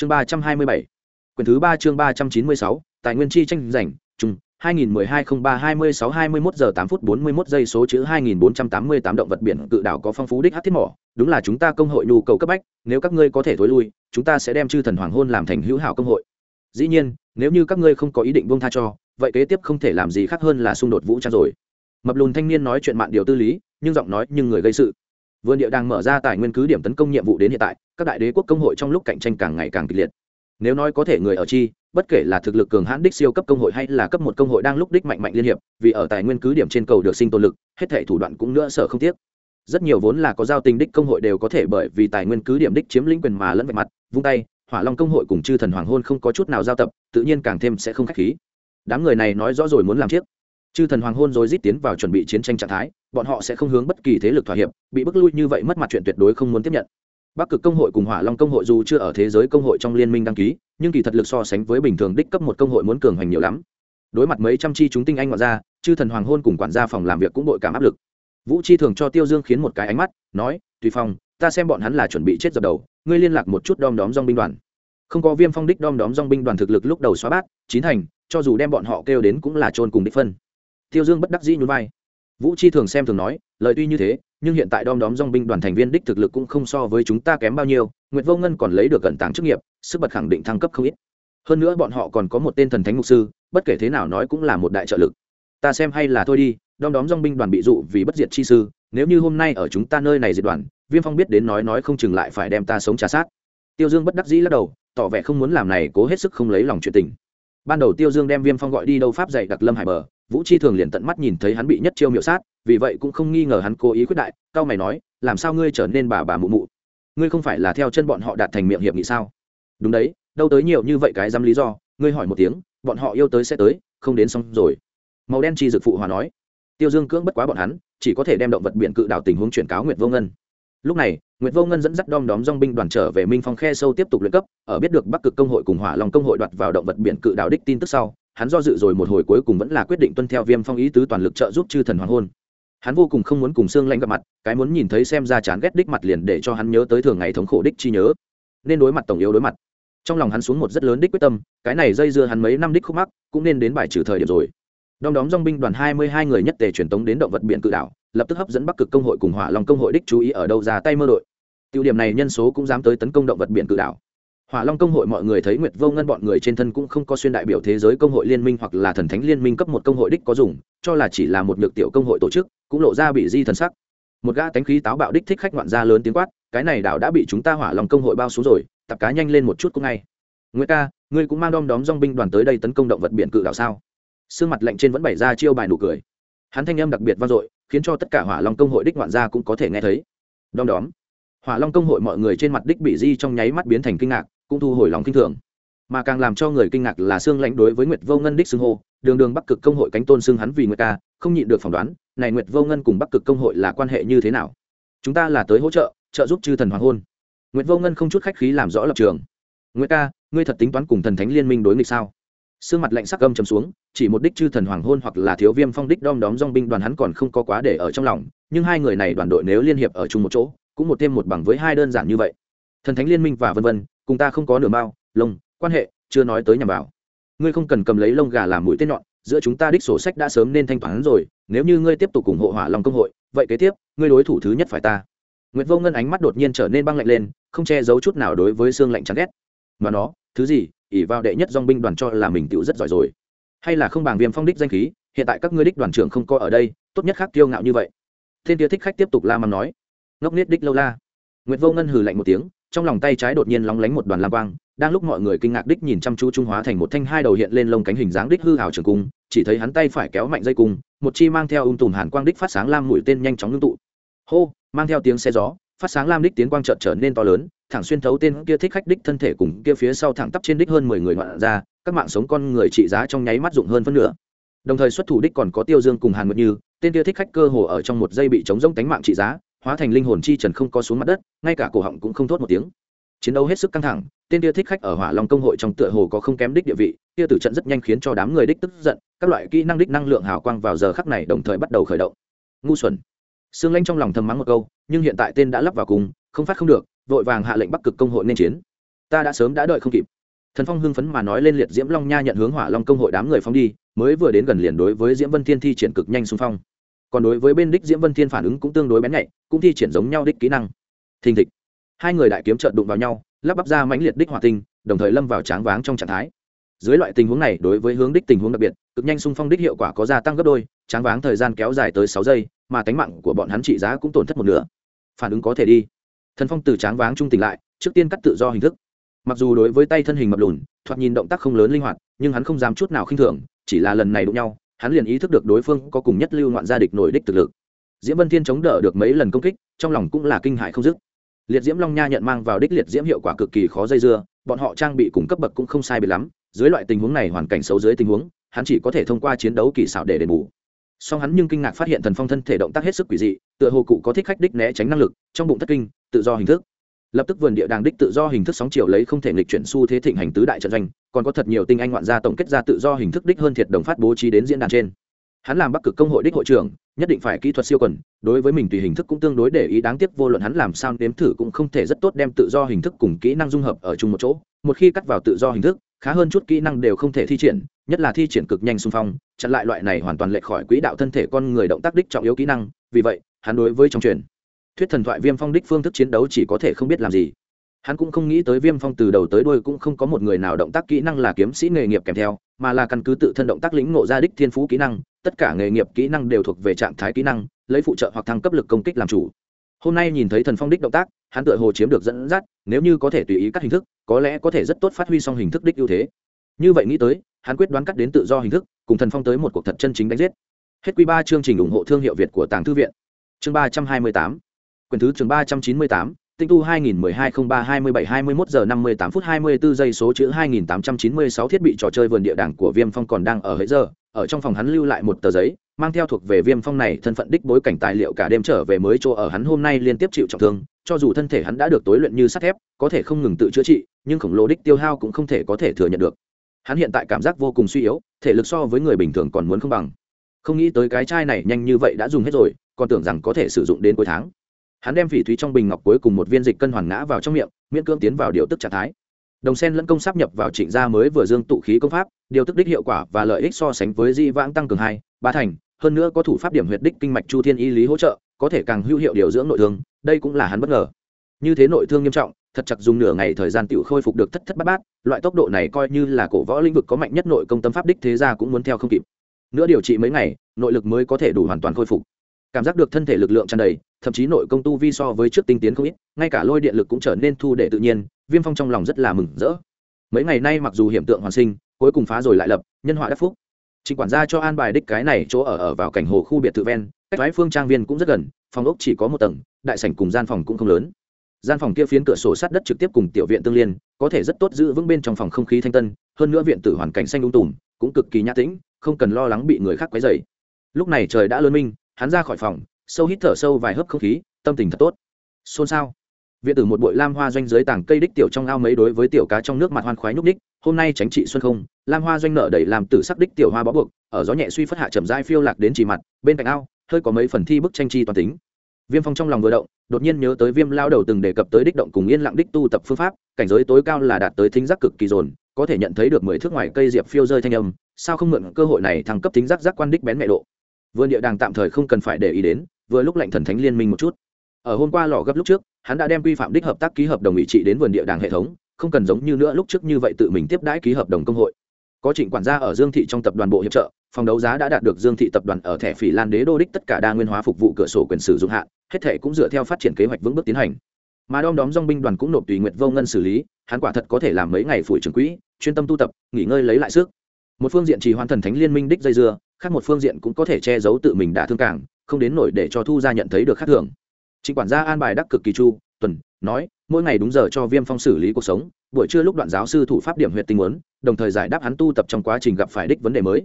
chương ba trăm hai mươi bảy. Quyển thứ ba chương ba trăm chín mươi sáu, tài nguyên chi tranh giành chung 2012-03-26-21 giờ 8 phút 41 giây số chữ 2488 động vật biển cự đảo có phong phú đích hát thiết mỏ. Đúng là chúng ta công hội nhu cầu cấp bách, nếu các ngươi có thể thối lui, chúng ta sẽ đem chư thần hoàng hôn làm thành hữu hảo công hội. Dĩ nhiên, nếu như các ngươi không có ý định buông tha cho, vậy kế tiếp không thể làm gì khác hơn là xung đột vũ trang rồi. Mập lùn thanh niên nói chuyện mạn điều tư lý, nhưng giọng nói nhưng người gây sự vườn địa đang mở ra tài nguyên cứ điểm tấn công nhiệm vụ đến hiện tại, các đại đế quốc công hội trong lúc cạnh tranh càng ngày càng kịch liệt. Nếu nói có thể người ở chi, bất kể là thực lực cường hãn đích siêu cấp công hội hay là cấp một công hội đang lúc đích mạnh mạnh liên hiệp, vì ở tài nguyên cứ điểm trên cầu được sinh tồn lực, hết thể thủ đoạn cũng nữa sợ không tiếc. Rất nhiều vốn là có giao tình đích công hội đều có thể bởi vì tài nguyên cứ điểm đích chiếm lĩnh quyền mà lẫn vạch mặt, vung tay, hỏa long công hội cùng chư thần hoàng hôn không có chút nào giao tập, tự nhiên càng thêm sẽ không k h á c h khí. Đám người này nói rõ rồi muốn làm chiếc. Chư thần hoàng hôn rồi rít tiến vào chuẩn bị chiến tranh trạng thái bọn họ sẽ không hướng bất kỳ thế lực thỏa hiệp, bị bức lui như vậy mất mặt chuyện tuyệt đối không muốn tiếp nhận. Bắc cực công hội cùng hỏa long công hội dù chưa ở thế giới công hội trong liên minh đăng ký, nhưng kỳ thật lực so sánh với bình thường đích cấp một công hội muốn cường hành nhiều lắm. Đối mặt mấy trăm chi chúng tinh anh ngoại ra chư thần hoàng hôn cùng quản gia phòng làm việc cũng đội cảm áp lực. Vũ chi thường cho tiêu dương khiến một cái ánh mắt, nói, tùy phong, ta xem bọn hắn là chuẩn bị chết dập đầu, ngươi liên lạc một chút đom đóm dong binh đoàn. Không có viêm phong đích đom đóm dong binh đoàn thực lực lúc đầu xóa bát, chín thành, cho dù đem bọn họ kêu đến cũng là trôn cùng đích phân. Tiêu dương bất đắc dĩ nhún vai vũ chi thường xem thường nói, lời tuy như thế, nhưng hiện tại đom đóm dong binh đoàn thành viên đích thực lực cũng không so với chúng ta kém bao nhiêu, nguyệt vô ngân còn lấy được gần tàng chức nghiệp, sức bật khẳng định thăng cấp không ít. Hơn nữa bọn họ còn có một tên thần thánh mục sư, bất kể thế nào nói cũng là một đại trợ lực. Ta xem hay là thôi đi, đom đóm dong binh đoàn bị dụ vì bất diệt chi sư, nếu như hôm nay ở chúng ta nơi này diệt đoàn, viêm phong biết đến nói nói không chừng lại phải đem ta sống trả sát tiêu dương bất đắc dĩ lắc đầu, tỏ vẻ không muốn làm này cố hết sức không lấy lòng chuyện tình. Ban đầu tiêu dương đem viêm phong gọi đi đâu pháp dạy đặc lâm hải bờ vũ chi thường liền tận mắt nhìn thấy hắn bị nhất chiêu miệu sát, vì vậy cũng không nghi ngờ hắn cố ý quyết đại, cao mày nói, làm sao ngươi trở nên bà bà mụ mụ? Ngươi không phải là theo chân bọn họ đạt thành miệng hiệp nghị sao? Đúng đấy, đâu tới nhiều như vậy cái dám lý do, ngươi hỏi một tiếng, bọn họ yêu tới sẽ tới, không đến xong rồi. Màu đen chi dực phụ hòa nói, tiêu dương cưỡng bất quá bọn hắn, chỉ có thể đem động vật biển cự đảo tình huống chuyển cáo nguyệt vô ngân. Lúc này, nguyệt vô ngân dẫn dắt đom đóm dong binh đoàn trở về minh phong khe sâu tiếp tục luyện cấp, ở biết được bắc cực công hội cùng hỏa lòng công hội đoạt vào động vật biển cự đảo đích tin tức sau hắn do dự rồi một hồi cuối cùng vẫn là quyết định tuân theo viêm phong ý tứ toàn lực trợ giúp chư thần hoàng hôn. Hắn vô cùng không muốn cùng xương lanh gặp mặt, cái muốn nhìn thấy xem ra chán ghét đích mặt liền để cho hắn nhớ tới thường ngày thống khổ đích chi nhớ. Nên đối mặt tổng yếu đối mặt. Trong lòng hắn xuống một rất lớn đích quyết tâm, cái này dây dưa hắn mấy năm đích khúc mắc, cũng nên đến bài trừ thời điểm rồi. Đong đóm dong binh đoàn hai mươi hai người nhất tề truyền tống đến động vật biển cự đảo, lập tức hấp dẫn bắc cực công hội cùng hỏa long công hội đích chú ý ở đâu ra tay mơ đội. Tiêu điểm này nhân số cũng dám tới tấn công động vật biển cự đảo hỏa long công hội mọi người thấy nguyệt vô ngân bọn người trên thân cũng không có xuyên đại biểu thế giới công hội liên minh hoặc là thần thánh liên minh cấp một công hội đích có dùng, cho là chỉ là một nhược tiểu công hội tổ chức, cũng lộ ra bị di thần sắc. Một gã tánh khí táo bạo đích thích khách ngoạn gia lớn tiếng quát, cái này đảo đã bị chúng ta hỏa long công hội bao xuống rồi, tập cá nhanh lên một chút cũng ngay. Nguyễn ca, ngươi cũng mang đom đóm dong binh đoàn tới đây tấn công động vật biển cự đảo sao? Sương mặt lạnh trên vẫn bày ra chiêu bài nụ cười. Hắn thanh âm đặc biệt vang dội, khiến cho tất cả hỏa long công hội đích ngoạn gia cũng có thể nghe thấy. Đom đóm. Hỏa long công hội mọi người trên mặt đích bị di trong nháy mắt biến thành kinh ngạc cũng thu hồi lòng kinh thường. Mà càng làm cho người kinh ngạc là xương lãnh đối với nguyệt vô ngân đích xưng hô, đường đường bắc cực công hội cánh tôn xưng hắn vì nguyệt ca, không nhịn được phỏng đoán, này nguyệt vô ngân cùng bắc cực công hội là quan hệ như thế nào? Chúng ta là tới hỗ trợ trợ giúp chư thần hoàng hôn. Nguyệt vô ngân không chút khách khí làm rõ lập trường. Nguyệt ca, ngươi thật tính toán cùng thần thánh liên minh đối nghịch sao? Sương mặt lạnh sắc âm chấm xuống, chỉ một đích chư thần hoàng hôn hoặc là thiếu viêm phong đích đom đóm dong binh đoàn hắn còn không có quá để ở trong lòng, nhưng hai người này đoàn đội nếu liên hiệp ở chung một chỗ, cũng một thêm một bằng với hai đơn giản như vậy. Thần thánh liên minh và vân vân cùng ta không có nửa mao lông quan hệ chưa nói tới nhằm vào ngươi không cần cầm lấy lông gà làm mũi tên nhọn giữa chúng ta đích sổ sách đã sớm nên thanh toán rồi nếu như ngươi tiếp tục ủng hộ hỏa long công hội vậy kế tiếp ngươi đối thủ thứ nhất phải ta Nguyệt Vô Ngân ánh mắt đột nhiên trở nên băng lạnh lên, không che giấu chút nào đối với xương lạnh chán ghét. Mà nó, thứ gì, ỷ vào đệ nhất dòng binh đoàn cho là mình tiểu rất giỏi rồi. Hay là không bằng Viêm Phong đích danh khí, hiện tại các ngươi đích đoàn trưởng không có ở đây, tốt nhất khác kiêu ngạo như vậy. Thiên tia thích khách tiếp tục la mắng nói. Ngốc niết đích lâu la. Nguyệt Vô Ngân hừ lạnh một tiếng, trong lòng tay trái đột nhiên lóng lánh một đoàn lam quang, đang lúc mọi người kinh ngạc đích nhìn chăm chú trung hóa thành một thanh hai đầu hiện lên lông cánh hình dáng đích hư hào trường cung, chỉ thấy hắn tay phải kéo mạnh dây cung, một chi mang theo ung tùm hàn quang đích phát sáng lam mũi tên nhanh chóng ngưng tụ. Hô, mang theo tiếng xe gió, phát sáng lam đích tiến quang trợn trở nên to lớn, thẳng xuyên thấu tên kia thích khách đích thân thể cùng kia phía sau thẳng tắp trên đích hơn mười người ngoạn ra, các mạng sống con người trị giá trong nháy mắt dụng hơn phân nửa. Đồng thời xuất thủ đích còn có tiêu dương cùng hàn nguyệt như, tên kia thích khách cơ hồ ở trong một giây bị chống rông tánh mạng trị giá hóa thành linh hồn chi trần không có xuống mặt đất, ngay cả cổ họng cũng không thốt một tiếng. Chiến đấu hết sức căng thẳng tên kia thích khách ở hỏa long công hội trong tựa hồ có không kém đích địa vị kia tử trận rất nhanh khiến cho đám người đích tức giận, các loại kỹ năng đích năng lượng hào quang vào giờ khắc này đồng thời bắt đầu khởi động. Ngu xuẩn. Sương lanh trong lòng thầm mắng một câu, nhưng hiện tại tên đã lắp vào cùng, không phát không được, vội vàng hạ lệnh bắc cực công hội nên chiến. Ta đã sớm đã đợi không kịp. Thần phong hưng phấn mà nói lên liệt diễm long nha nhận hướng hỏa long công hội đám người phóng đi, mới vừa đến gần liền đối với diễm vân thiên thi triển cực nhanh xung phong còn đối với bên đích diễm vân thiên phản ứng cũng tương đối bén nhạy, cũng thi triển giống nhau đích kỹ năng. Thình thịch. Hai người đại kiếm trợn đụng vào nhau, lắp bắp ra mãnh liệt đích hỏa tinh, đồng thời lâm vào tráng váng trong trạng thái. Dưới loại tình huống này, đối với hướng đích tình huống đặc biệt, cực nhanh xung phong đích hiệu quả có gia tăng gấp đôi, tráng váng thời gian kéo dài tới sáu giây, mà tánh mạng của bọn hắn trị giá cũng tổn thất một nửa. Phản ứng có thể đi. Thần phong từ tráng váng trung tỉnh lại, trước tiên cắt tự do hình thức. Mặc dù đối với tay thân hình mập lùn, thoạt nhìn động tác không lớn linh hoạt, nhưng hắn không dám chút nào khinh thường, chỉ là lần này đụng nhau hắn liền ý thức được đối phương có cùng nhất lưu ngoạn gia địch nổi đích thực lực. Diễm vân thiên chống đỡ được mấy lần công kích, trong lòng cũng là kinh hại không dứt. Liệt diễm long nha nhận mang vào đích liệt diễm hiệu quả cực kỳ khó dây dưa, bọn họ trang bị cùng cấp bậc cũng không sai biệt lắm, dưới loại tình huống này hoàn cảnh xấu dưới tình huống, hắn chỉ có thể thông qua chiến đấu kỳ xảo để đền bù. Song hắn nhưng kinh ngạc phát hiện thần phong thân thể động tác hết sức quỷ dị, tựa hồ cụ có thích khách đích né tránh năng lực, trong bụng thất kinh, tự do hình thức lập tức vườn địa đàng đích tự do hình thức sóng chiều lấy không thể nghịch chuyển xu thế thịnh hành tứ đại trận doanh, còn có thật nhiều tinh anh ngoạn gia tổng kết ra tự do hình thức đích hơn thiệt đồng phát bố trí đến diễn đàn trên. Hắn làm bắc cực công hội đích hội trưởng, nhất định phải kỹ thuật siêu quần, đối với mình tùy hình thức cũng tương đối để ý, đáng tiếc vô luận hắn làm sao nếm thử cũng không thể rất tốt đem tự do hình thức cùng kỹ năng dung hợp ở chung một chỗ. Một khi cắt vào tự do hình thức, khá hơn chút kỹ năng đều không thể thi triển, nhất là thi triển cực nhanh xung phong, chặn lại loại này hoàn toàn lệch khỏi quỹ đạo thân thể con người động tác đích trọng yếu kỹ năng. Vì vậy, hắn đối với trong truyền thuyết thần thoại viêm phong đích phương thức chiến đấu chỉ có thể không biết làm gì. Hắn cũng không nghĩ tới viêm phong từ đầu tới đuôi cũng không có một người nào động tác kỹ năng là kiếm sĩ nghề nghiệp kèm theo, mà là căn cứ tự thân động tác lĩnh ngộ ra đích thiên phú kỹ năng, tất cả nghề nghiệp kỹ năng đều thuộc về trạng thái kỹ năng, lấy phụ trợ hoặc thăng cấp lực công kích làm chủ. Hôm nay nhìn thấy thần phong đích động tác, hắn tựa hồ chiếm được dẫn dắt, nếu như có thể tùy ý các hình thức, có lẽ có thể rất tốt phát huy song hình thức đích ưu thế. Như vậy nghĩ tới, hắn quyết đoán cắt đến tự do hình thức, cùng thần phong tới một cuộc thật chân chính đánh giết. Hết quy ba chương trình ủng hộ thương hiệu việt của tàng thư viện. Chương ba trăm hai mươi tám quyển thứ chương ba trăm chín mươi tám tinh tu 2012-03-27-21 giờ 58 phút 24 giây số chữ 2896 thiết bị trò chơi vườn địa đàng của Viêm Phong còn đang ở hệ giờ, ở trong phòng hắn lưu lại một tờ giấy, mang theo thuộc về Viêm Phong này thân phận đích bối cảnh tài liệu cả đêm trở về mới chỗ ở hắn hôm nay liên tiếp chịu trọng thương, cho dù thân thể hắn đã được tối luyện như sắt thép, có thể không ngừng tự chữa trị, nhưng khổng lồ đích tiêu hao cũng không thể có thể thừa nhận được. Hắn hiện tại cảm giác vô cùng suy yếu, thể lực so với người bình thường còn muốn không bằng. Không nghĩ tới cái chai này nhanh như vậy đã dùng hết rồi, còn tưởng rằng có thể sử dụng đến cuối tháng hắn đem phỉ thúy trong bình ngọc cuối cùng một viên dịch cân hoàn ngã vào trong miệng, miễn cưỡng tiến vào điều tức trạng thái. Đồng sen lẫn công sắp nhập vào trịnh gia mới vừa dương tụ khí công pháp, điều tức đích hiệu quả và lợi ích so sánh với di vãng tăng cường hai, ba thành, hơn nữa có thủ pháp điểm huyệt đích kinh mạch chu thiên y lý hỗ trợ, có thể càng hữu hiệu điều dưỡng nội thương, đây cũng là hắn bất ngờ. Như thế nội thương nghiêm trọng, thật chặt dùng nửa ngày thời gian tiểu khôi phục được thất thất bát bát, loại tốc độ này coi như là cổ võ lĩnh vực có mạnh nhất nội công tâm pháp đích thế gia cũng muốn theo không kịp. Nữa điều trị mấy ngày, nội lực mới có thể đủ hoàn toàn khôi phục. Cảm giác được thân thể lực lượng tràn đầy thậm chí nội công tu vi so với trước tinh tiến không ít, ngay cả lôi điện lực cũng trở nên thu để tự nhiên, viêm phong trong lòng rất là mừng rỡ. Mấy ngày nay mặc dù hiểm tượng hoàn sinh, cuối cùng phá rồi lại lập, nhân họa đắc phúc. Trịnh quản gia cho an bài đích cái này chỗ ở ở vào cảnh hồ khu biệt thự ven, cách thoái phương trang viên cũng rất gần, phòng ốc chỉ có một tầng, đại sảnh cùng gian phòng cũng không lớn. Gian phòng kia phiến cửa sổ sát đất trực tiếp cùng tiểu viện tương liên, có thể rất tốt giữ vững bên trong phòng không khí thanh tân, hơn nữa viện tử hoàn cảnh xanh ung tùm, cũng cực kỳ nhã tĩnh, không cần lo lắng bị người khác quấy dày lúc này trời đã lớn minh, hắn ra khỏi phòng sâu hít thở sâu vài hớp không khí, tâm tình thật tốt. Xôn xao. Viện tử một bụi lam hoa doanh dưới tảng cây đích tiểu trong ao mấy đối với tiểu cá trong nước mặt hoan khoái nhúc đích hôm nay tránh trị xuân không, lam hoa doanh nợ đẩy làm tử sắc đích tiểu hoa bó buộc, ở gió nhẹ suy phất hạ chậm dai phiêu lạc đến chỉ mặt, bên cạnh ao, hơi có mấy phần thi bức tranh chi toàn tính. Viêm phong trong lòng vừa động, đột nhiên nhớ tới viêm lao đầu từng đề cập tới đích động cùng yên lặng đích tu tập phương pháp, cảnh giới tối cao là đạt tới thính giác cực kỳ dồn, có thể nhận thấy được mười thước ngoài cây diệp phiêu rơi thanh âm, sao không mượn cơ hội này thăng cấp thính giác giác quan đích bén mẹ độ vườn địa đàng tạm thời không cần phải để ý đến, vừa lúc lệnh thần thánh liên minh một chút. Ở hôm qua lò gấp lúc trước, hắn đã đem quy phạm đích hợp tác ký hợp đồng ủy trị đến vườn địa đàng hệ thống, không cần giống như nữa lúc trước như vậy tự mình tiếp đãi ký hợp đồng công hội. Có trịnh quản gia ở dương thị trong tập đoàn bộ hiệp trợ, phòng đấu giá đã đạt được dương thị tập đoàn ở thẻ phỉ lan đế đô đích tất cả đa nguyên hóa phục vụ cửa sổ quyền sử dụng hạn, hết thể cũng dựa theo phát triển kế hoạch vững bước tiến hành. Mà đom đóm dong binh đoàn cũng nộp tùy nguyện vô ngân xử lý, hắn quả thật có thể làm mấy ngày phủi trường quỹ, chuyên tâm tu tập, nghỉ ngơi lấy lại sức. Một phương diện trì hoàn thần thánh liên minh đích dây dưa khác một phương diện cũng có thể che giấu tự mình đã thương càng, không đến nổi để cho thu gia nhận thấy được khác thường. Chính quản gia an bài đắc cực kỳ chu, tuần, nói, mỗi ngày đúng giờ cho viêm phong xử lý cuộc sống, buổi trưa lúc đoạn giáo sư thủ pháp điểm huyện tình muốn đồng thời giải đáp hắn tu tập trong quá trình gặp phải đích vấn đề mới.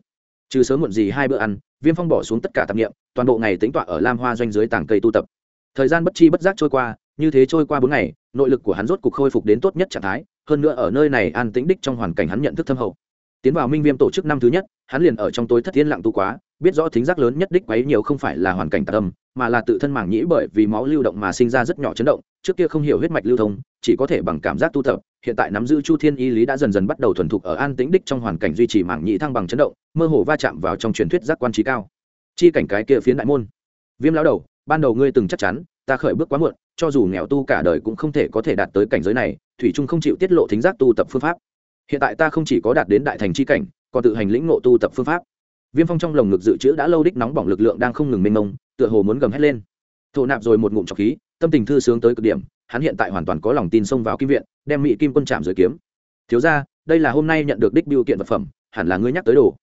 Trừ sớm muộn gì hai bữa ăn, viêm phong bỏ xuống tất cả tạp nghiệm, toàn bộ ngày tính tọa ở lam hoa doanh dưới tảng cây tu tập. Thời gian bất chi bất giác trôi qua, như thế trôi qua bốn ngày, nội lực của hắn rốt cục khôi phục đến tốt nhất trạng thái, hơn nữa ở nơi này an tĩnh đích trong hoàn cảnh hắn nhận thức thâm hậu tiến vào minh viêm tổ chức năm thứ nhất, hắn liền ở trong tối thất thiên lặng tu quá, biết rõ thính giác lớn nhất đích quấy nhiều không phải là hoàn cảnh tạc âm mà là tự thân mảng nhĩ bởi vì máu lưu động mà sinh ra rất nhỏ chấn động, trước kia không hiểu huyết mạch lưu thông, chỉ có thể bằng cảm giác tu tập, hiện tại nắm giữ chu thiên y lý đã dần dần bắt đầu thuần thục ở an tĩnh đích trong hoàn cảnh duy trì mảng nhĩ thăng bằng chấn động, mơ hồ va chạm vào trong truyền thuyết giác quan trí cao. Chi cảnh cái kia phiến đại môn. Viêm lão đầu, ban đầu ngươi từng chắc chắn, ta khởi bước quá muộn, cho dù nghèo tu cả đời cũng không thể có thể đạt tới cảnh giới này, thủy trung không chịu tiết lộ thính giác tu tập phương pháp hiện tại ta không chỉ có đạt đến đại thành chi cảnh, còn tự hành lĩnh ngộ tu tập phương pháp. Viêm phong trong lồng ngực dự trữ đã lâu đích nóng bỏng lực lượng đang không ngừng mênh mông, tựa hồ muốn gầm hét lên. Thổ nạp rồi một ngụm trọc khí, tâm tình thư sướng tới cực điểm, hắn hiện tại hoàn toàn có lòng tin xông vào kim viện, đem mỹ kim quân chạm dưới kiếm. Thiếu ra đây là hôm nay nhận được đích biêu kiện vật phẩm, hẳn là ngươi nhắc tới đồ.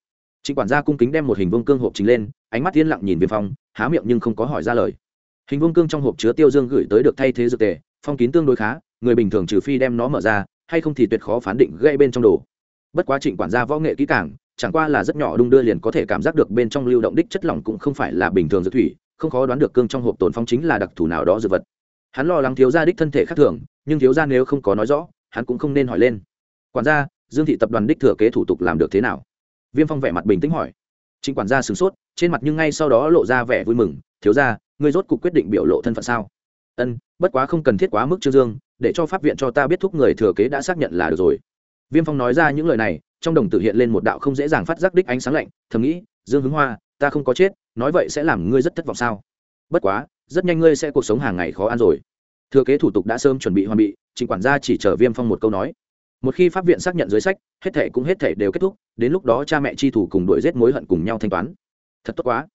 Chính quản gia cung kính đem một hình vương cương hộp chính lên, ánh mắt yên lặng nhìn viêm phong, há miệng nhưng không có hỏi ra lời. Hình vương cương trong hộp chứa tiêu dương gửi tới được thay thế dược tề, phong kín tương đối khá, người bình thường trừ phi đem nó mở ra hay không thì tuyệt khó phán định gây bên trong đồ. Bất quá trịnh quản gia võ nghệ kỹ càng, chẳng qua là rất nhỏ đung đưa liền có thể cảm giác được bên trong lưu động đích chất lỏng cũng không phải là bình thường dược thủy, không khó đoán được cương trong hộp tồn phong chính là đặc thù nào đó dược vật. Hắn lo lắng thiếu gia đích thân thể khác thường, nhưng thiếu gia nếu không có nói rõ, hắn cũng không nên hỏi lên. Quản gia, dương thị tập đoàn đích thừa kế thủ tục làm được thế nào? Viêm phong vẻ mặt bình tĩnh hỏi. Trịnh quản gia sửng sốt, trên mặt nhưng ngay sau đó lộ ra vẻ vui mừng, thiếu gia, ngươi rốt cuộc quyết định biểu lộ thân phận sao? Ân, bất quá không cần thiết quá mức trương dương để cho pháp viện cho ta biết thúc người thừa kế đã xác nhận là được rồi. Viêm phong nói ra những lời này trong đồng tử hiện lên một đạo không dễ dàng phát giác đích ánh sáng lạnh thầm nghĩ dương hướng hoa ta không có chết nói vậy sẽ làm ngươi rất thất vọng sao? Bất quá rất nhanh ngươi sẽ cuộc sống hàng ngày khó ăn rồi. Thừa kế thủ tục đã sớm chuẩn bị hoàn bị trình quản gia chỉ chờ viêm phong một câu nói. Một khi pháp viện xác nhận dưới sách hết thể cũng hết thể đều kết thúc đến lúc đó cha mẹ chi thủ cùng đuổi giết mối hận cùng nhau thanh toán. Thật tốt quá.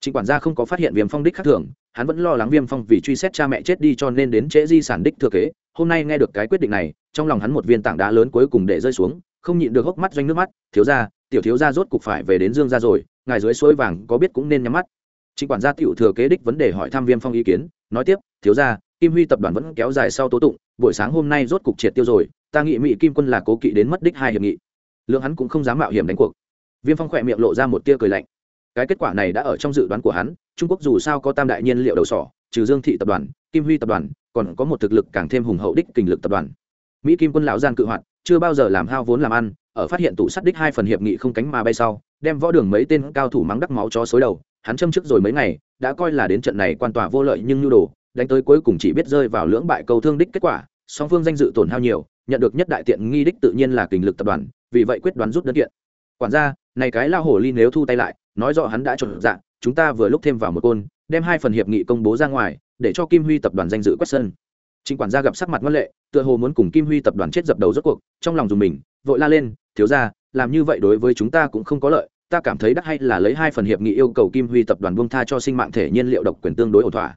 Trịnh quản gia không có phát hiện Viêm Phong đích khác thường, hắn vẫn lo lắng Viêm Phong vì truy xét cha mẹ chết đi cho nên đến trễ di sản đích thừa kế. Hôm nay nghe được cái quyết định này, trong lòng hắn một viên tảng đá lớn cuối cùng để rơi xuống, không nhịn được hốc mắt doanh nước mắt. Thiếu gia, tiểu thiếu gia rốt cục phải về đến Dương gia rồi, ngài dưới suối vàng có biết cũng nên nhắm mắt. chính quản gia tiểu thừa kế đích vấn đề hỏi thăm Viêm Phong ý kiến, nói tiếp, thiếu gia, Kim Huy tập đoàn vẫn kéo dài sau tố tụng, buổi sáng hôm nay rốt cục triệt tiêu rồi, ta nghĩ Mỹ Kim quân là cố kỵ đến mất đích hai hiệp nghị. Lượng hắn cũng không dám mạo hiểm đánh cuộc. Viêm Phong khỏe miệng lộ ra một tia cười lạnh cái kết quả này đã ở trong dự đoán của hắn, trung quốc dù sao có tam đại nhiên liệu đầu sỏ, trừ dương thị tập đoàn, kim huy tập đoàn, còn có một thực lực càng thêm hùng hậu đích kình lực tập đoàn. Mỹ kim quân lão gian cự hoạt, chưa bao giờ làm hao vốn làm ăn, ở phát hiện tủ sắt đích hai phần hiệp nghị không cánh mà bay sau, đem võ đường mấy tên cao thủ mắng đắc máu chó xối đầu, hắn châm trước rồi mấy ngày, đã coi là đến trận này quan tòa vô lợi nhưng nhu đồ, đánh tới cuối cùng chỉ biết rơi vào lưỡng bại cầu thương đích kết quả, song phương danh dự tổn hao nhiều, nhận được nhất đại tiện nghi đích tự nhiên là kình lực tập đoàn, vì vậy quyết đoán rút đơn kiện. Quản gia, này cái lao hổ ly nếu thu tay lại nói rõ hắn đã trộn dạng chúng ta vừa lúc thêm vào một côn, đem hai phần hiệp nghị công bố ra ngoài, để cho kim huy tập đoàn danh dự quét sân. Chính quản gia gặp sắc mặt ngân lệ, tựa hồ muốn cùng kim huy tập đoàn chết dập đầu rốt cuộc, trong lòng dùng mình, vội la lên, thiếu ra làm như vậy đối với chúng ta cũng không có lợi, ta cảm thấy đắc hay là lấy hai phần hiệp nghị yêu cầu kim huy tập đoàn buông tha cho sinh mạng thể nhiên liệu độc quyền tương đối ổn thỏa.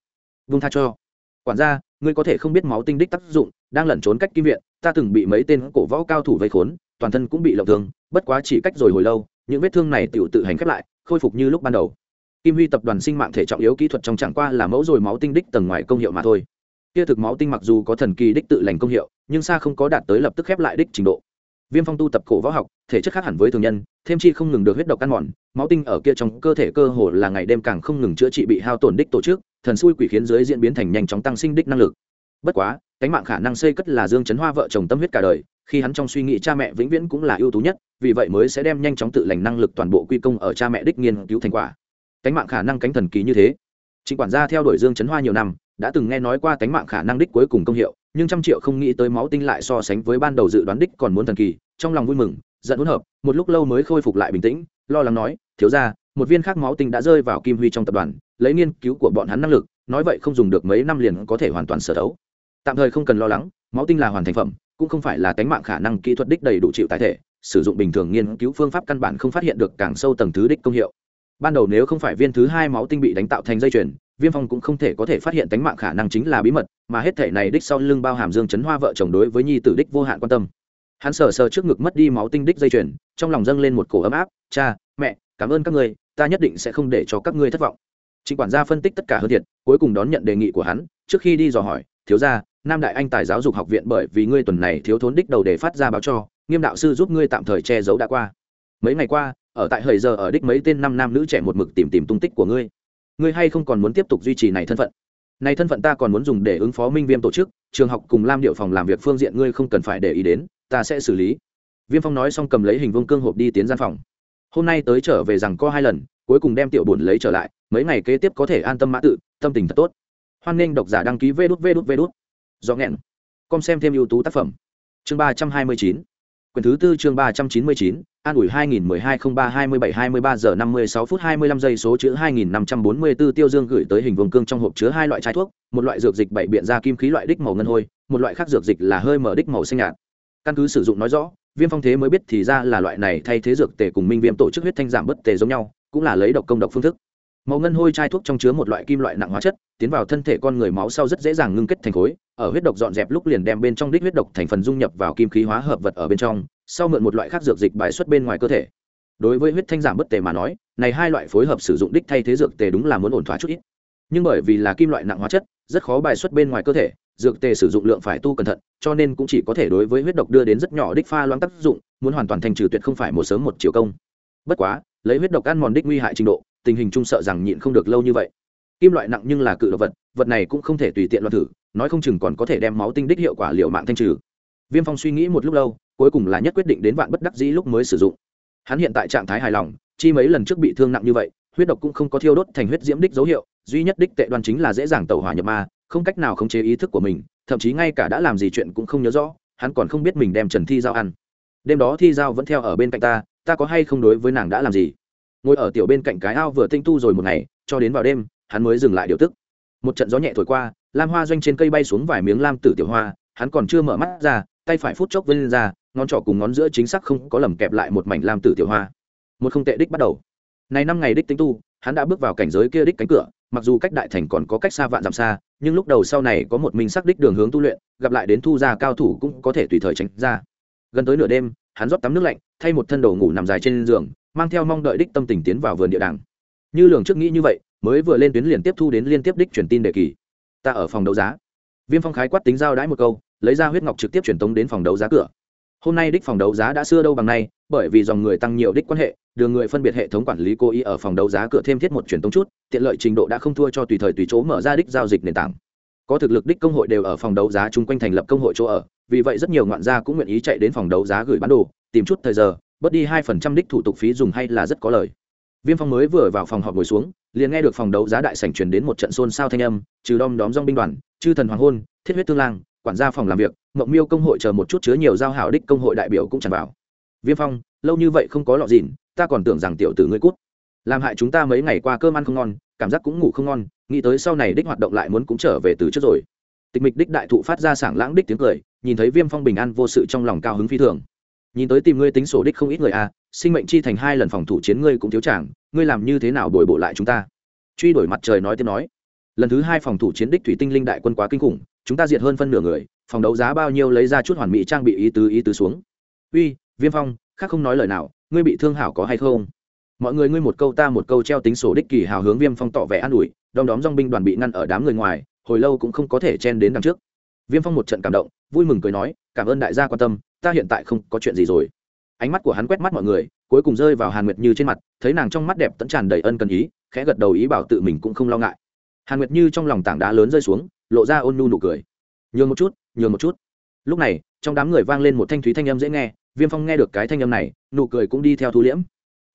Buông tha cho? Quản gia, ngươi có thể không biết máu tinh đích tác dụng, đang lẩn trốn cách kim viện, ta từng bị mấy tên cổ võ cao thủ vây khốn, toàn thân cũng bị lộng thương, bất quá chỉ cách rồi hồi lâu, những vết thương này tự tự hành khép lại khôi phục như lúc ban đầu. Kim huy tập đoàn sinh mạng thể trọng yếu kỹ thuật trong chẳng qua là mẫu rồi máu tinh đích tầng ngoài công hiệu mà thôi. Kia thực máu tinh mặc dù có thần kỳ đích tự lành công hiệu, nhưng xa không có đạt tới lập tức khép lại đích trình độ. Viêm phong tu tập cổ võ học, thể chất khác hẳn với thường nhân, thêm chi không ngừng được huyết độc căn mòn, máu tinh ở kia trong cơ thể cơ hồ là ngày đêm càng không ngừng chữa trị bị hao tổn đích tổ chức, thần xui quỷ khiến dưới diễn biến thành nhanh chóng tăng sinh đích năng lực. Bất quá, cánh mạng khả năng xây cất là dương chấn hoa vợ chồng tâm huyết cả đời khi hắn trong suy nghĩ cha mẹ vĩnh viễn cũng là ưu tú nhất, vì vậy mới sẽ đem nhanh chóng tự lành năng lực toàn bộ quy công ở cha mẹ đích nghiên cứu thành quả. Cánh mạng khả năng cánh thần kỳ như thế. Trịnh quản gia theo đuổi dương chấn hoa nhiều năm, đã từng nghe nói qua cánh mạng khả năng đích cuối cùng công hiệu, nhưng trăm triệu không nghĩ tới máu tinh lại so sánh với ban đầu dự đoán đích còn muốn thần kỳ, trong lòng vui mừng, giận hỗn hợp, một lúc lâu mới khôi phục lại bình tĩnh, lo lắng nói, thiếu ra một viên khác máu tinh đã rơi vào kim huy trong tập đoàn, lấy nghiên cứu của bọn hắn năng lực, nói vậy không dùng được mấy năm liền có thể hoàn toàn sở đấu. Tạm thời không cần lo lắng, máu tinh là hoàn thành phẩm cũng không phải là tánh mạng khả năng kỹ thuật đích đầy đủ chịu tái thể, sử dụng bình thường nghiên cứu phương pháp căn bản không phát hiện được càng sâu tầng thứ đích công hiệu. Ban đầu nếu không phải viên thứ hai máu tinh bị đánh tạo thành dây chuyền, viêm phong cũng không thể có thể phát hiện tánh mạng khả năng chính là bí mật, mà hết thể này đích sau lưng bao hàm dương chấn hoa vợ chồng đối với nhi tử đích vô hạn quan tâm. Hắn sờ sờ trước ngực mất đi máu tinh đích dây chuyền, trong lòng dâng lên một cổ ấm áp, cha, mẹ, cảm ơn các ngươi, ta nhất định sẽ không để cho các ngươi thất vọng. Trịnh quản gia phân tích tất cả hơn thiệt, cuối cùng đón nhận đề nghị của hắn, trước khi đi dò hỏi, thiếu gia nam đại anh tài giáo dục học viện bởi vì ngươi tuần này thiếu thốn đích đầu để phát ra báo cho, nghiêm đạo sư giúp ngươi tạm thời che giấu đã qua. Mấy ngày qua, ở tại hời giờ ở đích mấy tên năm nam nữ trẻ một mực tìm tìm tung tích của ngươi. Ngươi hay không còn muốn tiếp tục duy trì này thân phận? Này thân phận ta còn muốn dùng để ứng phó minh viêm tổ chức, trường học cùng lam điệu phòng làm việc phương diện ngươi không cần phải để ý đến, ta sẽ xử lý. Viêm phong nói xong cầm lấy hình vương cương hộp đi tiến gian phòng. Hôm nay tới trở về rằng có hai lần, cuối cùng đem tiểu bổn lấy trở lại, mấy ngày kế tiếp có thể an tâm mã tự, tâm tình thật tốt. Hoan nghênh độc giả đăng ký vê đút vê đút vê đút do nghẹn. Com xem thêm ưu tú tác phẩm. Chương ba trăm hai mươi chín. Quyển thứ tư chương ba trăm chín mươi chín, an ủi hai nghìn mười hai không ba hai mươi bảy hai mươi ba giờ năm mươi sáu phút hai mươi lăm giây số chữ hai nghìn năm trăm bốn mươi bốn tiêu dương gửi tới hình vùng cương trong hộp chứa hai loại chai thuốc, một loại dược dịch bảy biện ra kim khí loại đích màu ngân hôi, một loại khác dược dịch là hơi mở đích màu xanh nhạt. Căn cứ sử dụng nói rõ, viêm phong thế mới biết thì ra là loại này thay thế dược tề cùng minh viêm tổ chức huyết thanh giảm bất tề giống nhau, cũng là lấy độc công độc phương thức màu ngân hôi chai thuốc trong chứa một loại kim loại nặng hóa chất, tiến vào thân thể con người máu sau rất dễ dàng ngưng kết thành khối, ở huyết độc dọn dẹp lúc liền đem bên trong đích huyết độc thành phần dung nhập vào kim khí hóa hợp vật ở bên trong, sau mượn một loại khác dược dịch bài xuất bên ngoài cơ thể. Đối với huyết thanh giảm bất tề mà nói, này hai loại phối hợp sử dụng đích thay thế dược tề đúng là muốn ổn thỏa chút ít. Nhưng bởi vì là kim loại nặng hóa chất, rất khó bài xuất bên ngoài cơ thể, dược tề sử dụng lượng phải tu cẩn thận, cho nên cũng chỉ có thể đối với huyết độc đưa đến rất nhỏ đích pha loãng tác dụng, muốn hoàn toàn thành trừ tuyệt không phải một sớm một chiều công. Bất quá, lấy huyết độc ăn mòn đích nguy hại trình độ tình hình chung sợ rằng nhịn không được lâu như vậy. Kim loại nặng nhưng là cự độc vật vật này cũng không thể tùy tiện loạn thử, nói không chừng còn có thể đem máu tinh đích hiệu quả liệu mạng thanh trừ. Viêm phong suy nghĩ một lúc lâu, cuối cùng là nhất quyết định đến vạn bất đắc dĩ lúc mới sử dụng. Hắn hiện tại trạng thái hài lòng, chi mấy lần trước bị thương nặng như vậy, huyết độc cũng không có thiêu đốt thành huyết diễm đích dấu hiệu, duy nhất đích tệ đoan chính là dễ dàng tẩu hỏa nhập ma, không cách nào khống chế ý thức của mình, thậm chí ngay cả đã làm gì chuyện cũng không nhớ rõ, hắn còn không biết mình đem trần thi giao ăn. Đêm đó thi giao vẫn theo ở bên cạnh ta ta có hay không đối với nàng đã làm gì? Ngồi ở tiểu bên cạnh cái ao vừa tinh tu rồi một ngày, cho đến vào đêm, hắn mới dừng lại điều tức. Một trận gió nhẹ thổi qua, lam hoa doanh trên cây bay xuống vài miếng lam tử tiểu hoa, hắn còn chưa mở mắt ra, tay phải phút chốc vươn ra, ngón trỏ cùng ngón giữa chính xác không có lầm kẹp lại một mảnh lam tử tiểu hoa. Một không tệ đích bắt đầu. Này năm ngày đích tinh tu, hắn đã bước vào cảnh giới kia đích cánh cửa, mặc dù cách đại thành còn có cách xa vạn dặm xa, nhưng lúc đầu sau này có một mình xác đích đường hướng tu luyện, gặp lại đến thu gia cao thủ cũng có thể tùy thời tránh ra. Gần tới nửa đêm, hắn rót tắm nước lạnh, thay một thân đồ ngủ nằm dài trên giường mang theo mong đợi đích tâm tình tiến vào vườn địa đàng. Như lường trước nghĩ như vậy, mới vừa lên tuyến liền tiếp thu đến liên tiếp đích truyền tin đề kỳ. Ta ở phòng đấu giá. Viêm phong khái quát tính giao đãi một câu, lấy ra huyết ngọc trực tiếp truyền tống đến phòng đấu giá cửa. Hôm nay đích phòng đấu giá đã xưa đâu bằng nay, bởi vì dòng người tăng nhiều đích quan hệ, đường người phân biệt hệ thống quản lý cố ý ở phòng đấu giá cửa thêm thiết một truyền tống chút, tiện lợi trình độ đã không thua cho tùy thời tùy chỗ mở ra đích giao dịch nền tảng. Có thực lực đích công hội đều ở phòng đấu giá chung quanh thành lập công hội chỗ ở, vì vậy rất nhiều ngoạn gia cũng nguyện ý chạy đến phòng đấu giá gửi bán đồ, tìm chút thời giờ bớt đi hai phần trăm đích thủ tục phí dùng hay là rất có lời. Viêm phong mới vừa vào phòng họp ngồi xuống, liền nghe được phòng đấu giá đại sảnh truyền đến một trận xôn xao thanh âm, trừ đom đóm dong binh đoàn, chư thần hoàng hôn, thiết huyết tương lang, quản gia phòng làm việc, mộng miêu công hội chờ một chút chứa nhiều giao hảo đích công hội đại biểu cũng tràn vào. Viêm phong, lâu như vậy không có lọ dịn, ta còn tưởng rằng tiểu tử ngươi cút. Làm hại chúng ta mấy ngày qua cơm ăn không ngon, cảm giác cũng ngủ không ngon, nghĩ tới sau này đích hoạt động lại muốn cũng trở về từ trước rồi. Tịch mịch đích đại thụ phát ra sảng lãng đích tiếng cười, nhìn thấy viêm phong bình an vô sự trong lòng cao hứng phi thường nhìn tới tìm ngươi tính sổ đích không ít người a à, sinh mệnh chi thành hai lần phòng thủ chiến ngươi cũng thiếu chàng ngươi làm như thế nào bồi bộ lại chúng ta? Truy đổi mặt trời nói tiếp nói. Lần thứ hai phòng thủ chiến đích thủy tinh linh đại quân quá kinh khủng chúng ta diệt hơn phân nửa người phòng đấu giá bao nhiêu lấy ra chút hoàn mỹ trang bị ý tứ ý tứ xuống. Uy viêm phong khác không nói lời nào ngươi bị thương hảo có hay không? Mọi người ngươi một câu ta một câu treo tính sổ đích kỳ hào hướng viêm phong tỏ vẻ an ủi đom đóm dong binh đoàn bị ngăn ở đám người ngoài hồi lâu cũng không có thể chen đến đằng trước. Viêm phong một trận cảm động vui mừng cười nói cảm ơn đại gia quan tâm ta hiện tại không có chuyện gì rồi. Ánh mắt của hắn quét mắt mọi người, cuối cùng rơi vào hàn nguyệt như trên mặt, thấy nàng trong mắt đẹp tẫn tràn đầy ân cần ý, khẽ gật đầu ý bảo tự mình cũng không lo ngại. Hàn nguyệt như trong lòng tảng đá lớn rơi xuống, lộ ra ôn nhu nụ cười. Nhường một chút, nhường một chút. Lúc này, trong đám người vang lên một thanh thúy thanh âm dễ nghe, viêm phong nghe được cái thanh âm này, nụ cười cũng đi theo thu liễm.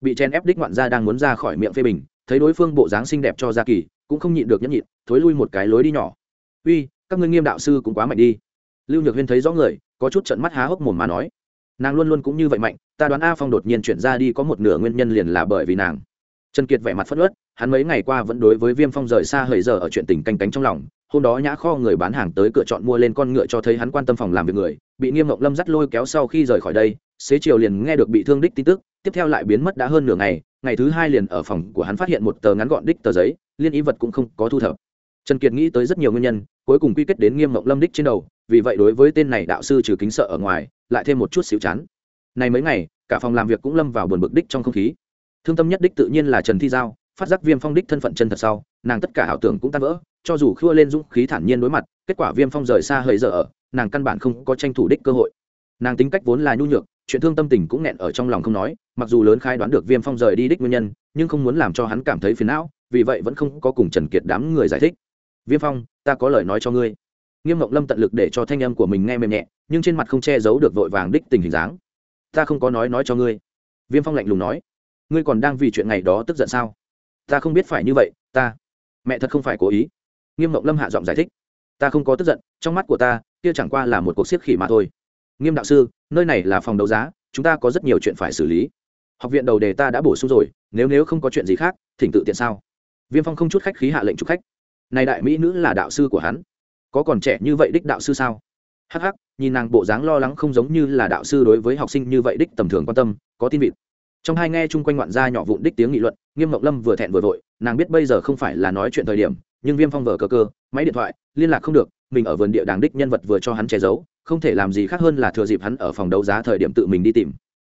Bị chen ép đích ngoạn gia đang muốn ra khỏi miệng phê bình, thấy đối phương bộ dáng xinh đẹp cho gia kỳ, cũng không nhịn được nhẫn nhịn, thối lui một cái lối đi nhỏ. Uy, các ngươi nghiêm đạo sư cũng quá mạnh đi. Lưu nhược huyên thấy rõ người có chút trận mắt há hốc mồm mà nói, nàng luôn luôn cũng như vậy mạnh, ta đoán a phong đột nhiên chuyển ra đi có một nửa nguyên nhân liền là bởi vì nàng. Trần kiệt vẻ mặt phất ớt hắn mấy ngày qua vẫn đối với viêm phong rời xa hời giờ ở chuyện tình canh cánh trong lòng, hôm đó nhã kho người bán hàng tới cửa chọn mua lên con ngựa cho thấy hắn quan tâm phòng làm việc người, bị nghiêm ngọc lâm dắt lôi kéo sau khi rời khỏi đây, xế chiều liền nghe được bị thương đích tin tức, tiếp theo lại biến mất đã hơn nửa ngày ngày thứ hai liền ở phòng của hắn phát hiện một tờ ngắn gọn đích tờ giấy, liên ý vật cũng không có thu thập. Trần kiệt nghĩ tới rất nhiều nguyên nhân, cuối cùng quy kết đến nghiêm ngọc lâm đích trên đầu vì vậy đối với tên này đạo sư trừ kính sợ ở ngoài, lại thêm một chút xíu chán. Này mấy ngày, cả phòng làm việc cũng lâm vào buồn bực đích trong không khí. Thương tâm nhất đích tự nhiên là trần thi giao, phát giác viêm phong đích thân phận chân thật sau, nàng tất cả ảo tưởng cũng tan vỡ, cho dù khua lên dũng khí thản nhiên đối mặt, kết quả viêm phong rời xa hơi giờ ở, nàng căn bản không có tranh thủ đích cơ hội. Nàng tính cách vốn là nhu nhược, chuyện thương tâm tình cũng nghẹn ở trong lòng không nói, mặc dù lớn khai đoán được viêm phong rời đi đích nguyên nhân, nhưng không muốn làm cho hắn cảm thấy phiền não, vì vậy vẫn không có cùng trần kiệt đám người giải thích. Viêm phong, ta có lời nói cho ngươi nghiêm ngọc lâm tận lực để cho thanh âm của mình nghe mềm nhẹ, nhưng trên mặt không che giấu được vội vàng đích tình hình dáng. Ta không có nói nói cho ngươi. Viêm phong lạnh lùng nói. Ngươi còn đang vì chuyện ngày đó tức giận sao? Ta không biết phải như vậy, ta, mẹ thật không phải cố ý. Nghiêm ngọc lâm hạ giọng giải thích. Ta không có tức giận, trong mắt của ta, kia chẳng qua là một cuộc siết khỉ mà thôi. Nghiêm đạo sư, nơi này là phòng đấu giá, chúng ta có rất nhiều chuyện phải xử lý. Học viện đầu đề ta đã bổ sung rồi, nếu nếu không có chuyện gì khác, thỉnh tự tiện sao? Viêm phong không chút khách khí hạ lệnh chụp khách. Này đại mỹ nữ là đạo sư của hắn có còn trẻ như vậy đích đạo sư sao? Hắc hắc, nhìn nàng bộ dáng lo lắng không giống như là đạo sư đối với học sinh như vậy đích tầm thường quan tâm, có tin vịt. Trong hai nghe chung quanh ngoạn gia nhỏ vụn đích tiếng nghị luận, nghiêm mộng lâm vừa thẹn vừa vội, nàng biết bây giờ không phải là nói chuyện thời điểm, nhưng viêm phong vở cơ cơ máy điện thoại, liên lạc không được, mình ở vườn địa đàng đích nhân vật vừa cho hắn che giấu, không thể làm gì khác hơn là thừa dịp hắn ở phòng đấu giá thời điểm tự mình đi tìm.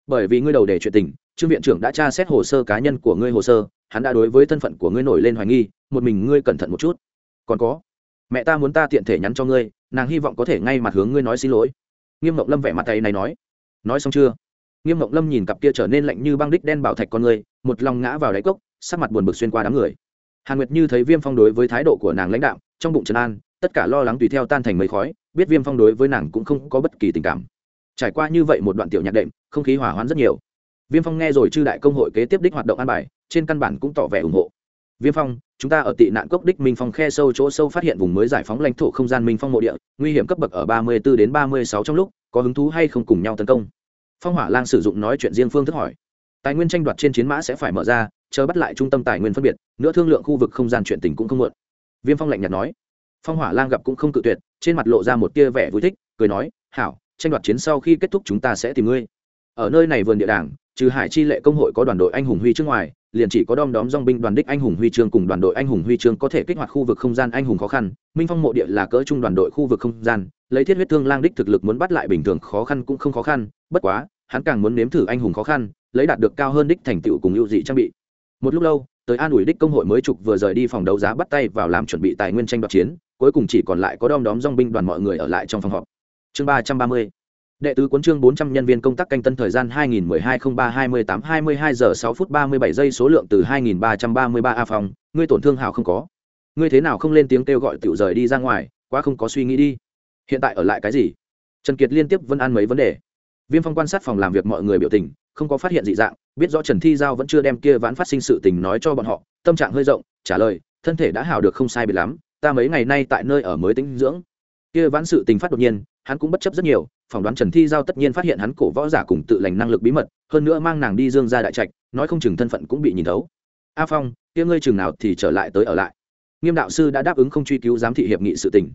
Bởi vì ngươi đầu đề chuyện tình, trương viện trưởng đã tra xét hồ sơ cá nhân của ngươi hồ sơ, hắn đã đối với thân phận của ngươi nổi lên hoài nghi, một mình ngươi cẩn thận một chút. Còn có mẹ ta muốn ta tiện thể nhắn cho ngươi, nàng hy vọng có thể ngay mặt hướng ngươi nói xin lỗi. Nghiêm ngọc lâm vẻ mặt tay này nói. Nói xong chưa? Nghiêm ngọc lâm nhìn cặp kia trở nên lạnh như băng đích đen bảo thạch con người, một lòng ngã vào đáy cốc, sắc mặt buồn bực xuyên qua đám người. Hàn nguyệt như thấy viêm phong đối với thái độ của nàng lãnh đạo trong bụng trần an, tất cả lo lắng tùy theo tan thành mấy khói, biết viêm phong đối với nàng cũng không có bất kỳ tình cảm. Trải qua như vậy một đoạn tiểu nhạc đệm, không khí hỏa hoãn rất nhiều. Viêm phong nghe rồi chư đại công hội kế tiếp đích hoạt động an bài, trên căn bản cũng tỏ vẻ ủng hộ viêm phong, chúng ta ở tị nạn cốc đích minh phong khe sâu chỗ sâu phát hiện vùng mới giải phóng lãnh thổ không gian minh phong mộ địa, nguy hiểm cấp bậc ở ba mươi 34 đến ba mươi sáu trong lúc, có hứng thú hay không cùng nhau tấn công? Phong hỏa lang sử dụng nói chuyện riêng phương thức hỏi. Tài nguyên tranh đoạt trên chiến mã sẽ phải mở ra, chờ bắt lại trung tâm tài nguyên phân biệt, nữa thương lượng khu vực không gian chuyện tình cũng không muộn. Viêm phong lạnh nhạt nói. Phong hỏa lang gặp cũng không cự tuyệt, trên mặt lộ ra một tia vẻ vui thích, cười nói, hảo, tranh đoạt chiến sau khi kết thúc chúng ta sẽ tìm ngươi. Ở nơi này vườn địa đảng trừ hải chi lệ công hội có đoàn đội anh hùng huy trước ngoài liền chỉ có đom đóm dong binh đoàn đích anh hùng huy chương cùng đoàn đội anh hùng huy chương có thể kích hoạt khu vực không gian anh hùng khó khăn. Minh phong mộ địa là cỡ trung đoàn đội khu vực không gian, lấy thiết huyết thương lang đích thực lực muốn bắt lại bình thường khó khăn cũng không khó khăn, bất quá, hắn càng muốn nếm thử anh hùng khó khăn, lấy đạt được cao hơn đích thành tựu cùng ưu dị trang bị. Một lúc lâu, tới an ủi đích công hội mới trục vừa rời đi phòng đấu giá bắt tay vào làm chuẩn bị tài nguyên tranh đoạt chiến, cuối cùng chỉ còn lại có đom đóm dong binh đoàn mọi người ở lại trong phòng họp. Chương ba trăm ba mươi đệ tứ cuốn chương bốn trăm nhân viên công tác canh tân thời gian hai nghìn mười hai không ba hai mươi tám hai mươi hai giờ sáu phút ba mươi bảy giây số lượng từ hai nghìn ba trăm ba mươi ba a phòng ngươi tổn thương hào không có. Ngươi thế nào không lên tiếng kêu gọi tiểu rời đi ra ngoài, quá không có suy nghĩ đi. Hiện tại ở lại cái gì? Trần kiệt liên tiếp vân an mấy vấn đề. Viêm phong quan sát phòng làm việc mọi người biểu tình, không có phát hiện dị dạng, biết rõ trần thi giao vẫn chưa đem kia vãn phát sinh sự tình nói cho bọn họ, tâm trạng hơi rộng, trả lời, thân thể đã hào được không sai biệt lắm, ta mấy ngày nay tại nơi ở mới tĩnh dưỡng. Kia vãn sự tình phát đột nhiên hắn cũng bất chấp rất nhiều, phỏng đoán trần thi giao tất nhiên phát hiện hắn cổ võ giả cùng tự lành năng lực bí mật, hơn nữa mang nàng đi dương ra đại trạch, nói không chừng thân phận cũng bị nhìn thấu. A phong, kia ngươi chừng nào thì trở lại tới ở lại. Nghiêm đạo sư đã đáp ứng không truy cứu giám thị hiệp nghị sự tình.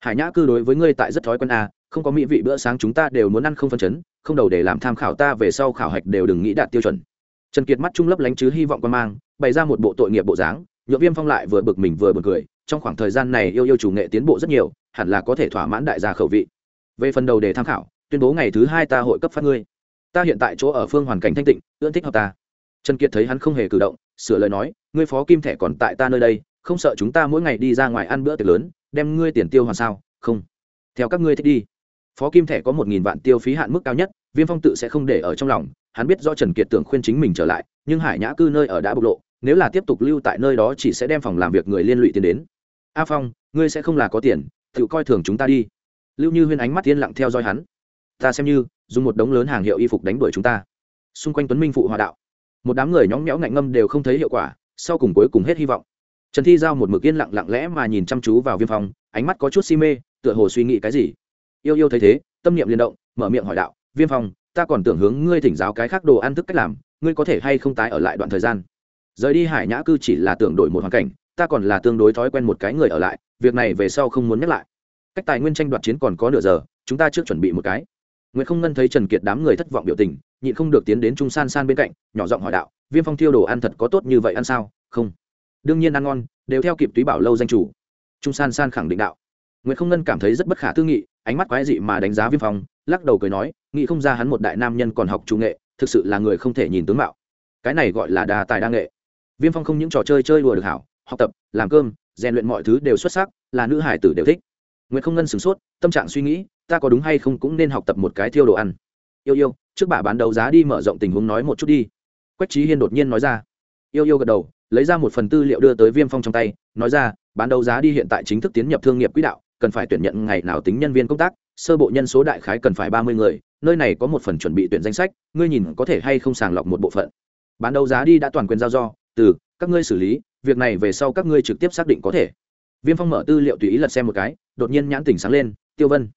Hải nhã cư đối với ngươi tại rất thói quen a không có mỹ vị bữa sáng chúng ta đều muốn ăn không phân chấn, không đầu để làm tham khảo ta về sau khảo hạch đều đừng nghĩ đạt tiêu chuẩn. Trần kiệt mắt trung lấp lánh chứ hy vọng quan mang, bày ra một bộ tội nghiệp bộ dáng nhựa viêm phong lại vừa bực mình vừa bực cười, trong khoảng thời gian này yêu yêu chủ nghệ tiến bộ rất nhiều, hẳn là có thể thỏa mãn đại gia khẩu vị về phần đầu để tham khảo, tuyên bố ngày thứ hai ta hội cấp phát ngươi. Ta hiện tại chỗ ở phương hoàn cảnh thanh tịnh ưỡn thích hợp ta. Trần kiệt thấy hắn không hề cử động, sửa lời nói, ngươi phó kim thẻ còn tại ta nơi đây, không sợ chúng ta mỗi ngày đi ra ngoài ăn bữa tiệc lớn, đem ngươi tiền tiêu hoàn sao? Không. Theo các ngươi thích đi. Phó kim thẻ có một nghìn vạn tiêu phí hạn mức cao nhất, viêm phong tự sẽ không để ở trong lòng, hắn biết do trần kiệt tưởng khuyên chính mình trở lại, nhưng hải nhã cư nơi ở đã bộc lộ, nếu là tiếp tục lưu tại nơi đó chỉ sẽ đem phòng làm việc người liên lụy tiền đến. A phong, ngươi sẽ không là có tiền, tự coi thường chúng ta đi lưu như huyên ánh mắt yên lặng theo dõi hắn. Ta xem như, dùng một đống lớn hàng hiệu y phục đánh đuổi chúng ta. Xung quanh tuấn minh phụ hòa đạo. Một đám người nhóng nhẽo ngạnh ngâm đều không thấy hiệu quả, sau cùng cuối cùng hết hy vọng. Trần thi giao một mực yên lặng lặng lẽ mà nhìn chăm chú vào viêm phòng ánh mắt có chút si mê, tựa hồ suy nghĩ cái gì. Yêu yêu thấy thế, tâm niệm liên động, mở miệng hỏi đạo, viêm phong, ta còn tưởng hướng ngươi thỉnh giáo cái khác đồ ăn thức cách làm, ngươi có thể hay không tái ở lại đoạn thời gian? Rời đi hải nhã cư chỉ là tưởng đổi một hoàn cảnh, ta còn là tương đối thói quen một cái người ở lại, việc này về sau không muốn nhắc lại cách tài nguyên tranh đoạt chiến còn có nửa giờ, chúng ta trước chuẩn bị một cái. Nguyễn không ngân thấy trần kiệt đám người thất vọng biểu tình, nhịn không được tiến đến trung san san bên cạnh, nhỏ giọng hỏi đạo, viêm phong thiêu đồ ăn thật có tốt như vậy ăn sao? Không. Đương nhiên ăn ngon, đều theo kịp túy bảo lâu danh chủ. Trung san san khẳng định đạo. Nguyễn không ngân cảm thấy rất bất khả tư nghị, ánh mắt quái dị mà đánh giá viêm phong, lắc đầu cười nói, nghĩ không ra hắn một đại nam nhân còn học trung nghệ, thực sự là người không thể nhìn tướng mạo. Cái này gọi là đa tài đa nghệ. Viêm phong không những trò chơi chơi đùa được hảo, học tập, làm cơm, rèn luyện mọi thứ đều xuất sắc, là nữ hải tử đều thích nguyệt không ngân sửng sốt, tâm trạng suy nghĩ, ta có đúng hay không cũng nên học tập một cái thiêu đồ ăn. Yêu yêu, trước bà bán đấu giá đi mở rộng tình huống nói một chút đi. Quách trí hiên đột nhiên nói ra. Yêu yêu gật đầu, lấy ra một phần tư liệu đưa tới viêm phong trong tay, nói ra, bán đấu giá đi hiện tại chính thức tiến nhập thương nghiệp quỹ đạo, cần phải tuyển nhận ngày nào tính nhân viên công tác, sơ bộ nhân số đại khái cần phải ba mươi người, nơi này có một phần chuẩn bị tuyển danh sách, ngươi nhìn có thể hay không sàng lọc một bộ phận. Bán đấu giá đi đã toàn quyền giao do, từ, các ngươi xử lý, việc này về sau các ngươi trực tiếp xác định có thể. Viêm phong mở tư liệu tùy ý lật xem một cái đột nhiên nhãn tỉnh sáng lên, tiêu vân.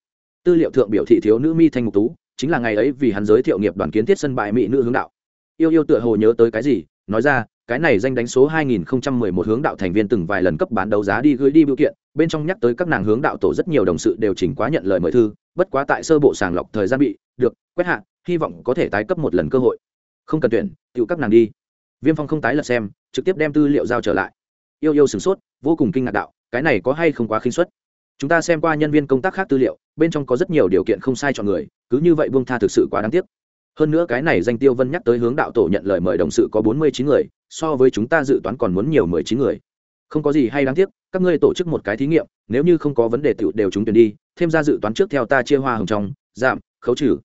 Tư liệu thượng biểu thị thiếu nữ mi thanh mục tú, chính là ngày ấy vì hắn giới thiệu nghiệp đoàn kiến thiết sân bãi mỹ nữ hướng đạo. Yêu yêu tựa hồ nhớ tới cái gì, nói ra, cái này danh đánh số 2011 hướng đạo thành viên từng vài lần cấp bán đấu giá đi gửi đi biểu kiện, bên trong nhắc tới các nàng hướng đạo tổ rất nhiều đồng sự đều chỉnh quá nhận lời mời thư, bất quá tại sơ bộ sàng lọc thời gian bị, được, quét hạ, hy vọng có thể tái cấp một lần cơ hội. Không cần tuyển tự các nàng đi. Viêm phong không tái lật xem, trực tiếp đem tư liệu giao trở lại. Yêu yêu sửng sốt, vô cùng kinh ngạc đạo, cái này có hay không quá khinh suất? Chúng ta xem qua nhân viên công tác khác tư liệu, bên trong có rất nhiều điều kiện không sai chọn người, cứ như vậy buông tha thực sự quá đáng tiếc. Hơn nữa cái này danh tiêu vân nhắc tới hướng đạo tổ nhận lời mời đồng sự có bốn mươi chín người, so với chúng ta dự toán còn muốn nhiều mười chín người. Không có gì hay đáng tiếc, các ngươi tổ chức một cái thí nghiệm, nếu như không có vấn đề tựu đều chúng tuyển đi, thêm ra dự toán trước theo ta chia hoa hồng trong, giảm, khấu trừ.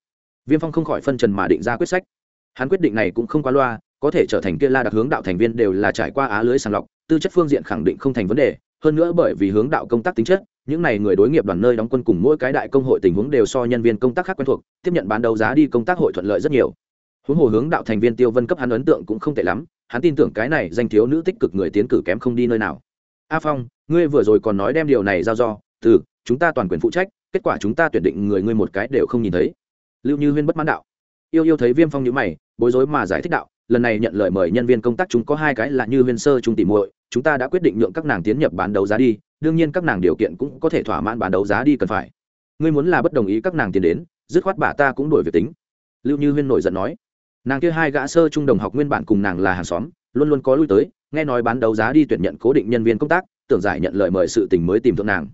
Viêm phong không khỏi phân trần mà định ra quyết sách. Hắn quyết định này cũng không quá loa, có thể trở thành kia la đặc hướng đạo thành viên đều là trải qua á lưới sàng lọc, tư chất phương diện khẳng định không thành vấn đề hơn nữa bởi vì hướng đạo công tác tính chất, những n à y người đối nghiệp đoàn nơi đóng quân cùng mỗi cái đại công hội tình huống đều so nhân viên công tác khác quen thuộc, tiếp nhận bán đấu giá đi công tác hội thuận lợi rất nhiều. Huống hồ hướng đạo thành viên tiêu vân cấp hắn ấn tượng cũng không tệ lắm, hắn tin tưởng cái này danh thiếu nữ tích cực người tiến cử kém không đi nơi nào. A phong, ngươi vừa rồi còn nói đem điều này giao do, từ, chúng ta toàn quyền phụ trách, kết quả chúng ta tuyển định người ngươi một cái đều không nhìn thấy. Lưu như huyên bất mãn đạo. Yêu yêu thấy viêm phong nhữ mày, bối rối mà giải thích đạo, lần này nhận lời mời nhân viên công tác chúng có hai cái là như huyên sơ trung tìm muội chúng ta đã quyết định nhượng các nàng tiến nhập bán đấu giá đi, đương nhiên các nàng điều kiện cũng có thể thỏa mãn bán đấu giá đi cần phải. Ngươi muốn là bất đồng ý các nàng tiến đến, dứt khoát bà ta cũng đổi việc tính. Lưu như huyên nổi giận nói. Nàng kia hai gã sơ trung đồng học nguyên bản cùng nàng là hàng xóm, luôn luôn có lui tới, nghe nói bán đấu giá đi tuyển nhận cố định nhân viên công tác, tưởng giải nhận lời mời sự tình mới tìm thượng nàng.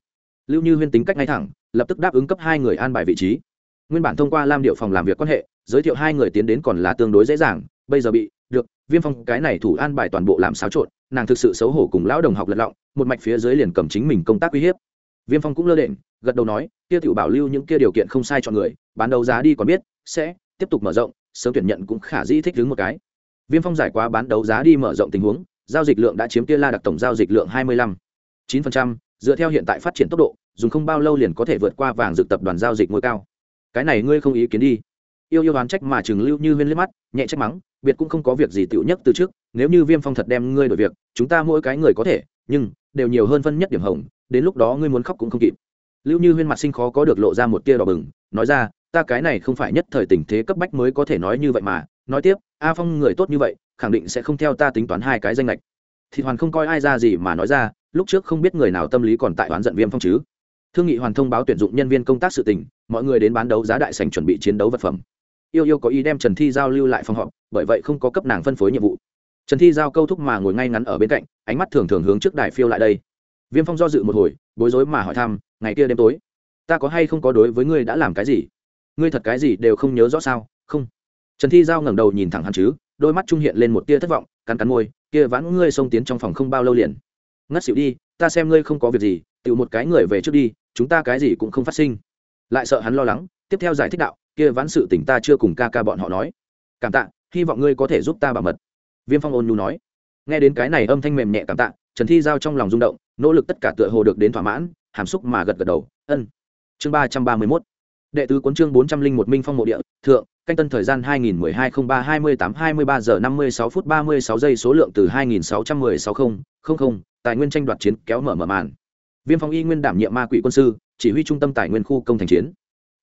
Lưu như huyên tính cách ngay thẳng, lập tức đáp ứng cấp hai người an bài vị trí. Nguyên bản thông qua lam điệu phòng làm việc quan hệ, giới thiệu hai người tiến đến còn là tương đối dễ dàng, bây giờ bị, được, viêm phong, cái này thủ an bài toàn bộ làm xáo trộn nàng thực sự xấu hổ cùng lão đồng học lật lọng, một mạch phía dưới liền cầm chính mình công tác uy hiếp. Viêm phong cũng lơ đễnh, gật đầu nói, kia tiểu bảo lưu những kia điều kiện không sai cho người, bán đấu giá đi còn biết, sẽ tiếp tục mở rộng, sớm tuyển nhận cũng khả dĩ thích đứng một cái. Viêm phong giải quá bán đấu giá đi mở rộng tình huống, giao dịch lượng đã chiếm kia la đặc tổng giao dịch lượng hai mươi lăm. chín phần trăm, dựa theo hiện tại phát triển tốc độ, dùng không bao lâu liền có thể vượt qua vàng dược tập đoàn giao dịch ngôi cao. Cái này ngươi không ý kiến đi yêu yêu đoán trách mà chừng lưu như huyên liếc mắt, nhẹ trách mắng, biệt cũng không có việc gì tiểu nhất từ trước, nếu như viêm phong thật đem ngươi đổi việc, chúng ta mỗi cái người có thể, nhưng, đều nhiều hơn phân nhất điểm hồng, đến lúc đó ngươi muốn khóc cũng không kịp. Lưu như huyên mặt sinh khó có được lộ ra một tia đỏ bừng, nói ra, ta cái này không phải nhất thời tình thế cấp bách mới có thể nói như vậy mà, nói tiếp, a phong người tốt như vậy, khẳng định sẽ không theo ta tính toán hai cái danh lệch thì hoàn không coi ai ra gì mà nói ra, lúc trước không biết người nào tâm lý còn tại oán giận viêm phong chứ. Thương nghị hoàn thông báo tuyển dụng nhân viên công tác sự tình, mọi người đến bán đấu giá đại sành chuẩn bị chiến đấu vật phẩm yêu yêu có ý đem trần thi giao lưu lại phòng họp, bởi vậy không có cấp nàng phân phối nhiệm vụ. Trần thi giao câu thúc mà ngồi ngay ngắn ở bên cạnh, ánh mắt thường thường hướng trước đài phiêu lại đây. Viêm phong do dự một hồi, bối rối mà hỏi thăm, ngày kia đêm tối, ta có hay không có đối với ngươi đã làm cái gì? Ngươi thật cái gì đều không nhớ rõ sao? Không. Trần thi giao ngẩng đầu nhìn thẳng hắn chứ, đôi mắt trung hiện lên một tia thất vọng, cắn cắn môi, kia vãn ngươi xông tiến trong phòng không bao lâu liền. Ngất xỉu đi, ta xem ngươi không có việc gì tự một cái người về trước đi, chúng ta cái gì cũng không phát sinh. Lại sợ hắn lo lắng, tiếp theo giải thích đạo kia vãn sự tỉnh ta chưa cùng ca ca bọn họ nói. Cảm tạ, hy vọng ngươi có thể giúp ta bảo mật. Viêm phong ôn nhu nói. Nghe đến cái này âm thanh mềm nhẹ cảm tạ, trần thi giao trong lòng rung động, nỗ lực tất cả tựa hồ được đến thỏa mãn, hàm xúc mà gật gật đầu, ân. Chương ba trăm ba mươi mốt. Đệ tứ cuốn chương bốn trăm linh một minh phong mộ địa, thượng, canh tân thời gian hai nghìn mười hai không ba hai mươi tám hai mươi ba giờ năm mươi sáu phút ba mươi sáu giây, số lượng từ hai nghìn sáu trăm mười sáu không không không, tài nguyên tranh đoạt chiến, kéo mở mở màn. Viêm phong y nguyên đảm nhiệm ma quỷ quân sư, chỉ huy trung tâm tài nguyên khu công thành chiến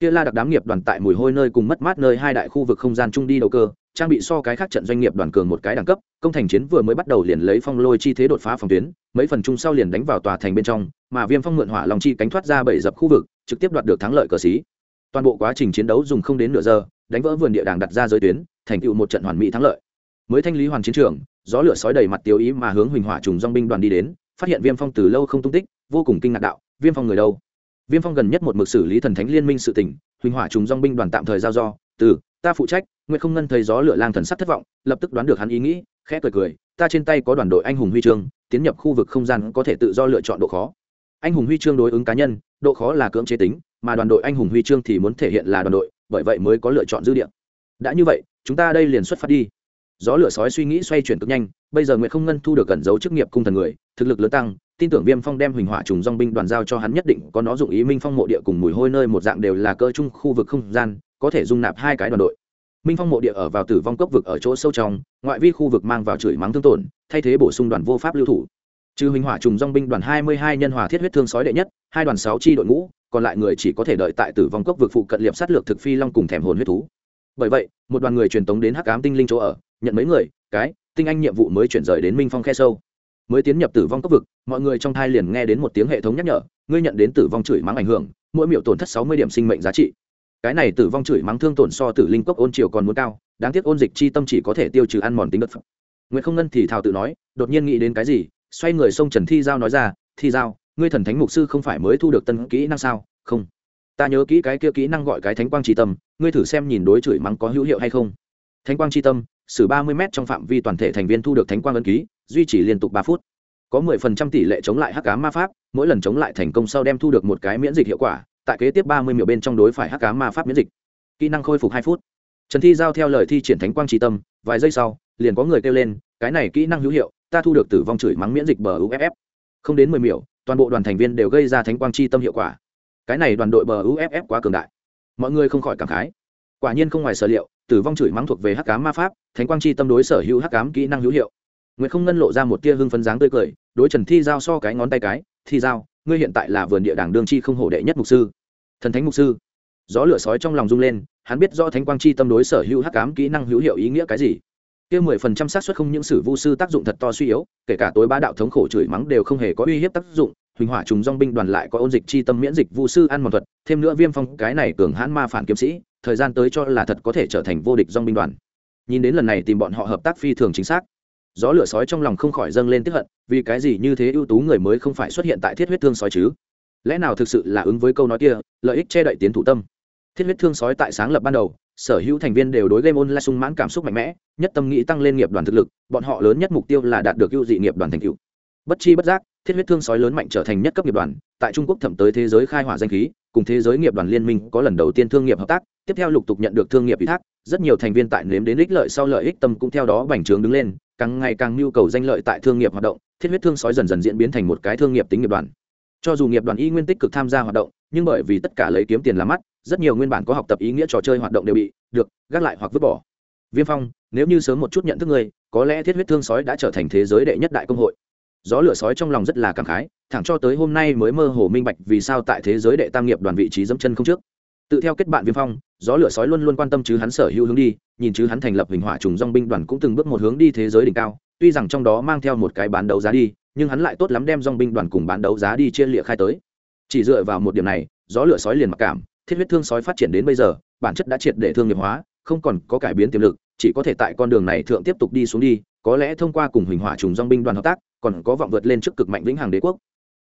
kia la đặc đám nghiệp đoàn tại mùi hôi nơi cùng mất mát nơi hai đại khu vực không gian chung đi đầu cơ, trang bị so cái khác trận doanh nghiệp đoàn cường một cái đẳng cấp, công thành chiến vừa mới bắt đầu liền lấy phong lôi chi thế đột phá phòng tuyến, mấy phần chung sau liền đánh vào tòa thành bên trong, mà viêm phong mượn hỏa lòng chi cánh thoát ra bảy dập khu vực, trực tiếp đoạt được thắng lợi cờ xí. Toàn bộ quá trình chiến đấu dùng không đến nửa giờ, đánh vỡ vườn địa đàng đặt ra giới tuyến, thành tựu một trận hoàn mỹ thắng lợi. Mới thanh lý hoàn chiến trường, gió lửa sói đầy mặt tiêu ý mà hướng huỳnh hỏa trùng dong binh đoàn đi đến, phát hiện viêm phong từ lâu không tung tích, vô cùng kinh ngạc đạo, viêm phong người đâu? Viêm phong gần nhất một mực xử lý thần thánh liên minh sự tỉnh huỳnh hỏa trùng dong binh đoàn tạm thời giao do. Từ, ta phụ trách Nguyện không ngân thấy gió lửa lang thần sắc thất vọng, lập tức đoán được hắn ý nghĩ, khẽ cười cười, ta trên tay có đoàn đội anh hùng huy chương, tiến nhập khu vực không gian có thể tự do lựa chọn độ khó. Anh hùng huy chương đối ứng cá nhân, độ khó là cưỡng chế tính, mà đoàn đội anh hùng huy chương thì muốn thể hiện là đoàn đội, bởi vậy mới có lựa chọn dư địa. Đã như vậy, chúng ta đây liền xuất phát đi gió lửa sói suy nghĩ xoay chuyển cực nhanh, bây giờ nguyệt không ngân thu được gần dấu chức nghiệp cung thần người, thực lực lớn tăng, tin tưởng viêm phong đem huỳnh hỏa trùng dong binh đoàn giao cho hắn nhất định có nó dụng ý minh phong mộ địa cùng mùi hôi nơi một dạng đều là cơ chung khu vực không gian, có thể dung nạp hai cái đoàn đội. Minh phong mộ địa ở vào tử vong cốc vực ở chỗ sâu trong, ngoại vi khu vực mang vào chửi mắng thương tổn, thay thế bổ sung đoàn vô pháp lưu thủ. Trừ huỳnh hỏa trùng dong binh đoàn hai mươi hai nhân hòa thiết huyết thương sói đệ nhất, hai đoàn sáu chi đội ngũ, còn lại người chỉ có thể đợi tại tử vong cốc vực phụ cận liệp sát lược thực phi long cùng thèm hồn huyết thú. Bởi vậy, một đoàn người truyền tống đến hắc ám tinh linh chỗ ở nhận mấy người, cái, tinh anh nhiệm vụ mới chuyển rời đến minh phong khe sâu. Mới tiến nhập tử vong cấp vực, mọi người trong thai liền nghe đến một tiếng hệ thống nhắc nhở, ngươi nhận đến tử vong chửi mắng ảnh hưởng, mỗi miệu tổn thất sáu mươi điểm sinh mệnh giá trị. Cái này tử vong chửi mắng thương tổn so tử linh cốc ôn triều còn muốn cao, đáng tiếc ôn dịch chi tâm chỉ có thể tiêu trừ ăn mòn tính đất phẩm nguyễn không ngân thì thào tự nói, đột nhiên nghĩ đến cái gì, xoay người xông trần thi giao nói ra, thi giao, ngươi thần thánh mục sư không phải mới thu được tân kỹ năng sao? Không. Ta nhớ kỹ cái kia kỹ năng gọi cái thánh quang tri tâm, ngươi thử xem nhìn đối chửi mắng có hữu hiệu hay không. Thánh quang tri tâm xử ba mươi m trong phạm vi toàn thể thành viên thu được thánh quang ấn ký, duy trì liên tục ba phút. Có mười phần trăm tỷ lệ chống lại hắc cá ma pháp, mỗi lần chống lại thành công sau đem thu được một cái miễn dịch hiệu quả, tại kế tiếp ba mươi miểu bên trong đối phải hắc cá ma pháp miễn dịch. Kỹ năng khôi phục hai phút. Trần thi giao theo lời thi triển thánh quang tri tâm, vài giây sau, liền có người kêu lên, cái này kỹ năng hữu hiệu, ta thu được tử vong chửi mắng miễn dịch bờ uff không đến mười miểu, toàn bộ đoàn thành viên đều gây ra thánh quang chi tâm hiệu quả. Cái này đoàn đội bờ uff quá cường đại. Mọi người không khỏi cảm khái quả nhiên không ngoài sở liệu, tử vong chửi mắng thuộc về hắc cám ma pháp, thánh quang chi tâm đối sở hữu hắc cám kỹ năng hữu hiệu. Nguyễn không ngân lộ ra một tia hưng phấn dáng tươi cười, đối trần thi giao so cái ngón tay cái, thi giao, ngươi hiện tại là vườn địa đảng đương chi không hổ đệ nhất mục sư. Thần thánh mục sư. Gió lửa sói trong lòng rung lên, hắn biết do thánh quang chi tâm đối sở hữu hắc cám kỹ năng hữu hiệu ý nghĩa cái gì. Kia mười phần trăm xác suất không những sử vu sư tác dụng thật to suy yếu, kể cả tối ba đạo thống khổ chửi mắng đều không hề có uy hiếp tác dụng, huỳnh hỏa trùng dong binh đoàn lại có ôn dịch chi tâm miễn dịch vu sư ăn mòn thuật, thêm nữa viêm phong cái này cường hãn ma phản kiếm sĩ thời gian tới cho là thật có thể trở thành vô địch dong binh đoàn. Nhìn đến lần này tìm bọn họ hợp tác phi thường chính xác, gió lửa sói trong lòng không khỏi dâng lên tiếp hận, vì cái gì như thế ưu tú người mới không phải xuất hiện tại thiết huyết thương sói chứ? Lẽ nào thực sự là ứng với câu nói kia, lợi ích che đậy tiến thủ tâm? Thiết huyết thương sói tại sáng lập ban đầu, sở hữu thành viên đều đối game online sung mãn cảm xúc mạnh mẽ, nhất tâm nghĩ tăng lên nghiệp đoàn thực lực, bọn họ lớn nhất mục tiêu là đạt được ưu dị nghiệp đoàn thành cựu bất chi bất giác, thiết huyết thương sói lớn mạnh trở thành nhất cấp nghiệp đoàn, tại trung quốc thẩm tới thế giới khai hỏa danh khí, cùng thế giới nghiệp đoàn liên minh có lần đầu tiên thương nghiệp hợp tác, tiếp theo lục tục nhận được thương nghiệp ủy thác, rất nhiều thành viên tại nếm đến ích lợi sau lợi ích tâm cũng theo đó bành trướng đứng lên, càng ngày càng nhu cầu danh lợi tại thương nghiệp hoạt động, thiết huyết thương sói dần dần diễn biến thành một cái thương nghiệp tính nghiệp đoàn. Cho dù nghiệp đoàn y nguyên tích cực tham gia hoạt động, nhưng bởi vì tất cả lấy kiếm tiền làm mắt, rất nhiều nguyên bản có học tập ý nghĩa trò chơi hoạt động đều bị, được, gác lại hoặc vứt bỏ. Viêm phong, nếu như sớm một chút nhận thức ngươi, có lẽ thiết huyết thương sói đã trở thành thế giới đệ nhất đại công hội gió lửa sói trong lòng rất là cảm khái, thẳng cho tới hôm nay mới mơ hồ minh bạch vì sao tại thế giới đệ tam nghiệp đoàn vị trí dẫm chân không trước. Tự theo kết bạn viêm phong, gió lửa sói luôn luôn quan tâm chứ hắn sở hữu hướng đi, nhìn chứ hắn thành lập hình hỏa trùng dong binh đoàn cũng từng bước một hướng đi thế giới đỉnh cao, tuy rằng trong đó mang theo một cái bán đấu giá đi, nhưng hắn lại tốt lắm đem dong binh đoàn cùng bán đấu giá đi chia lịa khai tới. Chỉ dựa vào một điểm này, gió lửa sói liền mặc cảm, thiết huyết thương sói phát triển đến bây giờ, bản chất đã triệt để thương nghiệp hóa, không còn có cải biến tiềm lực, chỉ có thể tại con đường này thượng tiếp tục đi xuống đi, có lẽ thông qua cùng hình hỏa trùng dong binh đoàn hợp tác còn có vọng vượt lên trước cực mạnh vĩnh hằng đế quốc.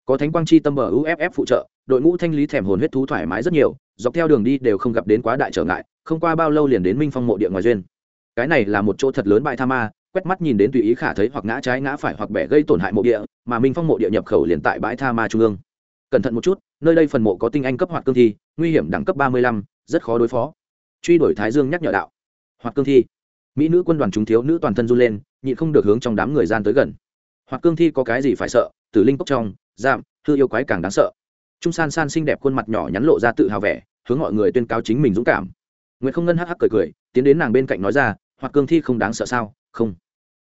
Có thánh quang chi tâm bờ uff phụ trợ, đội ngũ thanh lý thèm hồn huyết thú thoải mái rất nhiều, dọc theo đường đi đều không gặp đến quá đại trở ngại, không qua bao lâu liền đến minh phong mộ địa ngoài duyên. Cái này là một chỗ thật lớn bãi tha ma, quét mắt nhìn đến tùy ý khả thấy hoặc ngã trái ngã phải hoặc bẻ gây tổn hại mộ địa, mà minh phong mộ địa nhập khẩu liền tại bãi tha ma trung ương. Cẩn thận một chút, nơi đây phần mộ có tinh anh cấp hoạt cương thi, nguy hiểm đẳng cấp ba mươi lăm, rất khó đối phó. Truy đuổi thái dương nhắc nhở đạo. Hoạt cương thi. Mỹ nữ quân đoàn chúng thiếu nữ toàn thân run lên, nhịn không được hướng trong đám người gian tới gần hoặc cương thi có cái gì phải sợ, tử linh cốc trong giảm hư yêu quái càng đáng sợ. Trung san san xinh đẹp khuôn mặt nhỏ nhắn lộ ra tự hào vẻ, hướng mọi người tuyên cáo chính mình dũng cảm. Nguyễn không ngân hắc hắc cười cười, tiến đến nàng bên cạnh nói ra, hoặc cương thi không đáng sợ sao? Không.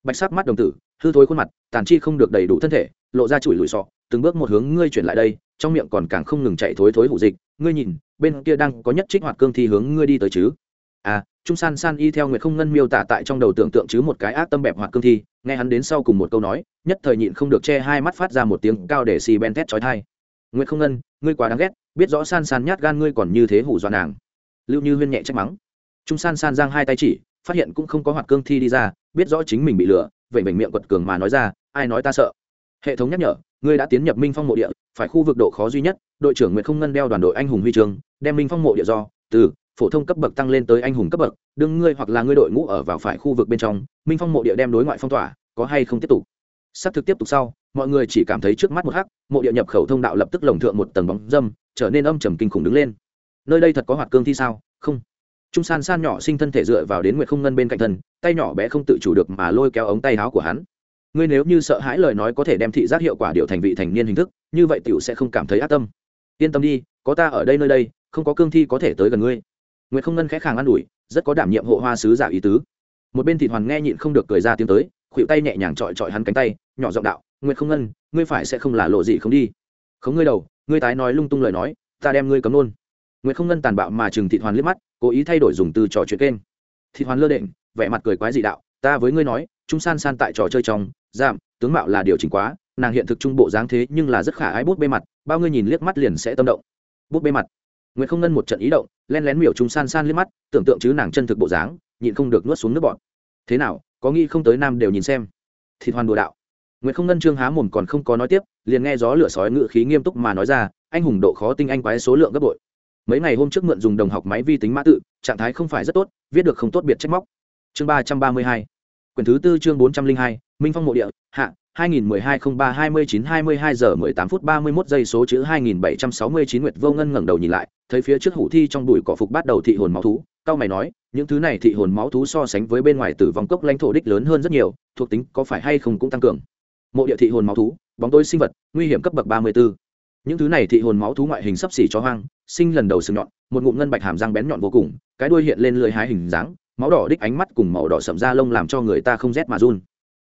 Bạch sắc mắt đồng tử, hư thối khuôn mặt, tàn chi không được đầy đủ thân thể, lộ ra chùi lùi sọ, từng bước một hướng ngươi chuyển lại đây, trong miệng còn càng không ngừng chạy thối thối hủ dịch. Ngươi nhìn, bên kia đang có nhất trích hoạt cương thi hướng ngươi đi tới chứ? À trung san san y theo nguyệt không ngân miêu tả tại trong đầu tưởng tượng chứ một cái ác tâm bẹp hoặc cương thi, nghe hắn đến sau cùng một câu nói, nhất thời nhịn không được che hai mắt phát ra một tiếng cao để xì ben thét trói thai nguyệt không ngân, ngươi quá đáng ghét, biết rõ san san nhát gan ngươi còn như thế hủ dọa nàng. Lưu như huyên nhẹ trách mắng. Trung san san giang hai tay chỉ, phát hiện cũng không có hoạt cương thi đi ra, biết rõ chính mình bị lừa, vậy bệnh miệng quật cường mà nói ra, ai nói ta sợ? Hệ thống nhắc nhở, ngươi đã tiến nhập minh phong mộ địa, phải khu vực độ khó duy nhất. Đội trưởng nguyệt không ngân đeo đoàn đội anh hùng huy trường đem minh phong mộ địa do, từ phổ thông cấp bậc tăng lên tới anh hùng cấp bậc, đương ngươi hoặc là ngươi đội ngũ ở vào phải khu vực bên trong, minh phong mộ địa đem đối ngoại phong tỏa, có hay không tiếp tục? Sắp thực tiếp tục sau, mọi người chỉ cảm thấy trước mắt một hắc, mộ địa nhập khẩu thông đạo lập tức lồng thượng một tầng bóng dâm, trở nên âm trầm kinh khủng đứng lên. Nơi đây thật có hoạt cương thi sao? Không. Trung san san nhỏ sinh thân thể dựa vào đến nguyệt không ngân bên cạnh thân, tay nhỏ bé không tự chủ được mà lôi kéo ống tay áo của hắn. Ngươi nếu như sợ hãi lời nói có thể đem thị giác hiệu quả điều thành vị thành niên hình thức, như vậy tiểu sẽ không cảm thấy ác tâm. Yên tâm đi, có ta ở đây nơi đây, không có cương thi có thể tới gần ngươi nguyệt không ngân khẽ khàng an ủi, rất có đảm nhiệm hộ hoa sứ giả ý tứ. Một bên thị hoàn nghe nhịn không được cười ra tiếng tới khuỵu tay nhẹ nhàng chọi chọi hắn cánh tay, nhỏ giọng đạo, nguyệt không ngân, ngươi phải sẽ không là lộ gì không đi. Không ngươi đầu, ngươi tái nói lung tung lời nói, ta đem ngươi cấm luôn. Nguyệt không ngân tàn bạo mà chừng thị hoàn liếc mắt, cố ý thay đổi dùng từ trò chuyện kênh. Thị hoàn lơ định vẻ mặt cười quái dị đạo, ta với ngươi nói trung san san tại trò chơi trong giảm tướng mạo là điều chỉnh quá, nàng hiện thực trung bộ dáng thế nhưng là rất khả ái bút bê mặt, bao ngươi nhìn liếc mắt liền sẽ tâm động. Bút bê mặt. Nguyệt không ngân một trận ý động, len lén miểu trung san san liếc mắt, tưởng tượng chứ nàng chân thực bộ dáng, nhịn không được nuốt xuống nước bọt. Thế nào, có nghĩ không tới nam đều nhìn xem. Thịt hoàn đùa đạo. Nguyệt không ngân trương há mồm còn không có nói tiếp, liền nghe gió lửa sói ngự khí nghiêm túc mà nói ra, anh hùng độ khó tinh anh quái số lượng gấp bội. Mấy ngày hôm trước mượn dùng đồng học máy vi tính mã tự, trạng thái không phải rất tốt, viết được không tốt biệt trách móc. Chương ba trăm ba mươi hai, quyển thứ tư chương bốn trăm linh hai, minh phong mộ địa, hạ 2012-03-29-22 giờ 18 phút 31 giây số chữ 2769 Nguyệt Vô Ngân ngẩng đầu nhìn lại, thấy phía trước hủ thi trong bụi cỏ phục bắt đầu thị hồn máu thú, cao mày nói, những thứ này thị hồn máu thú so sánh với bên ngoài tử vong cốc lãnh thổ đích lớn hơn rất nhiều, thuộc tính có phải hay không cũng tăng cường. Mộ địa thị hồn máu thú, bóng tối sinh vật, nguy hiểm cấp bậc 34. Những thứ này thị hồn máu thú ngoại hình sắp xỉ chó hoang, sinh lần đầu sừng nhọn, một ngụm ngân bạch hàm răng bén nhọn vô cùng, cái đuôi hiện lên lưỡi hái hình dáng, máu đỏ đích ánh mắt cùng màu đỏ sẫm da lông làm cho người ta không rét mà run.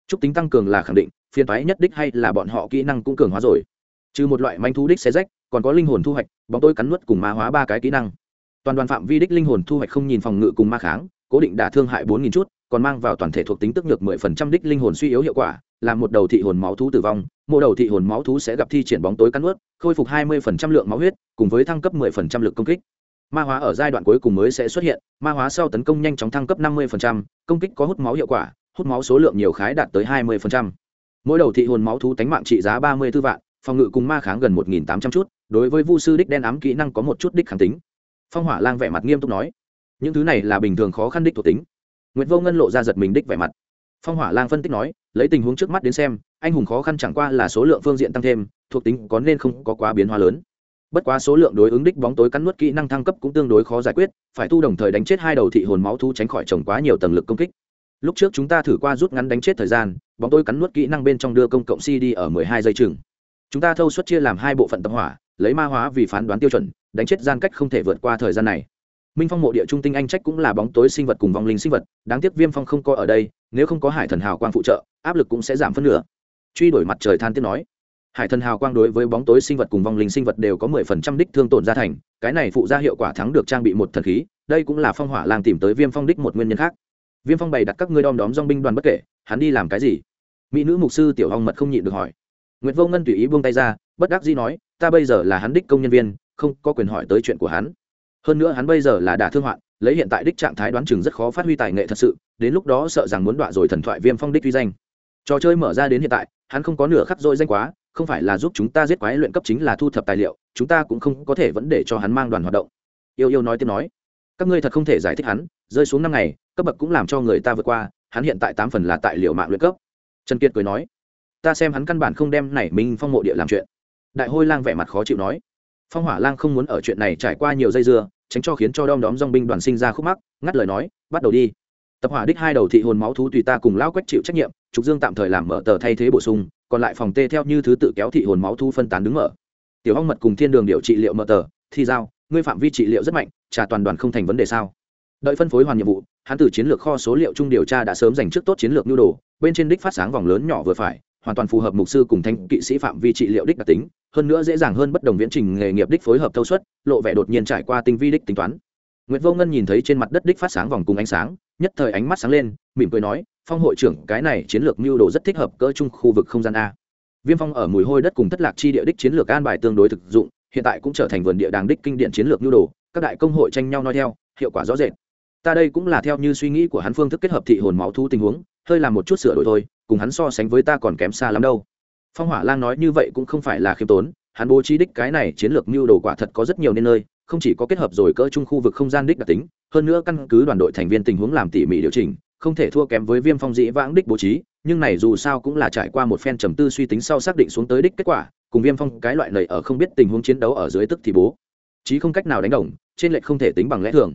Trúc tính tăng cường là khẳng định, phiền toái nhất đích hay là bọn họ kỹ năng cũng cường hóa rồi. Trừ một loại manh thú đích xe rách, còn có linh hồn thu hoạch, bóng tôi cắn nuốt cùng ma hóa ba cái kỹ năng. Toàn đoàn phạm vi đích linh hồn thu hoạch không nhìn phòng ngự cùng ma kháng, cố định đả thương hại bốn nghìn chút, còn mang vào toàn thể thuộc tính tức nhược mười phần trăm đích linh hồn suy yếu hiệu quả, làm một đầu thị hồn máu thú tử vong, mỗi đầu thị hồn máu thú sẽ gặp thi triển bóng tối cắn nuốt, khôi phục hai mươi phần trăm lượng máu huyết, cùng với thăng cấp mười phần trăm lực công kích. Ma hóa ở giai đoạn cuối cùng mới sẽ xuất hiện, ma hóa sau tấn công nhanh chóng thăng cấp năm mươi phần trăm, công kích có hút máu hiệu quả, hút máu số lượng nhiều khái đạt tới hai mươi phần trăm mỗi đầu thị hồn máu thú tánh mạng trị giá ba mươi b ố vạn, phòng ngự cùng ma kháng gần một nghìn tám trăm chút, đối với vu sư đích đen ám kỹ năng có một chút đích kháng tính. Phong hỏa lang vẻ mặt nghiêm túc nói, những thứ này là bình thường khó khăn đích thuộc tính. Nguyễn vô ngân lộ ra giật mình đích vẻ mặt. Phong hỏa lang phân tích nói, lấy tình huống trước mắt đến xem, anh hùng khó khăn chẳng qua là số lượng phương diện tăng thêm, thuộc tính có nên không có quá biến hóa lớn. Bất quá số lượng đối ứng đích bóng tối cắn nuốt kỹ năng thăng cấp cũng tương đối khó giải quyết, phải tu đồng thời đánh chết hai đầu thị hồn máu thu tránh khỏi trồng quá nhiều tầng lực công kích lúc trước chúng ta thử qua rút ngắn đánh chết thời gian, bóng tôi cắn nuốt kỹ năng bên trong đưa công cộng cd ở mười hai giây chừng. Chúng ta thâu suất chia làm hai bộ phận tập hỏa, lấy ma hóa vì phán đoán tiêu chuẩn, đánh chết gian cách không thể vượt qua thời gian này. Minh phong mộ địa trung tinh anh trách cũng là bóng tối sinh vật cùng vong linh sinh vật, đáng tiếc viêm phong không có ở đây, nếu không có hải thần hào quang phụ trợ, áp lực cũng sẽ giảm phân nửa. Truy đổi mặt trời than tiếc nói. Hải thần hào quang đối với bóng tối sinh vật cùng vong linh sinh vật đều có mười phần trăm đích thương tổn gia thành, cái này phụ ra hiệu quả thắng được trang bị một thần khí, đây cũng là phong hỏa lang tìm tới viêm phong đích một nguyên nhân khác viêm phong bày đặt các ngươi đom đóm dong binh đoàn bất kể, hắn đi làm cái gì? Mỹ nữ mục sư tiểu hong mật không nhịn được hỏi. Nguyễn vô ngân tùy ý buông tay ra, bất đắc dĩ nói, ta bây giờ là hắn đích công nhân viên, không có quyền hỏi tới chuyện của hắn. Hơn nữa hắn bây giờ là đả thương hoạn, lấy hiện tại đích trạng thái đoán chừng rất khó phát huy tài nghệ thật sự, đến lúc đó sợ rằng muốn đọa rồi thần thoại viêm phong đích uy danh. Trò chơi mở ra đến hiện tại, hắn không có nửa khắc dội danh quá, không phải là giúp chúng ta giết quái luyện cấp chính là thu thập tài liệu, chúng ta cũng không có thể vẫn để cho hắn mang đoàn hoạt động. Yêu yêu nói tiếp nói các ngươi thật không thể giải thích hắn, rơi xuống năm ngày, cấp bậc cũng làm cho người ta vượt qua, hắn hiện tại tám phần là tại liệu mạng luyện cấp. Trần kiệt cười nói, ta xem hắn căn bản không đem này minh phong mộ địa làm chuyện. Đại hôi lang vẻ mặt khó chịu nói, phong hỏa lang không muốn ở chuyện này trải qua nhiều dây dưa, tránh cho khiến cho đom đóm dong binh đoàn sinh ra khúc mắc, ngắt lời nói, bắt đầu đi. Tập hỏa đích hai đầu thị hồn máu thú tùy ta cùng lao quách chịu trách nhiệm, trục dương tạm thời làm mở tờ thay thế bổ sung, còn lại phòng tê theo như thứ tự kéo thị hồn máu thú phân tán đứng mở. Tiểu hong mật cùng thiên đường điều trị liệu mở tờ, thi giao ngươi phạm vi trị liệu rất mạnh trà toàn đoàn không thành vấn đề sao đợi phân phối hoàn nhiệm vụ hắn từ chiến lược kho số liệu chung điều tra đã sớm dành trước tốt chiến lược nhu đồ bên trên đích phát sáng vòng lớn nhỏ vừa phải hoàn toàn phù hợp mục sư cùng thanh kỵ sĩ phạm vi trị liệu đích đặc tính hơn nữa dễ dàng hơn bất đồng viễn trình nghề nghiệp đích phối hợp thâu suất lộ vẻ đột nhiên trải qua tinh vi đích tính toán Nguyệt Vô Ngân nhìn thấy trên mặt đất đích phát sáng vòng cùng ánh sáng, nhất thời ánh mắt sáng lên, mỉm cười nói, "Phong hội trưởng, cái này chiến lược mưu đồ rất thích hợp cỡ trung khu vực không gian a." Viêm Phong ở mùi hôi đất cùng thất lạc chi địa đích chiến lược an bài tương đối thực dụng, hiện tại cũng trở thành vườn địa đàng đích kinh điển chiến lược nhu đồ, các đại công hội tranh nhau nói theo, hiệu quả rõ rệt. Ta đây cũng là theo như suy nghĩ của hắn phương thức kết hợp thị hồn máu thu tình huống hơi làm một chút sửa đổi thôi cùng hắn so sánh với ta còn kém xa lắm đâu. Phong hỏa lang nói như vậy cũng không phải là khiêm tốn hắn bố trí đích cái này chiến lược mưu đồ quả thật có rất nhiều nên nơi không chỉ có kết hợp rồi cỡ chung khu vực không gian đích đặc tính hơn nữa căn cứ đoàn đội thành viên tình huống làm tỉ mỉ điều chỉnh không thể thua kém với viêm phong dĩ vãng đích bố trí nhưng này dù sao cũng là trải qua một phen trầm tư suy tính sau xác định xuống tới đích kết quả cùng viêm phong cái loại này ở không biết tình huống chiến đấu ở dưới tức thì bố. Trí không cách nào đánh đồng, trên lệch không thể tính bằng lẽ thường.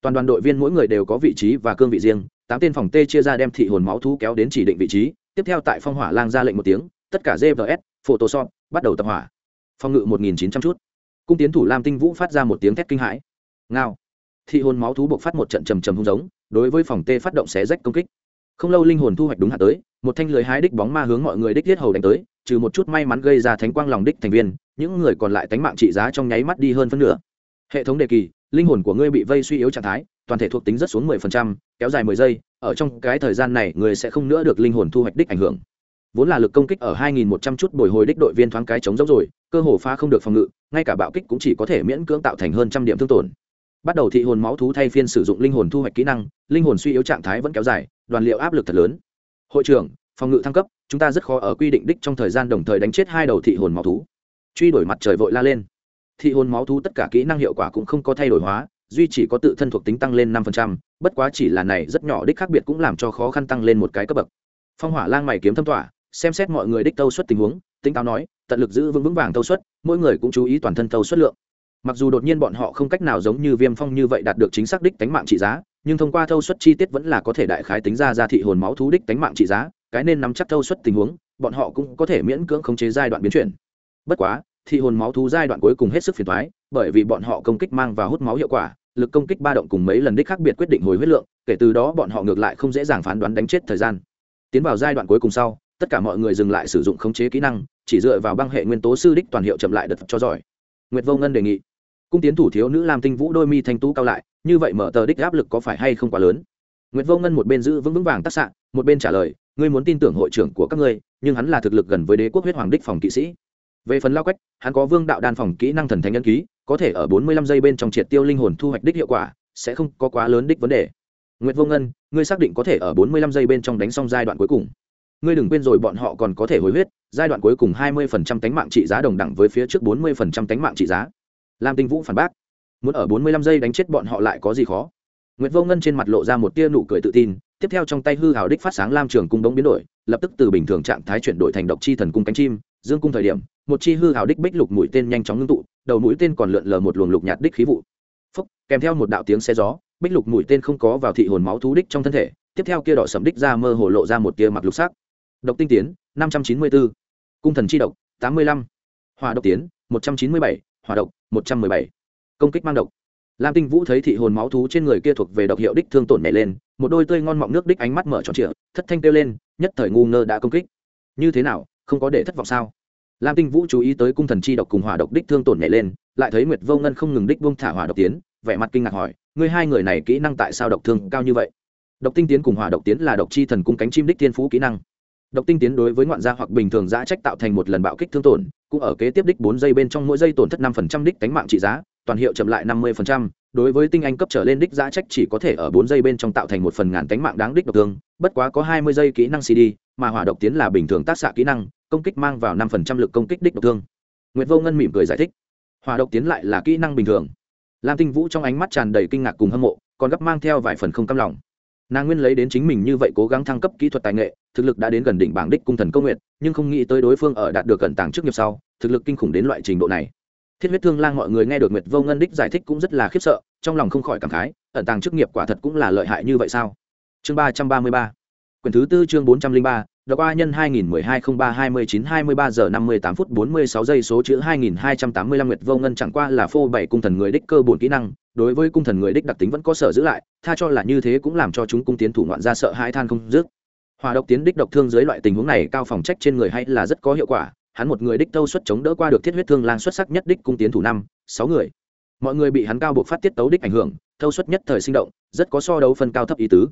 Toàn đoàn đội viên mỗi người đều có vị trí và cương vị riêng, tám tên phòng t chia ra đem thị hồn máu thú kéo đến chỉ định vị trí, tiếp theo tại phong hỏa lang ra lệnh một tiếng, tất cả gvs photoshop, bắt đầu tập hỏa. Phong ngự một nghìn chín trăm chút. Cung tiến thủ lam tinh vũ phát ra một tiếng thét kinh hãi. Ngao. Thị hồn máu thú buộc phát một trận trầm trầm hung giống, đối với phòng t phát động xé rách công kích. Không lâu linh hồn thu hoạch đúng hạ tới, một thanh lưới hái đích bóng ma hướng mọi người đích thiết hầu đánh tới trừ một chút may mắn gây ra thánh quang lòng đích thành viên những người còn lại tánh mạng trị giá trong nháy mắt đi hơn phân nửa. Hệ thống đề kỳ linh hồn của ngươi bị vây suy yếu trạng thái toàn thể thuộc tính rất xuống 10%, kéo dài 10 giây ở trong cái thời gian này người sẽ không nữa được linh hồn thu hoạch đích ảnh hưởng. Vốn là lực công kích ở 2.100 chút bồi hồi đích đội viên thoáng cái chống dốc rồi cơ hồ phá không được phòng ngự ngay cả bạo kích cũng chỉ có thể miễn cưỡng tạo thành hơn trăm điểm thương tổn. Bắt đầu thị hồn máu thú thay phiên sử dụng linh hồn thu hoạch kỹ năng linh hồn suy yếu trạng thái vẫn kéo dài đoàn liệu áp lực thật lớn. Hội trưởng phòng ngự thăng cấp, chúng ta rất khó ở quy định đích trong thời gian đồng thời đánh chết hai đầu thị hồn máu thú. Truy đổi mặt trời vội la lên. Thị hồn máu thú tất cả kỹ năng hiệu quả cũng không có thay đổi hóa, duy chỉ có tự thân thuộc tính tăng lên năm bất quá chỉ là này rất nhỏ đích khác biệt cũng làm cho khó khăn tăng lên một cái cấp bậc. Phong hỏa lang mày kiếm thâm tỏa xem xét mọi người đích tâu suất tình huống tính táo nói, tận lực giữ vững vững vàng tâu suất, mỗi người cũng chú ý toàn thân tâu suất lượng. Mặc dù đột nhiên bọn họ không cách nào giống như viêm phong như vậy đạt được chính xác đích tánh mạng trị giá, nhưng thông qua thâu suất chi tiết vẫn là có thể đại khái tính ra ra thị hồn máu thú đích tánh mạng trị giá cái nên nắm chắc thâu suất tình huống, bọn họ cũng có thể miễn cưỡng khống chế giai đoạn biến chuyển. Bất quá thị hồn máu thú giai đoạn cuối cùng hết sức phiền thoái bởi vì bọn họ công kích mang và hút máu hiệu quả, lực công kích ba động cùng mấy lần đích khác biệt quyết định hồi huyết lượng, kể từ đó bọn họ ngược lại không dễ dàng phán đoán đánh chết thời gian. Tiến vào giai đoạn cuối cùng sau, tất cả mọi người dừng lại sử dụng khống chế kỹ năng, chỉ dựa vào băng hệ nguyên tố sư đích toàn hiệu chậm lại đợt cho giỏi. Nguyệt vô ngân đề nghị, cung tiến thủ thiếu nữ làm tinh vũ đôi mi thanh tú cao lại, như vậy mở tờ đích áp lực có phải hay không quá lớn? Nguyệt vô ngân một bên giữ vững vững vàng tác xạ, một bên trả lời ngươi muốn tin tưởng hội trưởng của các ngươi, nhưng hắn là thực lực gần với đế quốc huyết hoàng đích phòng kỵ sĩ. Về phần lao quách, hắn có vương đạo đan phòng kỹ năng thần thánh nhân ký, có thể ở bốn mươi lăm giây bên trong triệt tiêu linh hồn thu hoạch đích hiệu quả, sẽ không có quá lớn đích vấn đề. Nguyệt vô ngân, ngươi xác định có thể ở bốn mươi lăm giây bên trong đánh xong giai đoạn cuối cùng. Ngươi đừng quên rồi bọn họ còn có thể hồi huyết, giai đoạn cuối cùng hai mươi phần trăm tánh mạng trị giá đồng đẳng với phía trước bốn mươi phần trăm tánh mạng trị giá. Lam tinh vũ phản bác. Muốn ở bốn mươi lăm giây đánh chết bọn họ lại có gì khó? Nguyệt vô ngân trên mặt lộ ra một tia nụ cười tự tin tiếp theo trong tay hư hào đích phát sáng lam trường cung đống biến đổi, lập tức từ bình thường trạng thái chuyển đổi thành độc chi thần cung cánh chim, dương cung thời điểm, một chi hư hào đích bích lục mũi tên nhanh chóng ngưng tụ, đầu mũi tên còn lượn lờ một luồng lục nhạt đích khí vụ. Phúc, kèm theo một đạo tiếng xe gió, bích lục mũi tên không có vào thị hồn máu thú đích trong thân thể, tiếp theo kia đỏ sầm đích ra mơ hồ lộ ra một tia mặc lục sắc. Độc tinh tiến, năm trăm chín mươi bốn cung thần chi độc, tám mươi lăm. Hỏa độc tiến, một trăm chín mươi bảy. Hỏa độc, một trăm mười bảy. Công kích mang độc lam tinh vũ thấy thị hồn máu thú trên người kia thuộc về độc hiệu đích thương tổn nhảy lên, một đôi tươi ngon mọng nước đích ánh mắt mở tròn trịa, thất thanh kêu lên, nhất thời ngu ngơ đã công kích. Như thế nào, không có để thất vọng sao? Lam tinh vũ chú ý tới cung thần chi độc cùng hỏa độc đích thương tổn nhảy lên, lại thấy nguyệt vô ngân không ngừng đích buông thả hỏa độc tiến, vẻ mặt kinh ngạc hỏi, ngươi hai người này kỹ năng tại sao độc thương cao như vậy? Độc tinh tiến cùng hỏa độc tiến là độc chi thần cung cánh chim đích thiên phú kỹ năng. Độc tinh tiến đối với ngoạn gia hoặc bình thường giá trách tạo thành một lần bạo kích thương tổn, cũng ở kế tiếp đích bốn giây bên trong mỗi giây tổn thất năm phần trăm đích tính mạng trị giá toàn hiệu chậm lại năm mươi phần trăm, đối với tinh anh cấp trở lên đích giã trách chỉ có thể ở bốn giây bên trong tạo thành một phần ngàn tánh mạng đáng đích độc thương, bất quá có hai mươi giây kỹ năng cd mà hỏa độc tiến là bình thường tác xạ kỹ năng, công kích mang vào năm phần trăm lực công kích đích độc thương. Nguyệt vô ngân mỉm cười giải thích. Hỏa độc tiến lại là kỹ năng bình thường. Lam tinh vũ trong ánh mắt tràn đầy kinh ngạc cùng hâm mộ, còn gấp mang theo vài phần không cam lòng. Nàng nguyên lấy đến chính mình như vậy cố gắng thăng cấp kỹ thuật tài nghệ, thực lực đã đến gần đỉnh bảng đích cung thần công nguyện nhưng không nghĩ tới đối phương ở đạt được cận tàng trước nghiệp sau, thực lực kinh khủng đến loại trình độ này thiết huyết thương lang mọi người nghe được nguyệt vô ngân đích giải thích cũng rất là khiếp sợ, trong lòng không khỏi cảm khái, ẩn tàng chức nghiệp quả thật cũng là lợi hại như vậy sao? Chương ba trăm ba mươi ba. Quyển thứ tư chương bốn trăm linh ba, đọc Qua nhân hai nghìn mười hai không ba hai mươi chín hai mươi ba giờ năm mươi tám phút bốn mươi sáu giây số chữ hai nghìn hai trăm tám mươi lăm nguyệt vô ngân chẳng qua là phô bảy cung thần người đích cơ bổn kỹ năng, đối với cung thần người đích đặc tính vẫn có sở giữ lại, tha cho là như thế cũng làm cho chúng cung tiến thủ ngoạn ra sợ hãi than không dứt. Hòa độc tiến đích độc thương dưới loại tình huống này cao phòng trách trên người hay là rất có hiệu quả hắn một người đích tâu xuất chống đỡ qua được thiết huyết thương lang xuất sắc nhất đích cung tiến thủ năm, sáu người. Mọi người bị hắn cao buộc phát tiết tấu đích ảnh hưởng, thâu xuất nhất thời sinh động, rất có so đấu phân cao thấp ý tứ.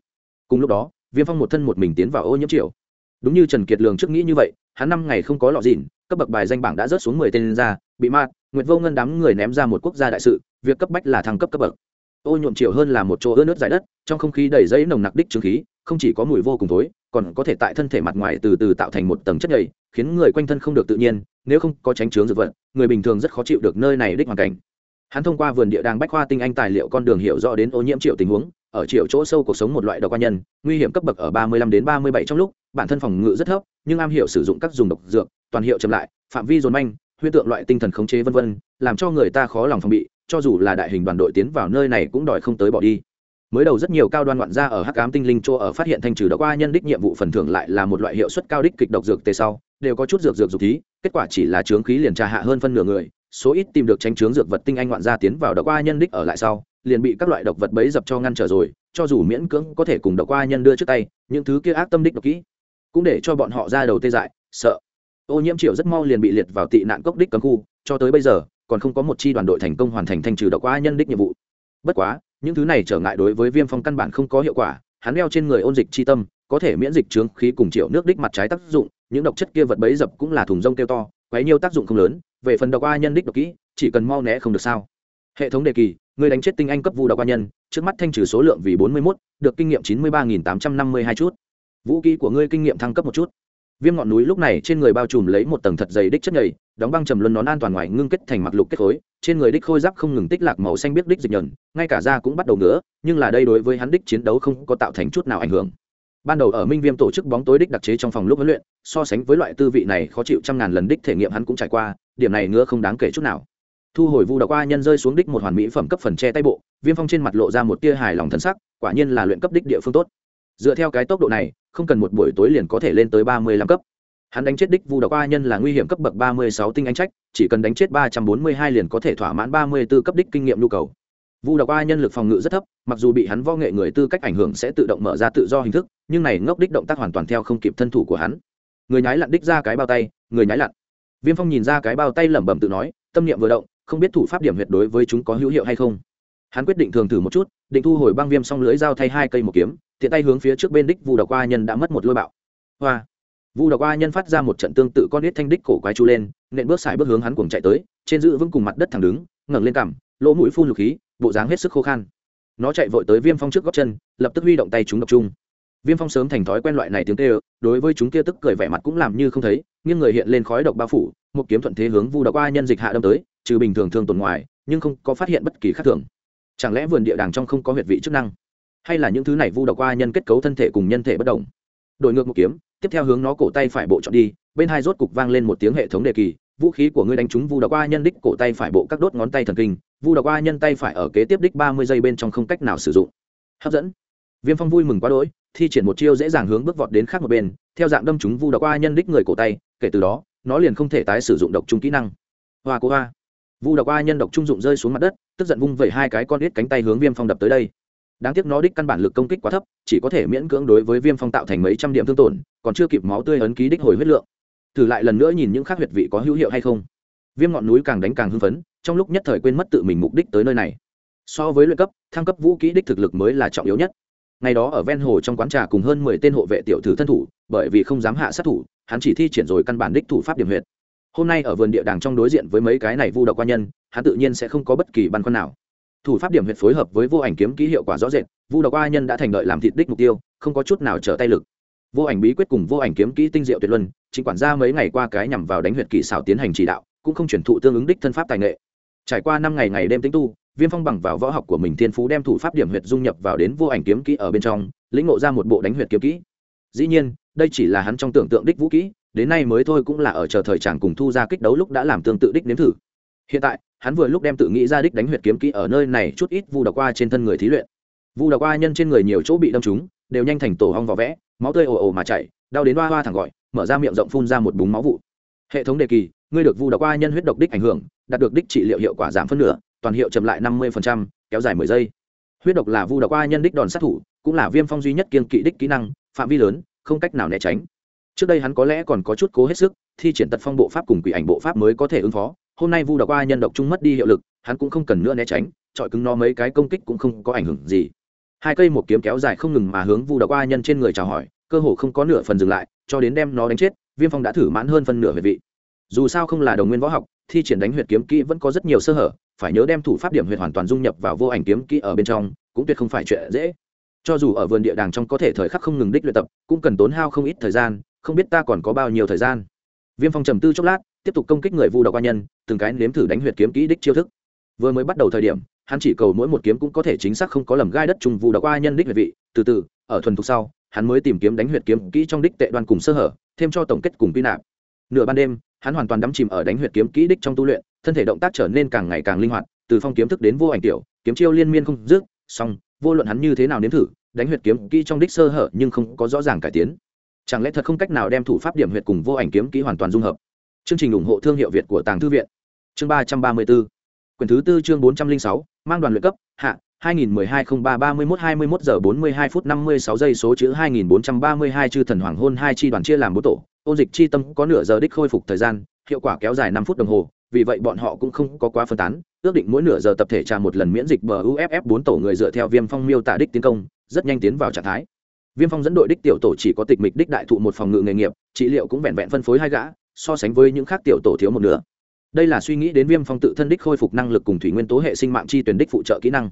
Cùng lúc đó, viêm phong một thân một mình tiến vào ô nhiễm triều. Đúng như trần kiệt lường trước nghĩ như vậy, hắn năm ngày không có lọ dìn cấp bậc bài danh bảng đã rớt xuống mười tên ra, bị mạt nguyệt vô ngân đám người ném ra một quốc gia đại sự, việc cấp bách là thăng cấp cấp bậc. Ô nhuộm triều hơn là một chỗ ướt nước dài đất, trong không khí đầy dây nồng nặc đích trương khí, không chỉ có mùi vô cùng thối còn có thể tại thân thể mặt ngoài từ từ tạo thành một tầng chất nhầy, khiến người quanh thân không được tự nhiên, nếu không có tránh chướng dược vật, người bình thường rất khó chịu được nơi này đích hoàn cảnh. Hắn thông qua vườn địa đàng bách khoa tinh anh tài liệu con đường hiểu rõ đến ô nhiễm triệu tình huống, ở triệu chỗ sâu cuộc sống một loại độc quan nhân, nguy hiểm cấp bậc ở ba mươi lăm đến ba mươi bảy trong lúc, bản thân phòng ngự rất thấp, nhưng am hiểu sử dụng các dùng độc dược, toàn hiệu chậm lại, phạm vi dồn manh, huyết tượng loại tinh thần khống chế vân vân, làm cho người ta khó lòng phòng bị, cho dù là đại hình đoàn đội tiến vào nơi này cũng đòi không tới bỏ đi mới đầu rất nhiều cao đoan ngoạn gia ở hắc ám tinh linh chỗ ở phát hiện thanh trừ độc, qua nhân đích nhiệm vụ phần thưởng lại là một loại hiệu suất cao đích kịch độc dược tề sau, đều có chút dược dược dục thí kết quả chỉ là trướng khí liền trà hạ hơn phân nửa người, số ít tìm được tránh trướng dược vật tinh anh ngoạn gia tiến vào độc, qua nhân đích ở lại sau, liền bị các loại độc vật bấy dập cho ngăn trở rồi, cho dù miễn cưỡng có thể cùng độc, qua nhân đưa trước tay, những thứ kia ác tâm đích độc kỹ cũng để cho bọn họ ra đầu tê dại, sợ. Ô nhiễm triệu rất mau liền bị liệt vào tị nạn cốc đích cấm khu, cho tới bây giờ, còn không có một chi đoàn đội thành công hoàn thành thanh trừ độc, qua nhân đích nhiệm vụ. Bất quá những thứ này trở ngại đối với viêm phong căn bản không có hiệu quả, hắn đeo trên người ôn dịch chi tâm, có thể miễn dịch trướng khí cùng triệu nước đích mặt trái tác dụng, những độc chất kia vật bấy dập cũng là thùng rông kêu to, quấy nhiều tác dụng không lớn, về phần độc qua nhân đích độc kỹ, chỉ cần mau né không được sao. Hệ thống đề kỳ, người đánh chết tinh anh cấp vu độc qua nhân, trước mắt thanh trừ số lượng vì bốn mươi mốt, được kinh nghiệm chín mươi ba tám trăm năm mươi hai chút. Vũ kỹ của ngươi kinh nghiệm thăng cấp một chút viêm ngọn núi lúc này trên người bao trùm lấy một tầng thật dày đích chất nhầy, đóng băng trầm luân nón an toàn ngoài ngưng kết thành mặc lục kết khối, trên người đích khôi giáp không ngừng tích lạc màu xanh biết đích dịch nhờn, ngay cả da cũng bắt đầu ngứa, nhưng là đây đối với hắn đích chiến đấu không có tạo thành chút nào ảnh hưởng. Ban đầu ở minh viêm tổ chức bóng tối đích đặc chế trong phòng lúc huấn luyện, so sánh với loại tư vị này khó chịu trăm ngàn lần đích thể nghiệm hắn cũng trải qua, điểm này ngứa không đáng kể chút nào. Thu hồi vu độc qua nhân rơi xuống đích một hoàn mỹ phẩm cấp phần che tay bộ, viêm phong trên mặt lộ ra một tia hài lòng thân sắc, quả nhiên là luyện cấp đích địa phương tốt. Dựa theo cái tốc độ này không cần một buổi tối liền có thể lên tới ba mươi lăm cấp. Hắn đánh chết đích vu độc a nhân là nguy hiểm cấp bậc ba mươi sáu tinh anh trách, chỉ cần đánh chết ba trăm bốn mươi hai liền có thể thỏa mãn ba mươi b ố cấp đích kinh nghiệm nhu cầu. Vu độc a nhân lực phòng ngự rất thấp, mặc dù bị hắn vo nghệ người tư cách ảnh hưởng sẽ tự động mở ra tự do hình thức, nhưng này ngốc đích động tác hoàn toàn theo không kịp thân thủ của hắn. Người nhái lặn đích ra cái bao tay, người nhái lặn. Viêm phong nhìn ra cái bao tay lẩm bẩm tự nói, tâm niệm vừa động, không biết thủ pháp điểm huyệt đối với chúng có hữu hiệu hay không. Hắn quyết định thường thử một chút, định thu hồi băng viêm xong lưới dao thay hai cây một kiếm tiện tay hướng phía trước bên đích vu độc qua nhân đã mất một lôi bạo. Hoa. Vu độc qua nhân phát ra một trận tương tự con nít thanh đích cổ quái chu lên, nện bước xài bước hướng hắn cuồng chạy tới, trên giữ vững cùng mặt đất thẳng đứng, ngẩng lên cằm, lỗ mũi phun lục khí, bộ dáng hết sức khô khan. Nó chạy vội tới viêm phong trước góc chân, lập tức huy động tay chúng độc trung viêm phong sớm thành thói quen loại này tiếng tê đối với chúng kia tức cười vẻ mặt cũng làm như không thấy nhưng người hiện lên khói độc bao phủ, một kiếm thuận thế hướng vu độc qua nhân dịch hạ đâm tới, trừ bình thường thường tồn ngoài, nhưng không có phát hiện bất kỳ khác thường. Chẳng lẽ vườn địa đàng trong không có huyệt vị chức năng? Hay là những thứ này vu độc qua nhân kết cấu thân thể cùng nhân thể bất đồng. Đổi ngược một kiếm, tiếp theo hướng nó cổ tay phải bộ chọn đi, bên hai rốt cục vang lên một tiếng hệ thống đề kỳ, vũ khí của ngươi đánh trúng vu độc qua nhân đích cổ tay phải bộ các đốt ngón tay thần kinh, vu độc qua nhân tay phải ở kế tiếp đích ba mươi giây bên trong không cách nào sử dụng. Hấp dẫn. Viêm phong vui mừng quá đỗi, thi triển một chiêu dễ dàng hướng bước vọt đến khác một bên, theo dạng đâm trúng vu độc qua nhân đích người cổ tay, kể từ đó, nó liền không thể tái sử dụng độc trung kỹ năng. Hoa cô hoa. Vu độc qua nhân độc trung dụng rơi xuống mặt đất, tức giận vung vẩy hai cái con ít cánh tay hướng viêm phong đập tới đây đáng tiếc nó đích căn bản lực công kích quá thấp, chỉ có thể miễn cưỡng đối với viêm phong tạo thành mấy trăm điểm thương tổn, còn chưa kịp máu tươi ấn ký đích hồi huyết lượng. Thử lại lần nữa nhìn những khác huyệt vị có hữu hiệu hay không. Viêm ngọn núi càng đánh càng hưng phấn, trong lúc nhất thời quên mất tự mình mục đích tới nơi này. So với luyện cấp, thăng cấp vũ kỹ đích thực lực mới là trọng yếu nhất. Ngày đó ở ven hồ trong quán trà cùng hơn mười tên hộ vệ tiểu thử thân thủ, bởi vì không dám hạ sát thủ, hắn chỉ thi triển rồi căn bản đích thủ pháp điểm huyệt. Hôm nay ở vườn địa đàng trong đối diện với mấy cái này vu độc quan nhân, hắn tự nhiên sẽ không có bất kỳ băn khoăn nào thủ pháp điểm huyệt phối hợp với vô ảnh kiếm ký hiệu quả rõ rệt, vu độc a nhân đã thành lợi làm thịt đích mục tiêu, không có chút nào trở tay lực. Vô ảnh bí quyết cùng vô ảnh kiếm kỹ tinh diệu tuyệt luân, chính quản gia mấy ngày qua cái nhằm vào đánh huyệt kỹ xảo tiến hành chỉ đạo, cũng không chuyển thụ tương ứng đích thân pháp tài nghệ. Trải qua năm ngày ngày đêm tính tu, viêm phong bằng vào võ học của mình thiên phú đem thủ pháp điểm huyệt dung nhập vào đến vô ảnh kiếm kỹ ở bên trong, lĩnh ngộ ra một bộ đánh huyệt kiếm kỹ. Dĩ nhiên, đây chỉ là hắn trong tưởng tượng đích vũ kỹ, đến nay mới thôi cũng là ở chờ thời tràng cùng thu ra kích đấu lúc đã làm tương tự đích nếm thử. Hiện tại hắn vừa lúc đem tự nghĩ ra đích đánh huyệt kiếm kỹ ở nơi này chút ít vu độc qua trên thân người thí luyện. Vu độc qua nhân trên người nhiều chỗ bị đâm trúng, đều nhanh thành tổ hong vỏ vẽ, máu tươi ồ ồ mà chảy, đau đến hoa hoa thẳng gọi, mở ra miệng rộng phun ra một búng máu vụ. Hệ thống đề kỳ, ngươi được vu độc qua nhân huyết độc đích ảnh hưởng, đạt được đích trị liệu hiệu quả giảm phân nửa, toàn hiệu chậm lại năm mươi kéo dài mười giây. Huyết độc là vu độc qua nhân đích đòn sát thủ, cũng là viêm phong duy nhất kiên kỵ đích kỹ năng, phạm vi lớn, không cách nào né tránh. Trước đây hắn có lẽ còn có chút cố hết sức, thi triển tật phong bộ pháp cùng quỷ ảnh bộ pháp mới có thể ứng phó hôm nay vu độc qua nhân độc trung mất đi hiệu lực, hắn cũng không cần nữa né tránh trọi cứng nó mấy cái công kích cũng không có ảnh hưởng gì. Hai cây một kiếm kéo dài không ngừng mà hướng vu độc qua nhân trên người chào hỏi, cơ hồ không có nửa phần dừng lại, cho đến đem nó đánh chết, viêm phong đã thử mãn hơn phân nửa về vị. Dù sao không là đồng nguyên võ học, thi triển đánh huyệt kiếm kỹ vẫn có rất nhiều sơ hở, phải nhớ đem thủ pháp điểm huyệt hoàn toàn dung nhập vào vô ảnh kiếm kỹ ở bên trong, cũng tuyệt không phải chuyện dễ. Cho dù ở vườn địa đàng trong có thể thời khắc không ngừng đích luyện tập, cũng cần tốn hao không ít thời gian, không biết ta còn có bao nhiêu thời gian. Viêm phong trầm tư chốc lát tiếp tục công kích người vu độc quan nhân, từng cái nếm thử đánh huyệt kiếm kỹ đích chiêu thức. Vừa mới bắt đầu thời điểm, hắn chỉ cầu mỗi một kiếm cũng có thể chính xác không có lầm gai đất trùng vu độc quan nhân đích huyệt vị. Từ từ, ở thuần thục sau, hắn mới tìm kiếm đánh huyệt kiếm kỹ trong đích tệ đoan cùng sơ hở, thêm cho tổng kết cùng quy nạp. Nửa ban đêm, hắn hoàn toàn đắm chìm ở đánh huyệt kiếm kỹ đích trong tu luyện, thân thể động tác trở nên càng ngày càng linh hoạt, từ phong kiếm thức đến vô ảnh tiểu, kiếm chiêu liên miên không dứt, song, vô luận hắn như thế nào nếm thử, đánh huyệt kiếm kỹ trong đích sơ hở nhưng không có rõ ràng cải tiến. Chẳng lẽ thật không cách nào đem thủ pháp điểm huyệt cùng vô ảnh kiếm kỹ hoàn toàn dung hợp? Chương trình ủng hộ thương hiệu việt của tàng thư viện. Chương ba trăm ba mươi bốn quyển thứ tư chương bốn trăm linh sáu, mang đoàn luyện cấp, hạ 2012-03-31-21 giờ 42 phút 56 giây số chữ 2432 chư thần hoàng hôn hai chi đoàn chia làm bốn tổ. Ôn dịch chi tâm có nửa giờ đích khôi phục thời gian, hiệu quả kéo dài năm phút đồng hồ, vì vậy bọn họ cũng không có quá phân tán. Ước định mỗi nửa giờ tập thể trà một lần miễn dịch bờ uff bốn tổ người dựa theo viêm phong miêu tả đích tiến công, rất nhanh tiến vào trạng thái. Viêm phong dẫn đội đích tiểu tổ chỉ có tịch mịch đích đại thụ một phòng ngự nghề nghiệp, trị liệu cũng vẹn vẹn phân phối hai gã so sánh với những khác tiểu tổ thiếu một nửa. Đây là suy nghĩ đến viêm phong tự thân đích khôi phục năng lực cùng thủy nguyên tố hệ sinh mạng chi tuyển đích phụ trợ kỹ năng.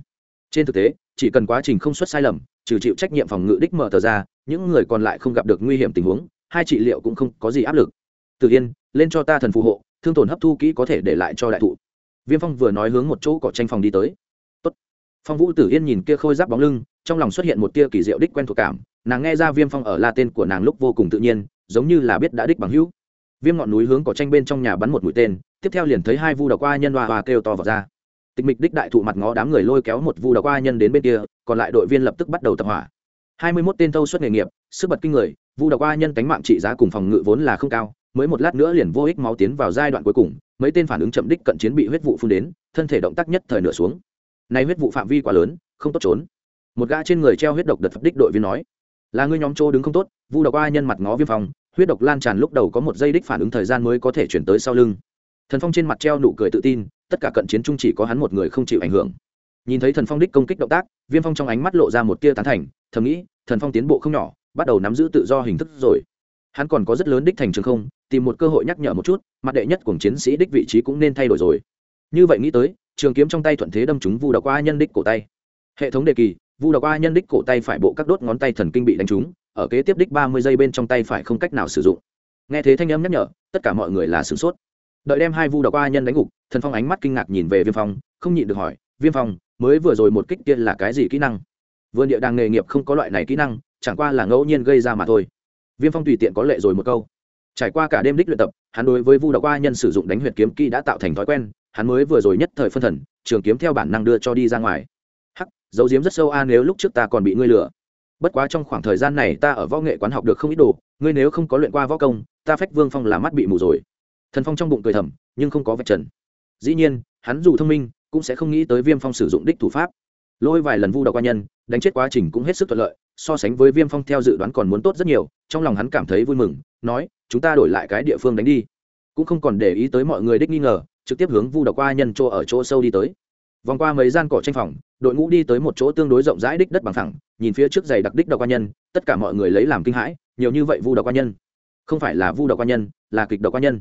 Trên thực tế, chỉ cần quá trình không xuất sai lầm, trừ chịu trách nhiệm phòng ngự đích mở tờ ra, những người còn lại không gặp được nguy hiểm tình huống, hai trị liệu cũng không có gì áp lực. Tự yên, lên cho ta thần phù hộ, thương tổn hấp thu kỹ có thể để lại cho đại thụ. Viêm phong vừa nói hướng một chỗ cỏ tranh phòng đi tới. Tốt. phong vũ tử yên nhìn kia khôi giáp bóng lưng, trong lòng xuất hiện một tia kỳ diệu đích quen thuộc cảm, nàng nghe ra viêm phong ở la tên của nàng lúc vô cùng tự nhiên, giống như là biết đã đích bằng hữu viêm ngọn núi hướng cỏ tranh bên trong nhà bắn một mũi tên, tiếp theo liền thấy hai vu độc qua nhân hoa hoa kêu to vào ra. Tịch mịch đích đại thụ mặt ngó đám người lôi kéo một vu độc qua nhân đến bên kia, còn lại đội viên lập tức bắt đầu tập hỏa. Hai mươi 21 tên thâu xuất nghề nghiệp, sức bật kinh người, vu độc qua nhân cánh mạng trị giá cùng phòng ngự vốn là không cao, mới một lát nữa liền vô ích máu tiến vào giai đoạn cuối cùng, mấy tên phản ứng chậm đích cận chiến bị huyết vụ phun đến, thân thể động tác nhất thời nửa xuống. Nay huyết vụ phạm vi quá lớn, không tốt trốn. Một gã trên người treo huyết độc đợt đích đội viên nói, là ngươi nhóm chỗ đứng không tốt, vu độc qua nhân mặt ngó viêm phòng huyết độc lan tràn lúc đầu có một giây đích phản ứng thời gian mới có thể chuyển tới sau lưng. Thần phong trên mặt treo nụ cười tự tin, tất cả cận chiến trung chỉ có hắn một người không chịu ảnh hưởng. Nhìn thấy thần phong đích công kích động tác, viêm phong trong ánh mắt lộ ra một tia tán thành, thầm nghĩ, thần phong tiến bộ không nhỏ, bắt đầu nắm giữ tự do hình thức rồi. Hắn còn có rất lớn đích thành trường không, tìm một cơ hội nhắc nhở một chút, mặt đệ nhất của chiến sĩ đích vị trí cũng nên thay đổi rồi. Như vậy nghĩ tới, trường kiếm trong tay thuận thế đâm chúng vu độc qua nhân đích cổ tay. Hệ thống đề kỳ, vu độc qua nhân đích cổ tay phải bộ các đốt ngón tay thần kinh bị đánh trúng ở kế tiếp đích ba mươi giây bên trong tay phải không cách nào sử dụng. Nghe thế thanh âm nhắc nhở, tất cả mọi người là sửng sốt. Đợi đem hai vu đọc qua nhân đánh gục, thần phong ánh mắt kinh ngạc nhìn về viêm phong, không nhịn được hỏi, viêm phong, mới vừa rồi một kích kia là cái gì kỹ năng? Vườn địa đàng nghề nghiệp không có loại này kỹ năng, chẳng qua là ngẫu nhiên gây ra mà thôi. Viêm phong tùy tiện có lệ rồi một câu. Trải qua cả đêm đích luyện tập, hắn đối với vu đọc qua nhân sử dụng đánh huyệt kiếm kỹ đã tạo thành thói quen, hắn mới vừa rồi nhất thời phân thần, trường kiếm theo bản năng đưa cho đi ra ngoài. Hắc, dấu diếm rất sâu a, nếu lúc trước ta còn bị ngươi lừa bất quá trong khoảng thời gian này ta ở võ nghệ quán học được không ít đồ, ngươi nếu không có luyện qua võ công, ta phách vương phong là mắt bị mù rồi. Thần phong trong bụng cười thầm, nhưng không có vạch trần. Dĩ nhiên, hắn dù thông minh, cũng sẽ không nghĩ tới viêm phong sử dụng đích thủ pháp. Lôi vài lần vu đọc qua nhân, đánh chết quá trình cũng hết sức thuận lợi, so sánh với viêm phong theo dự đoán còn muốn tốt rất nhiều, trong lòng hắn cảm thấy vui mừng, nói, chúng ta đổi lại cái địa phương đánh đi. Cũng không còn để ý tới mọi người đích nghi ngờ, trực tiếp hướng vu đọc qua nhân chỗ ở chỗ sâu đi tới. Vòng qua mấy gian cỏ tranh phòng đội ngũ đi tới một chỗ tương đối rộng rãi đích đất bằng thẳng nhìn phía trước giày đặc đích độc Quan nhân, tất cả mọi người lấy làm kinh hãi, nhiều như vậy vu độc Quan nhân. Không phải là vu độc Quan nhân, là kịch độc Quan nhân.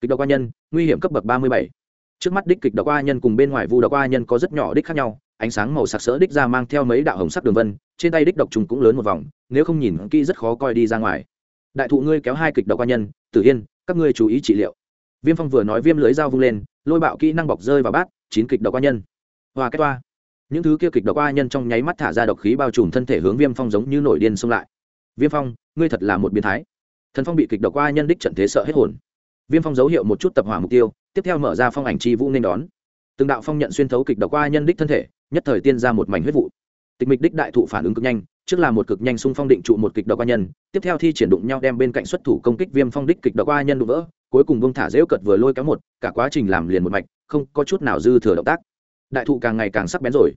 Kịch độc Quan nhân, nguy hiểm cấp bậc ba mươi bảy. Trước mắt đích kịch độc Quan nhân cùng bên ngoài vu độc Quan nhân có rất nhỏ đích khác nhau, ánh sáng màu sặc sỡ đích ra mang theo mấy đạo hồng sắc đường vân, trên tay đích độc trùng cũng lớn một vòng, nếu không nhìn kỹ rất khó coi đi ra ngoài. Đại thụ ngươi kéo hai kịch độc Quan nhân, tử yên, các ngươi chú ý trị liệu. Viêm phong vừa nói viêm lưới dao vung lên, lôi bạo kỹ năng bọc rơi vào bát, chín kịch độc Quan nhân. Hoa kết toa những thứ kia kịch độc qua nhân trong nháy mắt thả ra độc khí bao trùm thân thể hướng viêm phong giống như nổi điên xông lại. Viêm phong, ngươi thật là một biến thái. Thần phong bị kịch độc qua nhân đích trận thế sợ hết hồn. Viêm phong dấu hiệu một chút tập hỏa mục tiêu, tiếp theo mở ra phong ảnh chi vũ nên đón. Từng đạo phong nhận xuyên thấu kịch độc qua nhân đích thân thể, nhất thời tiên ra một mảnh huyết vụ. Tịch mịch đích đại thụ phản ứng cực nhanh, trước là một cực nhanh xung phong định trụ một kịch độc qua nhân, tiếp theo thi triển đụng nhau đem bên cạnh xuất thủ công kích viêm phong đích kịch độc qua nhân đụng vỡ, cuối cùng bông thả dễu cật vừa lôi kéo một, cả quá trình làm liền một mạch, không có chút nào dư thừa động tác đại thụ càng ngày càng sắc bén rồi.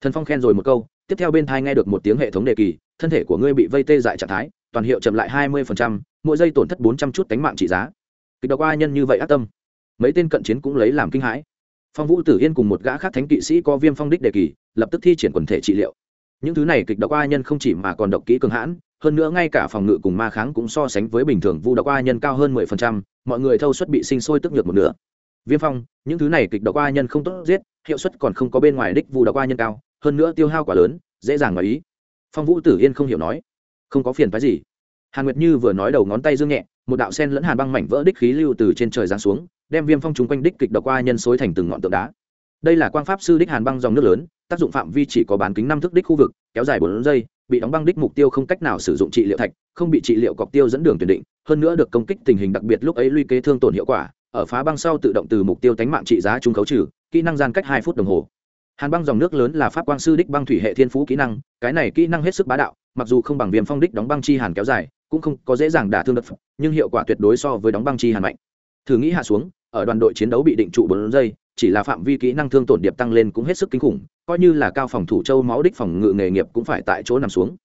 Thần phong khen rồi một câu, tiếp theo bên thai nghe được một tiếng hệ thống đề kỳ, thân thể của ngươi bị vây tê dại trạng thái, toàn hiệu chậm lại hai mươi mỗi giây tổn thất bốn trăm chút cánh mạng trị giá. Kịch độc a nhân như vậy ác tâm. Mấy tên cận chiến cũng lấy làm kinh hãi. Phong vũ tử yên cùng một gã khác thánh kỵ sĩ có viêm phong đích đề kỳ, lập tức thi triển quần thể trị liệu. Những thứ này kịch độc a nhân không chỉ mà còn độc kỹ cường hãn, hơn nữa ngay cả phòng ngự cùng ma kháng cũng so sánh với bình thường, vu độc a nhân cao hơn mười phần trăm, mọi người thâu suất bị sinh sôi tức nhược một nửa viêm phong, những thứ này kịch độc qua nhân không tốt giết, hiệu suất còn không có bên ngoài đích vụ độc qua nhân cao, hơn nữa tiêu hao quá lớn, dễ dàng ngoài ý. Phong vũ tử yên không hiểu nói, không có phiền phái gì. Hàn nguyệt như vừa nói đầu ngón tay dương nhẹ, một đạo sen lẫn hàn băng mảnh vỡ đích khí lưu từ trên trời giáng xuống, đem viêm phong chúng quanh đích kịch độc qua nhân xối thành từng ngọn tượng đá. Đây là quang pháp sư đích hàn băng dòng nước lớn, tác dụng phạm vi chỉ có bán kính năm thước đích khu vực, kéo dài bốn giây, bị đóng băng đích mục tiêu không cách nào sử dụng trị liệu thạch, không bị trị liệu cọc tiêu dẫn đường tuyển định, hơn nữa được công kích tình hình đặc biệt lúc ấy luy kế thương tổn hiệu quả ở phá băng sau tự động từ mục tiêu tánh mạng trị giá trung khấu trừ, kỹ năng gian cách hai phút đồng hồ. Hàn băng dòng nước lớn là pháp quang sư đích băng thủy hệ thiên phú kỹ năng, cái này kỹ năng hết sức bá đạo, mặc dù không bằng viêm phong đích đóng băng chi hàn kéo dài, cũng không có dễ dàng đả thương đất nhưng hiệu quả tuyệt đối so với đóng băng chi hàn mạnh. Thử nghĩ hạ xuống, ở đoàn đội chiến đấu bị định trụ bốn giây, chỉ là phạm vi kỹ năng thương tổn điệp tăng lên cũng hết sức kinh khủng, coi như là cao phòng thủ châu máu đích phòng ngự nghề nghiệp cũng phải tại chỗ nằm xuống.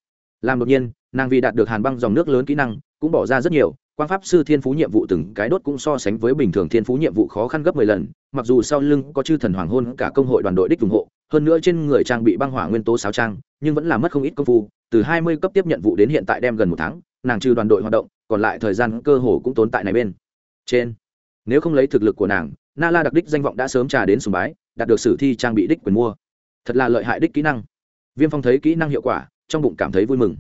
Làm đột nhiên, nàng vì đạt được hàn băng dòng nước lớn kỹ năng, cũng bỏ ra rất nhiều quan pháp sư thiên phú nhiệm vụ từng cái đốt cũng so sánh với bình thường thiên phú nhiệm vụ khó khăn gấp mười lần, mặc dù sau lưng có chư thần hoàng hôn cả công hội đoàn đội đích ủng hộ, hơn nữa trên người trang bị băng hỏa nguyên tố sáo trang, nhưng vẫn là mất không ít công phu, từ hai mươi cấp tiếp nhận vụ đến hiện tại đem gần một tháng, nàng trừ đoàn đội hoạt động, còn lại thời gian cơ hồ cũng tốn tại này bên. Trên, nếu không lấy thực lực của nàng, na la đặc đích danh vọng đã sớm trà đến sùng bái, đạt được sử thi trang bị đích quyền mua. Thật là lợi hại đích kỹ năng. Viêm phong thấy kỹ năng hiệu quả, trong bụng cảm thấy vui mừng.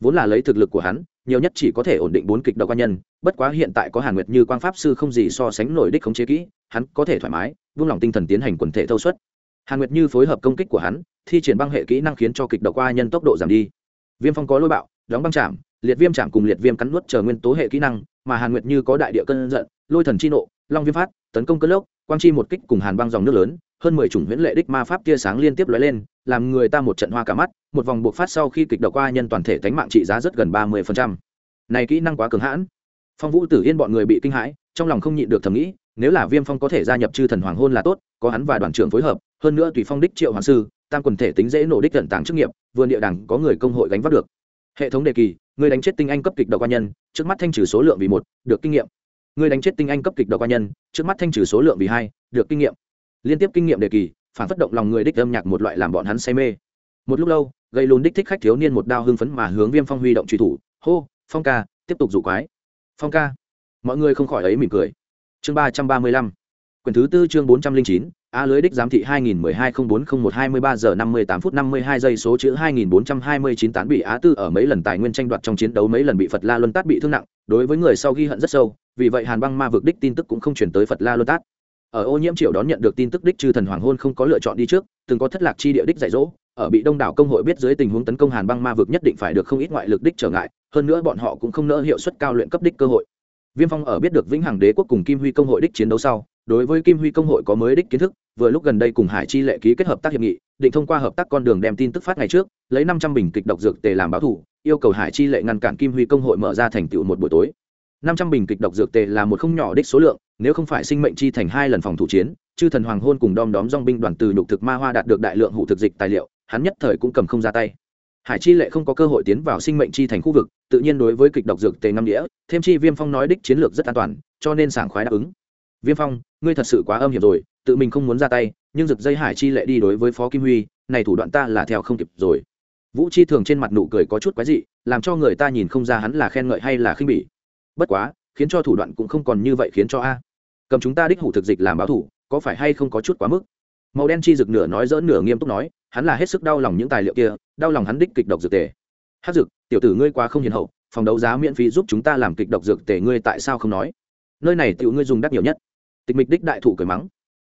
Vốn là lấy thực lực của hắn nhiều nhất chỉ có thể ổn định bốn kịch độc quan nhân, bất quá hiện tại có hàn nguyệt như quang pháp sư không gì so sánh nổi đích khống chế kỹ, hắn có thể thoải mái, vung lòng tinh thần tiến hành quần thể thâu suất. Hàn nguyệt như phối hợp công kích của hắn, thi triển băng hệ kỹ năng khiến cho kịch độc qua nhân tốc độ giảm đi. Viêm phong có lôi bạo, đóng băng chạm, liệt viêm chạm cùng liệt viêm cắn nuốt chờ nguyên tố hệ kỹ năng, mà hàn nguyệt như có đại địa cơn giận, lôi thần chi nộ, long viêm phát, tấn công cơn lốc, quang chi một kích cùng hàn băng dòng nước lớn, hơn mười chủng huyễn lệ đích ma pháp tia sáng liên tiếp lóe lên làm người ta một trận hoa cả mắt, một vòng buộc phát sau khi kịch độc qua nhân toàn thể tánh mạng trị giá rất gần ba mươi này kỹ năng quá cường hãn. Phong vũ tử yên bọn người bị kinh hãi, trong lòng không nhịn được thầm nghĩ, nếu là viêm phong có thể gia nhập chư thần hoàng hôn là tốt, có hắn và đoàn trưởng phối hợp, hơn nữa tùy phong đích triệu hoàng sư, tam quần thể tính dễ nổ đích tận tàng chức nghiệp, vườn địa đẳng có người công hội gánh vác được. Hệ thống đề kỳ, người đánh chết tinh anh cấp kịch độc quan nhân, trước mắt thanh trừ số lượng vì một, được kinh nghiệm. Người đánh chết tinh anh cấp kịch độc quan nhân, trước mắt thanh trừ số lượng vì hai, được kinh nghiệm. Liên tiếp kinh nghiệm đề kỳ phản phất động lòng người đích âm nhạc một loại làm bọn hắn say mê. Một lúc lâu, gây lùn đích thích khách thiếu niên một đao hưng phấn mà hướng viêm phong huy động truy thủ. Hô, phong ca, tiếp tục rủ quái. Phong ca. Mọi người không khỏi ấy mỉm cười. Chương ba trăm ba mươi lăm. Quyển thứ tư chương bốn trăm linh chín, a lưới đích giám thị hai nghìn mười hai không bốn không một hai mươi ba giờ năm mươi tám phút năm mươi hai giây số chữ hai nghìn bốn trăm hai mươi chín tán bị á tư ở mấy lần tài nguyên tranh đoạt trong chiến đấu mấy lần bị phật la luân tát bị thương nặng. Đối với người sau ghi hận rất sâu, vì vậy hàn băng ma vực đích tin tức cũng không chuyển tới phật la luân tát ở ô nhiễm triệu đón nhận được tin tức đích chư thần hoàng hôn không có lựa chọn đi trước, từng có thất lạc chi địa đích dạy dỗ, ở bị đông đảo công hội biết dưới tình huống tấn công hàn băng ma vực nhất định phải được không ít ngoại lực đích trở ngại, hơn nữa bọn họ cũng không nỡ hiệu suất cao luyện cấp đích cơ hội. Viêm phong ở biết được vĩnh hằng đế quốc cùng kim huy công hội đích chiến đấu sau, đối với kim huy công hội có mới đích kiến thức, vừa lúc gần đây cùng hải chi lệ ký kết hợp tác hiệp nghị, định thông qua hợp tác con đường đem tin tức phát ngày trước, lấy năm trăm bình kịch độc dược tề làm báo thủ, yêu cầu hải chi lệ ngăn cản kim huy công hội mở ra thành tựu một buổi tối. Năm trăm bình kịch độc dược tề là một không nhỏ đích số lượng nếu không phải sinh mệnh chi thành hai lần phòng thủ chiến, chư thần hoàng hôn cùng đom đóm dong binh đoàn từ nhục thực ma hoa đạt được đại lượng hủ thực dịch tài liệu, hắn nhất thời cũng cầm không ra tay. Hải chi lệ không có cơ hội tiến vào sinh mệnh chi thành khu vực, tự nhiên đối với kịch độc dược tề năm đĩa thêm chi viêm phong nói đích chiến lược rất an toàn, cho nên sảng khoái đáp ứng. Viêm phong, ngươi thật sự quá âm hiểm rồi, tự mình không muốn ra tay, nhưng rực dây hải chi lệ đi đối với phó kim huy, này thủ đoạn ta là theo không kịp rồi. Vũ chi thường trên mặt nụ cười có chút quái dị, làm cho người ta nhìn không ra hắn là khen ngợi hay là khinh bỉ. Bất quá, khiến cho thủ đoạn cũng không còn như vậy khiến cho a cầm chúng ta đích hủ thực dịch làm báo thủ, có phải hay không có chút quá mức? Màu đen chi rực nửa nói dỡ nửa nghiêm túc nói, hắn là hết sức đau lòng những tài liệu kia, đau lòng hắn đích kịch độc dược tề. Hát dực tiểu tử ngươi quá không hiền hậu, phòng đấu giá miễn phí giúp chúng ta làm kịch độc dược tề ngươi tại sao không nói? Nơi này tiểu ngươi dùng đắt nhiều nhất. Tịch mịch đích đại thủ cười mắng.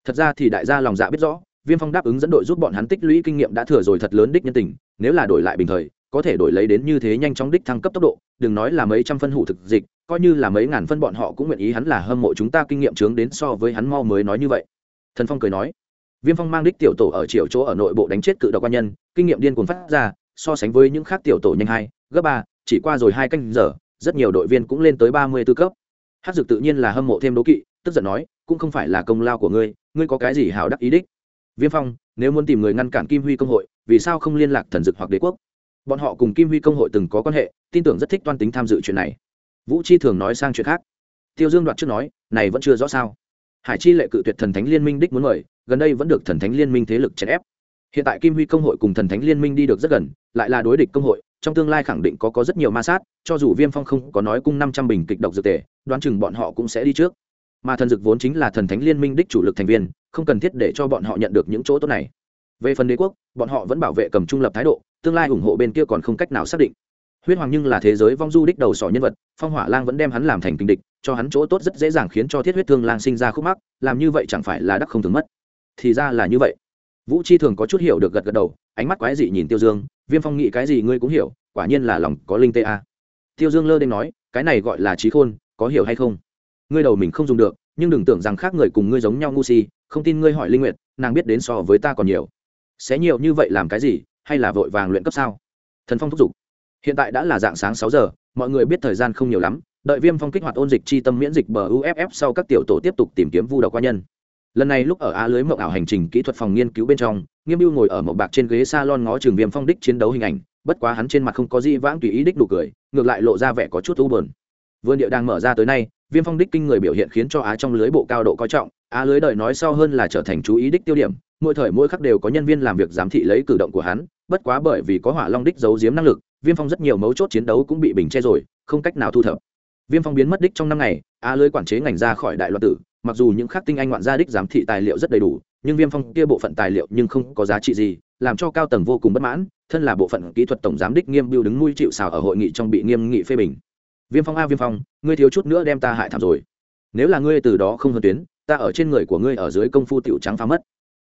Thật ra thì đại gia lòng dạ biết rõ, viêm phong đáp ứng dẫn đội giúp bọn hắn tích lũy kinh nghiệm đã thừa rồi thật lớn đích nhân tình, nếu là đổi lại bình thời có thể đổi lấy đến như thế nhanh chóng đích thăng cấp tốc độ, đừng nói là mấy trăm phân hủ thực dịch, coi như là mấy ngàn phân bọn họ cũng nguyện ý hắn là hâm mộ chúng ta kinh nghiệm trướng đến so với hắn mau mới nói như vậy. Thần phong cười nói, viêm phong mang đích tiểu tổ ở chiều chỗ ở nội bộ đánh chết cự độc quan nhân, kinh nghiệm điên cuồng phát ra, so sánh với những khác tiểu tổ nhanh hai, gấp ba, chỉ qua rồi hai canh giờ, rất nhiều đội viên cũng lên tới ba mươi tư cấp. Hát dược tự nhiên là hâm mộ thêm đố kỵ, tức giận nói, cũng không phải là công lao của ngươi ngươi có cái gì hào đắc ý đích? Viêm phong, nếu muốn tìm người ngăn cản kim huy công hội, vì sao không liên lạc thần dực hoặc đế quốc? Bọn họ cùng kim huy công hội từng có quan hệ, tin tưởng rất thích toan tính tham dự chuyện này. Vũ chi thường nói sang chuyện khác. Tiêu dương đoạt trước nói, này vẫn chưa rõ sao. Hải chi lệ cự tuyệt thần thánh liên minh đích muốn mời, gần đây vẫn được thần thánh liên minh thế lực chèn ép. Hiện tại kim huy công hội cùng thần thánh liên minh đi được rất gần, lại là đối địch công hội, trong tương lai khẳng định có có rất nhiều ma sát, cho dù viêm phong không có nói cung năm trăm bình kịch độc dược tề, đoán chừng bọn họ cũng sẽ đi trước. Mà thần dược vốn chính là thần thánh liên minh đích chủ lực thành viên, không cần thiết để cho bọn họ nhận được những chỗ tốt này về phần đế quốc, bọn họ vẫn bảo vệ cầm trung lập thái độ, tương lai ủng hộ bên kia còn không cách nào xác định. Huyết hoàng nhưng là thế giới vong du đích đầu sỏ nhân vật, phong hỏa lang vẫn đem hắn làm thành kinh địch, cho hắn chỗ tốt rất dễ dàng khiến cho thiết huyết thương lang sinh ra khúc mắc, làm như vậy chẳng phải là đắc không thường mất. Thì ra là như vậy. Vũ chi thường có chút hiểu được gật gật đầu, ánh mắt quái dị nhìn tiêu dương, viêm phong nghĩ cái gì ngươi cũng hiểu, quả nhiên là lòng có linh tê a. Tiêu dương lơ đ nói, cái này gọi là trí khôn, có hiểu hay không? Ngươi đầu mình không dùng được, nhưng đừng tưởng rằng khác người cùng ngươi giống nhau ngu si, không tin ngươi hỏi linh nguyệt, nàng biết đến so với ta còn nhiều sẽ nhiều như vậy làm cái gì, hay là vội vàng luyện cấp sao? Thần phong thúc giục. Hiện tại đã là dạng sáng sáu giờ, mọi người biết thời gian không nhiều lắm, đợi viêm phong kích hoạt ôn dịch chi tâm miễn dịch bờ uff sau các tiểu tổ tiếp tục tìm kiếm vu đầu qua nhân. Lần này lúc ở Á lưới mộng ảo hành trình kỹ thuật phòng nghiên cứu bên trong, nghiêm mưu ngồi ở mộng bạc trên ghế s a lon ngó trường viêm phong đích chiến đấu hình ảnh, bất quá hắn trên mặt không có gì vãng tùy ý đích đủ cười, ngược lại lộ ra vẻ có chút u bờn vườn địa đang mở ra tới nay, viêm phong đích kinh người biểu hiện khiến cho á trong lưới bộ cao độ coi trọng, á lưới đời nói sau hơn là trở thành chú ý đích tiêu điểm mỗi thời mỗi khắc đều có nhân viên làm việc giám thị lấy cử động của hắn, bất quá bởi vì có hỏa long đích giấu giếm năng lực, viêm phong rất nhiều mấu chốt chiến đấu cũng bị bình che rồi, không cách nào thu thập. Viêm phong biến mất đích trong năm ngày á lưới quản chế ngành ra khỏi đại loạn tử, mặc dù những khắc tinh anh ngoạn gia đích giám thị tài liệu rất đầy đủ, nhưng viêm phong kia bộ phận tài liệu nhưng không có giá trị gì, làm cho cao tầng vô cùng bất mãn, thân là bộ phận kỹ thuật tổng giám đích nghiêm biêu đứng nuôi chịu xào ở hội nghị trong bị nghiêm nghị phê bình. Viêm phong a viêm phong, ngươi thiếu chút nữa đem ta hại thảm rồi. Nếu là ngươi từ đó không hơn tuyến, ta ở trên người của ngươi ở dưới công phu tiểu trắng phá mất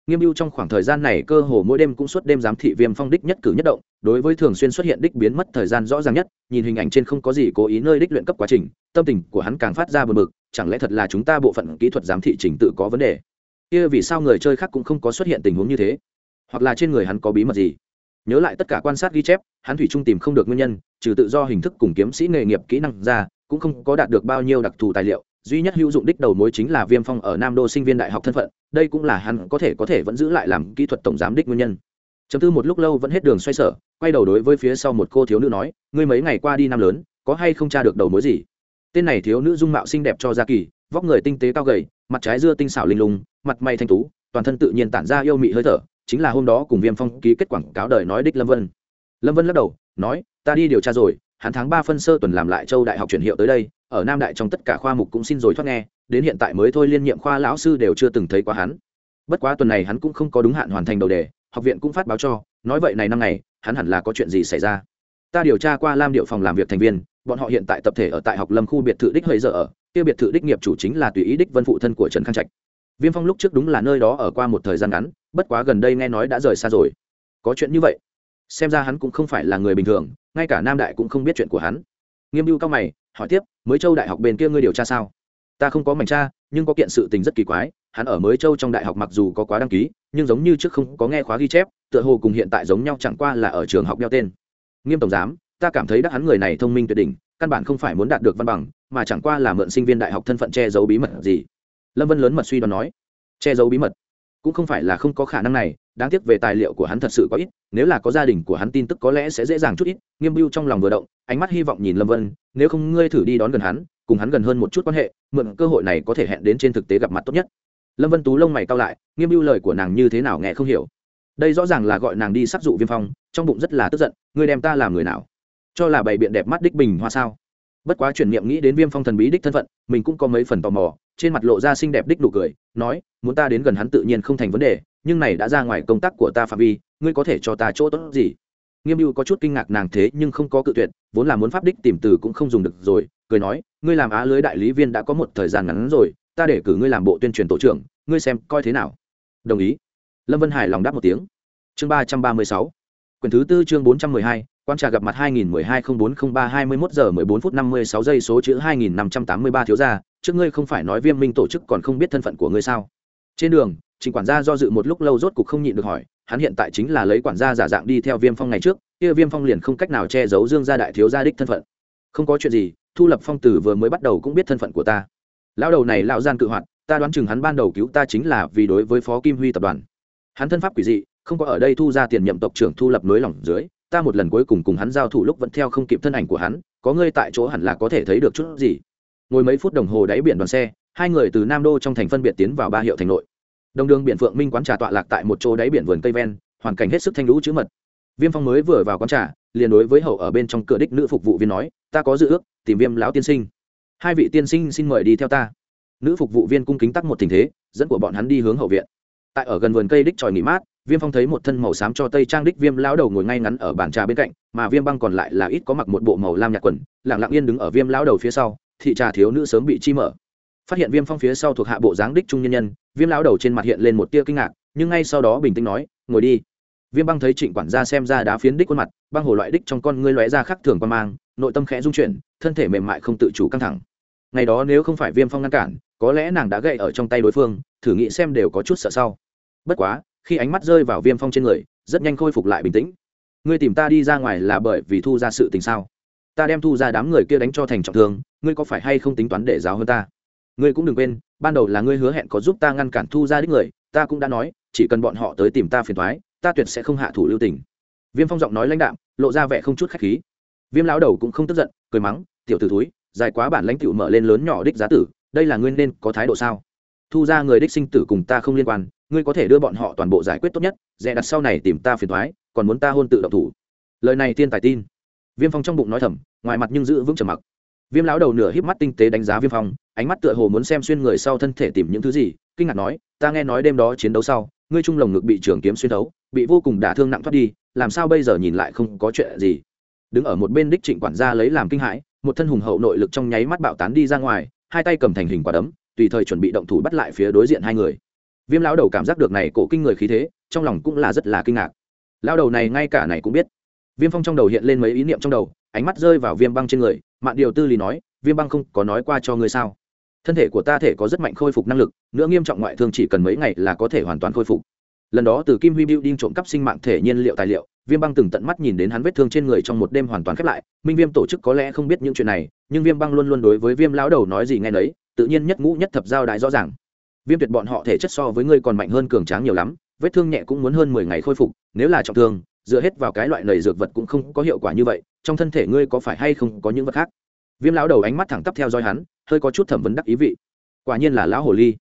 nghiêm mưu trong khoảng thời gian này cơ hồ mỗi đêm cũng suốt đêm giám thị viêm phong đích nhất cử nhất động, đối với thường xuyên xuất hiện đích biến mất thời gian rõ ràng nhất, nhìn hình ảnh trên không có gì cố ý nơi đích luyện cấp quá trình, tâm tình của hắn càng phát ra bờ mực chẳng lẽ thật là chúng ta bộ phận kỹ thuật giám thị trình tự có vấn đề? Kia vì sao người chơi khác cũng không có xuất hiện tình huống như thế? Hoặc là trên người hắn có bí mật gì? Nhớ lại tất cả quan sát ghi chép, hắn thủy trung tìm không được nguyên nhân, trừ tự do hình thức cùng kiếm sĩ nghề nghiệp kỹ năng ra, cũng không có đạt được bao nhiêu đặc thù tài liệu duy nhất hữu dụng đích đầu mối chính là viêm phong ở nam đô sinh viên đại học thân phận, đây cũng là hắn có thể có thể vẫn giữ lại làm kỹ thuật tổng giám đích nguyên nhân. Chấm tư một lúc lâu vẫn hết đường xoay sở, quay đầu đối với phía sau một cô thiếu nữ nói, ngươi mấy ngày qua đi năm lớn, có hay không tra được đầu mối gì? Tên này thiếu nữ dung mạo xinh đẹp cho gia kỳ, vóc người tinh tế cao gầy, mặt trái dưa tinh xảo linh lung, mặt mày thanh tú, toàn thân tự nhiên tản ra yêu mị hơi thở, chính là hôm đó cùng viêm phong ký kết quảng cáo đời nói đích lâm vân. Lâm vân lắc đầu, nói, ta đi điều tra rồi, hắn tháng ba phân sơ tuần làm lại châu đại học chuyển hiệu tới đây ở nam đại trong tất cả khoa mục cũng xin rồi thoát nghe, đến hiện tại mới thôi liên nhiệm khoa lão sư đều chưa từng thấy quá hắn. Bất quá tuần này hắn cũng không có đúng hạn hoàn thành đầu đề, học viện cũng phát báo cho, nói vậy này năm ngày, hắn hẳn là có chuyện gì xảy ra. Ta điều tra qua lam điệu phòng làm việc thành viên, bọn họ hiện tại tập thể ở tại học lâm khu biệt thự đích hơi giờ ở tiêu biệt thự đích nghiệp chủ chính là tùy ý đích vân phụ thân của trần khang trạch. Viêm phong lúc trước đúng là nơi đó ở qua một thời gian ngắn, bất quá gần đây nghe nói đã rời xa rồi. Có chuyện như vậy, xem ra hắn cũng không phải là người bình thường, ngay cả nam đại cũng không biết chuyện của hắn. Nghiêm mưu cao mày hỏi tiếp, mới châu đại học bên kia ngươi điều tra sao? Ta không có mảnh tra, nhưng có kiện sự tình rất kỳ quái, hắn ở mới châu trong đại học mặc dù có quá đăng ký, nhưng giống như trước không có nghe khóa ghi chép, tựa hồ cùng hiện tại giống nhau chẳng qua là ở trường học đeo tên. Nghiêm tổng giám, ta cảm thấy đắc hắn người này thông minh tuyệt đỉnh, căn bản không phải muốn đạt được văn bằng, mà chẳng qua là mượn sinh viên đại học thân phận che giấu bí mật gì. Lâm vân lớn mật suy đoán nói. Che giấu bí mật? Cũng không phải là không có khả năng này đáng tiếc về tài liệu của hắn thật sự có ít, nếu là có gia đình của hắn tin tức có lẽ sẽ dễ dàng chút ít, nghiêm mưu trong lòng vừa động, ánh mắt hy vọng nhìn lâm vân, nếu không ngươi thử đi đón gần hắn, cùng hắn gần hơn một chút quan hệ, mượn cơ hội này có thể hẹn đến trên thực tế gặp mặt tốt nhất. Lâm vân tú lông mày cao lại, nghiêm mưu lời của nàng như thế nào nghe không hiểu. Đây rõ ràng là gọi nàng đi sắc dụ viêm phong, trong bụng rất là tức giận, ngươi đem ta làm người nào? Cho là bày biện đẹp mắt đích bình hoa sao? Bất quá chuyển niệm nghĩ đến viêm phong thần bí đích thân phận, mình cũng có mấy phần tò mò, trên mặt lộ ra xinh đẹp đích nụ cười, nói, muốn ta đến gần hắn tự nhiên không thành vấn đề nhưng này đã ra ngoài công tác của ta phạm vi ngươi có thể cho ta chỗ tốt gì? Nghiêm mưu có chút kinh ngạc nàng thế nhưng không có cự tuyệt vốn là muốn pháp đích tìm từ cũng không dùng được rồi cười nói ngươi làm á lưới đại lý viên đã có một thời gian ngắn rồi ta để cử ngươi làm bộ tuyên truyền tổ trưởng ngươi xem coi thế nào? Đồng ý. Lâm vân hải lòng đáp một tiếng. Chương ba trăm ba mươi sáu. Quyển thứ tư chương bốn trăm mười hai quan trà gặp mặt 2012-0403-21 giờ 14 phút 56 giây số chữ 2583 thiếu gia, trước ngươi không phải nói viêm minh tổ chức còn không biết thân phận của ngươi sao? Trên đường, trình quản gia do dự một lúc lâu rốt cục không nhịn được hỏi, hắn hiện tại chính là lấy quản gia giả dạng đi theo viêm phong ngày trước, kia viêm phong liền không cách nào che giấu dương gia đại thiếu gia đích thân phận. Không có chuyện gì, thu lập phong tử vừa mới bắt đầu cũng biết thân phận của ta. Lão đầu này lão gian cự hoạt, ta đoán chừng hắn ban đầu cứu ta chính là vì đối với phó kim huy tập đoàn. Hắn thân pháp quỷ dị, không có ở đây thu ra tiền nhậm tộc trưởng thu lập núi lỏng dưới, ta một lần cuối cùng cùng hắn giao thủ lúc vẫn theo không kịp thân ảnh của hắn có ngươi tại chỗ hẳn là có thể thấy được chút gì ngồi mấy phút đồng hồ đáy biển đoàn xe hai người từ nam đô trong thành phân biệt tiến vào ba hiệu thành nội đồng đường biển phượng minh quán trà tọa lạc tại một chỗ đáy biển vườn cây ven, hoàn cảnh hết sức thanh lũ chữ mật. Viêm phong mới vừa vào quán trà, liền đối với hậu ở bên trong cửa đích nữ phục vụ viên nói, ta có dự ước, tìm viêm lão tiên sinh. Hai vị tiên sinh xin mời đi theo ta. Nữ phục vụ viên cung kính tắc một tình thế, dẫn của bọn hắn đi hướng hậu viện. Tại ở gần vườn cây đích tròi nghỉ mát, viêm phong thấy một thân màu xám cho tây trang đích viêm lão đầu ngồi ngay ngắn ở bàn trà bên cạnh, mà viêm băng còn lại là ít có mặc một bộ màu lam nhạt quần lẳng lặng yên đứng ở viêm lão đầu phía sau, thị trà thiếu nữ sớm bị chi mở phát hiện viêm phong phía sau thuộc hạ bộ dáng đích trung nhân nhân, viêm lão đầu trên mặt hiện lên một tia kinh ngạc, nhưng ngay sau đó bình tĩnh nói, ngồi đi. Viêm băng thấy trịnh quản gia xem ra đá phiến đích khuôn mặt, băng hồ loại đích trong con ngươi lóe ra khắc thường quan mang, nội tâm khẽ dung chuyển, thân thể mềm mại không tự chủ căng thẳng. Ngày đó nếu không phải viêm phong ngăn cản, có lẽ nàng đã gậy ở trong tay đối phương, thử nghĩ xem đều có chút sợ sau. Bất quá, khi ánh mắt rơi vào viêm phong trên người, rất nhanh khôi phục lại bình tĩnh. Ngươi tìm ta đi ra ngoài là bởi vì thu ra sự tình sao? Ta đem thu ra đám người kia đánh cho thành trọng thương, ngươi có phải hay không tính toán để giáo hơn ta? Ngươi cũng đừng quên, ban đầu là ngươi hứa hẹn có giúp ta ngăn cản thu ra đích người, ta cũng đã nói, chỉ cần bọn họ tới tìm ta phiền thoái ta tuyệt sẽ không hạ thủ lưu tình. Viêm phong giọng nói lãnh đạm, lộ ra vẻ không chút khách khí. Viêm lão đầu cũng không tức giận, cười mắng, tiểu t ử túi dài quá bản lãnh tựu mở lên lớn nhỏ đích giá tử, đây là ngươi nên có thái độ sao? Thu ra người đích sinh tử cùng ta không liên quan, ngươi có thể đưa bọn họ toàn bộ giải quyết tốt nhất dè đặt sau này tìm ta phiền thoái còn muốn ta hôn tự động thủ. Lời này tiên tài tin. Viêm phong trong bụng nói thầm, ngoài mặt nhưng giữ vững trầm mặc viêm lão đầu nửa híp mắt tinh tế đánh giá viêm phong ánh mắt tựa hồ muốn xem xuyên người sau thân thể tìm những thứ gì kinh ngạc nói ta nghe nói đêm đó chiến đấu sau ngươi trung lồng ngực bị trường kiếm xuyên thấu, bị vô cùng đả thương nặng thoát đi làm sao bây giờ nhìn lại không có chuyện gì? Đứng ở một bên đích trịnh quản gia lấy làm kinh hãi một thân hùng hậu nội lực trong nháy mắt bạo tán đi ra ngoài hai tay cầm thành hình quả đấm tùy thời chuẩn bị động thủ bắt lại phía đối diện hai người. Viêm lão đầu cảm giác được này cổ kinh người khí thế trong lòng cũng là rất là kinh ngạc. Lão đầu này ngay cả này cũng biết. Viêm phong trong đầu hiện lên mấy ý niệm trong đầu ánh mắt rơi vào viêm băng trên người mạn điều tư lý nói, viêm băng không có nói qua cho ngươi sao? Thân thể của ta thể có rất mạnh khôi phục năng lực, nữa nghiêm trọng ngoại thương chỉ cần mấy ngày là có thể hoàn toàn khôi phục. Lần đó từ kim huy building trộm cắp sinh mạng thể nhiên liệu tài liệu, viêm băng từng tận mắt nhìn đến hắn vết thương trên người trong một đêm hoàn toàn khép lại. Minh viêm tổ chức có lẽ không biết những chuyện này, nhưng viêm băng luôn luôn đối với viêm lão đầu nói gì nghe nấy, tự nhiên nhất ngũ nhất thập giao đại rõ ràng. Viêm tuyệt bọn họ thể chất so với ngươi còn mạnh hơn cường tráng nhiều lắm, vết thương nhẹ cũng muốn hơn mười ngày khôi phục, nếu là trọng thương dựa hết vào cái loại lầy dược vật cũng không có hiệu quả như vậy, trong thân thể ngươi có phải hay không có những vật khác? Viêm lão đầu ánh mắt thẳng tắp theo dõi hắn, hơi có chút thẩm vấn đắc ý vị. Quả nhiên là lão hồ ly.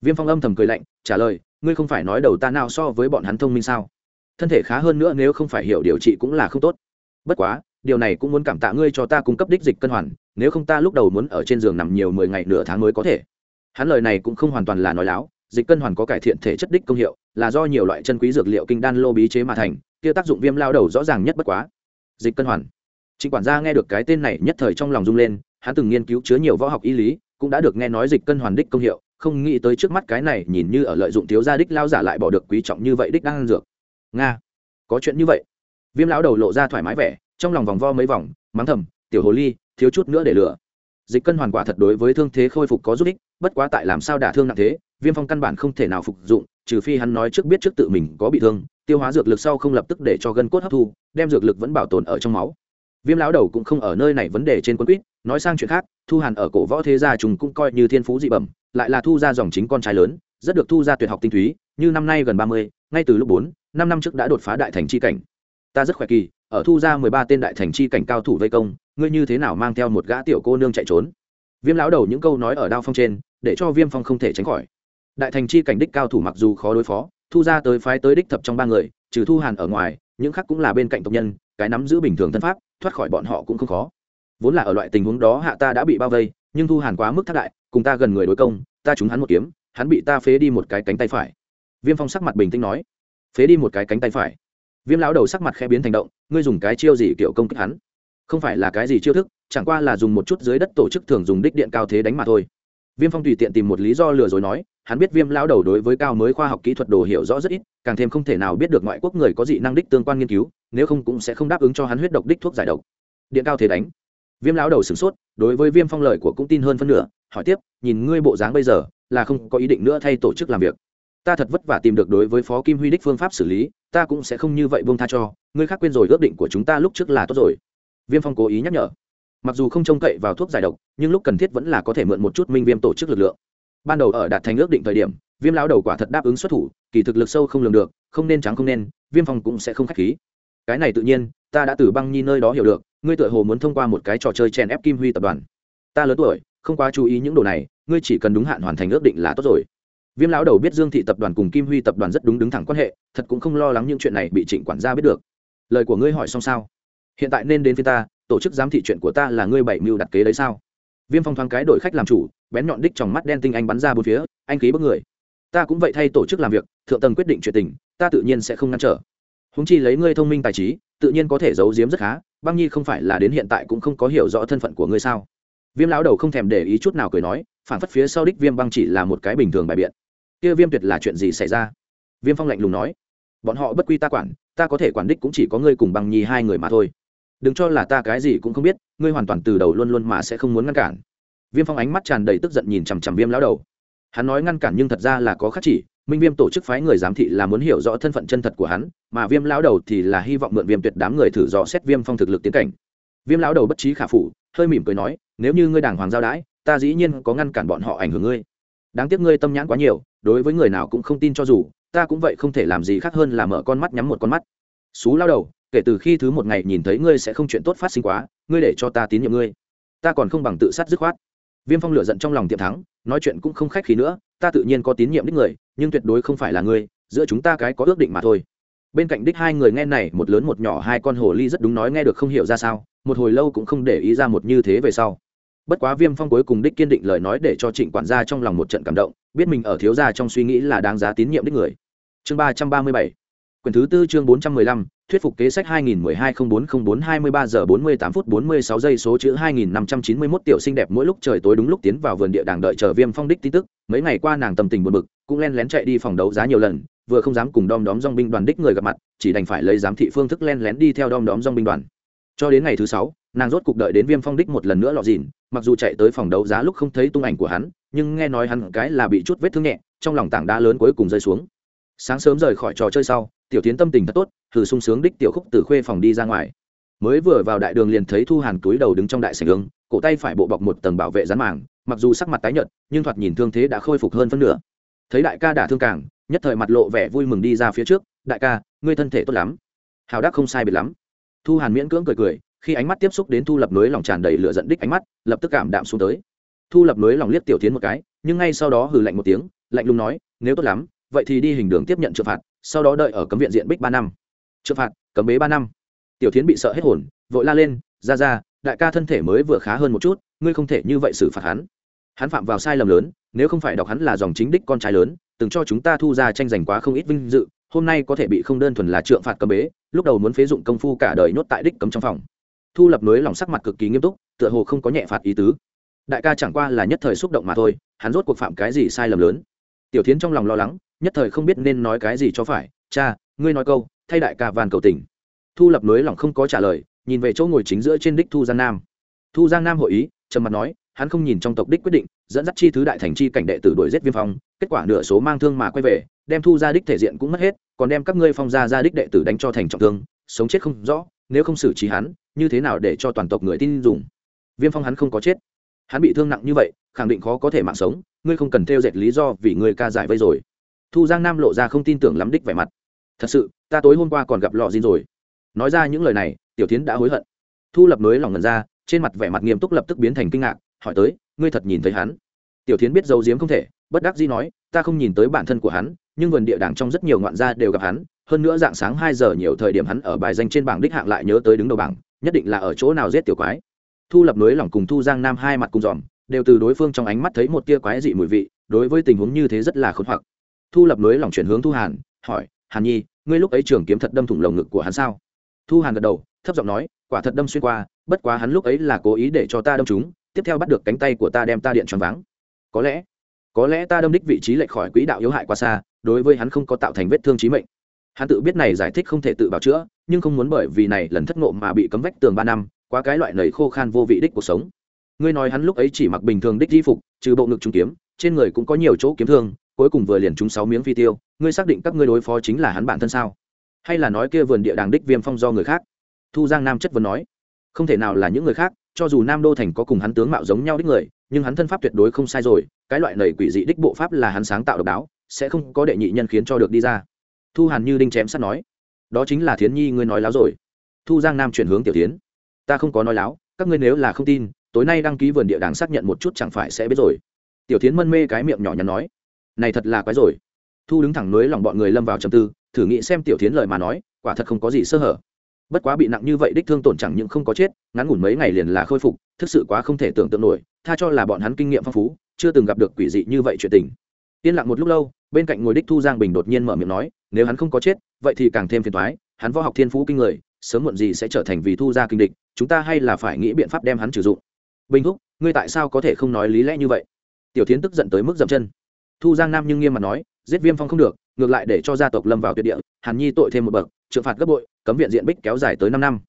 Viêm phong âm thầm cười lạnh, trả lời, ngươi không phải nói đầu ta nào so với bọn hắn thông minh sao? Thân thể khá hơn nữa nếu không phải hiểu điều trị cũng là không tốt. Bất quá, điều này cũng muốn cảm tạ ngươi cho ta cung cấp đích dịch cân hoàn, nếu không ta lúc đầu muốn ở trên giường nằm nhiều mười ngày nửa tháng mới có thể. Hắn lời này cũng không hoàn toàn là nói láo, dịch cân hoàn có cải thiện thể chất đích công hiệu, là do nhiều loại chân quý dược liệu kinh đan lô bí chế mà thành kia tác dụng viêm lao đầu rõ ràng nhất bất quá dịch cân hoàn Trịnh quản gia nghe được cái tên này nhất thời trong lòng rung lên, hắn từng nghiên cứu chứa nhiều võ học y lý, cũng đã được nghe nói dịch cân hoàn đích công hiệu, không nghĩ tới trước mắt cái này nhìn như ở lợi dụng thiếu gia đích lao giả lại bỏ được quý trọng như vậy đích đang dược. Nga, có chuyện như vậy. Viêm lão đầu lộ ra thoải mái vẻ, trong lòng vòng vo mấy vòng, mắng thầm, tiểu hồ ly, thiếu chút nữa để lửa. Dịch cân hoàn quả thật đối với thương thế khôi phục có giúp ích, bất quá tại làm sao đả thương nặng thế, Viêm Phong căn bản không thể nào phục dụng, trừ phi hắn nói trước biết trước tự mình có bị thương, tiêu hóa dược lực sau không lập tức để cho gân cốt hấp thu, đem dược lực vẫn bảo tồn ở trong máu. Viêm lão đầu cũng không ở nơi này vấn đề trên quân quýt nói sang chuyện khác thu hàn ở cổ võ thế gia chúng cũng coi như thiên phú dị bẩm lại là thu ra dòng chính con trai lớn rất được thu ra tuyệt học tinh túy như năm nay gần ba mươi ngay từ lúc bốn năm năm trước đã đột phá đại thành chi cảnh ta rất khỏe kỳ, ở thu ra mười ba tên đại thành chi cảnh cao thủ vây công, ngươi như thế nào mang theo một gã tiểu cô nương chạy trốn? Viêm lão đầu những câu nói ở đao phong trên, để cho viêm phong không thể tránh khỏi. Đại thành chi cảnh đích cao thủ mặc dù khó đối phó, thu ra tới phái tới đích thập trong ba người, trừ thu hàn ở ngoài, những khác cũng là bên cạnh tộc nhân, cái nắm giữ bình thường thân pháp, thoát khỏi bọn họ cũng không khó. Vốn là ở loại tình huống đó hạ ta đã bị bao vây, nhưng thu hàn quá mức thất đại, cùng ta gần người đối công, ta trúng hắn một kiếm, hắn bị ta phế đi một cái cánh tay phải. Viêm phong sắc mặt bình tĩnh nói, phế đi một cái cánh tay phải viêm lão đầu sắc mặt khẽ biến thành động, ngươi dùng cái chiêu gì kiểu công kích hắn? Không phải là cái gì chiêu thức, chẳng qua là dùng một chút dưới đất tổ chức thường dùng đích điện cao thế đánh mà thôi. Viêm phong tùy tiện tìm một lý do lừa dối nói, hắn biết viêm lão đầu đối với cao mới khoa học kỹ thuật đồ hiểu rõ rất ít, càng thêm không thể nào biết được ngoại quốc người có dị năng đích tương quan nghiên cứu, nếu không cũng sẽ không đáp ứng cho hắn huyết độc đích thuốc giải độc. Điện cao thế đánh. Viêm lão đầu sửng sốt, đối với viêm phong lời của cũng tin hơn phân nửa, hỏi tiếp, nhìn ngươi bộ dáng bây giờ, là không có ý định nữa thay tổ chức làm việc? Ta thật vất vả tìm được đối với phó kim huy đích phương pháp xử lý, ta cũng sẽ không như vậy buông tha cho, ngươi khác quên rồi ước định của chúng ta lúc trước là tốt rồi. Viêm phong cố ý nhắc nhở. Mặc dù không trông cậy vào thuốc giải độc, nhưng lúc cần thiết vẫn là có thể mượn một chút minh viêm tổ chức lực lượng. Ban đầu ở đạt thành ước định thời điểm, viêm lão đầu quả thật đáp ứng xuất thủ, kỳ thực lực sâu không lường được, không nên trắng không nên, viêm phong cũng sẽ không k h á c h khí. Cái này tự nhiên, ta đã từ băng nhi nơi đó hiểu được, ngươi tựa hồ muốn thông qua một cái trò chơi chèn ép kim huy tập đoàn. Ta lớn tuổi, không quá chú ý những đồ này, ngươi chỉ cần đúng hạn hoàn thành ước định là tốt rồi viêm lão đầu biết dương thị tập đoàn cùng kim huy tập đoàn rất đúng đứng thẳng quan hệ, thật cũng không lo lắng những chuyện này bị trịnh quản gia biết được. Lời của ngươi hỏi xong sao? Hiện tại nên đến phía ta, tổ chức giám thị chuyện của ta là ngươi bảy mưu đặt kế đấy sao? Viêm phong thoáng cái đổi khách làm chủ, bén nhọn đích trong mắt đen tinh anh bắn ra bốn phía, anh khí bức người. Ta cũng vậy thay tổ chức làm việc, thượng tầng quyết định chuyện tình, ta tự nhiên sẽ không ngăn trở. Húng chi lấy ngươi thông minh tài trí, tự nhiên có thể giấu giếm rất khá, băng nhi không phải là đến hiện tại cũng không có hiểu rõ thân phận của ngươi sao? Viêm lão đầu không thèm để ý chút nào cười nói, phản phất phía sau đích viêm băng chỉ là một cái bình thường bài biện kia viêm tuyệt là chuyện gì xảy ra? Viêm phong lạnh lùng nói. Bọn họ bất quy ta quản, ta có thể quản đích cũng chỉ có ngươi cùng băng nhi hai người mà thôi. Đừng cho là ta cái gì cũng không biết, ngươi hoàn toàn từ đầu luôn luôn mà sẽ không muốn ngăn cản. Viêm phong ánh mắt tràn đầy tức giận nhìn chằm chằm viêm lão đầu. Hắn nói ngăn cản nhưng thật ra là có khắc chỉ, minh viêm tổ chức phái người giám thị là muốn hiểu rõ thân phận chân thật của hắn, mà viêm lão đầu thì là hy vọng mượn viêm tuyệt đám người thử dò xét viêm phong thực lực tiến cảnh. Viêm lão đầu bất trí khả phủ, hơi mỉm cười nói, nếu như ngươi đàng hoàng giao đãi ta dĩ nhiên có ngăn cản bọn họ ảnh hưởng ngươi. Đáng tiếc ngươi tâm nhãn quá nhiều đối với người nào cũng không tin cho dù, ta cũng vậy không thể làm gì khác hơn là mở con mắt nhắm một con mắt. Xú lao đầu, kể từ khi thứ một ngày nhìn thấy ngươi sẽ không chuyện tốt phát sinh quá, ngươi để cho ta tín nhiệm ngươi. Ta còn không bằng tự sát dứt khoát. Viêm phong lửa giận trong lòng tiệm thắng, nói chuyện cũng không khách khí nữa, ta tự nhiên có tín nhiệm đích người, nhưng tuyệt đối không phải là ngươi, giữa chúng ta cái có ước định mà thôi. Bên cạnh đích hai người nghe này, một lớn một nhỏ hai con hồ ly rất đúng nói nghe được không hiểu ra sao, một hồi lâu cũng không để ý ra một như thế về sau bất quá viêm phong cuối cùng đích kiên định lời nói để cho trịnh quản gia trong lòng một trận cảm động, biết mình ở thiếu gia trong suy nghĩ là đáng giá tín nhiệm đích người. Chương ba trăm ba mươi bảy. Quyển thứ tư chương bốn trăm mười lăm, thuyết phục kế sách 2012-0404-23 giờ 48 phút 46 giây số chữ 2591 tiểu xinh đẹp mỗi lúc trời tối đúng lúc tiến vào vườn địa đàng đợi chờ viêm phong đích tin tức. Mấy ngày qua nàng tâm tình buồn bực, cũng len lén chạy đi phòng đấu giá nhiều lần, vừa không dám cùng đom đóm dong binh đoàn đích người gặp mặt, chỉ đành phải lấy giám thị phương thức len lén đi theo đom đóm dong binh đoàn cho đến ngày thứ sáu nàng rốt cục đợi đến viêm phong đích một lần nữa lọt dìn mặc dù chạy tới phòng đấu giá lúc không thấy tung ảnh của hắn nhưng nghe nói hắn cái là bị chút vết thương nhẹ trong lòng tảng đá lớn cuối cùng rơi xuống. Sáng sớm rời khỏi trò chơi sau tiểu tiến tâm tình thật tốt thử sung sướng đích tiểu khúc từ khuê phòng đi ra ngoài. Mới vừa vào đại đường liền thấy thu hàn túi đầu đứng trong đại sảnh đường, cổ tay phải bộ bọc một tầng bảo vệ rán màng mặc dù sắc mặt tái nhợt nhưng thoạt nhìn thương thế đã khôi phục hơn phân nửa. Thấy đại ca đả thương càng nhất thời mặt lộ vẻ vui mừng đi ra phía trước đại ca ngươi thân thể tốt lắm. Hào đắc không sai biệt lắm thu hàn miễn cưỡng cười cười, khi ánh mắt tiếp xúc đến thu lập núi lòng tràn đầy lửa dẫn đích ánh mắt, lập tức cảm đạm xuống tới. Thu lập núi lòng liếc tiểu tiến một cái, nhưng ngay sau đó hừ lạnh một tiếng, lạnh lùng nói, nếu tốt lắm, vậy thì đi hình đường tiếp nhận trừng phạt, sau đó đợi ở cấm viện diện bích ba năm. Trừng phạt? Cấm bế ba năm? Tiểu tiến bị sợ hết hồn, vội la lên, ra ra, đại ca thân thể mới vừa khá hơn một chút, ngươi không thể như vậy xử phạt hắn. Hắn phạm vào sai lầm lớn, nếu không phải đọc hắn là dòng chính đích con trai lớn, từng cho chúng ta thu ra tranh giành quá không ít vinh dự hôm nay có thể bị không đơn thuần là trượng phạt cấm bế, lúc đầu muốn phế dụng công phu cả đời nhốt tại đích cấm trong phòng. Thu lập nối lòng sắc mặt cực kỳ nghiêm túc, tựa hồ không có nhẹ phạt ý tứ. Đại ca chẳng qua là nhất thời xúc động mà thôi, hắn rốt cuộc phạm cái gì sai lầm lớn? Tiểu tiến trong lòng lo lắng, nhất thời không biết nên nói cái gì cho phải. Cha, ngươi nói câu, thay đại ca van cầu tình. Thu lập nối lòng không có trả lời, nhìn về chỗ ngồi chính giữa trên đích thu giang nam. Thu giang nam hội ý, trầm mặt nói, hắn không nhìn trong tộc đích quyết định, dẫn dắt chi thứ đại thành chi cảnh đệ tử đuổi giết viêm phong, kết quả nửa số mang thương mà quay về đem thu ra đích thể diện cũng mất hết, còn đem các ngươi phong gia ra đích đệ tử đánh cho thành trọng thương, sống chết không rõ, nếu không xử trí hắn, như thế nào để cho toàn tộc người tin dùng? Viêm phong hắn không có chết. Hắn bị thương nặng như vậy, khẳng định khó có thể mạng sống, ngươi không cần theo dệt lý do vì ngươi ca giải vây rồi. Thu giang nam lộ ra không tin tưởng lắm đích vẻ mặt. Thật sự, ta tối hôm qua còn gặp lọ gì rồi. Nói ra những lời này, tiểu tiến đã hối hận. Thu lập nối lòng ngần ra, trên mặt vẻ mặt nghiêm túc lập tức biến thành kinh ngạc, hỏi tới, ngươi thật nhìn thấy hắn? Tiểu tiến biết giấu diếm không thể, bất đắc dĩ nói, ta không nhìn tới bản thân của hắn nhưng vườn địa đàng trong rất nhiều ngoạn gia đều gặp hắn, hơn nữa dạng sáng hai giờ nhiều thời điểm hắn ở bài danh trên bảng đích hạng lại nhớ tới đứng đầu bảng, nhất định là ở chỗ nào giết tiểu quái. Thu lập núi lòng cùng thu giang nam hai mặt cùng dòm, đều từ đối phương trong ánh mắt thấy một tia quái dị mùi vị, đối với tình huống như thế rất là khốn hoặc. Thu lập núi lòng chuyển hướng thu hàn, hỏi, hàn nhi, ngươi lúc ấy trường kiếm thật đâm thủng lồng ngực của hắn sao? Thu hàn gật đầu, thấp giọng nói, quả thật đâm xuyên qua, bất quá hắn lúc ấy là cố ý để cho ta đâm chúng tiếp theo bắt được cánh tay của ta đem ta điện tròn váng. Có lẽ có lẽ ta đâm đích vị trí lệch khỏi quỹ đạo yếu hại quá xa đối với hắn không có tạo thành vết thương trí mệnh. Hắn tự biết này giải thích không thể tự bảo chữa, nhưng không muốn bởi vì này lần thất ngộ mà bị cấm vách tường ba năm, quá cái loại nầy khô khan vô vị đích cuộc sống. Ngươi nói hắn lúc ấy chỉ mặc bình thường đích di phục, trừ bộ ngực trung kiếm, trên người cũng có nhiều chỗ kiếm thương, cuối cùng vừa liền trúng sáu miếng phi tiêu, ngươi xác định các ngươi đối phó chính là hắn bản thân sao? Hay là nói kia vườn địa đàng đích viêm phong do người khác? Thu giang nam chất vấn nói. Không thể nào là những người khác, cho dù nam đô thành có cùng hắn tướng mạo giống nhau đích người, nhưng hắn thân pháp tuyệt đối không sai rồi, cái loại nầy quỷ dị đích bộ pháp là hắn sáng tạo độc đáo sẽ không có đệ nhị nhân khiến cho được đi ra. Thu hàn như đinh chém sắt nói, đó chính là thiến nhi ngươi nói láo rồi. Thu giang nam chuyển hướng tiểu tiến ta không có nói láo, các ngươi nếu là không tin, tối nay đăng ký vườn địa đàng xác nhận một chút chẳng phải sẽ biết rồi. Tiểu tiến mân mê cái miệng nhỏ nhắn nói, này thật là quái rồi. Thu đứng thẳng núi lòng bọn người lâm vào trầm tư, thử nghĩ xem tiểu tiến lời mà nói, quả thật không có gì sơ hở. Bất quá bị nặng như vậy đích thương tổn chẳng những không có chết, ngắn ngủn mấy ngày liền là khôi phục, thực sự quá không thể tưởng tượng nổi, tha cho là bọn hắn kinh nghiệm phong phú, chưa từng gặp được quỷ dị như vậy chuyện tình yên lặng một lúc lâu, bên cạnh ngồi đích thu giang bình đột nhiên mở miệng nói, nếu hắn không có chết, vậy thì càng thêm phiền thoái hắn võ học thiên phú kinh người, sớm muộn gì sẽ trở thành vì thu gia kinh địch, chúng ta hay là phải nghĩ biện pháp đem hắn sử dụng. Bình thúc, ngươi tại sao có thể không nói lý lẽ như vậy? Tiểu tiến tức giận tới mức dậm chân. Thu giang nam nhưng nghiêm mặt nói, giết viêm phong không được, ngược lại để cho gia tộc lâm vào tuyệt địa, hàn nhi tội thêm một bậc trừng phạt gấp bội, cấm viện diện bích kéo dài tới năm năm.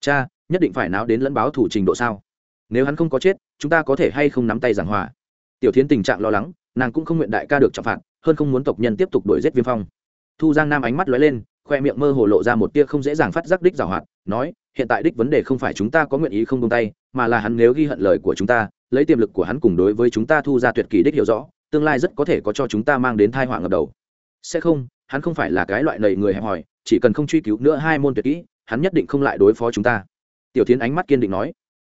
Cha, nhất định phải náo đến lẫn báo thủ trình độ sao? Nếu hắn không có chết, chúng ta có thể hay không nắm tay giảng hòa? Tiểu thiến tình trạng lo lắng nàng cũng không nguyện đại ca được trọng phạt, hơn không muốn tộc nhân tiếp tục đuổi giết viêm phong. Thu giang nam ánh mắt lóe lên, khoe miệng mơ hồ lộ ra một tia không dễ dàng phát giác đích giảo hoạt, nói, hiện tại đích vấn đề không phải chúng ta có nguyện ý không tung tay, mà là hắn nếu ghi hận lời của chúng ta, lấy tiềm lực của hắn cùng đối với chúng ta thu ra tuyệt kỳ đích hiểu rõ, tương lai rất có thể có cho chúng ta mang đến thai họa ngập đầu. Sẽ không, hắn không phải là cái loại lầy người hẹp hòi, chỉ cần không truy cứu nữa hai môn tuyệt kỹ, hắn nhất định không lại đối phó chúng ta. Tiểu tiến ánh mắt kiên định nói.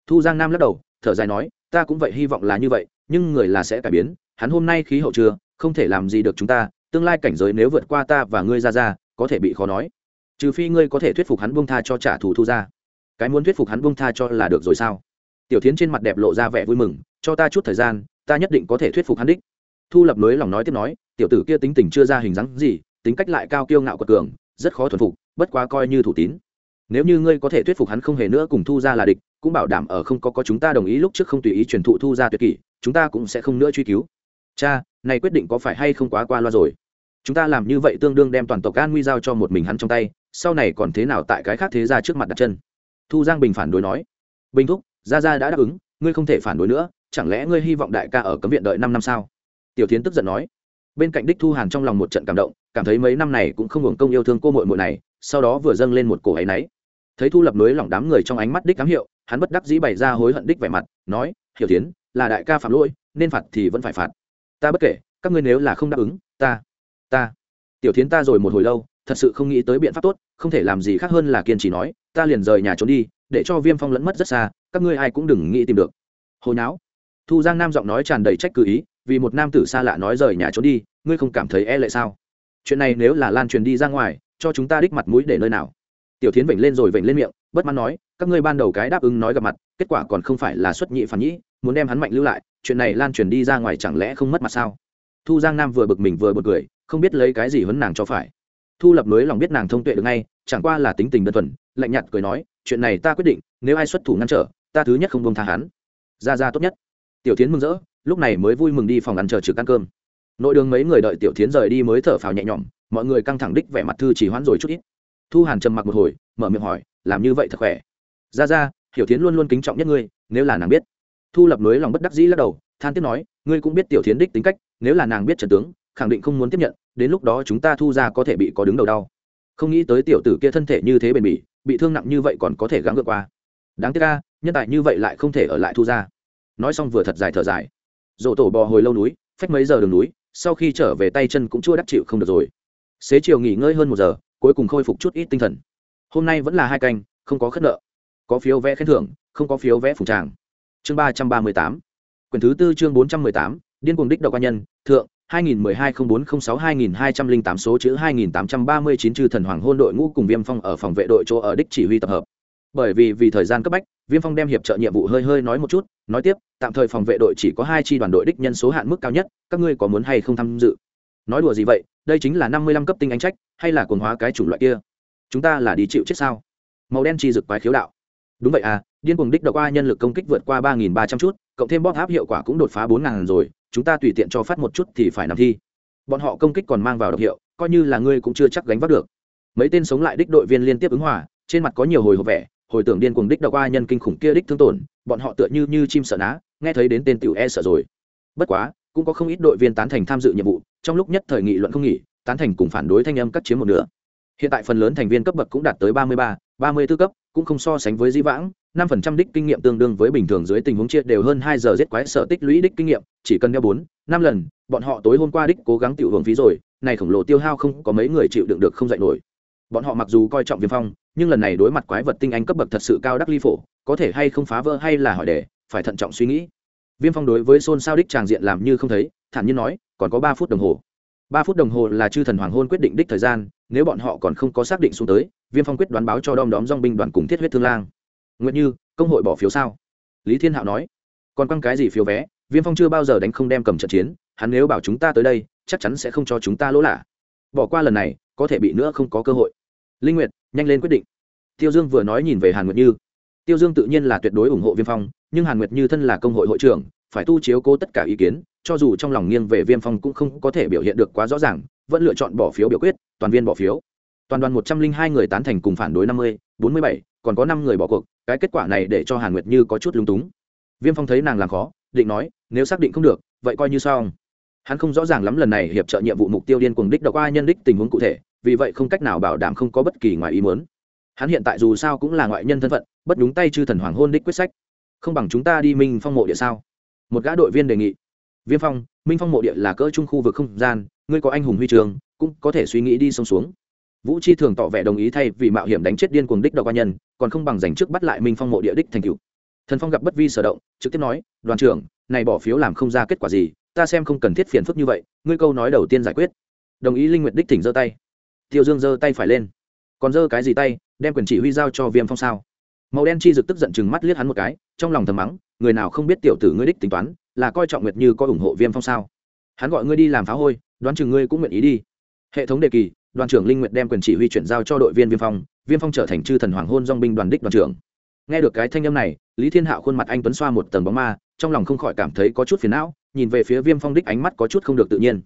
Thu giang nam lắc đầu, thở dài nói, ta cũng vậy hy vọng là như vậy, nhưng người là sẽ cải biến hắn hôm nay khí hậu chưa, không thể làm gì được chúng ta, tương lai cảnh giới nếu vượt qua ta và ngươi ra ra, có thể bị khó nói. Trừ phi ngươi có thể thuyết phục hắn buông tha cho trả thù thu ra. Cái muốn thuyết phục hắn buông tha cho là được rồi sao? Tiểu tiến trên mặt đẹp lộ ra vẻ vui mừng, cho ta chút thời gian, ta nhất định có thể thuyết phục hắn đích. Thu lập nối lòng nói tiếp nói, tiểu tử kia tính tình chưa ra hình dáng gì, tính cách lại cao kiêu ngạo quật cường, rất khó thuần phục, bất quá coi như thủ tín. Nếu như ngươi có thể thuyết phục hắn không hề nữa cùng thu ra là địch, cũng bảo đảm ở không có có chúng ta đồng ý lúc trước không tùy ý truyền thụ thu ra tuyệt kỷ, chúng ta cũng sẽ không nữa truy cứu cha, này quyết định có phải hay không quá qua loa rồi? Chúng ta làm như vậy tương đương đem toàn tộc an nguy giao cho một mình hắn trong tay, sau này còn thế nào tại cái khác thế ra trước mặt đặt chân? Thu giang bình phản đối nói. Bình thúc, gia gia đã đáp ứng, ngươi không thể phản đối nữa, chẳng lẽ ngươi hy vọng đại ca ở cấm viện đợi năm năm sao? Tiểu tiến tức giận nói. Bên cạnh đích thu hàn trong lòng một trận cảm động, cảm thấy mấy năm này cũng không hưởng công yêu thương cô mội mội này, sau đó vừa dâng lên một cổ áy náy thấy thu lập nối lòng đám người trong ánh mắt đích cám hiệu, hắn bất đắc dĩ bày ra hối hận đích vẻ mặt, nói, hiểu tiến là đại ca phạm lỗi, nên phạt thì vẫn phải phạt ta bất kể, các ngươi nếu là không đáp ứng, ta ta, tiểu tiến ta rồi một hồi lâu, thật sự không nghĩ tới biện pháp tốt, không thể làm gì khác hơn là kiên trì nói, ta liền rời nhà trốn đi, để cho viêm phong lẫn mất rất xa, các ngươi ai cũng đừng nghĩ tìm được. Hồi não thu giang nam giọng nói tràn đầy trách cứ ý, vì một nam tử xa lạ nói rời nhà trốn đi, ngươi không cảm thấy e lệ sao? Chuyện này nếu là lan truyền đi ra ngoài, cho chúng ta đích mặt mũi để nơi nào? Tiểu tiến vểnh lên rồi vểnh lên miệng, bất mãn nói, các ngươi ban đầu cái đáp ứng nói gặp mặt, kết quả còn không phải là xuất nhị phản nhĩ muốn đem hắn mạnh lưu lại, chuyện này lan truyền đi ra ngoài chẳng lẽ không mất mặt sao? Thu giang nam vừa bực mình vừa bực cười, không biết lấy cái gì huấn nàng cho phải. Thu lập nối lòng biết nàng thông tuệ được ngay, chẳng qua là tính tình đơn thuần, lạnh nhạt cười nói, chuyện này ta quyết định, nếu ai xuất thủ ngăn trở, ta thứ nhất không bông tha hắn. Ra ra tốt nhất. Tiểu tiến mừng rỡ, lúc này mới vui mừng đi phòng ăn chờ trực ăn cơm. Nội đường mấy người đợi tiểu tiến rời đi mới thở phào nhẹ nhõm, mọi người căng thẳng đích vẻ mặt thư chỉ hoãn rồi chút ít. Thu hàn trầm mặc một hồi, mở miệng hỏi, làm như vậy thật khỏe? Ra ra hiểu tiến luôn luôn kính trọng nhất ngươi, nếu là nàng biết thu lập nối lòng bất đắc dĩ lắc đầu, than tiếp nói, ngươi cũng biết tiểu Thiến đích tính cách, nếu là nàng biết trần tướng, khẳng định không muốn tiếp nhận, đến lúc đó chúng ta thu ra có thể bị có đứng đầu đau. Không nghĩ tới tiểu tử kia thân thể như thế bền bỉ, bị thương nặng như vậy còn có thể gắng vượt qua. Đáng tiếc ca nhân tài như vậy lại không thể ở lại thu ra nói xong vừa thật dài thở dài. Dỗ tổ bò hồi lâu núi, phách mấy giờ đường núi, sau khi trở về tay chân cũng chưa đắc chịu không được rồi. Xế chiều nghỉ ngơi hơn một giờ, cuối cùng khôi phục chút ít tinh thần. Hôm nay vẫn là hai canh, không có khất nợ. Có phiếu vẽ khen thưởng, không có phiếu vẽ phùng tràng chương ba trăm ba mươi tám quyển thứ tư chương bốn trăm mười tám điên cuồng đích độc quan nhân thượng 2012-0406-2208 số chữ 2839 chư thần hoàng hôn đội ngũ cùng Viêm Phong ở phòng vệ đội chỗ ở đích chỉ huy tập hợp. Bởi vì vì thời gian cấp bách, Viêm Phong đem hiệp trợ nhiệm vụ hơi hơi nói một chút, nói tiếp, tạm thời phòng vệ đội chỉ có hai chi đoàn đội đích nhân số hạn mức cao nhất, các ngươi có muốn hay không tham dự? Nói đùa gì vậy, đây chính là 55 cấp tinh anh trách, hay là cuồng hóa cái chủng loại kia? Chúng ta là đi chịu chết sao? Màu đen chi rực quái khiếu đạo. Đúng vậy à, điên cuồng đích đọc qua nhân lực công kích vượt qua 3300 chút, cộng thêm bóp áp hiệu quả cũng đột phá bốn ngàn rồi, chúng ta tùy tiện cho phát một chút thì phải nằm thi. Bọn họ công kích còn mang vào độc hiệu coi như là ngươi cũng chưa chắc gánh vác được. Mấy tên sống lại đích đội viên liên tiếp ứng hòa trên mặt có nhiều hồi hộp vẻ hồi tưởng điên cuồng đích đọc qua nhân kinh khủng kia đích thương tổn bọn họ tựa như như chim sợ ná nghe thấy đến tên tiểu e sợ rồi. Bất quá cũng có không ít đội viên tán thành tham dự nhiệm vụ trong lúc nhất thời nghị luận không nghỉ tán thành cùng phản đối thanh âm cắt chiếm một nửa hiện tại phần lớn thành viên cấp bậc cũng đạt tới ba mươi ba ba mươi b ố cấp, cũng không so sánh với di vãng. năm phần trăm đích kinh nghiệm tương đương với bình thường dưới tình huống chia đều hơn hai giờ giết quái sở tích lũy đích kinh nghiệm, chỉ cần đeo bốn, năm lần, bọn họ tối hôm qua đích cố gắng tiểu hưởng phí rồi, này khổng lồ tiêu hao không có mấy người chịu đựng được không dạy nổi. Bọn họ mặc dù coi trọng viêm phong, nhưng lần này đối mặt quái vật tinh anh cấp bậc thật sự cao đắc ly phổ, có thể hay không phá vỡ hay là hỏi đề phải thận trọng suy nghĩ. Viêm phong đối với xôn xao đích tràng diện làm như không thấy, thản nhiên nói, còn có ba phút đồng hồ ba phút đồng hồ là chư thần hoàng hôn quyết định đích thời gian, nếu bọn họ còn không có xác định xuống tới, viêm phong quyết đoán báo cho đom đóm dong binh đoàn cùng thiết huyết thương lang. Nguyện như, công hội bỏ phiếu sao? Lý thiên hạo nói. Còn quăng cái gì phiếu vé? Viêm phong chưa bao giờ đánh không đem cầm trận chiến, hắn nếu bảo chúng ta tới đây, chắc chắn sẽ không cho chúng ta lỗ lạ. Bỏ qua lần này, có thể bị nữa không có cơ hội. Linh nguyệt, nhanh lên quyết định. Tiêu dương vừa nói nhìn về hàn nguyệt như. Tiêu dương tự nhiên là tuyệt đối ủng hộ viêm phong, nhưng hàn nguyệt như thân là công hội hội trưởng phải tu chiếu cố tất cả ý kiến, cho dù trong lòng nghiêng về viêm phong cũng không có thể biểu hiện được quá rõ ràng, vẫn lựa chọn bỏ phiếu biểu quyết, toàn viên bỏ phiếu. Toàn đoàn một trăm linh hai người tán thành cùng phản đối năm mươi, bốn mươi bảy, còn có năm người bỏ cuộc, cái kết quả này để cho hàn nguyệt như có chút lung túng. Viêm phong thấy nàng làm khó, định nói, nếu xác định không được, vậy coi như sao hắn không rõ ràng lắm lần này hiệp trợ nhiệm vụ mục tiêu điên cuồng đích đọc qua nhân đích tình huống cụ thể, vì vậy không cách nào bảo đảm không có bất kỳ ngoài ý muốn. Hắn hiện tại dù sao cũng là ngoại nhân thân phận, bất đúng tay chư thần hoàng hôn đích quyết sách. Không bằng chúng ta đi minh phong mộ địa sao? Một gã đội viên đề nghị. Viêm phong, minh phong mộ địa là cỡ chung khu vực không gian, ngươi có anh hùng huy trường, cũng có thể suy nghĩ đi sông xuống. Vũ chi thường tỏ vẻ đồng ý thay vì mạo hiểm đánh chết điên cuồng đích độc quan nhân, còn không bằng dành trước bắt lại minh phong mộ địa đích thành cựu thần phong gặp bất vi sở động, trực tiếp nói, đoàn trưởng, này bỏ phiếu làm không ra kết quả gì, ta xem không cần thiết phiền phức như vậy, ngươi câu nói đầu tiên giải quyết. Đồng ý linh nguyệt đích thỉnh giơ tay. Tiêu dương giơ tay phải lên. Còn giơ cái gì tay, đem quyền chỉ huy giao cho viêm phong sao? Màu đen chi rực tức giận chừng mắt liếc hắn một cái, trong lòng thầm mắng người nào không biết tiểu tử ngươi đích tính toán, là coi trọng nguyệt như có ủng hộ viêm phong sao? Hắn gọi ngươi đi làm phá hôi, đoán chừng ngươi cũng nguyện ý đi. Hệ thống đề kỳ, đoàn trưởng linh nguyệt đem quyền chỉ huy chuyển giao cho đội viên viêm phong viêm phong trở thành chư thần hoàng hôn dong binh đoàn đích đoàn trưởng. Nghe được cái thanh âm này, lý thiên hạo khuôn mặt anh tuấn xoa một tầng bóng ma, trong lòng không khỏi cảm thấy có chút phiền não, nhìn về phía viêm phong đích ánh mắt có chút không được tự nhiên.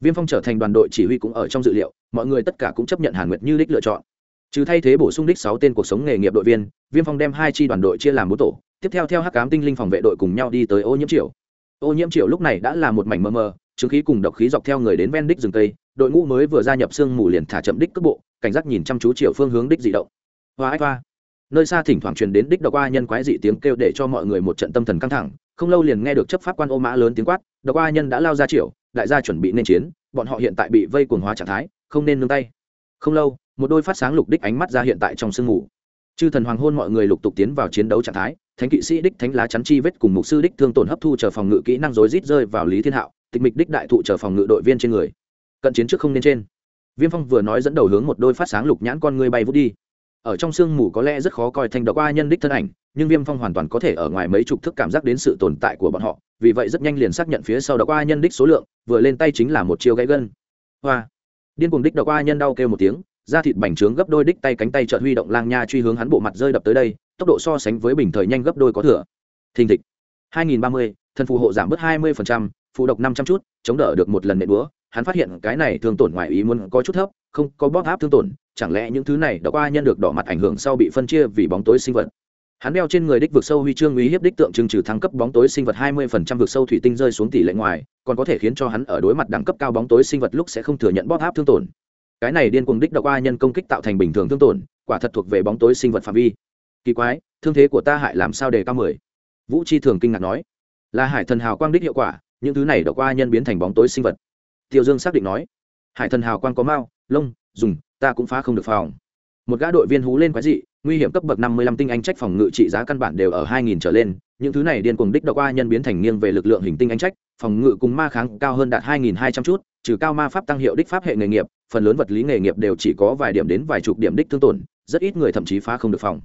Viêm phong trở thành đoàn đội chỉ huy cũng ở trong dự liệu, mọi người tất cả cũng chấp nhận hàn nguyệt như đích lựa chọn. Trừ thay thế bổ sung đích sáu tên cuộc sống nghề nghiệp đội viên, viêm phong đem hai chi đoàn đội chia làm bốn tổ tiếp theo theo hắc cám tinh linh phòng vệ đội cùng nhau đi tới ô nhiễm triều. Ô nhiễm triều lúc này đã là một mảnh mờ mờ, chứng khí cùng độc khí dọc theo người đến ven đích rừng tây đội ngũ mới vừa gia nhập sương mù liền thả chậm đích cước bộ, cảnh giác nhìn chăm chú triều phương hướng đích dị động. Hoa ách hoa. Nơi xa thỉnh thoảng truyền đến đích độc qua nhân quái dị tiếng kêu để cho mọi người một trận tâm thần căng thẳng, không lâu liền nghe được chấp pháp quan ô mã lớn tiếng quát, độc qua nhân đã lao ra triều, đại gia chuẩn bị nên chiến, bọn họ hiện tại bị vây cuồng hóa trạng thái, không nên nương tay. Không lâu, một đôi phát sáng lục đích ánh mắt ra hiện tại trong sương mù. Chư thần hoàng hôn mọi người lục tục tiến vào chiến đấu trạng thái thánh kỵ sĩ đích thánh lá chắn chi vết cùng mục sư đích thương tổn hấp thu chờ phòng ngự kỹ năng rối rít rơi vào lý thiên hạo, tịch mịch đích đại thụ chờ phòng ngự đội viên trên người. Cận chiến trước không nên trên. Viêm phong vừa nói dẫn đầu hướng một đôi phát sáng lục nhãn con ngươi bay vút đi. Ở trong sương mù có lẽ rất khó coi thành độc a nhân đích thân ảnh, nhưng viêm phong hoàn toàn có thể ở ngoài mấy chục thức cảm giác đến sự tồn tại của bọn họ, vì vậy rất nhanh liền xác nhận phía sau độc a nhân đích số lượng, vừa lên tay chính là một chiêu gãy gân. Hoa. Điên cùng đích độc a nhân đau kêu một tiếng, da thịt bành trướng gấp đôi đích tay cánh tay trợt huy động lang nha truy hướng hắn bộ mặt rơi đập tới đây tốc độ so sánh với bình thời nhanh gấp đôi có thừa. Thình thịch. 2030, thân phù hộ giảm bớt 20%, phù độc 500 chút chống đỡ được một lần nện búa. Hắn phát hiện cái này thương tổn ngoài ý muốn có chút thấp không có bóp áp thương tổn chẳng lẽ những thứ này đã qua nhân được đỏ mặt ảnh hưởng sau bị phân chia vì bóng tối sinh vật? Hắn đeo trên người đích vực sâu huy chương uy hiếp đích tượng trưng trừ thăng cấp bóng tối sinh vật 20% vực sâu thủy tinh rơi xuống tỷ lệ ngoài còn có thể khiến cho hắn ở đối mặt đẳng cấp cao bóng tối sinh vật lúc sẽ không thừa nhận bóp áp thương tổn. Cái này điên cuồng đích độc qua nhân công kích tạo thành bình thường thương tổn quả thật thuộc về bóng tối sinh vật phạm vi kỳ quái, thương thế của ta hại làm sao đề cao mười? Vũ chi thường kinh ngạc nói. Là hải thần hào quang đích hiệu quả, những thứ này đọc qua nhân biến thành bóng tối sinh vật. Tiêu dương xác định nói. Hải thần hào quang có mao lông, dùng, ta cũng phá không được phòng. Một gã đội viên hú lên quái dị, nguy hiểm cấp bậc năm mươi lăm tinh anh trách phòng ngự trị giá căn bản đều ở hai nghìn trở lên, những thứ này điên cuồng đích đọc qua nhân biến thành nghiêng về lực lượng hình tinh anh trách, phòng ngự cùng ma kháng cao hơn đạt hai nghìn hai trăm chút, trừ cao ma pháp tăng hiệu đích pháp hệ nghề nghiệp, phần lớn vật lý nghề nghiệp đều chỉ có vài điểm đến vài chục điểm đích thương tổn, rất ít người thậm chí phá không được phòng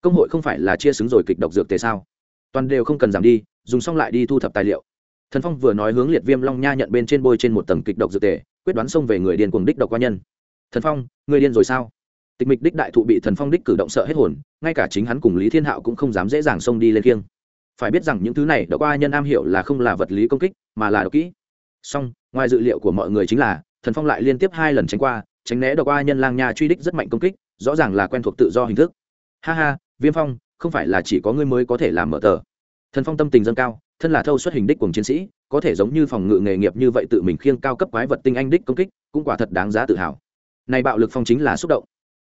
công hội không phải là chia xứng rồi kịch độc dược tề sao? Toàn đều không cần giảm đi, dùng xong lại đi thu thập tài liệu. Thần phong vừa nói hướng liệt viêm long nha nhận bên trên bôi trên một tầng kịch độc dược tề, quyết đoán xông về người điên cuồng đích độc qua nhân. Thần phong, người điên rồi sao? Tịch mịch đích đại thụ bị thần phong đích cử động sợ hết hồn, ngay cả chính hắn cùng lý thiên hạo cũng không dám dễ dàng xông đi lên kiêng. Phải biết rằng những thứ này độc qua nhân am hiểu là không là vật lý công kích, mà là độc kỹ. Song, ngoài dự liệu của mọi người chính là, thần phong lại liên tiếp hai lần tránh qua, tránh né độc qua nhân lang nha truy đích rất mạnh công kích, rõ ràng là quen thuộc tự do hình thức. Ha ha viêm phong, không phải là chỉ có ngươi mới có thể làm mở tờ. Thần phong tâm tình dâng cao, thân là thâu xuất hình đích cùng chiến sĩ, có thể giống như phòng ngự nghề nghiệp như vậy tự mình khiêng cao cấp quái vật tinh anh đích công kích, cũng quả thật đáng giá tự hào. Này bạo lực phong chính là xúc động.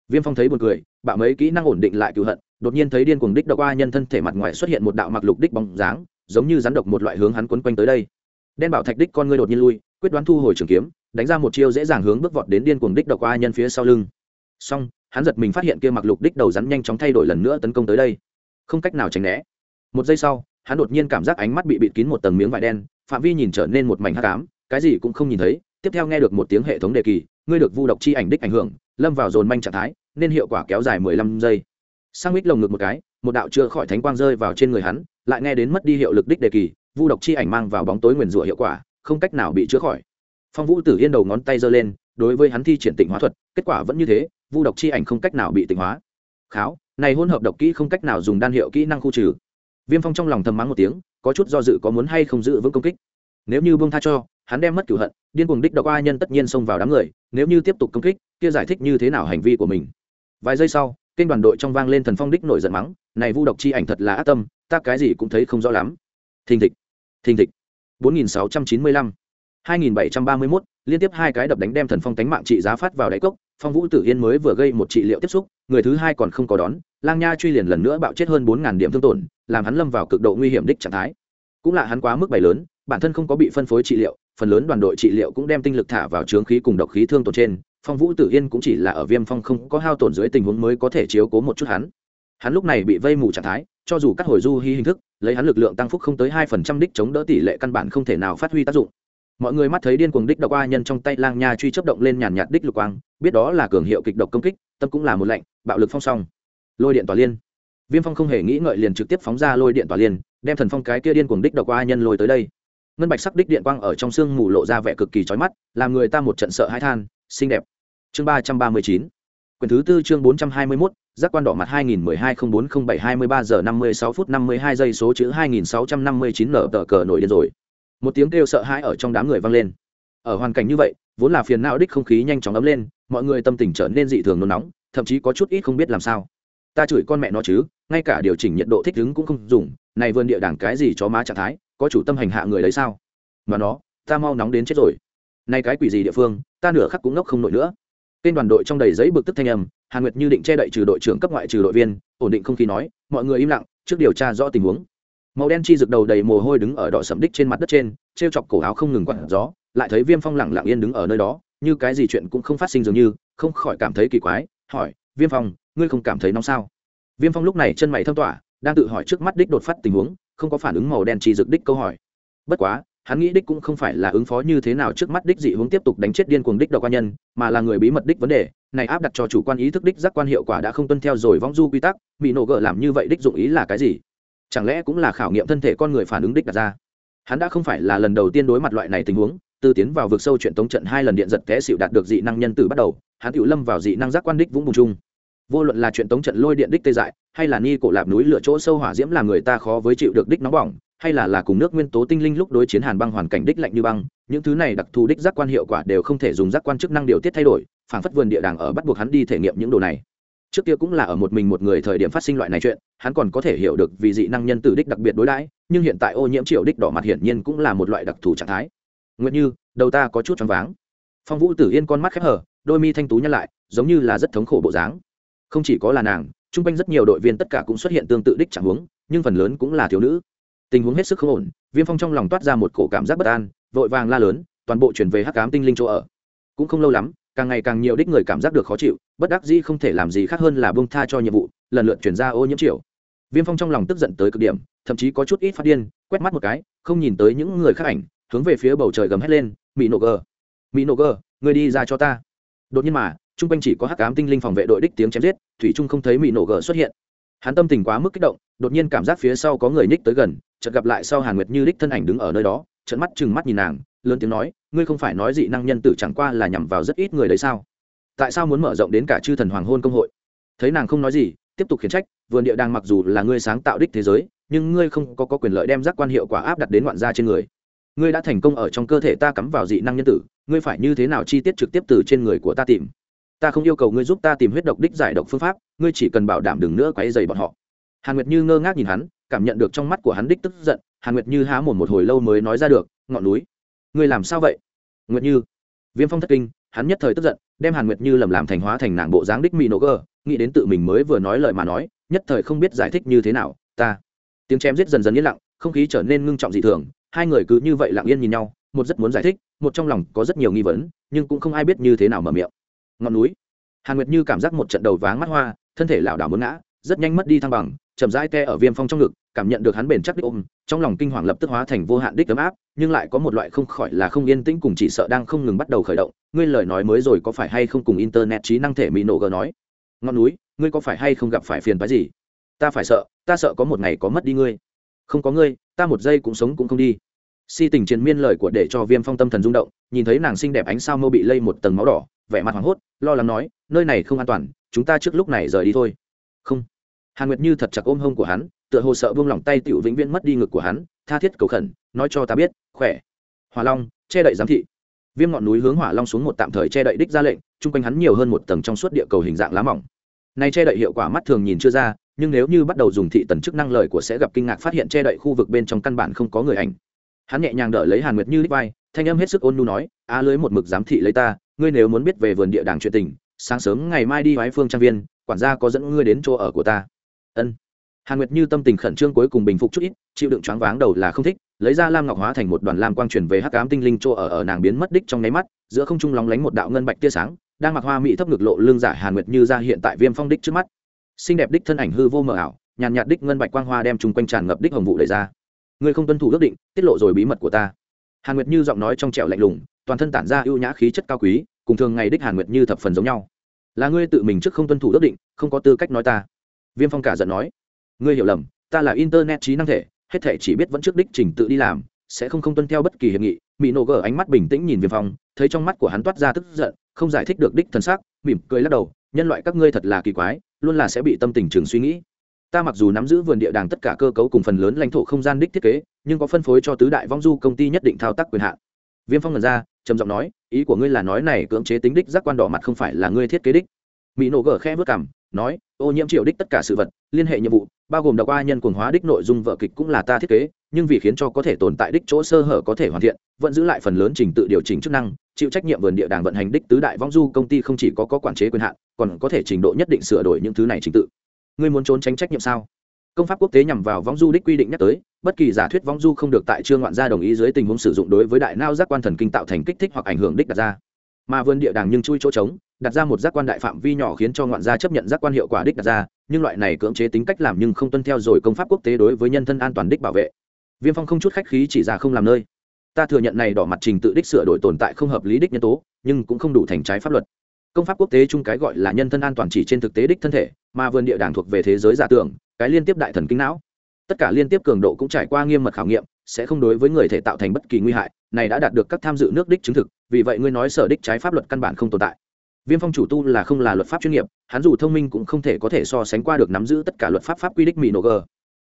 Viêm phong thấy buồn cười, bạo mấy kỹ năng ổn định lại cựu hận, đột nhiên thấy điên cuồng đích độc qua nhân thân thể mặt ngoài xuất hiện một đạo mặc lục đích bóng dáng, giống như rắn độc một loại hướng hắn quấn quanh tới đây. Đen bảo thạch đích con ngươi đột nhiên lui, quyết đoán thu hồi trường kiếm, đánh ra một chiêu dễ dàng hướng bước vọt đến điên cuồng đích độc qua nhân phía sau lưng. Song hắn giật mình phát hiện kia mặc lục đích đầu rắn nhanh chóng thay đổi lần nữa tấn công tới đây. Không cách nào tránh né. Một giây sau, hắn đột nhiên cảm giác ánh mắt bị bịt kín một tầng miếng vải đen, phạm vi nhìn trở nên một mảnh hắc ám, cái gì cũng không nhìn thấy. Tiếp theo nghe được một tiếng hệ thống đề kỳ, ngươi được vu độc chi ảnh đích ảnh hưởng, lâm vào dồn manh trạng thái, nên hiệu quả kéo dài mười lăm giây. Sang mít lồng ngực một cái, một đạo chưa khỏi thánh quang rơi vào trên người hắn, lại nghe đến mất đi hiệu lực đích đề kỳ, vu độc chi ảnh mang vào bóng tối nguyền rủa hiệu quả, không cách nào bị chữa khỏi. Phong vũ tử yên đầu ngón tay giơ lên, đối với hắn thi triển tịnh hóa thuật, kết quả vẫn như thế vu độc chi ảnh không cách nào bị tịnh hóa. Kháo, này hôn hợp độc kỹ không cách nào dùng đan hiệu kỹ năng khu trừ. Viêm phong trong lòng thầm mắng một tiếng, có chút do dự có muốn hay không giữ vững công kích. Nếu như bông tha cho, hắn đem mất cửu hận, điên cuồng đích độc a nhân tất nhiên xông vào đám người, nếu như tiếp tục công kích, kia giải thích như thế nào hành vi của mình? Vài giây sau, kênh đoàn đội trong vang lên thần phong đích nổi giận mắng, này vu độc chi ảnh thật là ác tâm, ta cái gì cũng thấy không rõ lắm. Thình thịch thình thịch. 4695 2731 liên tiếp hai cái đập đánh đem thần phong tánh mạng trị giá phát vào đáy cốc phong vũ tử yên mới vừa gây một trị liệu tiếp xúc, người thứ hai còn không có đón, lang nha truy liền lần nữa bạo chết hơn bốn ngàn điểm thương tổn, làm hắn lâm vào cực độ nguy hiểm đích trạng thái. Cũng là hắn quá mức bày lớn, bản thân không có bị phân phối trị liệu, phần lớn đoàn đội trị liệu cũng đem tinh lực thả vào trướng khí cùng độc khí thương tổn trên, phong vũ tử yên cũng chỉ là ở viêm phong không có hao tổn dưới tình huống mới có thể chiếu cố một chút hắn. Hắn lúc này bị vây mù trạng thái, cho dù cắt hồi du hy hình thức, lấy hắn lực lượng tăng phúc không tới hai phần trăm đích chống đỡ tỷ lệ căn bản không thể nào phát huy tác dụng mọi người mắt thấy điên cuồng đích độc qua nhân trong tay lang nha truy chấp động lên nhàn nhạt đích lục quang, biết đó là cường hiệu kịch độc công kích, tâm cũng là một lệnh bạo lực phong song. Lôi điện tỏa liên. Viêm phong không hề nghĩ ngợi liền trực tiếp phóng ra lôi điện tỏa liên, đem thần phong cái kia điên cuồng đích độc qua nhân lôi tới đây. Ngân bạch sắc đích điện quang ở trong sương mù lộ ra vẻ cực kỳ chói mắt, làm người ta một trận sợ hãi than, xinh đẹp. Chương ba trăm ba mươi chín. Quyển thứ tư chương bốn trăm hai mươi mốt, giác quan đỏ mặt hai nghìn mười hai không bốn không bảy hai mươi ba giờ năm mươi sáu phút năm mươi hai giây số chữ hai nghìn sáu trăm năm mươi chín nở tờ cờ nổi điên rồi một tiếng kêu sợ hãi ở trong đám người vang lên. Ở hoàn cảnh như vậy, vốn là phiền não đích không khí nhanh chóng ấm lên, mọi người tâm tình trở nên dị thường nôn nóng, thậm chí có chút ít không biết làm sao. Ta chửi con mẹ nó chứ, ngay cả điều chỉnh nhiệt độ thích ứng cũng không dùng, này vườn địa đảng cái gì cho má trạng thái, có chủ tâm hành hạ người đấy sao? Mà nó, ta mau nóng đến chết rồi. Nay cái quỷ gì địa phương, ta nửa khắc cũng ngốc không nổi nữa. Tên đoàn đội trong đầy giấy bực tức thanh âm hàn nguyệt như định che đậy trừ đội trưởng cấp ngoại trừ đội viên, ổn định không khí nói, mọi người im lặng, trước điều tra rõ tình huống màu đen chi rực đầu đầy mồ hôi đứng ở đỏ sầm đích trên mặt đất trên t r e o chọc cổ áo không ngừng quặn gió, lại thấy viêm phong lẳng lặng yên đứng ở nơi đó, như cái gì chuyện cũng không phát sinh dường như, không khỏi cảm thấy kỳ quái, hỏi, viêm phong, ngươi không cảm thấy nóng sao? Viêm phong lúc này chân mày thâm tỏa, đang tự hỏi trước mắt đích đột phát tình huống, không có phản ứng màu đen chi rực đích câu hỏi. Bất quá, hắn nghĩ đích cũng không phải là ứng phó như thế nào trước mắt đích dị hướng tiếp tục đánh chết điên cuồng đích độc quan nhân, mà là người bí mật đích vấn đề, này áp đặt cho chủ quan ý thức đích giác quan hiệu quả đã không tuân theo rồi vong du quy tắc bị nổ gỡ làm như vậy đích dụng ý là cái gì? Chẳng lẽ cũng là khảo nghiệm thân thể con người phản ứng đích đặt ra? Hắn đã không phải là lần đầu tiên đối mặt loại này tình huống, từ tiến vào vực sâu chuyện tống trận hai lần điện giật té xịu đạt được dị năng nhân tử bắt đầu, hắn tự lâm vào dị năng giác quan đích vũng bùng chung. Vô luận là chuyện tống trận lôi điện đích tê dại, hay là ni cổ lạp núi lửa chỗ sâu hỏa diễm làm người ta khó với chịu được đích nóng bỏng, hay là là cùng nước nguyên tố tinh linh lúc đối chiến hàn băng hoàn cảnh đích lạnh như băng, những thứ này đặc thù đích giác quan hiệu quả đều không thể dùng giác quan chức năng điều tiết thay đổi, phảng phất vườn địa đàng ở bắt buộc hắn đi thể nghiệm những đồ này trước kia cũng là ở một mình một người thời điểm phát sinh loại này chuyện, hắn còn có thể hiểu được vì dị năng nhân tử đích đặc biệt đối đãi, nhưng hiện tại ô nhiễm triệu đích đỏ mặt hiển nhiên cũng là một loại đặc thù trạng thái. Nguyện như, đầu ta có chút choáng váng. Phong vũ tử yên con mắt khép hở đôi mi thanh tú nhăn lại, giống như là rất thống khổ bộ dáng. Không chỉ có là nàng, chung quanh rất nhiều đội viên tất cả cũng xuất hiện tương tự đích chẳng huống, nhưng phần lớn cũng là thiếu nữ. Tình huống hết sức không ổn, viêm phong trong lòng toát ra một cổ cảm giác bất an, vội vàng la lớn, toàn bộ chuyển về hắc cám tinh linh chỗ ở. Cũng không lâu lắm càng ngày càng nhiều đích người cảm giác được khó chịu, bất đắc dĩ không thể làm gì khác hơn là bông tha cho nhiệm vụ, lần lượt chuyển ra ô nhiễm triệu viêm phong trong lòng tức giận tới cực điểm, thậm chí có chút ít phát điên, quét mắt một cái, không nhìn tới những người khác ảnh, hướng về phía bầu trời gầm hét lên mỹ nổ gờ mỹ nổ gờ, người đi ra cho ta. Đột nhiên mà chung quanh chỉ có hắc cám tinh linh phòng vệ đội đích tiếng chém giết, thủy trung không thấy mỹ nổ gờ xuất hiện. Hắn tâm tình quá mức kích động, đột nhiên cảm giác phía sau có người ních tới gần, chợt gặp lại sau hàn nguyệt như đích thân ảnh đứng ở nơi đó trận mắt chừng mắt nhìn nàng lớn tiếng nói ngươi không phải nói dị năng nhân tử chẳng qua là nhằm vào rất ít người đấy sao? Tại sao muốn mở rộng đến cả chư thần hoàng hôn công hội? Thấy nàng không nói gì tiếp tục khiển trách vườn địa đang mặc dù là ngươi sáng tạo đích thế giới nhưng ngươi không có, có quyền lợi đem giác quan hiệu quả áp đặt đến ngoạn gia trên người. Ngươi đã thành công ở trong cơ thể ta cắm vào dị năng nhân tử ngươi phải như thế nào chi tiết trực tiếp từ trên người của ta tìm? Ta không yêu cầu ngươi giúp ta tìm huyết độc đích giải độc phương pháp ngươi chỉ cần bảo đảm đừng nữa quấy dày bọn họ. Hàn nguyệt như ngơ ngác nhìn hắn cảm nhận được trong mắt của hắn đích tức giận hàn nguyệt như há mồm một hồi lâu mới nói ra được, ngọn núi, ngươi làm sao vậy? Nguyệt như, viêm phong thất kinh, hắn nhất thời tức giận, đem hàn nguyệt như lầm làm thành hóa thành nàng bộ dáng đích mỹ nổ gờ nghĩ đến tự mình mới vừa nói lời mà nói, nhất thời không biết giải thích như thế nào, ta. Tiếng chém giết dần dần yên lặng, không khí trở nên ngưng trọng dị thường, hai người cứ như vậy lặng yên nhìn nhau, một rất muốn giải thích, một trong lòng có rất nhiều nghi vấn, nhưng cũng không ai biết như thế nào mở miệng. Ngọn núi, hàn nguyệt như cảm giác một trận đầu váng mắt hoa, thân thể lảo đảo muốn ngã, rất nhanh mất đi thăng bằng, chậm rãi te ở viêm phong trong ngực cảm nhận được hắn bền chắc đích ôm, trong lòng kinh hoàng lập tức hóa thành vô hạn đích ấm áp, nhưng lại có một loại không khỏi là không yên tĩnh cùng chỉ sợ đang không ngừng bắt đầu khởi động. Ngươi lời nói mới rồi có phải hay không cùng internet trí năng thể mỹ nổ gờ nói? Ngọn núi, ngươi có phải hay không gặp phải phiền phái gì? Ta phải sợ, ta sợ có một ngày có mất đi ngươi. Không có ngươi, ta một giây cũng sống cũng không đi. Si tình triền miên lời của để cho viêm phong tâm thần rung động, nhìn thấy nàng xinh đẹp ánh sao mâu bị lây một tầng máu đỏ, vẻ mặt hoảng hốt, lo lắng nói, nơi này không an toàn, chúng ta trước lúc này rời đi thôi. Không. Hàn nguyệt như thật chặt ôm hông của hắn tựa hồ sợ buông lỏng tay tiểu vĩnh viễn mất đi ngực của hắn, tha thiết cầu khẩn, nói cho ta biết, khỏe. Hỏa long, che đậy giám thị. Viêm ngọn núi hướng hỏa long xuống một tạm thời che đậy đích ra lệnh, chung quanh hắn nhiều hơn một tầng trong suốt địa cầu hình dạng lá mỏng. Nay che đậy hiệu quả mắt thường nhìn chưa ra, nhưng nếu như bắt đầu dùng thị tần chức năng lời của sẽ gặp kinh ngạc phát hiện che đậy khu vực bên trong căn bản không có người ảnh. Hắn nhẹ nhàng đỡ lấy hàn nguyệt như đích vai, thanh âm hết sức ôn nhu nói, á lưới một mực giám thị lấy ta, ngươi nếu muốn biết về vườn địa đàng chuyện tình, sáng sớm ngày mai đi hoái phương trang viên, quản gia có dẫn ngươi đến chỗ ở của ta. Ân hàn nguyệt như tâm tình khẩn trương cuối cùng bình phục chút ít, chịu đựng choáng váng đầu là không thích, lấy ra lam ngọc hóa thành một đoàn lam quang truyền về hắc ám tinh linh chỗ ở ở nàng biến mất đích trong nháy mắt, giữa không trung lóng lánh một đạo ngân bạch tia sáng, đang mặc hoa mỹ thấp ngực lộ lương giả hàn nguyệt như ra hiện tại viêm phong đích trước mắt. Xinh đẹp đích thân ảnh hư vô mờ ảo, nhàn nhạt đích ngân bạch quang hoa đem chung quanh tràn ngập đích hồng vụ đẩy ra. Ngươi không tuân thủ ước định, tiết lộ rồi bí mật của ta. Hàn nguyệt như giọng nói trong trẻo lạnh lùng, toàn thân tản ra ưu nhã khí chất cao quý, cùng thường ngày đích hàn nguyệt như thập phần giống nhau. Là ngươi tự mình trước không tuân thủ ước định, không có tư cách nói ta. Viêm phong cả giận nói ngươi hiểu lầm, ta là internet trí năng thể, hết thể chỉ biết vẫn trước đích trình tự đi làm, sẽ không không tuân theo bất kỳ hiệp nghị. Mỹ nổ gở ánh mắt bình tĩnh nhìn viêm phong, thấy trong mắt của hắn toát ra tức giận, không giải thích được đích thân xác, mỉm cười lắc đầu, nhân loại các ngươi thật là kỳ quái, luôn là sẽ bị tâm tình trường suy nghĩ. Ta mặc dù nắm giữ vườn địa đàng tất cả cơ cấu cùng phần lớn lãnh thổ không gian đích thiết kế, nhưng có phân phối cho tứ đại vong du công ty nhất định thao tác quyền hạn. Viêm phong ngần ra, trầm giọng nói, ý của ngươi là nói này cưỡng chế tính đích giác quan đỏ mặt không phải là ngươi thiết kế đích. Mỹ nổ gở khe vớt cảm nói ô nhiễm triều đích tất cả sự vật liên hệ nhiệm vụ bao gồm đọc qua nhân quần hóa đích nội dung vợ kịch cũng là ta thiết kế nhưng vì khiến cho có thể tồn tại đích chỗ sơ hở có thể hoàn thiện vẫn giữ lại phần lớn trình tự điều chỉnh chức năng chịu trách nhiệm vườn địa đàng vận hành đích tứ đại vong du công ty không chỉ có, có quản chế quyền hạn còn có thể trình độ nhất định sửa đổi những thứ này trình tự. Ngươi muốn trốn tránh trách nhiệm sao? Công pháp quốc tế nhằm vào vong du đích quy định nhắc tới bất kỳ giả thuyết vong du không được tại trương ngoạn gia đồng ý dưới tình huống sử dụng đối với đại nao giác quan thần kinh tạo thành kích thích hoặc ảnh hưởng đích đặt ra. Mà vườn địa đàng nhưng chui chỗ trống đặt ra một giác quan đại phạm vi nhỏ khiến cho ngoạn gia chấp nhận giác quan hiệu quả đích đặt ra, nhưng loại này cưỡng chế tính cách làm nhưng không tuân theo rồi công pháp quốc tế đối với nhân thân an toàn đích bảo vệ. Viêm phong không chút khách khí chỉ ra không làm nơi. Ta thừa nhận này đỏ mặt trình tự đích sửa đổi tồn tại không hợp lý đích nhân tố, nhưng cũng không đủ thành trái pháp luật. Công pháp quốc tế chung cái gọi là nhân thân an toàn chỉ trên thực tế đích thân thể, mà vườn địa đảng thuộc về thế giới giả tưởng, cái liên tiếp đại thần kinh não. Tất cả liên tiếp cường độ cũng trải qua nghiêm mật khảo nghiệm, sẽ không đối với người thể tạo thành bất kỳ nguy hại, này đã đạt được các tham dự nước đích chứng thực, vì vậy ngươi nói sở đích trái pháp luật căn bản không tồn tại viêm phong chủ tu là không là luật pháp chuyên nghiệp, hắn dù thông minh cũng không thể có thể so sánh qua được nắm giữ tất cả luật pháp pháp quy đích mỹ nổ g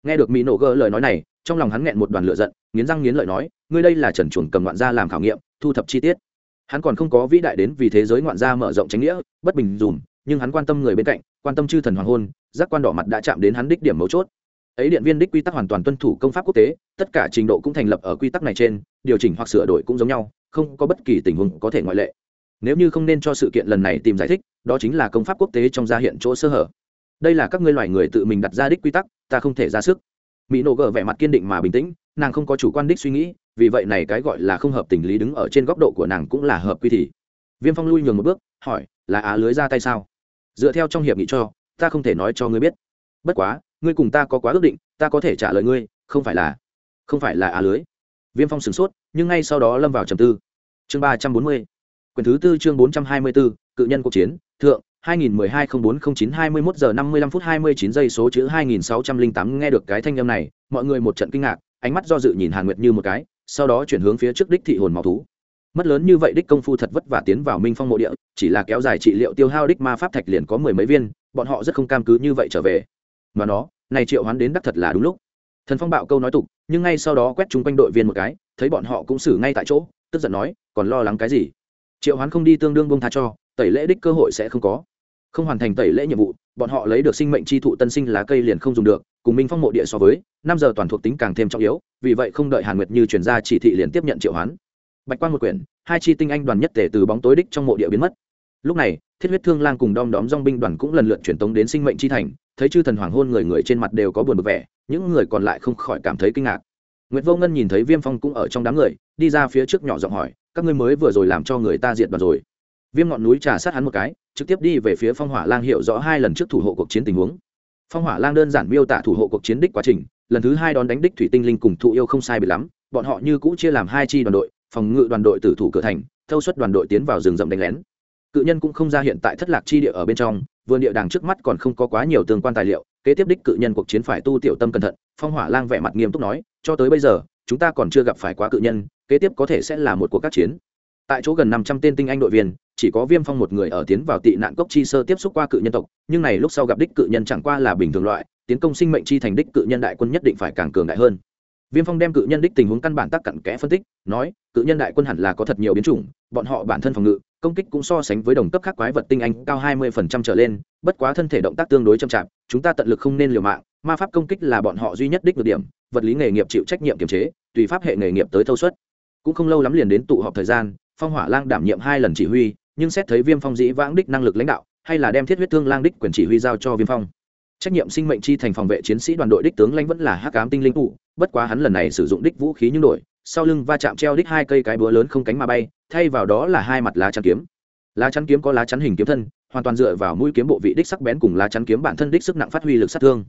nghe được mỹ nổ g lời nói này, trong lòng hắn nghẹn một đoàn lựa giận, nghiến răng nghiến lợi nói, ngươi đây là trần chuồng cầm ngoạn gia làm khảo nghiệm, thu thập chi tiết. Hắn còn không có vĩ đại đến vì thế giới ngoạn gia mở rộng tránh nghĩa, bất bình dùm, nhưng hắn quan tâm người bên cạnh, quan tâm chư thần hoàng hôn, giác quan đỏ mặt đã chạm đến hắn đích điểm mấu chốt. Ấy điện viên đích quy tắc hoàn toàn tuân thủ công pháp quốc tế, tất cả trình độ cũng thành lập ở quy tắc này trên, điều chỉnh hoặc sửa đổi cũng giống nhau, không có bất kỳ tình huống có thể ngoại lệ nếu như không nên cho sự kiện lần này tìm giải thích, đó chính là công pháp quốc tế trong gia hiện chỗ sơ hở. Đây là các ngươi loài người tự mình đặt ra đích quy tắc, ta không thể ra sức. Mỹ nổ gờ vẻ mặt kiên định mà bình tĩnh, nàng không có chủ quan đích suy nghĩ, vì vậy này cái gọi là không hợp tình lý đứng ở trên góc độ của nàng cũng là hợp quy thì. Viêm phong lui nhường một bước, hỏi, là á lưới ra tay sao? Dựa theo trong hiệp nghị cho, ta không thể nói cho ngươi biết. Bất quá, ngươi cùng ta có quá ước định, ta có thể trả lời ngươi, không phải là, không phải là á lưới. Viêm phong sửng sốt, nhưng ngay sau đó lâm vào trầm tư. Chương ba trăm bốn mươi quyển thứ tư chương bốn trăm hai mươi bốn cự nhân cuộc chiến thượng 2012-04-09-21 giờ 55 phút 29 giây số chữ 2608 nghe được cái thanh âm này, mọi người một trận kinh ngạc, ánh mắt do dự nhìn Hàn Nguyệt như một cái, sau đó chuyển hướng phía trước đích thị hồn máu thú. Mất lớn như vậy đích công phu thật vất vả tiến vào Minh Phong mộ địa, chỉ là kéo dài trị liệu tiêu hao đích ma pháp thạch liền có mười mấy viên, bọn họ rất không cam cứ như vậy trở về. Mà nó, này triệu hoán đến đắc thật là đúng lúc. Thần Phong bạo câu nói tục, nhưng ngay sau đó quét chúng quanh đội viên một cái, thấy bọn họ cũng xử ngay tại chỗ, tức giận nói, còn lo lắng cái gì? Triệu hoán không đi tương đương bông tha cho, tẩy lễ đích cơ hội sẽ không có. Không hoàn thành tẩy lễ nhiệm vụ bọn họ lấy được sinh mệnh chi thụ tân sinh lá cây liền không dùng được cùng minh phong mộ địa so với năm giờ toàn thuộc tính càng thêm trọng yếu vì vậy không đợi hàn nguyệt như chuyển ra chỉ thị liền tiếp nhận triệu hoán. Bạch quan một quyển hai chi tinh anh đoàn nhất tể từ bóng tối đích trong mộ địa biến mất. Lúc này thiết huyết thương lang cùng đom đóm dong binh đoàn cũng lần lượt truyền tống đến sinh mệnh chi thành thấy chư thần hoàng hôn người người trên mặt đều có buồn bực vẻ những người còn lại không khỏi cảm thấy kinh ngạc. Nguyệt Vô Ngân nhìn thấy Viêm Phong cũng ở trong đám người, đi ra phía trước nhỏ giọng hỏi, các ngươi mới vừa rồi làm cho người ta diệt đoàn rồi. Viêm ngọn núi trà sát hắn một cái, trực tiếp đi về phía phong hỏa lang hiểu rõ hai lần trước thủ hộ cuộc chiến tình huống phong hỏa lang đơn giản miêu tả thủ hộ cuộc chiến đích quá trình lần thứ hai đón đánh đích thủy tinh linh cùng thụ yêu không sai bị lắm bọn họ như cũ chia làm hai chi đoàn đội phòng ngự đoàn đội tử thủ cửa thành thâu suất đoàn đội tiến vào rừng rậm đánh lén cự nhân cũng không ra hiện tại thất lạc chi địa ở bên trong vườn địa đàng trước mắt còn không có quá nhiều tương quan tài liệu kế tiếp đích cự nhân cuộc chiến phải tu tiểu tâm cẩn thận phong hỏa lang vẻ mặt nghiêm túc nói cho tới bây giờ chúng ta còn chưa gặp phải quá cự nhân, kế tiếp có thể sẽ là một cuộc các chiến. Tại chỗ gần năm trăm tên tinh anh đội viên, chỉ có viêm phong một người ở tiến vào tị nạn cốc chi sơ tiếp xúc qua cự nhân tộc, nhưng này lúc sau gặp đích cự nhân chẳng qua là bình thường loại, tiến công sinh mệnh chi thành đích cự nhân đại quân nhất định phải càng cường đại hơn. Viêm phong đem cự nhân đích tình huống căn bản tắc cặn kẽ phân tích, nói, cự nhân đại quân hẳn là có thật nhiều biến chủng, bọn họ bản thân phòng ngự, công kích cũng so sánh với đồng cấp khác quái vật tinh anh cao hai mươi phần trăm trở lên, bất quá thân thể động tác tương đối chậm chạp, chúng ta tận lực không nên liều mạng, ma pháp công kích là bọn họ duy nhất đích được điểm vật lý nghề nghiệp chịu trách nhiệm kiềm chế, tùy pháp hệ nghề nghiệp tới thâu suất. Cũng không lâu lắm liền đến tụ họp thời gian, phong hỏa lang đảm nhiệm hai lần chỉ huy, nhưng xét thấy viêm phong dĩ vãng đích năng lực lãnh đạo, hay là đem thiết huyết thương lang đích quyền chỉ huy giao cho viêm phong. Trách nhiệm sinh mệnh chi thành phòng vệ chiến sĩ đoàn đội đích tướng lãnh vẫn là hắc ám tinh linh cụ bất quá hắn lần này sử dụng đích vũ khí nhưng đổi, sau lưng va chạm treo đích hai cây cái búa lớn không cánh mà bay, thay vào đó là hai mặt lá chắn kiếm. Lá chắn kiếm có lá chắn hình kiếm thân, hoàn toàn dựa vào mũi kiếm bộ vị đích sắc bén cùng lá chắn kiếm bản thân đích sức nặng phát huy lực sát thương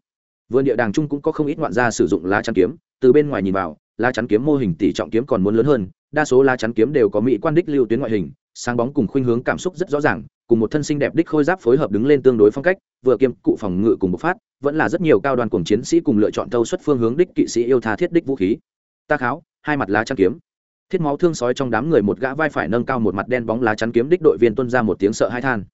vườn địa đàng chung cũng có không ít ngoạn gia sử dụng lá chắn kiếm, từ bên ngoài nhìn vào, lá chắn kiếm mô hình tỷ trọng kiếm còn muốn lớn hơn, đa số lá chắn kiếm đều có mỹ quan đích lưu tuyến ngoại hình, sáng bóng cùng khuynh hướng cảm xúc rất rõ ràng, cùng một thân sinh đẹp đích khôi giáp phối hợp đứng lên tương đối phong cách, vừa kiêm cụ phòng ngự cùng bộc phát, vẫn là rất nhiều cao đoàn cùng chiến sĩ cùng lựa chọn thâu xuất phương hướng đích kỵ sĩ yêu tha thiết đích vũ khí. Ta kháo, hai mặt lá chắn kiếm. Thiết máu thương sói trong đám người một gã vai phải nâng cao một mặt đen bóng lá chắn kiếm đích đội viên tuân ra một tiếng sợ hai than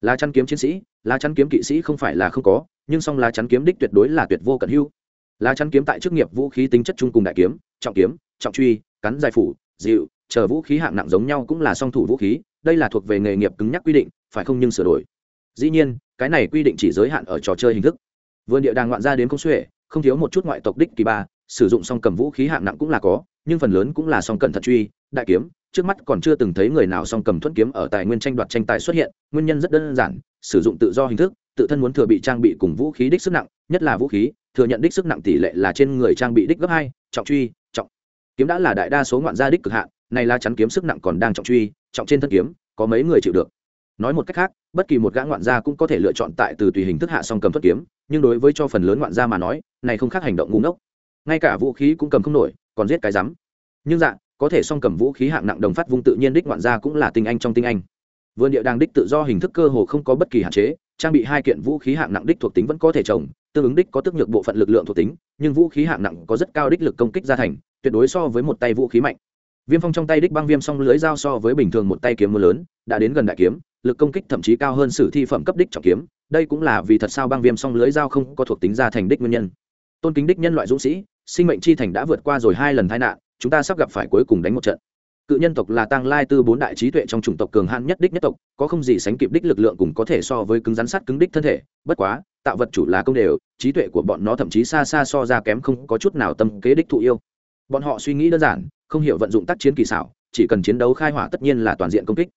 lá chắn kiếm chiến sĩ, lá chắn kiếm kỵ sĩ không phải là không có, nhưng song lá chắn kiếm đích tuyệt đối là tuyệt vô cận hưu lá chắn kiếm tại chức nghiệp vũ khí tính chất chung cùng đại kiếm, trọng kiếm, trọng truy, cắn dài phủ, dịu, chờ vũ khí hạng nặng giống nhau cũng là song thủ vũ khí, đây là thuộc về nghề nghiệp cứng nhắc quy định, phải không nhưng sửa đổi. Dĩ nhiên, cái này quy định chỉ giới hạn ở trò chơi hình thức. Vườn địa đàng ngoạn ra đến công xuể, không thiếu một chút ngoại tộc đích kỳ ba, sử dụng song cầm vũ khí hạng nặng cũng là có, nhưng phần lớn cũng là song cẩn thận truy, đại kiếm trước mắt còn chưa từng thấy người nào song cầm thuẫn kiếm ở tài nguyên tranh đoạt tranh tài xuất hiện, nguyên nhân rất đơn giản, sử dụng tự do hình thức, tự thân muốn thừa bị trang bị cùng vũ khí đích sức nặng, nhất là vũ khí, thừa nhận đích sức nặng tỷ lệ là trên người trang bị đích gấp hai, trọng truy, trọng. Kiếm đã là đại đa số ngoạn gia đích cực hạn, này là chắn kiếm sức nặng còn đang trọng truy, trọng trên thân kiếm, có mấy người chịu được. Nói một cách khác, bất kỳ một gã ngoạn gia cũng có thể lựa chọn tại từ tùy hình thức hạ song cầm thuất kiếm, nhưng đối với cho phần lớn ngoạn gia mà nói, này không khác hành động ngu ngốc. Ngay cả vũ khí cũng cầm không nổi, còn giết cái rắm. Nhưng dạ có thể song cầm vũ khí hạng nặng đồng phát vung tự nhiên đích ngoạn gia cũng là tinh anh trong tinh anh. Vườn địa đàng đích tự do hình thức cơ hồ không có bất kỳ hạn chế, trang bị hai kiện vũ khí hạng nặng đích thuộc tính vẫn có thể trồng, tương ứng đích có tức nhược bộ phận lực lượng thuộc tính, nhưng vũ khí hạng nặng có rất cao đích lực công kích gia thành, tuyệt đối so với một tay vũ khí mạnh. Viêm phong trong tay đích băng viêm song lưới dao so với bình thường một tay kiếm mưa lớn, đã đến gần đại kiếm, lực công kích thậm chí cao hơn sử thi phẩm cấp đích trọng kiếm, đây cũng là vì thật sao băng viêm song lưới dao không có thuộc tính gia thành đích nguyên nhân. Tôn kính đích nhân loại dũng sĩ, sinh mệnh chi thành đã vượt qua rồi hai lần tai nạn chúng ta sắp gặp phải cuối cùng đánh một trận. Cự nhân tộc là tăng lai tư bốn đại trí tuệ trong chủng tộc cường hạn nhất đích nhất tộc, có không gì sánh kịp đích lực lượng cùng có thể so với cứng rắn sắt cứng đích thân thể, bất quá, tạo vật chủ là công đều, trí tuệ của bọn nó thậm chí xa xa so ra kém không có chút nào tâm kế đích thụ yêu. Bọn họ suy nghĩ đơn giản, không hiểu vận dụng tác chiến kỳ xảo, chỉ cần chiến đấu khai hỏa tất nhiên là toàn diện công kích.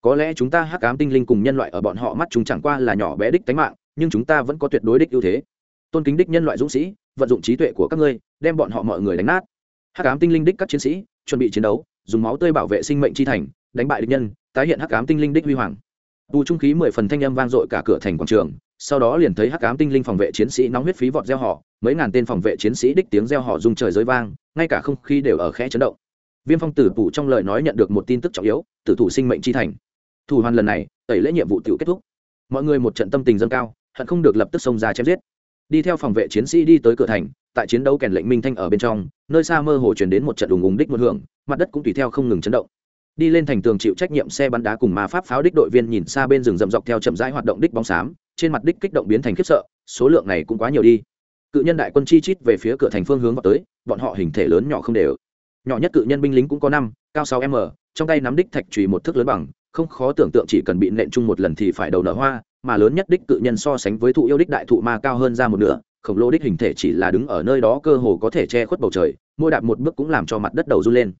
Có lẽ chúng ta hắc ám tinh linh cùng nhân loại ở bọn họ mắt chúng chẳng qua là nhỏ bé đích tánh mạng, nhưng chúng ta vẫn có tuyệt đối đích ưu thế. Tôn kính đích nhân loại dũng sĩ, vận dụng trí tuệ của các ngươi, đem bọn họ mọi người đánh nát hắc ám tinh linh đích các chiến sĩ, chuẩn bị chiến đấu, dùng máu tươi bảo vệ sinh mệnh chi thành, đánh bại địch nhân, tái hiện hắc ám tinh linh đích huy hoàng. Tù trung khí mười phần thanh âm vang dội cả cửa thành quảng trường, sau đó liền thấy hắc ám tinh linh phòng vệ chiến sĩ nóng huyết phí vọt gieo họ mấy ngàn tên phòng vệ chiến sĩ đích tiếng gieo họ dùng trời giới vang, ngay cả không khí đều ở khẽ chấn động. Viêm phong tử phụ trong lời nói nhận được một tin tức trọng yếu, tử thủ sinh mệnh chi thành. Thủ hoàn lần này, tẩy lễ nhiệm vụ tự kết thúc. Mọi người một trận tâm tình dâng cao, hận không được lập tức xông ra chém giết. Đi theo phòng vệ chiến sĩ đi tới cửa thành tại chiến đấu kèn lệnh minh thanh ở bên trong, nơi xa mơ hồ chuyển đến một trận đùng ùng đích một hưởng, mặt đất cũng tùy theo không ngừng chấn động. Đi lên thành tường chịu trách nhiệm xe bắn đá cùng ma pháp pháo đích đội viên nhìn xa bên rừng rậm dọc theo chậm rãi hoạt động đích bóng xám, trên mặt đích kích động biến thành khiếp sợ, số lượng này cũng quá nhiều đi. Cự nhân đại quân chi chít về phía cửa thành phương hướng vào tới, bọn họ hình thể lớn nhỏ không đều. Nhỏ nhất cự nhân binh lính cũng có năm, cao sáu m, trong tay nắm đích thạch trùy một thước lớn bằng, không khó tưởng tượng chỉ cần bị nện chung một lần thì phải đầu nở hoa, mà lớn nhất đích cự nhân so sánh với thụ yêu đích đại thụ ma cao hơn ra một nửa khổng lồ đích hình thể chỉ là đứng ở nơi đó cơ hồ có thể che khuất bầu trời, mỗi đạp một bước cũng làm cho mặt đất đầu run lên.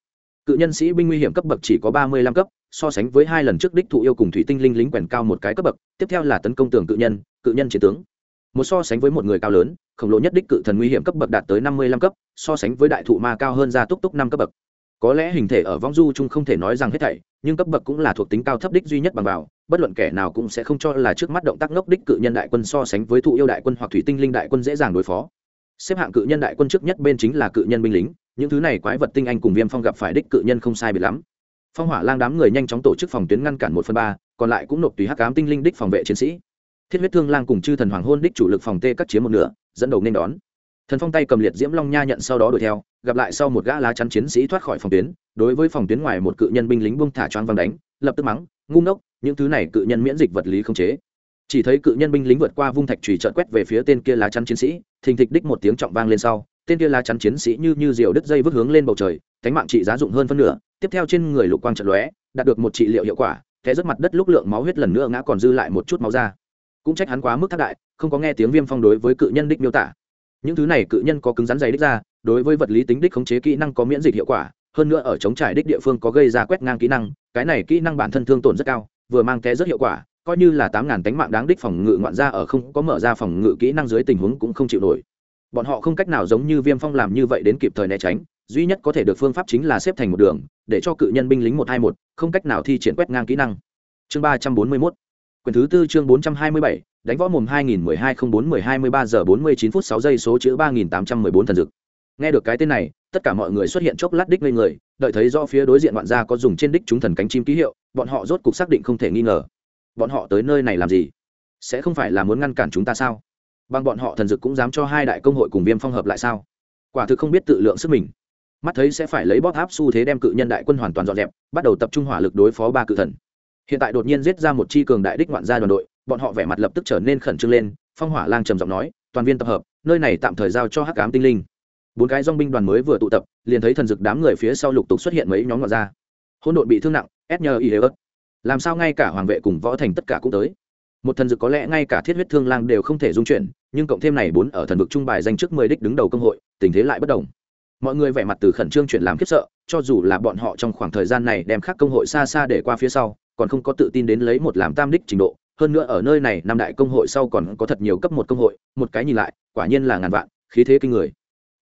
Cự nhân sĩ binh nguy hiểm cấp bậc chỉ có ba mươi lăm cấp, so sánh với hai lần trước đích thụ yêu cùng thủy tinh linh lính quèn cao một cái cấp bậc, tiếp theo là tấn công tường cự nhân cự nhân chiến tướng. Một so sánh với một người cao lớn, khổng lồ nhất đích cự thần nguy hiểm cấp bậc đạt tới năm mươi lăm cấp, so sánh với đại thụ ma cao hơn ra túc túc năm cấp bậc. Có lẽ hình thể ở vong du chung không thể nói rằng hết thảy, nhưng cấp bậc cũng là thuộc tính cao thấp đích duy nhất bằng vào bất luận kẻ nào cũng sẽ không cho là trước mắt động tác ngốc đích cự nhân đại quân so sánh với thụ yêu đại quân hoặc thủy tinh linh đại quân dễ dàng đối phó. Xếp hạng cự nhân đại quân trước nhất bên chính là cự nhân binh lính, những thứ này quái vật tinh anh cùng viêm phong gặp phải đích cự nhân không sai biệt lắm. Phong hỏa lang đám người nhanh chóng tổ chức phòng tuyến ngăn cản một phần ba, còn lại cũng nộp tùy hắc cám tinh linh đích phòng vệ chiến sĩ. Thiết huyết thương lang cùng chư thần hoàng hôn đích chủ lực phòng tê cắt chiếm một nửa, dẫn đầu nên đón. Thần phong tay cầm liệt diễm long nha nhận sau đó đuổi theo, gặp lại sau một gã lá chắn chiến sĩ thoát khỏi phòng tuyến, đối với phòng tuyến ngoài một cự nhân binh lính buông thả choáng văng đánh, lập tức mắng, ngu ngốc những thứ này cự nhân miễn dịch vật lý không chế. Chỉ thấy cự nhân binh lính vượt qua vung thạch trùy trợn quét về phía tên kia lá chắn chiến sĩ, thình thịch đích một tiếng trọng vang lên sau, tên kia lá chắn chiến sĩ như như diều đứt dây vứt hướng lên bầu trời, cánh mạng trị giá dụng hơn phân nửa, tiếp theo trên người lục quang trận lóe, đạt được một trị liệu hiệu quả thế rất mặt đất lúc lượng máu huyết lần nữa ngã còn dư lại một chút máu ra. Cũng trách hắn quá mức thác đại, không có nghe tiếng viêm phong đối với cự nhân đích miêu tả. Những thứ này cự nhân có cứng rắn dày đích ra, đối với vật lý tính đích khống chế kỹ năng có miễn dịch hiệu quả, hơn nữa ở chống trải đích địa phương có gây ra quét ngang kỹ năng, cái này kỹ năng bản thân thương tổn rất cao vừa mang té rất hiệu quả, coi như là tám ngàn tánh mạng đáng đích phòng ngự ngoạn ra ở không có mở ra phòng ngự kỹ năng dưới tình huống cũng không chịu nổi. Bọn họ không cách nào giống như viêm phong làm như vậy đến kịp thời né tránh, duy nhất có thể được phương pháp chính là xếp thành một đường, để cho cự nhân binh lính một hai một, không cách nào thi triển quét ngang kỹ năng. Chương ba trăm bốn mươi mốt. Quyển thứ tư chương bốn trăm hai mươi bảy, đánh võ mồm 2012 04 10 23 giờ 49 phút sáu giây số chữ 3814 thần dực. Nghe được cái tên này, tất cả mọi người xuất hiện chốc lát đích lên người, đợi thấy do phía đối diện bạn gia có dùng trên đích chúng thần cánh chim ký hiệu bọn họ rốt cục xác định không thể nghi ngờ. Bọn họ tới nơi này làm gì? Sẽ không phải là muốn ngăn cản chúng ta sao? Bằng bọn họ thần dực cũng dám cho hai đại công hội cùng viêm phong hợp lại sao? Quả thực không biết tự lượng sức mình. Mắt thấy sẽ phải lấy bóp áp xu thế đem cự nhân đại quân hoàn toàn dọn dẹp, bắt đầu tập trung hỏa lực đối phó ba cự thần. Hiện tại đột nhiên giết ra một chi cường đại đích ngoạn gia đoàn đội, bọn họ vẻ mặt lập tức trở nên khẩn trương lên, phong hỏa lang trầm giọng nói, toàn viên tập hợp, nơi này tạm thời giao cho hắc cám tinh linh. Bốn cái dong binh đoàn mới vừa tụ tập, liền thấy thần dực đám người phía sau lục tục xuất hiện mấy nhóm ngoạn gia. Hỗn độn bị thương nặng s nhờ y ớt làm sao ngay cả hoàng vệ cùng võ thành tất cả cũng tới? Một thần dực có lẽ ngay cả thiết huyết thương lang đều không thể dung chuyển, nhưng cộng thêm này bốn ở thần vực trung bài danh trước mười đích đứng đầu công hội, tình thế lại bất đồng. Mọi người vẻ mặt từ khẩn trương chuyển làm khiếp sợ, cho dù là bọn họ trong khoảng thời gian này đem khắc công hội xa xa để qua phía sau, còn không có tự tin đến lấy một làm tam đích trình độ. Hơn nữa ở nơi này, năm đại công hội sau còn có thật nhiều cấp một công hội, một cái nhìn lại, quả nhiên là ngàn vạn, khí thế kinh người.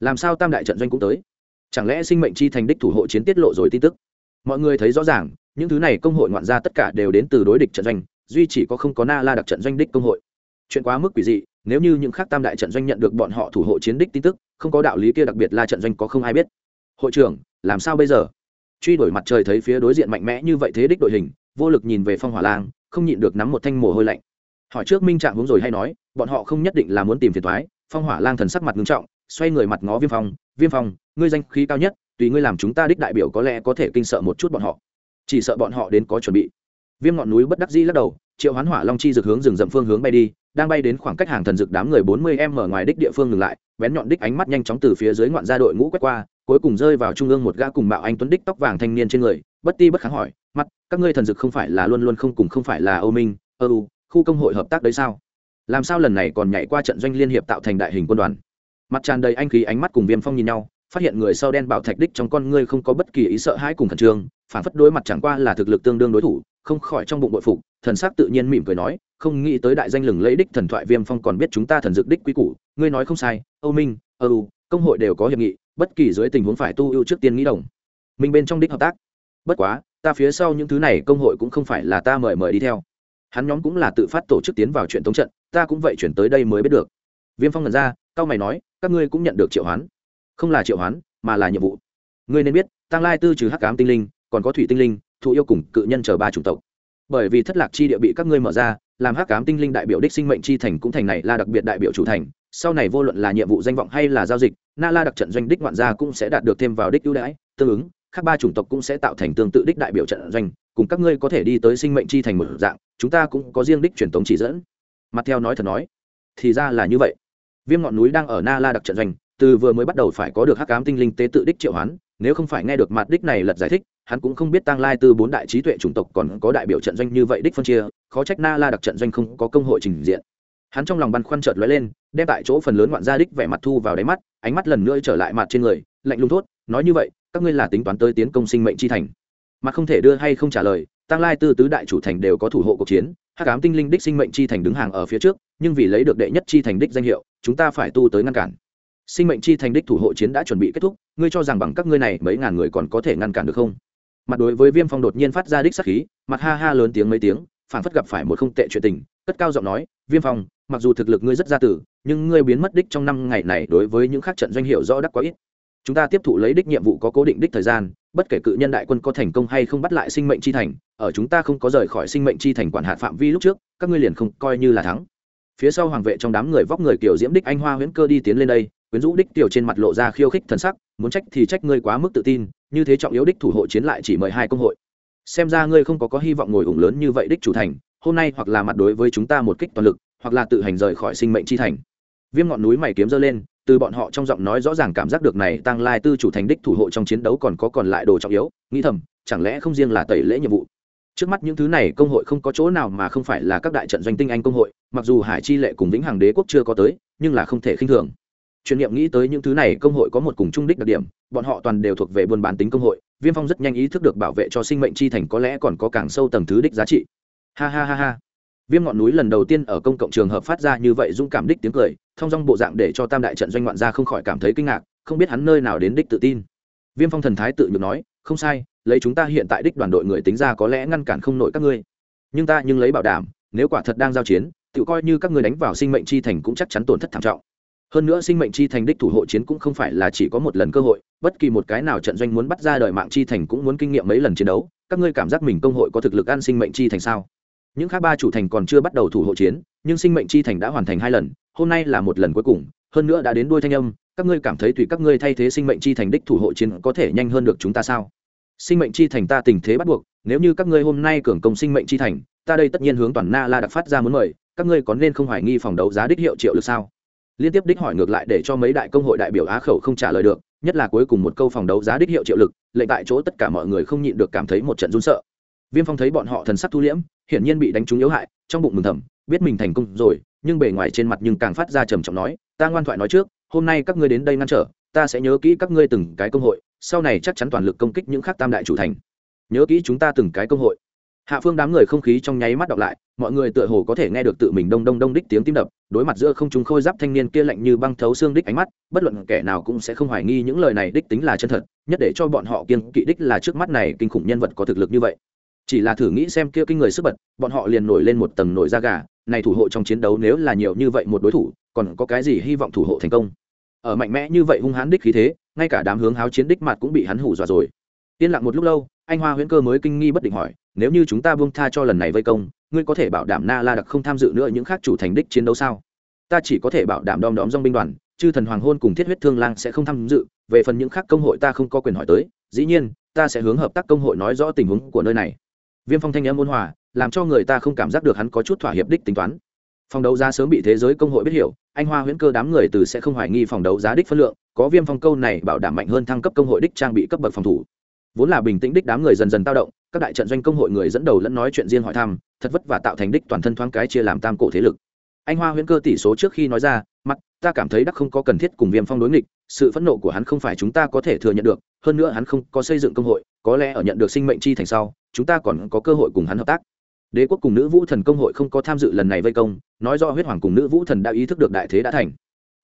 Làm sao tam đại trận doanh cũng tới? Chẳng lẽ sinh mệnh chi thành đích thủ hộ chiến tiết lộ rồi tin tức? Mọi người thấy rõ ràng những thứ này công hội ngoạn ra tất cả đều đến từ đối địch trận doanh, duy chỉ có không có na la đặc trận doanh đích công hội. Chuyện quá mức quỷ dị, nếu như những khác tam đại trận doanh nhận được bọn họ thủ hộ chiến đích tin tức, không có đạo lý kia đặc biệt là trận doanh có không ai biết. Hội trưởng, làm sao bây giờ? Truy đuổi mặt trời thấy phía đối diện mạnh mẽ như vậy thế đích đội hình, vô lực nhìn về phong hỏa lang, không nhịn được nắm một thanh mồ hôi lạnh. Hỏi trước minh trạng hướng rồi hay nói, bọn họ không nhất định là muốn tìm phiền thoái phong hỏa lang thần sắc mặt ngưng trọng, xoay người mặt ngó viêm phong viêm phong, ngươi danh khí cao nhất, tùy ngươi làm chúng ta đích đại biểu có lẽ có thể kinh sợ một chút bọn họ chỉ sợ bọn họ đến có chuẩn bị. Viêm ngọn núi bất đắc dĩ lắc đầu, triệu hoán hỏa long chi dược hướng rừng rậm phương hướng bay đi, đang bay đến khoảng cách hàng thần dực đám người bốn mươi em ở ngoài đích địa phương ngừng lại, bén nhọn đích ánh mắt nhanh chóng từ phía dưới ngoạn gia đội ngũ quét qua, cuối cùng rơi vào trung ương một gã cùng bạo anh tuấn đích tóc vàng thanh niên trên người, bất ti bất kháng hỏi mắt các ngươi thần dực không phải là luôn luôn không cùng không phải là âu minh ơ u, khu công hội hợp tác đấy sao? Làm sao lần này còn nhảy qua trận doanh liên hiệp tạo thành đại hình quân đoàn? Mặt tràn đầy anh khí ánh mắt cùng viêm phong nhìn nhau, phát hiện người sau đen bảo thạch đích trong con ngươi không có bất kỳ ý sợ hãi cùng khẩn trương phản phất đối mặt chẳng qua là thực lực tương đương đối thủ, không khỏi trong bụng bội phục, thần sắc tự nhiên mỉm cười nói, không nghĩ tới đại danh lừng lấy đích thần thoại viêm phong còn biết chúng ta thần dược đích quý củ, ngươi nói không sai, âu minh, âu công hội đều có hiệp nghị, bất kỳ dưới tình huống phải tu ưu trước tiên nghĩ đồng. Mình bên trong đích hợp tác. Bất quá, ta phía sau những thứ này công hội cũng không phải là ta mời mời đi theo. Hắn nhóm cũng là tự phát tổ chức tiến vào chuyện tống trận, ta cũng vậy chuyển tới đây mới biết được. Viêm phong ngần ra, cao mày nói, các ngươi cũng nhận được triệu hoán. Không là triệu hoán, mà là nhiệm vụ. Ngươi nên biết tăng lai tư trừ hắc cám tinh linh còn có thủy tinh linh, thụ yêu cùng cự nhân chờ ba chủng tộc. Bởi vì thất lạc chi địa bị các ngươi mở ra, làm hắc cám tinh linh đại biểu đích sinh mệnh chi thành cũng thành này là đặc biệt đại biểu chủ thành, sau này vô luận là nhiệm vụ danh vọng hay là giao dịch, na la đặc trận doanh đích ngoạn gia cũng sẽ đạt được thêm vào đích ưu đãi, tương ứng các ba chủng tộc cũng sẽ tạo thành tương tự đích đại biểu trận doanh, cùng các ngươi có thể đi tới sinh mệnh chi thành một dạng, chúng ta cũng có riêng đích truyền thống chỉ dẫn. Mặt theo nói thật nói, thì ra là như vậy. Viêm ngọn núi đang ở na la đặc trận doanh, từ vừa mới bắt đầu phải có được hắc ám tinh linh tế tự đích triệu hoán, nếu không phải nghe được mặt đích này lật giải thích hắn cũng không biết tăng lai từ bốn đại trí tuệ chủng tộc còn có đại biểu trận doanh như vậy đích phân chia, khó trách na la đặc trận doanh không có công hội trình diện. Hắn trong lòng băn khoăn chợt lóe lên, đem tại chỗ phần lớn ngoạn gia đích vẻ mặt thu vào đáy mắt, ánh mắt lần nữa trở lại mặt trên người, lạnh lùng thốt, nói như vậy, các ngươi là tính toán tới tiến công sinh mệnh chi thành? Mà không thể đưa hay không trả lời tăng lai tư tứ đại chủ thành đều có thủ hộ cuộc chiến hát cám tinh linh đích sinh mệnh chi thành đứng hàng ở phía trước, nhưng vì lấy được đệ nhất chi thành đích danh hiệu, chúng ta phải tu tới ngăn cản. Sinh mệnh chi thành đích thủ hộ chiến đã chuẩn bị kết thúc, ngươi cho rằng bằng các ngươi này mấy ngàn người còn có thể ngăn cản được không? Mặt đối với viêm phong đột nhiên phát ra đích sắc khí, mặt ha ha lớn tiếng mấy tiếng phản phất gặp phải một không tệ chuyện tình, cất cao giọng nói, viêm phong, mặc dù thực lực ngươi rất gia tử, nhưng ngươi biến mất đích trong năm ngày này đối với những khác trận doanh hiệu rõ đắc quá ít. Chúng ta tiếp thụ lấy đích nhiệm vụ có cố định đích thời gian, bất kể cự nhân đại quân có thành công hay không bắt lại sinh mệnh chi thành, ở chúng ta không có rời khỏi sinh mệnh chi thành quản hạt phạm vi lúc trước, các ngươi liền không coi như là thắng. Phía sau hoàng vệ trong đám người vóc người kiểu diễm đích anh hoa huyễn cơ đi tiến lên đây quyến rũ đích tiểu trên mặt lộ ra khiêu khích thần sắc, muốn trách thì trách ngươi quá mức tự tin, như thế trọng yếu đích thủ hộ chiến lại chỉ mời hai công hội. Xem ra ngươi không có có hy vọng ngồi ủng lớn như vậy đích chủ thành, hôm nay hoặc là mặt đối với chúng ta một kích toàn lực, hoặc là tự hành rời khỏi sinh mệnh chi thành. Viêm ngọn núi mày kiếm giơ lên, từ bọn họ trong giọng nói rõ ràng cảm giác được này tăng lai tư chủ thành đích thủ hộ trong chiến đấu còn có còn lại đồ trọng yếu, nghĩ thầm, chẳng lẽ không riêng là tẩy lễ nhiệm vụ. Trước mắt những thứ này công hội không có chỗ nào mà không phải là các đại trận doanh tinh anh công hội, mặc dù hải chi lệ cùng vĩnh hằng đế quốc chưa có tới, nhưng là không thể khinh thường. Chuyên nghiệm nghĩ tới những thứ này công hội có một cùng chung đích đặc điểm, bọn họ toàn đều thuộc về buôn bán tính công hội, viêm phong rất nhanh ý thức được bảo vệ cho sinh mệnh chi thành có lẽ còn có càng sâu tầng thứ đích giá trị. Ha ha ha ha. Viêm ngọn núi lần đầu tiên ở công cộng trường hợp phát ra như vậy dũng cảm đích tiếng cười, thông dong bộ dạng để cho tam đại trận doanh ngoạn gia không khỏi cảm thấy kinh ngạc, không biết hắn nơi nào đến đích tự tin. Viêm phong thần thái tự nhược nói, không sai, lấy chúng ta hiện tại đích đoàn đội người tính ra có lẽ ngăn cản không nổi các ngươi. Nhưng ta nhưng lấy bảo đảm, nếu quả thật đang giao chiến tự coi như các ngươi đánh vào sinh mệnh chi thành cũng chắc chắn tổn thất thảm trọng hơn nữa sinh mệnh chi thành đích thủ hộ chiến cũng không phải là chỉ có một lần cơ hội, bất kỳ một cái nào trận doanh muốn bắt ra đời mạng chi thành cũng muốn kinh nghiệm mấy lần chiến đấu, các ngươi cảm giác mình công hội có thực lực ăn sinh mệnh chi thành sao? Những khác ba chủ thành còn chưa bắt đầu thủ hộ chiến, nhưng sinh mệnh chi thành đã hoàn thành hai lần, hôm nay là một lần cuối cùng, hơn nữa đã đến đuôi thanh âm, các ngươi cảm thấy tùy các ngươi thay thế sinh mệnh chi thành đích thủ hộ chiến có thể nhanh hơn được chúng ta sao? Sinh mệnh chi thành ta tình thế bắt buộc, nếu như các ngươi hôm nay cường công sinh mệnh chi thành, ta đây tất nhiên hướng toàn na la đặc phát ra muốn mời, các ngươi có nên không hoài nghi phòng đấu giá đích hiệu triệu được sao? Liên tiếp đích hỏi ngược lại để cho mấy đại công hội đại biểu á khẩu không trả lời được, nhất là cuối cùng một câu phòng đấu giá đích hiệu triệu lực, lệnh tại chỗ tất cả mọi người không nhịn được cảm thấy một trận run sợ. Viêm phong thấy bọn họ thần sắc thu liễm, hiển nhiên bị đánh trúng yếu hại, trong bụng mừng thầm, biết mình thành công rồi, nhưng bề ngoài trên mặt nhưng càng phát ra trầm trọng nói, ta ngoan thoại nói trước, hôm nay các ngươi đến đây ngăn trở, ta sẽ nhớ kỹ các ngươi từng cái công hội, sau này chắc chắn toàn lực công kích những khác tam đại chủ thành. Nhớ kỹ chúng ta từng cái công hội hạ phương đám người không khí trong nháy mắt đọc lại, mọi người tựa hồ có thể nghe được tự mình đông đông đông đích tiếng tim đập, đối mặt giữa không chúng khôi giáp thanh niên kia lạnh như băng thấu xương đích ánh mắt, bất luận kẻ nào cũng sẽ không hoài nghi những lời này đích tính là chân thật, nhất để cho bọn họ kiên kỵ đích là trước mắt này kinh khủng nhân vật có thực lực như vậy. Chỉ là thử nghĩ xem kia kinh người sức bật, bọn họ liền nổi lên một tầng nổi da gà, này thủ hộ trong chiến đấu nếu là nhiều như vậy một đối thủ, còn có cái gì hy vọng thủ hộ thành công? Ở mạnh mẽ như vậy hung hãn đích khí thế, ngay cả đám hướng háo chiến đích mặt cũng bị hắn hủ dọa rồi. Yên lặng một lúc lâu, anh hoa huyễn cơ mới kinh nghi bất định hỏi nếu như chúng ta buông tha cho lần này vây công, ngươi có thể bảo đảm na la đặc không tham dự nữa những khác chủ thành đích chiến đấu sao? Ta chỉ có thể bảo đảm đom đóm dong binh đoàn, chư thần hoàng hôn cùng thiết huyết thương lang sẽ không tham dự, về phần những khác công hội ta không có quyền hỏi tới, dĩ nhiên, ta sẽ hướng hợp tác công hội nói rõ tình huống của nơi này. Viêm phong thanh âm ôn hòa, làm cho người ta không cảm giác được hắn có chút thỏa hiệp đích tính toán. Phòng đấu giá sớm bị thế giới công hội biết hiểu, anh hoa huyễn cơ đám người từ sẽ không hoài nghi phòng đấu giá đích phân lượng, có viêm phong câu này bảo đảm mạnh hơn thăng cấp công hội đích trang bị cấp bậc phòng thủ vốn là bình tĩnh đích đám người dần dần tao động, các đại trận doanh công hội người dẫn đầu lẫn nói chuyện riêng hỏi thăm, thật vất và tạo thành đích toàn thân thoáng cái chia làm tam cổ thế lực. Anh hoa huyễn cơ tỷ số trước khi nói ra, mặt, ta cảm thấy đắc không có cần thiết cùng viêm phong đối nghịch, sự phẫn nộ của hắn không phải chúng ta có thể thừa nhận được, hơn nữa hắn không có xây dựng công hội, có lẽ ở nhận được sinh mệnh chi thành sau, chúng ta còn có cơ hội cùng hắn hợp tác. Đế quốc cùng nữ vũ thần công hội không có tham dự lần này vây công, nói do huyết hoàng cùng nữ vũ thần đã ý thức được đại thế đã thành.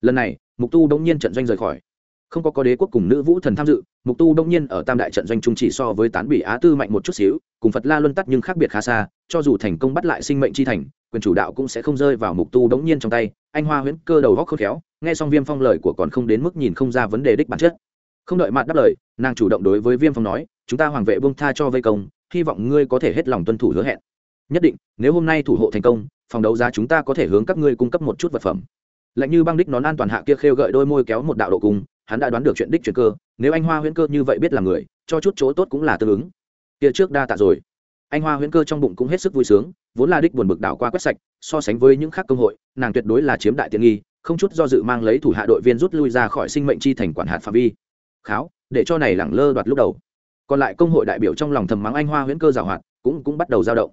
Lần này, mục tu đông nhiên trận doanh rời khỏi không có có đế quốc cùng nữ vũ thần tham dự, mục tu đông nhiên ở tam đại trận doanh trung chỉ so với tán bị á tư mạnh một chút xíu, cùng phật la luân tắt nhưng khác biệt khá xa, cho dù thành công bắt lại sinh mệnh chi thành, quyền chủ đạo cũng sẽ không rơi vào mục tu đống nhiên trong tay, anh hoa huyễn cơ đầu góc khôn khéo, nghe xong viêm phong lời của còn không đến mức nhìn không ra vấn đề đích bản chất. Không đợi mặt đáp lời, nàng chủ động đối với viêm phong nói, chúng ta hoàng vệ bông tha cho vây công, hy vọng ngươi có thể hết lòng tuân thủ hứa hẹn. Nhất định, nếu hôm nay thủ hộ thành công, phòng đấu giá chúng ta có thể hướng các ngươi cung cấp một chút vật phẩm. Lạnh như băng đích nón an toàn hạ kia khêu gợi đôi môi kéo một đạo độ cùng hắn đã đoán được chuyện đích chuyện cơ, nếu anh hoa huyễn cơ như vậy biết là người, cho chút chỗ tốt cũng là tương ứng. Kia trước đa tạ rồi. Anh hoa huyễn cơ trong bụng cũng hết sức vui sướng, vốn là đích buồn bực đảo qua quét sạch, so sánh với những khác công hội, nàng tuyệt đối là chiếm đại tiện nghi, không chút do dự mang lấy thủ hạ đội viên rút lui ra khỏi sinh mệnh chi thành quản hạt phạm vi. Kháo, để cho này lẳng lơ đoạt lúc đầu. Còn lại công hội đại biểu trong lòng thầm mắng anh hoa huyễn cơ giảo hoạt, cũng cũng bắt đầu dao động.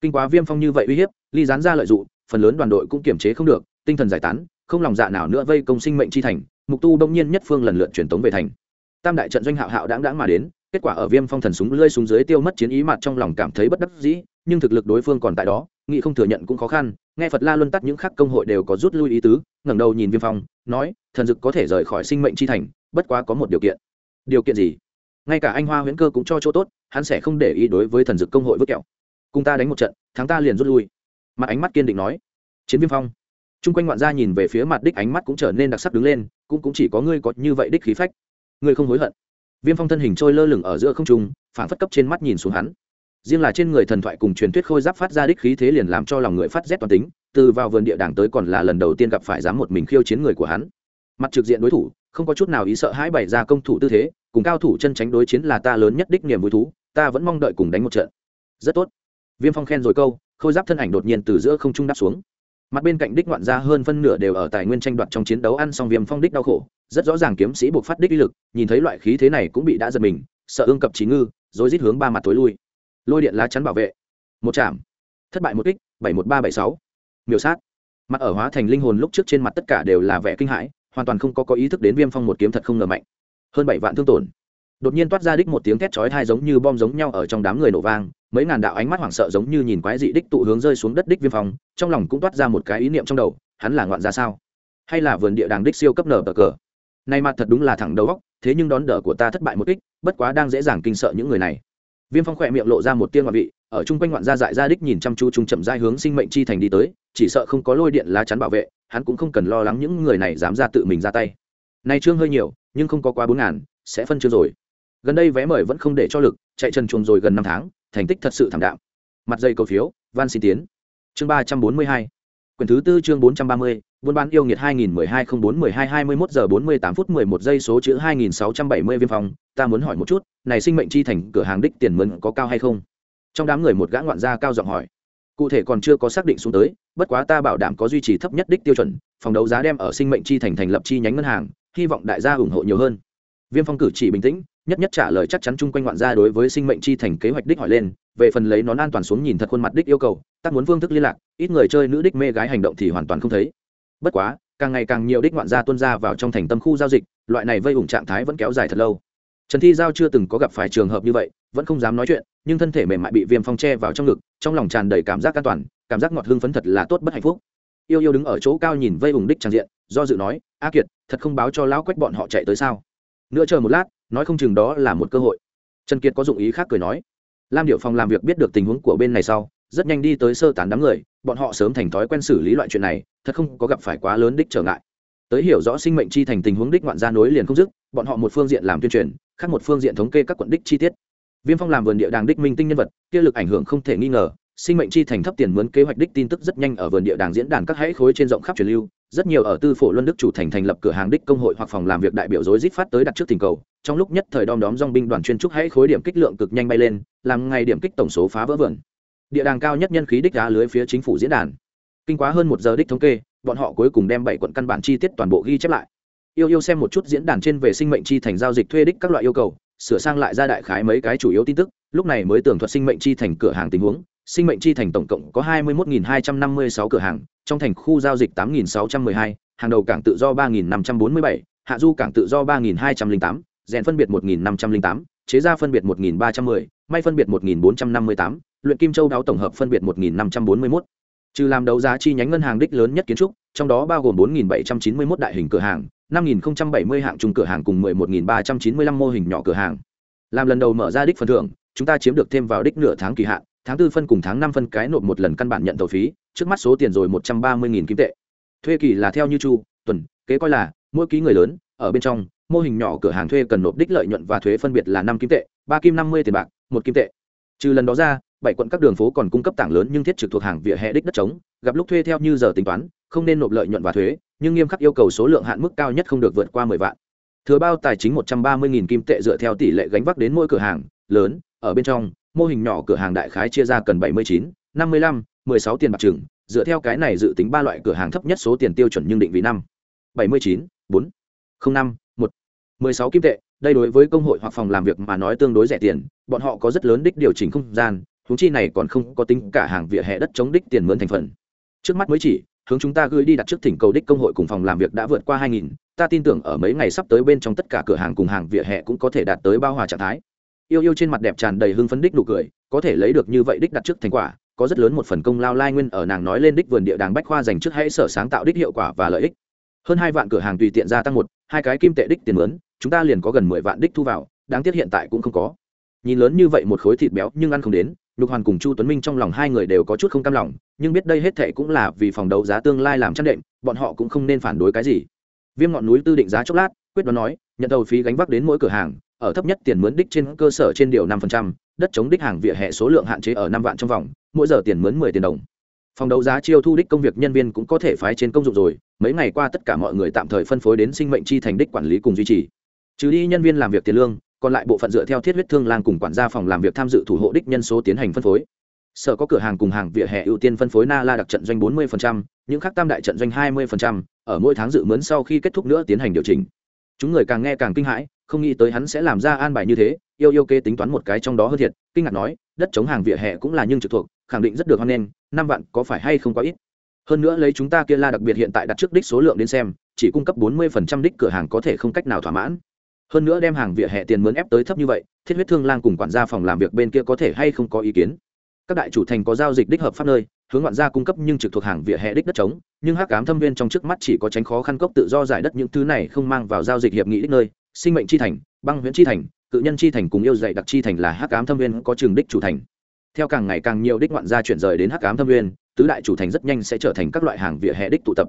Kinh quá viêm phong như vậy uy hiếp, ly dán ra lợi dụng, phần lớn đoàn đội cũng kiềm chế không được, tinh thần giải tán, không lòng dạ nào nữa vây công sinh mệnh chi thành mục tu đông nhiên nhất phương lần lượt truyền tống về thành. Tam đại trận doanh hạo hạo đáng đáng mà đến, kết quả ở viêm phong thần súng lơi xuống dưới tiêu mất chiến ý mặt trong lòng cảm thấy bất đắc dĩ, nhưng thực lực đối phương còn tại đó nghị không thừa nhận cũng khó khăn, nghe phật la luân tắt những khắc công hội đều có rút lui ý tứ, ngẩng đầu nhìn viêm phong, nói, thần dực có thể rời khỏi sinh mệnh chi thành, bất quá có một điều kiện. Điều kiện gì? Ngay cả anh hoa huyễn cơ cũng cho chỗ tốt, hắn sẽ không để ý đối với thần dực công hội vứt kẹo. Cùng ta đánh một trận, thắng ta liền rút lui. Mặt ánh mắt kiên định nói. Chiến viêm phong. Chung quanh ngoạn gia nhìn về phía mặt đích ánh mắt cũng trở nên đặc sắc đứng lên cũng cũng chỉ có ngươi có như vậy đích khí phách. Ngươi không hối hận. Viêm phong thân hình trôi lơ lửng ở giữa không trung phản phất cấp trên mắt nhìn xuống hắn. Riêng là trên người thần thoại cùng truyền thuyết khôi giáp phát ra đích khí thế liền làm cho lòng người phát rét toàn tính, từ vào vườn địa đàng tới còn là lần đầu tiên gặp phải dám một mình khiêu chiến người của hắn. Mặt trực diện đối thủ, không có chút nào ý sợ hãi bày ra công thủ tư thế, cùng cao thủ chân tránh đối chiến là ta lớn nhất đích niềm vui thú, ta vẫn mong đợi cùng đánh một trận. Rất tốt. Viêm phong khen rồi câu, khôi giáp thân ảnh đột nhiên từ giữa không trung đáp xuống mặt bên cạnh đích ngoạn ra hơn phân nửa đều ở tài nguyên tranh đoạt trong chiến đấu ăn xong viêm phong đích đau khổ, rất rõ ràng kiếm sĩ buộc phát đích uy lực, nhìn thấy loại khí thế này cũng bị đã giật mình, sợ ương cập trí ngư, rồi rít hướng ba mặt tối lui. Lôi điện lá chắn bảo vệ. Một chạm thất bại một kích, bảy một ba bảy sáu. Miểu sát. Mặt ở hóa thành linh hồn lúc trước trên mặt tất cả đều là vẻ kinh hãi, hoàn toàn không có có ý thức đến viêm phong một kiếm thật không ngờ mạnh. Hơn bảy vạn thương tổn đột nhiên toát ra đích một tiếng thét chói thai giống như bom giống nhau ở trong đám người nổ vang, mấy ngàn đạo ánh mắt hoảng sợ giống như nhìn quái dị đích tụ hướng rơi xuống đất đích viêm phong, trong lòng cũng toát ra một cái ý niệm trong đầu, hắn là ngoạn ra sao? Hay là vườn địa đàng đích siêu cấp nở bờ cờ? Nay mặt thật đúng là thẳng đầu góc, thế nhưng đón đỡ của ta thất bại một kích, bất quá đang dễ dàng kinh sợ những người này. Viêm phong khỏe miệng lộ ra một tiên ngoại vị, ở chung quanh ngoạn gia dại gia đích nhìn chăm chú trung chậm dai hướng sinh mệnh chi thành đi tới, chỉ sợ không có lôi điện lá chắn bảo vệ, hắn cũng không cần lo lắng những người này dám ra tự mình ra tay. Nay trương hơi nhiều, nhưng không có quá bốn ngàn, sẽ phân chưa rồi gần đây vé mời vẫn không để cho lực, chạy chân chuồng rồi gần năm tháng, thành tích thật sự thảm đạm. Mặt dây cầu phiếu, van xin tiến. Chương ba trăm bốn mươi hai. Quyển thứ tư chương bốn trăm ba mươi, buôn bán yêu nghiệt hai nghìn mười hai không bốn mười hai hai mươi mốt giờ bốn mươi tám phút mười một giây số chữ hai nghìn sáu trăm bảy mươi viêm phòng ta muốn hỏi một chút, này sinh mệnh chi thành cửa hàng đích tiền mướn có cao hay không? Trong đám người một gã ngoạn gia cao giọng hỏi. Cụ thể còn chưa có xác định xuống tới, bất quá ta bảo đảm có duy trì thấp nhất đích tiêu chuẩn, phòng đấu giá đem ở sinh mệnh chi thành thành lập chi nhánh ngân hàng, hy vọng đại gia ủng hộ nhiều hơn. Viêm phong cử chỉ bình tĩnh nhất nhất trả lời chắc chắn chung quanh ngoạn gia đối với sinh mệnh chi thành kế hoạch đích hỏi lên, về phần lấy nón an toàn xuống nhìn thật khuôn mặt đích yêu cầu, tác muốn phương thức liên lạc, ít người chơi nữ đích mê gái hành động thì hoàn toàn không thấy. Bất quá, càng ngày càng nhiều đích ngoạn gia tuân ra vào trong thành tâm khu giao dịch, loại này vây ủng trạng thái vẫn kéo dài thật lâu. Trần thi giao chưa từng có gặp phải trường hợp như vậy, vẫn không dám nói chuyện, nhưng thân thể mềm mại bị viêm phong che vào trong ngực, trong lòng tràn đầy cảm giác an toàn, cảm giác ngọt hương phấn thật là tốt bất hạnh phúc. Yêu yêu đứng ở chỗ cao nhìn vây ủng đích tràn diện, do dự nói, a kiệt, thật không báo cho lão quách bọn họ chạy tới sao? Nữa chờ một lát nói không chừng đó là một cơ hội. Trần kiệt có dụng ý khác cười nói, lam điệu phòng làm việc biết được tình huống của bên này sau, rất nhanh đi tới sơ tán đám người, bọn họ sớm thành thói quen xử lý loại chuyện này, thật không có gặp phải quá lớn đích trở ngại. Tới hiểu rõ sinh mệnh chi thành tình huống đích ngoạn gia nối liền không dứt, bọn họ một phương diện làm tuyên truyền, khác một phương diện thống kê các quận đích chi tiết. Viêm phong làm vườn địa đàng đích minh tinh nhân vật, kia lực ảnh hưởng không thể nghi ngờ sinh mệnh chi thành thấp tiền mướn kế hoạch đích tin tức rất nhanh ở vườn địa đàng diễn đàn các hãy khối trên rộng khắp truyền lưu. Rất nhiều ở tư phổ luân đức chủ thành thành lập cửa hàng đích công hội hoặc phòng làm việc đại biểu dối rít phát tới đặt trước tình cầu. Trong lúc nhất thời đom đóm dong binh đoàn chuyên trúc hãy khối điểm kích lượng cực nhanh bay lên, làm ngày điểm kích tổng số phá vỡ vườn. Địa đàng cao nhất nhân khí đích đá lưới phía chính phủ diễn đàn. Kinh quá hơn một giờ đích thống kê, bọn họ cuối cùng đem bảy quận căn bản chi tiết toàn bộ ghi chép lại. Yêu yêu xem một chút diễn đàn trên về sinh mệnh chi thành giao dịch thuê đích các loại yêu cầu, sửa sang lại ra đại khái mấy cái chủ yếu tin tức, lúc này mới tường thuật sinh mệnh chi thành cửa hàng tình huống sinh mệnh chi thành tổng cộng có 21.256 cửa hàng trong thành khu giao dịch 8.612, hàng đầu cảng tự do 3.547, hạ du cảng tự do 3.208, rèn phân biệt 1.508, chế ra phân biệt 1.310, may phân biệt 1.458, luyện kim châu đáo tổng hợp phân biệt 1.541. Trừ làm đấu giá chi nhánh ngân hàng đích lớn nhất kiến trúc, trong đó bao gồm 4.791 đại hình cửa hàng, 5.070 hạng trung cửa hàng cùng 11.395 mô hình nhỏ cửa hàng. Làm lần đầu mở ra đích phần thưởng, chúng ta chiếm được thêm vào đích nửa tháng kỳ hạn, tháng tư phân cùng tháng năm phân cái nộp một lần căn bản nhận tàu phí, trước mắt số tiền rồi 130.000 kim tệ. Thuê kỳ là theo như chu, tuần, kế coi là mỗi ký người lớn, ở bên trong, mô hình nhỏ cửa hàng thuê cần nộp đích lợi nhuận và thuế phân biệt là 5 kim tệ, 3 kim 50 tiền bạc, 1 kim tệ. Trừ lần đó ra, bảy quận các đường phố còn cung cấp tảng lớn nhưng thiết trực thuộc hàng vỉa hè đích đất trống, gặp lúc thuê theo như giờ tính toán, không nên nộp lợi nhuận và thuế, nhưng nghiêm khắc yêu cầu số lượng hạn mức cao nhất không được vượt qua 10 vạn. Thừa bao tài chính 130.000 kim tệ dựa theo tỷ lệ gánh vác đến mỗi cửa hàng, lớn, ở bên trong, mô hình nhỏ cửa hàng đại khái chia ra cần 79, 55, 16 tiền bạc chừng, dựa theo cái này dự tính ba loại cửa hàng thấp nhất số tiền tiêu chuẩn nhưng định vị năm 79, 4, 05, 1, 16 kim tệ, đây đối với công hội hoặc phòng làm việc mà nói tương đối rẻ tiền, bọn họ có rất lớn đích điều chỉnh không gian, huống chi này còn không có tính cả hàng vỉa hè đất chống đích tiền mướn thành phần. Trước mắt mới chỉ, hướng chúng ta gửi đi đặt trước thỉnh cầu đích công hội cùng phòng làm việc đã vượt qua 2000, ta tin tưởng ở mấy ngày sắp tới bên trong tất cả cửa hàng cùng hàng vỉa hè cũng có thể đạt tới bao hòa trạng thái. Yêu yêu trên mặt đẹp tràn đầy hưng phấn đích nụ cười, có thể lấy được như vậy đích đặt trước thành quả, có rất lớn một phần công lao lai nguyên ở nàng nói lên đích vườn địa đàng bách khoa dành trước hãy sở sáng tạo đích hiệu quả và lợi ích. Hơn hai vạn cửa hàng tùy tiện gia tăng một, hai cái kim tệ đích tiền lớn, chúng ta liền có gần mười vạn đích thu vào, đáng tiếc hiện tại cũng không có. Nhìn lớn như vậy một khối thịt béo nhưng ăn không đến, Lục Hoàn cùng Chu Tuấn Minh trong lòng hai người đều có chút không cam lòng, nhưng biết đây hết thệ cũng là vì phòng đấu giá tương lai làm chăn đệm, bọn họ cũng không nên phản đối cái gì. Viêm ngọn núi tư định giá chốc lát, quyết đoán nói, nhận đầu phí gánh vác đến mỗi cửa hàng, ở thấp nhất tiền mướn đích trên cơ sở trên điều 5%, đất chống đích hàng vỉa hè số lượng hạn chế ở năm vạn trong vòng, mỗi giờ tiền mướn 10 tiền đồng. Phòng đấu giá chiêu thu đích công việc nhân viên cũng có thể phái trên công dụng rồi, mấy ngày qua tất cả mọi người tạm thời phân phối đến sinh mệnh chi thành đích quản lý cùng duy trì. Trừ đi nhân viên làm việc tiền lương, còn lại bộ phận dựa theo thiết huyết thương lang cùng quản gia phòng làm việc tham dự thủ hộ đích nhân số tiến hành phân phối sở có cửa hàng cùng hàng vỉa hè ưu tiên phân phối na la đặc trận doanh 40%, những khác tam đại trận doanh 20%, ở mỗi tháng dự mướn sau khi kết thúc nữa tiến hành điều chỉnh chúng người càng nghe càng kinh hãi không nghĩ tới hắn sẽ làm ra an bài như thế, yêu yêu kê tính toán một cái trong đó hơn thiệt, kinh ngạc nói, đất chống hàng vỉa hè cũng là nhưng trực thuộc, khẳng định rất được hoan nghênh, năm vạn có phải hay không quá ít. Hơn nữa lấy chúng ta kia la đặc biệt hiện tại đặt trước đích số lượng đến xem, chỉ cung cấp 40% đích cửa hàng có thể không cách nào thỏa mãn. Hơn nữa đem hàng vỉa hè tiền mướn ép tới thấp như vậy, thiết huyết thương lang cùng quản gia phòng làm việc bên kia có thể hay không có ý kiến. Các đại chủ thành có giao dịch đích hợp pháp nơi, hướng ngoạn gia cung cấp nhưng trực thuộc hàng vỉa hè đích đất trống nhưng hắc cám thâm viên trong trước mắt chỉ có tránh khó khăn cốc tự do giải đất những thứ này không mang vào giao dịch hiệp nghị đích nơi sinh mệnh chi thành, băng huyễn chi thành, cự nhân chi thành cùng yêu dạy đặc chi thành là hắc ám thâm viên có trường đích chủ thành. Theo càng ngày càng nhiều đích ngoạn gia chuyển rời đến hắc ám thâm viên tứ đại chủ thành rất nhanh sẽ trở thành các loại hàng vỉa hè đích tụ tập.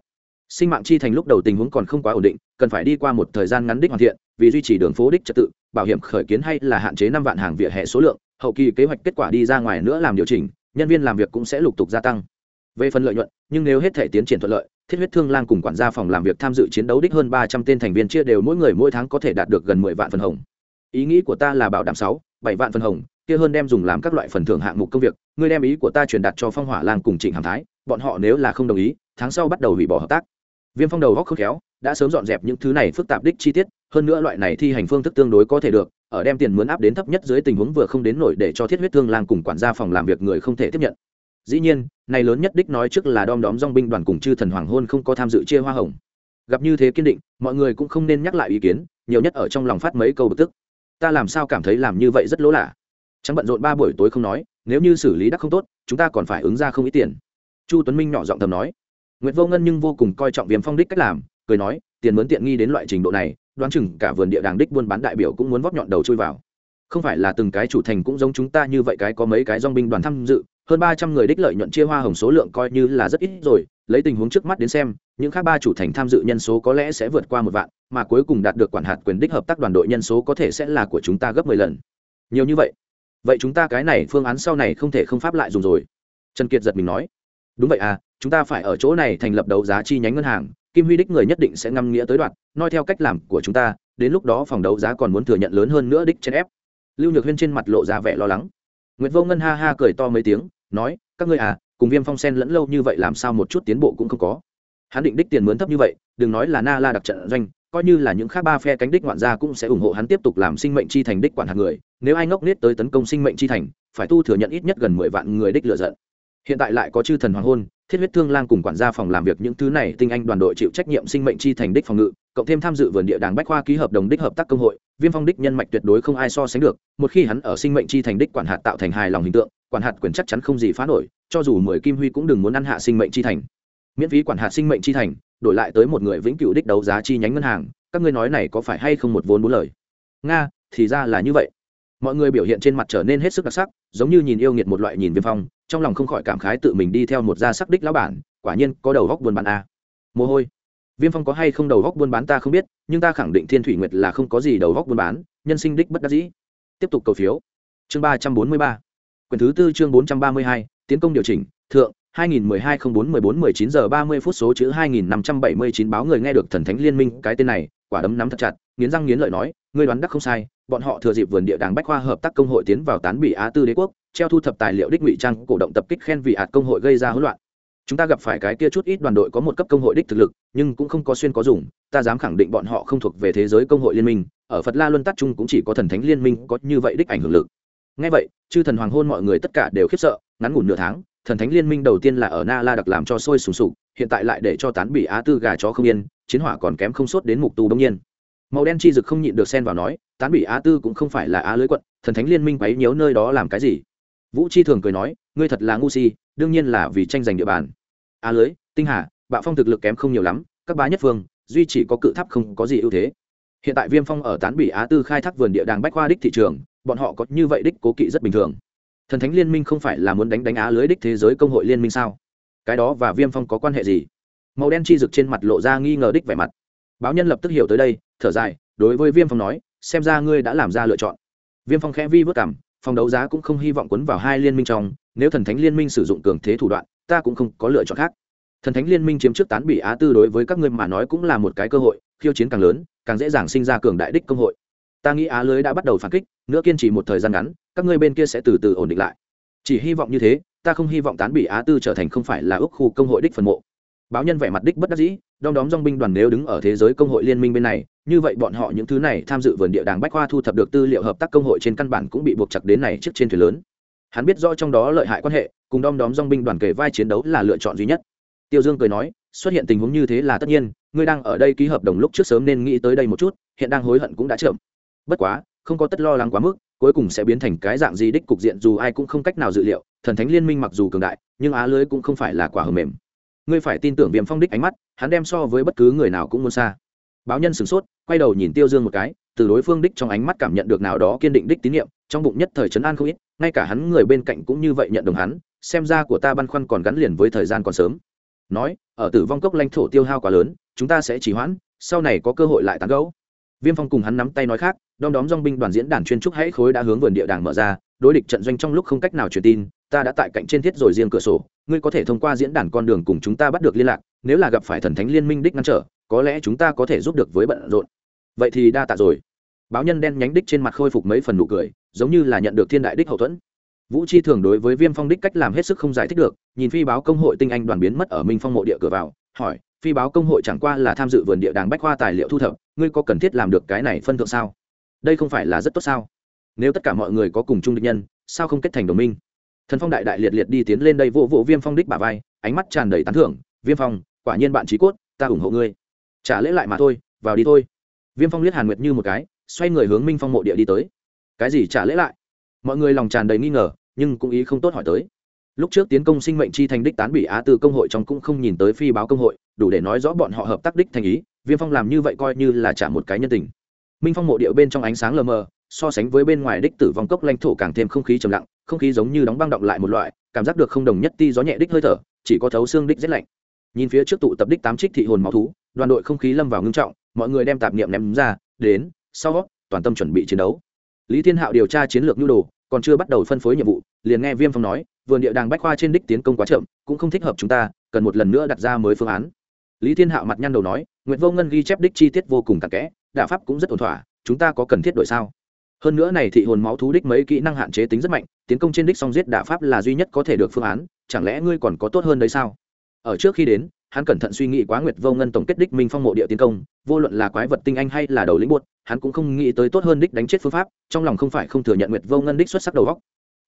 Sinh mạng chi thành lúc đầu tình huống còn không quá ổn định, cần phải đi qua một thời gian ngắn đích hoàn thiện, vì duy trì đường phố đích trật tự, bảo hiểm khởi kiến hay là hạn chế năm vạn hàng vỉa hè số lượng, hậu kỳ kế hoạch kết quả đi ra ngoài nữa làm điều chỉnh, nhân viên làm việc cũng sẽ lục tục gia tăng. Về phần lợi nhuận, nhưng nếu hết thể tiến triển thuận lợi thiết huyết thương lang cùng quản gia phòng làm việc tham dự chiến đấu đích hơn ba trăm tên thành viên chia đều mỗi người mỗi tháng có thể đạt được gần mười vạn phần hồng. Ý nghĩ của ta là bảo đảm sáu, bảy vạn phần hồng, kia hơn đem dùng làm các loại phần thưởng hạng mục công việc, ngươi đem ý của ta truyền đạt cho phong hỏa lang cùng trịnh hàm thái, bọn họ nếu là không đồng ý, tháng sau bắt đầu hủy bỏ hợp tác. Viêm phong đầu góc khớp khéo, đã sớm dọn dẹp những thứ này phức tạp đích chi tiết, hơn nữa loại này thi hành phương thức tương đối có thể được, ở đem tiền mướn áp đến thấp nhất dưới tình huống vừa không đến nổi để cho thiết huyết thương lang cùng quản gia phòng làm việc người không thể tiếp nhận dĩ nhiên, này lớn nhất đích nói trước là đom đóm dong binh đoàn cùng chư thần hoàng hôn không có tham dự chia hoa hồng. Gặp như thế kiên định, mọi người cũng không nên nhắc lại ý kiến, nhiều nhất ở trong lòng phát mấy câu bực tức. Ta làm sao cảm thấy làm như vậy rất lỗ lạ. Chẳng bận rộn ba buổi tối không nói, nếu như xử lý đắc không tốt, chúng ta còn phải ứng ra không ít tiền. Chu tuấn minh nhỏ giọng thầm nói. Nguyễn vô ngân nhưng vô cùng coi trọng viêm phong đích cách làm, cười nói, tiền mướn tiện nghi đến loại trình độ này, đoán chừng cả vườn địa đàng đích buôn bán đại biểu cũng muốn vóp nhọn đầu chui vào. Không phải là từng cái chủ thành cũng giống chúng ta như vậy cái có mấy cái dong binh đoàn tham dự hơn ba trăm người đích lợi nhuận chia hoa hồng số lượng coi như là rất ít rồi, lấy tình huống trước mắt đến xem, những khác ba chủ thành tham dự nhân số có lẽ sẽ vượt qua một vạn, mà cuối cùng đạt được quản hạt quyền đích hợp tác đoàn đội nhân số có thể sẽ là của chúng ta gấp mười lần. Nhiều như vậy. Vậy chúng ta cái này phương án sau này không thể không pháp lại dùng rồi. Trần kiệt giật mình nói. Đúng vậy à chúng ta phải ở chỗ này thành lập đấu giá chi nhánh ngân hàng, kim huy đích người nhất định sẽ ngâm nghĩa tới đoạn, noi theo cách làm của chúng ta, đến lúc đó phòng đấu giá còn muốn thừa nhận lớn hơn nữa đích chen ép. Lưu nhược huyên trên mặt lộ ra vẻ lo lắng nguyệt vô ngân ha ha cười to mấy tiếng, nói, các ngươi à cùng viêm phong sen lẫn lâu như vậy làm sao một chút tiến bộ cũng không có. Hắn định đích tiền mướn thấp như vậy, đừng nói là na la đặc trận doanh, coi như là những khác ba phe cánh đích ngoạn gia cũng sẽ ủng hộ hắn tiếp tục làm sinh mệnh chi thành đích quản hạt người. Nếu ai ngốc nết tới tấn công sinh mệnh chi thành, phải tu thừa nhận ít nhất gần mười vạn người đích lựa giận. Hiện tại lại có chư thần hoàng hôn, thiết huyết thương lang cùng quản gia phòng làm việc những thứ này tinh anh đoàn đội chịu trách nhiệm sinh mệnh chi thành đích phòng ngự cộng thêm tham dự vườn địa đàng bách khoa ký hợp đồng đích hợp tác công hội, viêm phong đích nhân mạch tuyệt đối không ai so sánh được, một khi hắn ở sinh mệnh chi thành đích quản hạt tạo thành hài lòng hình tượng, quản hạt quyền chắc chắn không gì phá nổi, cho dù mười kim huy cũng đừng muốn ăn hạ sinh mệnh chi thành. Miễn phí quản hạt sinh mệnh chi thành, đổi lại tới một người vĩnh cửu đích đấu giá chi nhánh ngân hàng, các ngươi nói này có phải hay không một vốn bốn lời? Nga, thì ra là như vậy. Mọi người biểu hiện trên mặt trở nên hết sức đặc sắc, giống như nhìn yêu nghiệt một loại nhìn viêm phong, trong lòng không khỏi cảm khái tự mình đi theo một gia sắc đích lão bản, quả nhiên có đầu góc buồn bạn a. À. mồ hôi viêm phong có hay không đầu góc buôn bán ta không biết, nhưng ta khẳng định thiên thủy nguyệt là không có gì đầu góc buôn bán, nhân sinh đích bất đắc dĩ. Tiếp tục cầu phiếu. Chương ba trăm bốn mươi ba. Quyển thứ tư chương bốn trăm ba mươi hai, tiến công điều chỉnh, thượng 2012-04-14-19 giờ 30 phút số chữ 2579 báo người nghe được thần thánh liên minh, cái tên này, quả đấm nắm thật chặt, nghiến răng nghiến lợi nói, ngươi đoán đắc không sai, bọn họ thừa dịp vườn địa đàng bách khoa hợp tác công hội tiến vào tán bị á tư đế quốc, treo thu thập tài liệu đích ngụy trang cổ động tập kích khen vị hạt công hội gây ra hỗn loạn chúng ta gặp phải cái kia chút ít đoàn đội có một cấp công hội đích thực lực, nhưng cũng không có xuyên có dùng, ta dám khẳng định bọn họ không thuộc về thế giới công hội liên minh, ở phật la luân tắc chung cũng chỉ có thần thánh liên minh có như vậy đích ảnh hưởng lực. Ngay vậy, chư thần hoàng hôn mọi người tất cả đều khiếp sợ, ngắn ngủn nửa tháng, thần thánh liên minh đầu tiên là ở na la đặc làm cho sôi sùng sục, hiện tại lại để cho tán bị á tư gà chó không yên, chiến hỏa còn kém không sốt đến mục tù đông nhiên. Màu đen chi dực không nhịn được xen vào nói, tán bị á tư cũng không phải là á lưới quận, thần thánh liên minh quấy nhiễu nơi đó làm cái gì? Vũ chi thường cười nói ngươi thật là ngu si, đương nhiên là vì tranh giành địa bàn. Á lưới, tinh hà, bạo phong thực lực kém không nhiều lắm, các bá nhất phương, duy chỉ có cự tháp không có gì ưu thế. Hiện tại viêm phong ở tán Bỉ á tư khai thác vườn địa đàng bách khoa đích thị trường, bọn họ có như vậy đích cố kỵ rất bình thường. Thần thánh liên minh không phải là muốn đánh đánh á lưới đích thế giới công hội liên minh sao? Cái đó và viêm phong có quan hệ gì? Màu đen chi rực trên mặt lộ ra nghi ngờ đích vẻ mặt. Báo nhân lập tức hiểu tới đây, thở dài, đối với viêm phong nói, xem ra ngươi đã làm ra lựa chọn. Viêm phong khẽ vi vất cảm, phòng đấu giá cũng không hy vọng quấn vào hai liên minh trong nếu thần thánh liên minh sử dụng cường thế thủ đoạn, ta cũng không có lựa chọn khác. Thần thánh liên minh chiếm trước tán bị á tư đối với các ngươi mà nói cũng là một cái cơ hội, khiêu chiến càng lớn, càng dễ dàng sinh ra cường đại đích công hội. Ta nghĩ á lưới đã bắt đầu phản kích, nữa kiên trì một thời gian ngắn, các ngươi bên kia sẽ từ từ ổn định lại. Chỉ hy vọng như thế, ta không hy vọng tán bị á tư trở thành không phải là ước khu công hội đích phần mộ. Báo nhân vẻ mặt đích bất đắc dĩ, đom đóm dong binh đoàn nếu đứng ở thế giới công hội liên minh bên này, như vậy bọn họ những thứ này tham dự vườn địa đàng bách khoa thu thập được tư liệu hợp tác công hội trên căn bản cũng bị buộc chặt đến này trước trên thuyền lớn hắn biết rõ trong đó lợi hại quan hệ, cùng đom đóm dong binh đoàn kể vai chiến đấu là lựa chọn duy nhất. Tiêu dương cười nói, xuất hiện tình huống như thế là tất nhiên, ngươi đang ở đây ký hợp đồng lúc trước sớm nên nghĩ tới đây một chút, hiện đang hối hận cũng đã chậm. Bất quá, không có tất lo lắng quá mức, cuối cùng sẽ biến thành cái dạng gì đích cục diện dù ai cũng không cách nào dự liệu, thần thánh liên minh mặc dù cường đại, nhưng á lưới cũng không phải là quả hờ mềm. Ngươi phải tin tưởng viêm phong đích ánh mắt, hắn đem so với bất cứ người nào cũng muốn xa. Báo nhân sửng sốt, quay đầu nhìn tiêu dương một cái, từ đối phương đích trong ánh mắt cảm nhận được nào đó kiên định đích tín nhiệm, trong bụng nhất thời trấn an không ít ngay cả hắn người bên cạnh cũng như vậy nhận đồng hắn, xem ra của ta băn khoăn còn gắn liền với thời gian còn sớm. Nói, ở tử vong cốc lãnh thổ tiêu hao quá lớn, chúng ta sẽ chỉ hoãn, sau này có cơ hội lại tán gẫu. Viêm phong cùng hắn nắm tay nói khác, đom đóm dong binh đoàn diễn đàn chuyên trúc hãy khối đã hướng vườn địa đàng mở ra, đối địch trận doanh trong lúc không cách nào truyền tin, ta đã tại cạnh trên thiết rồi riêng cửa sổ, ngươi có thể thông qua diễn đàn con đường cùng chúng ta bắt được liên lạc, nếu là gặp phải thần thánh liên minh đích ngăn trở, có lẽ chúng ta có thể giúp được với bận rộn. Vậy thì đa tạ rồi. Báo nhân đen nhánh đích trên mặt khôi phục mấy phần nụ cười giống như là nhận được thiên đại đích hậu thuẫn. Vũ chi thường đối với viêm phong đích cách làm hết sức không giải thích được, nhìn phi báo công hội tinh anh đoàn biến mất ở minh phong mộ địa cửa vào, hỏi, phi báo công hội chẳng qua là tham dự vườn địa đàng bách khoa tài liệu thu thập, ngươi có cần thiết làm được cái này phân thượng sao? Đây không phải là rất tốt sao? Nếu tất cả mọi người có cùng chung địch nhân, sao không kết thành đồng minh? Thần phong đại đại liệt liệt đi tiến lên đây vỗ vỗ viêm phong đích bà vai, ánh mắt tràn đầy tán thưởng, viêm phong, quả nhiên bạn trí cốt, ta ủng hộ ngươi. Trả lễ lại mà thôi, vào đi thôi. Viêm phong liếc hàn nguyệt như một cái, xoay người hướng minh phong mộ địa đi tới cái gì trả lễ lại? Mọi người lòng tràn đầy nghi ngờ, nhưng cũng ý không tốt hỏi tới. Lúc trước tiến công sinh mệnh chi thành đích tán bị á từ công hội trong cũng không nhìn tới phi báo công hội, đủ để nói rõ bọn họ hợp tác đích thành ý, viêm phong làm như vậy coi như là trả một cái nhân tình. Minh phong mộ địa bên trong ánh sáng lờ mờ, so sánh với bên ngoài đích tử vong cốc lãnh thổ càng thêm không khí trầm lặng, không khí giống như đóng băng động lại một loại, cảm giác được không đồng nhất ti gió nhẹ đích hơi thở, chỉ có thấu xương đích rét lạnh. Nhìn phía trước tụ tập đích tám trích thị hồn máu thú, đoàn đội không khí lâm vào ngưng trọng, mọi người đem tạp niệm ném ra, đến, sau toàn tâm chuẩn bị chiến đấu lý thiên hạo điều tra chiến lược nhu đồ, còn chưa bắt đầu phân phối nhiệm vụ, liền nghe viêm phong nói, vườn địa đàng bách khoa trên đích tiến công quá chậm, cũng không thích hợp chúng ta, cần một lần nữa đặt ra mới phương án. Lý thiên hạo mặt nhăn đầu nói nguyễn vô ngân ghi chép đích chi tiết vô cùng cặn kẽ, đạo pháp cũng rất ổn thỏa, chúng ta có cần thiết đổi sao? Hơn nữa này thị hồn máu thú đích mấy kỹ năng hạn chế tính rất mạnh, tiến công trên đích song giết đạo pháp là duy nhất có thể được phương án, chẳng lẽ ngươi còn có tốt hơn đấy sao? Ở trước khi đến hắn cẩn thận suy nghĩ quá nguyệt vô ngân tổng kết đích minh phong mộ địa tiến công, vô luận là quái vật tinh anh hay là đầu lĩnh buốt hắn cũng không nghĩ tới tốt hơn đích đánh chết phương pháp, trong lòng không phải không thừa nhận nguyệt vô ngân đích xuất sắc đầu góc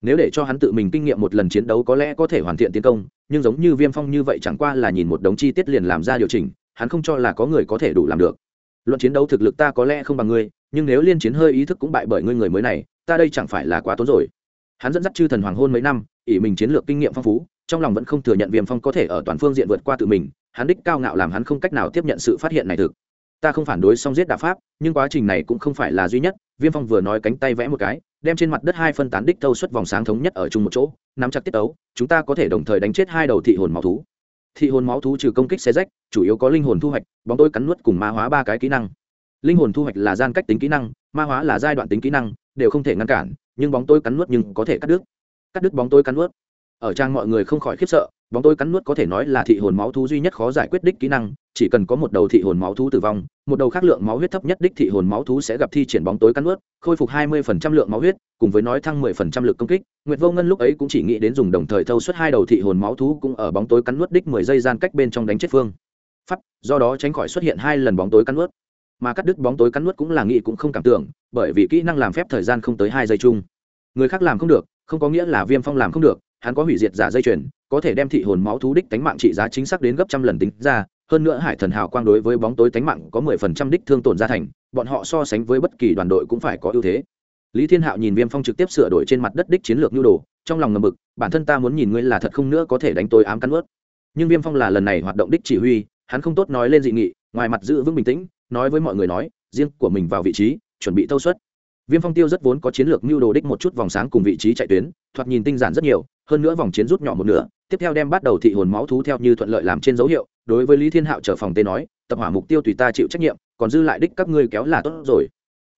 nếu để cho hắn tự mình kinh nghiệm một lần chiến đấu có lẽ có thể hoàn thiện tiến công, nhưng giống như viêm phong như vậy chẳng qua là nhìn một đống chi tiết liền làm ra điều chỉnh, hắn không cho là có người có thể đủ làm được. Luận chiến đấu thực lực ta có lẽ không bằng ngươi, nhưng nếu liên chiến hơi ý thức cũng bại bởi ngươi người mới này, ta đây chẳng phải là quá tốn rồi. Hắn dẫn dắt chư thần hoàng hôn mấy năm, ỷ mình chiến lược kinh nghiệm phong phú trong lòng vẫn không thừa nhận viêm phong có thể ở toàn phương diện vượt qua tự mình, hắn đích cao ngạo làm hắn không cách nào tiếp nhận sự phát hiện này thực. Ta không phản đối song giết đà pháp, nhưng quá trình này cũng không phải là duy nhất, viêm phong vừa nói cánh tay vẽ một cái, đem trên mặt đất hai phân tán đích thâu xuất vòng sáng thống nhất ở chung một chỗ, nắm chặt tiết tấu chúng ta có thể đồng thời đánh chết hai đầu thị hồn máu thú. Thị hồn máu thú trừ công kích xe rách, chủ yếu có linh hồn thu hoạch, bóng tôi cắn nuốt cùng ma hóa ba cái kỹ năng. Linh hồn thu hoạch là gian cách tính kỹ năng, ma hóa là giai đoạn tính kỹ năng, đều không thể ngăn cản, nhưng bóng tôi cắn nuốt nhưng có thể cắt đứt. Cắt đứt bóng tôi cắn nuốt ở trang mọi người không khỏi khiếp sợ, bóng tôi cắn nuốt có thể nói là thị hồn máu thú duy nhất khó giải quyết đích kỹ năng, chỉ cần có một đầu thị hồn máu thú tử vong, một đầu khác lượng máu huyết thấp nhất đích thị hồn máu thú sẽ gặp thi triển bóng tối cắn nuốt, khôi phục hai mươi phần trăm lượng máu huyết, cùng với nói thăng mười phần trăm lực công kích. Nguyệt vô ngân lúc ấy cũng chỉ nghĩ đến dùng đồng thời thâu suất hai đầu thị hồn máu thú cũng ở bóng tối cắn nuốt đích mười giây gian cách bên trong đánh chết phương pháp do đó tránh khỏi xuất hiện hai lần bóng tối cắn nuốt. Mà cắt đứt bóng tối cắn nuốt cũng là nghĩ cũng không cảm tưởng, bởi vì kỹ năng làm phép thời gian không tới hai giây chung. Người khác làm không được, không có nghĩa là viêm phong làm không được hắn có hủy diệt giả dây chuyền, có thể đem thị hồn máu thú đích tánh mạng trị giá chính xác đến gấp trăm lần tính ra, hơn nữa hải thần hào quang đối với bóng tối tánh mạng có mười phần trăm đích thương tổn gia thành, bọn họ so sánh với bất kỳ đoàn đội cũng phải có ưu thế. Lý thiên hạo nhìn viêm phong trực tiếp sửa đổi trên mặt đất đích chiến lược nhu đồ, trong lòng ngầm mực bản thân ta muốn nhìn ngươi là thật không nữa có thể đánh tôi ám cắn ướt. Nhưng viêm phong là lần này hoạt động đích chỉ huy, hắn không tốt nói lên dị nghị, ngoài mặt giữ vững bình tĩnh, nói với mọi người nói, riêng của mình vào vị trí, chuẩn bị thâu suất viêm phong tiêu rất vốn có chiến lược mưu đồ đích một chút vòng sáng cùng vị trí chạy tuyến, thoạt nhìn tinh giản rất nhiều, hơn nữa vòng chiến rút nhỏ một nửa, tiếp theo đem bắt đầu thị hồn máu thú theo như thuận lợi làm trên dấu hiệu, đối với lý thiên hạo trở phòng tê nói, tập hỏa mục tiêu tùy ta chịu trách nhiệm, còn dư lại đích các ngươi kéo là tốt rồi.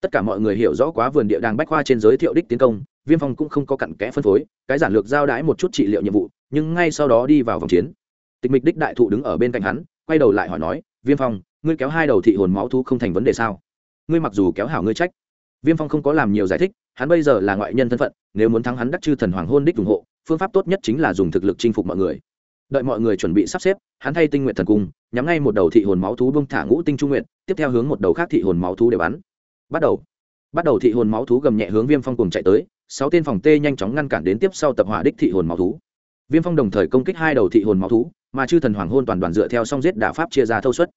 Tất cả mọi người hiểu rõ quá vườn địa đàng bách khoa trên giới thiệu đích tiến công, viêm phong cũng không có cặn kẽ phân phối, cái giản lược giao đái một chút trị liệu nhiệm vụ, nhưng ngay sau đó đi vào vòng chiến. Tịch mịch đích đại thụ đứng ở bên cạnh hắn, quay đầu lại hỏi nói, viêm phong, ngươi kéo hai đầu thị hồn máu thú không thành vấn đề sao? Ngươi mặc dù kéo hảo ngươi trách viêm phong không có làm nhiều giải thích, hắn bây giờ là ngoại nhân thân phận, nếu muốn thắng hắn đắc chư thần hoàng hôn đích ủng hộ, phương pháp tốt nhất chính là dùng thực lực chinh phục mọi người. Đợi mọi người chuẩn bị sắp xếp, hắn thay tinh nguyện thần cung, nhắm ngay một đầu thị hồn máu thú bông thả ngũ tinh trung nguyện, tiếp theo hướng một đầu khác thị hồn máu thú để bắn. Bắt đầu. Bắt đầu thị hồn máu thú gầm nhẹ hướng viêm phong cùng chạy tới, sáu tên phòng tê nhanh chóng ngăn cản đến tiếp sau tập hỏa đích thị hồn máu thú. Viêm phong đồng thời công kích hai đầu thị hồn máu thú, mà chư thần hoàng hôn toàn đoàn dựa theo song giết đả pháp chia ra thâu suất.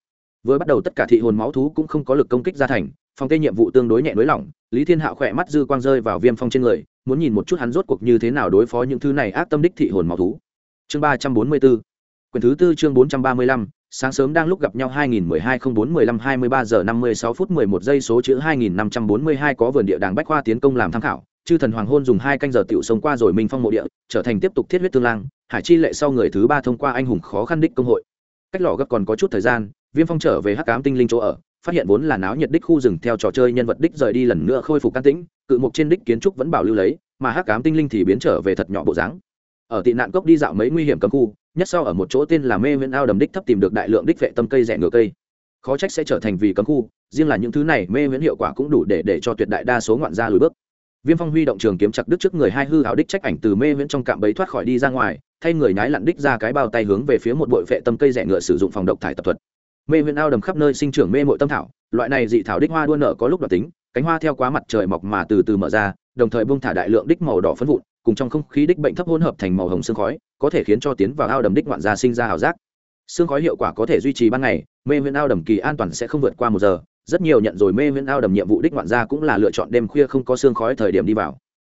Vừa bắt đầu tất cả thị hồn máu thú cũng không có lực công kích ra thành phòng tê nhiệm vụ tương đối nhẹ nới lỏng, lý thiên hạo khỏe mắt dư quang rơi vào viêm phong trên người, muốn nhìn một chút hắn rốt cuộc như thế nào đối phó những thứ này ác tâm đích thị hồn máu thú. Chương ba trăm bốn mươi bốn quyển thứ tư chương bốn trăm ba mươi lăm, sáng sớm đang lúc gặp nhau 2012 04 15 23 giờ 56 phút 11 giây số chữ 2542 có vườn địa đàng bách khoa tiến công làm tham khảo, chư thần hoàng hôn dùng hai canh giờ tiểu sống qua rồi minh phong mộ địa, trở thành tiếp tục thiết huyết tương lang, hải chi lệ sau người thứ ba thông qua anh hùng khó khăn đích công hội. Cách lò gấp còn có chút thời gian, viêm phong trở về hắc cám tinh linh chỗ ở phát hiện vốn là náo nhiệt đích khu rừng theo trò chơi nhân vật đích rời đi lần nữa khôi phục can tĩnh, cự mục trên đích kiến trúc vẫn bảo lưu lấy, mà hắc cám tinh linh thì biến trở về thật nhỏ bộ dáng. Ở tị nạn cốc đi dạo mấy nguy hiểm cấm khu, nhất sau ở một chỗ tên là mê viễn ao đầm đích thấp tìm được đại lượng đích vệ tâm cây rẻ ngựa cây. Khó trách sẽ trở thành vì cấm khu, riêng là những thứ này mê viễn hiệu quả cũng đủ để để cho tuyệt đại đa số ngoạn gia lùi bước. Viêm phong huy động trường kiếm chặt đứt trước người hai hư hảo đích trách ảnh từ mê viễn trong cạm bẫy thoát khỏi đi ra ngoài, thay người nhái lặn đích ra cái bao tay hướng về phía một bội vệ tâm cây rẻ ngựa sử dụng phòng độc thải tập thuật mê viễn ao đầm khắp nơi sinh trưởng mê mội tâm thảo, loại này dị thảo đích hoa đua nợ có lúc đoạt tính, cánh hoa theo quá mặt trời mọc mà từ từ mở ra, đồng thời bung thả đại lượng đích màu đỏ phấn vụn, cùng trong không khí đích bệnh thấp hỗn hợp thành màu hồng sương khói, có thể khiến cho tiến vào ao đầm đích ngoạn gia sinh ra ảo giác. Sương khói hiệu quả có thể duy trì ban ngày, mê viễn ao đầm kỳ an toàn sẽ không vượt qua một giờ. Rất nhiều nhận rồi mê huyễn ao đầm nhiệm vụ đích ngoạn gia cũng là lựa chọn đêm khuya không có sương khói thời điểm đi vào.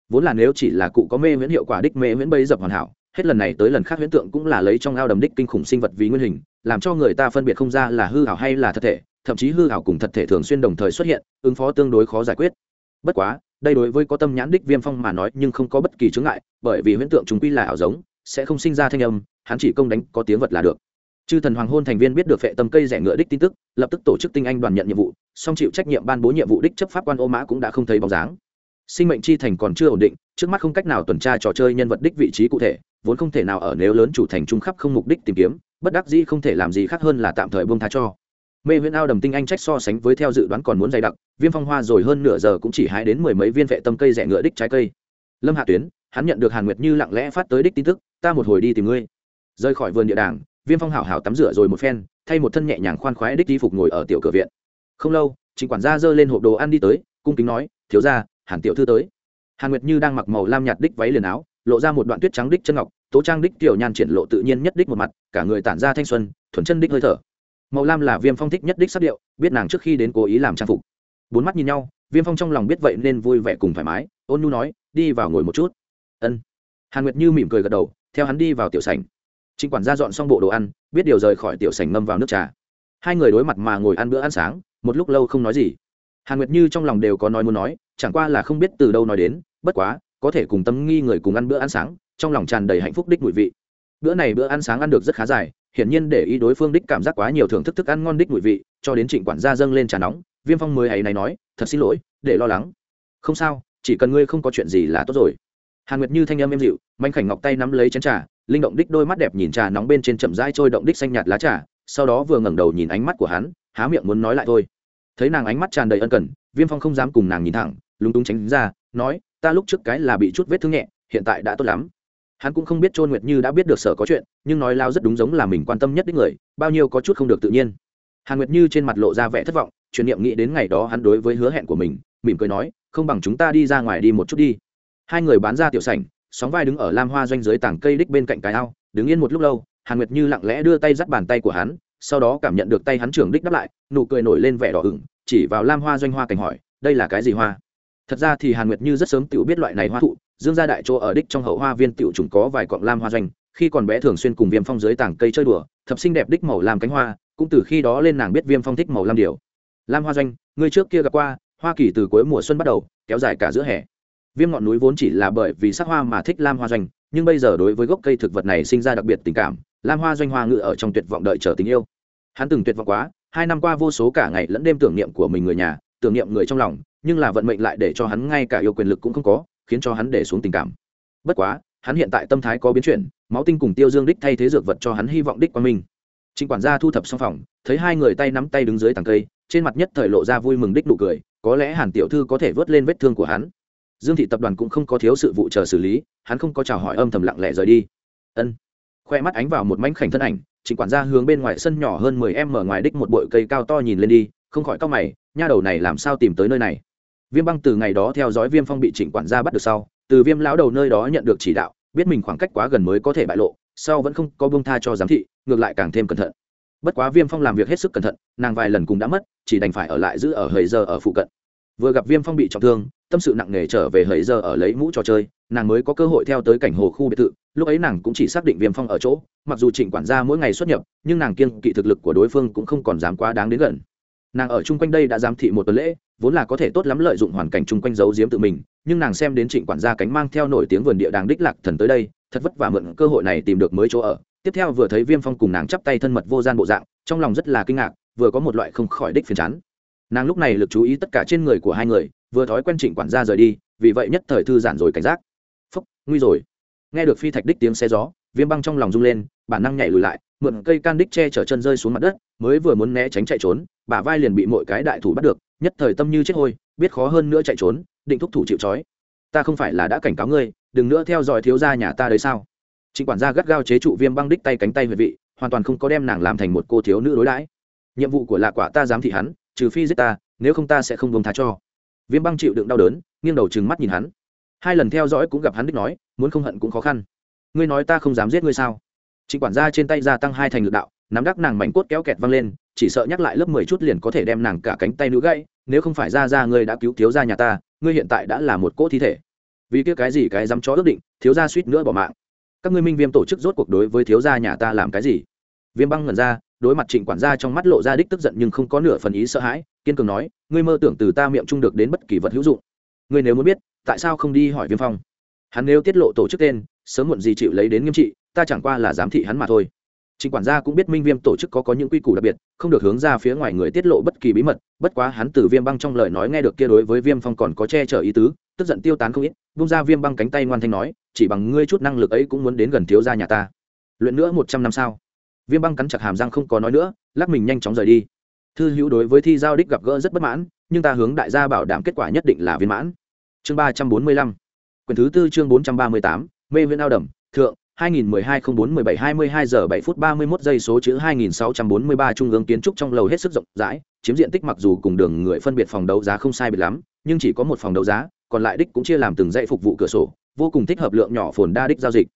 Vốn là nếu chỉ là cụ có mê huyễn hiệu quả đích mê huyễn bây dập hoàn hảo, hết lần này tới lần khác huyễn tượng cũng là lấy trong ao đầm đích kinh khủng sinh vật vì nguyên hình làm cho người ta phân biệt không ra là hư hảo hay là thật thể, thậm chí hư hảo cùng thật thể thường xuyên đồng thời xuất hiện, ứng phó tương đối khó giải quyết. Bất quá, đây đối với có tâm nhãn đích viêm phong mà nói nhưng không có bất kỳ chướng ngại, bởi vì huyễn tượng chúng quy là ảo giống, sẽ không sinh ra thanh âm, hắn chỉ công đánh có tiếng vật là được. Chư thần hoàng hôn thành viên biết được phệ tâm cây rẻ ngựa đích tin tức, lập tức tổ chức tinh anh đoàn nhận nhiệm vụ, song chịu trách nhiệm ban bố nhiệm vụ đích chấp pháp quan ô mã cũng đã không thấy bóng dáng. Sinh mệnh chi thành còn chưa ổn định, trước mắt không cách nào tuần tra trò chơi nhân vật đích vị trí cụ thể, vốn không thể nào ở nếu lớn chủ thành trung khắp không mục đích tìm kiếm bất đắc dĩ không thể làm gì khác hơn là tạm thời buông tha cho. Mê huyễn ao đầm tinh anh trách so sánh với theo dự đoán còn muốn dày đặc, viêm phong hoa rồi hơn nửa giờ cũng chỉ hái đến mười mấy viên vệ tâm cây rẻ ngựa đích trái cây. Lâm hạ tuyến, hắn nhận được hàn nguyệt như lặng lẽ phát tới đích tin tức, ta một hồi đi tìm ngươi. Rời khỏi vườn địa đàng, viêm phong hảo hảo tắm rửa rồi một phen, thay một thân nhẹ nhàng khoan khoái đích đi phục ngồi ở tiểu cửa viện. Không lâu, chính quản gia giơ lên hộp đồ ăn đi tới, cung kính nói, thiếu ra hàn tiểu thư tới. Hàn nguyệt như đang mặc màu lam nhạt đích váy liền áo, lộ ra một đoạn tuyết trắng đích chân ngọc tố trang đích tiểu nhan triển lộ tự nhiên nhất đích một mặt, cả người tản ra thanh xuân, thuần chân đích hơi thở. Màu lam là viêm phong thích nhất đích sắc điệu, biết nàng trước khi đến cố ý làm trang phục. Bốn mắt nhìn nhau, viêm phong trong lòng biết vậy nên vui vẻ cùng thoải mái, ôn nhu nói, đi vào ngồi một chút. Ân. Hàn nguyệt như mỉm cười gật đầu, theo hắn đi vào tiểu sảnh. Trịnh quản gia dọn xong bộ đồ ăn, biết điều rời khỏi tiểu sảnh ngâm vào nước trà. Hai người đối mặt mà ngồi ăn bữa ăn sáng, một lúc lâu không nói gì. Hàn nguyệt như trong lòng đều có nói muốn nói, chẳng qua là không biết từ đâu nói đến, bất quá, có thể cùng tâm nghi người cùng ăn bữa ăn sáng trong lòng tràn đầy hạnh phúc đích mùi vị. Bữa này bữa ăn sáng ăn được rất khá dài, hiển nhiên để ý đối phương đích cảm giác quá nhiều thưởng thức thức ăn ngon đích mùi vị, cho đến trịnh quản gia dâng lên trà nóng, viêm phong mới ấy này nói, thật xin lỗi, để lo lắng. Không sao, chỉ cần ngươi không có chuyện gì là tốt rồi. Hàn nguyệt như thanh âm êm dịu, manh khảnh ngọc tay nắm lấy chén trà, linh động đích đôi mắt đẹp nhìn trà nóng bên trên chậm rãi trôi động đích xanh nhạt lá trà, sau đó vừa ngẩng đầu nhìn ánh mắt của hắn, há miệng muốn nói lại thôi. Thấy nàng ánh mắt tràn đầy ân cần, viêm phong không dám cùng nàng nhìn thẳng, lúng túng tránh ra, nói, ta lúc trước cái là bị chút vết thương nhẹ, hiện tại đã tốt lắm hắn cũng không biết trôn nguyệt như đã biết được sở có chuyện, nhưng nói lao rất đúng giống là mình quan tâm nhất đến người, bao nhiêu có chút không được tự nhiên. Hàn nguyệt như trên mặt lộ ra vẻ thất vọng truyền niệm nghĩ đến ngày đó hắn đối với hứa hẹn của mình, mỉm cười nói, không bằng chúng ta đi ra ngoài đi một chút đi. Hai người bán ra tiểu sảnh, sóng vai đứng ở lam hoa doanh dưới tảng cây đích bên cạnh cái ao, đứng yên một lúc lâu, hàn nguyệt như lặng lẽ đưa tay dắt bàn tay của hắn, sau đó cảm nhận được tay hắn trưởng đích đáp lại, nụ cười nổi lên vẻ đỏ ửng, chỉ vào lam hoa doanh hoa cảnh hỏi, đây là cái gì hoa? Thật ra thì hàn nguyệt như rất sớm tự biết loại này hoa thụ dương gia đại chỗ ở đích trong hậu hoa viên tiểu trùng có vài cọng lam hoa doanh, khi còn bé thường xuyên cùng viêm phong dưới tảng cây chơi đùa, thập sinh đẹp đích màu làm cánh hoa, cũng từ khi đó lên nàng biết viêm phong thích màu lam điều. Lam hoa doanh, người trước kia gặp qua, hoa kỳ từ cuối mùa xuân bắt đầu, kéo dài cả giữa hè. Viêm ngọn núi vốn chỉ là bởi vì sắc hoa mà thích lam hoa doanh, nhưng bây giờ đối với gốc cây thực vật này sinh ra đặc biệt tình cảm, lam hoa doanh hoa ngự ở trong tuyệt vọng đợi chờ tình yêu. Hắn từng tuyệt vọng quá, hai năm qua vô số cả ngày lẫn đêm tưởng niệm của mình người nhà, tưởng niệm người trong lòng, nhưng là vận mệnh lại để cho hắn ngay cả yêu quyền lực cũng không có khiến cho hắn để xuống tình cảm. Bất quá, hắn hiện tại tâm thái có biến chuyển, máu tinh cùng tiêu dương đích thay thế dược vật cho hắn hy vọng đích qua mình trịnh quản gia thu thập xong phòng, thấy hai người tay nắm tay đứng dưới tàng cây, trên mặt nhất thời lộ ra vui mừng đích nụ cười, có lẽ hàn tiểu thư có thể vớt lên vết thương của hắn. Dương thị tập đoàn cũng không có thiếu sự vụ chờ xử lý, hắn không có chào hỏi âm thầm lặng lẽ rời đi. Ân. Khoe mắt ánh vào một mảnh khảnh thân ảnh, trịnh quản gia hướng bên ngoài sân nhỏ hơn mười em mở ngoài đích một bụi cây cao to nhìn lên đi, không khỏi cau mày, nha đầu này làm sao tìm tới nơi này? Viêm băng từ ngày đó theo dõi viêm phong bị trịnh quản gia bắt được sau, từ viêm lão đầu nơi đó nhận được chỉ đạo, biết mình khoảng cách quá gần mới có thể bại lộ, sau vẫn không có bông tha cho giám thị, ngược lại càng thêm cẩn thận. Bất quá viêm phong làm việc hết sức cẩn thận, nàng vài lần cũng đã mất, chỉ đành phải ở lại giữ ở hầy giờ ở phụ cận. Vừa gặp viêm phong bị trọng thương, tâm sự nặng nề trở về hầy giờ ở lấy mũ trò chơi, nàng mới có cơ hội theo tới cảnh hồ khu biệt thự, lúc ấy nàng cũng chỉ xác định viêm phong ở chỗ, mặc dù trịnh quản gia mỗi ngày xuất nhập, nhưng nàng kiêng kỵ thực lực của đối phương cũng không còn dám quá đáng đến gần nàng ở chung quanh đây đã giám thị một tuần lễ, vốn là có thể tốt lắm lợi dụng hoàn cảnh chung quanh giấu giếm tự mình, nhưng nàng xem đến trịnh quản gia cánh mang theo nổi tiếng vườn địa đàng đích lạc thần tới đây, thật vất vả mượn cơ hội này tìm được mới chỗ ở. Tiếp theo vừa thấy viêm phong cùng nàng chắp tay thân mật vô gian bộ dạng, trong lòng rất là kinh ngạc, vừa có một loại không khỏi đích phiền chán. Nàng lúc này lực chú ý tất cả trên người của hai người, vừa thói quen trịnh quản gia rời đi, vì vậy nhất thời thư giản rồi cảnh giác. Phúc, nguy rồi. Nghe được phi thạch đích tiếng xe gió, viêm băng trong lòng rung lên, bản năng nhảy lùi lại mượn cây can đích che chở chân rơi xuống mặt đất, mới vừa muốn né tránh chạy trốn, bả vai liền bị mọi cái đại thủ bắt được, nhất thời tâm như chết hôi, biết khó hơn nữa chạy trốn, định thúc thủ chịu trói. Ta không phải là đã cảnh cáo ngươi, đừng nữa theo dõi thiếu gia nhà ta đấy sao? Trịnh quản gia gắt gao chế trụ viêm băng đích tay cánh tay huyệt vị, hoàn toàn không có đem nàng làm thành một cô thiếu nữ đối đãi. Nhiệm vụ của lạ quả ta dám thị hắn, trừ phi giết ta, nếu không ta sẽ không buông tha cho. Viêm băng chịu đựng đau đớn, nghiêng đầu trừng mắt nhìn hắn. Hai lần theo dõi cũng gặp hắn đích nói, muốn không hận cũng khó khăn. Ngươi nói ta không dám giết ngươi sao? Trịnh quản gia trên tay gia tăng hai thành lực đạo, nắm đắc nàng mảnh cốt kéo kẹt văng lên, chỉ sợ nhắc lại lớp mười chút liền có thể đem nàng cả cánh tay nữ gãy, nếu không phải ra ra ngươi đã cứu thiếu gia nhà ta, ngươi hiện tại đã là một cỗ thi thể. Vì kia cái gì cái dám chó ước định, thiếu gia suýt nữa bỏ mạng. Các ngươi minh viêm tổ chức rốt cuộc đối với thiếu gia nhà ta làm cái gì? Viêm băng ngẩn ra, đối mặt trịnh quản gia trong mắt lộ ra đích tức giận nhưng không có nửa phần ý sợ hãi, kiên cường nói, ngươi mơ tưởng từ ta miệng chung được đến bất kỳ vật hữu dụng. Ngươi nếu muốn biết, tại sao không đi hỏi viêm phong? Hắn nếu tiết lộ tổ chức tên, sớm muộn gì chịu lấy đến nghiêm trị ta chẳng qua là giám thị hắn mà thôi Trịnh quản gia cũng biết Minh Viêm tổ chức có có những quy củ đặc biệt, không được hướng ra phía ngoài người tiết lộ bất kỳ bí mật, bất quá hắn từ Viêm Băng trong lời nói nghe được kia đối với Viêm Phong còn có che chở ý tứ, tức giận tiêu tán không ít, buông ra Viêm Băng cánh tay ngoan thanh nói, chỉ bằng ngươi chút năng lực ấy cũng muốn đến gần thiếu gia nhà ta. Luyện nữa một trăm năm sao? Viêm Băng cắn chặt hàm răng không có nói nữa, lắc mình nhanh chóng rời đi. Thư Hữu đối với thi giao đích gặp gỡ rất bất mãn, nhưng ta hướng đại gia bảo đảm kết quả nhất định là viên mãn. Chương ba trăm bốn mươi lăm, Quyển thứ tư chương bốn trăm ba mươi tám, Mê Viễn ao đầm, thượng, 2012-04-17-22 giờ 7 phút 31 giây số chữ 2643 trung ương kiến trúc trong lầu hết sức rộng rãi, chiếm diện tích mặc dù cùng đường người phân biệt phòng đấu giá không sai biệt lắm, nhưng chỉ có một phòng đấu giá, còn lại đích cũng chia làm từng dãy phục vụ cửa sổ, vô cùng thích hợp lượng nhỏ phồn đa đích giao dịch.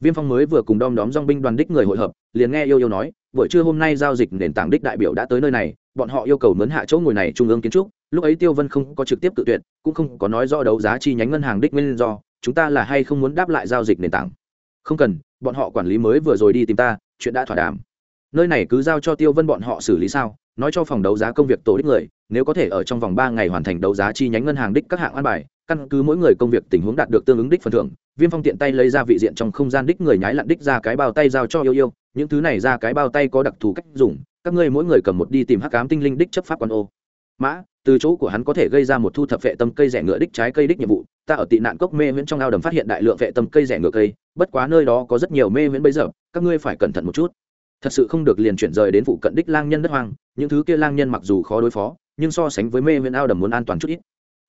Viêm Phong mới vừa cùng đom đóm dòng binh đoàn đích người hội hợp, liền nghe yêu yêu nói, buổi trưa hôm nay giao dịch nền tảng đích đại biểu đã tới nơi này, bọn họ yêu cầu mướn hạ chỗ ngồi này trung ương kiến trúc, lúc ấy Tiêu Vân không có trực tiếp tự tuyệt, cũng không có nói rõ đấu giá chi nhánh ngân hàng đích nguyên do, chúng ta là hay không muốn đáp lại giao dịch nền tảng không cần, bọn họ quản lý mới vừa rồi đi tìm ta, chuyện đã thỏa đàm. Nơi này cứ giao cho tiêu vân bọn họ xử lý sao, nói cho phòng đấu giá công việc tổ đích người, nếu có thể ở trong vòng ba ngày hoàn thành đấu giá chi nhánh ngân hàng đích các hạng an bài, căn cứ mỗi người công việc tình huống đạt được tương ứng đích phần thưởng, viêm phong tiện tay lấy ra vị diện trong không gian đích người nhái lặn đích ra cái bao tay giao cho yêu yêu, những thứ này ra cái bao tay có đặc thù cách dùng, các ngươi mỗi người cầm một đi tìm hắc cám tinh linh đích chấp pháp quan ô. Mã từ chỗ của hắn có thể gây ra một thu thập vệ tâm cây rẻ ngựa đích trái cây đích nhiệm vụ, ta ở tị nạn cốc mê viễn trong ao đầm phát hiện đại lượng vệ tâm cây rẻ ngựa cây, bất quá nơi đó có rất nhiều mê viễn bây giờ, các ngươi phải cẩn thận một chút. Thật sự không được liền chuyển rời đến phụ cận đích lang nhân đất hoang, những thứ kia lang nhân mặc dù khó đối phó, nhưng so sánh với mê viễn ao đầm muốn an toàn chút ít.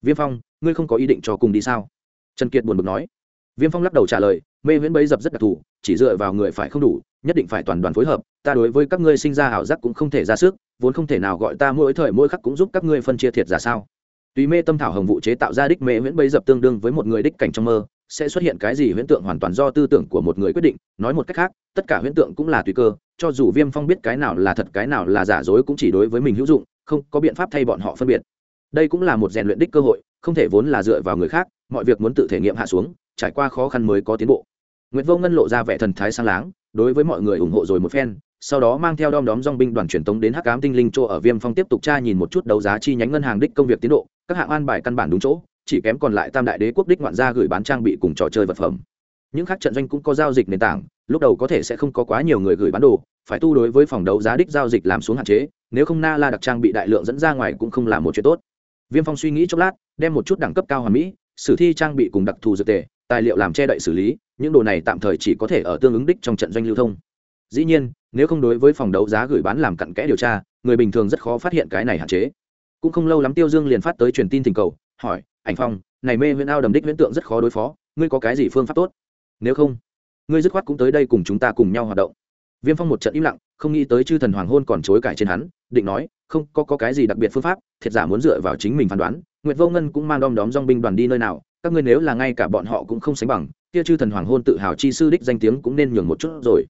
Viêm phong, ngươi không có ý định cho cùng đi sao? Trần kiệt buồn bực nói. Viêm phong lắc đầu trả lời mê viễn bấy dập rất đặc thù, chỉ dựa vào người phải không đủ, nhất định phải toàn đoàn phối hợp, ta đối với các ngươi sinh ra ảo giác cũng không thể ra sức, vốn không thể nào gọi ta mỗi thời mỗi khắc cũng giúp các ngươi phân chia thiệt ra sao. Tùy mê tâm thảo hồng vụ chế tạo ra đích mê viễn bấy dập tương đương với một người đích cảnh trong mơ, sẽ xuất hiện cái gì huyễn tượng hoàn toàn do tư tưởng của một người quyết định, nói một cách khác, tất cả huyễn tượng cũng là tùy cơ, cho dù viêm phong biết cái nào là thật cái nào là giả dối cũng chỉ đối với mình hữu dụng, không có biện pháp thay bọn họ phân biệt. Đây cũng là một rèn luyện đích cơ hội, không thể vốn là dựa vào người khác, mọi việc muốn tự thể nghiệm hạ xuống, trải qua khó khăn mới có tiến bộ. Nguyệt Vô Ngân lộ ra vẻ thần thái sáng láng, đối với mọi người ủng hộ rồi một phen, sau đó mang theo đom đóm dòng binh đoàn truyền tống đến Hắc Ám Tinh Linh Trô ở Viêm Phong tiếp tục tra nhìn một chút đấu giá chi nhánh ngân hàng đích công việc tiến độ, các hạng an bài căn bản đúng chỗ, chỉ kém còn lại Tam Đại Đế quốc đích ngoạn gia gửi bán trang bị cùng trò chơi vật phẩm. Những khác trận doanh cũng có giao dịch nền tảng, lúc đầu có thể sẽ không có quá nhiều người gửi bán đồ, phải tu đối với phòng đấu giá đích giao dịch làm xuống hạn chế, nếu không na la đặc trang bị đại lượng dẫn ra ngoài cũng không là một chuyện tốt. Viêm Phong suy nghĩ chốc lát, đem một chút đẳng cấp cao hoàn mỹ, sử thi trang bị cùng đặc thù dược tề, tài liệu làm che đậy xử lý, những đồ này tạm thời chỉ có thể ở tương ứng đích trong trận doanh lưu thông. Dĩ nhiên nếu không đối với phòng đấu giá gửi bán làm cặn kẽ điều tra người bình thường rất khó phát hiện cái này hạn chế. Cũng không lâu lắm tiêu dương liền phát tới truyền tin tình cầu hỏi ảnh phong này mê huyễn ao đầm đích huyễn tượng rất khó đối phó ngươi có cái gì phương pháp tốt? Nếu không ngươi dứt khoát cũng tới đây cùng chúng ta cùng nhau hoạt động. Viêm phong một trận im lặng không nghĩ tới chư thần hoàng hôn còn chối cãi trên hắn định nói không có, có cái gì đặc biệt phương pháp thiệt giả muốn dựa vào chính mình phán đoán nguyệt vô ngân cũng mang đom đóm dong binh đoàn đi nơi nào các ngươi nếu là ngay cả bọn họ cũng không sánh bằng, kia chư thần hoàng hôn tự hào chi sư đích danh tiếng cũng nên nhường một chút rồi.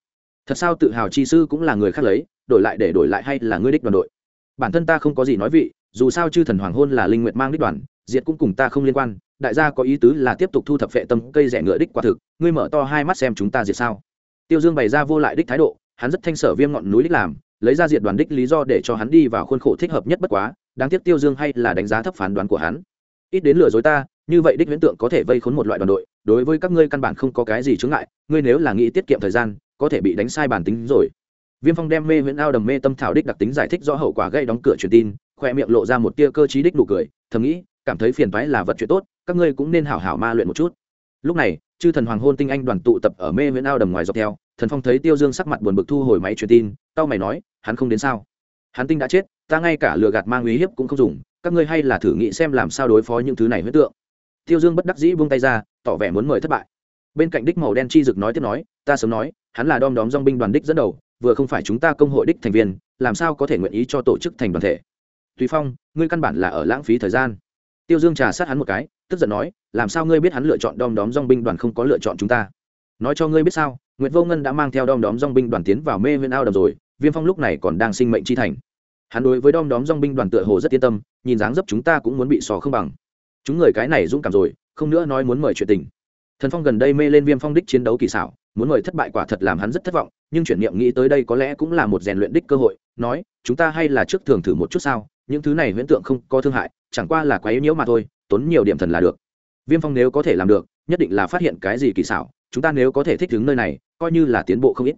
Thật sao tự hào chi sư cũng là người khác lấy, đổi lại để đổi lại hay là ngươi đích đoàn đội? Bản thân ta không có gì nói vị, dù sao chư thần hoàng hôn là linh nguyện mang đích đoàn, diệt cũng cùng ta không liên quan, đại gia có ý tứ là tiếp tục thu thập phệ tâm cây rẻ ngựa đích quả thực, ngươi mở to hai mắt xem chúng ta diệt sao. Tiêu dương bày ra vô lại đích thái độ, hắn rất thanh sở viêm ngọn núi đích làm, lấy ra diệt đoàn đích lý do để cho hắn đi vào khuôn khổ thích hợp nhất bất quá, đáng tiếc tiêu dương hay là đánh giá thấp phán đoán của hắn. Ít đến lừa dối ta như vậy đích huyễn tượng có thể vây khốn một loại đoàn đội, đối với các ngươi căn bản không có cái gì chướng ngại, ngươi nếu là nghĩ tiết kiệm thời gian, có thể bị đánh sai bản tính rồi. Viêm phong đem mê huyễn ao đầm mê tâm thảo đích đặc tính giải thích do hậu quả gây đóng cửa truyền tin, khoe miệng lộ ra một tia cơ chí đích nụ cười, thầm nghĩ, cảm thấy phiền toái là vật chuyện tốt, các ngươi cũng nên hảo hảo ma luyện một chút. Lúc này, chư thần hoàng hôn tinh anh đoàn tụ tập ở mê huyễn ao đầm ngoài dọc theo, thần phong thấy tiêu dương sắc mặt buồn bực thu hồi máy truyền tin tao mày nói, hắn không đến sao? Hắn tinh đã chết, ta ngay cả lừa gạt mang uy hiếp cũng không dùng, các ngươi hay là thử nghĩ xem làm sao đối phó những thứ này huyết tượng tiêu dương bất đắc dĩ buông tay ra, tỏ vẻ muốn mời thất bại. Bên cạnh đích màu đen chi dực nói tiếp nói, ta sớm nói, hắn là đom đóm dong binh đoàn đích dẫn đầu, vừa không phải chúng ta công hội đích thành viên, làm sao có thể nguyện ý cho tổ chức thành đoàn thể? Tùy phong, ngươi căn bản là ở lãng phí thời gian. Tiêu dương trà sát hắn một cái, tức giận nói, làm sao ngươi biết hắn lựa chọn đom đóm dong binh đoàn không có lựa chọn chúng ta? Nói cho ngươi biết sao nguyễn vô ngân đã mang theo đom đóm dong binh đoàn tiến vào mê huyện ao đầm rồi, viêm phong lúc này còn đang sinh mệnh chi thành. Hắn đối với đom đóm dong binh đoàn tựa hồ rất yên tâm, nhìn dáng dấp chúng ta cũng muốn bị sò không bằng chúng người cái này dũng cảm rồi, không nữa nói muốn mời chuyện tình. Thần phong gần đây mê lên viêm phong đích chiến đấu kỳ xảo, muốn mời thất bại quả thật làm hắn rất thất vọng, nhưng chuyển niệm nghĩ tới đây có lẽ cũng là một rèn luyện đích cơ hội, nói, chúng ta hay là trước thường thử một chút sao, những thứ này huyễn tượng không có thương hại, chẳng qua là quá yếu nhiễu mà thôi, tốn nhiều điểm thần là được. Viêm phong nếu có thể làm được, nhất định là phát hiện cái gì kỳ xảo, chúng ta nếu có thể thích ứng nơi này, coi như là tiến bộ không ít.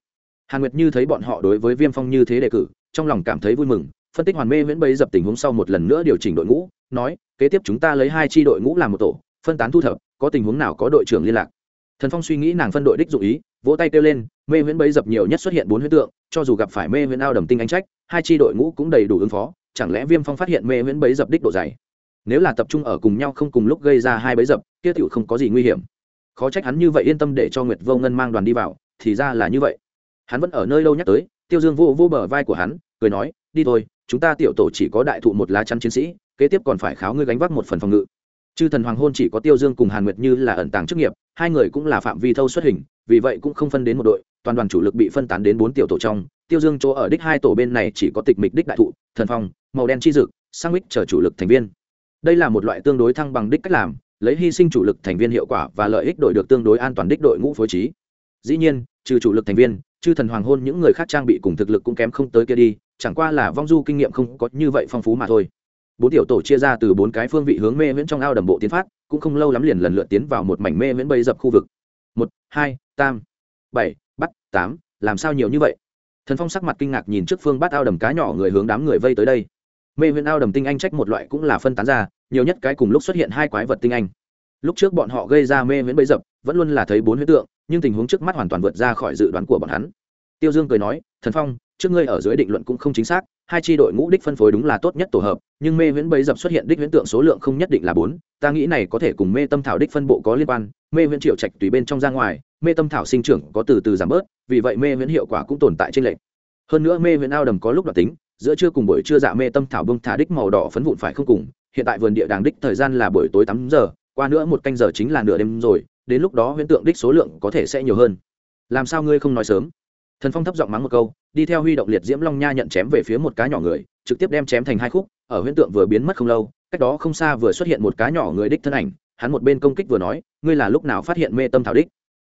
Hàn nguyệt như thấy bọn họ đối với viêm phong như thế đề cử, trong lòng cảm thấy vui mừng phân tích hoàn mê viễn bấy dập tình huống sau một lần nữa điều chỉnh đội ngũ, nói, kế tiếp chúng ta lấy hai tri đội ngũ làm một tổ, phân tán thu thập, có tình huống nào có đội trưởng liên lạc. Thần phong suy nghĩ nàng phân đội đích dụ ý, vỗ tay kêu lên, mê viễn bấy dập nhiều nhất xuất hiện bốn huyễn tượng, cho dù gặp phải mê viễn ao đầm tinh anh trách, hai tri đội ngũ cũng đầy đủ ứng phó, chẳng lẽ viêm phong phát hiện mê viễn bấy dập đích độ dày? Nếu là tập trung ở cùng nhau không cùng lúc gây ra hai bấy dập, kia tựu không có gì nguy hiểm. Khó trách hắn như vậy yên tâm để cho nguyệt vô ngân mang đoàn đi vào, thì ra là như vậy. Hắn vẫn ở nơi lâu nhắc tới, tiêu dương vô vô bờ vai của hắn, cười nói, đi thôi chúng ta tiểu tổ chỉ có đại thụ một lá chắn chiến sĩ, kế tiếp còn phải kháo ngươi gánh vác một phần phòng ngự. Chư thần hoàng hôn chỉ có tiêu dương cùng hàn nguyệt như là ẩn tàng chức nghiệp, hai người cũng là phạm vi thâu xuất hình, vì vậy cũng không phân đến một đội, toàn đoàn chủ lực bị phân tán đến bốn tiểu tổ trong. Tiêu dương chỗ ở đích hai tổ bên này chỉ có tịch mịch đích đại thụ, thần phong, màu đen chi dực, sang mích chờ chủ lực thành viên. Đây là một loại tương đối thăng bằng đích cách làm, lấy hy sinh chủ lực thành viên hiệu quả và lợi ích đội được tương đối an toàn đích đội ngũ phối trí. Dĩ nhiên, trừ chủ lực thành viên, chư thần hoàng hôn những người khác trang bị cùng thực lực cũng kém không tới kia đi chẳng qua là vong du kinh nghiệm không có như vậy phong phú mà thôi. Bốn tiểu tổ chia ra từ bốn cái phương vị hướng mê viễn trong ao đầm bộ tiến phát, cũng không lâu lắm liền lần lượt tiến vào một mảnh mê viễn bây dập khu vực. Một, hai, tam, bảy, bắt, tám, làm sao nhiều như vậy? Thần phong sắc mặt kinh ngạc nhìn trước phương bắt ao đầm cá nhỏ người hướng đám người vây tới đây. Mê viễn ao đầm tinh anh trách một loại cũng là phân tán ra, nhiều nhất cái cùng lúc xuất hiện hai quái vật tinh anh. Lúc trước bọn họ gây ra mê viễn bấy dập vẫn luôn là thấy bốn huyết tượng, nhưng tình huống trước mắt hoàn toàn vượt ra khỏi dự đoán của bọn hắn. Tiêu dương cười nói, thần phong trước ngươi ở dưới định luận cũng không chính xác, hai tri đội ngũ đích phân phối đúng là tốt nhất tổ hợp, nhưng mê viễn bấy dập xuất hiện đích Viễn tượng số lượng không nhất định là bốn, ta nghĩ này có thể cùng mê tâm thảo đích phân bộ có liên quan, mê viễn triệu trạch tùy bên trong ra ngoài, mê tâm thảo sinh trưởng có từ từ giảm bớt, vì vậy mê viễn hiệu quả cũng tồn tại trên lệnh hơn nữa mê viễn ao đầm có lúc đoạt tính, giữa trưa cùng buổi trưa dạ mê tâm thảo bông thả đích màu đỏ phấn vụn phải không cùng, hiện tại vườn địa đàng đích thời gian là buổi tối tám giờ, qua nữa một canh giờ chính là nửa đêm rồi, đến lúc đó huyễn tượng đích số lượng có thể sẽ nhiều hơn. Làm sao ngươi không nói sớm? Thần phong thấp giọng mắng một câu, đi theo huy động liệt diễm long nha nhận chém về phía một cá nhỏ người, trực tiếp đem chém thành hai khúc, ở huyễn tượng vừa biến mất không lâu, cách đó không xa vừa xuất hiện một cá nhỏ người đích thân ảnh, hắn một bên công kích vừa nói, ngươi là lúc nào phát hiện mê tâm thảo đích?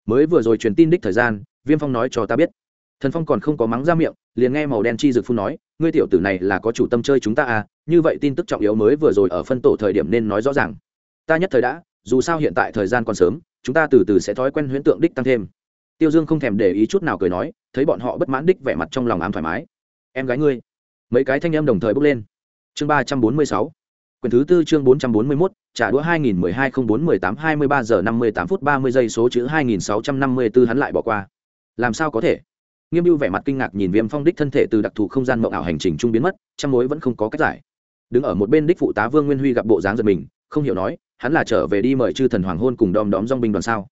Mới vừa rồi truyền tin đích thời gian, viêm phong nói cho ta biết. Thần phong còn không có mắng ra miệng, liền nghe màu đen chi dực phun nói, ngươi tiểu tử này là có chủ tâm chơi chúng ta à như vậy tin tức trọng yếu mới vừa rồi ở phân tổ thời điểm nên nói rõ ràng. Ta nhất thời đã, dù sao hiện tại thời gian còn sớm, chúng ta từ từ sẽ thói quen huyễn tượng đích tăng thêm tiêu dương không thèm để ý chút nào cười nói, thấy bọn họ bất mãn đích vẻ mặt trong lòng ám thoải mái. Em gái ngươi. Mấy cái thanh em đồng thời bốc lên. Chương ba trăm bốn mươi sáu. Quyển thứ tư chương bốn trăm bốn mươi mốt, trả đũa hai nghìn mười hai không bốn mười tám hai mươi ba giờ năm mươi tám phút ba mươi giây số chữ hai nghìn sáu trăm năm mươi b ố hắn lại bỏ qua. Làm sao có thể? Nghiêm mưu vẻ mặt kinh ngạc nhìn viêm phong đích thân thể từ đặc thù không gian mộng ảo hành trình trung biến mất, trăm mối vẫn không có cách giải. Đứng ở một bên đích phụ tá vương nguyên huy gặp bộ dáng giật mình, không hiểu nói, hắn là trở về đi mời chư thần hoàng hôn cùng đom đóm dong binh đoàn sao?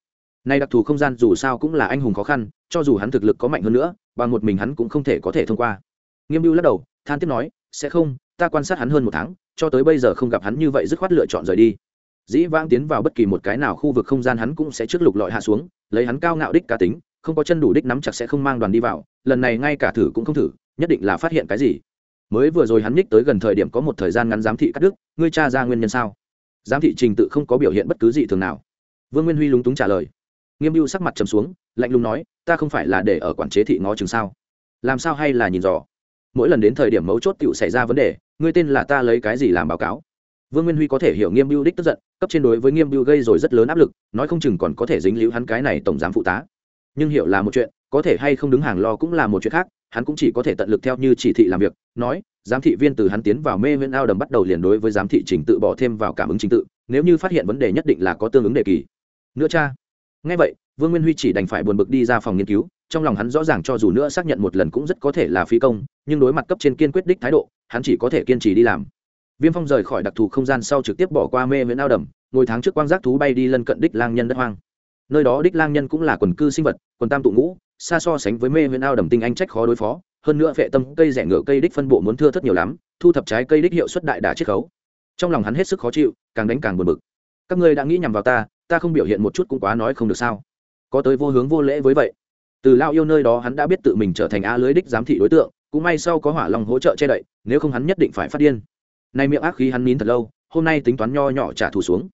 Nay đặc thù không gian dù sao cũng là anh hùng khó khăn, cho dù hắn thực lực có mạnh hơn nữa, bằng một mình hắn cũng không thể có thể thông qua. Nghiêm mưu lắc đầu, than tiếp nói, sẽ không, ta quan sát hắn hơn một tháng, cho tới bây giờ không gặp hắn như vậy dứt khoát lựa chọn rời đi. Dĩ vãng tiến vào bất kỳ một cái nào khu vực không gian hắn cũng sẽ trước lục lọi hạ xuống, lấy hắn cao ngạo đích cá tính, không có chân đủ đích nắm chặt sẽ không mang đoàn đi vào, lần này ngay cả thử cũng không thử, nhất định là phát hiện cái gì. Mới vừa rồi hắn nhích tới gần thời điểm có một thời gian ngắn giám thị cắt đứt, ngươi tra ra nguyên nhân sao? Giám thị trình tự không có biểu hiện bất cứ gì thường nào. Vương nguyên huy lúng túng trả lời nghiêm mưu sắc mặt trầm xuống, lạnh lùng nói, ta không phải là để ở quản chế thị ngó chừng sao? Làm sao hay là nhìn dò? Mỗi lần đến thời điểm mấu chốt tựu xảy ra vấn đề, ngươi tên là ta lấy cái gì làm báo cáo? Vương nguyên huy có thể hiểu nghiêm mưu đích tức giận, cấp trên đối với nghiêm mưu gây rồi rất lớn áp lực, nói không chừng còn có thể dính líu hắn cái này tổng giám phụ tá. Nhưng hiểu là một chuyện, có thể hay không đứng hàng lo cũng là một chuyện khác, hắn cũng chỉ có thể tận lực theo như chỉ thị làm việc, nói, giám thị viên từ hắn tiến vào mê viễn ao đầm bắt đầu liền đối với giám thị trình tự bỏ thêm vào cảm ứng trình tự, nếu như phát hiện vấn đề nhất định là có tương ứng đề kỳ. Nữa cha ngay vậy, vương nguyên huy chỉ đành phải buồn bực đi ra phòng nghiên cứu, trong lòng hắn rõ ràng cho dù nữa xác nhận một lần cũng rất có thể là phi công, nhưng đối mặt cấp trên kiên quyết đích thái độ, hắn chỉ có thể kiên trì đi làm. Viêm phong rời khỏi đặc thù không gian sau trực tiếp bỏ qua mê viễn ao đầm, ngồi tháng trước quang giác thú bay đi lân cận đích lang nhân đất hoang. Nơi đó đích lang nhân cũng là quần cư sinh vật, quần tam tụ ngũ, xa so sánh với mê viễn ao đầm tinh anh trách khó đối phó, hơn nữa vệ tâm cây rẻ ngựa cây đích phân bộ muốn thưa thất nhiều lắm, thu thập trái cây đích hiệu suất đại đả chiết khấu. Trong lòng hắn hết sức khó chịu, càng đánh càng buồn bực. Các ngươi đã nghĩ nhằm vào ta ta không biểu hiện một chút cũng quá nói không được sao? Có tới vô hướng vô lễ với vậy. Từ lao yêu nơi đó hắn đã biết tự mình trở thành a lưới đích giám thị đối tượng, cũng may sau có hỏa lòng hỗ trợ che đậy, nếu không hắn nhất định phải phát điên. Nay miệng ác khí hắn nín thật lâu, hôm nay tính toán nho nhỏ trả thù xuống.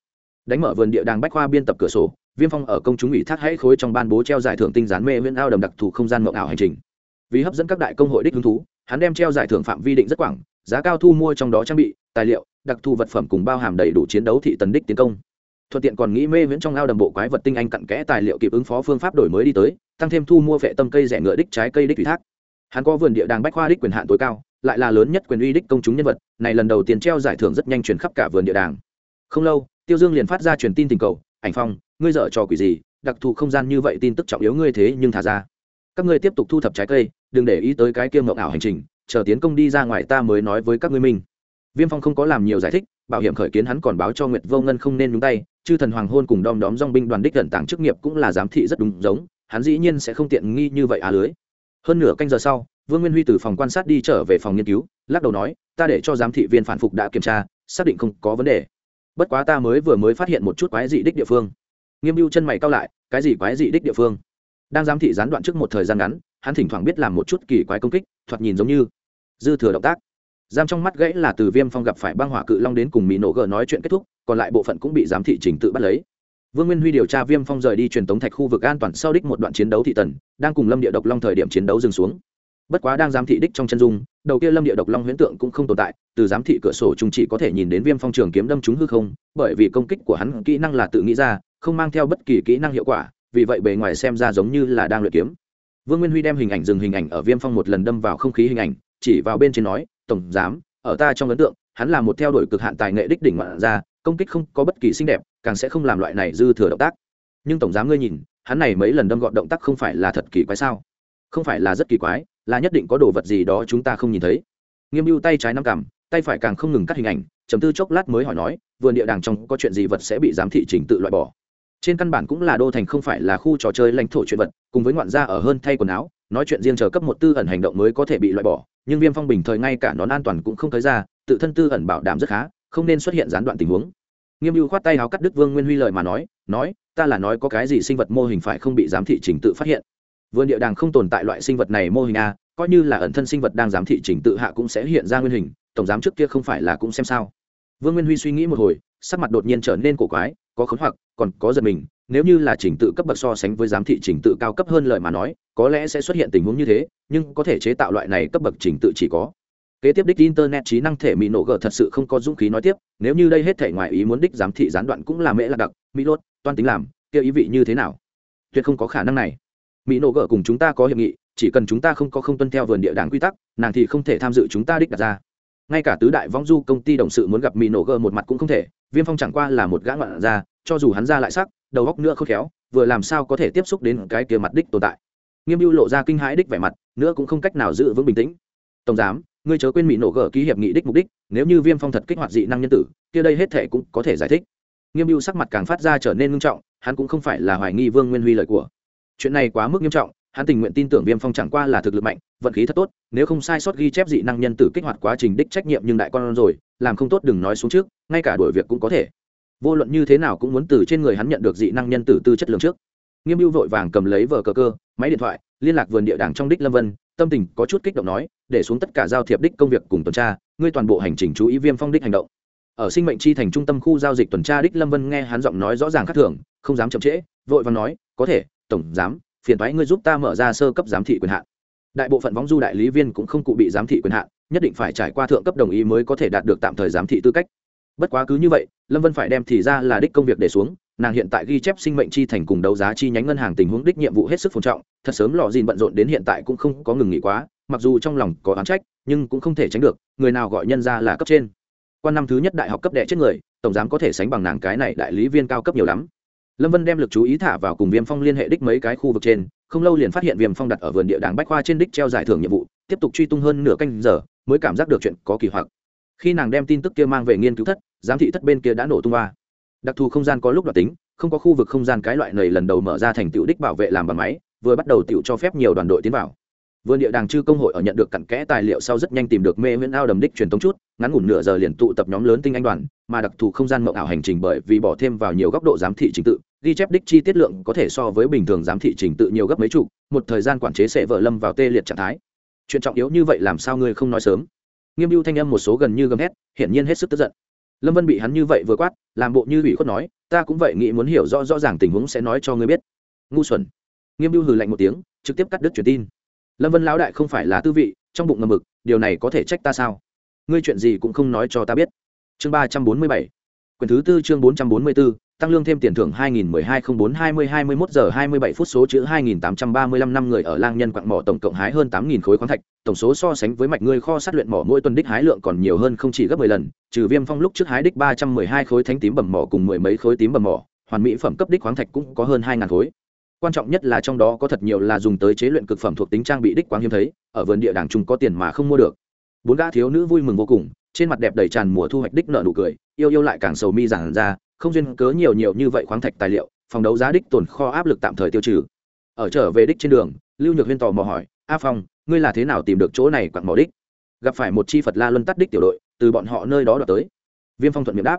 Đánh mở vườn địa đàng bách khoa biên tập cửa sổ, viêm phong ở công chúng ủy thác hãy khối trong ban bố treo giải thưởng tinh gián mê viễn ao đầm đặc thù không gian mộng ảo hành trình. Vì hấp dẫn các đại công hội đích hứng thú, hắn đem treo giải thưởng phạm vi định rất quảng, giá cao thu mua trong đó trang bị, tài liệu, đặc thù vật phẩm cùng bao hàm đầy đủ chiến đấu thị tần đích tiến công thuận tiện còn nghĩ mê viễn trong ao đầm bộ quái vật tinh anh cặn kẽ tài liệu kịp ứng phó phương pháp đổi mới đi tới, tăng thêm thu mua vệ tâm cây rẻ ngựa đích trái cây đích ủy thác. Hắn có vườn địa đàng bách khoa đích quyền hạn tối cao, lại là lớn nhất quyền uy đích công chúng nhân vật, này lần đầu tiên treo giải thưởng rất nhanh truyền khắp cả vườn địa đàng. Không lâu, tiêu dương liền phát ra truyền tin tình cầu, ảnh phong, ngươi dở trò quỷ gì, đặc thù không gian như vậy tin tức trọng yếu ngươi thế nhưng thả ra. Các ngươi tiếp tục thu thập trái cây, đừng để ý tới cái kiêm ngọc ảo hành trình, chờ tiến công đi ra ngoài ta mới nói với các ngươi minh viêm phong không có làm nhiều giải thích, bảo hiểm khởi kiến hắn còn báo cho nguyệt vô ngân không nên nhúng tay chư thần hoàng hôn cùng đom đóm dong binh đoàn đích gần tàng chức nghiệp cũng là giám thị rất đúng giống, hắn dĩ nhiên sẽ không tiện nghi như vậy à lưới. Hơn nửa canh giờ sau, vương nguyên huy từ phòng quan sát đi trở về phòng nghiên cứu, lắc đầu nói, ta để cho giám thị viên phản phục đã kiểm tra, xác định không có vấn đề. Bất quá ta mới vừa mới phát hiện một chút quái dị đích địa phương. Nghiêm mưu chân mày cao lại, cái gì quái dị đích địa phương? Đang giám thị gián đoạn trước một thời gian ngắn, hắn thỉnh thoảng biết làm một chút kỳ quái công kích, thoạt nhìn giống như dư thừa động tác giam trong mắt gãy là từ viêm phong gặp phải băng hỏa cự long đến cùng mỹ nổ gờ nói chuyện kết thúc, còn lại bộ phận cũng bị giám thị trình tự bắt lấy. Vương nguyên huy điều tra viêm phong rời đi truyền tống thạch khu vực an toàn sau đích một đoạn chiến đấu thị tần, đang cùng lâm địa độc long thời điểm chiến đấu dừng xuống. Bất quá đang giám thị đích trong chân dung, đầu kia lâm địa độc long huyễn tượng cũng không tồn tại, từ giám thị cửa sổ chúng chỉ có thể nhìn đến viêm phong trường kiếm đâm chúng hư không, bởi vì công kích của hắn kỹ năng là tự nghĩ ra, không mang theo bất kỳ kỹ năng hiệu quả, vì vậy bề ngoài xem ra giống như là đang luyện kiếm. Vương nguyên huy đem hình ảnh dừng hình ảnh ở viêm phong một lần đâm vào không khí hình ảnh chỉ vào bên trên nói, tổng giám, ở ta trong ấn tượng, hắn là một theo đuổi cực hạn tài nghệ đích đỉnh ngoạn ra công kích không có bất kỳ xinh đẹp, càng sẽ không làm loại này dư thừa động tác. Nhưng tổng giám ngươi nhìn, hắn này mấy lần đâm gọn động tác không phải là thật kỳ quái sao? Không phải là rất kỳ quái, là nhất định có đồ vật gì đó chúng ta không nhìn thấy. Nghiêm mưu tay trái nắm cằm, tay phải càng không ngừng cắt hình ảnh chấm tư chốc lát mới hỏi nói, vườn địa đàng trong có chuyện gì vật sẽ bị giám thị trình tự loại bỏ? Trên căn bản cũng là đô thành không phải là khu trò chơi lãnh thổ chuyện vật, cùng với ngoạn gia ở hơn thay quần áo, nói chuyện riêng chờ cấp một tư ẩn hành động mới có thể bị loại bỏ nhưng viêm phong bình thời ngay cả nón an toàn cũng không thấy ra, tự thân tư ẩn bảo đảm rất khá, không nên xuất hiện gián đoạn tình huống. Nghiêm mưu khoát tay háo cắt đức vương nguyên huy lời mà nói nói, ta là nói có cái gì sinh vật mô hình phải không bị giám thị trình tự phát hiện? Vườn địa đàng không tồn tại loại sinh vật này mô hình a, coi như là ẩn thân sinh vật đang giám thị trình tự hạ cũng sẽ hiện ra nguyên hình, tổng giám trước kia không phải là cũng xem sao. Vương nguyên huy suy nghĩ một hồi, sắc mặt đột nhiên trở nên cổ quái, có khốn hoặc, còn có giật mình nếu như là trình tự cấp bậc so sánh với giám thị trình tự cao cấp hơn lời mà nói, có lẽ sẽ xuất hiện tình huống như thế, nhưng có thể chế tạo loại này cấp bậc trình tự chỉ có. Kế tiếp đích internet trí năng thể mỹ nổ gờ thật sự không có dũng khí nói tiếp, nếu như đây hết thể ngoài ý muốn đích giám thị gián đoạn cũng là mễ lạc đặc mỹ lốt, toan tính làm kia ý vị như thế nào? Tuyệt không có khả năng này. Mỹ nổ gờ cùng chúng ta có hiệp nghị, chỉ cần chúng ta không có không tuân theo vườn địa đảng quy tắc, nàng thì không thể tham dự chúng ta đích đặt ra. Ngay cả tứ đại vong du công ty đồng sự muốn gặp mỹ nổ gờ một mặt cũng không thể, viêm phong chẳng qua là một gã ngoạn ra cho dù hắn ra lại sắc đầu góc nữa khôn khéo, vừa làm sao có thể tiếp xúc đến cái kia mặt đích tồn tại. Nghiêm mưu lộ ra kinh hãi đích vẻ mặt, nữa cũng không cách nào giữ vững bình tĩnh. Tổng giám, ngươi chớ quên mỹ nổ gở ký hiệp nghị đích mục đích, nếu như viêm phong thật kích hoạt dị năng nhân tử, kia đây hết thể cũng có thể giải thích. Nghiêm mưu sắc mặt càng phát ra trở nên nghiêm trọng, hắn cũng không phải là hoài nghi vương nguyên huy lời của. Chuyện này quá mức nghiêm trọng, hắn tình nguyện tin tưởng viêm phong chẳng qua là thực lực mạnh, vận khí thật tốt, nếu không sai sót ghi chép dị năng nhân tử kích hoạt quá trình đích trách nhiệm nhưng đại con rồi, làm không tốt đừng nói xuống trước, ngay cả đuổi việc cũng có thể vô luận như thế nào cũng muốn từ trên người hắn nhận được dị năng nhân tử tư chất lượng trước. Nghiêm mưu vội vàng cầm lấy vờ cờ cơ, máy điện thoại, liên lạc vườn địa đảng trong đích lâm vân, tâm tình có chút kích động nói, để xuống tất cả giao thiệp đích công việc cùng tuần tra, ngươi toàn bộ hành trình chú ý viêm phong đích hành động. Ở sinh mệnh chi thành trung tâm khu giao dịch tuần tra đích lâm vân nghe hắn giọng nói rõ ràng khác thường, không dám chậm trễ, vội vàng nói, có thể, tổng giám, phiền thoái ngươi giúp ta mở ra sơ cấp giám thị quyền hạn. Đại bộ phận võng du đại lý viên cũng không cụ bị giám thị quyền hạn, nhất định phải trải qua thượng cấp đồng ý mới có thể đạt được tạm thời giám thị tư cách bất quá cứ như vậy, lâm vân phải đem thì ra là đích công việc để xuống, nàng hiện tại ghi chép sinh mệnh chi thành cùng đấu giá chi nhánh ngân hàng tình huống đích nhiệm vụ hết sức phồn trọng, thật sớm lò dìn bận rộn đến hiện tại cũng không có ngừng nghỉ quá, mặc dù trong lòng có oán trách, nhưng cũng không thể tránh được, người nào gọi nhân ra là cấp trên. Quan năm thứ nhất đại học cấp đệ chết người, tổng giám có thể sánh bằng nàng cái này đại lý viên cao cấp nhiều lắm. Lâm vân đem lực chú ý thả vào cùng viêm phong liên hệ đích mấy cái khu vực trên, không lâu liền phát hiện viêm phong đặt ở vườn địa đàng bách khoa trên đích treo giải thưởng nhiệm vụ, tiếp tục truy tung hơn nửa canh giờ, mới cảm giác được chuyện có kỳ hoặc. Khi nàng đem tin tức kia mang về nghiên cứu thất giám thị thất bên kia đã nổ tung hoa. Đặc thù không gian có lúc đoạt tính, không có khu vực không gian cái loại này lần đầu mở ra thành tựu đích bảo vệ làm bằng máy, vừa bắt đầu tựu cho phép nhiều đoàn đội tiến vào. Vườn địa đàng chư công hội ở nhận được cặn kẽ tài liệu sau rất nhanh tìm được mê nguyễn ao đầm đích truyền thống chút, ngắn ngủn nửa giờ liền tụ tập nhóm lớn tinh anh đoàn, mà đặc thù không gian mộng ảo hành trình bởi vì bỏ thêm vào nhiều góc độ giám thị trình tự, ghi chép đích chi tiết lượng có thể so với bình thường giám thị trình tự nhiều gấp mấy chục, một thời gian quản chế sẽ vợ lâm vào tê liệt trạng thái. Chuyện trọng yếu như vậy làm sao ngươi không nói sớm? Nghiêm mưu thanh âm một số gần như gầm hét hiển nhiên hết sức tức giận lâm vân bị hắn như vậy vừa quát, làm bộ như ủy khuất nói, ta cũng vậy nghĩ muốn hiểu rõ rõ ràng tình huống sẽ nói cho ngươi biết. Ngu xuẩn. Nghiêm mưu hừ lạnh một tiếng, trực tiếp cắt đứt truyền tin. Lâm vân lão đại không phải là tư vị, trong bụng ngầm mực, điều này có thể trách ta sao? Ngươi chuyện gì cũng không nói cho ta biết. Chương ba trăm bốn mươi bảy. Quyển thứ tư chương bốn trăm bốn mươi bốn tăng lương thêm tiền thưởng 2012-04-20-21 giờ 27 phút số chữ 2835 năm người ở lang nhân quặng mỏ tổng cộng hái hơn 8000 khối khoáng thạch, tổng số so sánh với mạch người kho sát luyện mỏ mỗi tuần đích hái lượng còn nhiều hơn không chỉ gấp 10 lần, trừ Viêm Phong lúc trước hái đích 312 khối thánh tím bầm mỏ cùng mười mấy khối tím bầm mỏ, hoàn mỹ phẩm cấp đích khoáng thạch cũng có hơn 2000 khối. Quan trọng nhất là trong đó có thật nhiều là dùng tới chế luyện cực phẩm thuộc tính trang bị đích quáng hiếm thấy, ở vườn địa đàng trung có tiền mà không mua được. Bốn gã thiếu nữ vui mừng vô cùng, trên mặt đẹp đầy tràn mùa thu hoạch đích nợ nụ cười, yêu yêu lại càng sầu mi giãn ra, không duyên cớ nhiều nhiều như vậy khoáng thạch tài liệu, phòng đấu giá đích tồn kho áp lực tạm thời tiêu trừ. Ở trở về đích trên đường, lưu nhược huyên tò mò hỏi, a phong, ngươi là thế nào tìm được chỗ này quặng mỏ đích? Gặp phải một chi phật la luân tắt đích tiểu đội, từ bọn họ nơi đó đoạt tới. Viêm phong thuận miệng đáp.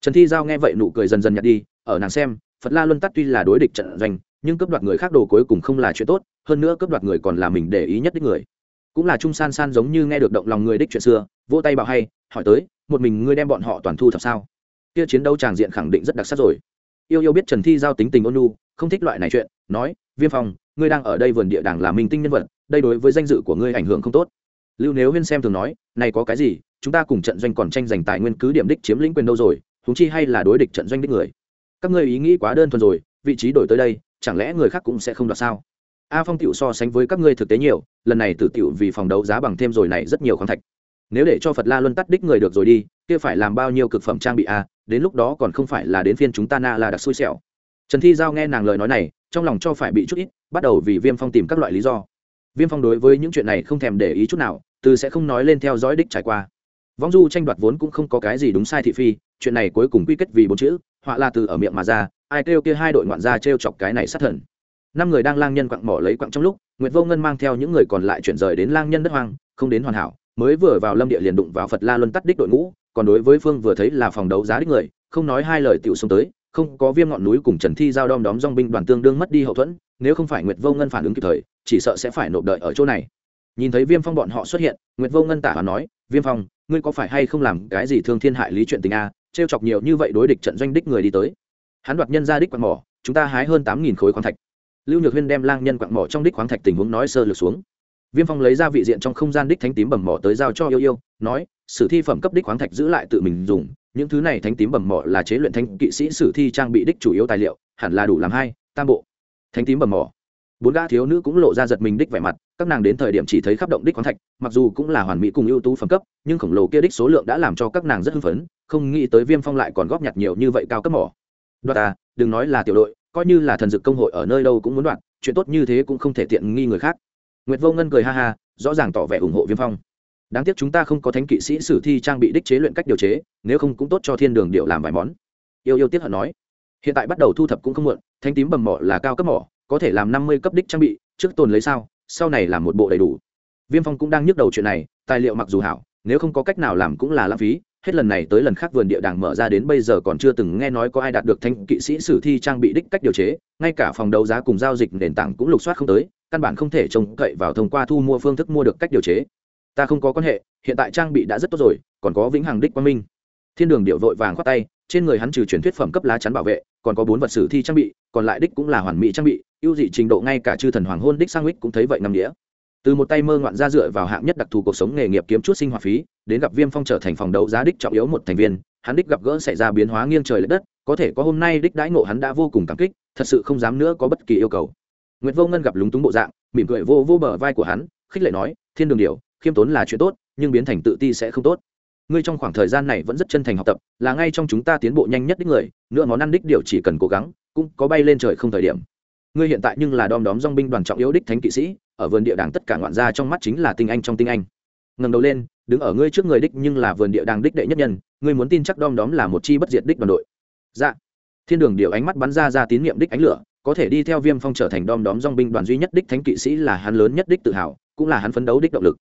Trần thi giao nghe vậy nụ cười dần dần nhạt đi, ở nàng xem, phật la luân tắt tuy là đối địch trận doanh, nhưng cướp đoạt người khác đồ cuối cùng không là chuyện tốt, hơn nữa cướp đoạt người còn là mình để ý nhất đích người. Cũng là trung san san giống như nghe được động lòng người đích chuyện xưa, vỗ tay bảo hay, hỏi tới, một mình ngươi đem bọn họ toàn thu thập sao? Kia chiến đấu tràng diện khẳng định rất đặc sắc rồi. Yêu yêu biết trần thi giao tính tình ôn nhu, không thích loại này chuyện, nói, viêm phong, ngươi đang ở đây vườn địa đàng là minh tinh nhân vật, đây đối với danh dự của ngươi ảnh hưởng không tốt. Lưu nếu huyên xem thường nói, này có cái gì, chúng ta cùng trận doanh còn tranh giành tài nguyên cứ điểm đích chiếm lĩnh quyền đâu rồi húng chi hay là đối địch trận doanh đích người. Các ngươi ý nghĩ quá đơn thuần rồi, vị trí đổi tới đây, chẳng lẽ người khác cũng sẽ không đoạt sao? A phong tiểu so sánh với các ngươi thực tế nhiều, lần này tử tiểu vì phòng đấu giá bằng thêm rồi này rất nhiều khoáng thạch nếu để cho phật la luân tắt đích người được rồi đi, kia phải làm bao nhiêu cực phẩm trang bị à? đến lúc đó còn không phải là đến phiên chúng ta na là đặc xui xẻo. Trần thi giao nghe nàng lời nói này, trong lòng cho phải bị chút ít, bắt đầu vì viêm phong tìm các loại lý do. Viêm phong đối với những chuyện này không thèm để ý chút nào, từ sẽ không nói lên theo dõi đích trải qua. Vong du tranh đoạt vốn cũng không có cái gì đúng sai thị phi, chuyện này cuối cùng quy kết vì bốn chữ, họa là từ ở miệng mà ra, ai kêu kia hai đội ngoạn gia t r e o chọc cái này sát thần. Năm người đang lang nhân quặng mỏ lấy quặng trong lúc nguyễn vô ngân mang theo những người còn lại chuyển rời đến lang nhân đất hoang, không đến hoàn hảo mới vừa vào lâm địa liền đụng vào phật la luân tắt đích đội ngũ, còn đối với phương vừa thấy là phòng đấu giá đích người, không nói hai lời tiểu xông tới, không có viêm ngọn núi cùng trần thi giao đom đóm dong binh đoàn tương đương mất đi hậu thuẫn, nếu không phải nguyệt vô ngân phản ứng kịp thời, chỉ sợ sẽ phải nộp đợi ở chỗ này. Nhìn thấy viêm phong bọn họ xuất hiện, nguyệt vô ngân tả và nói, viêm phong, ngươi có phải hay không làm cái gì thương thiên hại lý chuyện tình a? Trêu chọc nhiều như vậy đối địch trận doanh đích người đi tới. Hắn đoạt nhân ra đích quặng mỏ, chúng ta hái hơn tám nghìn khối khoáng thạch. Lưu nhược huyên đem lang nhân quặng mỏ trong đích khoáng thạch tình huống nói sơ lược xuống viêm phong lấy ra vị diện trong không gian đích thánh tím bầm mỏ tới giao cho yêu yêu, nói, sử thi phẩm cấp đích khoáng thạch giữ lại tự mình dùng. Những thứ này thánh tím bầm mỏ là chế luyện thanh kỵ sĩ sử thi trang bị đích chủ yếu tài liệu, hẳn là đủ làm hai, tam bộ. Thánh tím bầm mỏ. Bốn gã thiếu nữ cũng lộ ra giật mình đích vẻ mặt, các nàng đến thời điểm chỉ thấy khắp động đích khoáng thạch, mặc dù cũng là hoàn mỹ cùng ưu tú phẩm cấp, nhưng khổng lồ kia đích số lượng đã làm cho các nàng rất hưng phấn, không nghĩ tới viêm phong lại còn góp nhặt nhiều như vậy cao cấp mỏ. Đoạt à đừng nói là tiểu đội, coi như là thần dực công hội ở nơi đâu cũng muốn đoạt, chuyện tốt như thế cũng không thể tiện nghi người khác nguyệt vô ngân cười ha ha, rõ ràng tỏ vẻ ủng hộ viêm phong. Đáng tiếc chúng ta không có thánh kỵ sĩ sử thi trang bị đích chế luyện cách điều chế, nếu không cũng tốt cho thiên đường điệu làm vài món. Yêu yêu tiếc hận nói. Hiện tại bắt đầu thu thập cũng không muộn, thánh tím bầm mỏ là cao cấp mỏ, có thể làm năm mươi cấp đích trang bị, trước tồn lấy sao, sau này làm một bộ đầy đủ. Viêm phong cũng đang nhức đầu chuyện này, tài liệu mặc dù hảo, nếu không có cách nào làm cũng là lãng phí, hết lần này tới lần khác vườn địa đàng mở ra đến bây giờ còn chưa từng nghe nói có ai đạt được thanh kỵ sĩ sử thi trang bị đích cách điều chế, ngay cả phòng đấu giá cùng giao dịch nền tảng cũng lục soát không tới căn bản không thể trông cậy vào thông qua thu mua phương thức mua được cách điều chế. Ta không có quan hệ, hiện tại trang bị đã rất tốt rồi, còn có vĩnh hằng đích quang minh. Thiên đường điệu vội vàng khoát tay, trên người hắn trừ truyền thuyết phẩm cấp lá chắn bảo vệ, còn có bốn vật sử thi trang bị, còn lại đích cũng là hoàn mỹ trang bị, ưu dị trình độ ngay cả chư thần hoàng hôn đích sang ích cũng thấy vậy năm đĩa từ một tay mơ ngoạn ra dựa vào hạng nhất đặc thù cuộc sống nghề nghiệp kiếm chút sinh hoạt phí, đến gặp viêm phong trở thành phòng đấu giá đích trọng yếu một thành viên, hắn đích gặp gỡ xảy ra biến hóa nghiêng trời l ệ đất, có thể có hôm nay đích đãi ngộ hắn đã vô cùng cảm kích, thật sự không dám nữa có bất kỳ yêu cầu. Nguyệt vô ngân gặp lúng túng bộ dạng, mỉm cười vô vô bờ vai của hắn, khích lệ nói, thiên đường điều, khiêm tốn là chuyện tốt, nhưng biến thành tự ti sẽ không tốt. Ngươi trong khoảng thời gian này vẫn rất chân thành học tập, là ngay trong chúng ta tiến bộ nhanh nhất đích người nữa món ăn đích điều chỉ cần cố gắng, cũng có bay lên trời không thời điểm. Ngươi hiện tại nhưng là đom đóm dòng binh đoàn trọng yếu đích thánh kỵ sĩ, ở vườn địa đàng tất cả ngoạn gia trong mắt chính là tinh anh trong tinh anh. Ngẩng đầu lên, đứng ở ngươi trước người đích nhưng là vườn địa đàng đích đệ nhất nhân, ngươi muốn tin chắc đom đóm là một chi bất diệt đích đoàn đội. Dạ thiên đường điều ánh mắt bắn ra ra tín nhiệm đích ánh lửa, có thể đi theo viêm phong trở thành đom đóm dong binh đoàn duy nhất đích thánh kỵ sĩ là hắn lớn nhất đích tự hào, cũng là hắn phấn đấu đích động lực.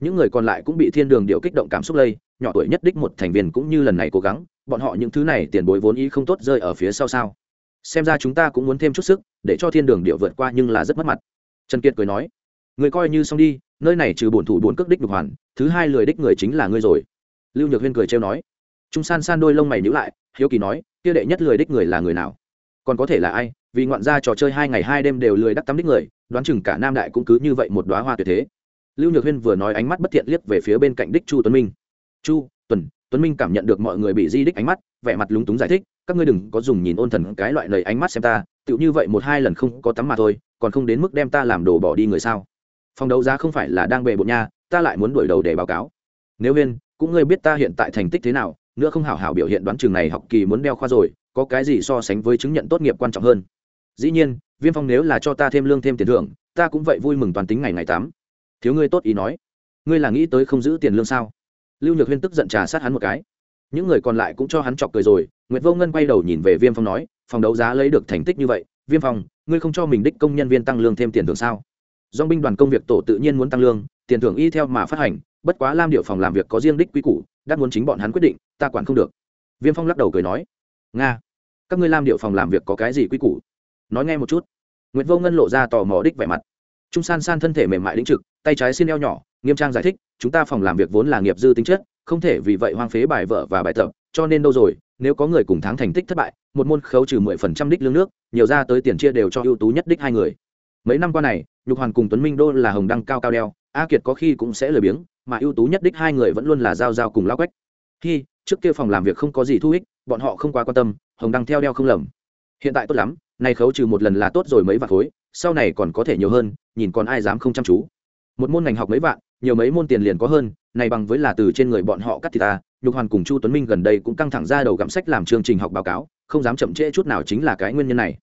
Những người còn lại cũng bị thiên đường điệu kích động cảm xúc lây, nhỏ tuổi nhất đích một thành viên cũng như lần này cố gắng, bọn họ những thứ này tiền bối vốn ý không tốt rơi ở phía sau sao. Xem ra chúng ta cũng muốn thêm chút sức, để cho thiên đường điệu vượt qua nhưng là rất mất mặt. Trần kiệt cười nói, người coi như xong đi, nơi này trừ bổn thủ bốn cước đích đục hoàn, thứ hai lười đích người chính là ngươi rồi. Lưu nhược huyên cười trêu nói. Trung san san đôi lông mày nhữ lại, hiếu kỳ nói kia đệ nhất lười đích người là người nào? Còn có thể là ai? Vì ngoạn ra trò chơi hai ngày hai đêm đều lười đắc tắm đích người, đoán chừng cả nam đại cũng cứ như vậy một đoá hoa tuyệt thế. Lưu nhược huyên vừa nói ánh mắt bất thiện liếc về phía bên cạnh đích chu tuấn minh. Chu, tuần, tuấn minh cảm nhận được mọi người bị di đích ánh mắt, vẻ mặt lúng túng giải thích, các ngươi đừng có dùng nhìn ôn thần cái loại lời ánh mắt xem ta, tựu như vậy một hai lần không có tắm mà thôi, còn không đến mức đem ta làm đồ bỏ đi người sao? Phòng đấu giá không phải là đang bề bộn nha, ta lại muốn đuổi đầu để báo cáo. Nếu huyên, cũng ngươi biết ta hiện tại thành tích thế nào nữa không hảo hảo biểu hiện đoán trường này học kỳ muốn đeo khoa rồi, có cái gì so sánh với chứng nhận tốt nghiệp quan trọng hơn? Dĩ nhiên, viêm phong nếu là cho ta thêm lương thêm tiền thưởng, ta cũng vậy vui mừng toàn tính ngày ngày tám. Thiếu ngươi tốt ý nói. Ngươi là nghĩ tới không giữ tiền lương sao? Lưu nhược huyên tức giận trà sát hắn một cái. Những người còn lại cũng cho hắn chọc cười rồi, nguyệt vô ngân quay đầu nhìn về viêm phong nói, phòng đấu giá lấy được thành tích như vậy, viêm phong, ngươi không cho mình đích công nhân viên tăng lương thêm tiền thưởng sao? Do binh đoàn công việc tổ tự nhiên muốn tăng lương, tiền thưởng y theo mà phát hành, bất quá lam điệu phòng làm việc có riêng đích quy củ đắt muốn chính bọn hắn quyết định, ta quản không được. Viêm phong lắc đầu cười nói, nga, các ngươi làm điệu phòng làm việc có cái gì quy củ? Nói nghe một chút. Nguyễn vô ngân lộ ra tò mò đích vẻ mặt. Trung san san thân thể mềm mại đĩnh trực, tay trái xin eo nhỏ, nghiêm trang giải thích, chúng ta phòng làm việc vốn là nghiệp dư tính chất, không thể vì vậy hoang phế bài vợ và bài tập, cho nên đâu rồi, nếu có người cùng tháng thành tích thất bại, một môn khấu trừ mười phần trăm đích lương nước, nhiều ra tới tiền chia đều cho ưu tú nhất đích hai người. Mấy năm qua này, nhục hoàn cùng tuấn minh đô là hồng đăng cao cao đeo, a kiệt có khi cũng sẽ lười biếng mà ưu tú nhất đích hai người vẫn luôn là giao giao cùng lao quách. Khi trước kia phòng làm việc không có gì thu ích bọn họ không quá quan tâm, hồng đăng theo đeo không lầm. Hiện tại tốt lắm, nay khấu trừ một lần là tốt rồi mấy vạn khối, sau này còn có thể nhiều hơn, nhìn còn ai dám không chăm chú. Một môn ngành học mấy vạn, nhiều mấy môn tiền liền có hơn, này bằng với là từ trên người bọn họ cắt thì ta, nhục hoàn cùng chu tuấn minh gần đây cũng căng thẳng ra đầu gặm sách làm chương trình học báo cáo, không dám chậm trễ chút nào chính là cái nguyên nhân này.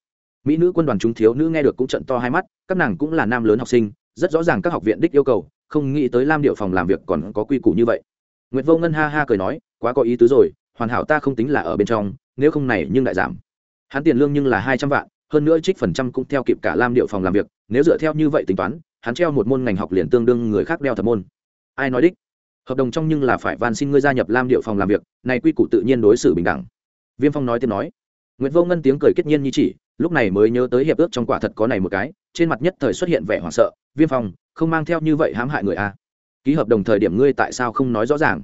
Mỹ nữ quân đoàn chúng thiếu nữ nghe được cũng trận to hai mắt, các nàng cũng là nam lớn học sinh, rất rõ ràng các học viện đích yêu cầu không nghĩ tới lam điệu phòng làm việc còn có quy củ như vậy. Nguyệt vô ngân ha ha cười nói, quá có ý tứ rồi, hoàn hảo ta không tính là ở bên trong, nếu không này nhưng đại giảm. Hắn tiền lương nhưng là hai trăm vạn, hơn nữa trích phần trăm cũng theo kịp cả lam điệu phòng làm việc, nếu dựa theo như vậy tính toán, hắn treo một môn ngành học liền tương đương người khác đeo thập môn. Ai nói đích? Hợp đồng trong nhưng là phải van xin ngươi gia nhập lam điệu phòng làm việc, này quy củ tự nhiên đối xử bình đẳng. Viêm phong nói tiếp nói. Nguyễn vô ngân tiếng cười kết nhiên như chỉ, lúc này mới nhớ tới hiệp ước trong quả thật có này một cái, trên mặt nhất thời xuất hiện vẻ hoảng sợ viêm phong không mang theo như vậy hãm hại người a à. ký hợp đồng thời điểm ngươi tại sao không nói rõ ràng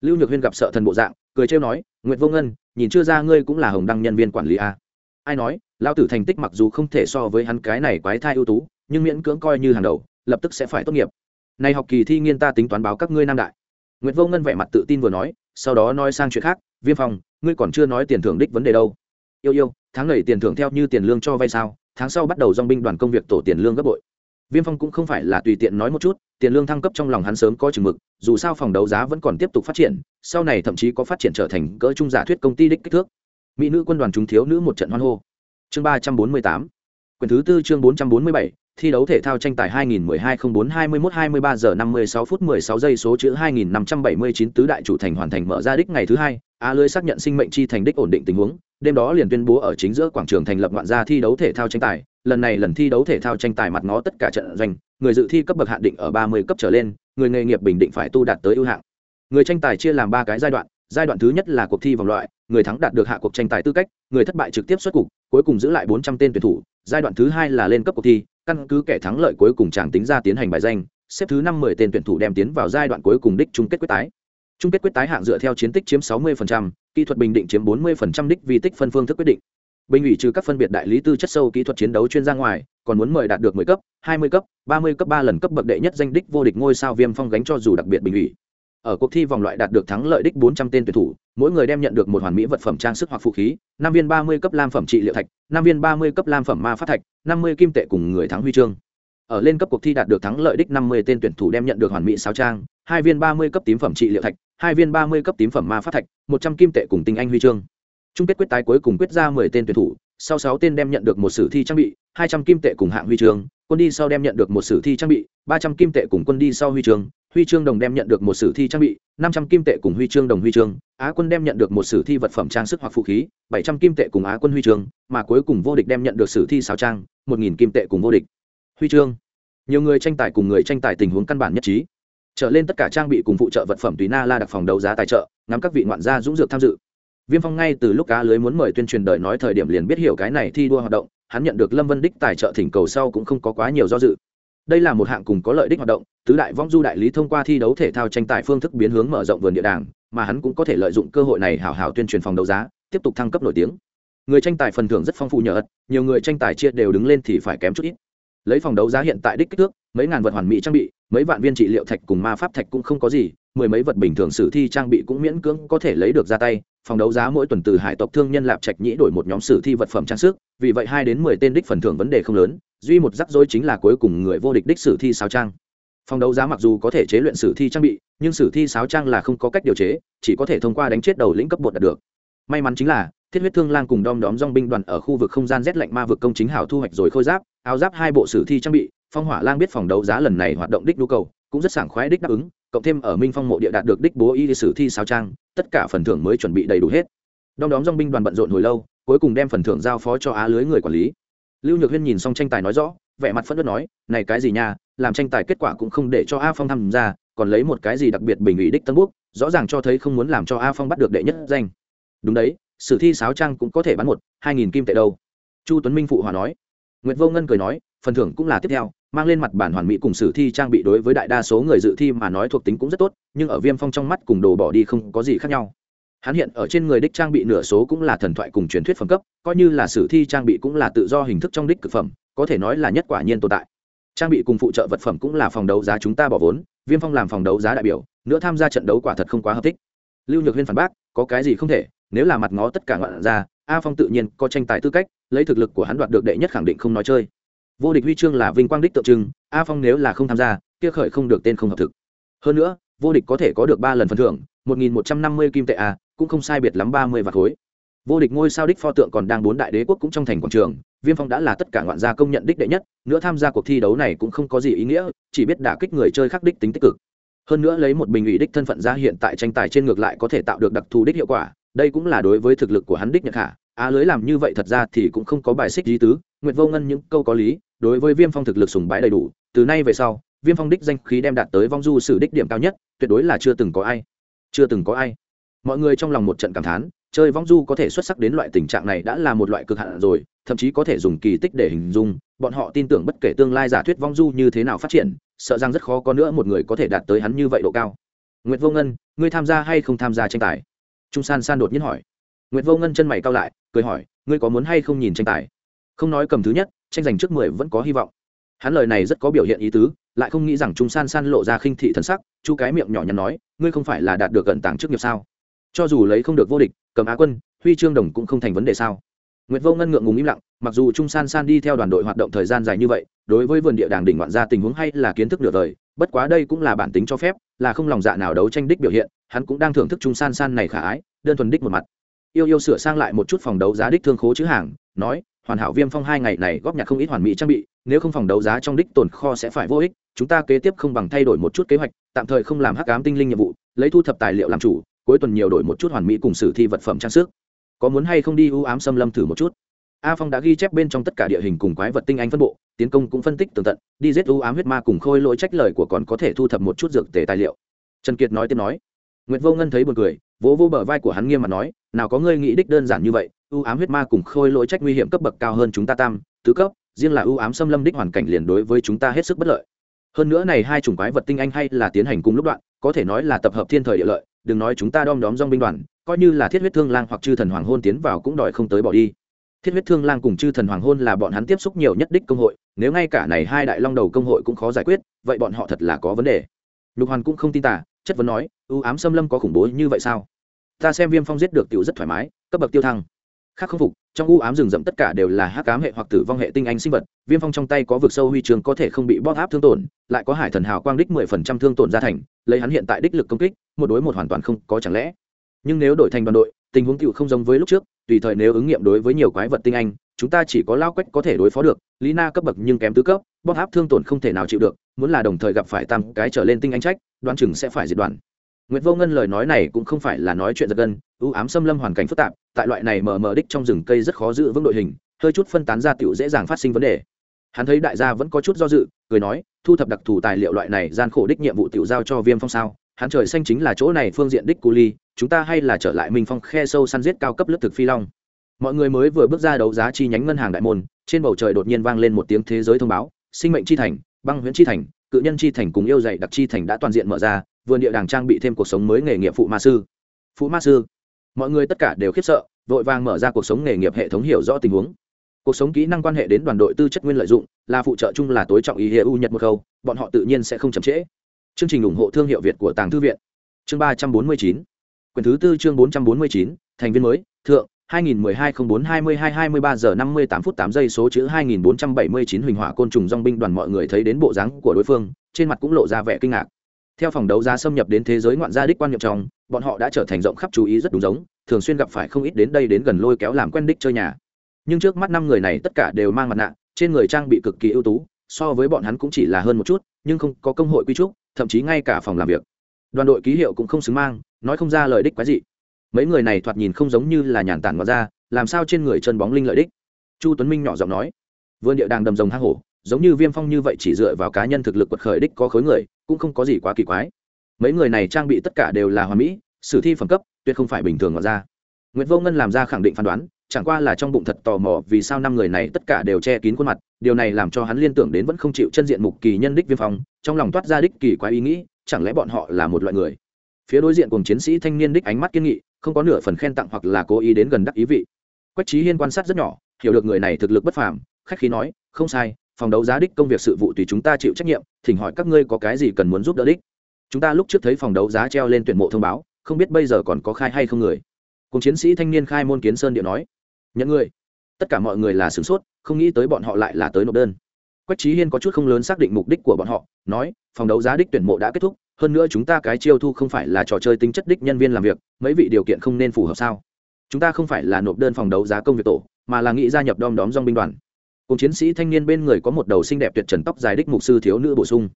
lưu nhược huyên gặp sợ thần bộ dạng cười trêu nói nguyễn vô ngân nhìn chưa ra ngươi cũng là hồng đăng nhân viên quản lý a à. ai nói lao tử thành tích mặc dù không thể so với hắn cái này quái thai ưu tú nhưng miễn cưỡng coi như hàng đầu lập tức sẽ phải tốt nghiệp này học kỳ thi nghiên ta tính toán báo các ngươi nam đại Nguyệt Vô Ngân vẻ mặt tự tin vừa nói, sau đó nói sang chuyện khác, Viêm Phong, ngươi còn chưa nói tiền thưởng đích vấn đề đâu. Yêu yêu, tháng này tiền thưởng theo như tiền lương cho vay sao? Tháng sau bắt đầu dòng binh đoàn công việc tổ tiền lương gấp bội. Viêm Phong cũng không phải là tùy tiện nói một chút, tiền lương thăng cấp trong lòng hắn sớm có chừng mực, dù sao phòng đấu giá vẫn còn tiếp tục phát triển, sau này thậm chí có phát triển trở thành cỡ trung giả thuyết công ty đích kích thước. Mỹ nữ quân đoàn chúng thiếu nữ một trận hoan hô. Chương ba trăm bốn mươi tám, Quyển thứ tư chương bốn trăm bốn mươi bảy, thi đấu thể thao tranh tài 2012-04-21-23 giờ 56 phút 16 giây số chữ 2579 tứ đại chủ thành hoàn thành mở ra đích ngày thứ hai, A lưới xác nhận sinh mệnh chi thành đích ổn định tình huống, đêm đó liền tuyên bố ở chính giữa quảng trường thành lập ngoạn gia thi đấu thể thao tranh tài, lần này lần thi đấu thể thao tranh tài mặt ngó tất cả trận doanh, người dự thi cấp bậc hạn định ở 30 cấp trở lên, người nghề nghiệp bình định phải tu đạt tới ưu hạng. Người tranh tài chia làm ba cái giai đoạn, giai đoạn thứ nhất là cuộc thi vòng loại, người thắng đạt được hạ cuộc tranh tài tư cách, người thất bại trực tiếp xuất cục, cuối cùng giữ lại 400 tên tuyển thủ. Giai đoạn thứ hai là lên cấp cuộc thi, căn cứ kẻ thắng lợi cuối cùng chàng tính ra tiến hành bài danh xếp thứ năm mười tên tuyển thủ đem tiến vào giai đoạn cuối cùng đích chung kết quyết tái chung kết quyết tái hạng dựa theo chiến tích chiếm sáu 60%, kỹ thuật bình định chiếm bốn 40% đích vi tích phân phương thức quyết định bình ủy trừ các phân biệt đại lý tư chất sâu kỹ thuật chiến đấu chuyên gia ngoài, còn muốn mời đạt được mười cấp, hai mươi cấp, ba mươi cấp, ba lần cấp bậc đệ nhất danh đích vô địch ngôi sao viêm phong gánh cho dù đặc biệt bình ủy. Ở cuộc thi vòng loại đạt được thắng lợi đích bốn trăm tên tuyển thủ, mỗi người đem nhận được một hoàn mỹ vật phẩm trang sức hoặc phụ khí, năm viên ba mươi cấp lam phẩm trị liệu thạch, năm viên ba mươi cấp lam phẩm ma phát thạch, năm mươi kim tệ cùng người thắng huy chương. Ở lên cấp cuộc thi đạt được thắng lợi đích năm mươi tên tuyển thủ đem nhận được hoàn mỹ sáo trang, hai viên ba mươi cấp tím phẩm trị liệu thạch, hai viên ba mươi cấp tím phẩm ma phát thạch, một trăm kim tệ cùng tinh anh huy chương chung kết quyết tái cuối cùng quyết ra mười tên tuyển thủ, sau sáu tên đem nhận được một sử thi trang bị, hai trăm kim tệ cùng hạng huy chương, quân đi sau đem nhận được một sử thi trang bị, ba trăm kim tệ cùng quân đi sau huy chương huy chương đồng đem nhận được một sử thi trang bị, năm trăm kim tệ cùng huy chương đồng huy chương, á quân đem nhận được một sử thi vật phẩm trang sức hoặc phụ khí, bảy trăm kim tệ cùng á quân huy chương, mà cuối cùng vô địch đem nhận được sử thi sáo trang, một nghìn kim tệ cùng vô địch. Huy chương. Nhiều người tranh tài cùng người tranh tài tình huống căn bản nhất trí. Trở lên tất cả trang bị cùng phụ trợ vật phẩm tùy na la đặc phòng đấu giá tài trợ, ngắm các vị ngoạn gia dũng dược tham dự viêm phong ngay từ lúc cá lưới muốn mời tuyên truyền đời nói thời điểm liền biết hiểu cái này thi đua hoạt động, hắn nhận được lâm vân đích tài trợ thỉnh cầu sau cũng không có quá nhiều do dự. Đây là một hạng cùng có lợi đích hoạt động, tứ đại vong du đại lý thông qua thi đấu thể thao tranh tài phương thức biến hướng mở rộng vườn địa đàng, mà hắn cũng có thể lợi dụng cơ hội này hảo hảo tuyên truyền phòng đấu giá, tiếp tục thăng cấp nổi tiếng. Người tranh tài phần thưởng rất phong phú nhờ ật nhiều người tranh tài chia đều đứng lên thì phải kém chút ít. Lấy phòng đấu giá hiện tại đích kích thước mấy ngàn vật hoàn mỹ trang bị, mấy vạn viên trị liệu thạch cùng ma pháp thạch cũng không có gì, mười mấy vật bình thường sử thi trang bị cũng miễn cưỡng có thể lấy được ra tay. Phòng đấu giá mỗi tuần từ hải tộc thương nhân lạp trạch nhĩ đổi một nhóm sử thi vật phẩm trang sức, vì vậy hai đến mười tên đích phần thưởng vấn đề không lớn, duy một rắc rối chính là cuối cùng người vô địch đích sử thi sáo trang. Phòng đấu giá mặc dù có thể chế luyện sử thi trang bị, nhưng sử thi sáo trang là không có cách điều chế, chỉ có thể thông qua đánh chết đầu lĩnh cấp bột đạt được. May mắn chính là thiết huyết thương lang cùng đom đóm dong binh đoàn ở khu vực không gian rét lạnh ma vực công chính hảo thu hoạch rồi khôi giáp, áo giáp hai bộ sử thi trang bị, phong hỏa lang biết phòng đấu giá lần này hoạt động đích nhu cầu, cũng rất sảng khoái đích đáp ứng, cộng thêm ở minh phong mộ địa đạt được đích bố y sử thi sao trang, tất cả phần thưởng mới chuẩn bị đầy đủ hết. Đom đóm dong binh đoàn bận rộn hồi lâu, cuối cùng đem phần thưởng giao phó cho á lưới người quản lý. Lưu nhược huyên nhìn xong tranh tài nói rõ, vẻ mặt phẫn nộ nói, này cái gì nha, làm tranh tài kết quả cũng không để cho a phong tham gia, còn lấy một cái gì đặc biệt bình ủy đích tân quốc rõ ràng cho thấy không muốn làm cho a phong bắt được đệ nhất danh. Đúng đấy sử thi sáo trang cũng có thể bán một, hai nghìn kim tệ đâu. Chu tuấn minh phụ hòa nói. Nguyệt vô ngân cười nói, phần thưởng cũng là tiếp theo, mang lên mặt bản hoàn mỹ cùng sử thi trang bị đối với đại đa số người dự thi mà nói thuộc tính cũng rất tốt, nhưng ở viêm phong trong mắt cùng đồ bỏ đi không có gì khác nhau. Hắn hiện ở trên người đích trang bị nửa số cũng là thần thoại cùng truyền thuyết phẩm cấp, coi như là sử thi trang bị cũng là tự do hình thức trong đích thực phẩm, có thể nói là nhất quả nhiên tồn tại. Trang bị cùng phụ trợ vật phẩm cũng là phòng đấu giá chúng ta bỏ vốn, viêm phong làm phòng đấu giá đại biểu, nữa tham gia trận đấu quả thật không quá hợp thích. Lưu nhược huyên phản bác, có cái gì không thể nếu là mặt ngó tất cả ngoạn ra, a phong tự nhiên có tranh tài tư cách, lấy thực lực của hắn đoạt được đệ nhất khẳng định không nói chơi. Vô địch huy chương là vinh quang đích tượng trưng, a phong nếu là không tham gia, kia khởi không được tên không hợp thực. Hơn nữa, vô địch có thể có được ba lần phần thưởng, một nghìn một trăm năm mươi kim tệ a, cũng không sai biệt lắm ba mươi vạt khối. Vô địch ngôi sao đích pho tượng còn đang bốn đại đế quốc cũng trong thành quảng trường, viêm phong đã là tất cả ngoạn gia công nhận đích đệ nhất, nữa tham gia cuộc thi đấu này cũng không có gì ý nghĩa, chỉ biết đả kích người chơi khắc đích tính tích cực. Hơn nữa lấy một bình ủy đích thân phận ra hiện tại tranh tài trên ngược lại có thể tạo được đặc thù đích hiệu quả đây cũng là đối với thực lực của hắn đích nhật hạ á lưới làm như vậy thật ra thì cũng không có bài xích lý tứ. Nguyệt vô ngân những câu có lý, đối với viêm phong thực lực sùng bái đầy đủ. Từ nay về sau, viêm phong đích danh khí đem đạt tới vong du sử đích điểm cao nhất, tuyệt đối là chưa từng có ai. Chưa từng có ai. Mọi người trong lòng một trận cảm thán, chơi vong du có thể xuất sắc đến loại tình trạng này đã là một loại cực hạn rồi, thậm chí có thể dùng kỳ tích để hình dung, bọn họ tin tưởng bất kể tương lai giả thuyết vong du như thế nào phát triển, sợ rằng rất khó có nữa một người có thể đạt tới hắn như vậy độ cao. Nguyệt vô ngân, ngươi tham gia hay không tham gia tranh tài? Trung san san đột nhiên hỏi. Nguyệt vô ngân chân mày cao lại cười hỏi ngươi có muốn hay không nhìn tranh tài? Không nói cầm thứ nhất tranh giành trước mười vẫn có hy vọng. Hắn lời này rất có biểu hiện ý tứ lại không nghĩ rằng trung san san lộ ra khinh thị thần sắc chu cái miệng nhỏ nhắn nói ngươi không phải là đạt được gần tảng trước nghiệp sao? Cho dù lấy không được vô địch cầm á quân huy chương đồng cũng không thành vấn đề sao? Nguyệt Vô Ngân ngượng ngùng im lặng, mặc dù Trung San San đi theo đoàn đội hoạt động thời gian dài như vậy, đối với vườn địa đàng đỉnh ngoạn gia tình huống hay là kiến thức được đời, bất quá đây cũng là bản tính cho phép, là không lòng dạ nào đấu tranh đích biểu hiện, hắn cũng đang thưởng thức Trung San San này khả ái, đơn thuần đích một mặt. Yêu yêu sửa sang lại một chút phòng đấu giá đích thương khố chữ hàng, nói, hoàn hảo viêm phong hai ngày này góp nhặt không ít hoàn mỹ trang bị, nếu không phòng đấu giá trong đích tồn kho sẽ phải vô ích, chúng ta kế tiếp không bằng thay đổi một chút kế hoạch, tạm thời không làm hắc ám tinh linh nhiệm vụ, lấy thu thập tài liệu làm chủ, cuối tuần nhiều đổi một chút hoàn mỹ cùng sử thi vật phẩm trang sức. Có muốn hay không đi ưu ám xâm lâm thử một chút? A phong đã ghi chép bên trong tất cả địa hình cùng quái vật tinh anh phân bộ, tiến công cũng phân tích tường tận, đi giết u ám huyết ma cùng khôi lỗi trách lời của còn có thể thu thập một chút dược tề tài liệu. Trần kiệt nói tiếp nói nguyễn vô ngân thấy buồn cười, vỗ vô bờ vai của hắn nghiêm mặt nói, nào có ngươi nghĩ đích đơn giản như vậy, u ám huyết ma cùng khôi lỗi trách nguy hiểm cấp bậc cao hơn chúng ta tam, tứ cấp, riêng là u ám xâm lâm đích hoàn cảnh liền đối với chúng ta hết sức bất lợi. Hơn nữa này hai chủng quái vật tinh anh hay là tiến hành cùng lúc đoạn, có thể nói là tập hợp thiên thời địa lợi, đừng nói chúng ta đom đóm dong binh đoàn, coi như là thiết huyết thương lang hoặc chư thần hoàng hôn tiến vào cũng đòi không tới bỏ đi thiết huyết thương lang cùng chư thần hoàng hôn là bọn hắn tiếp xúc nhiều nhất đích công hội, nếu ngay cả này hai đại long đầu công hội cũng khó giải quyết, vậy bọn họ thật là có vấn đề. Lục hoàn cũng không tin tả chất vấn nói ưu ám xâm lâm có khủng bố như vậy sao? Ta xem viêm phong giết được tiểu rất thoải mái, cấp bậc tiêu thăng. Khác không phục, trong u ám rừng rậm tất cả đều là hắc ám hệ hoặc tử vong hệ tinh anh sinh vật, viêm phong trong tay có vực sâu huy trường có thể không bị bóp áp thương tổn, lại có hải thần hào quang đích mười phần trăm thương tổn gia thành, lấy hắn hiện tại đích lực công kích, một đối một hoàn toàn không có chẳng lẽ. Nhưng nếu đổi thành đoàn đội, tình huống cựu không giống với lúc trước tùy thời nếu ứng nghiệm đối với nhiều quái vật tinh anh chúng ta chỉ có lao quách có thể đối phó được lý na cấp bậc nhưng kém tứ cấp bóp áp thương tổn không thể nào chịu được muốn là đồng thời gặp phải tam cái trở lên tinh anh trách đoán chừng sẽ phải diệt đoàn Nguyệt Vô Ngân lời nói này cũng không phải là nói chuyện giật gân, ưu ám xâm lâm hoàn cảnh phức tạp, tại loại này mờ mờ đích trong rừng cây rất khó giữ vững đội hình, hơi chút phân tán ra tiểu dễ dàng phát sinh vấn đề. Hắn thấy đại gia vẫn có chút do dự, cười nói, thu thập đặc thù tài liệu loại này gian khổ đích nhiệm vụ tiểu giao cho Viêm Phong sao? Hắn trời xanh chính là chỗ này phương diện đích cu ly, chúng ta hay là trở lại Minh Phong khe sâu săn giết cao cấp lướt thực phi long. Mọi người mới vừa bước ra đấu giá chi nhánh ngân hàng đại môn, trên bầu trời đột nhiên vang lên một tiếng thế giới thông báo, sinh mệnh chi thành, băng huyễn chi thành, cự nhân chi thành cùng yêu dạy đặc chi thành đã toàn diện mở ra, vườn địa đàng trang bị thêm cuộc sống mới nghề nghiệp phụ ma sư. Phụ ma sư. Mọi người tất cả đều khiếp sợ vội vàng mở ra cuộc sống nghề nghiệp hệ thống hiểu rõ tình huống. Cuộc sống kỹ năng quan hệ đến đoàn đội tư chất nguyên lợi dụng là phụ trợ chung là tối trọng ý hệ u nhật một khâu bọn họ tự nhiên sẽ không chậm trễ chương trình ủng hộ thương hiệu việt của tàng thư viện. Chương ba trăm bốn mươi chín. Quyển thứ tư chương bốn trăm bốn mươi chín, thành viên mới, thượng 2012-04-22-23 giờ 58 phút 8 giây số chữ 2479 huỳnh hỏa côn trùng dòng binh đoàn mọi người thấy đến bộ dáng của đối phương, trên mặt cũng lộ ra vẻ kinh ngạc. Theo phòng đấu giá xâm nhập đến thế giới ngoạn gia đích quan niệm trong, bọn họ đã trở thành rộng khắp chú ý rất đúng giống, thường xuyên gặp phải không ít đến đây đến gần lôi kéo làm quen đích chơi nhà. Nhưng trước mắt năm người này tất cả đều mang mặt nạ, trên người trang bị cực kỳ ưu tú, so với bọn hắn cũng chỉ là hơn một chút, nhưng không có công hội quy trúc thậm chí ngay cả phòng làm việc. Đoàn đội ký hiệu cũng không xứng mang, nói không ra lời đích quái dị. Mấy người này thoạt nhìn không giống như là nhàn tản ngoạn ra, làm sao trên người chân bóng linh lợi đích? Chu tuấn minh nhỏ giọng nói. Vườn địa đàng đầm rồng hang hổ, giống như viêm phong như vậy chỉ dựa vào cá nhân thực lực quật khởi đích có khối người, cũng không có gì quá kỳ quái. Mấy người này trang bị tất cả đều là hoa mỹ, sử thi phẩm cấp, tuyệt không phải bình thường ngọt ra. Nguyễn vô ngân làm ra khẳng định phán đoán chẳng qua là trong bụng thật tò mò vì sao năm người này tất cả đều che kín khuôn mặt, điều này làm cho hắn liên tưởng đến vẫn không chịu chân diện mục kỳ nhân đích viêm phong, trong lòng toát ra đích kỳ quái ý nghĩ, chẳng lẽ bọn họ là một loại người? Phía đối diện cùng chiến sĩ thanh niên đích ánh mắt kiên nghị, không có nửa phần khen tặng hoặc là cố ý đến gần đắc ý vị. Quách trí hiên quan sát rất nhỏ, hiểu được người này thực lực bất phàm, khách khí nói, không sai, phòng đấu giá đích công việc sự vụ tùy chúng ta chịu trách nhiệm, thỉnh hỏi các ngươi có cái gì cần muốn giúp đỡ đích? Chúng ta lúc trước thấy phòng đấu giá treo lên tuyển mộ thông báo, không biết bây giờ còn có khai hay không người. Cùng chiến sĩ thanh niên khai môn kiến sơn điện nói nhận người tất cả mọi người là sửng sốt, không nghĩ tới bọn họ lại là tới nộp đơn. Quách trí hiên có chút không lớn xác định mục đích của bọn họ, nói, phòng đấu giá đích tuyển mộ đã kết thúc, hơn nữa chúng ta cái chiêu thu không phải là trò chơi tính chất đích nhân viên làm việc, mấy vị điều kiện không nên phù hợp sao? Chúng ta không phải là nộp đơn phòng đấu giá công việc tổ, mà là nghĩ gia nhập đom đóm dong binh đoàn. Cùng chiến sĩ thanh niên bên người có một đầu xinh đẹp tuyệt trần tóc dài đích mục sư thiếu nữ bổ sung.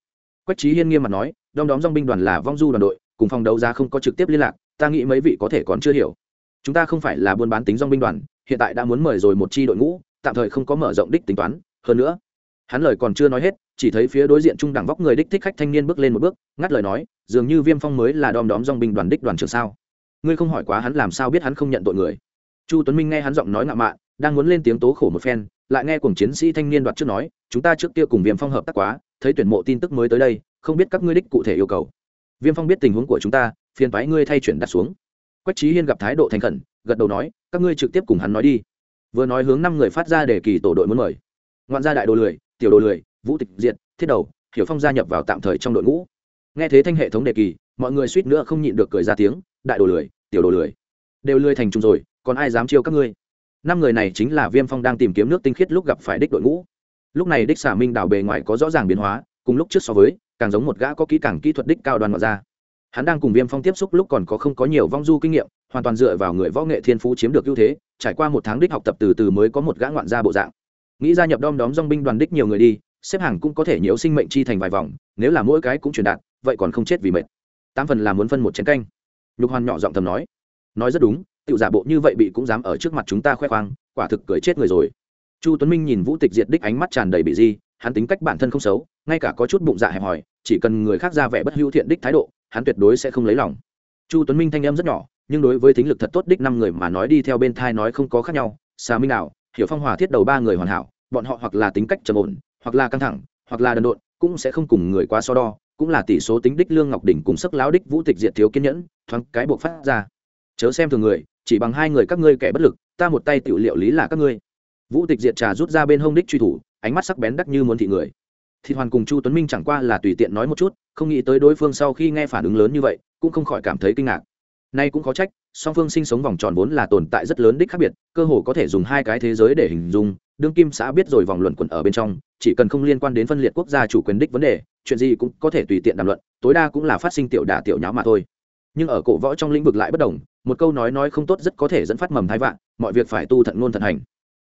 Quách trí hiên nghiêm mặt nói, đom đóm dong binh đoàn là vong du đoàn đội, cùng phòng đấu giá không có trực tiếp liên lạc, ta nghĩ mấy vị có thể còn chưa hiểu chúng ta không phải là buôn bán tính dong binh đoàn, hiện tại đã muốn mời rồi một chi đội ngũ, tạm thời không có mở rộng đích tính toán. Hơn nữa, hắn lời còn chưa nói hết, chỉ thấy phía đối diện trung đẳng vóc người đích thích khách thanh niên bước lên một bước, ngắt lời nói, dường như viêm phong mới là đom đóm dong binh đoàn đích đoàn trưởng sao? Ngươi không hỏi quá hắn làm sao biết hắn không nhận tội người? Chu tuấn minh nghe hắn giọng nói ngạo mạn, đang muốn lên tiếng tố khổ một phen, lại nghe cùng chiến sĩ thanh niên đoạt trước nói, chúng ta trước kia cùng viêm phong hợp tác quá, thấy tuyển mộ tin tức mới tới đây, không biết các ngươi đích cụ thể yêu cầu. Viêm phong biết tình huống của chúng ta, phiền thoái ngươi thay chuyển đặt xuống quách trí hiên gặp thái độ thành khẩn, gật đầu nói, các ngươi trực tiếp cùng hắn nói đi. Vừa nói hướng năm người phát ra để kỳ tổ đội muốn mời. Ngoạn gia đại đồ lười, tiểu đồ lười, vũ tịch diện thiết đầu, hiểu phong gia nhập vào tạm thời trong đội ngũ. Nghe thế thanh hệ thống đề kỳ, mọi người suýt nữa không nhịn được cười ra tiếng, đại đồ lười, tiểu đồ lười, đều lười thành trùng rồi, còn ai dám chiêu các ngươi? Năm người này chính là viêm phong đang tìm kiếm nước tinh khiết lúc gặp phải đích đội ngũ. Lúc này đích xả minh đảo bề ngoài có rõ ràng biến hóa, cùng lúc trước so với, càng giống một gã có kỹ càng kỹ thuật đích cao đoàn ngoại ra hắn đang cùng viêm phong tiếp xúc lúc còn có không có nhiều vong du kinh nghiệm, hoàn toàn dựa vào người võ nghệ thiên phú chiếm được ưu thế, trải qua một tháng đích học tập từ từ mới có một gã ngoạn gia bộ dạng. Nghĩ gia nhập đom đóm dong binh đoàn đích nhiều người đi, xếp hàng cũng có thể nhiễu sinh mệnh chi thành vài vòng, nếu là mỗi cái cũng truyền đạt, vậy còn không chết vì mệt. Tám phần là muốn phân một chén canh. Nhục hoàn nhỏ giọng thầm nói. Nói rất đúng tự giả bộ như vậy bị cũng dám ở trước mặt chúng ta khoe khoang, quả thực cười chết người rồi. Chu tuấn minh nhìn vũ tịch diệt đích ánh mắt tràn đầy bị di, hắn tính cách bản thân không xấu ngay cả có chút bụng dạ hẹp hòi, chỉ cần người khác ra vẻ bất hữu thiện đích thái độ, hắn tuyệt đối sẽ không lấy lòng. Chu tuấn minh thanh em rất nhỏ, nhưng đối với thính lực thật tốt đích năm người mà nói đi theo bên thai nói không có khác nhau. Xà minh nào hiểu phong hòa thiết đầu ba người hoàn hảo, bọn họ hoặc là tính cách trầm ổn, hoặc là căng thẳng, hoặc là đần độn, cũng sẽ không cùng người quá so đo, cũng là tỷ số tính đích lương ngọc đỉnh cùng sức láo đích vũ tịch diệt thiếu kiên nhẫn, thoáng cái buộc phát ra. Chớ xem thường người, chỉ bằng hai người các ngươi kẻ bất lực, ta một tay tiểu liệu lý là các ngươi. Vũ tịch diệt trà rút ra bên hông đích truy thủ, ánh mắt sắc bén đắc như muốn thị người thì hoàn cùng chu tuấn minh chẳng qua là tùy tiện nói một chút, không nghĩ tới đối phương sau khi nghe phản ứng lớn như vậy, cũng không khỏi cảm thấy kinh ngạc. Nay cũng có trách, song phương sinh sống vòng tròn vốn là tồn tại rất lớn đích khác biệt, cơ hồ có thể dùng hai cái thế giới để hình dung, đương kim xã biết rồi vòng luận quẩn ở bên trong, chỉ cần không liên quan đến phân liệt quốc gia chủ quyền đích vấn đề, chuyện gì cũng có thể tùy tiện đàm luận, tối đa cũng là phát sinh tiểu đả tiểu nháo mà thôi. Nhưng ở cổ võ trong lĩnh vực lại bất đồng, một câu nói nói không tốt rất có thể dẫn phát mầm thái vạn, mọi việc phải tu thận ngôn thận hành.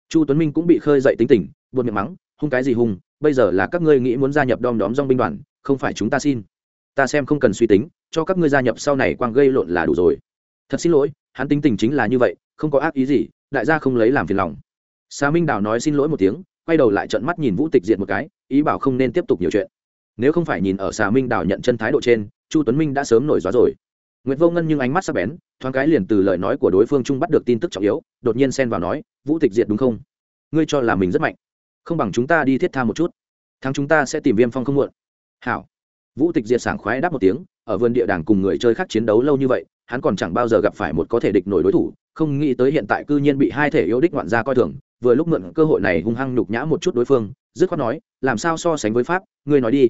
Chu tuấn minh cũng bị khơi dậy tính tình, buồn miệng mắng, hung cái gì hung bây giờ là các ngươi nghĩ muốn gia nhập đom đóm dong binh đoàn không phải chúng ta xin. Ta xem không cần suy tính cho các ngươi gia nhập sau này quang gây lộn là đủ rồi. Thật xin lỗi hắn tính tình chính là như vậy không có ác ý gì đại gia không lấy làm phiền lòng. Xà minh đào nói xin lỗi một tiếng quay đầu lại trận mắt nhìn vũ tịch diệt một cái ý bảo không nên tiếp tục nhiều chuyện. Nếu không phải nhìn ở xà minh đào nhận chân thái độ trên chu tuấn minh đã sớm nổi gió rồi. Nguyệt Vô Ngân nhưng ánh mắt sắp bén, thoáng cái liền từ lời nói của đối phương trung bắt được tin tức trọng yếu, đột nhiên xen vào nói, "Vũ Tịch Diệt đúng không? Ngươi cho là mình rất mạnh, không bằng chúng ta đi thiết tha một chút, thắng chúng ta sẽ tìm Viêm Phong không muộn." Hảo. Vũ Tịch Diệt sảng khoái đáp một tiếng, ở vườn địa đàng cùng người chơi khác chiến đấu lâu như vậy, hắn còn chẳng bao giờ gặp phải một có thể địch nổi đối thủ, không nghĩ tới hiện tại cư nhiên bị hai thể yếu đích ngoạn gia coi thường, vừa lúc mượn cơ hội này hung hăng nhục nhã một chút đối phương, dứt khoát nói, "Làm sao so sánh với pháp, ngươi nói đi."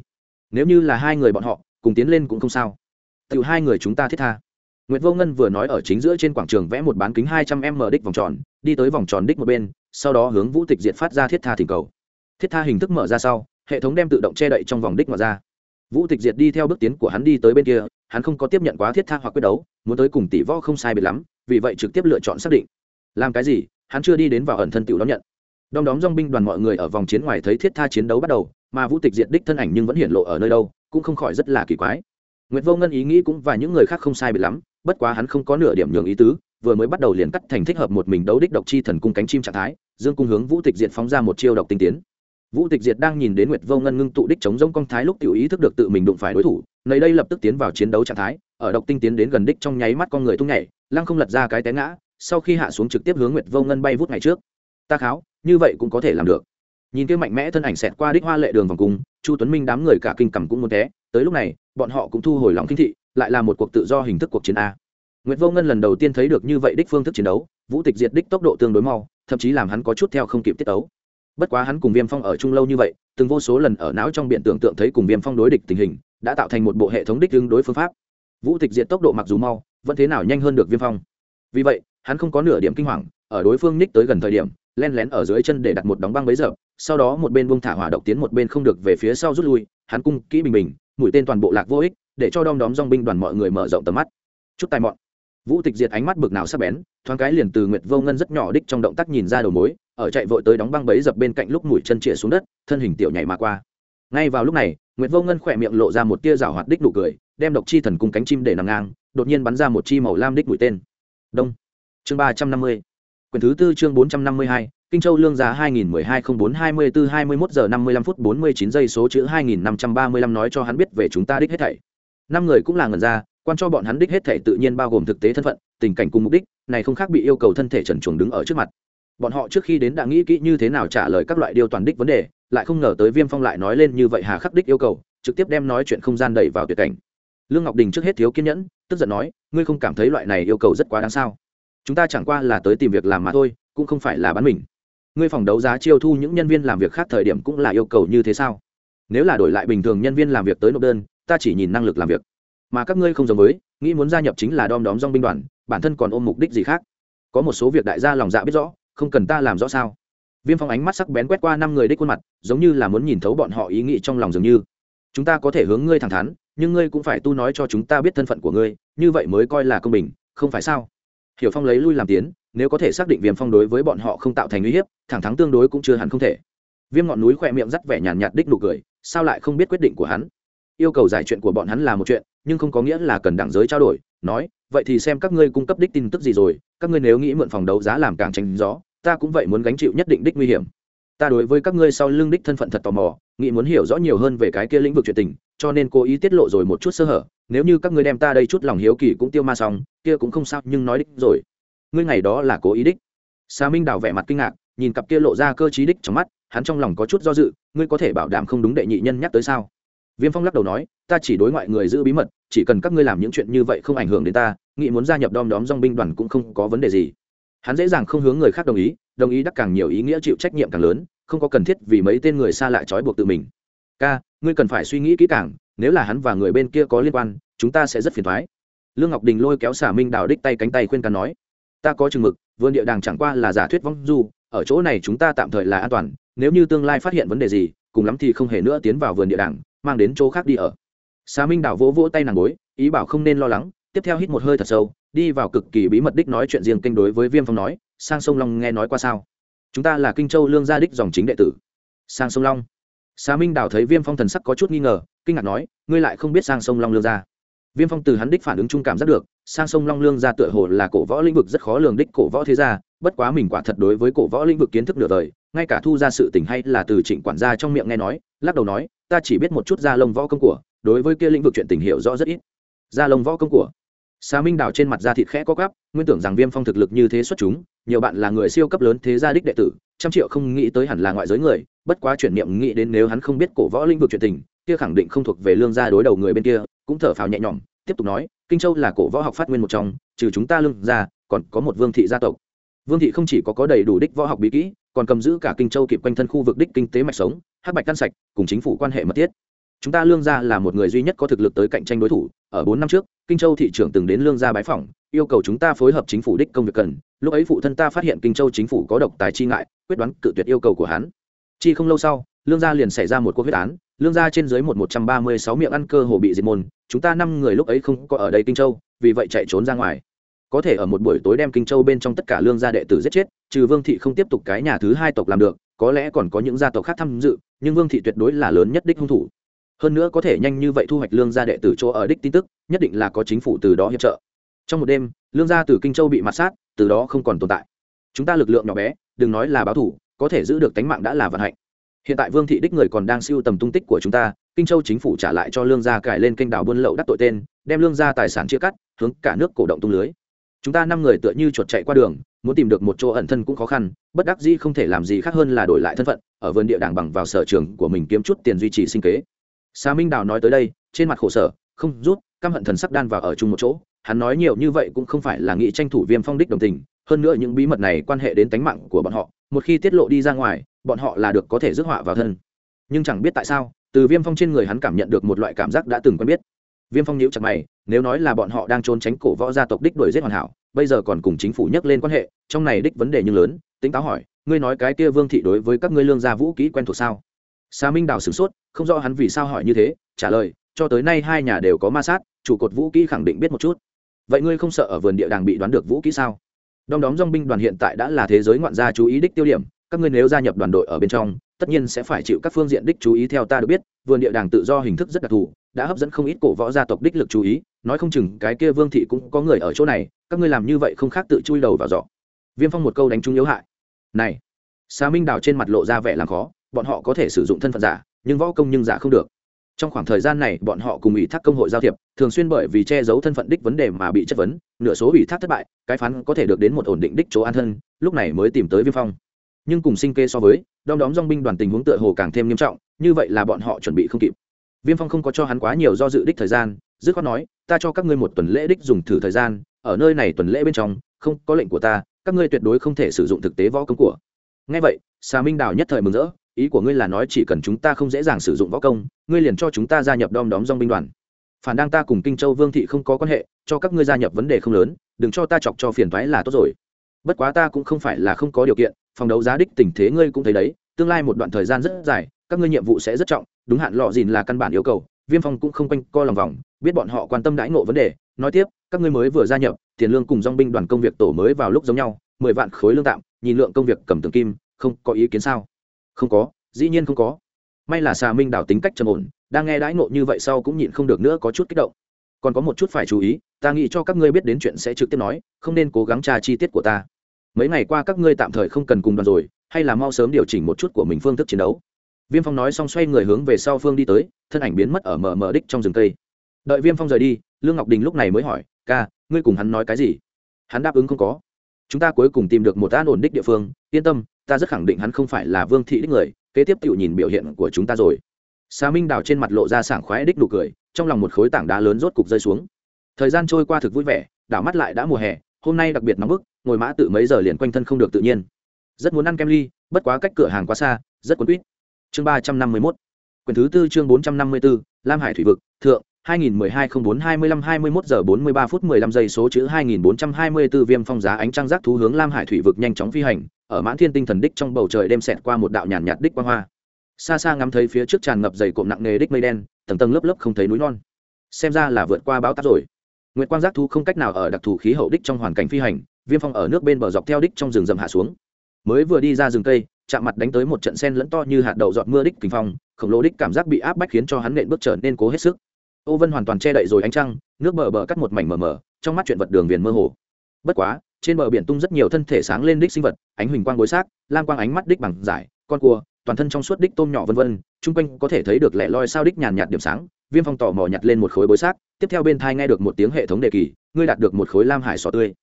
Nếu như là hai người bọn họ, cùng tiến lên cũng không sao. Tiểu hai người chúng ta thiết tha Nguyệt Vô Ngân vừa nói ở chính giữa trên quảng trường vẽ một bán kính 200m đích vòng tròn, đi tới vòng tròn đích một bên, sau đó hướng Vũ Tịch Diệt phát ra thiết tha thỉnh cầu. Thiết tha hình thức mở ra sau, hệ thống đem tự động che đậy trong vòng đích mở ra. Vũ Tịch Diệt đi theo bước tiến của hắn đi tới bên kia, hắn không có tiếp nhận quá thiết tha hoặc quyết đấu, muốn tới cùng tỷ võ không sai biệt lắm, vì vậy trực tiếp lựa chọn xác định. Làm cái gì? Hắn chưa đi đến vào ẩn thân tiểu đón nhận. Đom đóm dong binh đoàn mọi người ở vòng chiến ngoài thấy thiết tha chiến đấu bắt đầu, mà Vũ Tịch Diệt đích thân ảnh nhưng vẫn hiện lộ ở nơi đâu, cũng không khỏi rất là kỳ quái. Nguyệt Vô Ngân ý nghĩ cũng và những người khác không sai biệt lắm, bất quá hắn không có nửa điểm nhường ý tứ vừa mới bắt đầu liền cắt thành thích hợp một mình đấu đích độc chi thần cung cánh chim trạng thái, dương cung hướng vũ tịch diệt phóng ra một chiêu độc tinh tiến. Vũ tịch diệt đang nhìn đến nguyệt vô ngân ngưng tụ đích chống giống công thái lúc tiểu ý thức được tự mình đụng phải đối thủ, nơi đây lập tức tiến vào chiến đấu trạng thái, ở độc tinh tiến đến gần đích trong nháy mắt con người tung nhảy, lăng không lật ra cái té ngã, sau khi hạ xuống trực tiếp hướng nguyệt vô ngân bay vút ngày trước. Ta kháo, như vậy cũng có thể làm được. Nhìn kia mạnh mẽ thân ảnh xẹt qua đích hoa lệ đường vòng cung, chu tuấn minh đám người cả kinh cầm cũng muốn té, tới lúc này, bọn họ cũng thu hồi lòng kinh thị, lại là một cuộc tự do hình thức cuộc chiến a. Nguyệt Vô Ngân lần đầu tiên thấy được như vậy đích phương thức chiến đấu, Vũ Tịch diệt đích tốc độ tương đối mau, thậm chí làm hắn có chút theo không kịp tiết tấu. Bất quá hắn cùng Viêm Phong ở chung lâu như vậy, từng vô số lần ở não trong biển tưởng tượng thấy cùng Viêm Phong đối địch tình hình, đã tạo thành một bộ hệ thống đích ứng đối phương pháp. Vũ Tịch diệt tốc độ mặc dù mau, vẫn thế nào nhanh hơn được Viêm Phong. Vì vậy, hắn không có nửa điểm kinh hoàng, ở đối phương ních tới gần thời điểm, len lén ở dưới chân để đặt một đóng băng bấy giờ, sau đó một bên buông thả hỏa độc tiến một bên không được về phía sau rút lui, hắn cung kỹ bình bình, mũi tên toàn bộ lạc vô ích, để cho đom đóm dòng binh đoàn mọi người mở rộng tầm mắt. Chút tài mọn vũ tịch diệt ánh mắt bực nào sắp bén, thoáng cái liền từ nguyệt vô ngân rất nhỏ đích trong động tác nhìn ra đầu mối, ở chạy vội tới đóng băng bấy dập bên cạnh lúc mũi chân chĩa xuống đất, thân hình tiểu nhảy mà qua. Ngay vào lúc này, nguyệt vô ngân khỏe miệng lộ ra một tia rào hoạt đích nụ cười, đem độc chi thần cung cánh chim để nằm ngang, đột nhiên bắn ra một chi màu lam đích mũi tên. Đông. Chương ba trăm năm mươi. Quyển thứ tư chương bốn trăm năm mươi hai, kinh châu lương giá hai nghìn mười hai không bốn hai mươi bốn hai mươi mốt giờ năm mươi lăm phút bốn mươi chín giây số chữ hai nghìn năm trăm ba mươi lăm nói cho hắn biết về chúng ta đích hết thảy. Năm người cũng là ngần ra quan cho bọn hắn đích hết thể tự nhiên bao gồm thực tế thân phận, tình cảnh cùng mục đích, này không khác bị yêu cầu thân thể trần chuồng đứng ở trước mặt. Bọn họ trước khi đến đã nghĩ kỹ như thế nào trả lời các loại điều toàn đích vấn đề, lại không ngờ tới viêm phong lại nói lên như vậy hà khắc đích yêu cầu, trực tiếp đem nói chuyện không gian đẩy vào tuyệt cảnh. Lương ngọc đình trước hết thiếu kiên nhẫn, tức giận nói, ngươi không cảm thấy loại này yêu cầu rất quá đáng sao? Chúng ta chẳng qua là tới tìm việc làm mà thôi, cũng không phải là bán mình. Ngươi phòng đấu giá chiêu thu những nhân viên làm việc khác thời điểm cũng là yêu cầu như thế sao? Nếu là đổi lại bình thường nhân viên làm việc tới nộp đơn, ta chỉ nhìn năng lực làm việc mà các ngươi không giống với, nghĩ muốn gia nhập chính là đom đóm dong binh đoàn, bản thân còn ôm mục đích gì khác? Có một số việc đại gia lòng dạ biết rõ, không cần ta làm rõ sao? Viêm phong ánh mắt sắc bén quét qua năm người đích khuôn mặt, giống như là muốn nhìn thấu bọn họ ý nghĩ trong lòng dường như. Chúng ta có thể hướng ngươi thẳng thắn, nhưng ngươi cũng phải tu nói cho chúng ta biết thân phận của ngươi, như vậy mới coi là công bình, không phải sao? Hiểu phong lấy lui làm tiến, nếu có thể xác định viêm phong đối với bọn họ không tạo thành uy hiếp, thẳng thắn tương đối cũng chưa hẳn không thể. Viêm ngọn núi khỏe miệng dắt vẻ nhàn nhạt đích nụ cười, sao lại không biết quyết định của hắn? Yêu cầu giải chuyện của bọn hắn là một chuyện nhưng không có nghĩa là cần đẳng giới trao đổi. Nói vậy thì xem các ngươi cung cấp đích tin tức gì rồi các ngươi nếu nghĩ mượn phòng đấu giá làm càng tránh gió ta cũng vậy muốn gánh chịu nhất định đích nguy hiểm. Ta đối với các ngươi sau lưng đích thân phận thật tò mò nghĩ muốn hiểu rõ nhiều hơn về cái kia lĩnh vực chuyện tình cho nên cố ý tiết lộ rồi một chút sơ hở. Nếu như các ngươi đem ta đây chút lòng hiếu kỳ cũng tiêu ma xong kia cũng không sao nhưng nói đích rồi. Ngươi ngày đó là cố ý đích. Sa Minh đào vẻ mặt kinh ngạc, nhìn cặp kia lộ ra cơ trí đích trong mắt, hắn trong lòng có chút do dự, ngươi có thể bảo đảm không đúng đệ nhị nhân nhắc tới sao? Viêm phong lắc đầu nói, ta chỉ đối ngoại người giữ bí mật, chỉ cần các ngươi làm những chuyện như vậy không ảnh hưởng đến ta, nghĩ muốn gia nhập đom đóm dong binh đoàn cũng không có vấn đề gì. Hắn dễ dàng không hướng người khác đồng ý đồng ý đắc càng nhiều ý nghĩa chịu trách nhiệm càng lớn, không có cần thiết vì mấy tên người xa lạ trói buộc tự mình. Ca, ngươi cần phải suy nghĩ kỹ càng, nếu là hắn và người bên kia có liên quan, chúng ta sẽ rất phiền thoái lương ngọc đình lôi kéo xả minh đào đích tay cánh tay khuyên can nói, ta có chừng mực, vườn địa đàng chẳng qua là giả thuyết vong du, ở chỗ này chúng ta tạm thời là an toàn, nếu như tương lai phát hiện vấn đề gì, cùng lắm thì không hề nữa tiến vào vườn địa đàng mang đến chỗ khác đi ở. Xà minh đảo vỗ vỗ tay nàng gối ý bảo không nên lo lắng, tiếp theo hít một hơi thật sâu, đi vào cực kỳ bí mật đích nói chuyện riêng kênh đối với viêm phong nói, sang sông long nghe nói qua sao? Chúng ta là kinh châu lương gia đích dòng chính đệ tử. Sang sông long? Xà minh đảo thấy viêm phong thần sắc có chút nghi ngờ, kinh ngạc nói, ngươi lại không biết sang sông long lương gia? Viêm phong từ hắn đích phản ứng trung cảm giác được, sang sông long lương gia tựa hồ là cổ võ lĩnh vực rất khó lường đích cổ võ thế gia, bất quá mình quả thật đối với cổ võ lĩnh vực kiến thức nửa đời, ngay cả thu ra sự tình hay là từ trịnh quản gia trong miệng nghe nói, lắc đầu nói ta chỉ biết một chút gia lông võ công của, đối với kia lĩnh vực chuyện tình hiểu rõ rất ít. Gia lông võ công của. Xà minh đào trên mặt da thịt khẽ có gắp nguyên tưởng rằng viêm phong thực lực như thế xuất chúng, nhiều bạn là người siêu cấp lớn thế gia đích đệ tử, trăm triệu không nghĩ tới hẳn là ngoại giới người, bất quá chuyển niệm nghĩ đến nếu hắn không biết cổ võ lĩnh vực chuyện tình, kia khẳng định không thuộc về lương gia đối đầu người bên kia, cũng thở phào nhẹ nhõm, tiếp tục nói, kinh châu là cổ võ học phát nguyên một trong, trừ chúng ta lương gia, còn có một vương thị gia tộc. Vương thị không chỉ có có đầy đủ đích võ học bí kỹ, còn cầm giữ cả kinh châu kịp quanh thân khu vực đích kinh tế mạch sống hắc bạch căn sạch, cùng chính phủ quan hệ mật thiết. Chúng ta lương gia là một người duy nhất có thực lực tới cạnh tranh đối thủ. Ở bốn năm trước, kinh châu thị trưởng từng đến lương gia bái phỏng, yêu cầu chúng ta phối hợp chính phủ đích công việc cần. Lúc ấy phụ thân ta phát hiện kinh châu chính phủ có độc tài chi ngại, quyết đoán cự tuyệt yêu cầu của hắn. Chi không lâu sau, lương gia liền xảy ra một cuộc huyết án. Lương gia trên dưới một một trăm ba mươi sáu miệng ăn cơ hồ bị diệt môn. Chúng ta năm người lúc ấy không có ở đây kinh châu, vì vậy chạy trốn ra ngoài. Có thể ở một buổi tối đem kinh châu bên trong tất cả lương gia đệ tử giết chết, trừ vương thị không tiếp tục cái nhà thứ hai tộc làm được có lẽ còn có những gia tộc khác tham dự, nhưng vương thị tuyệt đối là lớn nhất đích hung thủ. Hơn nữa có thể nhanh như vậy thu hoạch lương gia đệ tử chỗ ở đích tin tức, nhất định là có chính phủ từ đó hiệp trợ. Trong một đêm, lương gia từ kinh châu bị mặt sát, từ đó không còn tồn tại. Chúng ta lực lượng nhỏ bé, đừng nói là báo thủ, có thể giữ được tánh mạng đã là vận hạnh. Hiện tại vương thị đích người còn đang siêu tầm tung tích của chúng ta, kinh châu chính phủ trả lại cho lương gia cải lên kênh đảo buôn lậu đắc tội tên, đem lương gia tài sản chia cắt, hướng cả nước cổ động tung lưới. Chúng ta năm người tựa như chuột chạy qua đường muốn tìm được một chỗ ẩn thân cũng khó khăn bất đắc dĩ không thể làm gì khác hơn là đổi lại thân phận ở vườn địa đảng bằng vào sở trường của mình kiếm chút tiền duy trì sinh kế Sa Minh Đào nói tới đây, trên mặt khổ sở, không rút, căm hận thần sắc đan vào ở chung một chỗ, hắn nói nhiều như vậy cũng không phải là nghĩ tranh thủ Viêm Phong đích đồng tình, hơn nữa những bí mật này quan hệ đến tính mạng của bọn họ, một khi tiết lộ đi ra ngoài, bọn họ là được có thể rước họa vào thân. Nhưng chẳng biết tại sao, từ Viêm Phong trên người hắn cảm nhận được một loại cảm giác đã từng quen biết. Viêm Phong nhíu chặt mày, nếu nói là bọn họ đang trốn tránh cổ võ gia tộc đích đuổi giết hoàn hảo, bây giờ còn cùng chính phủ nhắc lên quan hệ, trong này đích vấn đề nhưng lớn, tính táo hỏi, ngươi nói cái kia Vương thị đối với các ngươi lương gia vũ kỹ quen thuộc sao? Sa Minh Đào sửng sốt, không rõ hắn vì sao hỏi như thế, trả lời, cho tới nay hai nhà đều có ma sát, chủ cột vũ kỹ khẳng định biết một chút. Vậy ngươi không sợ ở vườn địa đàng bị đoán được vũ kỹ sao? Đom đóm dong binh đoàn hiện tại đã là thế giới ngoạn gia chú ý đích tiêu điểm, các ngươi nếu gia nhập đoàn đội ở bên trong, tất nhiên sẽ phải chịu các phương diện đích chú ý theo ta được biết, vườn địa đàng tự do hình thức rất đặc thù, đã hấp dẫn không ít cổ võ gia tộc đích lực chú ý, nói không chừng cái kia Vương thị cũng có người ở chỗ này, các ngươi làm như vậy không khác tự chui đầu vào giỏ. Viêm Phong một câu đánh trúng yếu hại. Này, Sa Minh Đào trên mặt lộ ra vẻ làm khó, bọn họ có thể sử dụng thân phận giả nhưng võ công nhưng giả không được trong khoảng thời gian này bọn họ cùng ủy thác công hội giao thiệp thường xuyên bởi vì che giấu thân phận đích vấn đề mà bị chất vấn nửa số ủy thác thất bại cái phán có thể được đến một ổn định đích chỗ an thân lúc này mới tìm tới viêm phong nhưng cùng sinh kê so với đom đóm dong binh đoàn tình huống tựa hồ càng thêm nghiêm trọng như vậy là bọn họ chuẩn bị không kịp viêm phong không có cho hắn quá nhiều do dự đích thời gian dứt khoát nói ta cho các ngươi một tuần lễ đích dùng thử thời gian ở nơi này tuần lễ bên trong, không có lệnh của ta, các ngươi tuyệt đối không thể sử dụng thực tế võ công của. Ngay vậy xà minh đào nhất thời mừng rỡ, ý của ngươi là nói chỉ cần chúng ta không dễ dàng sử dụng võ công, ngươi liền cho chúng ta gia nhập đom đóm dong binh đoàn. Phản đang ta cùng kinh châu vương thị không có quan hệ, cho các ngươi gia nhập vấn đề không lớn, đừng cho ta chọc cho phiền thoái là tốt rồi. Bất quá ta cũng không phải là không có điều kiện, phòng đấu giá đích tình thế ngươi cũng thấy đấy, tương lai một đoạn thời gian rất dài, các ngươi nhiệm vụ sẽ rất trọng, đúng hạn lọ dìn là căn bản yêu cầu, viêm phong cũng không quanh co lòng vòng, biết bọn họ quan tâm đãi ngộ vấn đề nói tiếp, các ngươi mới vừa gia nhập, tiền lương cùng dong binh đoàn công việc tổ mới vào lúc giống nhau, mười vạn khối lương tạm, nhìn lượng công việc cầm tường kim, không có ý kiến sao? Không có, dĩ nhiên không có. May là xà minh đảo tính cách trầm ổn, đang nghe đãi nộ như vậy sau cũng nhịn không được nữa có chút kích động. Còn có một chút phải chú ý, ta nghĩ cho các ngươi biết đến chuyện sẽ trực tiếp nói, không nên cố gắng tra chi tiết của ta. Mấy ngày qua các ngươi tạm thời không cần cùng đoàn rồi, hay là mau sớm điều chỉnh một chút của mình phương thức chiến đấu. Viêm phong nói xong xoay người hướng về sau phương đi tới, thân ảnh biến mất ở mờ mờ đích trong rừng cây đợi viêm phong rời đi, lương ngọc đình lúc này mới hỏi, ca, ngươi cùng hắn nói cái gì? Hắn đáp ứng không có. Chúng ta cuối cùng tìm được một an ổn đích địa phương, yên tâm, ta rất khẳng định hắn không phải là vương thị đích người, kế tiếp tự nhìn biểu hiện của chúng ta rồi. Xà minh đào trên mặt lộ ra sảng khoái đích nụ cười, trong lòng một khối tảng đá lớn rốt cục rơi xuống. Thời gian trôi qua thực vui vẻ, đảo mắt lại đã mùa hè, hôm nay đặc biệt nóng bức, ngồi mã tự mấy giờ liền quanh thân không được tự nhiên. Rất muốn ăn kem ly, bất quá cách cửa hàng quá xa, rất quấn quýt. Chương ba trăm năm mươi mốt. Quyển thứ tư chương bốn trăm năm mươi bốn lam hải thủy vực, thượng 2012-04-25-21 giờ 43 phút 15 giây số chữ 2424 viêm phong giá ánh trăng giác thú hướng Lam Hải thủy vực nhanh chóng phi hành, ở mãn thiên tinh thần đích trong bầu trời đêm xẹt qua một đạo nhàn nhạt đích quang hoa. Xa xa ngắm thấy phía trước tràn ngập dày cộm nặng nề đích mây đen, tầng tầng lớp lớp không thấy núi non. Xem ra là vượt qua báo táp rồi. Nguyệt quang giác thú không cách nào ở đặc thù khí hậu đích trong hoàn cảnh phi hành, viêm phong ở nước bên bờ dọc theo đích trong rừng rậm hạ xuống. Mới vừa đi ra rừng cây, chạm mặt đánh tới một trận sen lẫn to như hạt đậu giọt mưa đích kình phong, khổng lồ đích cảm giác bị áp bách khiến cho hắn nện bước trở nên cố hết sức ô vân hoàn toàn che đậy rồi ánh trăng, nước bờ bờ cắt một mảnh mờ mờ, trong mắt chuyện vật đường viền mơ hồ. Bất quá, trên bờ biển tung rất nhiều thân thể sáng lên đích sinh vật, ánh huỳnh quang bối xác, lam quang ánh mắt đích bằng giải, con cua, toàn thân trong suốt đích tôm nhỏ vân vân, chung quanh có thể thấy được lẻ loi sao đích nhàn nhạt điểm sáng, viêm phong tỏ mò nhặt lên một khối bối xác, tiếp theo bên thai nghe được một tiếng hệ thống đề kỳ, ngươi đạt được một khối lam hải sò tươi.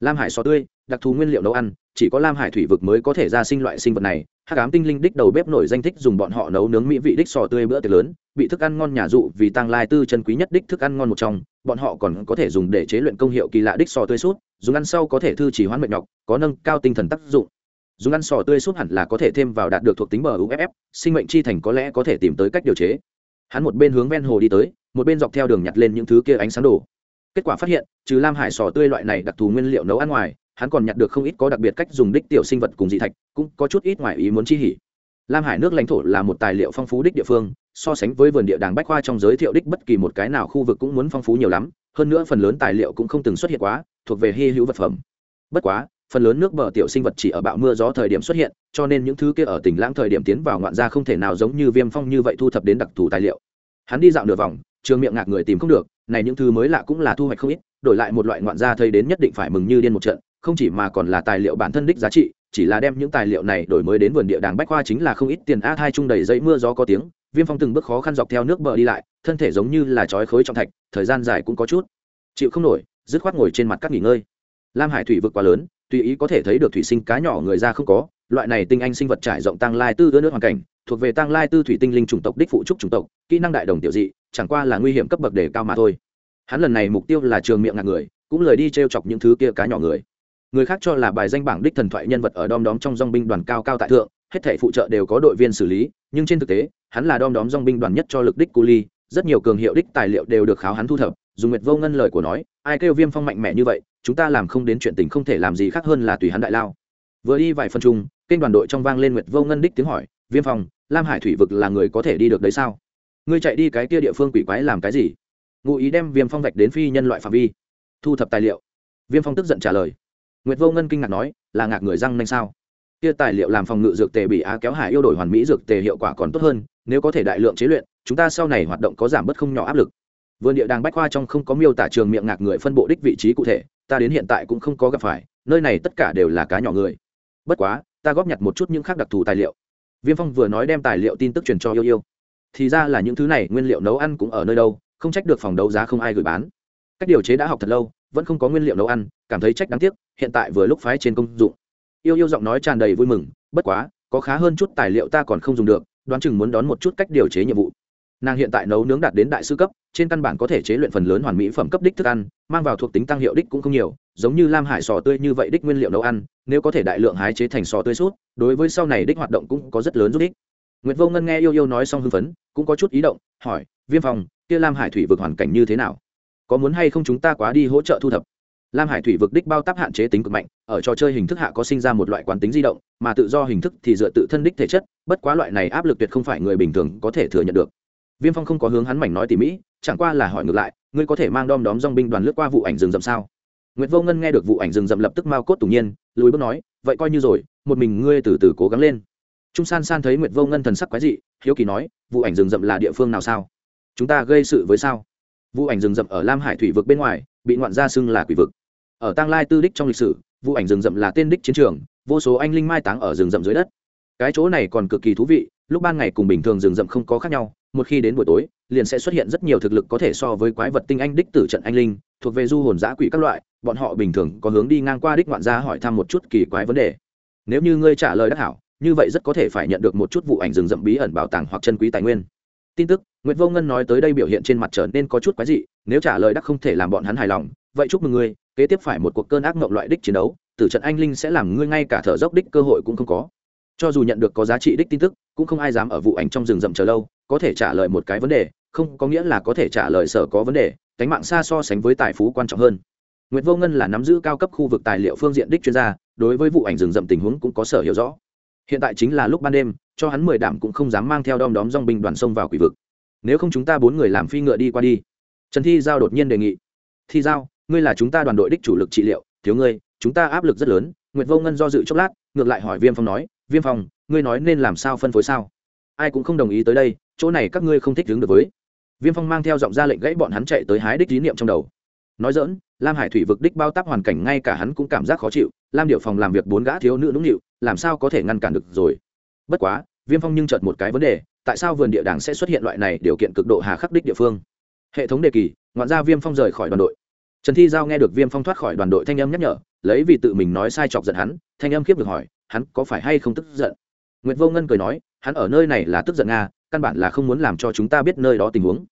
Lam hải sò tươi, đặc thù nguyên liệu nấu ăn chỉ có lam hải thủy vực mới có thể ra sinh loại sinh vật này, hắc ám tinh linh đích đầu bếp nổi danh thích dùng bọn họ nấu nướng mỹ vị đích sò tươi bữa tiệc lớn, bị thức ăn ngon nhà dụ vì tăng lai tư chân quý nhất đích thức ăn ngon một trong, bọn họ còn có thể dùng để chế luyện công hiệu kỳ lạ đích sò tươi sút dùng ăn sau có thể thư chỉ hoãn mệt nhọc, có nâng cao tinh thần tác dụng. Dùng ăn sò tươi sút hẳn là có thể thêm vào đạt được thuộc tính bờ uff sinh mệnh chi thành có lẽ có thể tìm tới cách điều chế. Hắn một bên hướng ven hồ đi tới, một bên dọc theo đường nhặt lên những thứ kia ánh sáng đổ. Kết quả phát hiện, trừ lam hải sò tươi loại này đặc thù nguyên liệu nấu ăn ngoài hắn còn nhặt được không ít có đặc biệt cách dùng đích tiểu sinh vật cùng dị thạch, cũng có chút ít ngoài ý muốn chi hỉ. Lam hải nước lãnh thổ là một tài liệu phong phú đích địa phương, so sánh với vườn địa đàng bách khoa trong giới thiệu đích bất kỳ một cái nào khu vực cũng muốn phong phú nhiều lắm, hơn nữa phần lớn tài liệu cũng không từng xuất hiện quá, thuộc về hy hữu vật phẩm. Bất quá, phần lớn nước bờ tiểu sinh vật chỉ ở bạo mưa gió thời điểm xuất hiện, cho nên những thứ kia ở tỉnh lãng thời điểm tiến vào ngoạn gia không thể nào giống như viêm phong như vậy thu thập đến đặc thù tài liệu. Hắn đi dạo nửa vòng, trường miệng ngạc người tìm không được, này những thứ mới lạ cũng là thu hoạch không ít, đổi lại một loại ngoạn gia thấy đến nhất định phải mừng như điên một trận không chỉ mà còn là tài liệu bản thân đích giá trị, chỉ là đem những tài liệu này đổi mới đến vườn địa đàng bách khoa chính là không ít tiền a thai trung đầy dây mưa gió có tiếng, viêm phong từng bước khó khăn dọc theo nước bờ đi lại, thân thể giống như là trói khối trong thạch, thời gian dài cũng có chút. Chịu không nổi, dứt khoát ngồi trên mặt các nghỉ ngơi. Lam hải thủy vực quá lớn, tùy ý có thể thấy được thủy sinh cá nhỏ người ra không có, loại này tinh anh sinh vật trải rộng tăng lai tư ưa nước hoàn cảnh, thuộc về tăng lai tư thủy tinh linh chủng tộc đích phụ trúc chủng tộc, kỹ năng đại đồng tiểu dị, chẳng qua là nguy hiểm cấp bậc đề cao mà thôi. Hắn lần này mục tiêu là trường miệng ngạc người, cũng lời đi t r e o chọc những thứ kia cá nhỏ người người khác cho là bài danh bảng đích thần thoại nhân vật ở đom đóm trong dong binh đoàn cao cao tại thượng, hết thể phụ trợ đều có đội viên xử lý, nhưng trên thực tế, hắn là đom đóm dong binh đoàn nhất cho lực đích cu ly, rất nhiều cường hiệu đích tài liệu đều được kháo hắn thu thập, dùng nguyệt vô ngân lời của nói, ai kêu viêm phong mạnh mẽ như vậy, chúng ta làm không đến chuyện tình không thể làm gì khác hơn là tùy hắn đại lao. Vừa đi vài phân chung, kênh đoàn đội trong vang lên nguyệt vô ngân đích tiếng hỏi, viêm phong, lam hải thủy vực là người có thể đi được đấy sao? Ngươi chạy đi cái kia địa phương quỷ quái làm cái gì? Ngụ ý đem viêm phong vạch đến phi nhân loại phạm vi, thu thập tài liệu. Viêm phong tức giận trả lời nguyệt vô ngân kinh ngạc nói, là ngạc người răng nanh sao? Kia tài liệu làm phòng ngự dược tề bị á kéo hải yêu đổi hoàn mỹ dược tề hiệu quả còn tốt hơn, nếu có thể đại lượng chế luyện, chúng ta sau này hoạt động có giảm bớt không nhỏ áp lực. Vườn địa đàng bách khoa trong không có miêu tả trường miệng ngạc người phân bộ đích vị trí cụ thể, ta đến hiện tại cũng không có gặp phải, nơi này tất cả đều là cá nhỏ người. Bất quá, ta góp nhặt một chút những khác đặc thù tài liệu. Viêm phong vừa nói đem tài liệu tin tức truyền cho yêu yêu. Thì ra là những thứ này nguyên liệu nấu ăn cũng ở nơi đâu, không trách được phòng đấu giá không ai gửi bán. Cách điều chế đã học thật lâu, vẫn không có nguyên liệu nấu ăn, cảm thấy trách đáng tiếc hiện tại vừa lúc phái trên công dụng yêu yêu giọng nói tràn đầy vui mừng bất quá có khá hơn chút tài liệu ta còn không dùng được đoán chừng muốn đón một chút cách điều chế nhiệm vụ nàng hiện tại nấu nướng đạt đến đại sư cấp trên căn bản có thể chế luyện phần lớn hoàn mỹ phẩm cấp đích thức ăn mang vào thuộc tính tăng hiệu đích cũng không nhiều giống như lam hải sò tươi như vậy đích nguyên liệu nấu ăn nếu có thể đại lượng hái chế thành sò tươi suốt đối với sau này đích hoạt động cũng có rất lớn giúp ích Nguyệt Vô Ngân nghe yêu yêu nói xong hưng phấn, cũng có chút ý động, hỏi: "Viêm phòng kia Lam Hải thủy vực hoàn cảnh như thế nào? Có muốn hay không chúng ta quá đi hỗ trợ thu thập?" Lam Hải thủy vực đích bao táp hạn chế tính cực mạnh, ở trò chơi hình thức hạ có sinh ra một loại quán tính di động, mà tự do hình thức thì dựa tự thân đích thể chất, bất quá loại này áp lực tuyệt không phải người bình thường có thể thừa nhận được. Viêm Phong không có hướng hắn mảnh nói tỉ mỹ, chẳng qua là hỏi ngược lại, ngươi có thể mang đom đóm dong binh đoàn lướt qua vụ ảnh rừng rậm sao? Nguyệt Vô Ngân nghe được vụ ảnh rừng rậm lập tức mau cốt tủng nhiên, lùi bước nói, vậy coi như rồi, một mình ngươi từ từ cố gắng lên trung san san thấy nguyệt vô ngân thần sắc quái dị hiếu kỳ nói vụ ảnh rừng rậm là địa phương nào sao chúng ta gây sự với sao vụ ảnh rừng rậm ở lam hải thủy vực bên ngoài bị ngoạn gia xưng là quỷ vực ở tăng lai tư đích trong lịch sử, vụ ảnh rừng rậm là tên đích chiến trường, vô số anh linh mai táng ở rừng rậm dưới đất. Cái chỗ này còn cực kỳ thú vị, lúc ban ngày cùng bình thường rừng rậm không có khác nhau, một khi đến buổi tối, liền sẽ xuất hiện rất nhiều thực lực có thể so với quái vật tinh anh đích tử trận anh linh, thuộc về du hồn giã quỷ các loại, bọn họ bình thường có hướng đi ngang qua đích ngoạn gia hỏi thăm một chút kỳ quái vấn đề. Nếu như ngươi trả lời đắc hảo, như vậy rất có thể phải nhận được một chút vụ ảnh rừng rậm bí ẩn bảo tàng hoặc chân quý tài nguyên. Tin tức nguyễn vô ngân nói tới đây biểu hiện trên mặt trở nên có chút quái dị, nếu trả lời đắc không thể làm bọn hắn hài lòng, vậy chúc mừng ngươi kế tiếp phải một cuộc cơn ác mộng loại đích chiến đấu tử trận anh linh sẽ làm ngươi ngay cả thở dốc đích cơ hội cũng không có cho dù nhận được có giá trị đích tin tức cũng không ai dám ở vụ ảnh trong rừng rậm chờ lâu có thể trả lời một cái vấn đề không có nghĩa là có thể trả lời sở có vấn đề cánh mạng xa so sánh với tài phú quan trọng hơn Nguyệt Vô Ngân là nắm giữ cao cấp khu vực tài liệu phương diện đích chuyên gia, đối với vụ ảnh rừng rậm tình huống cũng có sở hiểu rõ. Hiện tại chính là lúc ban đêm, cho hắn mười đảm cũng không dám mang theo đom đóm dòng binh đoàn sông vào quỷ vực. Nếu không chúng ta bốn người làm phi ngựa đi qua đi. Trần Thi Giao đột nhiên đề nghị. Thi Giao, ngươi là chúng ta đoàn đội đích chủ lực trị liệu, thiếu ngươi, chúng ta áp lực rất lớn. Nguyệt Vô Ngân do dự chốc lát, ngược lại hỏi Viêm Phong nói, Viêm Phong, ngươi nói nên làm sao phân phối sao? Ai cũng không đồng ý tới đây, chỗ này các ngươi không thích đứng được với. Viêm Phong mang theo giọng ra lệnh gãy bọn hắn chạy tới hái đích tín niệm trong đầu nói dỡn lam hải thủy vực đích bao tác hoàn cảnh ngay cả hắn cũng cảm giác khó chịu lam điệu phòng làm việc bốn gã thiếu nữ nũng nịu làm sao có thể ngăn cản được rồi bất quá viêm phong nhưng chợt một cái vấn đề tại sao vườn địa đàng sẽ xuất hiện loại này điều kiện cực độ hà khắc đích địa phương hệ thống đề kỳ ngoạn ra viêm phong rời khỏi đoàn đội trần thi giao nghe được viêm phong thoát khỏi đoàn đội thanh âm nhắc nhở, lấy vì tự mình nói sai chọc giận hắn, thanh âm khiếp được hỏi, hắn có phải hay không tức giận? Nguyệt vô ngân cười nói, hắn ở nơi này là tức giận nga, căn bản là không muốn làm cho chúng ta biết nơi đó tình huống.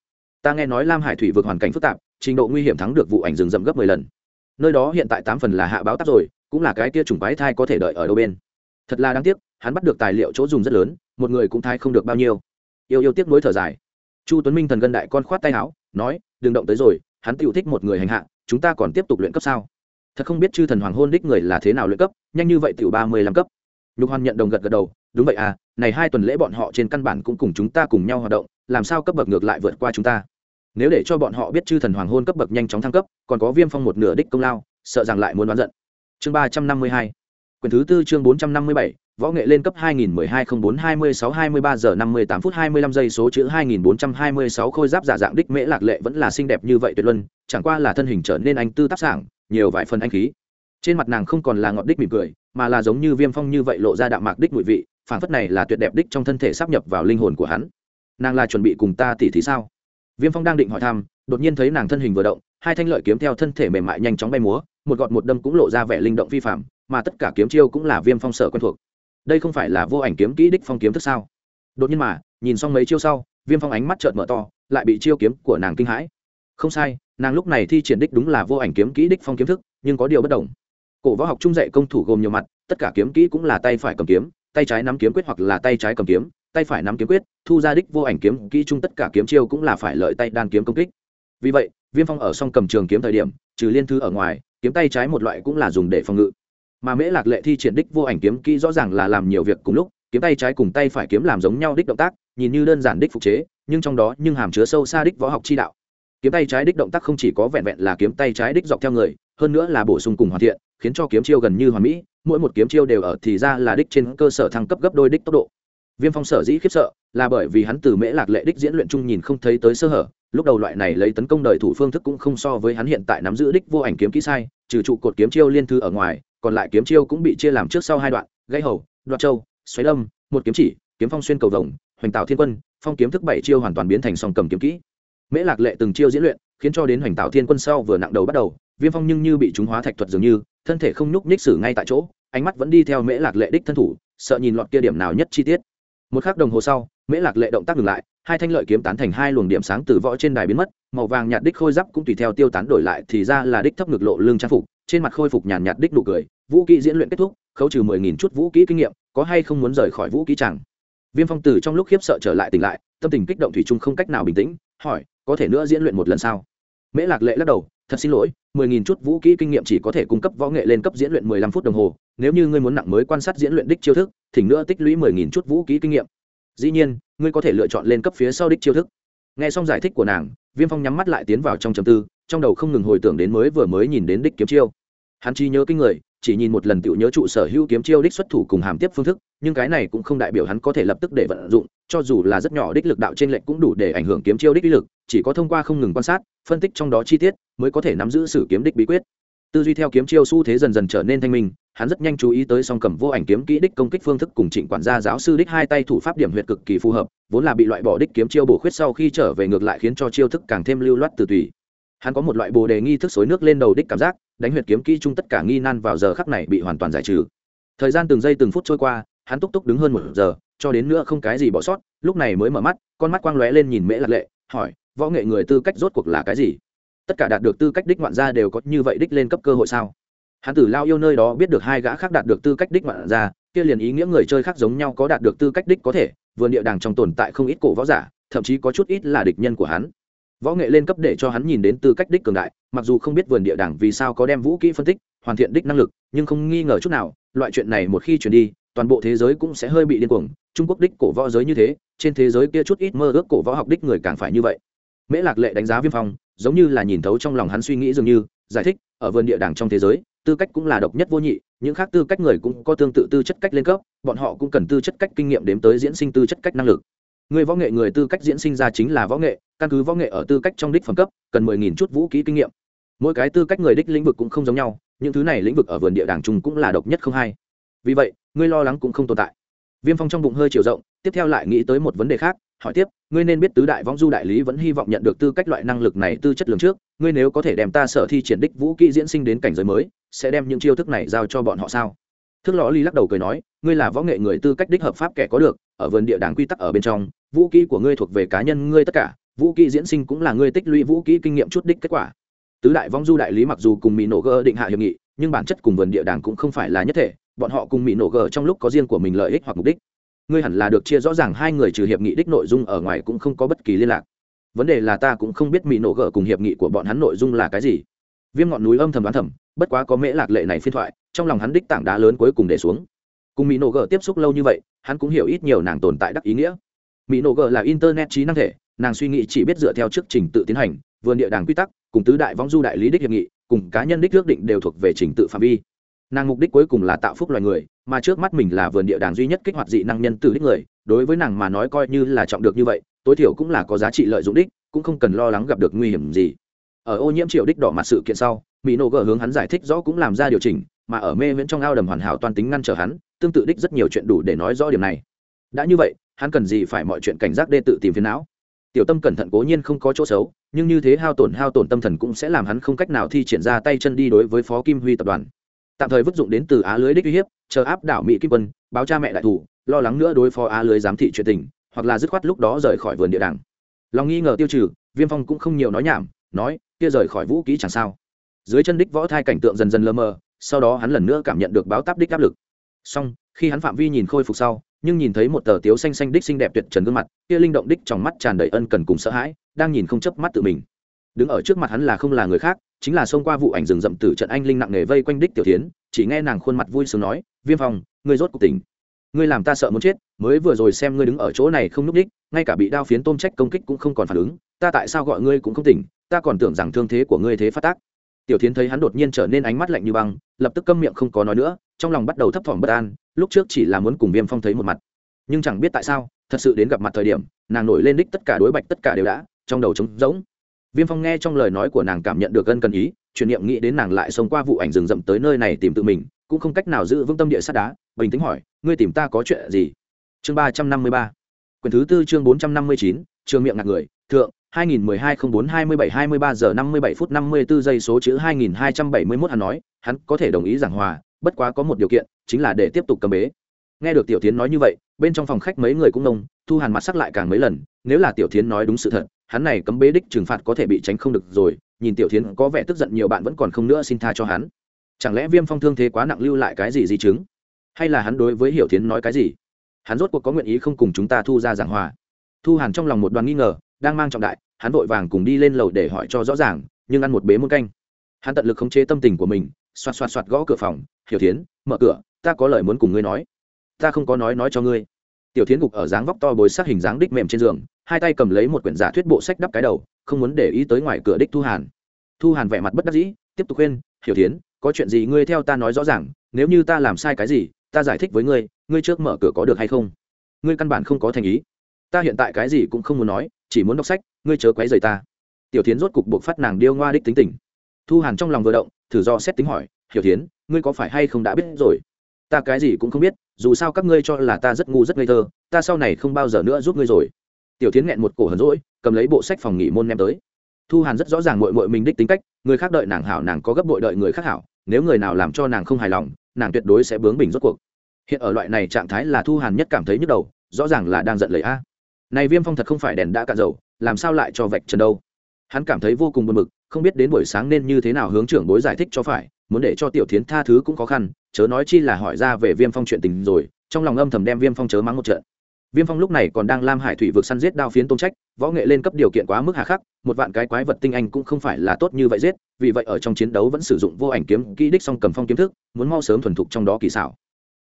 Ta nghe nói lam hải thủy vượt hoàn cảnh phức tạp, trình độ nguy hiểm thắng được vụ ảnh rừng rậm gấp mười lần. Nơi đó hiện tại tám phần là hạ báo tắp rồi, cũng là cái kia trùng quái thai có thể đợi ở đâu bên. Thật là đáng tiếc, hắn bắt được tài liệu chỗ dùng rất lớn, một người cũng thai không được bao nhiêu. Yêu yêu tiếc nối thở dài. Chu tuấn minh thần gân đại con khoát tay áo, nói, đừng động tới rồi, hắn tự thích một người hành hạ chúng ta còn tiếp tục luyện cấp sao? Thật không biết chư thần hoàng hôn đích người là thế nào luyện cấp, nhanh như vậy tiểu ba mươi lăm cấp. Nhục hoàn nhận đồng gật gật đầu, đúng vậy à này hai tuần lễ bọn họ trên căn bản cũng cùng chúng ta cùng nhau hoạt động, làm sao cấp bậc ngược lại vượt qua chúng ta? Nếu để cho bọn họ biết chư thần hoàng hôn cấp bậc nhanh chóng thăng cấp, còn có viêm phong một nửa đích công lao, sợ rằng lại muốn đoán giận. Chương ba trăm năm mươi hai, quyển thứ tư chương bốn trăm năm mươi bảy võ nghệ lên cấp 2012-04-26-23 giờ 58 phút 25 giây số chữ 2426 khôi giáp giả dạng đích mễ lạc lệ vẫn là xinh đẹp như vậy tuyệt luân, chẳng qua là thân hình trở nên anh tư tác sảng, nhiều vài phần anh khí. Trên mặt nàng không còn là ngọt đích mỉm cười, mà là giống như viêm phong như vậy lộ ra đạm mạc đích mùi vị phản phất này là tuyệt đẹp đích trong thân thể sắp nhập vào linh hồn của hắn. Nàng là chuẩn bị cùng ta tỉ thí sao? Viêm phong đang định hỏi thăm, đột nhiên thấy nàng thân hình vừa động, hai thanh lợi kiếm theo thân thể mềm mại nhanh chóng bay múa, một gọt một đâm cũng lộ ra vẻ linh động phi phạm mà tất cả kiếm chiêu cũng là viêm phong sở quen thuộc đây không phải là vô ảnh kiếm kỹ đích phong kiếm thức sao? Đột nhiên mà, nhìn xong mấy chiêu sau, viêm phong ánh mắt trợn mở to, lại bị chiêu kiếm của nàng kinh hãi. Không sai, nàng lúc này thi triển đích đúng là vô ảnh kiếm kỹ đích phong kiếm thức, nhưng có điều bất đồng. Cổ võ học trung dạy công thủ gồm nhiều mặt, tất cả kiếm kỹ cũng là tay phải cầm kiếm, tay trái nắm kiếm quyết hoặc là tay trái cầm kiếm, tay phải nắm kiếm quyết, thu ra đích vô ảnh kiếm kỹ chung tất cả kiếm chiêu cũng là phải lợi tay đan kiếm công kích. Vì vậy, viêm phong ở song cầm trường kiếm thời điểm, trừ liên thư ở ngoài, kiếm tay trái một loại cũng là dùng để phòng ngự mà mễ lạc lệ thi triển đích vô ảnh kiếm kỹ rõ ràng là làm nhiều việc cùng lúc, kiếm tay trái cùng tay phải kiếm làm giống nhau đích động tác, nhìn như đơn giản đích phục chế, nhưng trong đó nhưng hàm chứa sâu xa đích võ học chi đạo. Kiếm tay trái đích động tác không chỉ có vẹn vẹn là kiếm tay trái đích dọc theo người, hơn nữa là bổ sung cùng hoàn thiện, khiến cho kiếm chiêu gần như hoàn mỹ, mỗi một kiếm chiêu đều ở thì ra là đích trên cơ sở thăng cấp gấp đôi đích tốc độ. Viêm phong sở dĩ khiếp sợ, là bởi vì hắn từ mễ lạc lệ đích diễn luyện chung nhìn không thấy tới sơ hở, lúc đầu loại này lấy tấn công đời thủ phương thức cũng không so với hắn hiện tại nắm giữ đích vô ảnh kiếm kỹ sai, trừ trụ cột kiếm chiêu liên thư ở ngoài còn lại kiếm chiêu cũng bị chia làm trước sau hai đoạn gây hầu, đoạt châu, xoáy lâm, một kiếm chỉ, kiếm phong xuyên cầu vồng, hoành tạo thiên quân, phong kiếm thức bảy chiêu hoàn toàn biến thành song cầm kiếm kỹ. Mễ lạc lệ từng chiêu diễn luyện, khiến cho đến hoành tạo thiên quân sau vừa nặng đầu bắt đầu, viêm phong nhưng như bị chúng hóa thạch thuật dường như, thân thể không nhúc nhích xử ngay tại chỗ, ánh mắt vẫn đi theo mễ lạc lệ đích thân thủ, sợ nhìn lọt kia điểm nào nhất chi tiết. Một khắc đồng hồ sau, mễ lạc lệ động tác ngừng lại, hai thanh lợi kiếm tán thành hai luồng điểm sáng từ võ trên đài biến mất, màu vàng nhạt đích khôi giáp cũng tùy theo tiêu tán đổi lại, thì ra là đích thấp ngực lộ lưng trang phục trên mặt khôi phục nhàn nhạt đích nụ cười, vũ kỹ diễn luyện kết thúc, khấu trừ mười nghìn chút vũ kỹ kinh nghiệm, có hay không muốn rời khỏi vũ kỹ chẳng? Viêm phong tử trong lúc khiếp sợ trở lại tỉnh lại, tâm tình kích động thủy chung không cách nào bình tĩnh, hỏi, có thể nữa diễn luyện một lần sao? Mễ lạc lệ lắc đầu, thật xin lỗi, mười nghìn chút vũ kỹ kinh nghiệm chỉ có thể cung cấp võ nghệ lên cấp diễn luyện mười lăm phút đồng hồ, nếu như ngươi muốn nặng mới quan sát diễn luyện đích chiêu thức, thỉnh nữa tích lũy mười nghìn chút vũ kỹ kinh nghiệm. Dĩ nhiên, ngươi có thể lựa chọn lên cấp phía sau đích chiêu thức. Nghe xong giải thích của nàng, viêm phong nhắm mắt lại tiến vào trong trầm tư trong đầu không ngừng hồi tưởng đến mới vừa mới nhìn đến đích kiếm chiêu. Hắn chi nhớ kinh người, chỉ nhìn một lần tự nhớ trụ sở hữu kiếm chiêu đích xuất thủ cùng hàm tiếp phương thức, nhưng cái này cũng không đại biểu hắn có thể lập tức để vận dụng, cho dù là rất nhỏ đích lực đạo trên lệnh cũng đủ để ảnh hưởng kiếm chiêu đích lực, chỉ có thông qua không ngừng quan sát, phân tích trong đó chi tiết, mới có thể nắm giữ sử kiếm đích bí quyết. Tư duy theo kiếm chiêu xu thế dần dần trở nên thanh minh, hắn rất nhanh chú ý tới song cầm vô ảnh kiếm kỹ đích công kích phương thức cùng trịnh quản gia giáo sư đích hai tay thủ pháp điểm huyệt cực kỳ phù hợp, vốn là bị loại bỏ đích kiếm chiêu bổ khuyết sau khi trở về ngược lại khiến cho chiêu thức càng thêm lưu loát từ tùy hắn có một loại bồ đề nghi thức xối nước lên đầu đích cảm giác, đánh huyệt kiếm kỹ chung tất cả nghi nan vào giờ khắc này bị hoàn toàn giải trừ. Thời gian từng giây từng phút trôi qua, hắn túc túc đứng hơn một giờ, cho đến nữa không cái gì bỏ sót, lúc này mới mở mắt, con mắt quang lóe lên nhìn mễ lạc lệ, hỏi, võ nghệ người tư cách rốt cuộc là cái gì? Tất cả đạt được tư cách đích ngoạn gia đều có như vậy đích lên cấp cơ hội sao? Hắn tử lao yêu nơi đó biết được hai gã khác đạt được tư cách đích ngoạn gia, kia liền ý nghĩa người chơi khác giống nhau có đạt được tư cách đích có thể, vườn địa đàng trong tồn tại không ít cổ võ giả, thậm chí có chút ít là địch nhân của hắn võ nghệ lên cấp để cho hắn nhìn đến tư cách đích cường đại, mặc dù không biết vườn địa đàng vì sao có đem vũ kỹ phân tích, hoàn thiện đích năng lực, nhưng không nghi ngờ chút nào, loại chuyện này một khi chuyển đi, toàn bộ thế giới cũng sẽ hơi bị điên cuồng. Trung quốc đích cổ võ giới như thế, trên thế giới kia chút ít mơ ước cổ võ học đích người càng phải như vậy. Mễ lạc lệ đánh giá viêm phong, giống như là nhìn thấu trong lòng hắn suy nghĩ dường như, giải thích, ở vườn địa đàng trong thế giới, tư cách cũng là độc nhất vô nhị, những khác tư cách người cũng có tương tự tư chất cách lên cấp, bọn họ cũng cần tư chất cách kinh nghiệm đếm tới diễn sinh tư chất cách năng lực người võ nghệ người tư cách diễn sinh ra chính là võ nghệ, căn cứ võ nghệ ở tư cách trong đích phẩm cấp, cần mười nghìn chút vũ kỹ kinh nghiệm. Mỗi cái tư cách người đích lĩnh vực cũng không giống nhau, những thứ này lĩnh vực ở vườn địa đàng chung cũng là độc nhất không hai. Vì vậy, ngươi lo lắng cũng không tồn tại. Viêm phong trong bụng hơi chiều rộng, tiếp theo lại nghĩ tới một vấn đề khác, hỏi tiếp, ngươi nên biết tứ đại võng du đại lý vẫn hy vọng nhận được tư cách loại năng lực này tư chất lượng trước, ngươi nếu có thể đem ta sở thi triển đích vũ kỹ diễn sinh đến cảnh giới mới, sẽ đem những chiêu thức này giao cho bọn họ sao? Thức lõ ly lắc đầu cười nói, ngươi là võ nghệ người tư cách đích hợp pháp kẻ có được ở vườn địa đàng quy tắc ở bên trong, vũ kỹ của ngươi thuộc về cá nhân ngươi tất cả, vũ kỹ diễn sinh cũng là ngươi tích lũy vũ kỹ kinh nghiệm chút đích kết quả. Tứ đại vong du đại lý mặc dù cùng mỹ nổ gờ định hạ hiệp nghị, nhưng bản chất cùng vườn địa đàng cũng không phải là nhất thể, bọn họ cùng mỹ nổ gờ trong lúc có riêng của mình lợi ích hoặc mục đích. Ngươi hẳn là được chia rõ ràng hai người trừ hiệp nghị đích nội dung ở ngoài cũng không có bất kỳ liên lạc. Vấn đề là ta cũng không biết mỹ nổ gờ cùng hiệp nghị của bọn hắn nội dung là cái gì. Viêm ngọn núi âm thầm đoán thầm, bất quá có mễ lạc lệ này phiên thoại, trong lòng hắn đích tảng đá lớn cuối cùng để xuống cùng mỹ nổ g tiếp xúc lâu như vậy, hắn cũng hiểu ít nhiều nàng tồn tại đắc ý nghĩa. Mỹ nổ g là internet trí năng thể, nàng suy nghĩ chỉ biết dựa theo chương trình tự tiến hành, vườn địa đàng quy tắc, cùng tứ đại võng du đại lý đích hiệp nghị, cùng cá nhân đích ước định đều thuộc về trình tự phạm vi. Nàng mục đích cuối cùng là tạo phúc loài người, mà trước mắt mình là vườn địa đàng duy nhất kích hoạt dị năng nhân từ đích người, đối với nàng mà nói coi như là trọng được như vậy, tối thiểu cũng là có giá trị lợi dụng đích, cũng không cần lo lắng gặp được nguy hiểm gì. Ở ô nhiễm triệu đích đỏ mặt sự kiện sau, mỹ nổ gờ hướng hắn giải thích rõ cũng làm ra điều chỉnh, mà ở mê miễn trong ao đầm hoàn hảo toàn tính ngăn trở hắn tương tự đích rất nhiều chuyện đủ để nói rõ điểm này. Đã như vậy, hắn cần gì phải mọi chuyện cảnh giác đê tự tìm phiền não? Tiểu tâm cẩn thận cố nhiên không có chỗ xấu, nhưng như thế hao tổn hao tổn tâm thần cũng sẽ làm hắn không cách nào thi triển ra tay chân đi đối với phó kim huy tập đoàn. Tạm thời vứt dụng đến từ á lưới đích uy hiếp, chờ áp đảo mỹ kim quân, báo cha mẹ đại thủ, lo lắng nữa đối phó á lưới giám thị chuyện tình, hoặc là dứt khoát lúc đó rời khỏi vườn địa đàng. Lòng nghi ngờ tiêu trừ, viêm phong cũng không nhiều nói nhảm, nói, kia rời khỏi vũ kỹ chẳng sao. Dưới chân đích võ thai cảnh tượng dần dần lơ mờ, sau đó hắn lần nữa cảm nhận được báo táp đích áp lực song khi hắn phạm vi nhìn khôi phục sau, nhưng nhìn thấy một tờ tiếu xanh xanh đích xinh đẹp tuyệt trần gương mặt, kia linh động đích trong mắt tràn đầy ân cần cùng sợ hãi, đang nhìn không chớp mắt tự mình. Đứng ở trước mặt hắn là không là người khác, chính là xông qua vụ ảnh rừng rậm tử trận anh linh nặng nề vây quanh đích tiểu tiến chỉ nghe nàng khuôn mặt vui sướng nói, viêm phong, ngươi rốt cuộc tỉnh. Ngươi làm ta sợ muốn chết, mới vừa rồi xem ngươi đứng ở chỗ này không núp đích, ngay cả bị đao phiến tôm trách công kích cũng không còn phản ứng, ta tại sao gọi ngươi cũng không tỉnh, ta còn tưởng rằng thương thế của ngươi thế phát tác tiểu tiến thấy hắn đột nhiên trở nên ánh mắt lạnh như băng, lập tức câm miệng không có nói nữa, trong lòng bắt đầu thấp thỏm bất an, lúc trước chỉ là muốn cùng viêm phong thấy một mặt. Nhưng chẳng biết tại sao, thật sự đến gặp mặt thời điểm, nàng nổi lên đích tất cả đối bạch tất cả đều đã, trong đầu trống rỗng. Viêm phong nghe trong lời nói của nàng cảm nhận được ân cần ý, chuyển niệm nghĩ đến nàng lại sống qua vụ ảnh rừng rậm tới nơi này tìm tự mình, cũng không cách nào giữ vững tâm địa sắt đá, bình tĩnh hỏi, ngươi tìm ta có chuyện gì? Chương ba trăm năm mươi ba. Quyển thứ tư chương bốn trăm năm mươi chín, trường miệng ngạc người, thượng 2012-04-27-23 giờ 57 phút 54 giây số chữ 2271 hắn nói, hắn có thể đồng ý giảng hòa, bất quá có một điều kiện, chính là để tiếp tục cầm bế. Nghe được Tiểu Thiến nói như vậy, bên trong phòng khách mấy người cũng nông, Thu Hàn mặt sắc lại càng mấy lần, nếu là Tiểu Thiến nói đúng sự thật, hắn này cấm bế đích trừng phạt có thể bị tránh không được rồi, nhìn Tiểu Thiến có vẻ tức giận nhiều bạn vẫn còn không nữa xin tha cho hắn. Chẳng lẽ Viêm Phong thương thế quá nặng lưu lại cái gì di chứng? Hay là hắn đối với Hiểu Thiến nói cái gì? Hắn rốt cuộc có nguyện ý không cùng chúng ta thu ra giảng hòa? Thu Hàn trong lòng một đoàn nghi ngờ, đang mang trọng đại, hắn vội vàng cùng đi lên lầu để hỏi cho rõ ràng, nhưng ăn một bế muôn canh. Hắn tận lực khống chế tâm tình của mình, xoạt xoạt xoạt gõ cửa phòng, hiểu thiến, mở cửa, ta có lời muốn cùng ngươi nói. Ta không có nói nói cho ngươi. Tiểu thiến gục ở dáng vóc to bồi sát hình dáng đích mềm trên giường, hai tay cầm lấy một quyển giả thuyết bộ sách đắp cái đầu, không muốn để ý tới ngoài cửa đích thu hàn. Thu hàn vẻ mặt bất đắc dĩ, tiếp tục khuyên, hiểu thiến, có chuyện gì ngươi theo ta nói rõ ràng, nếu như ta làm sai cái gì, ta giải thích với ngươi ngươi trước mở cửa có được hay không? Ngươi căn bản không có thành ý ta hiện tại cái gì cũng không muốn nói, chỉ muốn đọc sách, ngươi chớ quấy rầy ta. Tiểu tiến rốt cục buộc phát nàng điêu ngoa đích tính tình. Thu hàn trong lòng vừa động, thử do xét tính hỏi, hiểu tiến ngươi có phải hay không đã biết rồi? Ta cái gì cũng không biết, dù sao các ngươi cho là ta rất ngu rất ngây thơ, ta sau này không bao giờ nữa giúp ngươi rồi. Tiểu tiến nghẹn một cổ hờn rỗi cầm lấy bộ sách phòng nghỉ môn nem tới. Thu hàn rất rõ ràng mội mội mình đích tính cách, người khác đợi nàng hảo, nàng có gấp bội đợi người khác hảo, nếu người nào làm cho nàng không hài lòng, nàng tuyệt đối sẽ bướng bình rốt cuộc. Hiện ở loại này trạng thái là thu hàn nhất cảm thấy nhức đầu, rõ ràng là đang giận lời a này viêm phong thật không phải đèn đã cạn dầu, làm sao lại cho vạch trần đâu? Hắn cảm thấy vô cùng buồn bực, không biết đến buổi sáng nên như thế nào hướng trưởng bối giải thích cho phải, muốn để cho tiểu thiến tha thứ cũng khó khăn, chớ nói chi là hỏi ra về viêm phong chuyện tình rồi, trong lòng âm thầm đem viêm phong chớ mắng một trận. Viêm phong lúc này còn đang lam hải thủy vực săn giết đao phiến tôn trách, võ nghệ lên cấp điều kiện quá mức hà khắc, một vạn cái quái vật tinh anh cũng không phải là tốt như vậy giết, vì vậy ở trong chiến đấu vẫn sử dụng vô ảnh kiếm, kỹ đích song cầm phong kiếm thức, muốn mau sớm thuần thục trong đó kỳ xảo.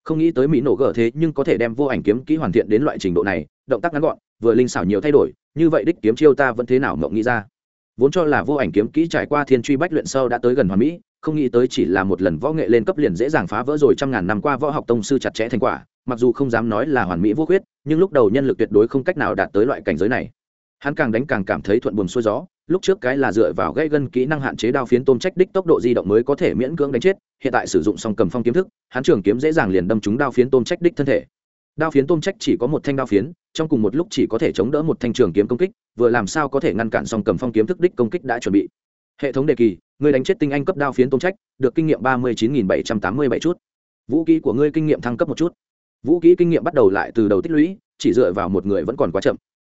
Không nghĩ tới mỹ nổ gở thế nhưng có thể đem vô ảnh kiếm kỹ hoàn thiện đến loại trình độ này động tác ngắn gọn, vừa linh xảo nhiều thay đổi, như vậy đích kiếm chiêu ta vẫn thế nào mộng nghĩ ra. Vốn cho là vô ảnh kiếm kỹ trải qua thiên truy bách luyện sâu đã tới gần hoàn mỹ, không nghĩ tới chỉ là một lần võ nghệ lên cấp liền dễ dàng phá vỡ rồi trăm ngàn năm qua võ học tông sư chặt chẽ thành quả, mặc dù không dám nói là hoàn mỹ vô khuyết, nhưng lúc đầu nhân lực tuyệt đối không cách nào đạt tới loại cảnh giới này. Hắn càng đánh càng cảm thấy thuận buồm xuôi gió, lúc trước cái là dựa vào gây gân kỹ năng hạn chế đao phiến tôm trách đích tốc độ di động mới có thể miễn cưỡng đánh chết, hiện tại sử dụng song cầm phong kiếm thức, hắn trường kiếm dễ dàng liền đâm trúng đao phiến tôm trách đích thân thể đao phiến tôm trách chỉ có một thanh đao phiến, trong cùng một lúc chỉ có thể chống đỡ một thanh trường kiếm công kích, vừa làm sao có thể ngăn cản song cầm phong kiếm thức đích công kích đã chuẩn bị. Hệ thống đề kỳ người đánh chết tinh anh cấp đao phiến tôm trách được kinh nghiệm ba mươi chín bảy trăm tám mươi bảy chút. Vũ kỹ của ngươi kinh nghiệm thăng cấp một chút. Vũ kỹ kinh nghiệm bắt đầu lại từ đầu tích lũy, chỉ dựa vào một người vẫn còn quá chậm.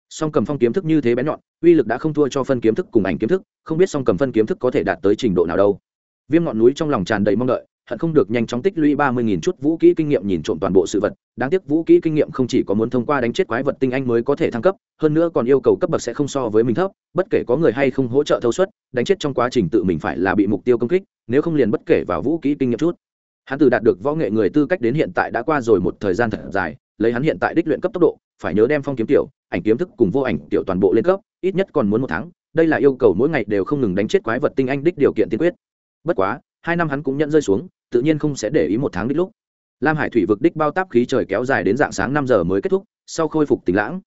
Song cầm phong kiếm thức như thế bén nhọn, uy lực đã không thua cho phân kiếm thức cùng ảnh kiếm thức, không biết song cầm phân kiếm thức có thể đạt tới trình độ nào đâu. Viêm ngọn núi trong lòng tràn đầy mong đợi hận không được nhanh chóng tích lũy ba mươi nghìn chút vũ kỹ kinh nghiệm nhìn trộm toàn bộ sự vật. Đáng tiếc vũ kỹ kinh nghiệm không chỉ có muốn thông qua đánh chết quái vật tinh anh mới có thể thăng cấp, hơn nữa còn yêu cầu cấp bậc sẽ không so với mình thấp, bất kể có người hay không hỗ trợ thâu suất, đánh chết trong quá trình tự mình phải là bị mục tiêu công kích, nếu không liền bất kể vào vũ kỹ kinh nghiệm chút. Hắn từ đạt được võ nghệ người tư cách đến hiện tại đã qua rồi một thời gian thật dài, lấy hắn hiện tại đích luyện cấp tốc độ, phải nhớ đem phong kiếm tiểu, ảnh kiếm thức cùng vô ảnh tiểu toàn bộ lên cấp, ít nhất còn muốn một tháng, đây là yêu cầu mỗi ngày đều không ngừng đánh chết quái vật tinh anh đích điều kiện tiên quyết. Bất quá, hai năm hắn cũng nhận rơi xuống tự nhiên không sẽ để ý một tháng đích lúc. Lam hải thủy vực đích bao táp khí trời kéo dài đến dạng sáng năm giờ mới kết thúc, sau khôi phục tỉnh lãng.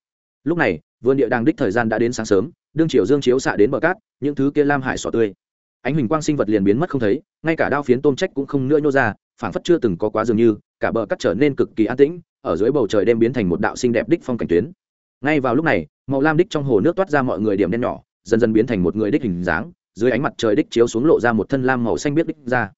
Lúc này, vườn địa đang đích thời gian đã đến sáng sớm, đương chiều dương chiếu xạ đến bờ cát, những thứ kia lam hải sỏ tươi. Ánh hình quang sinh vật liền biến mất không thấy, ngay cả đao phiến tôm trách cũng không nữa nhô ra, phảng phất chưa từng có quá dường như, cả bờ cát trở nên cực kỳ an tĩnh, ở dưới bầu trời đêm biến thành một đạo xinh đẹp đích phong cảnh tuyến. Ngay vào lúc này, màu lam đích trong hồ nước toát ra mọi người điểm đen nhỏ, dần dần biến thành một người đích hình dáng, dưới ánh mặt trời đích chiếu xuống lộ ra một thân lam màu xanh biết đích ra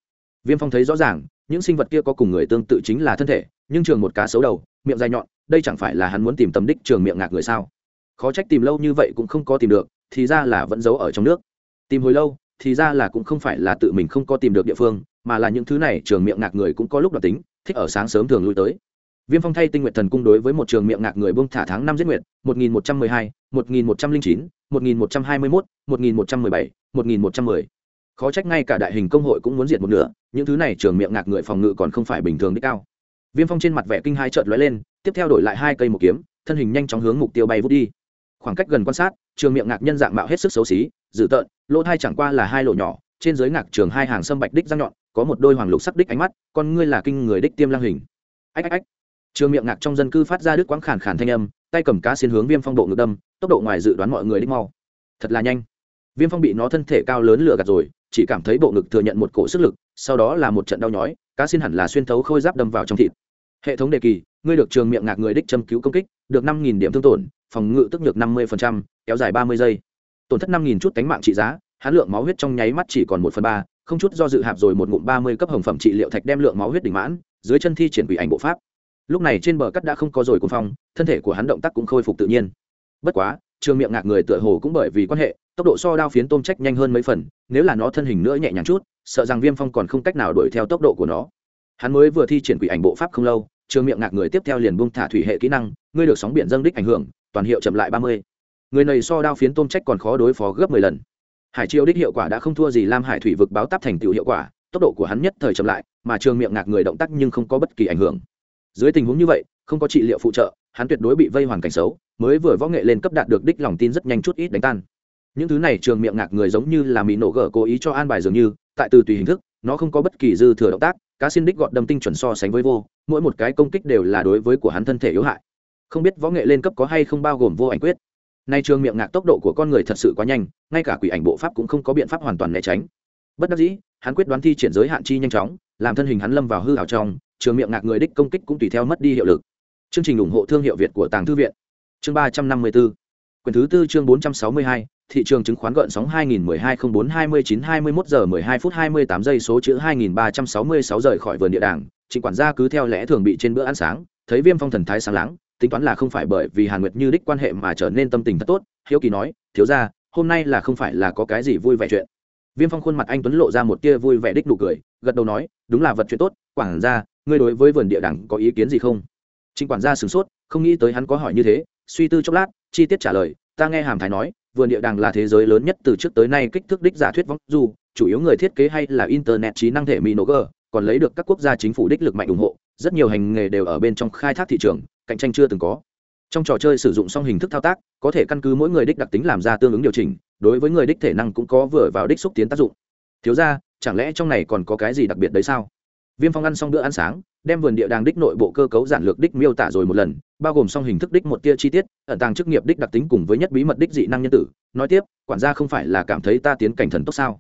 viêm phong thấy rõ ràng, những sinh vật kia có cùng người tương tự chính là thân thể, nhưng trường một cá xấu đầu, miệng dài nhọn, đây chẳng phải là hắn muốn tìm tầm đích trường miệng ngạc người sao? Khó trách tìm lâu như vậy cũng không có tìm được, thì ra là vẫn giấu ở trong nước. Tìm hồi lâu, thì ra là cũng không phải là tự mình không có tìm được địa phương, mà là những thứ này trường miệng ngạc người cũng có lúc đoạt tính, thích ở sáng sớm thường lui tới. Viêm phong thay tinh nguyện thần cung đối với một trường miệng ngạc người bông thả tháng năm giết nguyệt, một nghìn một trăm mười hai, một nghìn một trăm linh chín, một nghìn một trăm hai mươi mốt, một nghìn một trăm mười bảy, một nghìn một trăm mười khó trách ngay cả đại hình công hội cũng muốn diệt một nửa, những thứ này trường miệng ngạc người phòng ngự còn không phải bình thường đích cao. Viêm phong trên mặt vẻ kinh hai trợt lóe lên, tiếp theo đổi lại hai cây một kiếm, thân hình nhanh chóng hướng mục tiêu bay vút đi. Khoảng cách gần quan sát, trường miệng ngạc nhân dạng mạo hết sức xấu xí, dữ tợn, lỗ thai chẳng qua là hai lỗ nhỏ, trên dưới ngạc trường hai hàng sâm bạch đích răng nhọn, có một đôi hoàng lục sắc đích ánh mắt, con ngươi là kinh người đích tiêm lang hình. Ách ách ách. Trường miệng ngạc trong dân cư phát ra đứt quãng khản khản thanh âm, tay cầm cá xin hướng viêm phong độ ngực đâm, tốc độ ngoài dự đoán mọi người đích mau. Thật là nhanh. Viêm phong bị nó thân thể cao lớn lựa gạt rồi chỉ cảm thấy bộ ngực thừa nhận một cổ sức lực, sau đó là một trận đau nhói, cá xin hẳn là xuyên thấu khôi giáp đâm vào trong thịt. Hệ thống đề kỳ, ngươi được trường miệng ngạc người đích châm cứu công kích, được năm nghìn điểm thương tổn, phòng ngự tức nhược năm mươi kéo dài ba mươi giây. Tổn thất năm nghìn chút cánh mạng trị giá, hán lượng máu huyết trong nháy mắt chỉ còn một phần ba, không chút do dự hạp rồi một ngụm ba mươi cấp hồng phẩm trị liệu thạch đem lượng máu huyết đỉnh mãn, dưới chân thi triển quỷ ảnh bộ pháp. Lúc này trên bờ cắt đã không có rồi cuồng phong, thân thể của hắn động tác cũng khôi phục tự nhiên. Bất quá trường miệng ngạc người tựa hồ cũng bởi vì quan hệ, tốc độ so đao phiến tôm trách nhanh hơn mấy phần, nếu là nó thân hình nữa nhẹ nhàng chút, sợ rằng viêm phong còn không cách nào đuổi theo tốc độ của nó. Hắn mới vừa thi triển quỷ ảnh bộ pháp không lâu, trường miệng ngạc người tiếp theo liền buông thả thủy hệ kỹ năng, ngươi được sóng biển dâng đích ảnh hưởng, toàn hiệu chậm lại ba mươi. Người này so đao phiến tôm trách còn khó đối phó gấp mười lần. Hải triều đích hiệu quả đã không thua gì lam hải thủy vực báo táp thành tựu hiệu quả, tốc độ của hắn nhất thời chậm lại, mà trường miệng ngạc người động tác nhưng không có bất kỳ ảnh hưởng. Dưới tình huống như vậy, không có trị liệu phụ trợ, hắn tuyệt đối bị vây hoàn cảnh xấu mới vừa võ nghệ lên cấp đạt được đích lòng tin rất nhanh chút ít đánh tan. Những thứ này trường miệng ngạc người giống như là mỹ nổ gở cố ý cho an bài dường như, tại từ tùy hình thức, nó không có bất kỳ dư thừa động tác, cá xin đích gọn đâm tinh chuẩn so sánh với vô, mỗi một cái công kích đều là đối với của hắn thân thể yếu hại. Không biết võ nghệ lên cấp có hay không bao gồm vô ảnh quyết. Nay trường miệng ngạc tốc độ của con người thật sự quá nhanh, ngay cả quỷ ảnh bộ pháp cũng không có biện pháp hoàn toàn né tránh. Bất đắc dĩ, hắn quyết đoán thi triển giới hạn chi nhanh chóng, làm thân hình hắn lâm vào hư hào trong, trường miệng ngạc người đích công kích cũng tùy theo mất đi hiệu lực. Chương trình ủng hộ thương hiệu việt của tàng thư viện chương ba trăm năm mươi bốn quyển thứ tư chương bốn trăm sáu mươi hai thị trường chứng khoán gợn sóng 2012-04-29-21 giờ 12 phút 28 giây số chữ 2366 rời khỏi vườn địa đàng, trịnh quản gia cứ theo lẽ thường bị trên bữa ăn sáng, thấy Viêm Phong thần thái sáng láng, tính toán là không phải bởi vì Hàn Nguyệt Như đích quan hệ mà trở nên tâm tình thật tốt, hiếu kỳ nói, thiếu gia, hôm nay là không phải là có cái gì vui vẻ chuyện. viêm phong khuôn mặt anh tuấn lộ ra một tia vui vẻ đích nụ cười gật đầu nói đúng là vật chuyện tốt. Quản gia ngươi đối với vườn địa đàng có ý kiến gì không? Trịnh quản gia sửng sốt không nghĩ tới hắn có hỏi như thế suy tư chốc lát, chi tiết trả lời, ta nghe hàm thái nói, vườn địa đàng là thế giới lớn nhất từ trước tới nay kích thước đích giả thuyết vong du, chủ yếu người thiết kế hay là internet trí năng thể mỹ nổ còn lấy được các quốc gia chính phủ đích lực mạnh ủng hộ, rất nhiều hành nghề đều ở bên trong khai thác thị trường, cạnh tranh chưa từng có. Trong trò chơi sử dụng song hình thức thao tác, có thể căn cứ mỗi người đích đặc tính làm ra tương ứng điều chỉnh, đối với người đích thể năng cũng có vừa vào đích xúc tiến tác dụng. Thiếu ra, chẳng lẽ trong này còn có cái gì đặc biệt đấy sao? Viêm phong ăn xong bữa ăn sáng, đem vườn địa đàng đích nội bộ cơ cấu giản lược đích miêu tả rồi một lần bao gồm song hình thức đích một tia chi tiết, ẩn tàng chức nghiệp đích đặc tính cùng với nhất bí mật đích dị năng nhân tử. Nói tiếp, quản gia không phải là cảm thấy ta tiến cảnh thần tốt sao?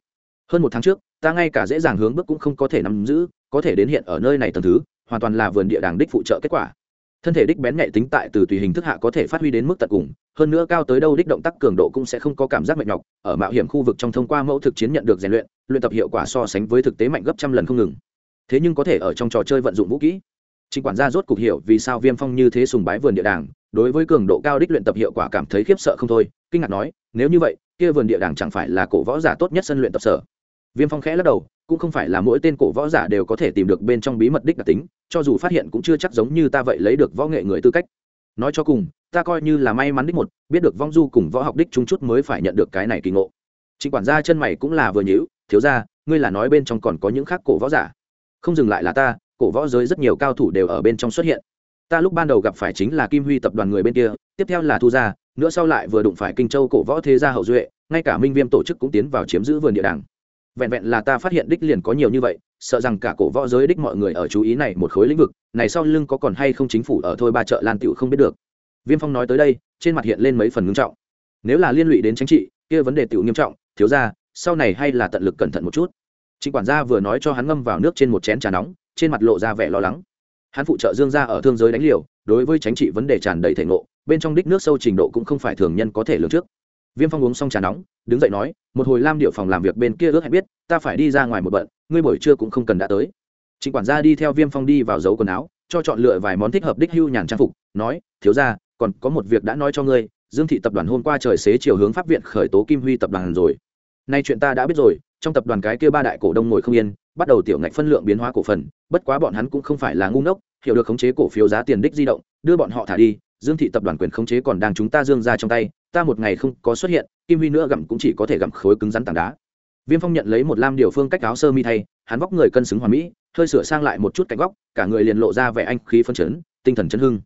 Hơn một tháng trước, ta ngay cả dễ dàng hướng bước cũng không có thể nắm giữ, có thể đến hiện ở nơi này tầm thứ, hoàn toàn là vườn địa đàng đích phụ trợ kết quả. Thân thể đích bén nhạy tính tại từ tùy hình thức hạ có thể phát huy đến mức tận cùng, hơn nữa cao tới đâu đích động tác cường độ cũng sẽ không có cảm giác mệt nhọc, ở mạo hiểm khu vực trong thông qua mẫu thực chiến nhận được rèn luyện luyện tập hiệu quả so sánh với thực tế mạnh gấp trăm lần không ngừng. Thế nhưng có thể ở trong trò chơi vận dụng vũ kỹ chính quản gia rốt cục hiểu vì sao viêm phong như thế sùng bái vườn địa đàng đối với cường độ cao đích luyện tập hiệu quả cảm thấy khiếp sợ không thôi kinh ngạc nói nếu như vậy kia vườn địa đàng chẳng phải là cổ võ giả tốt nhất sân luyện tập sở? Viêm phong khẽ lắc đầu cũng không phải là mỗi tên cổ võ giả đều có thể tìm được bên trong bí mật đích đặc tính cho dù phát hiện cũng chưa chắc giống như ta vậy lấy được võ nghệ người tư cách. Nói cho cùng ta coi như là may mắn đích một biết được vong du cùng võ học đích chúng chút mới phải nhận được cái này kỳ ngộ. Chính quản gia chân mày cũng là vừa nhíu, thiếu gia, ngươi là nói bên trong còn có những khác cổ võ giả? Không dừng lại là ta cổ võ giới rất nhiều cao thủ đều ở bên trong xuất hiện. Ta lúc ban đầu gặp phải chính là kim huy tập đoàn người bên kia, tiếp theo là thu gia, nữa sau lại vừa đụng phải kinh châu cổ võ thế gia hậu duệ, ngay cả minh viêm tổ chức cũng tiến vào chiếm giữ vườn địa đàng. Vẹn vẹn là ta phát hiện đích liền có nhiều như vậy, sợ rằng cả cổ võ giới đích mọi người ở chú ý này một khối lĩnh vực, này sau lưng có còn hay không chính phủ ở thôi ba chợ lan tựu không biết được. Viêm phong nói tới đây, trên mặt hiện lên mấy phần ngưng trọng. Nếu là liên lụy đến chính trị, kia vấn đề tựu nghiêm trọng, thiếu ra sau này hay là tận lực cẩn thận một chút. Chính quản gia vừa nói cho hắn ngâm vào nước trên một chén trà nóng trên mặt lộ ra vẻ lo lắng. Hắn phụ trợ dương gia ở thương giới đánh liều, đối với chính trị vấn đề tràn đầy thể ngộ, bên trong đích nước sâu trình độ cũng không phải thường nhân có thể lường trước. Viêm phong uống xong trà nóng, đứng dậy nói, một hồi lam điệu phòng làm việc bên kia ước hẹn biết, ta phải đi ra ngoài một bận, ngươi buổi trưa cũng không cần đã tới. Trịnh quản gia đi theo viêm phong đi vào dấu quần áo, cho chọn lựa vài món thích hợp đích hưu nhàn trang phục, nói, thiếu ra còn có một việc đã nói cho ngươi, dương thị tập đoàn hôm qua trời xế chiều hướng pháp viện khởi tố kim huy tập đoàn rồi nay chuyện ta đã biết rồi trong tập đoàn cái kia ba đại cổ đông ngồi không yên bắt đầu tiểu ngạch phân lượng biến hóa cổ phần bất quá bọn hắn cũng không phải là ngu ngốc hiểu được khống chế cổ phiếu giá tiền đích di động đưa bọn họ thả đi dương thị tập đoàn quyền khống chế còn đang chúng ta dương ra trong tay ta một ngày không có xuất hiện kim huy nữa gặm cũng chỉ có thể gặm khối cứng rắn tảng đá viêm phong nhận lấy một lam điều phương cách áo sơ mi thay hắn vóc người cân xứng hoàn mỹ hơi sửa sang lại một chút cạnh góc cả người liền lộ ra vẻ anh khí phân chấn tinh thần chấn hưng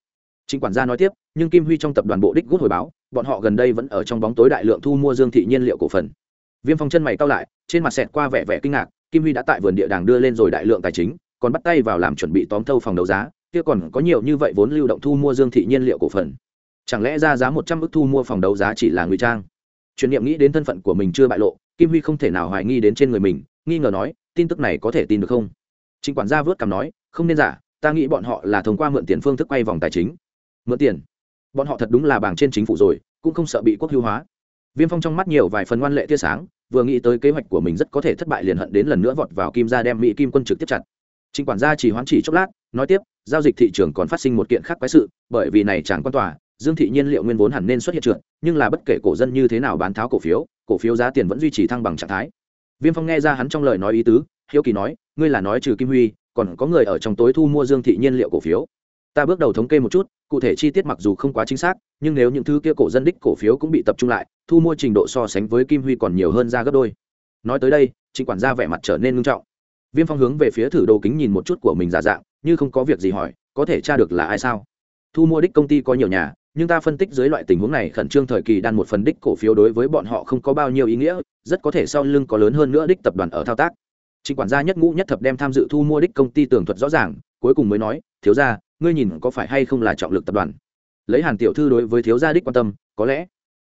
chính quản gia nói tiếp, nhưng Kim Huy trong tập đoàn bộ đích gút hồi báo, bọn họ gần đây vẫn ở trong bóng tối đại lượng thu mua Dương thị nhiên liệu cổ phần. Viêm Phong chân mày cau lại, trên mặt xẹt qua vẻ vẻ kinh ngạc, Kim Huy đã tại vườn địa đàng đưa lên rồi đại lượng tài chính, còn bắt tay vào làm chuẩn bị tóm thâu phòng đấu giá, kia còn có nhiều như vậy vốn lưu động thu mua Dương thị nhiên liệu cổ phần. Chẳng lẽ ra giá một trăm ức thu mua phòng đấu giá chỉ là ngụy trang? Truyền niệm nghĩ đến thân phận của mình chưa bại lộ, Kim Huy không thể nào hoài nghi đến trên người mình, nghi ngờ nói, tin tức này có thể tin được không? chính quản gia vớt cằm nói, không nên giả, ta nghĩ bọn họ là thông qua mượn tiền phương thức quay vòng tài chính mượn tiền bọn họ thật đúng là bảng trên chính phủ rồi cũng không sợ bị quốc hữu hóa viêm phong trong mắt nhiều vài phần ngoan lệ tia sáng vừa nghĩ tới kế hoạch của mình rất có thể thất bại liền hận đến lần nữa vọt vào kim ra đem mỹ kim quân trực tiếp chặt. Trịnh quản gia chỉ hoán chỉ chốc lát, nói tiếp, giao dịch thị trường còn phát sinh một kiện khác quái sự, bởi vì này chẳng quan tòa, dương thị nhiên liệu nguyên vốn hẳn nên xuất hiện trượt, nhưng là bất kể cổ dân như thế nào bán tháo cổ phiếu cổ phiếu giá tiền vẫn duy trì thăng bằng trạng thái. Viêm phong nghe ra hắn trong lời nói ý tứ, hiếu kỳ nói, ngươi là nói trừ kim huy, còn có người ở trong tối thu mua dương thị nhiên liệu cổ phiếu ta bước đầu thống kê một chút, cụ thể chi tiết mặc dù không quá chính xác, nhưng nếu những thứ kia cổ dân đích cổ phiếu cũng bị tập trung lại, thu mua trình độ so sánh với kim huy còn nhiều hơn ra gấp đôi. Nói tới đây, trịnh quản gia vẻ mặt trở nên nghiêm trọng. Viêm phong hướng về phía thử đồ kính nhìn một chút của mình giả dạng, như không có việc gì hỏi, có thể tra được là ai sao? Thu mua đích công ty có nhiều nhà, nhưng ta phân tích dưới loại tình huống này khẩn trương thời kỳ đan một phần đích cổ phiếu đối với bọn họ không có bao nhiêu ý nghĩa, rất có thể sau lưng có lớn hơn nữa đích tập đoàn ở thao tác trịnh quản gia nhất ngũ nhất thập đem tham dự thu mua đích công ty tường thuật rõ ràng cuối cùng mới nói thiếu gia, ngươi nhìn có phải hay không là trọng lực tập đoàn? Lấy hàn tiểu thư đối với thiếu gia đích quan tâm có lẽ.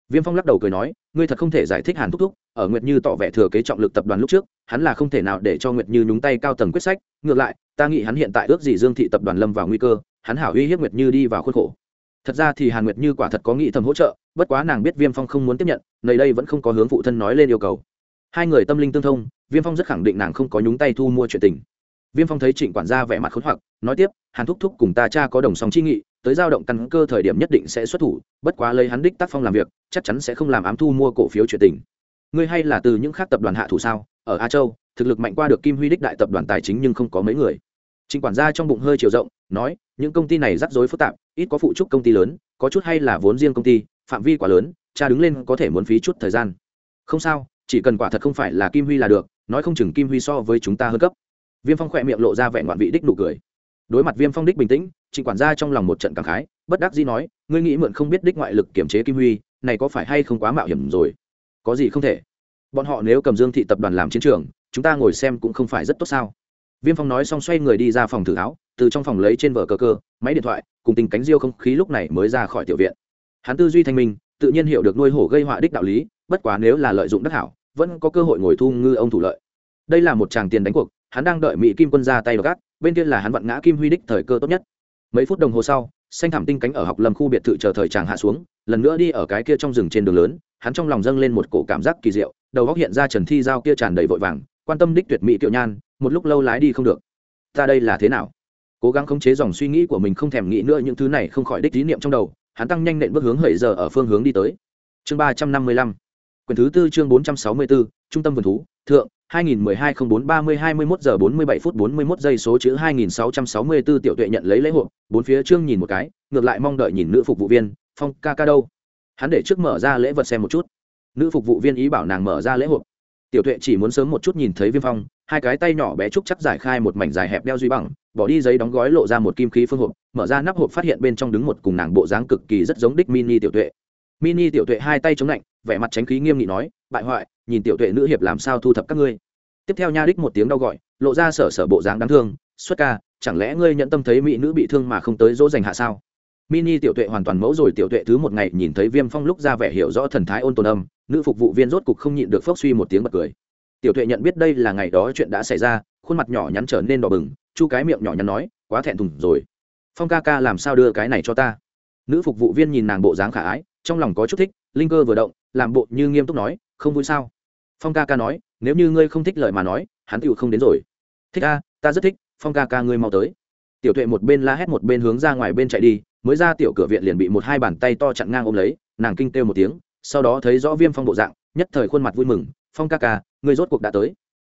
Viêm phong lắc đầu cười nói ngươi thật không thể giải thích hàn thúc thúc ở nguyệt như tỏ vẻ thừa kế trọng lực tập đoàn lúc trước hắn là không thể nào để cho nguyệt như nhúng tay cao tầng quyết sách ngược lại ta nghĩ hắn hiện tại ước gì dương thị tập đoàn lâm vào nguy cơ hắn hảo uy hiếp nguyệt như đi vào khuôn khổ. Thật ra thì hàn nguyệt như quả thật có nghĩ thầm hỗ trợ bất quá nàng biết viêm phong không muốn tiếp nhận nơi đây vẫn không có hướng phụ thân nói lên yêu cầu. Hai người tâm linh tương thông viêm phong rất khẳng định nàng không có nhúng tay thu mua chuyện tình. Viêm phong thấy trịnh quản gia vẻ mặt khốn hoặc, nói tiếp, hàn thúc thúc cùng ta cha có đồng song chi nghị, tới giao động căn cơ thời điểm nhất định sẽ xuất thủ, bất quá lấy hắn đích tác phong làm việc, chắc chắn sẽ không làm ám thu mua cổ phiếu chuyện tình. Ngươi hay là từ những khác tập đoàn hạ thủ sao? Ở a châu, thực lực mạnh qua được kim huy đích đại tập đoàn tài chính nhưng không có mấy người. Trịnh quản gia trong bụng hơi chiều rộng, nói, những công ty này rắc rối phức tạp, ít có phụ trúc công ty lớn, có chút hay là vốn riêng công ty, phạm vi quá lớn, cha đứng lên có thể muốn phí chút thời gian. Không sao chỉ cần quả thật không phải là kim huy là được, nói không chừng kim huy so với chúng ta hơn cấp. Viêm phong khỏe miệng lộ ra vẻ ngoạn vị đích nụ cười. Đối mặt viêm phong đích bình tĩnh, trịnh quản gia trong lòng một trận cảm khái, bất đắc dĩ nói, ngươi nghĩ mượn không biết đích ngoại lực kiểm chế kim huy, này có phải hay không quá mạo hiểm rồi? Có gì không thể? Bọn họ nếu cầm dương thị tập đoàn làm chiến trường, chúng ta ngồi xem cũng không phải rất tốt sao? Viêm phong nói xong xoay người đi ra phòng thử áo từ trong phòng lấy trên vở cờ cơ máy điện thoại, cùng tình cánh diêu không khí lúc này mới ra khỏi tiểu viện. Hắn tư duy thanh minh, tự nhiên hiểu được nuôi hổ gây họa đích đạo lý bất quá nếu là lợi dụng đắc hảo, vẫn có cơ hội ngồi thu ngư ông thủ lợi. Đây là một tràng tiền đánh cuộc, hắn đang đợi mỹ kim quân ra tay gác, bên kia là hắn vặn ngã kim huy đích thời cơ tốt nhất. Mấy phút đồng hồ sau, xanh thảm tinh cánh ở học lâm khu biệt thự chờ thời chàng hạ xuống, lần nữa đi ở cái kia trong rừng trên đường lớn, hắn trong lòng dâng lên một cổ cảm giác kỳ diệu, đầu góc hiện ra trần thi giao kia tràn đầy vội vàng, quan tâm đích tuyệt mỹ tiểu nhan, một lúc lâu lái đi không được. Ta đây là thế nào? Cố gắng khống chế dòng suy nghĩ của mình không thèm nghĩ nữa những thứ này không khỏi đích lý niệm trong đầu, hắn tăng nhanh nện bước hướng hẩy giờ ở phương hướng đi tới. Chương ba trăm năm mươi lăm quyển thứ tư chương bốn trăm sáu mươi bốn trung tâm vườn thú thượng 2012-04-30-21 giờ 47 phút 41 giây số chữ 2664 tiểu tuệ nhận lấy lễ hội, bốn phía trương nhìn một cái, ngược lại mong đợi nhìn nữ phục vụ viên, Phong ca ca đâu. Hắn để trước mở ra lễ vật xem một chút. Nữ phục vụ viên ý bảo nàng mở ra lễ hội. Tiểu tuệ chỉ muốn sớm một chút nhìn thấy Viêm Phong, hai cái tay nhỏ bé trúc chắc giải khai một mảnh dài hẹp đeo duy bằng, bỏ đi giấy đóng gói lộ ra một kim khí phương hộp, mở ra nắp hộp phát hiện bên trong đứng một cùng nàng bộ dáng cực kỳ rất giống đích mini tiểu tuệ. Mini tiểu tuệ hai tay chống lạnh, vẻ mặt tránh khí nghiêm nghị nói, bại hoại, nhìn tiểu tuệ nữ hiệp làm sao thu thập các ngươi? Tiếp theo nha đích một tiếng đau gọi lộ ra sở sở bộ dáng đáng thương xuất ca chẳng lẽ ngươi nhận tâm thấy mỹ nữ bị thương mà không tới dỗ dành hạ sao? Mini tiểu tuệ hoàn toàn mẫu rồi tiểu tuệ thứ một ngày nhìn thấy viêm phong lúc ra vẻ hiểu rõ thần thái ôn tồn âm nữ phục vụ viên rốt cục không nhịn được phốc suy một tiếng bật cười. Tiểu tuệ nhận biết đây là ngày đó chuyện đã xảy ra khuôn mặt nhỏ nhắn trở nên đỏ bừng chu cái miệng nhỏ nhắn nói quá thẹn thùng rồi. Phong ca ca làm sao đưa cái này cho ta? Nữ phục vụ viên nhìn nàng bộ dáng khả ái trong lòng có chút thích linh cơ vừa động làm bộ như nghiêm túc nói, không vui sao? Phong ca ca nói, nếu như ngươi không thích lời mà nói, hắn tựu không đến rồi. Thích a, ta rất thích, phong ca ca ngươi mau tới. Tiểu tuệ một bên la hét một bên hướng ra ngoài bên chạy đi, mới ra tiểu cửa viện liền bị một hai bàn tay to chặn ngang ôm lấy, nàng kinh kêu một tiếng, sau đó thấy rõ viêm phong bộ dạng, nhất thời khuôn mặt vui mừng, phong ca ca, ngươi rốt cuộc đã tới.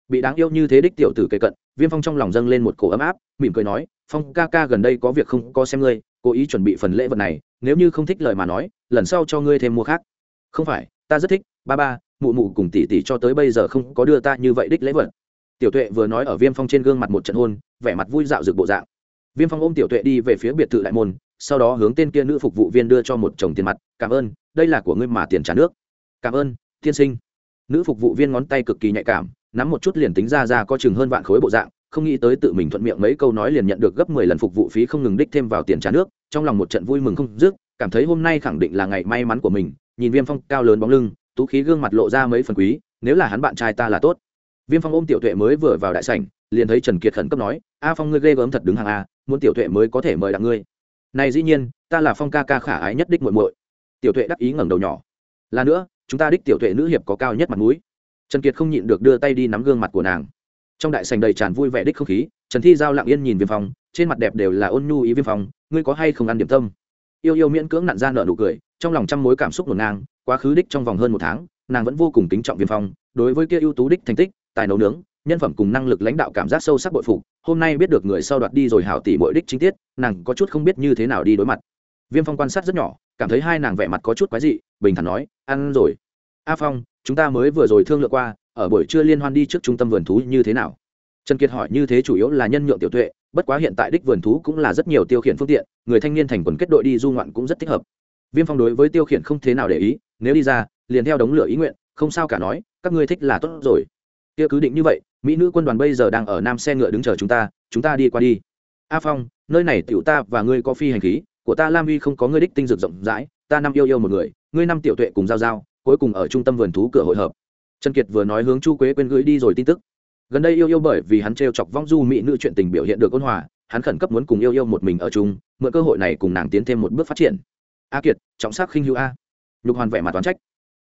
Bị đáng yêu như thế đích tiểu tử kề cận, viêm phong trong lòng dâng lên một cổ ấm áp, mỉm cười nói, phong ca ca gần đây có việc không có xem ngươi, cố ý chuẩn bị phần lễ vật này, nếu như không thích lời mà nói, lần sau cho ngươi thêm mua khác không phải, ta rất thích, ba ba, mụ mụ cùng tỷ tỷ cho tới bây giờ không có đưa ta như vậy đích lễ vật. Tiểu tuệ vừa nói ở viêm phong trên gương mặt một trận hôn, vẻ mặt vui dạo rực bộ dạng. Viêm phong ôm tiểu tuệ đi về phía biệt thự đại môn, sau đó hướng tên kia nữ phục vụ viên đưa cho một chồng tiền mặt, cảm ơn, đây là của ngươi mà tiền trả nước. Cảm ơn, tiên sinh. Nữ phục vụ viên ngón tay cực kỳ nhạy cảm, nắm một chút liền tính ra ra có chừng hơn vạn khối bộ dạng, không nghĩ tới tự mình thuận miệng mấy câu nói liền nhận được gấp mười lần phục vụ phí không ngừng đích thêm vào tiền trả nước, trong lòng một trận vui mừng không dứt, cảm thấy hôm nay khẳng định là ngày may mắn của mình nhìn viêm phong cao lớn bóng lưng, tú khí gương mặt lộ ra mấy phần quý, nếu là hắn bạn trai ta là tốt. Viêm phong ôm tiểu tuệ mới vừa vào đại sảnh, liền thấy trần kiệt khẩn cấp nói, a phong ngươi ghê gớm thật đứng hàng a, muốn tiểu tuệ mới có thể mời đặng ngươi. Này dĩ nhiên, ta là phong ca ca khả ái nhất đích muội muội. Tiểu tuệ đắc ý ngẩng đầu nhỏ. Là nữa, chúng ta đích tiểu tuệ nữ hiệp có cao nhất mặt mũi. Trần kiệt không nhịn được đưa tay đi nắm gương mặt của nàng. Trong đại sảnh đầy tràn vui vẻ đích không khí, trần thi giao lặng yên nhìn viêm phong, trên mặt đẹp đều là ôn nhu ý viêm phong, ngươi có hay không ăn điểm tâm? Yêu yêu miễn cưỡng nặn ra nở nụ cười, trong lòng trăm mối cảm xúc ngổn ngang, quá khứ đích trong vòng hơn một tháng, nàng vẫn vô cùng kính trọng viêm phong, đối với kia ưu tú đích thành tích, tài nấu nướng, nhân phẩm cùng năng lực lãnh đạo cảm giác sâu sắc bội phục, hôm nay biết được người sau đoạt đi rồi hảo tỷ mỗi đích chính tiết, nàng có chút không biết như thế nào đi đối mặt. Viêm phong quan sát rất nhỏ, cảm thấy hai nàng vẻ mặt có chút quái dị, bình thản nói, ăn rồi. A phong, chúng ta mới vừa rồi thương lượng qua, ở buổi trưa liên hoan đi trước trung tâm vườn thú như thế nào? Trần kiệt hỏi như thế chủ yếu là nhân nhượng tiểu tuệ bất quá hiện tại đích vườn thú cũng là rất nhiều tiêu khiển phương tiện, người thanh niên thành quần kết đội đi du ngoạn cũng rất thích hợp. Viêm phong đối với tiêu khiển không thế nào để ý, nếu đi ra, liền theo đống lửa ý nguyện, không sao cả nói, các ngươi thích là tốt rồi. Kia cứ định như vậy, mỹ nữ quân đoàn bây giờ đang ở nam xe ngựa đứng chờ chúng ta chúng ta đi qua đi. A phong, nơi này tiểu ta và ngươi có phi hành khí, của ta lam uy không có ngươi đích tinh dược rộng rãi, ta năm yêu yêu một người, ngươi năm tiểu tuệ cùng giao giao, cuối cùng ở trung tâm vườn thú cửa hội hợp. Trần kiệt vừa nói hướng chu quế quên gửi đi rồi tin tức gần đây yêu yêu bởi vì hắn t chọc vong du mỹ nữ chuyện tình biểu hiện được ôn hòa, hắn khẩn cấp muốn cùng yêu yêu một mình ở chung, mượn cơ hội này cùng nàng tiến thêm một bước phát triển. A kiệt, trọng sắc khinh hữu a. Nhục hoàn vẻ mặt toán trách.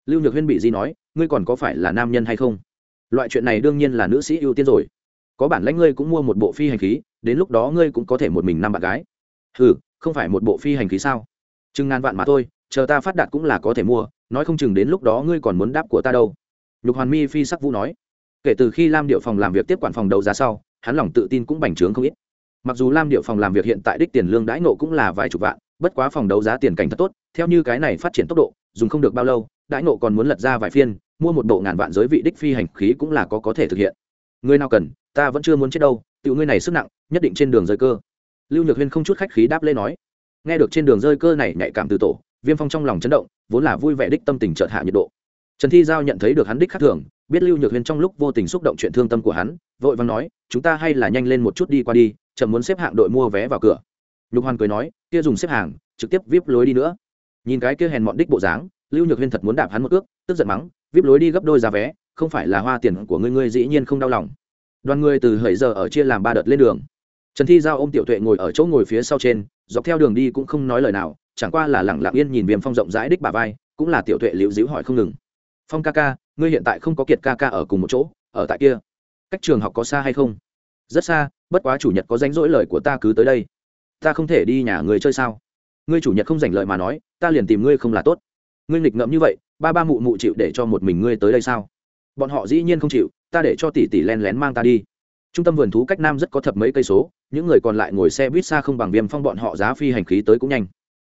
Lưu nhược huyên bị di nói, ngươi còn có phải là nam nhân hay không? Loại chuyện này đương nhiên là nữ sĩ ưu tiên rồi. Có bản lãnh ngươi cũng mua một bộ phi hành khí, đến lúc đó ngươi cũng có thể một mình năm bạn gái. Ừ không phải một bộ phi hành khí sao? Chừng ngàn vạn mà thôi, chờ ta phát đạt cũng là có thể mua, nói không chừng đến lúc đó ngươi còn muốn đáp của ta đâu. Nhục hoàn mi phi sắc vũ nói kể từ khi lam điệu phòng làm việc tiếp quản phòng đấu giá sau, hắn lòng tự tin cũng bành trướng không ít. Mặc dù lam điệu phòng làm việc hiện tại đích tiền lương đãi nộ cũng là vài chục vạn, bất quá phòng đấu giá tiền cảnh thật tốt, theo như cái này phát triển tốc độ, dùng không được bao lâu, đãi nộ còn muốn lật ra vài phiên, mua một bộ ngàn vạn giới vị đích phi hành khí cũng là có có thể thực hiện. Người nào cần, ta vẫn chưa muốn chết đâu, tiểu ngươi này sức nặng, nhất định trên đường rơi cơ. Lưu nhược huyên không chút khách khí đáp lê nói. Nghe được trên đường rơi cơ này nhạy cảm từ tổ, viêm phong trong lòng chấn động, vốn là vui vẻ đích tâm tình chợt hạ nhiệt độ. Trần thi giao nhận thấy được hắn đích khác thường biết lưu nhược huyên trong lúc vô tình xúc động chuyện thương tâm của hắn, vội vàng nói, chúng ta hay là nhanh lên một chút đi qua đi, chậm muốn xếp hạng đội mua vé vào cửa. Nhục hoàn cười nói, kia dùng xếp hàng, trực tiếp vip lối đi nữa. Nhìn cái kia hèn mọn đích bộ dáng, lưu nhược huyên thật muốn đạp hắn một ước tức giận mắng, vip lối đi gấp đôi giá vé, không phải là hoa tiền của ngươi ngươi dĩ nhiên không đau lòng. Đoàn người từ hbảy giờ ở chia làm ba đợt lên đường. Trần thi giao ôm tiểu tuệ ngồi ở chỗ ngồi phía sau trên, dọc theo đường đi cũng không nói lời nào, chẳng qua là lẳng lặng yên nhìn viêm phong rộng rãi đích bà vai, cũng là tiểu tuệ liễu dĩu hỏi không ngừng. Phong ca ca ngươi hiện tại không có kiệt ca ca ở cùng một chỗ, ở tại kia. Cách trường học có xa hay không? Rất xa, bất quá chủ nhật có danh rỗi lời của ta cứ tới đây. Ta không thể đi nhà người chơi sao? Ngươi chủ nhật không dành lời mà nói, ta liền tìm ngươi không là tốt. Ngươi nghịch ngợm như vậy, ba ba mụ mụ chịu để cho một mình ngươi tới đây sao? Bọn họ dĩ nhiên không chịu, ta để cho tỷ tỷ len lén mang ta đi. Trung tâm vườn thú cách nam rất có thập mấy cây số, những người còn lại ngồi xe buýt xa không bằng viêm phong bọn họ giá phi hành khí tới cũng nhanh.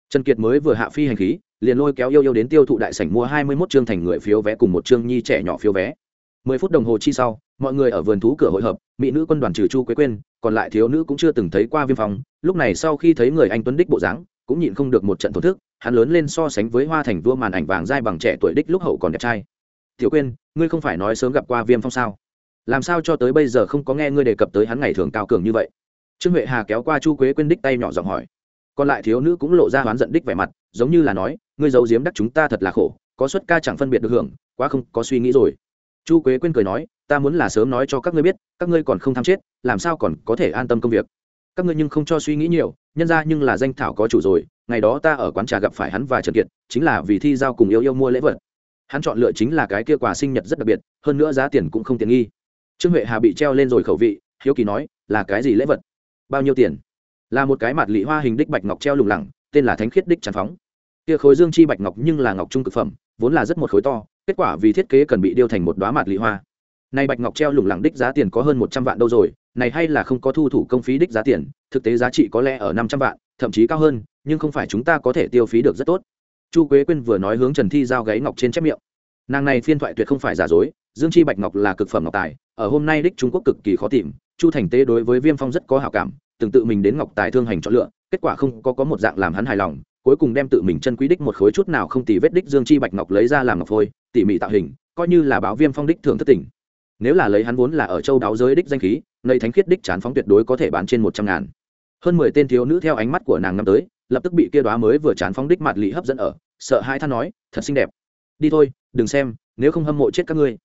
Trần kiệt mới vừa hạ phi hành khí liền lôi kéo yêu yêu đến tiêu thụ đại sảnh mua hai mươi 21 chương thành người phiếu vé cùng một chương nhi trẻ nhỏ phiếu vé. mười phút đồng hồ chi sau, mọi người ở vườn thú cửa hội hợp, mỹ nữ quân đoàn trừ chu quế quên còn lại thiếu nữ cũng chưa từng thấy qua viêm phong. Lúc này sau khi thấy người anh tuấn đích bộ dáng, cũng nhịn không được một trận thổ thức, hắn lớn lên so sánh với hoa thành vua màn ảnh vàng dai bằng trẻ tuổi đích lúc hậu còn đẹp trai. Tiểu quên ngươi không phải nói sớm gặp qua viêm phong sao? Làm sao cho tới bây giờ không có nghe ngươi đề cập tới hắn ngày thường cao cường như vậy? Trương huệ hà kéo qua chu quế quên đích tay nhỏ giọng hỏi. Còn lại thiếu nữ cũng lộ ra hoán giận đích vẻ mặt, giống như là nói ngươi giấu giếm đắc chúng ta thật là khổ, có suất ca chẳng phân biệt được hưởng, quá không có suy nghĩ rồi. Chu quế quên cười nói, ta muốn là sớm nói cho các ngươi biết, các ngươi còn không tham chết, làm sao còn có thể an tâm công việc? Các ngươi nhưng không cho suy nghĩ nhiều, nhân ra nhưng là danh thảo có chủ rồi, ngày đó ta ở quán trà gặp phải hắn và trần kiệt, chính là vì thi giao cùng yêu yêu mua lễ vật. Hắn chọn lựa chính là cái kia quà sinh nhật rất đặc biệt, hơn nữa giá tiền cũng không tiện nghi. Trương huệ hà bị treo lên rồi khẩu vị, hiếu kỳ nói, là cái gì lễ vật? Bao nhiêu tiền? Là một cái mặt lị hoa hình đích bạch ngọc treo lủng lẳng, tên là thánh khiết đích tràn phóng kia khối dương chi bạch ngọc nhưng là ngọc trung cực phẩm, vốn là rất một khối to, kết quả vì thiết kế cần bị điêu thành một đoá mạt lị hoa. Này bạch ngọc treo lủng lẳng đích giá tiền có hơn một trăm vạn đâu rồi, này hay là không có thu thủ công phí đích giá tiền, thực tế giá trị có lẽ ở năm trăm vạn, thậm chí cao hơn, nhưng không phải chúng ta có thể tiêu phí được rất tốt. Chu quế quyên vừa nói hướng trần thi giao gáy ngọc trên chép miệng. Nàng này phiên thoại tuyệt không phải giả dối, dương chi bạch ngọc là cực phẩm ngọc tài, ở hôm nay đích trung quốc cực kỳ khó tìm, chu thành tế đối với viêm phong rất có hảo cảm, từng tự mình đến ngọc tài thương hành chọn lựa, kết quả không có có một dạng làm hắn hài lòng cuối cùng đem tự mình chân quý đích một khối chút nào không tì vết đích dương chi bạch ngọc lấy ra làm ngọc phôi, tỉ mỉ tạo hình, coi như là báo viêm phong đích thường thất tỉnh. Nếu là lấy hắn vốn là ở châu đáo giới đích danh khí nơi thánh khiết đích chán phóng tuyệt đối có thể bán trên một trăm ngàn. Hơn mười tên thiếu nữ theo ánh mắt của nàng năm tới, lập tức bị kia đoá mới vừa chán phóng đích mặt lị hấp dẫn ở, sợ hai than nói, thật xinh đẹp. Đi thôi, đừng xem, nếu không hâm mộ chết các ngươi.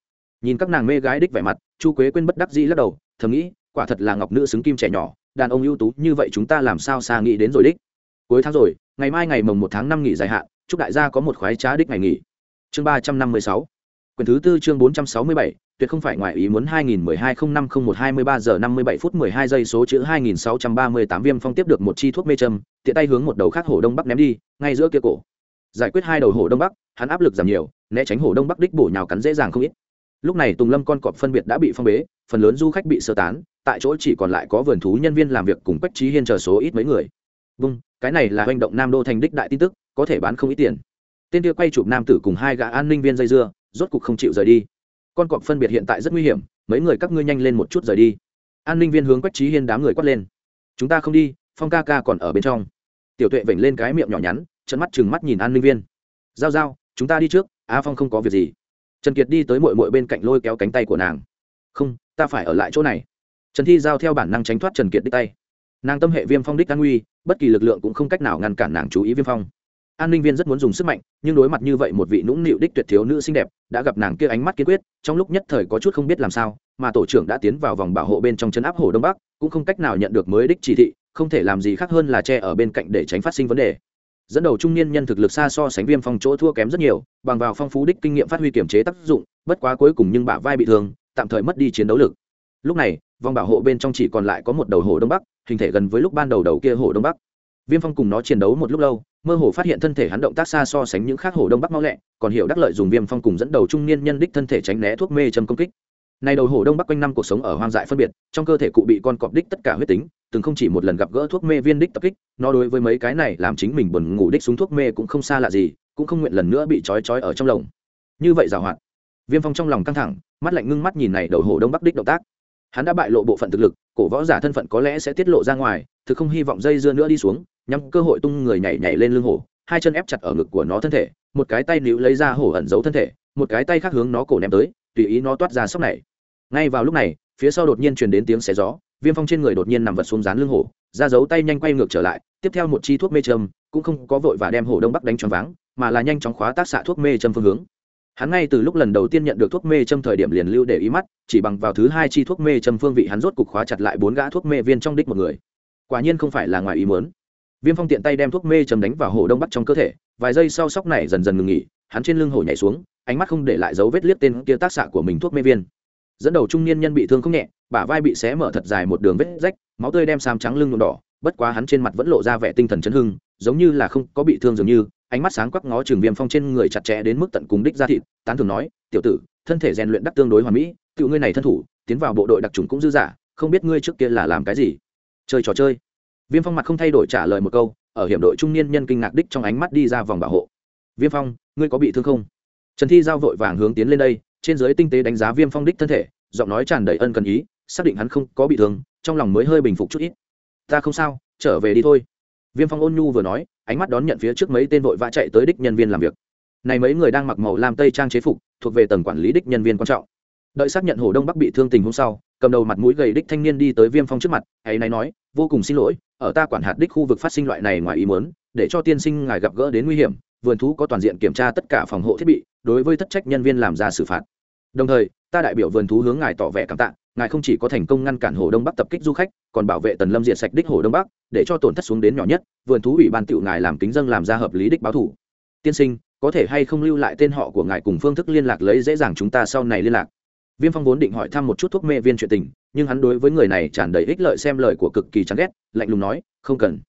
Nhìn các nàng mê gái đích vẻ mặt, chu quế quên bất đắc dĩ lắc đầu, thầm nghĩ, quả thật là ngọc nữ xứng kim trẻ nhỏ, đàn ông ưu tú như vậy chúng ta làm sao xa nghĩ đến rồi đích. Cuối tháng rồi ngày mai ngày mồng một tháng năm nghỉ dài hạn chúc đại gia có một khoái trá đích ngày nghỉ chương ba trăm năm mươi sáu quyển thứ tư chương bốn trăm sáu mươi bảy tuyệt không phải ngoài ý muốn 2012 0501 23 giờ 57 phút 12 giây số chữ 2638 viêm phong tiếp được một chi thuốc mê châm, tiện tay hướng một đầu khác hổ đông bắc ném đi, ngay giữa kia cổ. Giải quyết hai đầu hổ đông bắc, hắn áp lực giảm nhiều, né tránh hổ đông bắc đích bổ nhào cắn dễ dàng không ít. Lúc này Tùng Lâm con cọp phân biệt đã bị phong bế, phần lớn du khách bị sơ tán, tại chỗ chỉ còn lại có vườn thú nhân viên làm việc cùng Quách Trí Hiên chờ số ít mấy người. Vâng, cái này là hành động Nam Đô thành đích đại tin tức, có thể bán không ít tiền. Tên kia quay chụp nam tử cùng hai gã an ninh viên dây dưa, rốt cục không chịu rời đi. Con cọp phân biệt hiện tại rất nguy hiểm mấy người các ngươi nhanh lên một chút rời đi. An ninh viên hướng quách trí hiên đám người quát lên. Chúng ta không đi phong ca ca còn ở bên trong. Tiểu tuệ vểnh lên cái miệng nhỏ nhắn chân mắt chừng mắt nhìn an ninh viên. Giao giao chúng ta đi trước a phong không có việc gì. Trần kiệt đi tới mội mội bên cạnh lôi kéo cánh tay của nàng. Không ta phải ở lại chỗ này. Trần thi giao theo bản năng tránh thoát trần kiệt đích tay nàng tâm hệ viêm phong đích an nguy, bất kỳ lực lượng cũng không cách nào ngăn cản nàng chú ý viêm phong. An ninh viên rất muốn dùng sức mạnh, nhưng đối mặt như vậy một vị nũng nịu đích tuyệt thiếu nữ xinh đẹp, đã gặp nàng kia ánh mắt kiên quyết, trong lúc nhất thời có chút không biết làm sao, mà tổ trưởng đã tiến vào vòng bảo hộ bên trong chân áp hồ đông bắc, cũng không cách nào nhận được mới đích chỉ thị, không thể làm gì khác hơn là che ở bên cạnh để tránh phát sinh vấn đề. Dẫn đầu trung niên nhân thực lực xa so sánh viêm phong chỗ thua kém rất nhiều, bằng vào phong phú đích kinh nghiệm phát huy kiểm chế tác dụng, bất quá cuối cùng nhưng bả vai bị thương, tạm thời mất đi chiến đấu lực. Lúc này vòng bảo hộ bên trong chỉ còn lại có một đầu hồ đông bắc, hình thể gần với lúc ban đầu đầu kia hồ đông bắc. Viêm phong cùng nó chiến đấu một lúc lâu, mơ hồ phát hiện thân thể hắn động tác xa so sánh những khác hổ đông bắc mau lẹ, còn hiểu đắc lợi dùng viêm phong cùng dẫn đầu trung niên nhân đích thân thể tránh né thuốc mê châm công kích. Này đầu hổ đông bắc quanh năm cuộc sống ở hoang dại phân biệt, trong cơ thể cụ bị con cọp đích tất cả huyết tính, từng không chỉ một lần gặp gỡ thuốc mê viên đích tập kích, nó đối với mấy cái này làm chính mình buồn ngủ đích xuống thuốc mê cũng không xa lạ gì, cũng không nguyện lần nữa bị trói trói ở trong lồng. Như vậy giảo hoạt. Viêm phong trong lòng căng thẳng, mắt lạnh ngưng mắt nhìn này đầu hổ đông bắc đích động tác hắn đã bại lộ bộ phận thực lực, cổ võ giả thân phận có lẽ sẽ tiết lộ ra ngoài, thực không hy vọng dây dưa nữa đi xuống, nhắm cơ hội tung người nhảy nhảy lên lưng hổ, hai chân ép chặt ở ngực của nó thân thể, một cái tay níu lấy ra hổ ẩn giấu thân thể, một cái tay khác hướng nó cổ ném tới, tùy ý nó toát ra sốc này. Ngay vào lúc này, phía sau đột nhiên truyền đến tiếng xé gió, viêm phong trên người đột nhiên nằm vật xuống dán lưng hổ ra giấu tay nhanh quay ngược trở lại, tiếp theo một chi thuốc mê châm, cũng không có vội và đem hổ đông bắc đánh choáng váng, mà là nhanh chóng khóa tác xạ thuốc mê châm phương hướng hắn ngay từ lúc lần đầu tiên nhận được thuốc mê châm thời điểm liền lưu để ý mắt, chỉ bằng vào thứ hai chi thuốc mê châm phương vị hắn rốt cục khóa chặt lại bốn gã thuốc mê viên trong đích một người. Quả nhiên không phải là ngoài ý muốn. Viêm phong tiện tay đem thuốc mê châm đánh vào hổ đông bắc trong cơ thể, vài giây sau sóc này dần dần ngừng nghỉ, hắn trên lưng hồ nhảy xuống, ánh mắt không để lại dấu vết liếc tên kia tác xạ của mình thuốc mê viên. Dẫn đầu trung niên nhân bị thương không nhẹ, bả vai bị xé mở thật dài một đường vết rách, máu tươi đem sam trắng lưng nhuộm đỏ, bất quá hắn trên mặt vẫn lộ ra vẻ tinh thần chấn hưng, giống như là không có bị thương dường như ánh mắt sáng quắc ngó trường viêm phong trên người chặt chẽ đến mức tận cùng đích ra thịt, tán thường nói, tiểu tử, thân thể rèn luyện đắc tương đối hoàn mỹ tự ngươi này thân thủ, tiến vào bộ đội đặc trùng cũng dư giả không biết ngươi trước kia là làm cái gì? Chơi trò chơi. Viêm phong mặt không thay đổi trả lời một câu, ở hiểm đội trung niên nhân kinh ngạc đích trong ánh mắt đi ra vòng bảo hộ. Viêm phong, ngươi có bị thương không? Trần thi giao vội vàng hướng tiến lên đây, trên giới tinh tế đánh giá viêm phong đích thân thể, giọng nói tràn đầy ân cần ý, xác định hắn không có bị thương, trong lòng mới hơi bình phục chút ít. Ta không sao, trở về đi thôi viêm phong ôn nhu vừa nói, ánh mắt đón nhận phía trước mấy tên vội vã chạy tới đích nhân viên làm việc. Này mấy người đang mặc màu lam tây trang chế phục, thuộc về tầng quản lý đích nhân viên quan trọng. Đợi xác nhận hồ đông bắc bị thương tình hôm sau, cầm đầu mặt mũi gầy đích thanh niên đi tới viêm phong trước mặt ấy này nói, vô cùng xin lỗi, ở ta quản hạt đích khu vực phát sinh loại này ngoài ý muốn, để cho tiên sinh ngài gặp gỡ đến nguy hiểm, vườn thú có toàn diện kiểm tra tất cả phòng hộ thiết bị, đối với thất trách nhân viên làm ra xử phạt đồng thời, ta đại biểu vườn thú hướng ngài tỏ vẻ cảm tạ, ngài không chỉ có thành công ngăn cản hồ đông bắc tập kích du khách, còn bảo vệ tần lâm diệt sạch đích hồ đông bắc, để cho tổn thất xuống đến nhỏ nhất, vườn thú ủy ban tựu ngài làm kính dân làm ra hợp lý đích báo thủ. Tiên sinh, có thể hay không lưu lại tên họ của ngài cùng phương thức liên lạc lấy dễ dàng chúng ta sau này liên lạc? Viêm phong vốn định hỏi thăm một chút thuốc mê viên chuyện tình, nhưng hắn đối với người này tràn đầy ích lợi xem lời của cực kỳ chán ghét, lạnh lùng nói, không cần.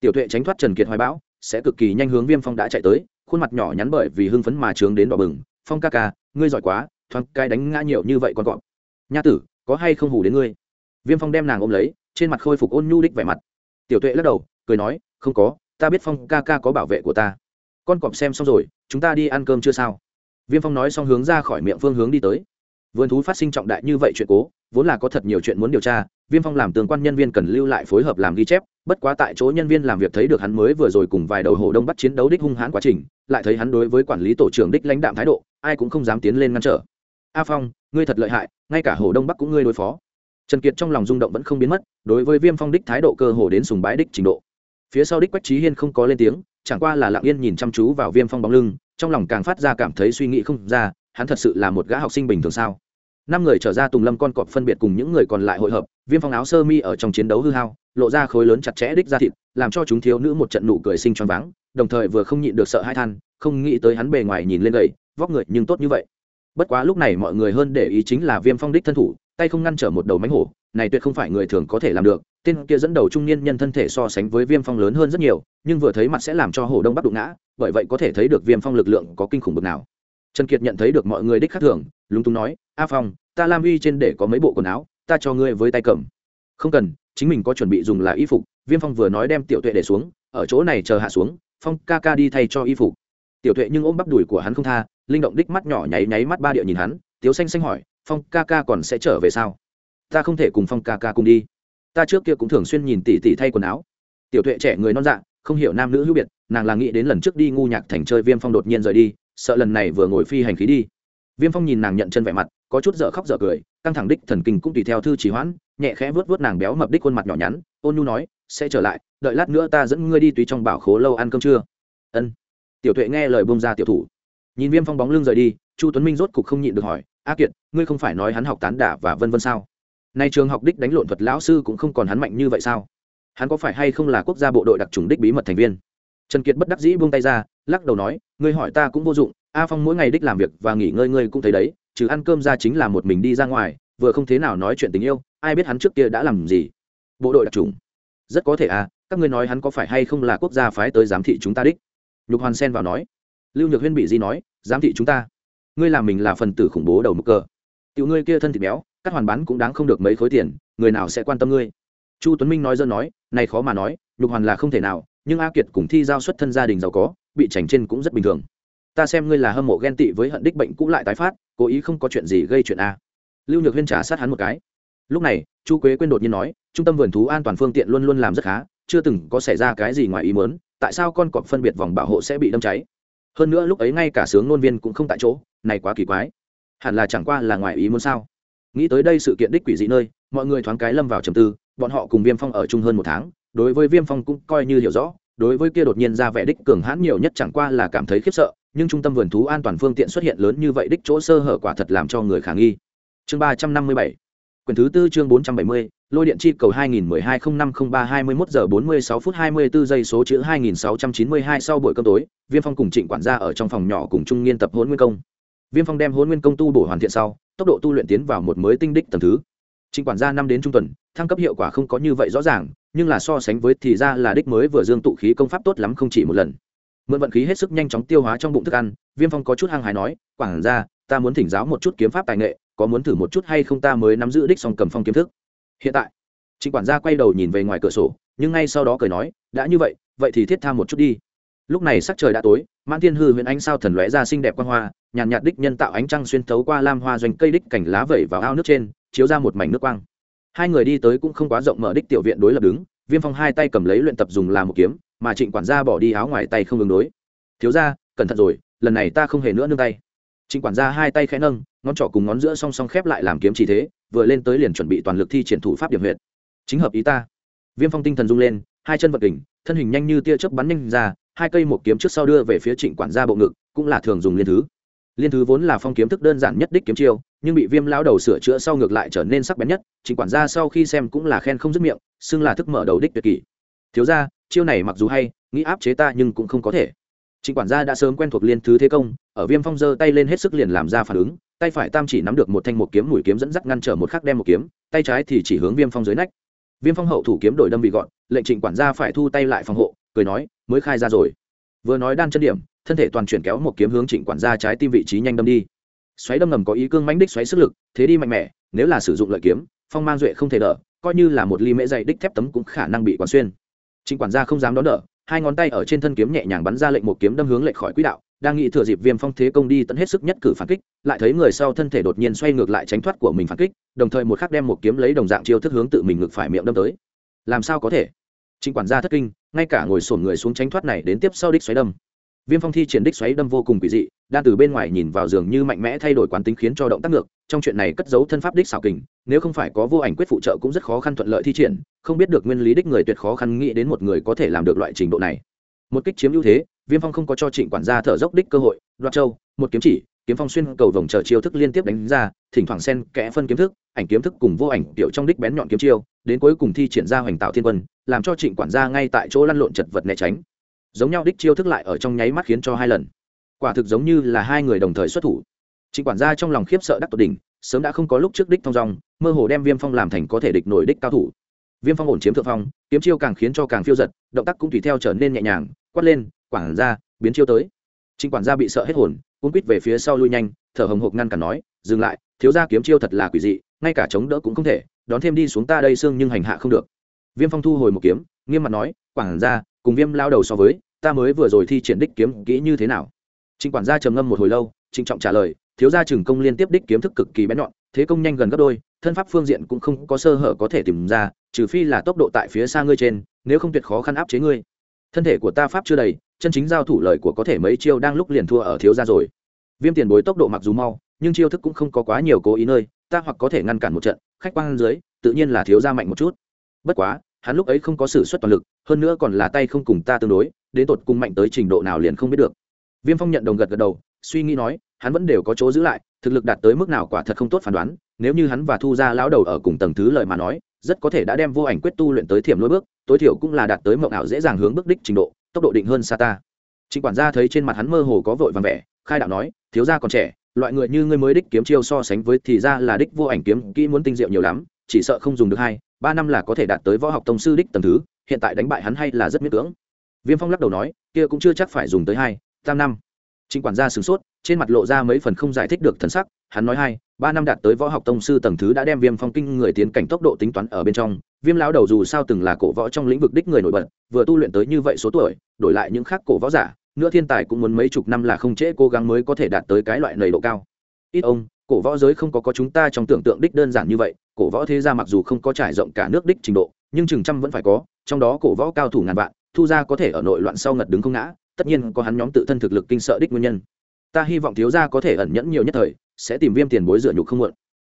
Tiểu tuệ tránh thoát trần kiệt hoài bão, sẽ cực kỳ nhanh hướng viêm phong đã chạy tới, khuôn mặt nhỏ nhắn bởi vì hưng phấn mà trướng đến đỏ bừng. Phong ca ca, ngươi giỏi quá thoáng cái đánh ngã nhiều như vậy con cọp. Nha tử, có hay không hù đến ngươi? Viêm phong đem nàng ôm lấy, trên mặt khôi phục ôn nhu đích vẻ mặt. Tiểu tuệ lắc đầu, cười nói, không có, ta biết phong ca ca có bảo vệ của ta. Con cọp xem xong rồi, chúng ta đi ăn cơm chưa sao? Viêm phong nói xong hướng ra khỏi miệng phương hướng đi tới. Vườn thú phát sinh trọng đại như vậy chuyện cố, vốn là có thật nhiều chuyện muốn điều tra, viêm phong làm tương quan nhân viên cần lưu lại phối hợp làm ghi chép, bất quá tại chỗ nhân viên làm việc thấy được hắn mới vừa rồi cùng vài đầu hồ đông bắt chiến đấu đích hung hãn quá trình, lại thấy hắn đối với quản lý tổ trưởng đích lãnh đạm thái độ, ai cũng không dám tiến lên ngăn trở a phong, ngươi thật lợi hại, ngay cả hồ đông bắc cũng ngươi đối phó. Trần kiệt trong lòng rung động vẫn không biến mất, đối với viêm phong đích thái độ cơ hồ đến sùng bái đích trình độ. Phía sau đích quách trí hiên không có lên tiếng, chẳng qua là lặng yên nhìn chăm chú vào viêm phong bóng lưng, trong lòng càng phát ra cảm thấy suy nghĩ không ra, hắn thật sự là một gã học sinh bình thường sao? Năm người trở ra tùng lâm con cọp phân biệt cùng những người còn lại hội hợp, viêm phong áo sơ mi ở trong chiến đấu hư hao, lộ ra khối lớn chặt chẽ đích ra thịt, làm cho chúng thiếu nữ một trận nụ cười sinh choáng váng, đồng thời vừa không nhịn được sợ hai than, không nghĩ tới hắn bề ngoài nhìn lên gầy, vóc người nhưng tốt như vậy bất quá lúc này mọi người hơn để ý chính là viêm phong đích thân thủ, tay không ngăn trở một đầu mánh hổ, này tuyệt không phải người thường có thể làm được, tên kia dẫn đầu trung niên nhân thân thể so sánh với viêm phong lớn hơn rất nhiều, nhưng vừa thấy mặt sẽ làm cho hổ đông bắc đụng ngã, bởi vậy có thể thấy được viêm phong lực lượng có kinh khủng bực nào. Trần kiệt nhận thấy được mọi người đích khác thường, lúng túng nói, a phong, ta lam uy trên để có mấy bộ quần áo, ta cho ngươi với tay cầm. Không cần, chính mình có chuẩn bị dùng là y phục, viêm phong vừa nói đem tiểu tuệ để xuống, ở chỗ này chờ hạ xuống, phong ca ca đi thay cho y phục tiểu tuệ nhưng ôm bắp đùi của hắn không tha, linh động đích mắt nhỏ nháy nháy mắt ba địa nhìn hắn, tiếu xanh xanh hỏi, phong ca ca còn sẽ trở về sao? Ta không thể cùng phong ca ca cùng đi. Ta trước kia cũng thường xuyên nhìn tỷ tỷ thay quần áo. Tiểu tuệ trẻ người non dạ không hiểu nam nữ hữu biệt, nàng là nghĩ đến lần trước đi ngu nhạc thành chơi viêm phong đột nhiên rời đi, sợ lần này vừa ngồi phi hành khí đi. Viêm phong nhìn nàng nhận chân vẻ mặt, có chút dở khóc dở cười, căng thẳng đích thần kinh cũng tùy theo thư trì hoãn, nhẹ khẽ vớt vớt nàng béo mập đích khuôn mặt nhỏ nhắn, ôn nhu nói, sẽ trở lại, đợi lát nữa ta dẫn ngươi đi tùy trong bảo khố lâu ăn cơm trưa ân tiểu tuệ nghe lời bông ra tiểu thủ. Nhìn viêm phong bóng lưng rời đi, chu tuấn minh rốt cục không nhịn được hỏi, a kiệt, ngươi không phải nói hắn học tán đả và vân vân sao? Nay trường học đích đánh lộn thuật lão sư cũng không còn hắn mạnh như vậy sao? Hắn có phải hay không là quốc gia bộ đội đặc trùng đích bí mật thành viên? Trần kiệt bất đắc dĩ buông tay ra, lắc đầu nói, ngươi hỏi ta cũng vô dụng, a phong mỗi ngày đích làm việc và nghỉ ngơi ngươi cũng thấy đấy, trừ ăn cơm ra chính là một mình đi ra ngoài, vừa không thế nào nói chuyện tình yêu, ai biết hắn trước kia đã làm gì? Bộ đội đặc trùng. Rất có thể à các ngươi nói hắn có phải hay không là quốc gia phái tới giám thị chúng ta đích? Nhục hoàn xen vào nói. Lưu nhược huyên bị di nói, giám thị chúng ta. Ngươi làm mình là phần tử khủng bố đầu mực cờ tiểu ngươi kia thân thịt béo các hoàn bán cũng đáng không được mấy khối tiền, người nào sẽ quan tâm ngươi? Chu tuấn minh nói dân nói, này khó mà nói, nhục hoàn là không thể nào, nhưng a kiệt cùng thi giao xuất thân gia đình giàu có, bị chảnh trên cũng rất bình thường. Ta xem ngươi là hâm mộ ghen tị với hận đích bệnh cũng lại tái phát, cố ý không có chuyện gì gây chuyện a. Lưu nhược huyên trả sát hắn một cái. Lúc này, chu quế quên đột nhiên nói, trung tâm vườn thú an toàn phương tiện luôn luôn làm rất khá chưa từng có xảy ra cái gì ngoài ý muốn, tại sao con cọp phân biệt vòng bảo hộ sẽ bị đâm cháy? Hơn nữa lúc ấy ngay cả sướng ngôn viên cũng không tại chỗ, này quá kỳ quái. Hẳn là chẳng qua là ngoài ý muốn sao? Nghĩ tới đây sự kiện đích quỷ dị nơi, mọi người thoáng cái lâm vào trầm tư, bọn họ cùng viêm phong ở chung hơn một tháng, đối với viêm phong cũng coi như hiểu rõ, đối với kia đột nhiên ra vẻ đích cường hãn nhiều nhất chẳng qua là cảm thấy khiếp sợ, nhưng trung tâm vườn thú an toàn phương tiện xuất hiện lớn như vậy đích chỗ sơ hở quả thật làm cho người khả nghi. Chương ba trăm năm mươi bảy, quyển thứ tư chương bốn trăm bảy mươi lôi điện chi cầu 2012 05 03 21 giờ 46 phút 24 giây số chữ 2692 sau buổi cơm tối, viêm phong cùng trịnh quản gia ở trong phòng nhỏ cùng trung nghiên tập Hỗn nguyên công. Viêm phong đem Hỗn nguyên công tu bổ hoàn thiện sau, tốc độ tu luyện tiến vào một mới tinh đích tầng thứ. Trịnh quản gia năm đến trung tuần, thăng cấp hiệu quả không có như vậy rõ ràng, nhưng là so sánh với thì ra là đích mới vừa dương tụ khí công pháp tốt lắm không chỉ một lần. Mượn vận khí hết sức nhanh chóng tiêu hóa trong bụng thức ăn, viêm phong có chút hăng hái nói, quản gia, ta muốn thỉnh giáo một chút kiếm pháp tài nghệ, có muốn thử một chút hay không ta mới nắm giữ đích song cầm phong kiếm thức? Hiện tại trịnh quản gia quay đầu nhìn về ngoài cửa sổ, nhưng ngay sau đó cười nói, đã như vậy vậy thì thiết tham một chút đi. Lúc này sắc trời đã tối, mãn thiên hư huyện ánh sao thần lóe ra xinh đẹp quan hoa, nhàn nhạt đích nhân tạo ánh trăng xuyên thấu qua lam hoa doanh cây đích cảnh lá vẩy vào ao nước trên, chiếu ra một mảnh nước quang. Hai người đi tới cũng không quá rộng mở đích tiểu viện đối lập đứng, viêm phong hai tay cầm lấy luyện tập dùng làm một kiếm, mà trịnh quản gia bỏ đi áo ngoài tay không đường đối. Thiếu ra cẩn thận rồi, lần này ta không hề nữa nương tay. Trịnh quản gia hai tay khẽ nâng, ngón trỏ cùng ngón giữa song song khép lại làm kiếm chỉ thế vừa lên tới liền chuẩn bị toàn lực thi triển thủ pháp điểm huyệt. Chính hợp ý ta. Viêm phong tinh thần rung lên, hai chân vật kình, thân hình nhanh như tia chớp bắn nhanh ra, hai cây một kiếm trước sau đưa về phía trịnh quản gia bộ ngực, cũng là thường dùng liên thứ. Liên thứ vốn là phong kiếm thức đơn giản nhất đích kiếm chiêu, nhưng bị viêm lão đầu sửa chữa sau ngược lại trở nên sắc bén nhất, trịnh quản gia sau khi xem cũng là khen không dứt miệng, xưng là thức mở đầu đích tuyệt kỷ. Thiếu ra chiêu này mặc dù hay, nghĩ áp chế ta nhưng cũng không có thể. Trịnh quản gia đã sớm quen thuộc liên thứ thế công, ở viêm phong giơ tay lên hết sức liền làm ra phản ứng tay phải tam chỉ nắm được một thanh một kiếm, mũi kiếm dẫn dắt ngăn trở một khắc đem một kiếm, tay trái thì chỉ hướng viêm phong dưới nách. Viêm phong hậu thủ kiếm đổi đâm bị gọn, lệnh trịnh quản gia phải thu tay lại phòng hộ, cười nói, mới khai ra rồi. Vừa nói đan chân điểm, thân thể toàn chuyển kéo một kiếm hướng trịnh quản gia trái tim vị trí nhanh đâm đi. Xoáy đâm ngầm có ý cương mãnh đích xoáy sức lực, thế đi mạnh mẽ, nếu là sử dụng lợi kiếm, phong mang duệ không thể đỡ, coi như là một ly mễ dày đích thép tấm cũng khả năng bị quản xuyên. Trịnh quản gia không dám đón đỡ hai ngón tay ở trên thân kiếm nhẹ nhàng bắn ra lệnh một kiếm đâm hướng lệch khỏi quỹ đạo, đang nghĩ thừa dịp viêm phong thế công đi tận hết sức nhất cử phản kích, lại thấy người sau thân thể đột nhiên xoay ngược lại tránh thoát của mình phản kích, đồng thời một khắc đem một kiếm lấy đồng dạng chiêu thức hướng tự mình ngược phải miệng đâm tới. Làm sao có thể? Chính quản gia thất kinh, ngay cả ngồi sổn người xuống tránh thoát này đến tiếp sau đích xoáy đâm viêm phong thi triển đích xoáy đâm vô cùng quỷ dị đang từ bên ngoài nhìn vào giường như mạnh mẽ thay đổi quán tính khiến cho động tác ngược, trong chuyện này cất giấu thân pháp đích xảo kình, nếu không phải có vô ảnh quyết phụ trợ cũng rất khó khăn thuận lợi thi triển, không biết được nguyên lý đích người tuyệt khó khăn nghĩ đến một người có thể làm được loại trình độ này. Một kích chiếm ưu thế, viêm phong không có cho trịnh quản gia thở dốc đích cơ hội, đoạt châu, một kiếm chỉ, kiếm phong xuyên cầu vòng chờ chiêu thức liên tiếp đánh ra, thỉnh thoảng xen kẽ phân kiếm thức, ảnh kiếm thức cùng vô ảnh tiểu trong đích bén nhọn kiếm chiêu, đến cuối cùng thi triển ra hoành tạo thiên quân, làm cho trịnh quản gia ngay tại chỗ lăn lộn chật vật né tránh giống nhau đích chiêu thức lại ở trong nháy mắt khiến cho hai lần. Quả thực giống như là hai người đồng thời xuất thủ. Trịnh quản gia trong lòng khiếp sợ đắc tột đỉnh, sớm đã không có lúc trước đích thong dong, mơ hồ đem viêm phong làm thành có thể địch nổi đích cao thủ. Viêm phong ổn chiếm thượng phong, kiếm chiêu càng khiến cho càng phiêu giật, động tác cũng tùy theo trở nên nhẹ nhàng, quát lên, quản gia, biến chiêu tới. Trịnh quản gia bị sợ hết hồn cuốn quýt về phía sau lui nhanh, thở hồng hộc ngăn cản nói, dừng lại, thiếu gia kiếm chiêu thật là quỷ dị, ngay cả chống đỡ cũng không thể, đón thêm đi xuống ta đây xương nhưng hành hạ không được. Viêm phong thu hồi một kiếm, nghiêm mặt nói, quản gia cùng viêm lao đầu so với, ta mới vừa rồi thi triển đích kiếm kỹ như thế nào? Trịnh quản gia trầm ngâm một hồi lâu, trịnh trọng trả lời, thiếu gia trừng công liên tiếp đích kiếm thức cực kỳ bén nhọn, thế công nhanh gần gấp đôi, thân pháp phương diện cũng không có sơ hở có thể tìm ra, trừ phi là tốc độ tại phía xa ngươi trên, nếu không tuyệt khó khăn áp chế ngươi. Thân thể của ta pháp chưa đầy, chân chính giao thủ lời của có thể mấy chiêu đang lúc liền thua ở thiếu gia rồi. Viêm tiền bối tốc độ mặc dù mau, nhưng chiêu thức cũng không có quá nhiều cố ý nơi, ta hoặc có thể ngăn cản một trận, khách quan dưới, tự nhiên là thiếu gia mạnh một chút. Bất quá hắn lúc ấy không có sự xuất toàn lực, hơn nữa còn là tay không cùng ta tương đối, đến tột cùng mạnh tới trình độ nào liền không biết được. Viêm phong nhận đồng gật gật đầu, suy nghĩ nói, hắn vẫn đều có chỗ giữ lại, thực lực đạt tới mức nào quả thật không tốt phán đoán, nếu như hắn và thu ra lão đầu ở cùng tầng thứ lời mà nói, rất có thể đã đem vô ảnh quyết tu luyện tới thiểm lối bước, tối thiểu cũng là đạt tới mộng ảo dễ dàng hướng bước đích trình độ, tốc độ định hơn xa ta. Trịnh quản gia thấy trên mặt hắn mơ hồ có vội vàng vẻ, khai đạo nói, thiếu gia còn trẻ, loại người như ngươi mới đích kiếm chiêu so sánh với thì ra là đích vô ảnh kiếm kỹ muốn tinh diệu nhiều lắm, chỉ sợ không dùng được hai ba năm là có thể đạt tới võ học tông sư đích tầng thứ, hiện tại đánh bại hắn hay là rất miễn cưỡng. Viêm phong lắc đầu nói, kia cũng chưa chắc phải dùng tới hai, tam năm. Chính quản gia sửng sốt, trên mặt lộ ra mấy phần không giải thích được thần sắc, hắn nói hai, ba năm đạt tới võ học tông sư tầng thứ đã đem viêm phong kinh người tiến cảnh tốc độ tính toán ở bên trong. Viêm lão đầu dù sao từng là cổ võ trong lĩnh vực đích người nổi bật, vừa tu luyện tới như vậy số tuổi, đổi lại những khác cổ võ giả, nữa thiên tài cũng muốn mấy chục năm là không trễ cố gắng mới có thể đạt tới cái loại nầy độ cao. Ít ông cổ võ giới không có có chúng ta trong tưởng tượng đích đơn giản như vậy, cổ võ thế gia mặc dù không có trải rộng cả nước đích trình độ, nhưng chừng trăm vẫn phải có, trong đó cổ võ cao thủ ngàn vạn, thu gia có thể ở nội loạn sau ngật đứng không ngã, tất nhiên có hắn nhóm tự thân thực lực kinh sợ đích nguyên nhân. Ta hy vọng thiếu gia có thể ẩn nhẫn nhiều nhất thời, sẽ tìm viêm tiền bối dựa nhục không muộn.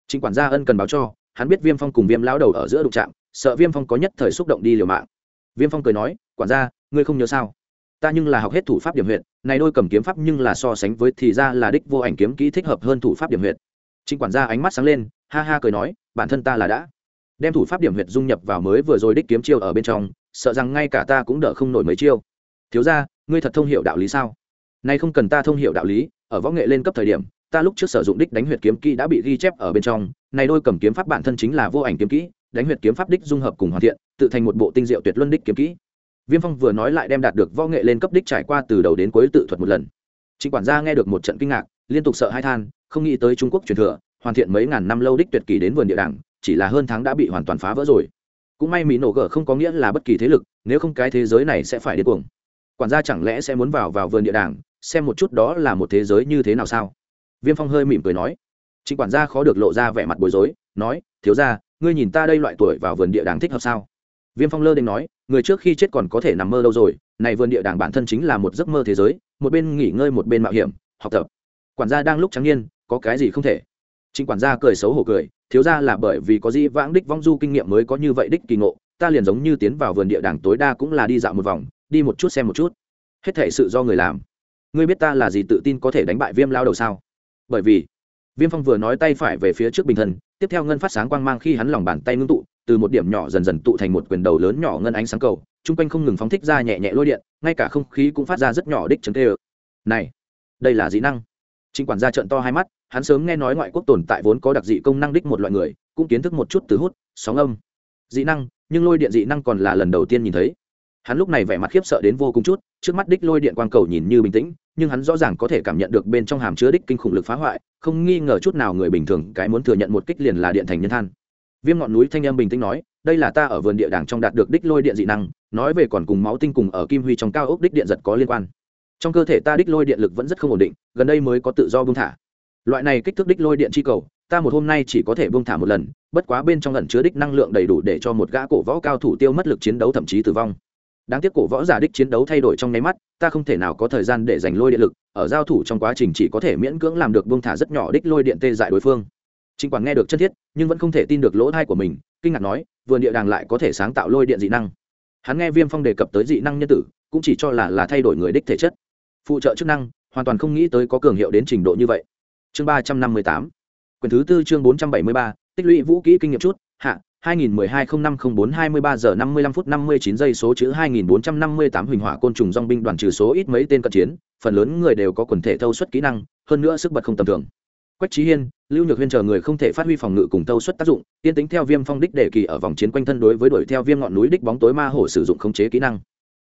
Chính quản gia ân cần báo cho, hắn biết viêm phong cùng viêm lão đầu ở giữa đụng trạm sợ viêm phong có nhất thời xúc động đi liều mạng. Viêm phong cười nói, quản gia, ngươi không nhớ sao? Ta nhưng là học hết thủ pháp điểm huyện này đôi cầm kiếm pháp nhưng là so sánh với thì ra là đích vô ảnh kiếm kỹ thích hợp hơn thủ pháp điểm huyện trịnh quản gia ánh mắt sáng lên, ha ha cười nói, bản thân ta là đã đem thủ pháp điểm huyện dung nhập vào mới vừa rồi đích kiếm chiêu ở bên trong, sợ rằng ngay cả ta cũng đỡ không nổi mấy chiêu. Thiếu ra ngươi thật thông hiệu đạo lý sao? Nay không cần ta thông hiệu đạo lý, ở võ nghệ lên cấp thời điểm, ta lúc trước sử dụng đích đánh huyệt kiếm kỹ đã bị ghi chép ở bên trong, này đôi cầm kiếm pháp bản thân chính là vô ảnh kiếm kỹ, đánh huyệt kiếm pháp đích dung hợp cùng hoàn thiện, tự thành một bộ tinh diệu tuyệt luân đích kiếm kỹ viêm phong vừa nói lại đem đạt được võ nghệ lên cấp đích trải qua từ đầu đến cuối tự thuật một lần. Trịnh quản gia nghe được một trận kinh ngạc, liên tục sợ hai than, không nghĩ tới trung quốc truyền thừa, hoàn thiện mấy ngàn năm lâu đích tuyệt kỳ đến vườn địa đảng, chỉ là hơn tháng đã bị hoàn toàn phá vỡ rồi. Cũng may mỹ nổ gở không có nghĩa là bất kỳ thế lực, nếu không cái thế giới này sẽ phải điên cuồng. Quản gia chẳng lẽ sẽ muốn vào vào vườn địa đàng xem một chút đó là một thế giới như thế nào sao? Viêm phong hơi mỉm cười nói. Trịnh quản gia khó được lộ ra vẻ mặt bối rối, nói, thiếu ra ngươi nhìn ta đây loại tuổi vào vườn địa đàng thích hợp sao? Viêm phong lơ đ nói, người trước khi chết còn có thể nằm mơ đâu rồi, này vườn địa đàng bản thân chính là một giấc mơ thế giới, một bên nghỉ ngơi một bên mạo hiểm, học tập. Quản gia đang lúc trắng nhiên có cái gì không thể? Chính quản gia cười xấu hổ cười, thiếu ra là bởi vì có di vãng đích vong du kinh nghiệm mới có như vậy đích kỳ ngộ, ta liền giống như tiến vào vườn địa đàng tối đa cũng là đi dạo một vòng, đi một chút xem một chút. Hết thể sự do người làm. Ngươi biết ta là gì tự tin có thể đánh bại viêm lao đầu sao? Bởi vì, viêm phong vừa nói tay phải về phía trước bình thân tiếp theo ngân phát sáng quang mang khi hắn lòng bàn tay ngưng tụ từ một điểm nhỏ dần dần tụ thành một quyền đầu lớn nhỏ ngân ánh sáng cầu chung quanh không ngừng phóng thích ra nhẹ nhẹ lôi điện ngay cả không khí cũng phát ra rất nhỏ đích chấn tê ơ này đây là dĩ năng chính quản gia trợn to hai mắt, hắn sớm nghe nói ngoại quốc tồn tại vốn có đặc dị công năng đích một loại người, cũng kiến thức một chút từ hút, sóng âm. Dị năng, nhưng lôi điện dị năng còn là lần đầu tiên nhìn thấy. Hắn lúc này vẻ mặt khiếp sợ đến vô cùng chút, trước mắt đích lôi điện quang cầu nhìn như bình tĩnh, nhưng hắn rõ ràng có thể cảm nhận được bên trong hàm chứa đích kinh khủng lực phá hoại, không nghi ngờ chút nào người bình thường cái muốn thừa nhận một kích liền là điện thành nhân than. Viêm ngọn núi thanh em bình tĩnh nói, đây là ta ở vườn địa đàng trong đạt được đích lôi điện dị năng, nói về còn cùng máu tinh cùng ở kim huy trong cao ốc đích điện giật có liên quan. Trong cơ thể ta đích lôi điện lực vẫn rất không ổn định gần đây mới có tự do buông thả. Loại này kích thước đích lôi điện chi cầu ta một hôm nay chỉ có thể buông thả một lần bất quá bên trong lần chứa đích năng lượng đầy đủ để cho một gã cổ võ cao thủ tiêu mất lực chiến đấu thậm chí tử vong. Đáng tiếc cổ võ giả đích chiến đấu thay đổi trong nháy mắt ta không thể nào có thời gian để dành lôi điện lực ở giao thủ trong quá trình chỉ có thể miễn cưỡng làm được buông thả rất nhỏ đích lôi điện tê dại đối phương. Trịnh Quản nghe được chân thiết, nhưng vẫn không thể tin được lỗ tai của mình, kinh ngạc nói, vườn địa đàng lại có thể sáng tạo lôi điện dị năng. Hắn nghe Viêm Phong đề cập tới dị năng nhân tử, cũng chỉ cho là là thay đổi người đích thể chất phụ trợ chức năng hoàn toàn không nghĩ tới có cường hiệu đến trình độ như vậy chương ba trăm năm mươi tám quyển thứ tư chương bốn trăm bảy mươi ba tích lũy vũ kỹ kinh nghiệm chút hạ 2012-0504-23 giờ 55 phút 59 giây số chữ 2458 huỳnh hỏa côn trùng dòng binh đoàn trừ số ít mấy tên cận chiến, phần lớn người đều có quần thể thâu suất kỹ năng, hơn nữa sức bật không tầm thường. Quách Chí Hiên, Lưu Nhược Huyên chờ người không thể phát huy phòng ngự cùng tâu suất tác dụng, tiên tính theo Viêm Phong đích đề kỳ ở vòng chiến quanh thân đối với đuổi theo Viêm ngọn núi đích bóng tối ma hổ sử dụng khống chế kỹ năng.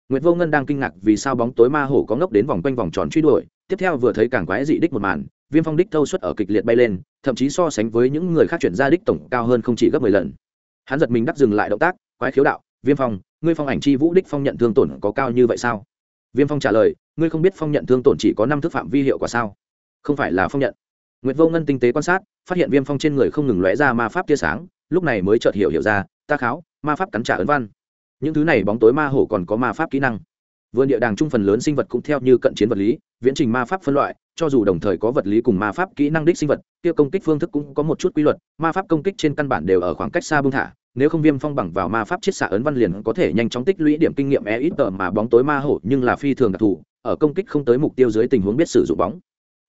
Nguyệt Vô Ngân đang kinh ngạc vì sao bóng tối ma hổ có ngốc đến vòng quanh vòng tròn truy đuổi, tiếp theo vừa thấy càng quái dị đích một màn, Viêm Phong đích thâu suất ở kịch liệt bay lên, thậm chí so sánh với những người khác chuyển ra đích tổng cao hơn không chỉ gấp mười lần. Hắn giật mình đắc dừng lại động tác, quái khiếu đạo, "Viêm Phong, ngươi phong ảnh chi vũ đích phong nhận thương tổn có cao như vậy sao?" Viêm Phong trả lời, "Ngươi không biết phong nhận thương tổn chỉ có năm thước phạm vi hiệu quả sao? Không phải là phong nhận." Nguyệt Vô Ngân tinh tế quan sát, phát hiện Viêm Phong trên người không ngừng lóe ra ma pháp tia sáng, lúc này mới chợt hiểu hiểu ra, ta kháo, ma pháp cắn trả ấn văn. Những thứ này bóng tối ma hổ còn có ma pháp kỹ năng. Vườn địa đàng trung phần lớn sinh vật cũng theo như cận chiến vật lý viễn trình ma pháp phân loại cho dù đồng thời có vật lý cùng ma pháp kỹ năng đích sinh vật kia công kích phương thức cũng có một chút quy luật ma pháp công kích trên căn bản đều ở khoảng cách xa bung thả nếu không viêm phong bằng vào ma pháp chiết xạ ấn văn liền có thể nhanh chóng tích lũy điểm kinh nghiệm e ít tờ mà bóng tối ma hổ nhưng là phi thường đặc thù ở công kích không tới mục tiêu dưới tình huống biết sử dụng bóng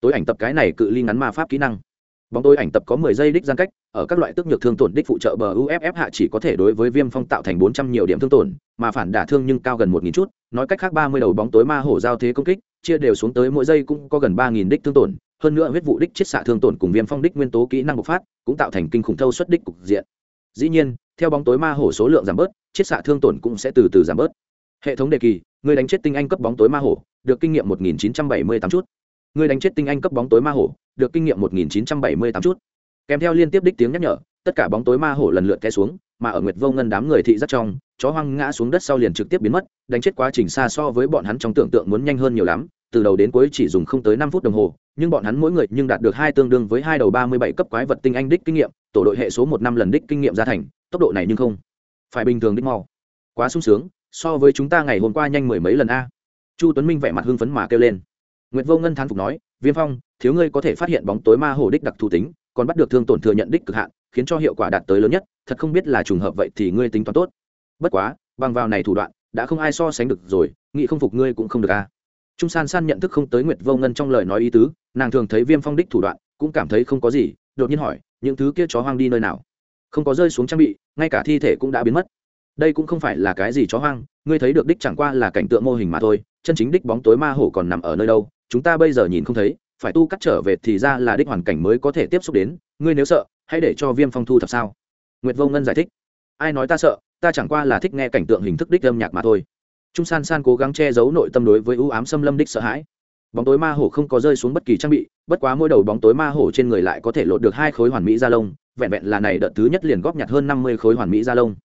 tối ảnh tập cái này cự ly ngắn ma pháp kỹ năng. Bóng tối ảnh tập có mười giây đích gian cách, ở các loại tức nhược thương tổn đích phụ trợ bờ uff hạ chỉ có thể đối với viêm phong tạo thành bốn trăm nhiều điểm thương tổn, mà phản đả thương nhưng cao gần một nghìn chút, nói cách khác ba mươi đầu bóng tối ma hổ giao thế công kích, chia đều xuống tới mỗi giây cũng có gần ba nghìn đích thương tổn, hơn nữa huyết vụ đích chiết xạ thương tổn cùng viêm phong đích nguyên tố kỹ năng bộc phát, cũng tạo thành kinh khủng thâu xuất đích cục diện. Dĩ nhiên, theo bóng tối ma hổ số lượng giảm bớt, chiết xạ thương tổn cũng sẽ từ từ giảm bớt. Hệ thống đề kỳ, người đánh chết tinh anh cấp bóng tối ma hổ, được kinh nghiệm một nghìn chín trăm bảy mươi tám chút. Ngươi đánh chết tinh anh cấp bóng tối ma hổ, được kinh nghiệm một nghìn chín trăm bảy mươi tám chút. Kèm theo liên tiếp đích tiếng nhắc nhở, tất cả bóng tối ma hổ lần lượt té xuống, mà ở nguyệt vô ngân đám người thị rất trong, chó hoang ngã xuống đất sau liền trực tiếp biến mất, đánh chết quá trình xa so với bọn hắn trong tưởng tượng muốn nhanh hơn nhiều lắm, từ đầu đến cuối chỉ dùng không tới năm phút đồng hồ, nhưng bọn hắn mỗi người nhưng đạt được hai tương đương với hai đầu ba mươi bảy cấp quái vật tinh anh đích kinh nghiệm, tổ đội hệ số một năm lần đích kinh nghiệm ra thành, tốc độ này nhưng không phải bình thường đích mau. Quá sung sướng, so với chúng ta ngày hôm qua nhanh mười mấy lần a. Chu tuấn minh vẻ mặt hưng phấn mà kêu lên nguyệt vô ngân thán phục nói, viêm phong, thiếu ngươi có thể phát hiện bóng tối ma hồ đích đặc thù tính, còn bắt được thương tổn thừa nhận đích cực hạn, khiến cho hiệu quả đạt tới lớn nhất, thật không biết là trùng hợp vậy thì ngươi tính toán tốt. Bất quá, bằng vào này thủ đoạn, đã không ai so sánh được rồi, nghĩ không phục ngươi cũng không được a trung san san nhận thức không tới nguyệt vô ngân trong lời nói ý tứ, nàng thường thấy viêm phong đích thủ đoạn, cũng cảm thấy không có gì, đột nhiên hỏi, những thứ kia chó hoang đi nơi nào? Không có rơi xuống trang bị, ngay cả thi thể cũng đã biến mất. Đây cũng không phải là cái gì chó hoang, ngươi thấy được đích chẳng qua là cảnh tượng mô hình mà thôi, chân chính đích bóng tối ma hổ còn nằm ở nơi đâu chúng ta bây giờ nhìn không thấy, phải tu cắt trở về thì ra là đích hoàn cảnh mới có thể tiếp xúc đến, ngươi nếu sợ, hãy để cho viêm phong thu thập sao? Nguyệt vô ngân giải thích. Ai nói ta sợ, ta chẳng qua là thích nghe cảnh tượng hình thức đích âm nhạc mà thôi. Trung san san cố gắng che giấu nội tâm đối với ưu ám xâm lâm đích sợ hãi. Bóng tối ma hổ không có rơi xuống bất kỳ trang bị, bất quá mỗi đầu bóng tối ma hổ trên người lại có thể lột được hai khối hoàn mỹ da lông, vẹn vẹn là này đợt thứ nhất liền góp nhặt hơn năm mươi khối hoàn mỹ da lông.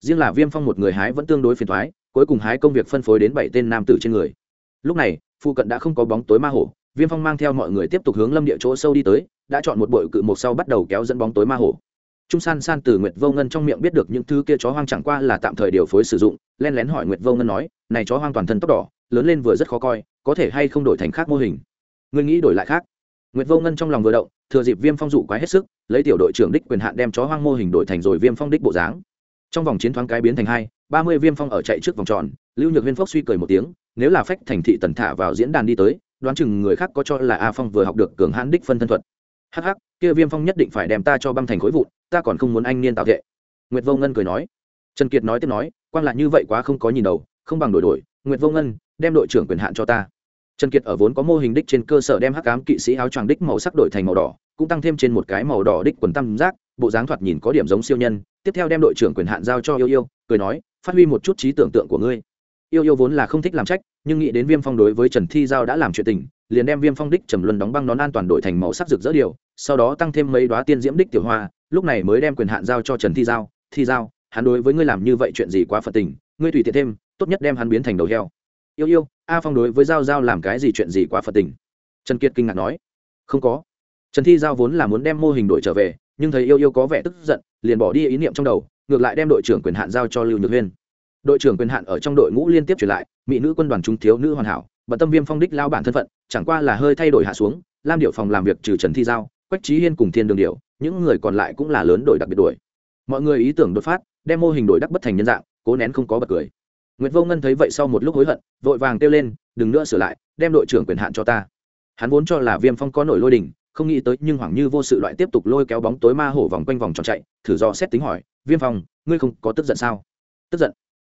Riêng là viêm phong một người hái vẫn tương đối phiền thoái, cuối cùng hái công việc phân phối đến bảy tên nam tử trên người lúc này, phụ cận đã không có bóng tối ma hổ, viêm phong mang theo mọi người tiếp tục hướng lâm địa chỗ sâu đi tới, đã chọn một bội cự một sau bắt đầu kéo dẫn bóng tối ma hổ. Trung san san từ nguyệt vô ngân trong miệng biết được những thứ kia chó hoang chẳng qua là tạm thời điều phối sử dụng, len lén hỏi nguyệt vô ngân nói, này chó hoang toàn thân tóc đỏ, lớn lên vừa rất khó coi, có thể hay không đổi thành khác mô hình? Ngươi nghĩ đổi lại khác. Nguyệt vô ngân trong lòng vừa động, thừa dịp viêm phong dụ quái hết sức, lấy tiểu đội trưởng đích quyền hạn đem chó hoang mô hình đổi thành rồi viêm phong đích bộ dáng. Trong vòng chiến thoáng cái biến thành hai, ba mươi viêm phong ở chạy trước vòng tròn, lưu nhược huyên phốc suy cười một tiếng nếu là phách thành thị tần thả vào diễn đàn đi tới, đoán chừng người khác có cho là a phong vừa học được cường hãn đích phân thân thuật. Hắc hắc, kia viêm phong nhất định phải đem ta cho băng thành khối vụn, ta còn không muốn anh niên tạo thệ nguyệt vô ngân cười nói. Trần kiệt nói tiếp nói quan lại như vậy quá không có nhìn đầu, không bằng đổi đổi. Nguyệt vô ngân, đem đội trưởng quyền hạn cho ta. Trần kiệt ở vốn có mô hình đích trên cơ sở đem hắc cám kỵ sĩ áo choàng đích màu sắc đổi thành màu đỏ, cũng tăng thêm trên một cái màu đỏ đích quần tam giác, bộ dáng thoạt nhìn có điểm giống siêu nhân. Tiếp theo đem đội trưởng quyền hạn giao cho yêu yêu, cười nói, phát huy một chút trí tưởng tượng của ngươi yêu yêu vốn là không thích làm trách, nhưng nghĩ đến viêm phong đối với trần thi giao đã làm chuyện tình, liền đem viêm phong đích trầm luân đóng băng nón an toàn đổi thành màu sắc rực rỡ điều, sau đó tăng thêm mấy đoá tiên diễm đích tiểu hoa, lúc này mới đem quyền hạn giao cho trần thi giao. Thi giao, hắn đối với ngươi làm như vậy chuyện gì quá phật tình, ngươi tùy tiện thêm, tốt nhất đem hắn biến thành đầu heo. Yêu yêu, a phong đối với giao giao làm cái gì chuyện gì quá phật tình? Trần kiệt kinh ngạc nói. Không có. Trần thi giao vốn là muốn đem mô hình đổi trở về, nhưng thấy yêu yêu có vẻ tức giận, liền bỏ đi ý niệm trong đầu, ngược lại đem đội trưởng quyền hạn giao cho lưu nhược huyên đội trưởng quyền hạn ở trong đội ngũ liên tiếp truyền lại mỹ nữ quân đoàn trung thiếu nữ hoàn hảo bận tâm viêm phong đích lao bản thân phận chẳng qua là hơi thay đổi hạ xuống lam điệu phòng làm việc trừ trần thi giao quách trí hiên cùng thiên đường điệu những người còn lại cũng là lớn đổi đặc biệt đổi mọi người ý tưởng đột phát đem mô hình đổi đắc bất thành nhân dạng cố nén không có bật cười Nguyệt Vô Ngân thấy vậy sau một lúc hối hận, vội vàng kêu lên, đừng nữa sửa lại, đem đội trưởng quyền hạn cho ta. Hắn vốn cho là Viêm Phong có nổi lôi đỉnh, không nghĩ tới nhưng hoảng như vô sự loại tiếp tục lôi kéo bóng tối ma hổ vòng quanh vòng tròn chạy, thử do xét tính hỏi, Viêm Phong, ngươi không có tức giận sao? Tức giận?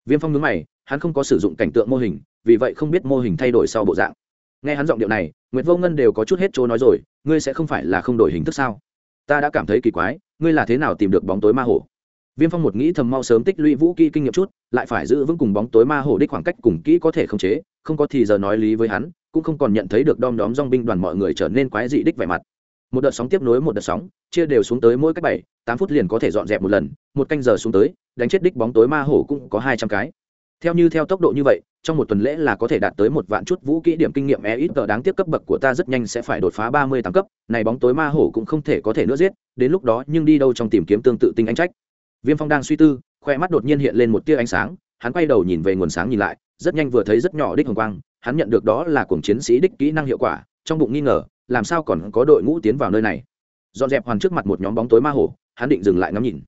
Viêm Phong nhướng mày, hắn không có sử dụng cảnh tượng mô hình, vì vậy không biết mô hình thay đổi sau bộ dạng. Nghe hắn giọng điệu này, Nguyệt Vô Ngân đều có chút hết chỗ nói rồi, ngươi sẽ không phải là không đổi hình thức sao? Ta đã cảm thấy kỳ quái, ngươi là thế nào tìm được bóng tối ma hổ? viêm phong một nghĩ thầm mau sớm tích lũy vũ kỹ kinh nghiệm chút lại phải giữ vững cùng bóng tối ma hổ đích khoảng cách cùng kỹ có thể khống chế không có thì giờ nói lý với hắn cũng không còn nhận thấy được đom đóm dong binh đoàn mọi người trở nên quái dị đích vẻ mặt một đợt sóng tiếp nối một đợt sóng, chia đều xuống tới mỗi cách bảy, tám phút liền có thể dọn dẹp một lần, một canh giờ xuống tới, đánh chết đích bóng tối ma hổ cũng có hai trăm cái. Theo như theo tốc độ như vậy, trong một tuần lễ là có thể đạt tới một vạn chút vũ kỹ điểm kinh nghiệm e ít tờ đáng tiếc cấp bậc của ta rất nhanh sẽ phải đột phá ba mươi tám cấp, này bóng tối ma hổ cũng không thể có thể nữa giết, đến lúc đó nhưng đi đâu trong tìm kiếm tương tự tinh anh trách. Viêm phong đang suy tư, khoe mắt đột nhiên hiện lên một tia ánh sáng, hắn quay đầu nhìn về nguồn sáng nhìn lại, rất nhanh vừa thấy rất nhỏ đích hồng quang, hắn nhận được đó là cuồng chiến sĩ đích kỹ năng hiệu quả, trong bụng nghi ngờ làm sao còn có đội ngũ tiến vào nơi này? Dọn dẹp hoàn trước mặt một nhóm bóng tối ma hổ, hắn định dừng lại ngắm nhìn.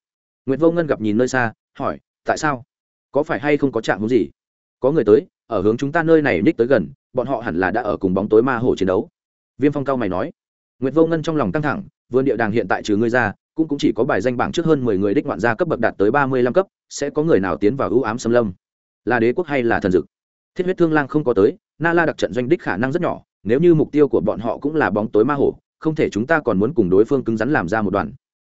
Nguyễn vô ngân gặp nhìn nơi xa, hỏi, tại sao? Có phải hay không có trạng hướng gì? Có người tới, ở hướng chúng ta nơi này ních tới gần, bọn họ hẳn là đã ở cùng bóng tối ma hổ chiến đấu. Viêm phong cao mày nói. Nguyễn vô ngân trong lòng căng thẳng, vườn địa đàng hiện tại trừ ngươi ra, cũng cũng chỉ có bài danh bảng trước hơn mười người đích ngoạn gia cấp bậc đạt tới ba mươi lăm cấp, sẽ có người nào tiến vào ưu ám xâm lâm? Là đế quốc hay là thần dực? Thiết huyết thương lang không có tới, na la đặc trận doanh đích khả năng rất nhỏ nếu như mục tiêu của bọn họ cũng là bóng tối ma hổ, không thể chúng ta còn muốn cùng đối phương cứng rắn làm ra một đoàn.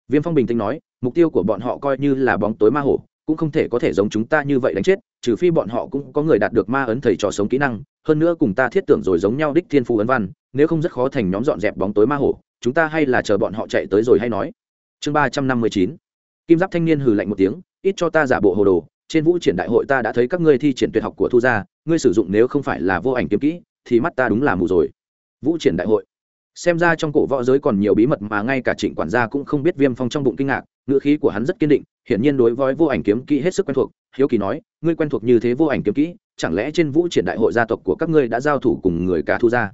Viêm phong bình tĩnh nói, mục tiêu của bọn họ coi như là bóng tối ma hổ, cũng không thể có thể giống chúng ta như vậy đánh chết, trừ phi bọn họ cũng có người đạt được ma ấn thầy trò sống kỹ năng, hơn nữa cùng ta thiết tưởng rồi giống nhau đích thiên phú ấn văn, nếu không rất khó thành nhóm dọn dẹp bóng tối ma hổ, chúng ta hay là chờ bọn họ chạy tới rồi hay nói. Chương ba trăm năm mươi chín, kim giáp thanh niên hừ lạnh một tiếng, ít cho ta giả bộ hồ đồ, trên vũ triển đại hội ta đã thấy các ngươi thi triển tuyệt học của thu gia, ngươi sử dụng nếu không phải là vô ảnh kiếm kỹ thì mắt ta đúng là mù rồi. Vũ triển đại hội. Xem ra trong cổ võ giới còn nhiều bí mật mà ngay cả trịnh quản gia cũng không biết viêm phong trong bụng kinh ngạc, ngữ khí của hắn rất kiên định, hiển nhiên đối với vô ảnh kiếm kỹ hết sức quen thuộc. Hiếu kỳ nói, ngươi quen thuộc như thế vô ảnh kiếm kỹ, chẳng lẽ trên vũ triển đại hội gia tộc của các ngươi đã giao thủ cùng người cả thu gia?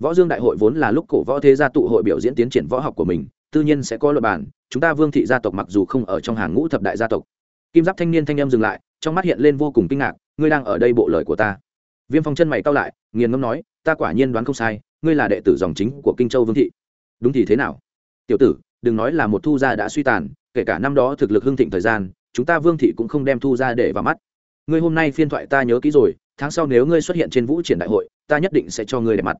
Võ dương đại hội vốn là lúc cổ võ thế gia tụ hội biểu diễn tiến triển võ học của mình, tự nhiên sẽ có luật bản chúng ta vương thị gia tộc mặc dù không ở trong hàng ngũ thập đại gia tộc, kim giáp thanh niên thanh em dừng lại, trong mắt hiện lên vô cùng kinh ngạc, ngươi đang ở đây bộ lời của ta? Viêm phong chân mày cao lại, nghiền ngâm nói, ta quả nhiên đoán không sai, ngươi là đệ tử dòng chính của kinh châu vương thị. Đúng thì thế nào? Tiểu tử, đừng nói là một thu gia đã suy tàn, kể cả năm đó thực lực hưng thịnh thời gian, chúng ta vương thị cũng không đem thu gia để vào mắt. Ngươi hôm nay phiên thoại ta nhớ kỹ rồi, tháng sau nếu ngươi xuất hiện trên vũ triển đại hội, ta nhất định sẽ cho ngươi đẹp mặt.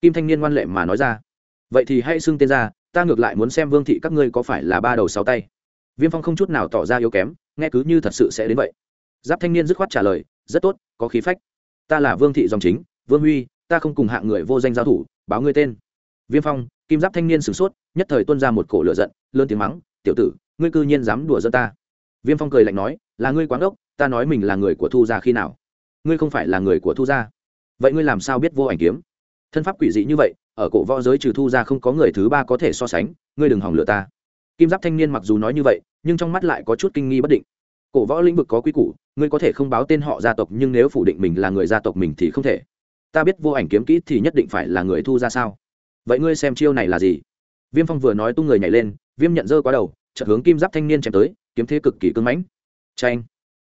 Kim thanh niên ngoan lệ mà nói ra. Vậy thì hãy xưng tên ra, ta ngược lại muốn xem vương thị các ngươi có phải là ba đầu sáu tay. Viêm phong không chút nào tỏ ra yếu kém, nghe cứ như thật sự sẽ đến vậy. Giáp thanh niên dứt khoát trả lời, rất tốt, có khí phách ta là vương thị dòng chính, vương huy, ta không cùng hạng người vô danh giao thủ, báo ngươi tên. Viêm phong, kim giáp thanh niên sửng sốt, nhất thời tuân ra một cổ lửa giận, lớn tiếng mắng, tiểu tử, ngươi cư nhiên dám đùa giỡn ta. Viêm phong cười lạnh nói, là ngươi quán ốc ta nói mình là người của thu gia khi nào? Ngươi không phải là người của thu gia? Vậy ngươi làm sao biết vô ảnh kiếm? Thân pháp quỷ dị như vậy, ở cổ võ giới trừ thu gia không có người thứ ba có thể so sánh, ngươi đừng hỏng lựa ta. Kim giáp thanh niên mặc dù nói như vậy, nhưng trong mắt lại có chút kinh nghi bất định cổ võ lĩnh vực có quy củ, ngươi có thể không báo tên họ gia tộc, nhưng nếu phủ định mình là người gia tộc mình thì không thể. Ta biết vô ảnh kiếm kỹ thì nhất định phải là người thu ra sao? Vậy ngươi xem chiêu này là gì? Viêm phong vừa nói tung người nhảy lên, viêm nhận dơ quá đầu, chợt hướng kim giáp thanh niên chém tới, kiếm thế cực kỳ cứng mãnh. Tranh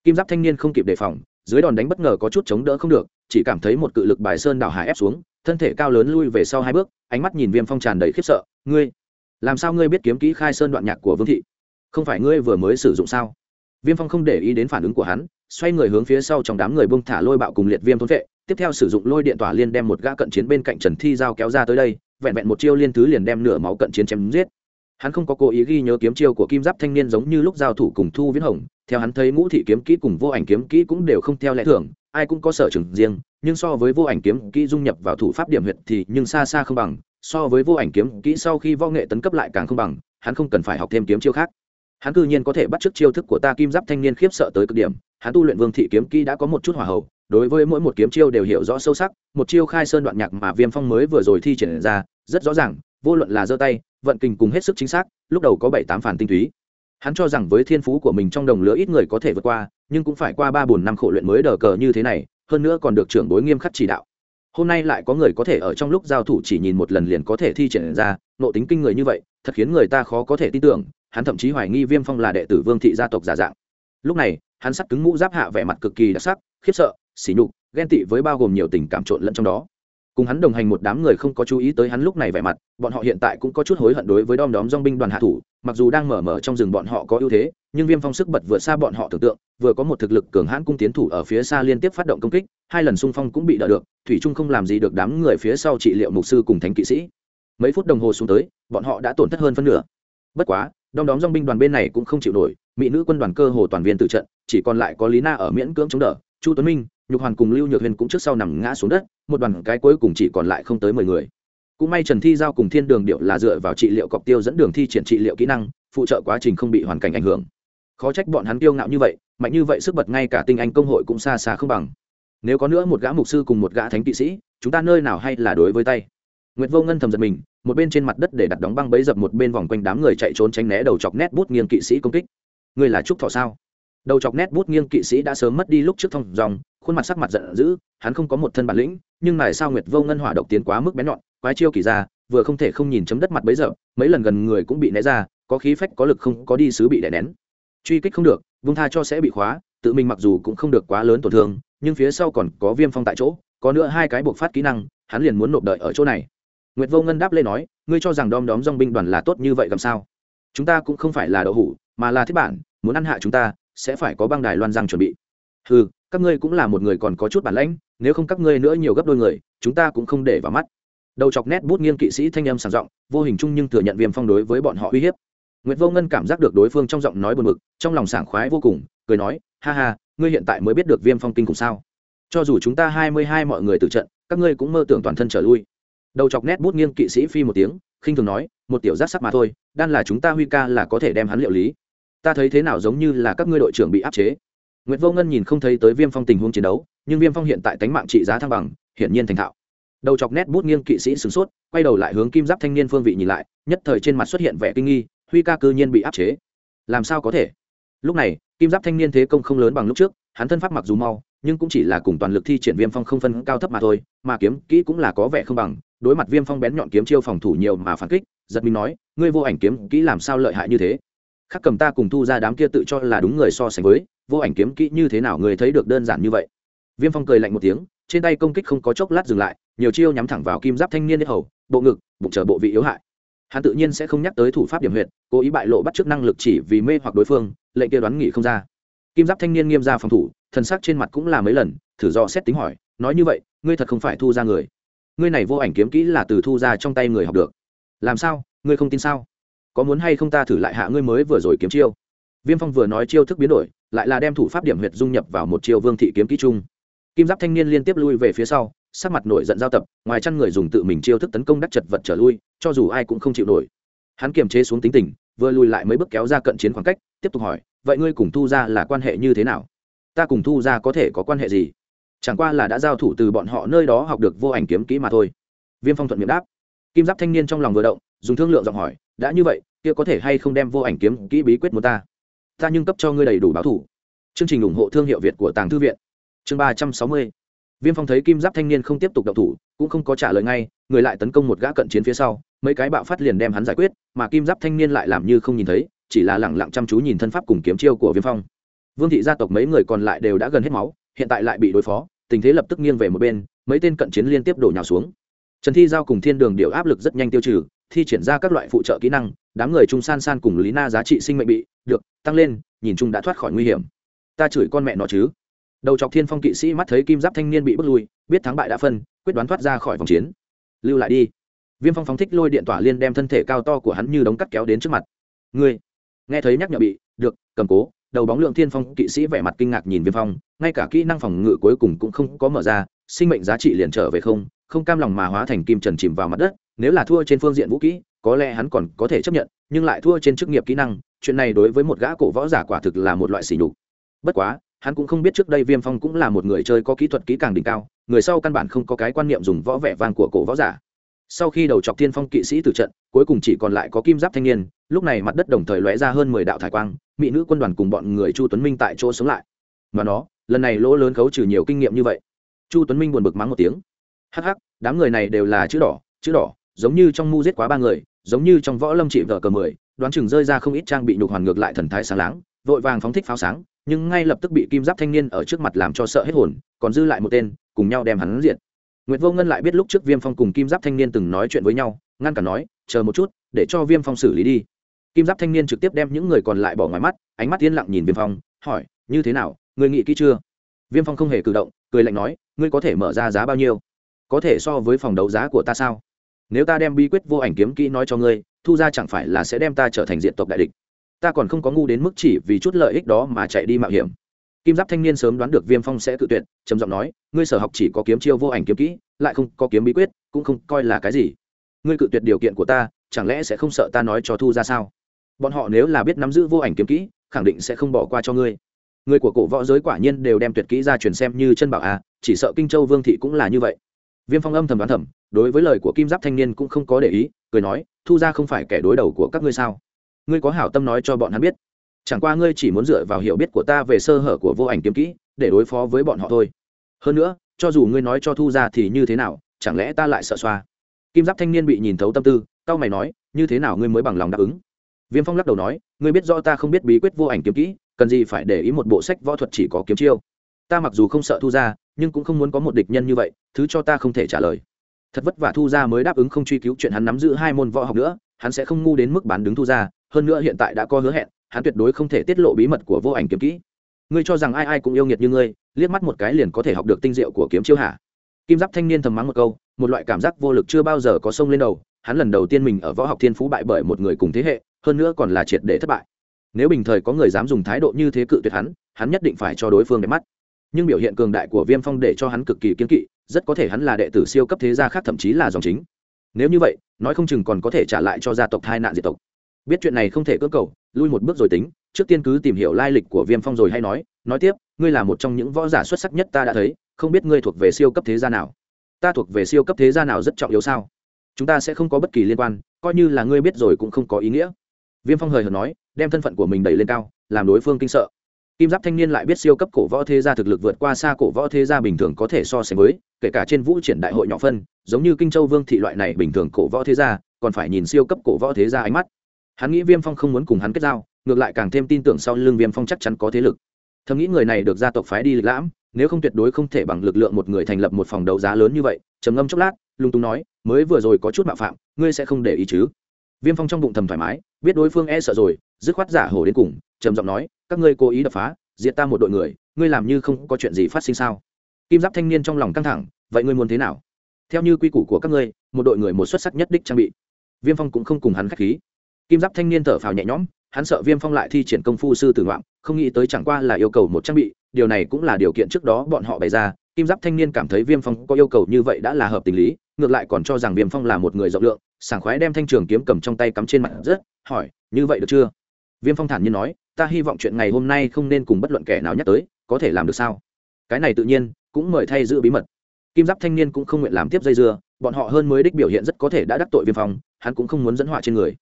kim giáp thanh niên không kịp đề phòng, dưới đòn đánh bất ngờ có chút chống đỡ không được, chỉ cảm thấy một cự lực bài sơn đảo hải ép xuống, thân thể cao lớn lui về sau hai bước, ánh mắt nhìn viêm phong tràn đầy khiếp sợ. Ngươi, làm sao ngươi biết kiếm kỹ khai sơn đoạn nhạc của vương thị? Không phải ngươi vừa mới sử dụng sao? Viêm phong không để ý đến phản ứng của hắn, xoay người hướng phía sau trong đám người bông thả lôi bạo cùng liệt viêm thôn vệ, tiếp theo sử dụng lôi điện tỏa liên đem một gã cận chiến bên cạnh trần thi giao kéo ra tới đây, vẹn vẹn một chiêu liên thứ liền đem nửa máu cận chiến chém giết. Hắn không có cố ý ghi nhớ kiếm chiêu của kim giáp thanh niên giống như lúc giao thủ cùng thu viễn hồng, theo hắn thấy ngũ thị kiếm kỹ cùng vô ảnh kiếm kỹ cũng đều không theo lẽ thường, ai cũng có sở trường riêng, nhưng so với vô ảnh kiếm kỹ dung nhập vào thủ pháp điểm huyệt thì nhưng xa xa không bằng, so với vô ảnh kiếm kỹ sau khi võ nghệ tấn cấp lại càng không bằng, hắn không cần phải học thêm kiếm chiêu khác hắn cư nhiên có thể bắt chước chiêu thức của ta kim giáp thanh niên khiếp sợ tới cực điểm. Hắn tu luyện vương thị kiếm kỹ đã có một chút hỏa hậu đối với mỗi một kiếm chiêu đều hiểu rõ sâu sắc, một chiêu khai sơn đoạn nhạc mà viêm phong mới vừa rồi thi triển ra, rất rõ ràng, vô luận là giơ tay, vận kình cùng hết sức chính xác, lúc đầu có bảy tám phản tinh túy. Hắn cho rằng với thiên phú của mình trong đồng lứa ít người có thể vượt qua, nhưng cũng phải qua ba bốn năm khổ luyện mới đờ cờ như thế này, hơn nữa còn được trưởng bối nghiêm khắc chỉ đạo. Hôm nay lại có người có thể ở trong lúc giao thủ chỉ nhìn một lần liền có thể thi triển ra, nộ tính kinh người như vậy, thật khiến người ta khó có thể tin tưởng hắn thậm chí hoài nghi viêm phong là đệ tử vương thị gia tộc giả dạng. Lúc này, hắn sắt cứng mũ giáp hạ vẻ mặt cực kỳ đặc sắc, khiếp sợ xỉ nhục, ghen tị với bao gồm nhiều tình cảm trộn lẫn trong đó. Cùng hắn đồng hành một đám người không có chú ý tới hắn lúc này vẻ mặt, bọn họ hiện tại cũng có chút hối hận đối với đom đóm dong binh đoàn hạ thủ, mặc dù đang mở mở trong rừng bọn họ có ưu thế, nhưng viêm phong sức bật vượt xa bọn họ tưởng tượng, vừa có một thực lực cường hãn cung tiến thủ ở phía xa liên tiếp phát động công kích, hai lần xung phong cũng bị đỡ được, thủy trung không làm gì được đám người phía sau trị liệu mục sư cùng thánh kỵ sĩ. Mấy phút đồng hồ xuống tới, bọn họ đã tổn thất hơn phân nửa. Bất quá đom đóm dong binh đoàn bên này cũng không chịu nổi, mỹ nữ quân đoàn cơ hồ toàn viên tự trận, chỉ còn lại có lý na ở miễn cưỡng chống đỡ, chu tuấn minh, nhục hoàn cùng lưu nhược huyền cũng trước sau nằm ngã xuống đất, một đoàn cái cuối cùng chỉ còn lại không tới mười người. Cũng may trần thi giao cùng thiên đường điệu là dựa vào trị liệu cọc tiêu dẫn đường thi triển trị liệu kỹ năng, phụ trợ quá trình không bị hoàn cảnh ảnh hưởng. Khó trách bọn hắn tiêu ngạo như vậy, mạnh như vậy sức bật ngay cả tinh anh công hội cũng xa xa không bằng. Nếu có nữa một gã mục sư cùng một gã thánh kỵ sĩ, chúng ta nơi nào hay là đối với tay nguyệt vô ngân thầm giật mình, một bên trên mặt đất để đặt đóng băng bấy dập một bên vòng quanh đám người chạy trốn tránh né đầu chọc nét bút nghiêng kỵ sĩ công kích. Người là trúc thọ sao? Đầu chọc nét bút nghiêng kỵ sĩ đã sớm mất đi lúc trước thông dòng, khuôn mặt sắc mặt giận dữ, hắn không có một thân bản lĩnh, nhưng này sao nguyệt vô ngân hỏa độc tiến quá mức bén nhọn, quái chiêu kỳ ra, vừa không thể không nhìn chấm đất mặt bấy giờ mấy lần gần người cũng bị né ra, có khí phách, có lực không, có đi sứ bị đè nén. Truy kích không được, vung tha cho sẽ bị khóa, tự mình mặc dù cũng không được quá lớn tổn thương, nhưng phía sau còn có viêm phong tại chỗ, có nữa hai cái buộc phát kỹ năng, hắn liền muốn nộp đợi ở chỗ này nguyệt vô ngân đáp lên nói ngươi cho rằng đom đóm dong binh đoàn là tốt như vậy làm sao chúng ta cũng không phải là đậu hủ mà là thiết bản muốn ăn hạ chúng ta sẽ phải có băng đài loan răng chuẩn bị ừ các ngươi cũng là một người còn có chút bản lãnh nếu không các ngươi nữa nhiều gấp đôi người chúng ta cũng không để vào mắt đầu chọc nét bút nghiêng kỵ sĩ thanh âm sàng giọng vô hình chung nhưng thừa nhận viêm phong đối với bọn họ uy hiếp Nguyệt Vô Ngân cảm giác được đối phương trong giọng nói buồn bực, trong lòng sảng khoái vô cùng, cười nói, "Ha ha, ngươi hiện tại mới biết được Viêm Phong kinh cùng sao? Cho dù chúng ta hai mươi hai mọi người tử trận, các ngươi cũng mơ tưởng toàn thân trở lui." Đầu chọc nét bút nghiêng kỵ sĩ phi một tiếng, khinh thường nói, "Một tiểu giác sắc mà thôi, đan là chúng ta Huy ca là có thể đem hắn liệu lý. Ta thấy thế nào giống như là các ngươi đội trưởng bị áp chế." Nguyệt Vô Ngân nhìn không thấy tới Viêm Phong tình huống chiến đấu, nhưng Viêm Phong hiện tại tánh mạng trị giá thăng bằng, hiển nhiên thành thạo. Đầu chọc nét bút nghiêng kỵ sĩ sửng sốt, quay đầu lại hướng Kim Giáp thanh niên phương vị nhìn lại, nhất thời trên mặt xuất hiện vẻ kinh nghi, Huy ca cư nhiên bị áp chế. Làm sao có thể? Lúc này, Kim Giáp thanh niên thế công không lớn bằng lúc trước, hắn thân pháp mặc dù mau, nhưng cũng chỉ là cùng toàn lực thi triển Viêm Phong không phân cao thấp mà thôi, mà kiếm kỹ cũng là có vẻ không bằng, đối mặt Viêm Phong bén nhọn kiếm chiêu phòng thủ nhiều mà phản kích, giật mình nói, ngươi vô ảnh kiếm kỹ làm sao lợi hại như thế? khắc cầm ta cùng thu ra đám kia tự cho là đúng người so sánh với vô ảnh kiếm kỹ như thế nào người thấy được đơn giản như vậy? Viêm phong cười lạnh một tiếng trên tay công kích không có chốc lát dừng lại nhiều chiêu nhắm thẳng vào kim giáp thanh niên nhất hầu bộ ngực bụng trở bộ vị yếu hại. Hắn tự nhiên sẽ không nhắc tới thủ pháp điểm huyệt cố ý bại lộ bắt chức năng lực chỉ vì mê hoặc đối phương lệnh kia đoán nghỉ không ra. Kim giáp thanh niên nghiêm ra phòng thủ thần sắc trên mặt cũng là mấy lần thử do xét tính hỏi nói như vậy ngươi thật không phải thu ra người? Ngươi này vô ảnh kiếm kỹ là từ thu ra trong tay người học được. Làm sao? Ngươi không tin sao? Có muốn hay không ta thử lại hạ ngươi mới vừa rồi kiếm chiêu? Viêm phong vừa nói chiêu thức biến đổi, lại là đem thủ pháp điểm huyệt dung nhập vào một chiêu vương thị kiếm kỹ chung. Kim giáp thanh niên liên tiếp lui về phía sau, sắc mặt nổi giận giao tập, ngoài chăn người dùng tự mình chiêu thức tấn công đắc chật vật trở lui, cho dù ai cũng không chịu nổi. Hắn kiềm chế xuống tính tình, vừa lùi lại mấy bước kéo ra cận chiến khoảng cách, tiếp tục hỏi, vậy ngươi cùng thu ra là quan hệ như thế nào? Ta cùng thu ra có thể có quan hệ gì? Chẳng qua là đã giao thủ từ bọn họ nơi đó học được vô ảnh kiếm kỹ mà thôi. Viêm phong thuận miệng đáp. Kim giáp thanh niên trong lòng vừa động, dùng thương lượng giọng hỏi, đã như vậy, kia có thể hay không đem vô ảnh kiếm kỹ bí quyết muốn ta? Ta nhưng cấp cho ngươi đầy đủ báo thủ. Chương trình ủng hộ thương hiệu việt của tàng thư viện. Chương ba trăm sáu mươi. Viêm phong thấy kim giáp thanh niên không tiếp tục đậu thủ, cũng không có trả lời ngay, người lại tấn công một gã cận chiến phía sau, mấy cái bạo phát liền đem hắn giải quyết, mà kim giáp thanh niên lại làm như không nhìn thấy, chỉ là lẳng lặng chăm chú nhìn thân pháp cùng kiếm chiêu của viêm phong. Vương thị gia tộc mấy người còn lại đều đã gần hết máu, hiện tại lại bị đối phó tình thế lập tức nghiêng về một bên, mấy tên cận chiến liên tiếp đổ nhào xuống. Trần thi giao cùng thiên đường điệu áp lực rất nhanh tiêu trừ, thi triển ra các loại phụ trợ kỹ năng, đám người trung san san cùng lý na giá trị sinh mệnh bị, được, tăng lên, nhìn chung đã thoát khỏi nguy hiểm. Ta chửi con mẹ nó chứ. Đầu chọc thiên phong kỵ sĩ mắt thấy kim giáp thanh niên bị bước lui, biết thắng bại đã phân, quyết đoán thoát ra khỏi vòng chiến. Lưu lại đi. Viêm phong phóng thích lôi điện tỏa liên đem thân thể cao to của hắn như đống cắt kéo đến trước mặt. Ngươi, nghe thấy nhắc nhở bị, được, cầm cố đầu bóng lượng thiên phong kỵ sĩ vẻ mặt kinh ngạc nhìn viêm phong, ngay cả kỹ năng phòng ngự cuối cùng cũng không có mở ra, sinh mệnh giá trị liền trở về không không cam lòng mà hóa thành kim trần chìm vào mặt đất, nếu là thua trên phương diện vũ kỹ, có lẽ hắn còn có thể chấp nhận, nhưng lại thua trên chức nghiệp kỹ năng, chuyện này đối với một gã cổ võ giả quả thực là một loại sỉ nhục. Bất quá, hắn cũng không biết trước đây viêm phong cũng là một người chơi có kỹ thuật kỹ càng đỉnh cao, người sau căn bản không có cái quan niệm dùng võ vẻ vang của cổ võ giả. Sau khi đầu chọc thiên phong kỵ sĩ từ trận, cuối cùng chỉ còn lại có kim giáp thanh niên lúc này mặt đất đồng thời lóe ra hơn mười đạo thải quang, mỹ nữ quân đoàn cùng bọn người chu tuấn minh tại chỗ sống lại. Mà nó, lần này lỗ lớn khấu trừ nhiều kinh nghiệm như vậy. Chu tuấn minh buồn bực mắng một tiếng. Hắc hắc, đám người này đều là chữ đỏ chữ đỏ, giống như trong mu giết quá ba người, giống như trong võ lâm trị vợ cờ mười, đoán chừng rơi ra không ít trang bị nhục hoàn ngược lại thần thái sáng láng, vội vàng phóng thích pháo sáng, nhưng ngay lập tức bị kim giáp thanh niên ở trước mặt làm cho sợ hết hồn, còn dư lại một tên, cùng nhau đem hắn diện nguyệt vô ngân lại biết lúc trước viêm phong cùng kim giáp thanh niên từng nói chuyện với nhau, ngăn cả nói, chờ một chút, để cho viêm phong xử lý đi kim giáp thanh niên trực tiếp đem những người còn lại bỏ ngoài mắt, ánh mắt yên lặng nhìn viêm phong, hỏi, như thế nào? Người nghĩ kỹ chưa? Viêm phong không hề cử động, cười lạnh nói, ngươi có thể mở ra giá bao nhiêu? Có thể so với phòng đấu giá của ta sao? Nếu ta đem bí quyết vô ảnh kiếm kỹ nói cho ngươi, thu ra chẳng phải là sẽ đem ta trở thành diện tộc đại địch? Ta còn không có ngu đến mức chỉ vì chút lợi ích đó mà chạy đi mạo hiểm. Kim giáp thanh niên sớm đoán được viêm phong sẽ tự tuyệt, trầm giọng nói, ngươi sở học chỉ có kiếm chiêu vô ảnh kiếm kỹ, lại không có kiếm bí quyết, cũng không coi là cái gì. Ngươi cự tuyệt điều kiện của ta, chẳng lẽ sẽ không sợ ta nói cho thu ra sao? Bọn họ nếu là biết nắm giữ vô ảnh kiếm kỹ, khẳng định sẽ không bỏ qua cho ngươi. Người của cổ võ giới quả nhiên đều đem tuyệt kỹ ra truyền xem như chân bảo à chỉ sợ kinh châu vương thị cũng là như vậy. Viêm phong âm thầm đoán thầm, đối với lời của kim giáp thanh niên cũng không có để ý, cười nói, thu ra không phải kẻ đối đầu của các ngươi sao? Ngươi có hảo tâm nói cho bọn hắn biết. Chẳng qua ngươi chỉ muốn dựa vào hiểu biết của ta về sơ hở của vô ảnh kiếm kỹ, để đối phó với bọn họ thôi. Hơn nữa, cho dù ngươi nói cho thu ra thì như thế nào, chẳng lẽ ta lại sợ xoa? Kim giáp thanh niên bị nhìn thấu tâm tư tao mày nói, như thế nào ngươi mới bằng lòng đáp ứng? Viêm phong lắc đầu nói, ngươi biết rõ ta không biết bí quyết vô ảnh kiếm kỹ, cần gì phải để ý một bộ sách võ thuật chỉ có kiếm chiêu. Ta mặc dù không sợ thu ra, nhưng cũng không muốn có một địch nhân như vậy, thứ cho ta không thể trả lời. Thật vất vả thu ra mới đáp ứng không truy cứu chuyện hắn nắm giữ hai môn võ học nữa, hắn sẽ không ngu đến mức bán đứng thu ra, hơn nữa hiện tại đã có hứa hẹn, hắn tuyệt đối không thể tiết lộ bí mật của vô ảnh kiếm kỹ. Ngươi cho rằng ai ai cũng yêu nghiệt như ngươi, liếc mắt một cái liền có thể học được tinh diệu của kiếm chiêu hả? Kim giáp thanh niên thầm mắng một câu, một loại cảm giác vô lực chưa bao giờ có sông lên đầu. Hắn lần đầu tiên mình ở võ học thiên phú bại bởi một người cùng thế hệ hơn nữa còn là triệt để thất bại. Nếu bình thời có người dám dùng thái độ như thế cự tuyệt hắn hắn nhất định phải cho đối phương đẹp mắt. Nhưng biểu hiện cường đại của viêm phong để cho hắn cực kỳ kiên kỵ, rất có thể hắn là đệ tử siêu cấp thế gia khác thậm chí là dòng chính. Nếu như vậy, nói không chừng còn có thể trả lại cho gia tộc hai nạn diệt tộc. Biết chuyện này không thể cưỡng cầu, lui một bước rồi tính, trước tiên cứ tìm hiểu lai lịch của viêm phong rồi hay nói nói tiếp, ngươi là một trong những võ giả xuất sắc nhất ta đã thấy, không biết ngươi thuộc về siêu cấp thế gia nào. Ta thuộc về siêu cấp thế gia nào rất trọng yếu sao? Chúng ta sẽ không có bất kỳ liên quan, coi như là ngươi biết rồi cũng không có ý nghĩa viêm phong hời hợt nói, đem thân phận của mình đẩy lên cao, làm đối phương kinh sợ. Kim giáp thanh niên lại biết siêu cấp cổ võ thế gia thực lực vượt qua xa cổ võ thế gia bình thường có thể so sánh với, kể cả trên vũ triển đại hội nhỏ phân, giống như kinh châu vương thị loại này bình thường cổ võ thế gia, còn phải nhìn siêu cấp cổ võ thế gia ánh mắt. Hắn nghĩ viêm phong không muốn cùng hắn kết giao, ngược lại càng thêm tin tưởng sau lưng viêm phong chắc chắn có thế lực. Thầm nghĩ người này được gia tộc phái đi lịch lãm, nếu không tuyệt đối không thể bằng lực lượng một người thành lập một phòng đấu giá lớn như vậy, trầm ngâm chốc lát, lung tung nói, mới vừa rồi có chút mạo phạm, ngươi sẽ không để ý chứ? Viêm phong trong bụng thầm thoải mái, biết đối phương e sợ rồi, dứt khoát giả hổ đến cùng, trầm giọng nói, các ngươi cố ý đập phá, diệt ta một đội người, ngươi làm như không có chuyện gì phát sinh sao? Kim giáp thanh niên trong lòng căng thẳng, vậy ngươi muốn thế nào? Theo như quy củ của các ngươi, một đội người một xuất sắc nhất đích trang bị. Viêm phong cũng không cùng hắn k h á c h khí. Kim giáp thanh niên thở phào nhẹ nhõm, hắn sợ viêm phong lại thi triển công phu sư tử ngoạm, không nghĩ tới chẳng qua là yêu cầu một trang bị, điều này cũng là điều kiện trước đó bọn họ bày ra. Kim giáp thanh niên cảm thấy viêm phong có yêu cầu như vậy đã là hợp tình lý, ngược lại còn cho rằng viêm phong là một người rộng lượng sảng khoái đem thanh trường kiếm cầm trong tay cắm trên mặt rất hỏi, như vậy được chưa? Viêm phong thản nhiên nói, ta hy vọng chuyện ngày hôm nay không nên cùng bất luận kẻ nào nhắc tới, có thể làm được sao? Cái này tự nhiên, cũng mời thay giữ bí mật. Kim giáp thanh niên cũng không nguyện làm tiếp dây dưa, bọn họ hơn mới đích biểu hiện rất có thể đã đắc tội viêm phong, hắn cũng không muốn dẫn họa trên người.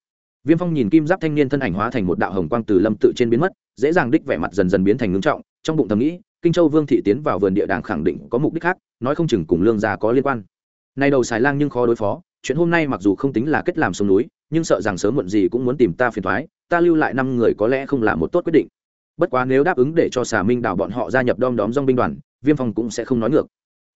Viêm phong nhìn kim giáp thanh niên thân ảnh hóa thành một đạo hồng quang từ lâm tự trên biến mất, dễ dàng đích vẻ mặt dần dần biến thành ngưng trọng, trong bụng thầm nghĩ, kinh châu vương thị tiến vào vườn địa đàng khẳng định có mục đích khác, nói không chừng cùng lương gia có liên quan. Nay đầu xài lang nhưng khó đối phó chuyện hôm nay mặc dù không tính là kết làm sông núi, nhưng sợ rằng sớm muộn gì cũng muốn tìm ta phiền thoái, ta lưu lại năm người có lẽ không là một tốt quyết định. Bất quá nếu đáp ứng để cho xà minh đảo bọn họ gia nhập đom đóm dong binh đoàn, viêm phong cũng sẽ không nói ngược.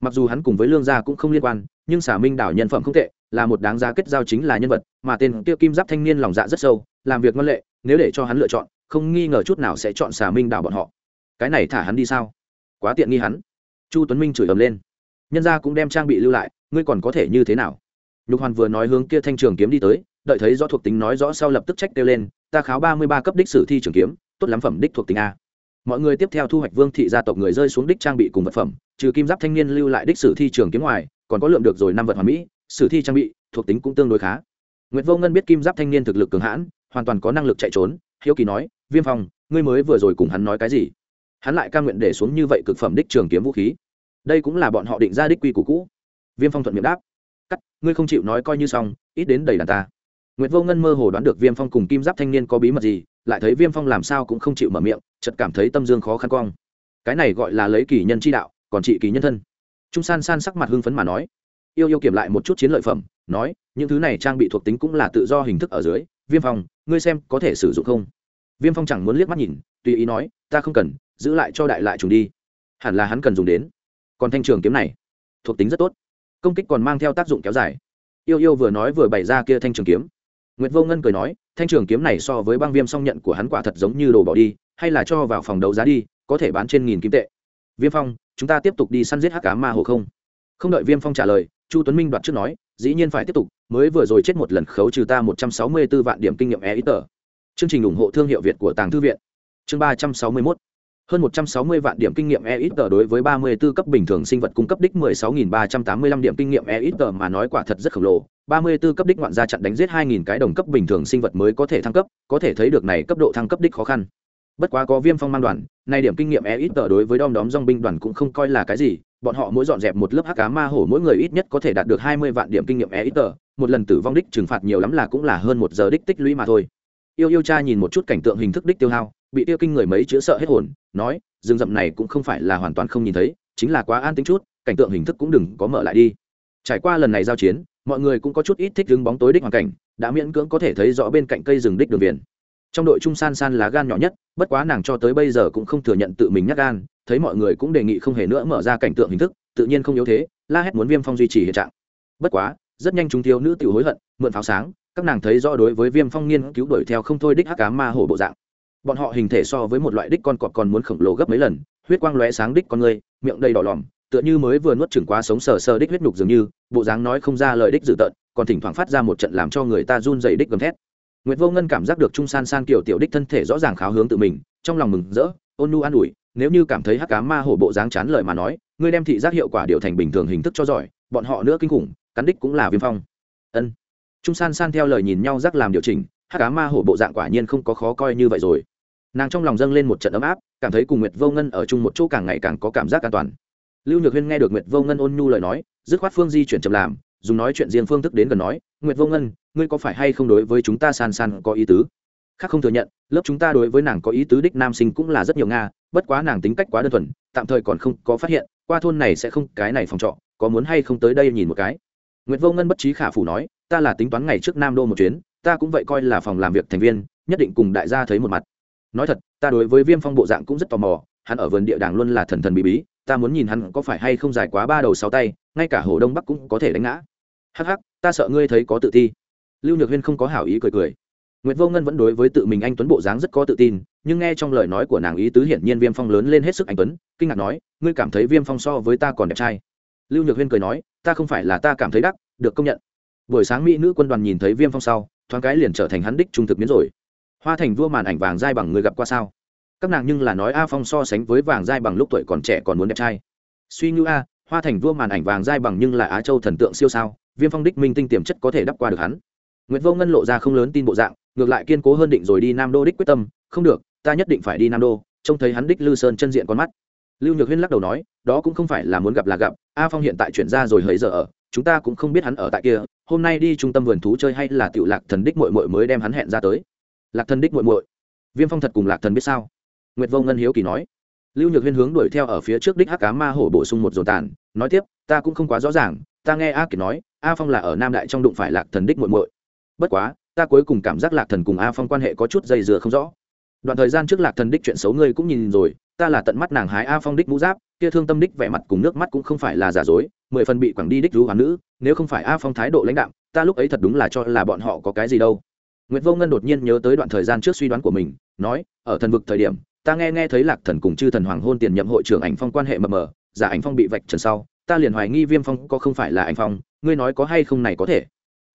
Mặc dù hắn cùng với lương gia cũng không liên quan, nhưng xà minh đảo nhân phẩm không tệ, là một đáng giá kết giao chính là nhân vật, mà tên tiêu kim giáp thanh niên lòng dạ rất sâu, làm việc ngoan lệ, nếu để cho hắn lựa chọn, không nghi ngờ chút nào sẽ chọn xà minh đảo bọn họ. Cái này thả hắn đi sao? Quá tiện nghi hắn. Chu tuấn minh chửi ầm lên. Nhân gia cũng đem trang bị lưu lại, ngươi còn có thể như thế nào? Nhục hoàn vừa nói hướng kia thanh trường kiếm đi tới, đợi thấy rõ thuộc tính nói rõ sau lập tức trách kêu lên, ta kháo ba mươi ba cấp đích sử thi trường kiếm, tốt lắm phẩm đích thuộc tính a. Mọi người tiếp theo thu hoạch vương thị gia tộc người rơi xuống đích trang bị cùng vật phẩm, trừ kim giáp thanh niên lưu lại đích sử thi trường kiếm ngoài, còn có lượng được rồi năm vật hoàn mỹ, sử thi trang bị, thuộc tính cũng tương đối khá. Nguyễn vô ngân biết kim giáp thanh niên thực lực cường hãn, hoàn toàn có năng lực chạy trốn, hiếu kỳ nói, viêm phong, ngươi mới vừa rồi cùng hắn nói cái gì? Hắn lại ca nguyện để xuống như vậy cực phẩm đích trường kiếm vũ khí. Đây cũng là bọn họ định ra đích quy củ cũ. Viêm phong thuận miệng đáp cắt ngươi không chịu nói coi như xong ít đến đầy đàn ta Nguyệt Vô Ngân mơ hồ đoán được Viêm Phong cùng Kim Giáp thanh niên có bí mật gì, lại thấy Viêm Phong làm sao cũng không chịu mở miệng, chợt cảm thấy tâm dương khó khăn cong. Cái này gọi là lấy kỳ nhân chi đạo, còn trị kỳ nhân thân. Trung San San sắc mặt hưng phấn mà nói, yêu yêu kiểm lại một chút chiến lợi phẩm, nói, những thứ này trang bị thuộc tính cũng là tự do hình thức ở dưới, Viêm Phong, ngươi xem có thể sử dụng không? Viêm Phong chẳng muốn liếc mắt nhìn, tùy ý nói, ta không cần, giữ lại cho đại lại trùng đi. Hẳn là hắn cần dùng đến. Còn thanh trường kiếm này, thuộc tính rất tốt, công kích còn mang theo tác dụng kéo dài. Yêu yêu vừa nói vừa bày ra kia thanh trường kiếm Nguyệt Vô Ngân cười nói, thanh trường kiếm này so với băng viêm song nhận của hắn quả thật giống như đồ bỏ đi, hay là cho vào phòng đấu giá đi, có thể bán trên nghìn kim tệ. Viêm Phong, chúng ta tiếp tục đi săn giết hắc ám ma hồ không? Không đợi Viêm Phong trả lời, Chu Tuấn Minh đoạt trước nói, dĩ nhiên phải tiếp tục, mới vừa rồi chết một lần khấu trừ ta một trăm sáu mươi 164 vạn điểm kinh nghiệm e tờ. Chương trình ủng hộ thương hiệu Việt của Tàng Thư viện. Chương ba trăm sáu mươi 361 hơn 160 vạn điểm kinh nghiệm EXP đối với 34 cấp bình thường sinh vật cung cấp đích 16.385 điểm kinh nghiệm EXP mà nói quả thật rất khổng lồ. 34 cấp đích ngoạn gia chặn đánh giết 2.000 cái đồng cấp bình thường sinh vật mới có thể thăng cấp, có thể thấy được này cấp độ thăng cấp đích khó khăn. Bất quá có Viêm Phong mang đoàn, này điểm kinh nghiệm EXP đối với đom đóm dòng binh đoàn cũng không coi là cái gì, bọn họ mỗi dọn dẹp một lớp hắc cá ma hổ mỗi người ít nhất có thể đạt được 20 vạn điểm kinh nghiệm EXP, một lần tử vong đích trừng phạt nhiều lắm là cũng là hơn một giờ đích tích lũy mà thôi. Yêu yêu cha nhìn một chút cảnh tượng hình thức đích tiêu hao, bị tiêu kinh người mấy chữa sợ hết hồn, nói, rừng rậm này cũng không phải là hoàn toàn không nhìn thấy chính là quá an tính chút cảnh tượng hình thức cũng đừng có mở lại đi. Trải qua lần này giao chiến mọi người cũng có chút ít thích đứng bóng tối đích hoàn cảnh đã miễn cưỡng có thể thấy rõ bên cạnh cây rừng đích đường viền. Trong đội trung san san là gan nhỏ nhất bất quá nàng cho tới bây giờ cũng không thừa nhận tự mình nhắc gan thấy mọi người cũng đề nghị không hề nữa mở ra cảnh tượng hình thức tự nhiên không yếu thế la hét muốn viêm phong duy trì hiện trạng. Bất quá rất nhanh chúng thiếu nữ tự hối hận mượn pháo sáng các nàng thấy rõ đối với viêm phong nghiên cứu đuổi theo không thôi đích hắc cá ma hổ bộ dạng bọn họ hình thể so với một loại đích con cọp còn muốn khổng lồ gấp mấy lần huyết quang lóe sáng đích con người miệng đầy đỏ lòm tựa như mới vừa nuốt chừng quá sống sờ sờ đích huyết nhục dường như bộ dáng nói không ra lời đích dữ tợn còn thỉnh thoảng phát ra một trận làm cho người ta run dày đích gầm thét Nguyệt Vô Ngân cảm giác được Trung San San kiểu tiểu đích thân thể rõ ràng kháo hướng tự mình, trong lòng mừng rỡ, ôn nhu an ủi, nếu như cảm thấy hắc ám ma hổ bộ dáng chán lời mà nói, ngươi đem thị giác hiệu quả điều thành bình thường hình thức cho giỏi, bọn họ nữa kinh khủng, cắn đích cũng là viêm phong. Ân. Trung San San theo lời nhìn nhau rắc làm điều chỉnh, hắc ám ma hổ bộ dạng quả nhiên không có khó coi như vậy rồi. Nàng trong lòng dâng lên một trận ấm áp, cảm thấy cùng Nguyệt Vô Ngân ở chung một chỗ càng ngày càng có cảm giác an toàn. Lưu Nhược Huyên nghe được Nguyệt Vô Ngân ôn nhu lời nói, dứt khoát phương di chuyển chậm làm, dùng nói chuyện riêng phương thức đến gần nói, Nguyệt Vô Ngân, ngươi có phải hay không đối với chúng ta san san có ý tứ khác không thừa nhận lớp chúng ta đối với nàng có ý tứ đích nam sinh cũng là rất nhiều nga bất quá nàng tính cách quá đơn thuần tạm thời còn không có phát hiện qua thôn này sẽ không cái này phòng trọ có muốn hay không tới đây nhìn một cái Nguyệt Vô Ngân bất trí khả phủ nói, ta là tính toán ngày trước Nam Đô một chuyến, ta cũng vậy coi là phòng làm việc thành viên, nhất định cùng đại gia thấy một mặt. Nói thật, ta đối với Viêm Phong bộ dạng cũng rất tò mò, hắn ở vườn địa đàng luôn là thần thần bí bí, ta muốn nhìn hắn có phải hay không dài quá ba đầu sáu tay, ngay cả Hồ Đông Bắc cũng có thể đánh ngã. Hắc hắc, ta sợ ngươi thấy có tự ti lưu nhược huyên không có hảo ý cười cười Nguyệt Vô Ngân vẫn đối với tự mình anh tuấn bộ dáng rất có tự tin, nhưng nghe trong lời nói của nàng ý tứ hiển nhiên Viêm Phong lớn lên hết sức anh tuấn, kinh ngạc nói, ngươi cảm thấy Viêm Phong so với ta còn đẹp trai. Lưu Nhược Huyên cười nói, ta không phải là ta cảm thấy đắc, được công nhận. Buổi sáng mỹ nữ quân đoàn nhìn thấy Viêm Phong sau, thoáng cái liền trở thành hắn đích trung thực miến rồi. Hoa Thành vua màn ảnh vàng dai bằng người gặp qua sao? Các nàng nhưng là nói A Phong so sánh với vàng dai bằng lúc tuổi còn trẻ còn muốn đẹp trai. Suy ngữ a, Hoa Thành vua màn ảnh vàng dai bằng nhưng là Á Châu thần tượng siêu sao, Viêm Phong đích minh tinh tiềm chất có thể đắp qua được hắn Nguyệt Vô Ngân lộ ra không lớn tin bộ dạng, ngược lại kiên cố hơn định rồi đi Nam Đô đích quyết tâm, không được, ta nhất định phải đi Nam Đô, trông thấy hắn đích Lư Sơn chân diện con mắt. Lưu Nhược Huyên lắc đầu nói, đó cũng không phải là muốn gặp là gặp, A Phong hiện tại chuyển ra rồi hỡi giờ ở, chúng ta cũng không biết hắn ở tại kia, hôm nay đi trung tâm vườn thú chơi hay là tiểu Lạc Thần đích muội muội mới đem hắn hẹn ra tới. Lạc Thần đích muội muội? Viêm Phong thật cùng Lạc Thần biết sao? Nguyệt Vô Ngân hiếu kỳ nói. Lưu Nhược Huyên hướng đuổi theo ở phía trước đích Hắc Cá Ma Hổ bổ sung một dồn tàn, nói tiếp, ta cũng không quá rõ ràng, ta nghe A Kiệt nói, A Phong là ở Nam Đại trong đụng phải Lạc Thần đích muội muội. Bất quá, ta cuối cùng cảm giác lạc thần cùng a phong quan hệ có chút dây dừa không rõ đoạn thời gian trước lạc thần đích chuyện xấu ngươi cũng nhìn rồi ta là tận mắt nàng hái a phong đích mũ giáp kia thương tâm đích vẻ mặt cùng nước mắt cũng không phải là giả dối mười phần bị quẳng đi đích rú hoàn nữ nếu không phải a phong thái độ lãnh đạo ta lúc ấy thật đúng là cho là bọn họ có cái gì đâu Nguyệt Vô Ngân đột nhiên nhớ tới đoạn thời gian trước suy đoán của mình, nói, ở thần vực thời điểm, ta nghe nghe thấy Lạc Thần cùng Chư Thần Hoàng hôn tiền nhậm hội trưởng ảnh phong quan hệ mờ mờ, giả ảnh phong bị vạch trần sau, ta liền hoài nghi Viêm Phong có không phải là ảnh phong, ngươi nói có hay không này có thể.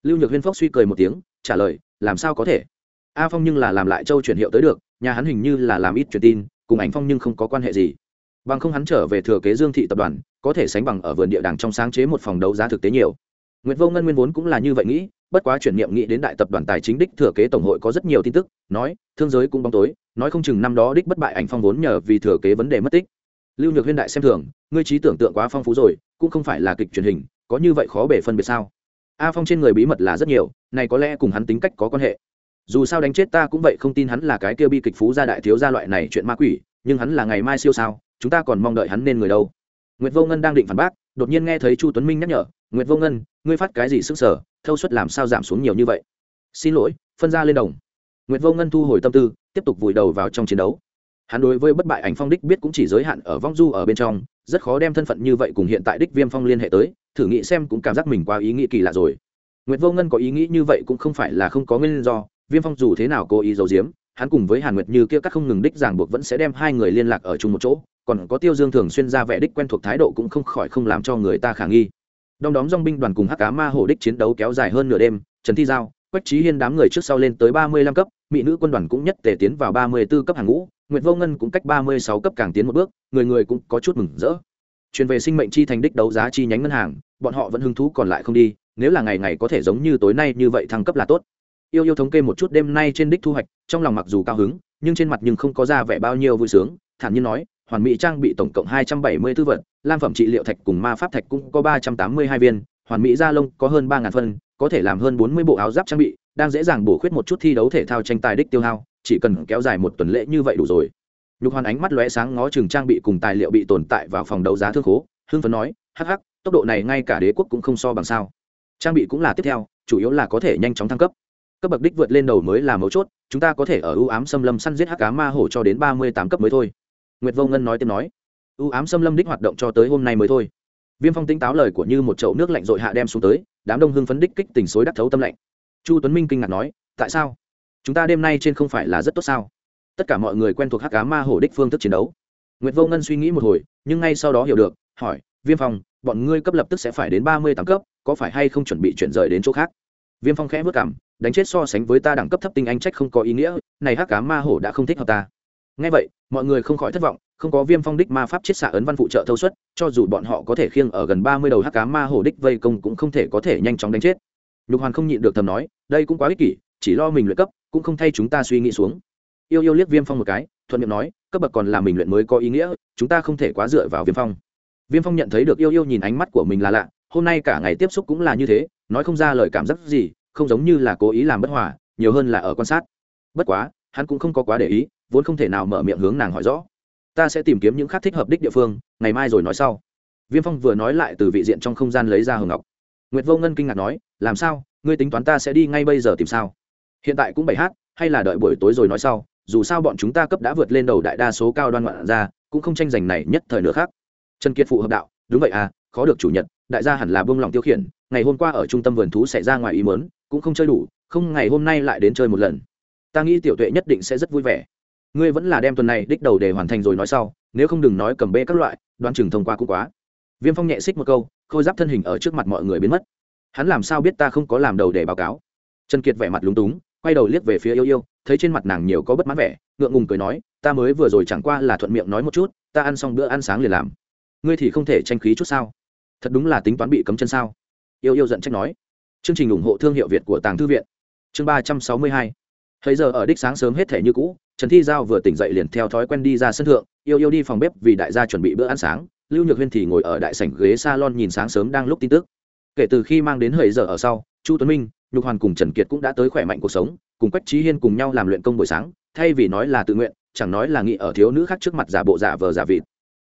Lưu Nhược Huyên Phốc suy cười một tiếng, trả lời, làm sao có thể? A phong nhưng là làm lại châu chuyển hiệu tới được nhà hắn hình như là làm ít truyền tin cùng ảnh phong nhưng không có quan hệ gì. Bằng không hắn trở về thừa kế dương thị tập đoàn có thể sánh bằng ở vườn địa đàng trong sáng chế một phòng đấu giá thực tế nhiều. Nguyệt Vô Ngân nguyên vốn cũng là như vậy nghĩ, bất quá chuyển niệm nghĩ đến đại tập đoàn tài chính đích thừa kế tổng hội có rất nhiều tin tức, nói, thương giới cũng bóng tối, nói không chừng năm đó đích bất bại ảnh phong vốn nhờ vì thừa kế vấn đề mất tích. Lưu Nhược Huyên đại xem thường, ngươi trí tưởng tượng quá phong phú rồi, cũng không phải là kịch truyền hình, có như vậy khó bể phân biệt sao? A Phong trên người bí mật là rất nhiều, này có lẽ cùng hắn tính cách có quan hệ dù sao đánh chết ta cũng vậy không tin hắn là cái kia bi kịch phú gia đại thiếu gia loại này chuyện ma quỷ nhưng hắn là ngày mai siêu sao chúng ta còn mong đợi hắn nên người đâu nguyệt vô ngân đang định phản bác đột nhiên nghe thấy chu tuấn minh nhắc nhở nguyệt vô ngân, ngươi phát cái gì sức sở, thâu suất làm sao giảm xuống nhiều như vậy? Xin lỗi, phân ra lên đồng. Nguyệt vô ngân thu hồi tâm tư, tiếp tục vùi đầu vào trong chiến đấu. Hắn đối với bất bại ảnh phong đích biết cũng chỉ giới hạn ở vong du ở bên trong, rất khó đem thân phận như vậy cùng hiện tại đích viêm phong liên hệ tới, thử nghĩ xem cũng cảm giác mình quá ý nghĩ kỳ lạ rồi. Nguyệt vô ngân có ý nghĩ như vậy cũng không phải là không có nguyên do, viêm phong dù thế nào cố ý giấu giếm, hắn cùng với hàn nguyệt như kia các không ngừng đích ràng buộc vẫn sẽ đem hai người liên lạc ở chung một chỗ, còn có tiêu dương thường xuyên ra vẻ đích quen thuộc thái độ cũng không khỏi không làm cho người ta khả nghi đong đóm dong binh đoàn cùng hắc cá ma hổ đích chiến đấu kéo dài hơn nửa đêm, trần thi giao, quách trí hiên đám người trước sau lên tới ba mươi lăm cấp, mỹ nữ quân đoàn cũng nhất tề tiến vào ba mươi b ố cấp hàng ngũ, nguyệt vô ngân cũng cách ba mươi sáu cấp càng tiến một bước, người người cũng có chút mừng rỡ. Truyền về sinh mệnh chi thành đích đấu giá chi nhánh ngân hàng, bọn họ vẫn hứng thú còn lại không đi, nếu là ngày ngày có thể giống như tối nay như vậy thăng cấp là tốt. Yêu yêu thống kê một chút đêm nay trên đích thu hoạch, trong lòng mặc dù cao hứng, nhưng trên mặt nhưng không có ra vẻ bao nhiêu vui sướng, thản nhiên nói hoàn mỹ trang bị tổng cộng hai trăm bảy mươi tư vật, lam phẩm trị liệu thạch cùng ma pháp thạch cũng có ba trăm tám mươi hai viên, hoàn mỹ da lông có hơn ba ngàn phân, có thể làm hơn bốn mươi bộ áo giáp trang bị, đang dễ dàng bổ khuyết một chút thi đấu thể thao tranh tài đích tiêu hao, chỉ cần kéo dài một tuần lễ như vậy đủ rồi. Nhục hoàn ánh mắt lóe sáng ngó chừng trang bị cùng tài liệu bị tồn tại vào phòng đấu giá thương khố, hưng phấn nói, hắc hắc, tốc độ này ngay cả đế quốc cũng không so bằng sao. Trang bị cũng là tiếp theo, chủ yếu là có thể nhanh chóng thăng cấp. Cấp bậc đích vượt lên đầu mới là mấu chốt, chúng ta có thể ở ưu ám xâm lâm săn giết hắc cá ma hổ cho đến ba mươi tám cấp mới thôi nguyệt vô ngân nói tiếp nói, u ám xâm lâm đích hoạt động cho tới hôm nay mới thôi. Viêm phong tính táo lời của như một chậu nước lạnh dội hạ đem xuống tới, đám đông hưng phấn đích kích tình xối đắc thấu tâm lạnh. Chu tuấn minh kinh ngạc nói, tại sao? Chúng ta đêm nay trên không phải là rất tốt sao? Tất cả mọi người quen thuộc hắc cá ma hổ đích phương thức chiến đấu. Nguyệt vô ngân suy nghĩ một hồi, nhưng ngay sau đó hiểu được, hỏi, viêm phong, bọn ngươi cấp lập tức sẽ phải đến ba mươi tám cấp, có phải hay không chuẩn bị chuyển rời đến chỗ khác? Viêm phong khẽ vất cảm đánh chết so sánh với ta đẳng cấp thấp tinh anh trách không có ý nghĩa, này hắc cá ma hổ đã không thích hợp ta ngay vậy, mọi người không khỏi thất vọng, không có viêm phong đích ma pháp chiết xạ ấn văn phụ trợ thâu suất, cho dù bọn họ có thể khiêng ở gần ba mươi đầu hắc cá ma hổ đích vây công cũng không thể có thể nhanh chóng đánh chết. Nhục hoàn không nhịn được thầm nói, đây cũng quá ích kỷ, chỉ lo mình luyện cấp, cũng không thay chúng ta suy nghĩ xuống. Yêu yêu liếc viêm phong một cái, thuận miệng nói, cấp bậc còn là mình luyện mới có ý nghĩa, chúng ta không thể quá dựa vào viêm phong. Viêm phong nhận thấy được yêu yêu nhìn ánh mắt của mình là lạ, hôm nay cả ngày tiếp xúc cũng là như thế, nói không ra lời cảm giác gì, không giống như là cố ý làm bất hòa, nhiều hơn là ở quan sát. Bất quá, hắn cũng không có quá để ý vốn không thể nào mở miệng hướng nàng hỏi rõ. Ta sẽ tìm kiếm những khác thích hợp đích địa phương, ngày mai rồi nói sau. Viêm phong vừa nói lại từ vị diện trong không gian lấy ra hồng ngọc. Nguyệt vô ngân kinh ngạc nói, làm sao? Ngươi tính toán ta sẽ đi ngay bây giờ tìm sao? Hiện tại cũng bảy hát, hay là đợi buổi tối rồi nói sau, dù sao bọn chúng ta cấp đã vượt lên đầu đại đa số cao đoan ngoạn ra, cũng không tranh giành này nhất thời nữa khác. Trần kiệt phụ hợp đạo, đúng vậy à khó được chủ nhật, đại gia hẳn là buông lòng tiêu khiển, ngày hôm qua ở trung tâm vườn thú xảy ra ngoài ý mớn cũng không chơi đủ, không ngày hôm nay lại đến chơi một lần. Ta nghĩ tiểu tuệ nhất định sẽ rất vui vẻ ngươi vẫn là đem tuần này đích đầu để hoàn thành rồi nói sau, nếu không đừng nói cầm bê các loại, đoán chừng thông qua cũng quá. Viêm phong nhẹ xích một câu, khôi giáp thân hình ở trước mặt mọi người biến mất. Hắn làm sao biết ta không có làm đầu để báo cáo? Trần kiệt vẻ mặt lúng túng, quay đầu liếc về phía yêu yêu, thấy trên mặt nàng nhiều có bất mãn vẻ, ngượng ngùng cười nói, ta mới vừa rồi chẳng qua là thuận miệng nói một chút, ta ăn xong bữa ăn sáng liền làm. Ngươi thì không thể tranh khí chút sao? Thật đúng là tính toán bị cấm chân sao? Yêu yêu giận trách nói. Chương trình ủng hộ thương hiệu việt của tàng thư viện. Chương ba trăm sáu mươi hai thấy giờ ở đích sáng sớm hết thể như cũ, trần thi giao vừa tỉnh dậy liền theo thói quen đi ra sân thượng, yêu yêu đi phòng bếp vì đại gia chuẩn bị bữa ăn sáng. Lưu nhược huyên thì ngồi ở đại sảnh ghế s a lon nhìn sáng sớm đang lúc tin tức. Kể từ khi mang đến hời giờ ở sau, chu tuấn minh, nhục hoàn cùng trần kiệt cũng đã tới khỏe mạnh cuộc sống, cùng quách trí hiên cùng nhau làm luyện công buổi sáng, thay vì nói là tự nguyện, chẳng nói là nghĩ ở thiếu nữ khác trước mặt giả bộ giả vờ giả vịt.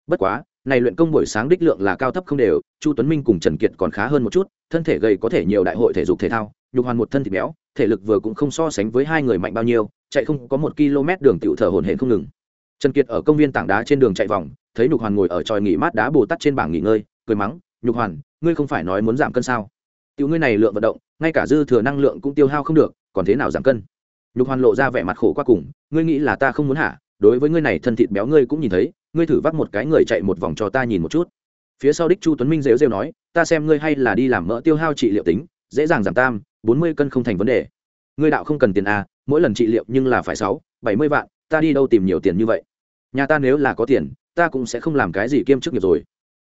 Bất quá, này luyện công buổi sáng đích lượng là cao thấp không đều, chu tuấn minh cùng trần kiệt còn khá hơn một chút, thân thể gầy có thể nhiều đại hội thể dục thể thao nhục hoàn một thân thịt béo, thể lực vừa cũng không so sánh với hai người mạnh bao nhiêu, chạy không có một km đường tiểu thở hồn hển không ngừng. Trần kiệt ở công viên tảng đá trên đường chạy vòng, thấy nhục hoàn ngồi ở tròi nghỉ mát đá bồ tắt trên bảng nghỉ ngơi, cười mắng, nhục hoàn, ngươi không phải nói muốn giảm cân sao? Tiểu ngươi này lượng vận động, ngay cả dư thừa năng lượng cũng tiêu hao không được, còn thế nào giảm cân? Nhục hoàn lộ ra vẻ mặt khổ qua cùng, ngươi nghĩ là ta không muốn hả? Đối với ngươi này thân thịt béo ngươi cũng nhìn thấy, ngươi thử vắt một cái người chạy một vòng cho ta nhìn một chút. Phía sau đích chu tuấn minh rêu rêu nói, ta xem ngươi hay là đi làm mỡ tiêu hao trị liệu tính, dễ dàng giảm tam bốn mươi cân không thành vấn đề. Ngươi đạo không cần tiền à mỗi lần trị liệu nhưng là phải sáu, bảy mươi vạn, ta đi đâu tìm nhiều tiền như vậy? Nhà ta nếu là có tiền, ta cũng sẽ không làm cái gì kiêm chức nghiệp rồi.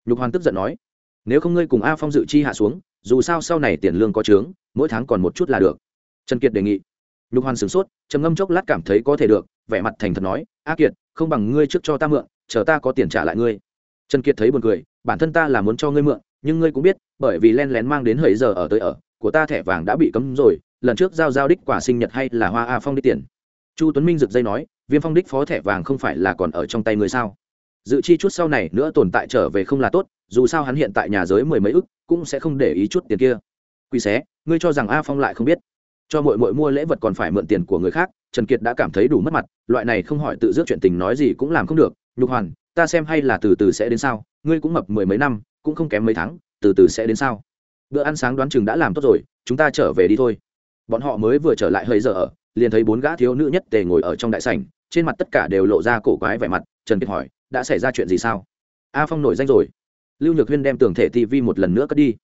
Nhục hoàn tức giận nói, nếu không ngươi cùng a phong dự chi hạ xuống, dù sao sau này tiền lương có trướng mỗi tháng còn một chút là được. Trần kiệt đề nghị. Nhục hoàn sửng sốt, trầm ngâm chốc lát cảm thấy có thể được, vẻ mặt thành thật nói, a kiệt, không bằng ngươi trước cho ta mượn, chờ ta có tiền trả lại ngươi. Trần kiệt thấy buồn cười, bản thân ta là muốn cho ngươi mượn, nhưng ngươi cũng biết, bởi vì len lén mang đến hời giờ ở tới ở của ta thẻ vàng đã bị cấm rồi, lần trước giao giao đích quả sinh nhật hay là hoa a phong đích tiền. Chu tuấn minh rực dây nói, viêm phong đích phó thẻ vàng không phải là còn ở trong tay người sao? Dự chi chút sau này nữa tồn tại trở về không là tốt, dù sao hắn hiện tại nhà giới mười mấy ức, cũng sẽ không để ý chút tiền kia. Quy xé, ngươi cho rằng a phong lại không biết? Cho mội mội mua lễ vật còn phải mượn tiền của người khác, trần kiệt đã cảm thấy đủ mất mặt, loại này không hỏi tự dước chuyện tình nói gì cũng làm không được. Nhục hoàn, ta xem hay là từ từ sẽ đến sao? Ngươi cũng mập mười mấy năm, cũng không kém mấy tháng, từ từ sẽ đến sao? Bữa ăn sáng đoán chừng đã làm tốt rồi, chúng ta trở về đi thôi. Bọn họ mới vừa trở lại hơi giờ ở, liền thấy bốn gã thiếu nữ nhất tề ngồi ở trong đại sảnh, trên mặt tất cả đều lộ ra cổ quái vẻ mặt, trần kiệt hỏi, đã xảy ra chuyện gì sao? A phong nổi danh rồi. Lưu nhược huyên đem tường thể tv một lần nữa cất đi.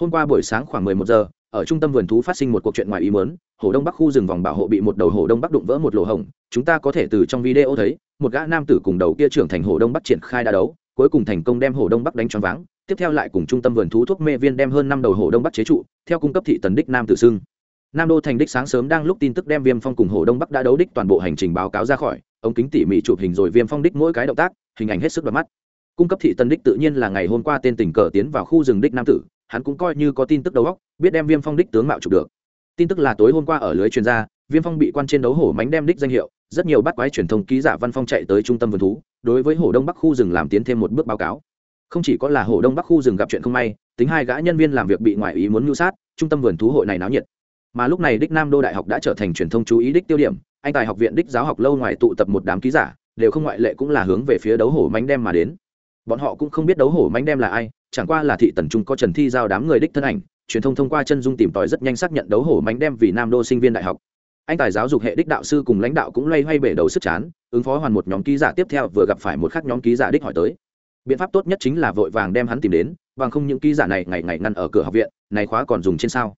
Hôm qua buổi sáng khoảng mười một giờ, ở trung tâm vườn thú phát sinh một cuộc chuyện ngoài ý muốn, hồ đông bắc khu rừng vòng bảo hộ bị một đầu hồ đông bắc đụng vỡ một lỗ hổng, chúng ta có thể từ trong video thấy, một gã nam tử cùng đầu kia trưởng thành hồ đông bắc triển khai đa đấu cuối cùng thành công đem hồ đông bắc đánh choáng váng, tiếp theo lại cùng trung tâm vườn thú thuốc mê viên đem hơn năm đầu hồ đông bắc chế trụ, theo cung cấp thị tần đích nam tử xưng nam đô thành đích sáng sớm đang lúc tin tức đem viêm phong cùng hồ đông bắc đã đấu đích toàn bộ hành trình báo cáo ra khỏi, ống kính tỉ mỉ chụp hình rồi viêm phong đích mỗi cái động tác, hình ảnh hết sức đ mắt. Cung cấp thị tần đích tự nhiên là ngày hôm qua tên tình cờ tiến vào khu rừng đích nam tử, hắn cũng coi như có tin tức đầu óc, biết đem viêm phong đích tướng mạo chụp được. Tin tức là tối hôm qua ở lưới chuyên gia, viêm phong bị quan trên đấu hổ mánh đem đích danh hiệu rất nhiều bắt quái truyền thông ký giả văn phong chạy tới trung tâm vườn thú, đối với hồ đông bắc khu rừng làm tiến thêm một bước báo cáo. Không chỉ có là hồ đông bắc khu rừng gặp chuyện không may, tính hai gã nhân viên làm việc bị ngoại ý muốn mưu sát, trung tâm vườn thú hội này náo nhiệt. Mà lúc này đích nam đô đại học đã trở thành truyền thông chú ý đích tiêu điểm, anh tài học viện đích giáo học lâu ngoài tụ tập một đám ký giả, đều không ngoại lệ cũng là hướng về phía đấu hổ mánh đem mà đến. Bọn họ cũng không biết đấu hổ mánh đem là ai, chẳng qua là thị tần trung có trần thi giao đám người đích thân ảnh, truyền thông thông qua chân dung tìm tòi rất nhanh xác nhận đấu hổ mánh đem vì nam đô sinh viên đại học anh tài giáo dục hệ đích đạo sư cùng lãnh đạo cũng loay hoay bể đầu sức chán, ứng phó hoàn một nhóm ký giả tiếp theo vừa gặp phải một khác nhóm ký giả đích hỏi tới. Biện pháp tốt nhất chính là vội vàng đem hắn tìm đến, bằng không những ký giả này ngày ngày ngăn ở cửa học viện, này khóa còn dùng trên sao.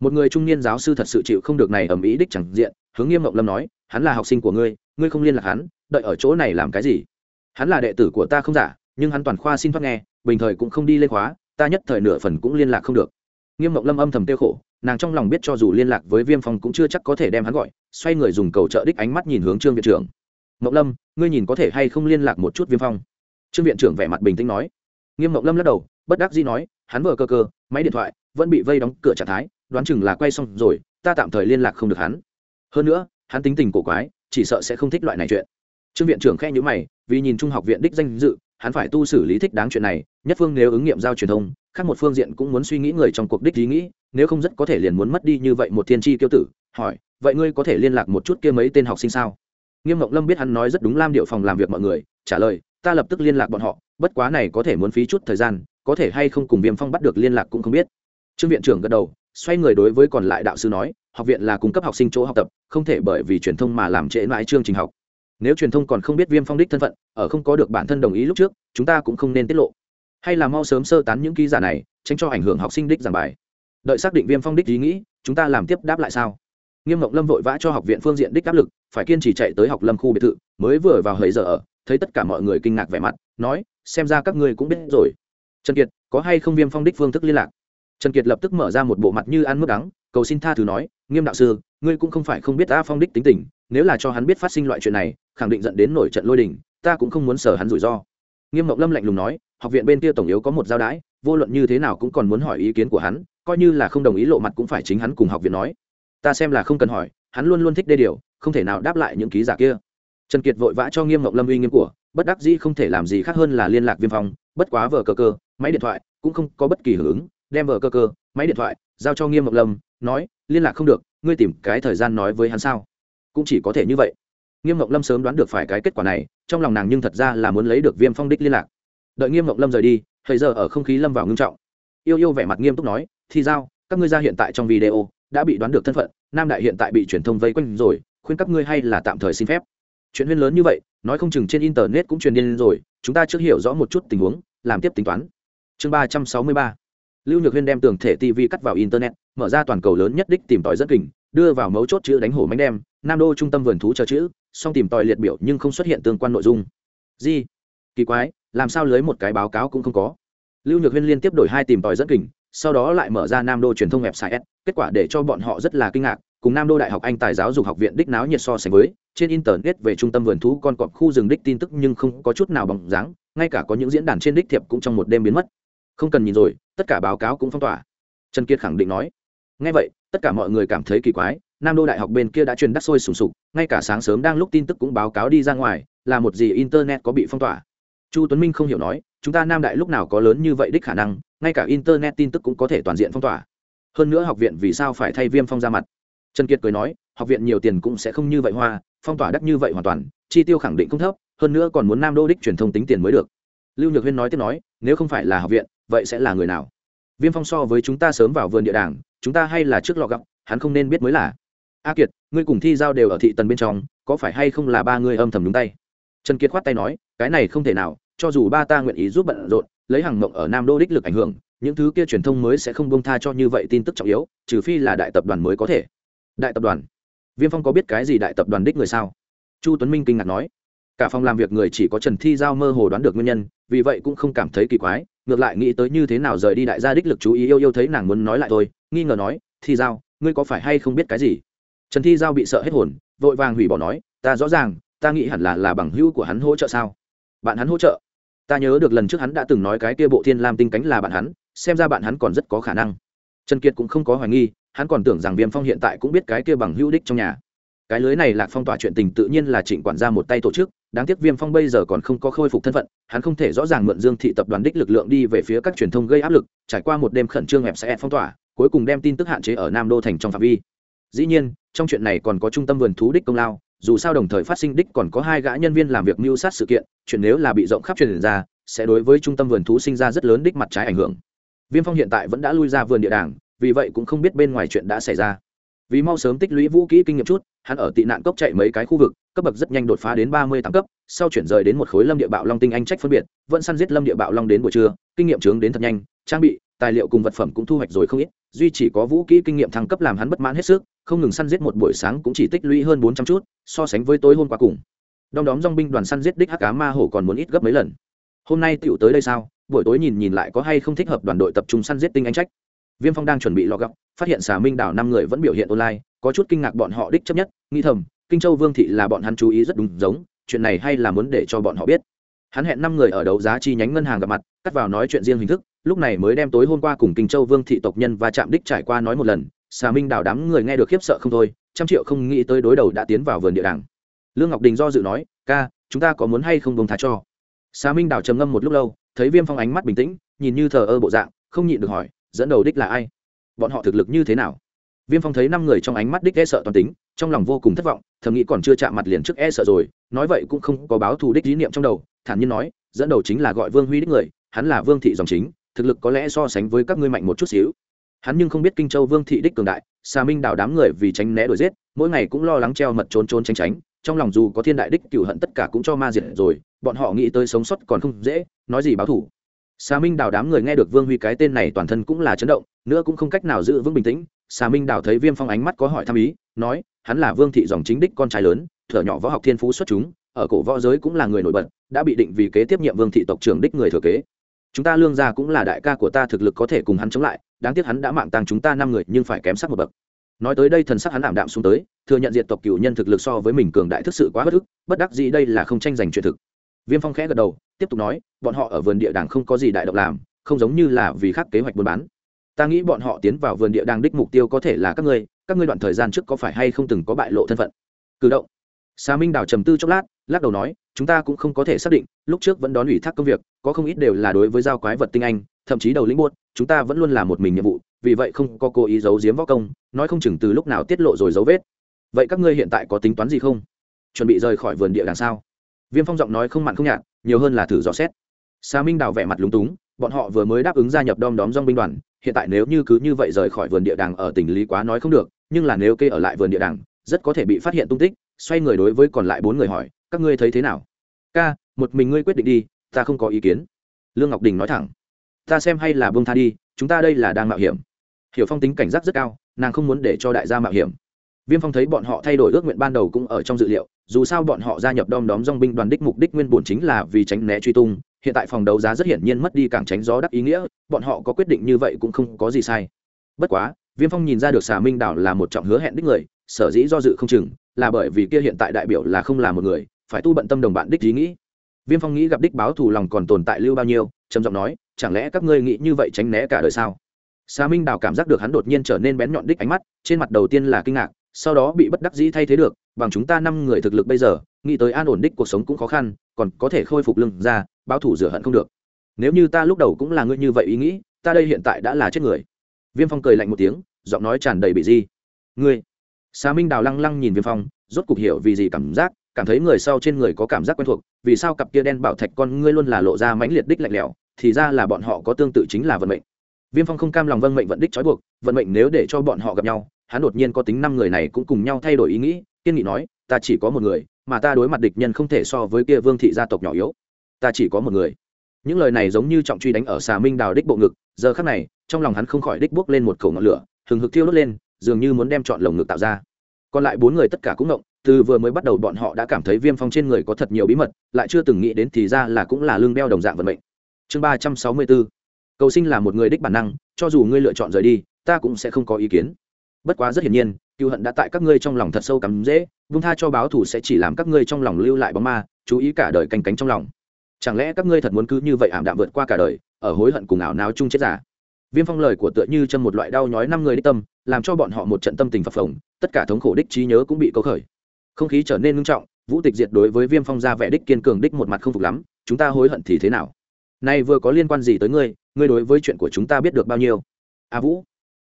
Một người trung niên giáo sư thật sự chịu không được này ầm ĩ đích chẳng diện, hướng nghiêm ngọc lâm nói, hắn là học sinh của ngươi ngươi không liên lạc hắn, đợi ở chỗ này làm cái gì? Hắn là đệ tử của ta không giả, nhưng hắn toàn khoa xin thoát nghe, bình thời cũng không đi lên khóa, ta nhất thời nửa phần cũng liên lạc không được nghiêm mộng lâm âm thầm tiêu khổ, nàng trong lòng biết cho dù liên lạc với viêm phong cũng chưa chắc có thể đem hắn gọi, xoay người dùng cầu trợ đích ánh mắt nhìn hướng trương viện trưởng. Mộng lâm, ngươi nhìn có thể hay không liên lạc một chút viêm phong? Trương viện trưởng vẻ mặt bình tĩnh nói. Nghiêm mộng lâm lắc đầu, bất đắc dĩ nói, hắn vừa cơ cơ, máy điện thoại, vẫn bị vây đóng cửa trạng thái, đoán chừng là quay xong rồi, ta tạm thời liên lạc không được hắn. Hơn nữa, hắn tính tình cổ quái, chỉ sợ sẽ không thích loại này chuyện. Trương viện trưởng khe nhữ mày, vì nhìn trung học viện đích danh dự, hắn phải tu xử lý thích đáng chuyện này, nhất phương nếu ứng nghiệm giao truyền thông khác một phương diện cũng muốn suy nghĩ người trong cuộc đích ý nghĩ, nếu không rất có thể liền muốn mất đi như vậy một thiên tri kiêu tử, hỏi, vậy ngươi có thể liên lạc một chút kia mấy tên học sinh sao? Nghiêm ngọc lâm biết hắn nói rất đúng lam điệu phòng làm việc mọi người, trả lời, ta lập tức liên lạc bọn họ, bất quá này có thể muốn phí chút thời gian, có thể hay không cùng viêm phong bắt được liên lạc cũng không biết. Trương viện trưởng gật đầu, xoay người đối với còn lại đạo sư nói, học viện là cung cấp học sinh chỗ học tập, không thể bởi vì truyền thông mà làm trễ mãi chương trình học. Nếu truyền thông còn không biết viêm phong đích thân phận, ở không có được bản thân đồng ý lúc trước, chúng ta cũng không nên tiết lộ hay là mau sớm sơ tán những ký giả này, tránh cho ảnh hưởng học sinh đích giảng bài. Đợi xác định viêm phong đích ý nghĩ, chúng ta làm tiếp đáp lại sao? Nghiêm ngọc lâm vội vã cho học viện phương diện đích áp lực, phải kiên trì chạy tới học lâm khu biệt thự, mới vừa vào hơi giờ ở, thấy tất cả mọi người kinh ngạc vẻ mặt, nói, xem ra các ngươi cũng biết rồi. Trần kiệt, có hay không viêm phong đích phương thức liên lạc? Trần kiệt lập tức mở ra một bộ mặt như ăn mức đắng, cầu xin tha thứ nói, nghiêm đạo sư, ngươi cũng không phải không biết ta phong đích tính tình, nếu là cho hắn biết phát sinh loại chuyện này, khẳng định dẫn đến nổi trận lôi đình, ta cũng không muốn sở hắn rủi ro. Nghiêm mộng lâm lạnh lùng nói học viện bên kia tổng yếu có một giao đái, vô luận như thế nào cũng còn muốn hỏi ý kiến của hắn, coi như là không đồng ý lộ mặt cũng phải chính hắn cùng học viện nói. Ta xem là không cần hỏi, hắn luôn luôn thích đê điều, không thể nào đáp lại những ký giả kia. Trần kiệt vội vã cho nghiêm Ngọc lâm uy nghiêm của, bất đắc dĩ không thể làm gì khác hơn là liên lạc viêm phong, bất quá vờ cơ cơ máy điện thoại, cũng không có bất kỳ hưởng ứng, đem vờ cơ cơ máy điện thoại, giao cho nghiêm Ngọc lâm, nói, liên lạc không được, ngươi tìm cái thời gian nói với hắn sao? Cũng chỉ có thể như vậy. Nghiêm Ngọc lâm sớm đoán được phải cái kết quả này, trong lòng nàng nhưng thật ra là muốn lấy được viêm phong đích liên lạc đợi nghiêm mộng lâm rời đi thời giờ ở không khí lâm vào ngưng trọng. Yêu yêu vẻ mặt nghiêm túc nói, thì giao, các ngươi ra hiện tại trong video, đã bị đoán được thân phận, nam đại hiện tại bị truyền thông vây quanh rồi, khuyên các ngươi hay là tạm thời xin phép. Chuyện huyên lớn như vậy, nói không chừng trên internet cũng truyền điên rồi, chúng ta trước hiểu rõ một chút tình huống, làm tiếp tính toán. Chương ba trăm sáu mươi ba. Lưu nhược huyên đem tường thể tv cắt vào internet, mở ra toàn cầu lớn nhất đích tìm tòi rất kình, đưa vào mấu chốt chữ đánh hổ mánh đem, nam đô trung tâm vườn thú chờ chữ, song tìm tòi liệt biểu nhưng không xuất hiện tương quan nội dung. Di kỳ quái làm sao lưới một cái báo cáo cũng không có. Lưu nhược huyên liên tiếp đổi hai tìm tòi rất kình, sau đó lại mở ra nam đô truyền thông website kết quả để cho bọn họ rất là kinh ngạc, cùng nam đô đại học anh tài giáo dục học viện đích náo nhiệt so sánh với, trên internet về trung tâm vườn thú con cọp khu rừng đích tin tức nhưng không có chút nào bằng dáng, ngay cả có những diễn đàn trên đích thiệp cũng trong một đêm biến mất. Không cần nhìn rồi, tất cả báo cáo cũng phong tỏa. Trần kiệt khẳng định nói. Ngay vậy, tất cả mọi người cảm thấy kỳ quái, nam đô đại học bên kia đã truyền đắc sôi sùng sục, ngay cả sáng sớm đang lúc tin tức cũng báo cáo đi ra ngoài, là một gì internet có bị phong tỏa? Chu tuấn minh không hiểu nói chúng ta nam đại lúc nào có lớn như vậy đích khả năng ngay cả internet tin tức cũng có thể toàn diện phong tỏa. Hơn nữa học viện vì sao phải thay viêm phong ra mặt? Trần kiệt cười nói học viện nhiều tiền cũng sẽ không như vậy hoa phong tỏa đắc như vậy hoàn toàn chi tiêu khẳng định không thấp hơn nữa còn muốn nam đô đích truyền thông tính tiền mới được. Lưu nhược huyên nói tiếp nói nếu không phải là học viện vậy sẽ là người nào? Viêm phong so với chúng ta sớm vào vườn địa đảng, chúng ta hay là trước lọ gặp hắn không nên biết mới là. A kiệt ngươi cùng thi giao đều ở thị tần bên trong có phải hay không là ba ngươi âm thầm đúng tay? Trần kiệt khoát tay nói cái này không thể nào cho dù ba ta nguyện ý giúp bận rộn, lấy hàng mộng ở nam đô đích lực ảnh hưởng, những thứ kia truyền thông mới sẽ không bông tha cho như vậy tin tức trọng yếu, trừ phi là đại tập đoàn mới có thể. Đại tập đoàn? Viêm phong có biết cái gì đại tập đoàn đích người sao? Chu tuấn minh kinh ngạc nói. Cả phòng làm việc người chỉ có trần thi giao mơ hồ đoán được nguyên nhân, vì vậy cũng không cảm thấy kỳ quái, ngược lại nghĩ tới như thế nào rời đi đại gia đích lực chú ý yêu yêu thấy nàng muốn nói lại thôi, nghi ngờ nói, thi giao, ngươi có phải hay không biết cái gì? Trần thi giao bị sợ hết hồn, vội vàng hủy bỏ nói, ta rõ ràng, ta nghĩ hẳn là là bằng hữu của hắn hỗ trợ sao? Bạn hắn hỗ trợ. Ta nhớ được lần trước hắn đã từng nói cái kia bộ thiên lam tinh cánh là bạn hắn, xem ra bạn hắn còn rất có khả năng. Trần kiệt cũng không có hoài nghi, hắn còn tưởng rằng viêm phong hiện tại cũng biết cái kia bằng hữu đích trong nhà. Cái lưới này lạc phong tỏa chuyện tình tự nhiên là trịnh quản gia một tay tổ chức, đáng tiếc viêm phong bây giờ còn không có khôi phục thân phận, hắn không thể rõ ràng mượn dương thị tập đoàn đích lực lượng đi về phía các truyền thông gây áp lực, trải qua một đêm khẩn trương hẹp sẽ phong tỏa, cuối cùng đem tin tức hạn chế ở nam đô thành trong phạm vi. Dĩ nhiên, trong chuyện này còn có trung tâm vườn thú đích công lao dù sao đồng thời phát sinh đích còn có hai gã nhân viên làm việc mưu sát sự kiện, chuyện nếu là bị rộng khắp truyền ra, sẽ đối với trung tâm vườn thú sinh ra rất lớn đích mặt trái ảnh hưởng. Viêm phong hiện tại vẫn đã lui ra vườn địa đàng vì vậy cũng không biết bên ngoài chuyện đã xảy ra. Vì mau sớm tích lũy vũ kỹ kinh nghiệm chút, hắn ở tị nạn cốc chạy mấy cái khu vực, cấp bậc rất nhanh đột phá đến ba mươi tám cấp, sau chuyển rời đến một khối lâm địa bạo long tinh anh trách phân biệt, vẫn săn giết lâm địa bạo long đến buổi trưa, kinh nghiệm trướng đến thật nhanh, trang bị tài liệu cùng vật phẩm cũng thu hoạch rồi không ít, duy chỉ có vũ kỹ kinh nghiệm thăng cấp làm hắn bất mãn hết sức, không ngừng săn giết một buổi sáng cũng chỉ tích lũy hơn bốn trăm chút, so sánh với tối hôm qua cùng. Đong đóm dong binh đoàn săn giết đích hắc cá ma hổ còn muốn ít gấp mấy lần. Hôm nay tựu tới đây sao? Buổi tối nhìn nhìn lại có hay không thích hợp đoàn đội tập trung săn giết tinh anh trách. Viêm phong đang chuẩn bị lọ gọc, phát hiện xà minh đảo năm người vẫn biểu hiện online, có chút kinh ngạc bọn họ đích chấp nhất nghi thầm, kinh châu vương thị là bọn hắn chú ý rất đúng giống, chuyện này hay là muốn để cho bọn họ biết. Hắn hẹn năm người ở đấu giá chi nhánh ngân hàng gặp mặt, cắt vào nói chuyện riêng hình thức lúc này mới đem tối hôm qua cùng kinh châu vương thị tộc nhân và chạm đích trải qua nói một lần, xà minh đảo đám người nghe được khiếp sợ không thôi, trăm triệu không nghĩ tới đối đầu đã tiến vào vườn địa đàng. Lương ngọc đình do dự nói, ca, chúng ta có muốn hay không bông thá cho? Xà minh đảo trầm ngâm một lúc lâu, thấy viêm phong ánh mắt bình tĩnh, nhìn như thờ ơ bộ dạng, không nhịn được hỏi, dẫn đầu đích là ai? Bọn họ thực lực như thế nào? Viêm phong thấy năm người trong ánh mắt đích e sợ toàn tính, trong lòng vô cùng thất vọng, thầm nghĩ còn chưa chạm mặt liền trước e sợ rồi, nói vậy cũng không có báo thù đích lý niệm trong đầu, thản nhiên nói, dẫn đầu chính là gọi vương huy đích người, hắn là vương thị dòng chính thực lực có lẽ so sánh với các ngươi mạnh một chút xíu. Hắn nhưng không biết kinh châu vương thị đích cường đại xà minh đảo đám người vì tránh né đuổi giết, mỗi ngày cũng lo lắng treo mật trốn trốn tránh tránh, trong lòng dù có thiên đại đích cựu hận tất cả cũng cho ma diệt rồi, bọn họ nghĩ tới sống sót còn không dễ, nói gì báo thủ. Xà minh đảo đám người nghe được vương huy cái tên này toàn thân cũng là chấn động, nữa cũng không cách nào giữ vững bình tĩnh. Xà minh đảo thấy viêm phong ánh mắt có hỏi thăm ý, nói, hắn là vương thị dòng chính đích con trai lớn, thở nhỏ võ học thiên phú xuất chúng, ở cổ võ giới cũng là người nổi bật, đã bị định vì kế tiếp nhiệm vương thị tộc trưởng đích người thừa kế chúng ta lương gia cũng là đại ca của ta, thực lực có thể cùng hắn chống lại, đáng tiếc hắn đã mạng tàng chúng ta năm người, nhưng phải kém sắc một bậc. Nói tới đây thần sắc hắn ảm đạm xuống tới, thừa nhận diện tộc cựu nhân thực lực so với mình cường đại thực sự quá bất ức, bất đắc dĩ đây là không tranh giành chuyện thực. Viêm phong khẽ gật đầu, tiếp tục nói, bọn họ ở vườn địa đàng không có gì đại động làm, không giống như là vì khác kế hoạch buôn bán. Ta nghĩ bọn họ tiến vào vườn địa đàng đích mục tiêu có thể là các ngươi các ngươi đoạn thời gian trước có phải hay không từng có bại lộ thân phận? Cử động. Xà minh đào trầm tư chốc lát, lắc đầu nói chúng ta cũng không có thể xác định, lúc trước vẫn đón ủy thác công việc, có không ít đều là đối với giao quái vật tinh anh, thậm chí đầu lĩnh buốt, chúng ta vẫn luôn là một mình nhiệm vụ, vì vậy không có cố ý giấu giếm võ công, nói không chừng từ lúc nào tiết lộ rồi dấu vết. Vậy các ngươi hiện tại có tính toán gì không? Chuẩn bị rời khỏi vườn địa đàng sao? Viêm phong giọng nói không mặn không nhạt, nhiều hơn là thử dò xét. Xa minh đào vẻ mặt lúng túng, bọn họ vừa mới đáp ứng gia nhập đom đóm dong binh đoàn, hiện tại nếu như cứ như vậy rời khỏi vườn địa đàng ở tỉnh lý quá nói không được, nhưng là nếu kê ở lại vườn địa đàng, rất có thể bị phát hiện tung tích, xoay người đối với còn lại bốn người hỏi các ngươi thấy thế nào? Ca, một mình ngươi quyết định đi, ta không có ý kiến. Lương ngọc đình nói thẳng. Ta xem hay là bông tha đi, chúng ta đây là đang mạo hiểm. Hiểu phong tính cảnh giác rất cao, nàng không muốn để cho đại gia mạo hiểm. Viêm phong thấy bọn họ thay đổi ước nguyện ban đầu cũng ở trong dự liệu, dù sao bọn họ gia nhập đom đóm dong binh đoàn đích mục đích nguyên bổn chính là vì tránh né truy tung, hiện tại phòng đấu giá rất hiển nhiên mất đi càng tránh gió đắc ý nghĩa, bọn họ có quyết định như vậy cũng không có gì sai. Bất quá, viêm phong nhìn ra được xà minh đảo là một trọng hứa hẹn đích người, sở dĩ do dự không chừng, là bởi vì kia hiện tại đại biểu là không là một người phải tu bận tâm đồng bạn đích ý nghĩ. Viêm phong nghĩ gặp đích báo thù lòng còn tồn tại lưu bao nhiêu, trầm giọng nói, chẳng lẽ các ngươi nghĩ như vậy tránh né cả đời sao? Xà minh đào cảm giác được hắn đột nhiên trở nên bén nhọn đích ánh mắt, trên mặt đầu tiên là kinh ngạc, sau đó bị bất đắc dĩ thay thế được, bằng chúng ta năm người thực lực bây giờ, nghĩ tới an ổn đích cuộc sống cũng khó khăn, còn có thể khôi phục lưng ra, báo thủ rửa hận không được. Nếu như ta lúc đầu cũng là ngươi như vậy ý nghĩ, ta đây hiện tại đã là chết người. Viêm phong cười lạnh một tiếng, giọng nói tràn đầy bị di. Ngươi? Xà minh đào lăng lăng nhìn viêm phong, rốt cục hiểu vì gì cảm giác cảm thấy người sau trên người có cảm giác quen thuộc, vì sao cặp kia đen bảo thạch con ngươi luôn là lộ ra mãnh liệt đích lạnh lẽo, thì ra là bọn họ có tương tự chính là vận mệnh. Viêm phong không cam lòng vâng mệnh vận đích trói buộc, vận mệnh nếu để cho bọn họ gặp nhau, hắn đột nhiên có tính năm người này cũng cùng nhau thay đổi ý nghĩ, kiên nghị nói, ta chỉ có một người, mà ta đối mặt địch nhân không thể so với kia vương thị gia tộc nhỏ yếu. Ta chỉ có một người. Những lời này giống như trọng truy đánh ở xà minh đào đích bộ ngực, giờ khắc này, trong lòng hắn không khỏi đích bước lên một khẩu ngọn lửa, hừng hực thiêu đốt lên, dường như muốn đem chọn lồng ngực tạo ra còn lại bốn người tất cả cũng ngộng, từ vừa mới bắt đầu bọn họ đã cảm thấy viêm phong trên người có thật nhiều bí mật, lại chưa từng nghĩ đến thì ra là cũng là lương đeo đồng dạng vận mệnh. Chương ba trăm sáu mươi bốn, cầu sinh là một người đích bản năng, cho dù ngươi lựa chọn rời đi, ta cũng sẽ không có ý kiến. Bất quá rất hiển nhiên, cựu hận đã tại các ngươi trong lòng thật sâu cắm dễ, vung tha cho báo thù sẽ chỉ làm các ngươi trong lòng lưu lại bóng ma, chú ý cả đời canh cánh trong lòng. Chẳng lẽ các ngươi thật muốn cứ như vậy ảm đạm vượt qua cả đời, ở hối hận cùng ảo nào chung chết giả? Viêm phong lời của tựa như chân một loại đau nhói năm người đích tâm, làm cho bọn họ một trận tâm tình phập phồng, tất cả thống khổ đích trí nhớ cũng bị câu khởi. Không khí trở nên ngưng trọng, vũ tịch diệt đối với viêm phong ra vẻ đích kiên cường đích một mặt không phục lắm, chúng ta hối hận thì thế nào? Nay vừa có liên quan gì tới ngươi ngươi đối với chuyện của chúng ta biết được bao nhiêu? A vũ.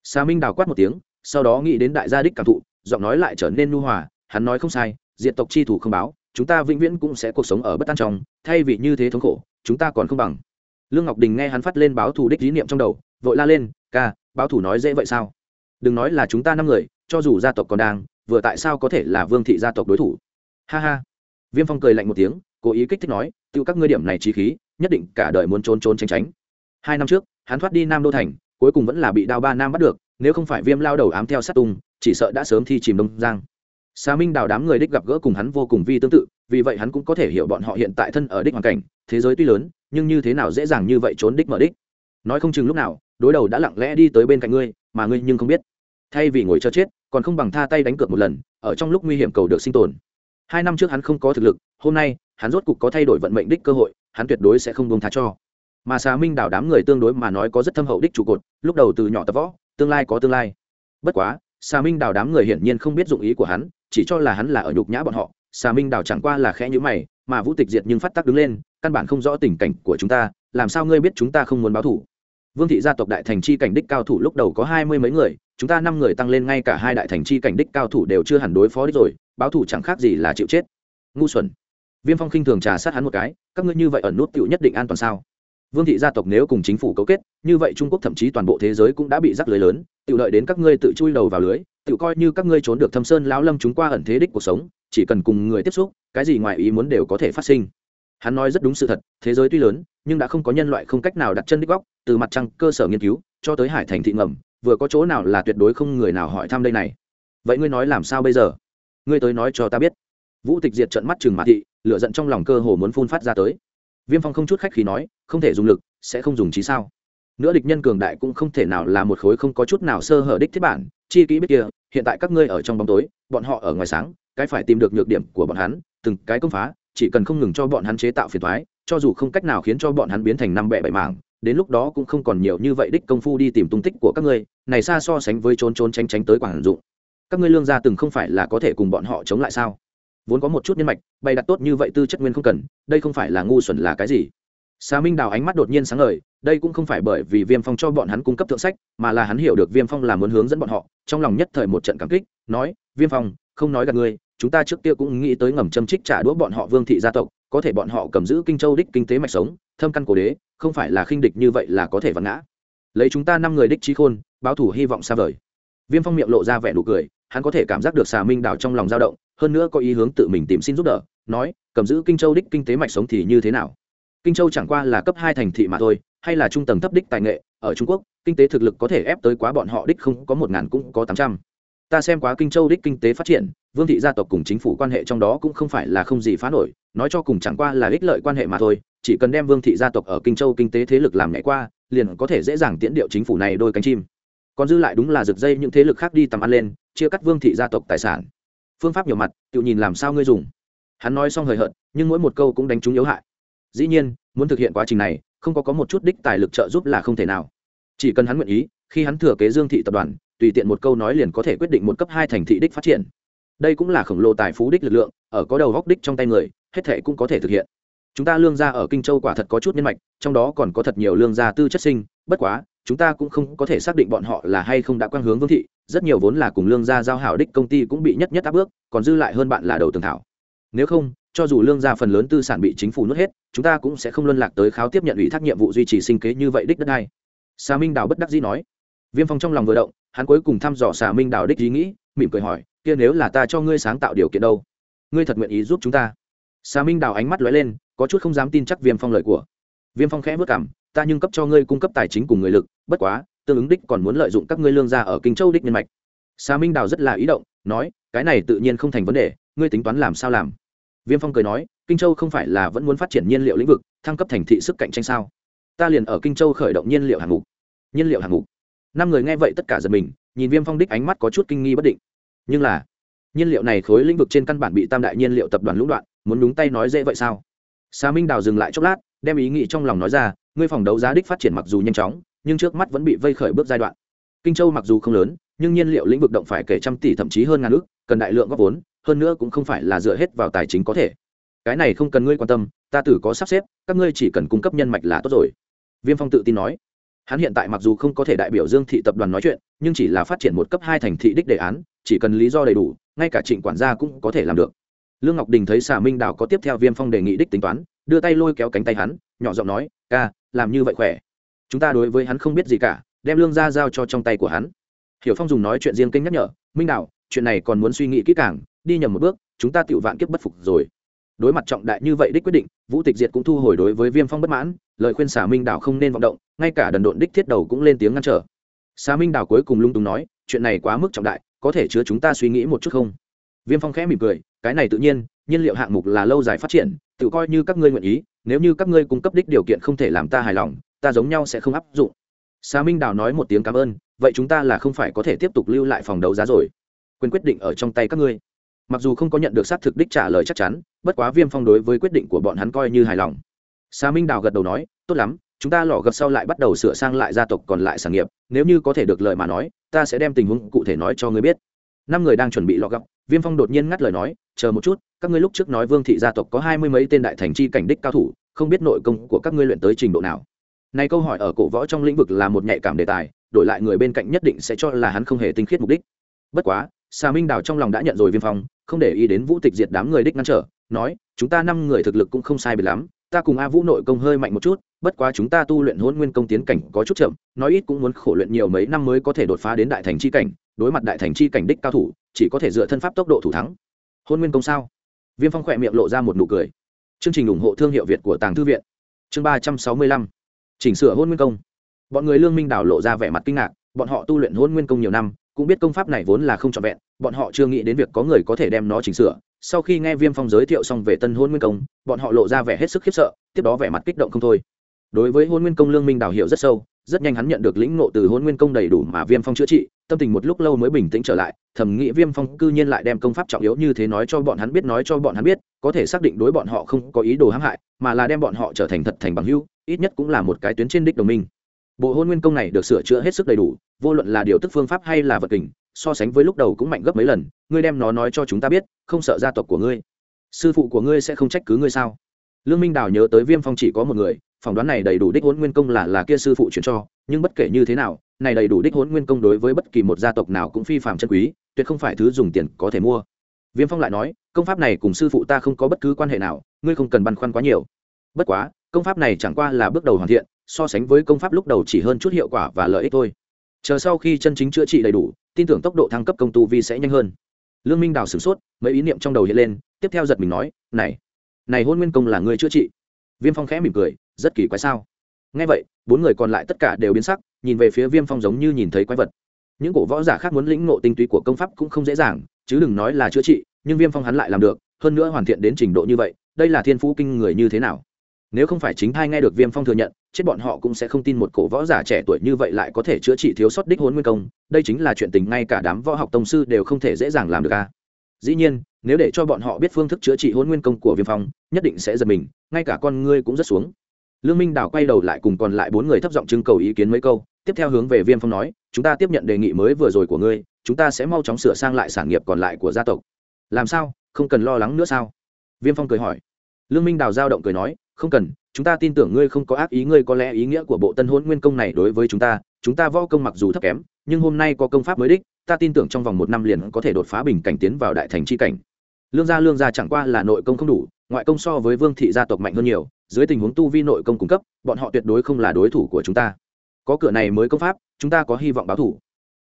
Xà minh đào quát một tiếng, sau đó nghĩ đến đại gia đích cảm thụ, giọng nói lại trở nên nu hòa, hắn nói không sai diện tộc chi thủ không báo, chúng ta vĩnh viễn cũng sẽ cuộc sống ở bất an trong, thay vì như thế thống khổ, chúng ta còn không bằng. Lương ngọc đình nghe hắn phát lên báo thù đích lý niệm trong đầu vội la lên, ca, báo thủ nói dễ vậy sao? Đừng nói là chúng ta năm người, cho dù gia tộc còn đang, vừa tại sao có thể là vương thị gia tộc đối thủ? Ha ha. Viêm phong cười lạnh một tiếng, cố ý kích thích nói tự các ngươi điểm này trí khí, nhất định cả đời muốn trốn trốn tránh tránh. Hai năm trước, hắn thoát đi nam đô thành, cuối cùng vẫn là bị đao ba nam bắt được, nếu không phải viêm lao đầu ám theo sát tung, chỉ sợ đã sớm thi chìm đông giang. Xà minh đào đám người đích gặp gỡ cùng hắn vô cùng vi tương tự, vì vậy hắn cũng có thể hiểu bọn họ hiện tại thân ở đích hoàn cảnh, thế giới tuy lớn, nhưng như thế nào dễ dàng như vậy trốn đích mở đích nói không chừng lúc nào, đối đầu đã lặng lẽ đi tới bên cạnh ngươi, mà ngươi nhưng không biết. Thay vì ngồi chờ chết, còn không bằng tha tay đánh cược một lần, ở trong lúc nguy hiểm cầu được sinh tồn. Hai năm trước hắn không có thực lực, hôm nay, hắn rốt cục có thay đổi vận mệnh đích cơ hội, hắn tuyệt đối sẽ không buông tha cho. Mà xà minh đảo đám người tương đối mà nói có rất thâm hậu đích trụ cột, lúc đầu từ nhỏ tập võ, tương lai có tương lai. Bất quá xà minh đảo đám người hiển nhiên không biết dụng ý của hắn, chỉ cho là hắn là ở nhục nhã bọn họ. Xà minh đảo chẳng qua là khẽ nhữ mày, mà vũ tịch diệt nhưng phát tác đứng lên, căn bản không rõ tình cảnh của chúng ta, làm sao ngươi biết chúng ta không muốn báo thủ vương thị gia tộc đại thành chi cảnh đích cao thủ lúc đầu có hai mươi mấy người, chúng ta năm người tăng lên ngay cả hai đại thành chi cảnh đích cao thủ đều chưa hẳn đối phó đích rồi, báo thủ chẳng khác gì là chịu chết. Ngu xuẩn. Viêm phong khinh thường trà sát hắn một cái, các ngươi như vậy ẩn nút cựu nhất định an toàn sao? Vương thị gia tộc nếu cùng chính phủ cấu kết, như vậy trung quốc thậm chí toàn bộ thế giới cũng đã bị rắc lưới lớn tự lợi đến các ngươi tự chui đầu vào lưới tự coi như các ngươi trốn được thâm sơn lão lâm chúng qua ẩn thế đích cuộc sống, chỉ cần cùng người tiếp xúc, cái gì ngoài ý muốn đều có thể phát sinh. Hắn nói rất đúng sự thật, thế giới tuy lớn, nhưng đã không có nhân loại không cách nào đặt chân đích góc từ mặt trăng cơ sở nghiên cứu cho tới hải thành thị ngầm, vừa có chỗ nào là tuyệt đối không người nào hỏi thăm đây này. Vậy ngươi nói làm sao bây giờ? Ngươi tới nói cho ta biết. Vũ tịch diệt trận mắt chừng mã thị, lửa giận trong lòng cơ hồ muốn phun phát ra tới. Viêm phong không chút khách khí nói, không thể dùng lực, sẽ không dùng trí sao. Nữa địch nhân cường đại cũng không thể nào là một khối không có chút nào sơ hở đích thiết bản, chi kỹ biết kia, hiện tại các ngươi ở trong bóng tối, bọn họ ở ngoài sáng, cái phải tìm được nhược điểm của bọn hắn, từng cái công phá, chỉ cần không ngừng cho bọn hắn chế tạo phiền thoái cho dù không cách nào khiến cho bọn hắn biến thành năm bẻ bảy mảng đến lúc đó cũng không còn nhiều như vậy đích công phu đi tìm tung tích của các ngươi, này xa so sánh với trốn trốn tránh tránh tới quản dụng. Các ngươi lương gia từng không phải là có thể cùng bọn họ chống lại sao? Vốn có một chút nhân mạch, bày đặt tốt như vậy tư chất nguyên không cần, đây không phải là ngu xuẩn là cái gì? Xà minh đào ánh mắt đột nhiên sáng ngời, đây cũng không phải bởi vì viêm phong cho bọn hắn cung cấp thượng sách, mà là hắn hiểu được viêm phong là muốn hướng dẫn bọn họ, trong lòng nhất thời một trận cảm kích, nói, viêm phong, không nói gặp ngươi, chúng ta trước kia cũng nghĩ tới ngầm châm trích trả đũa bọn họ vương thị gia tộc, có thể bọn họ cầm giữ kinh châu đích kinh tế mạch sống thâm căn cổ đế, không phải là khinh địch như vậy là có thể vặn ngã. Lấy chúng ta năm người đích trí khôn, báo thủ hy vọng xa vời. Viêm phong miệng lộ ra vẻ nụ cười, hắn có thể cảm giác được xà minh đào trong lòng dao động, hơn nữa có ý hướng tự mình tìm xin giúp đỡ, nói, cầm giữ kinh châu đích kinh tế mạch sống thì như thế nào? Kinh châu chẳng qua là cấp hai thành thị mà thôi, hay là trung tầng thấp đích tài nghệ, ở trung quốc, kinh tế thực lực có thể ép tới quá bọn họ đích không có một ngàn cũng có tám trăm ta xem quá kinh châu đích kinh tế phát triển, vương thị gia tộc cùng chính phủ quan hệ trong đó cũng không phải là không gì phá nổi, nói cho cùng chẳng qua là ích lợi quan hệ mà thôi, chỉ cần đem vương thị gia tộc ở kinh châu kinh tế thế lực làm nhảy qua, liền có thể dễ dàng tiễn điệu chính phủ này đôi cánh chim. Còn dư lại đúng là rực dây những thế lực khác đi tầm ăn lên, chia cắt vương thị gia tộc tài sản. Phương pháp nhiều mặt, tự nhìn làm sao ngươi dùng. Hắn nói xong hời hợt, nhưng mỗi một câu cũng đánh trúng yếu hại. Dĩ nhiên, muốn thực hiện quá trình này, không có có một chút đích tài lực trợ giúp là không thể nào. Chỉ cần hắn nguyện ý, khi hắn thừa kế dương thị tập đoàn tùy tiện một câu nói liền có thể quyết định một cấp hai thành thị đích phát triển. Đây cũng là khổng lồ tài phú đích lực lượng, ở có đầu góc đích trong tay người, hết thể cũng có thể thực hiện. Chúng ta lương gia ở kinh châu quả thật có chút nhân mạch, trong đó còn có thật nhiều lương gia tư chất sinh, bất quá, chúng ta cũng không có thể xác định bọn họ là hay không đã quan hướng vương thị, rất nhiều vốn là cùng lương gia giao hảo đích công ty cũng bị nhất nhất áp bước còn dư lại hơn bạn là đầu tường thảo. Nếu không, cho dù lương gia phần lớn tư sản bị chính phủ nuốt hết, chúng ta cũng sẽ không luân lạc tới kháo tiếp nhận ủy thác nhiệm vụ duy trì sinh kế như vậy đích đất này sa minh đào bất đắc dĩ nói viêm phong trong lòng vừa động hắn cuối cùng thăm dò xà minh đảo đích ý nghĩ mỉm cười hỏi kia nếu là ta cho ngươi sáng tạo điều kiện đâu? Ngươi thật nguyện ý giúp chúng ta? Xà minh đảo ánh mắt lóe lên có chút không dám tin chắc viêm phong lời của. Viêm phong khẽ vất cảm ta nhưng cấp cho ngươi cung cấp tài chính cùng người lực bất quá tương ứng đích còn muốn lợi dụng các ngươi lương gia ở kinh châu đích nhân mạch. Xà minh đào rất là ý động nói cái này tự nhiên không thành vấn đề ngươi tính toán làm sao làm? Viêm phong cười nói kinh châu không phải là vẫn muốn phát triển nhiên liệu lĩnh vực thăng cấp thành thị sức cạnh tranh sao? Ta liền ở kinh châu khởi động nhiên liệu hàng ngũ, nhiên liệu hàng ngũ năm người nghe vậy tất cả giật mình, nhìn viêm phong đích ánh mắt có chút kinh nghi bất định. Nhưng là, nhiên liệu này khối lĩnh vực trên căn bản bị tam đại nhiên liệu tập đoàn lũng đoạn, muốn đúng tay nói dễ vậy sao? Xà minh đào dừng lại chốc lát, đem ý nghĩ trong lòng nói ra, ngươi phòng đấu giá đích phát triển mặc dù nhanh chóng, nhưng trước mắt vẫn bị vây khởi bước giai đoạn. Kinh châu mặc dù không lớn, nhưng nhiên liệu lĩnh vực động phải kể trăm tỷ thậm chí hơn ngàn ước cần đại lượng góp vốn, hơn nữa cũng không phải là dựa hết vào tài chính có thể. Cái này không cần ngươi quan tâm, ta tử có sắp xếp, các ngươi chỉ cần cung cấp nhân mạch là tốt rồi. Viêm phong tự tin nói hắn hiện tại mặc dù không có thể đại biểu dương thị tập đoàn nói chuyện, nhưng chỉ là phát triển một cấp hai thành thị đích đề án, chỉ cần lý do đầy đủ, ngay cả trịnh quản gia cũng có thể làm được. Lương ngọc đình thấy xà minh đào có tiếp theo viêm phong đề nghị đích tính toán, đưa tay lôi kéo cánh tay hắn, nhỏ giọng nói, ca, làm như vậy khỏe. Chúng ta đối với hắn không biết gì cả, đem lương ra giao cho trong tay của hắn. Hiểu phong dùng nói chuyện riêng kênh nhắc nhở, minh đào, chuyện này còn muốn suy nghĩ kỹ càng, đi nhầm một bước, chúng ta tự vạn kiếp bất phục rồi đối mặt trọng đại như vậy đích quyết định, vũ tịch diệt cũng thu hồi đối với viêm phong bất mãn, lời khuyên xà minh đảo không nên vọng động, ngay cả đần độn đích thiết đầu cũng lên tiếng ngăn trở. Xà minh đảo cuối cùng lung túng nói, chuyện này quá mức trọng đại, có thể chứa chúng ta suy nghĩ một chút không? Viêm phong khẽ mỉm cười, cái này tự nhiên nhiên liệu hạng mục là lâu dài phát triển, tự coi như các ngươi nguyện ý, nếu như các ngươi cung cấp đích điều kiện không thể làm ta hài lòng, ta giống nhau sẽ không áp dụng. Xà minh đảo nói một tiếng cảm ơn, vậy chúng ta là không phải có thể tiếp tục lưu lại phòng đấu giá rồi. Quyền quyết định ở trong tay các ngươi mặc dù không có nhận được xác thực đích trả lời chắc chắn, bất quá viêm phong đối với quyết định của bọn hắn coi như hài lòng. Xà minh đào gật đầu nói, tốt lắm, chúng ta lò gập sau lại bắt đầu sửa sang lại gia tộc còn lại sản nghiệp, nếu như có thể được lời mà nói, ta sẽ đem tình huống cụ thể nói cho ngươi biết. Năm người đang chuẩn bị lò gập, viêm phong đột nhiên ngắt lời nói, chờ một chút, các ngươi lúc trước nói vương thị gia tộc có hai mươi mấy tên đại thành chi cảnh đích cao thủ, không biết nội công của các ngươi luyện tới trình độ nào. Này câu hỏi ở cổ võ trong lĩnh vực là một nhạy cảm đề tài, đổi lại người bên cạnh nhất định sẽ cho là hắn không hề tinh khiết mục đích. Bất quá xà minh đào trong lòng đã nhận rồi viêm phong không để ý đến vũ tịch diệt đám người đích ngăn trở, nói, chúng ta năm người thực lực cũng không sai biệt lắm, ta cùng a vũ nội công hơi mạnh một chút, bất quá chúng ta tu luyện hôn nguyên công tiến cảnh có chút chậm, nói ít cũng muốn khổ luyện nhiều mấy năm mới có thể đột phá đến đại thành chi cảnh, đối mặt đại thành chi cảnh đích cao thủ, chỉ có thể dựa thân pháp tốc độ thủ thắng. Hôn nguyên công sao? Viêm phong khỏe miệng lộ ra một nụ cười. Chương trình ủng hộ thương hiệu việt của tàng thư viện. Chương ba trăm sáu mươi lăm. Chỉnh sửa hôn nguyên công. Bọn người lương minh đảo lộ ra vẻ mặt kinh ngạc, bọn họ tu luyện hôn nguyên công nhiều năm cũng biết công pháp này vốn là không trọn vẹn, bọn họ chưa nghĩ đến việc có người có thể đem nó chỉnh sửa. Sau khi nghe viêm phong giới thiệu xong về tân hôn nguyên công, bọn họ lộ ra vẻ hết sức khiếp sợ, tiếp đó vẻ mặt kích động không thôi. Đối với hôn nguyên công lương minh đào hiểu rất sâu, rất nhanh hắn nhận được lĩnh ngộ từ hôn nguyên công đầy đủ mà viêm phong chữa trị, tâm tình một lúc lâu mới bình tĩnh trở lại Thẩm nghĩ viêm phong cư nhiên lại đem công pháp trọng yếu như thế nói cho bọn hắn biết, nói cho bọn hắn biết, có thể xác định đối bọn họ không có ý đồ hãm hại, mà là đem bọn họ trở thành thật thành bằng hữu, ít nhất cũng là một cái tuyến trên đích đồng minh bộ hôn nguyên công này được sửa chữa hết sức đầy đủ, vô luận là điều tức phương pháp hay là vật kình so sánh với lúc đầu cũng mạnh gấp mấy lần, ngươi đem nó nói cho chúng ta biết, không sợ gia tộc của ngươi. Sư phụ của ngươi sẽ không trách cứ ngươi sao? Lương minh đào nhớ tới viêm phong chỉ có một người, phỏng đoán này đầy đủ đích hôn nguyên công là là kia sư phụ chuyển cho, nhưng bất kể như thế nào, này đầy đủ đích hôn nguyên công đối với bất kỳ một gia tộc nào cũng phi phạm chân quý, tuyệt không phải thứ dùng tiền có thể mua. Viêm phong lại nói, công pháp này cùng sư phụ ta không có bất cứ quan hệ nào, ngươi không cần băn khoăn quá nhiều. Bất quá, công pháp này chẳng qua là bước đầu hoàn thiện so sánh với công pháp lúc đầu chỉ hơn chút hiệu quả và lợi ích thôi. Chờ sau khi chân chính chữa trị đầy đủ, tin tưởng tốc độ thăng cấp công tu vi sẽ nhanh hơn. Lương minh đào sửng sốt, mấy ý niệm trong đầu hiện lên, tiếp theo giật mình nói, này này hôn nguyên công là ngươi chữa trị. Viêm phong khẽ mỉm cười, rất kỳ quái sao? Ngay vậy, bốn người còn lại tất cả đều biến sắc, nhìn về phía viêm phong giống như nhìn thấy quái vật. Những cổ võ giả khác muốn lĩnh ngộ tinh túy của công pháp cũng không dễ dàng, chứ đừng nói là chữa trị, nhưng viêm phong hắn lại làm được, hơn nữa hoàn thiện đến trình độ như vậy, đây là thiên phú kinh người như thế nào? Nếu không phải chính thai nghe được viêm phong thừa nhận, chết bọn họ cũng sẽ không tin một cổ võ giả trẻ tuổi như vậy lại có thể chữa trị thiếu sót đích hôn nguyên công. Đây chính là chuyện tình ngay cả đám võ học tông sư đều không thể dễ dàng làm được a dĩ nhiên, nếu để cho bọn họ biết phương thức chữa trị hôn nguyên công của viêm phong, nhất định sẽ giật mình, ngay cả con ngươi cũng rất xuống. Lương minh đào quay đầu lại cùng còn lại bốn người thấp giọng trưng cầu ý kiến mấy câu, tiếp theo hướng về viêm phong nói, chúng ta tiếp nhận đề nghị mới vừa rồi của ngươi, chúng ta sẽ mau chóng sửa sang lại sản nghiệp còn lại của gia tộc. Làm sao? Không cần lo lắng nữa sao? Viêm phong cười hỏi. Lương minh đào giao động cười nói không cần, chúng ta tin tưởng ngươi không có ác ý, ngươi có lẽ ý nghĩa của bộ tân hôn nguyên công này đối với chúng ta chúng ta võ công mặc dù thấp kém, nhưng hôm nay có công pháp mới đích, ta tin tưởng trong vòng một năm liền có thể đột phá bình cảnh tiến vào đại thành c h i cảnh. Lương gia lương gia chẳng qua là nội công không đủ, ngoại công so với vương thị gia tộc mạnh hơn nhiều, dưới tình huống tu vi nội công cung cấp, bọn họ tuyệt đối không là đối thủ của chúng ta. Có cửa này mới công pháp, chúng ta có hy vọng báo thủ.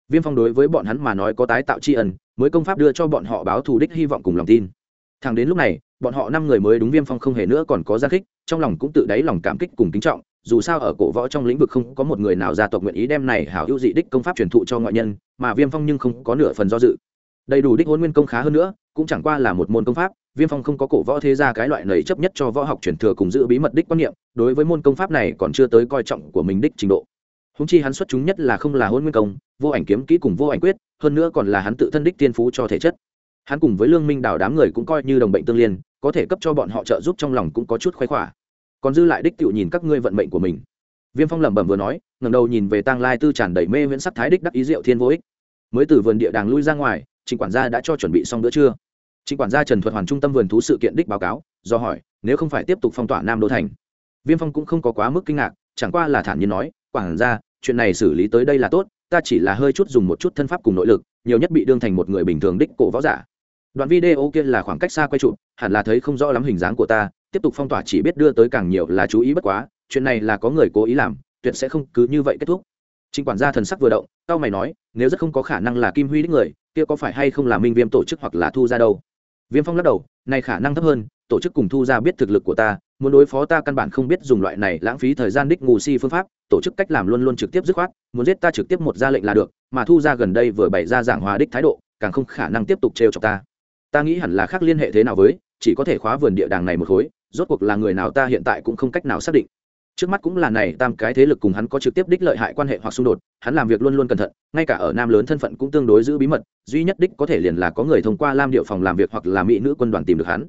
Viêm phong đối với bọn hắn mà nói có tái tạo tri ân, mới công pháp đưa cho bọn họ báo thù đích hy vọng cùng lòng tin. Thẳng đến lúc này bọn họ năm người mới đúng viêm phong không hề nữa còn có gia khích, trong lòng cũng tự đáy lòng cảm kích cùng kính trọng, dù sao ở cổ võ trong lĩnh vực không có một người nào gia tộc nguyện ý đem này hảo hữu dị đích công pháp truyền thụ cho ngoại nhân, mà viêm phong nhưng không có nửa phần do dự. Đầy đủ đích hôn nguyên công khá hơn nữa, cũng chẳng qua là một môn công pháp, viêm phong không có cổ võ thế ra cái loại nầy chấp nhất cho võ học truyền thừa cùng giữ bí mật đích quan niệm, đối với môn công pháp này còn chưa tới coi trọng của mình đích trình độ. Húng chi hắn xuất chúng nhất là không là hôn nguyên công, vô ảnh kiếm kỹ cùng vô ảnh quyết, hơn nữa còn là hắn tự thân đích tiên phú cho thể chất. Hắn cùng với lương minh đào đám người cũng coi như đồng bệnh tương liên có thể cấp cho bọn họ trợ giúp trong lòng cũng có chút khoái khỏa. Còn dư lại đích tựu nhìn các ngươi vận mệnh của mình. Viêm phong lẩm bẩm vừa nói, ngẩng đầu nhìn về tang lai tư tràn đầy mê viễn sắc thái đích đắc ý diệu thiên vô ích. Mới từ vườn địa đàng lui ra ngoài, trịnh quản gia đã cho chuẩn bị xong bữa trưa. Trịnh quản gia trần thuật hoàn trung tâm vườn thú sự kiện đích báo cáo, do hỏi, nếu không phải tiếp tục phong tỏa nam đô thành. Viêm phong cũng không có quá mức kinh ngạc, chẳng qua là thản nhiên nói, quản gia, chuyện này xử lý tới đây là tốt, ta chỉ là hơi chút dùng một chút thân pháp cùng nội lực, nhiều nhất bị đương thành một người bình thường đích cổ võ giả đoạn video kia là khoảng cách xa quay chụp, hẳn là thấy không rõ lắm hình dáng của ta, tiếp tục phong tỏa chỉ biết đưa tới càng nhiều là chú ý bất quá, chuyện này là có người cố ý làm, tuyệt sẽ không cứ như vậy kết thúc. Trình quản gia thần sắc vừa động tao mày nói, nếu rất không có khả năng là kim huy đích người, kia có phải hay không là minh viêm tổ chức hoặc là thu ra đâu? Viêm phong lắc đầu, này khả năng thấp hơn, tổ chức cùng thu ra biết thực lực của ta, muốn đối phó ta căn bản không biết dùng loại này lãng phí thời gian đích ngù si phương pháp, tổ chức cách làm luôn luôn trực tiếp dứt khoát, muốn giết ta trực tiếp một ra lệnh là được, mà thu ra gần đây vừa bày ra giảng hòa đích thái độ, càng không khả năng tiếp tục trêu chọc ta ta nghĩ hẳn là khác liên hệ thế nào với, chỉ có thể khóa vườn địa đàng này một khối, rốt cuộc là người nào ta hiện tại cũng không cách nào xác định. Trước mắt cũng là này, tam cái thế lực cùng hắn có trực tiếp đích lợi hại quan hệ hoặc xung đột, hắn làm việc luôn luôn cẩn thận, ngay cả ở nam lớn thân phận cũng tương đối giữ bí mật, duy nhất đích có thể liền là có người thông qua lam điệu phòng làm việc hoặc là mỹ nữ quân đoàn tìm được hắn.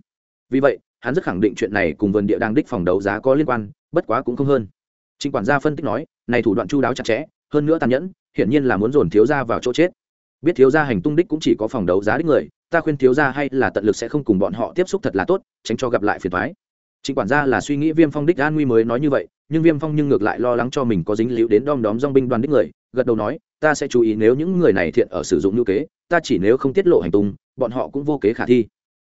Vì vậy, hắn rất khẳng định chuyện này cùng vườn địa đang đích phòng đấu giá có liên quan, bất quá cũng không hơn. Chính quản gia phân tích nói, này thủ đoạn chu đáo chặt chẽ, hơn nữa tàn nhẫn, hiển nhiên là muốn dồn thiếu gia vào chỗ chết. Biết thiếu gia hành tung đích cũng chỉ có phòng đấu giá đích người ta khuyên thiếu gia hay là tận lực sẽ không cùng bọn họ tiếp xúc thật là tốt, tránh cho gặp lại phiền toái. Chính quản gia là suy nghĩ viêm phong đích an nguy mới nói như vậy, nhưng viêm phong nhưng ngược lại lo lắng cho mình có dính líu đến đom đóm dong binh đoàn đích người, gật đầu nói, ta sẽ chú ý nếu những người này thiện ở sử dụng lưu kế, ta chỉ nếu không tiết lộ hành tung, bọn họ cũng vô kế khả thi.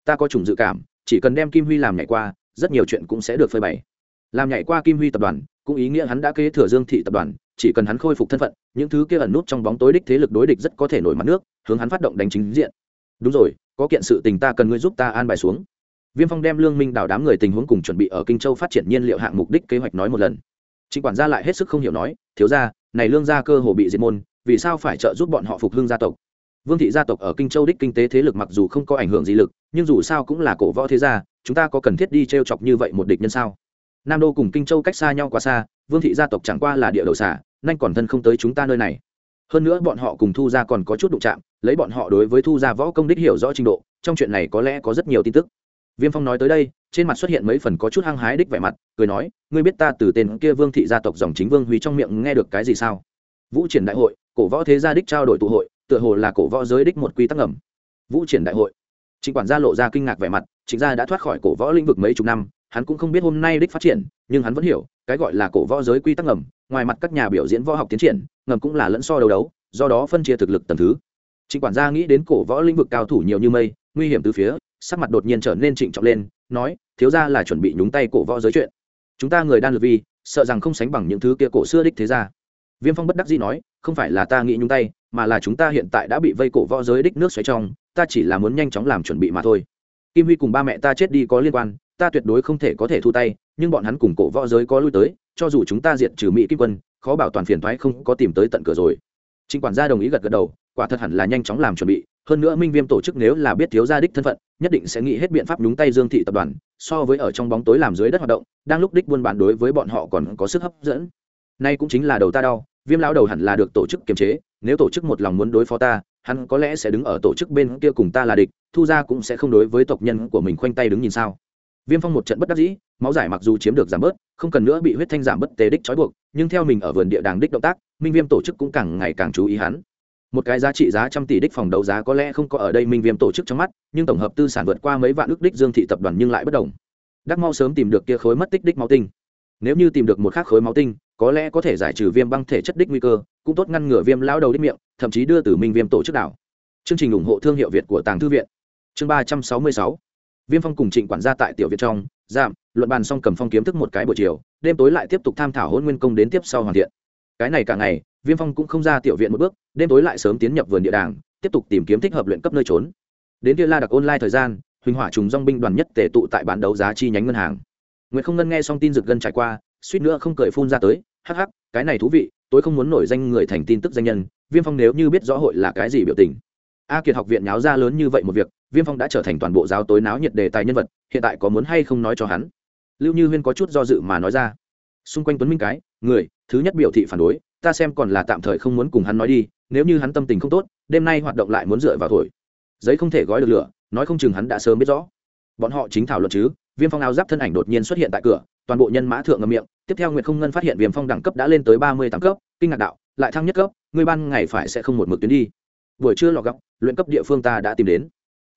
Ta có chủng dự cảm, chỉ cần đem kim huy làm nhảy qua, rất nhiều chuyện cũng sẽ được phơi bày. Làm nhảy qua kim huy tập đoàn, cũng ý nghĩa hắn đã kế thừa dương thị tập đoàn, chỉ cần hắn khôi phục thân phận, những thứ kia ẩn nút trong bóng tối đích thế lực đối địch rất có thể nổi mặt nước, hướng hắn phát động đánh chính diện đúng rồi, có kiện sự tình ta cần ngươi giúp ta an bài xuống. Viêm phong đem lương minh đào đám người tình huống cùng chuẩn bị ở kinh châu phát triển nhiên liệu hạng mục đích kế hoạch nói một lần. Chính quản gia lại hết sức không hiểu nói, thiếu ra này lương gia cơ hồ bị diệt môn, vì sao phải trợ giúp bọn họ phục hưng gia tộc? Vương thị gia tộc ở kinh châu đích kinh tế thế lực mặc dù không có ảnh hưởng gì lực, nhưng dù sao cũng là cổ võ thế gia, chúng ta có cần thiết đi t r e o chọc như vậy một địch nhân sao? Nam đô cùng kinh châu cách xa nhau quá xa, vương thị gia tộc chẳng qua là địa đầu xả nanh còn thân không tới chúng ta nơi này hơn nữa bọn họ cùng thu gia còn có chút đụng chạm, lấy bọn họ đối với thu gia võ công đích hiểu rõ trình độ, trong chuyện này có lẽ có rất nhiều tin tức. Viêm phong nói tới đây, trên mặt xuất hiện mấy phần có chút hăng hái đích vẻ mặt, cười nói, ngươi biết ta từ tên kia vương thị gia tộc dòng chính vương huy trong miệng nghe được cái gì sao? Vũ triển đại hội, cổ võ thế gia đích trao đổi tụ hội, tựa hồ là cổ võ giới đích một quy tắc ngầm. Vũ triển đại hội chính quản gia lộ ra kinh ngạc vẻ mặt chính gia đã thoát khỏi cổ võ lĩnh vực mấy chục năm, hắn cũng không biết hôm nay đích phát triển, nhưng hắn vẫn hiểu, cái gọi là cổ võ giới quy tắc ngầm ngoài mặt các nhà biểu diễn võ học tiến triển, ngầm cũng là lẫn so đấu đấu, do đó phân chia thực lực tầm thứ. Trịnh quản gia nghĩ đến cổ võ lĩnh vực cao thủ nhiều như mây, nguy hiểm từ phía, sắc mặt đột nhiên trở nên trịnh trọng lên, nói, thiếu ra là chuẩn bị nhúng tay cổ võ giới chuyện. Chúng ta người đan lược vi, sợ rằng không sánh bằng những thứ kia cổ xưa đích thế ra viêm phong bất đắc dĩ nói, không phải là ta nghĩ nhúng tay, mà là chúng ta hiện tại đã bị vây cổ võ giới đích nước xoáy trong, ta chỉ là muốn nhanh chóng làm chuẩn bị mà thôi. Kim huy cùng ba mẹ ta chết đi có liên quan, ta tuyệt đối không thể có thể thu tay, nhưng bọn hắn cùng cổ võ giới có lui tới cho dù chúng ta diệt trừ mỹ kim quân, khó bảo toàn phiền thoái không có tìm tới tận cửa rồi. Trịnh quản gia đồng ý gật gật đầu, quả thật hẳn là nhanh chóng làm chuẩn bị. Hơn nữa minh viêm tổ chức nếu là biết thiếu gia đích thân phận, nhất định sẽ nghĩ hết biện pháp nhúng tay dương thị tập đoàn, so với ở trong bóng tối làm dưới đất hoạt động, đang lúc đích buôn bán đối với bọn họ còn có sức hấp dẫn. Nay cũng chính là đầu ta đau, viêm lão đầu hẳn là được tổ chức kiềm chế, nếu tổ chức một lòng muốn đối phó ta, hắn có lẽ sẽ đứng ở tổ chức bên kia cùng ta là địch, thu gia cũng sẽ không đối với tộc nhân của mình khoanh tay đứng nhìn sao viêm phong một trận bất đắc dĩ, máu giải mặc dù chiếm được giảm bớt, không cần nữa bị huyết thanh giảm bất tế đích trói buộc, nhưng theo mình ở vườn địa đàng đích động tác, minh viêm tổ chức cũng càng ngày càng chú ý hắn. Một cái giá trị giá trăm tỷ đích phòng đấu giá có lẽ không có ở đây minh viêm tổ chức trong mắt, nhưng tổng hợp tư sản vượt qua mấy vạn ước đích dương thị tập đoàn nhưng lại bất đồng. Đắc mau sớm tìm được kia khối mất tích đích máu tinh. Nếu như tìm được một khác khối máu tinh, có lẽ có thể giải trừ viêm băng thể chất đích nguy cơ, cũng tốt ngăn ngừa viêm lao đầu đích miệng, thậm chí đưa từ minh viêm tổ chức đảo. Chương trình ủng hộ thương hiệu việt của tàng thư viện. Chương ba trăm sáu mươi sáu viêm phong cùng trịnh quản gia tại tiểu việt trong giảm luận bàn xong cầm phong kiếm thức một cái buổi chiều, đêm tối lại tiếp tục tham thảo hôn nguyên công đến tiếp sau hoàn thiện. Cái này cả ngày, viêm phong cũng không ra tiểu viện một bước, đêm tối lại sớm tiến nhập vườn địa đàng, tiếp tục tìm kiếm thích hợp luyện cấp nơi trốn. Đến kia la đặc online thời gian, huỳnh hỏa trùng dong binh đoàn nhất tề tụ tại bán đấu giá chi nhánh ngân hàng. Nguyễn không ngân nghe xong tin rực gân trải qua, suýt nữa không cười phun ra tới, hắc hắc, cái này thú vị tôi không muốn nổi danh người thành tin tức danh nhân, viêm phong nếu như biết rõ hội là cái gì biểu tình a kiệt học viện nháo ra lớn như vậy một việc, viêm phong đã trở thành toàn bộ giáo tối náo nhiệt đề tài nhân vật, hiện tại có muốn hay không nói cho hắn? Lưu như huyên có chút do dự mà nói ra. Xung quanh tuấn minh cái, người, thứ nhất biểu thị phản đối, ta xem còn là tạm thời không muốn cùng hắn nói đi, nếu như hắn tâm tình không tốt, đêm nay hoạt động lại muốn dựa vào thổi. Giấy không thể gói được lửa, nói không chừng hắn đã sớm biết rõ. Bọn họ chính thảo luận chứ, viêm phong áo giáp thân ảnh đột nhiên xuất hiện tại cửa, toàn bộ nhân mã thượng ngầm miệng, tiếp theo nguyệt không ngân phát hiện viêm phong đẳng cấp đã lên tới ba mươi tám cấp, kinh ngạc đạo, lại thăng nhất cấp, người ban ngày phải sẽ không một mực tuyến đi buổi trưa lọ góc luyện cấp địa phương ta đã tìm đến.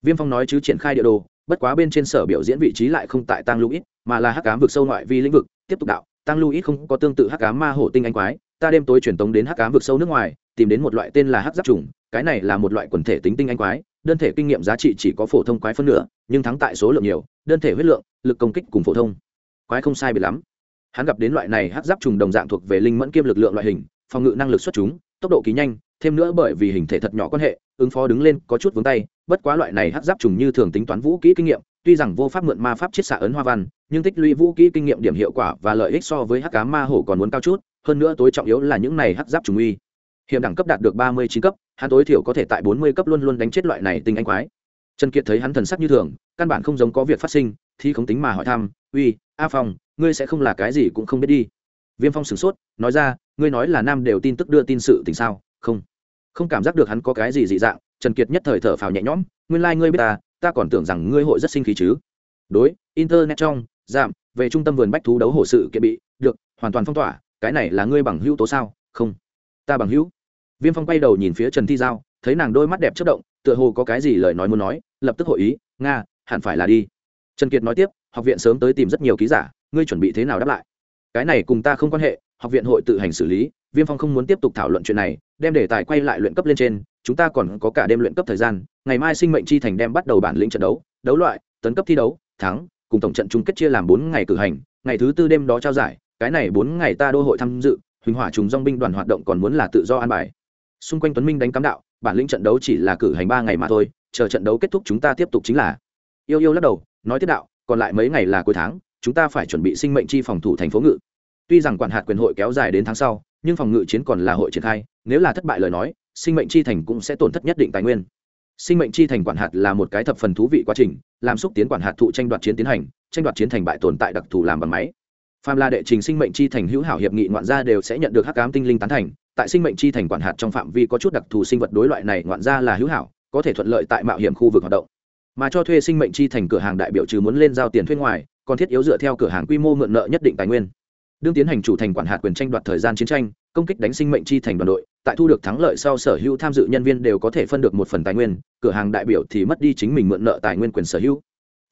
Viêm phong nói chứ triển khai địa đồ, bất quá bên trên sở biểu diễn vị trí lại không tại tăng luis mà là hắc cám vực sâu ngoại vi lĩnh vực, tiếp tục đạo. Tăng luis không có tương tự hắc cám ma hổ tinh anh quái, ta đêm tối truyền tống đến hắc cám vực sâu nước ngoài, tìm đến một loại tên là hắc giáp trùng, cái này là một loại quần thể tính tinh anh quái, đơn thể kinh nghiệm giá trị chỉ có phổ thông quái phân nửa, nhưng thắng tại số lượng nhiều, đơn thể huyết lượng, lực công kích cùng phổ thông. Quái không sai biệt lắm. Hắn gặp đến loại này hắc giáp trùng đồng dạng thuộc về linh mẫn kiêm lực lượng loại hình, phòng ngự năng lực xuất chúng, tốc độ kỳ nhanh thêm nữa bởi vì hình thể thật nhỏ quan hệ, ứng phó đứng lên có chút vướng tay, bất quá loại này hát giáp trùng như thường tính toán vũ kỹ kinh nghiệm, tuy rằng vô pháp mượn ma pháp chiết xạ ấn hoa văn, nhưng tích lũy vũ kỹ kinh nghiệm điểm hiệu quả và lợi ích so với hát cá ma hổ còn muốn cao chút, hơn nữa tối trọng yếu là những này hát giáp trùng uy. Hiểm đẳng cấp đạt được ba mươi chín cấp, hắn tối thiểu có thể tại bốn mươi cấp luôn luôn đánh chết loại này tinh anh quái. Trần kiệt thấy hắn thần sắc như thường, căn bản không giống có việc phát sinh, thì không tính mà hỏi thăm, uy, a phong, ngươi sẽ không là cái gì cũng không biết đi. Viêm phong sửng sốt, nói ra, ngươi nói là nam đều tin tức đưa tin sự tình sao? Không không cảm giác được hắn có cái gì dị dạng, trần kiệt nhất thời thở phào nhẹ nhõm, nguyên lai、like、ngươi biết ta ta còn tưởng rằng ngươi hội rất sinh khí chứ. Đối, internet trong, giảm, về trung tâm vườn bách thú đấu hồ sự kiện bị, được, hoàn toàn phong tỏa, cái này là ngươi bằng hữu tố sao? Không, ta bằng hữu. Viêm phong quay đầu nhìn phía trần thi giao, thấy nàng đôi mắt đẹp chất động, tựa hồ có cái gì lời nói muốn nói, lập tức hội ý, nga, hẳn phải là đi. Trần kiệt nói tiếp, học viện sớm tới tìm rất nhiều ký giả, ngươi chuẩn bị thế nào đáp lại? Cái này cùng ta không quan hệ, học viện hội tự hành xử lý. Viêm phong không muốn tiếp tục thảo luận chuyện này đem đề tài quay lại luyện cấp lên trên, chúng ta còn có cả đêm luyện cấp thời gian, ngày mai sinh mệnh chi thành đem bắt đầu bản lĩnh trận đấu đấu loại, tấn cấp thi đấu, thắng, cùng tổng trận chung kết chia làm bốn ngày cử hành, ngày thứ tư đêm đó trao giải, cái này bốn ngày ta đô hội tham dự, huỳnh hỏa trùng dong binh đoàn hoạt động còn muốn là tự do an bài. Xung quanh tuấn minh đánh cắm đạo, bản lĩnh trận đấu chỉ là cử hành ba ngày mà thôi, chờ trận đấu kết thúc chúng ta tiếp tục chính là. Yêu yêu lắc đầu, nói tiếp đạo, còn lại mấy ngày là cuối tháng, chúng ta phải chuẩn bị sinh mệnh chi phòng thủ thành phố ngự tuy rằng quản hạt quyền hội kéo dài đến tháng sau, nhưng phòng ngự chiến còn là hội triển khai, nếu là thất bại lời nói, sinh mệnh chi thành cũng sẽ tổn thất nhất định tài nguyên. Sinh mệnh chi thành quản hạt là một cái thập phần thú vị quá trình, làm xúc tiến quản hạt thụ tranh đoạt chiến tiến hành, tranh đoạt chiến thành bại tồn tại đặc thù làm bằng máy. Phàm là đệ trình sinh mệnh chi thành hữu hảo hiệp nghị ngoạn gia đều sẽ nhận được hắc ám tinh linh tán thành, tại sinh mệnh chi thành quản hạt trong phạm vi có chút đặc thù sinh vật đối loại này ngoạn gia là hữu hảo, có thể thuận lợi tại mạo hiểm khu vực hoạt động. Mà cho thuê sinh mệnh chi thành cửa hàng đại biểu trừ muốn lên giao tiền thuê ngoài, còn thiết yếu dựa theo cửa hàng quy mô mượn nợ nhất định tài nguyên đương tiến hành chủ thành quản hạt quyền tranh đoạt thời gian chiến tranh, công kích đánh sinh mệnh chi thành đoàn đội, tại thu được thắng lợi sau sở hữu tham dự nhân viên đều có thể phân được một phần tài nguyên, cửa hàng đại biểu thì mất đi chính mình mượn nợ tài nguyên quyền sở hữu.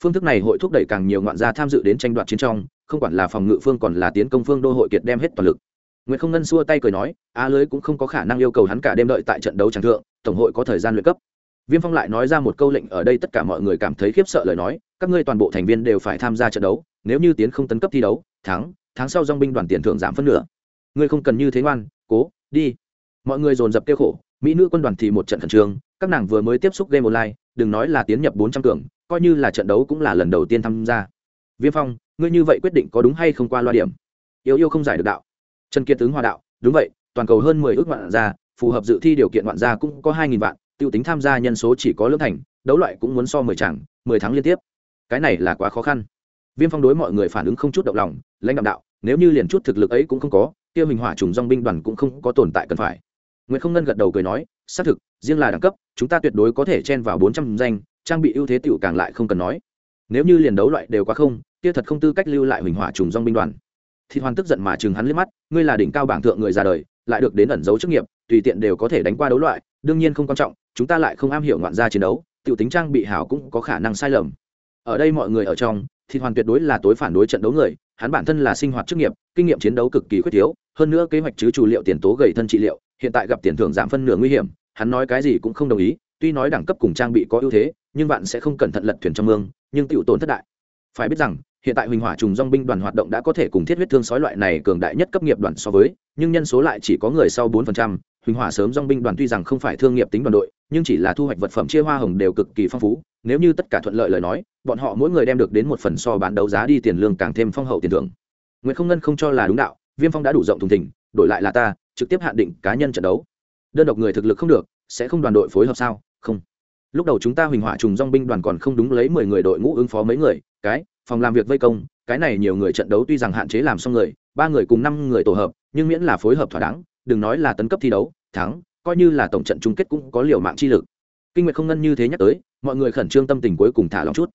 Phương thức này hội thúc đẩy càng nhiều ngoạn gia tham dự đến tranh đoạt chiến trong, không quản là phòng ngự phương còn là tiến công phương đô hội kiệt đem hết toàn lực. Nguyễn không ngân xua tay cười nói a lưới cũng không có khả năng yêu cầu hắn cả đêm đợi tại trận đấu tràng thượng, tổng hội có thời gian luyện cấp. Viêm phong lại nói ra một câu lệnh ở đây tất cả mọi người cảm thấy khiếp sợ lời nói, các ngươi toàn bộ thành viên đều phải tham gia trận đấu, nếu như tiến không tấn cấp thi đấu, thắng tháng sau dong binh đoàn tiền thưởng giảm phân nửa. Ngươi không cần như thế ngoan, cố, đi. Mọi người dồn dập kêu khổ, mỹ nữ quân đoàn thì một trận khẩn trương, các nàng vừa mới tiếp xúc game online, đừng nói là tiến nhập bốn trăm cường, coi như là trận đấu cũng là lần đầu tiên tham gia. Viêm phong, ngươi như vậy quyết định có đúng hay không qua loa điểm? Yêu yêu không giải được đạo. Trần kiệt tướng hòa đạo, đúng vậy, toàn cầu hơn mười ước vạn gia, phù hợp dự thi điều kiện vạn gia cũng có hai nghìn vạn, tiêu tính tham gia nhân số chỉ có lưỡng thành, đấu loại cũng muốn so mười chẳng mười tháng liên tiếp. Cái này là quá khó khăn viêm phong đối mọi người phản ứng không chút động lòng, lãnh đạo đạo, nếu như liền chút thực lực ấy cũng không có, kia mình hỏa trùng dong binh đoàn cũng không có tồn tại cần phải. Nguyễn không ngân gật đầu cười nói, xác thực, riêng là đẳng cấp, chúng ta tuyệt đối có thể chen vào bốn trăm danh, trang bị ưu thế tựu càng lại không cần nói. Nếu như liền đấu loại đều quá không, kia thật không tư cách lưu lại huỳnh hỏa trùng dong binh đoàn. Thì hoàn tức giận mà chừng hắn liếc mắt, ngươi là đỉnh cao bảng thượng người ra đời, lại được đến ẩn dấu chức nghiệp, tùy tiện đều có thể đánh qua đấu loại, đương nhiên không quan trọng, chúng ta lại không am hiểu ngoạn gia chiến đấu, tiểu tính trang bị hảo cũng có khả năng sai lầm. Ở đây mọi người ở trong thì hoàn tuyệt đối là tối phản đối trận đấu người, hắn bản thân là sinh hoạt chức nghiệp, kinh nghiệm chiến đấu cực kỳ khuyết thiếu, hơn nữa kế hoạch chứ chủ liệu tiền tố gầy thân trị liệu, hiện tại gặp tiền thưởng giảm phân nửa nguy hiểm, hắn nói cái gì cũng không đồng ý, tuy nói đẳng cấp cùng trang bị có ưu thế, nhưng bạn sẽ không cẩn thận lật thuyền trong mương, nhưng tiểu tổn thất đại. Phải biết rằng, hiện tại huỳnh hỏa trùng dong binh đoàn hoạt động đã có thể cùng thiết huyết thương sói loại này cường đại nhất cấp nghiệp đoàn so với, nhưng nhân số lại chỉ có người sau bốn phần trăm huỳnh hỏa sớm dong binh đoàn tuy rằng không phải thương nghiệp tính đoàn đội, nhưng chỉ là thu hoạch vật phẩm chia hoa hồng đều cực kỳ phong phú. Nếu như tất cả thuận lợi lời nói, bọn họ mỗi người đem được đến một phần so bán đấu giá đi tiền lương càng thêm phong hậu tiền thưởng. Nguyễn không ngân không cho là đúng đạo, viêm phong đã đủ rộng thùng thỉnh đổi lại là ta, trực tiếp hạn định cá nhân trận đấu. Đơn độc người thực lực không được, sẽ không đoàn đội phối hợp sao? Không. Lúc đầu chúng ta huỳnh hỏa trùng dong binh đoàn còn không đúng lấy mười người đội ngũ ứng phó mấy người, cái, phòng làm việc vây công, cái này nhiều người trận đấu tuy rằng hạn chế làm xong người, ba người cùng năm người tổ hợp, nhưng miễn là phối hợp thỏa đáng đừng nói là tấn cấp thi đấu, thắng, coi như là tổng trận chung kết cũng có liều mạng chi lực. Kinh nguyệt không ngân như thế nhắc tới, mọi người khẩn trương tâm tình cuối cùng thả lòng chút.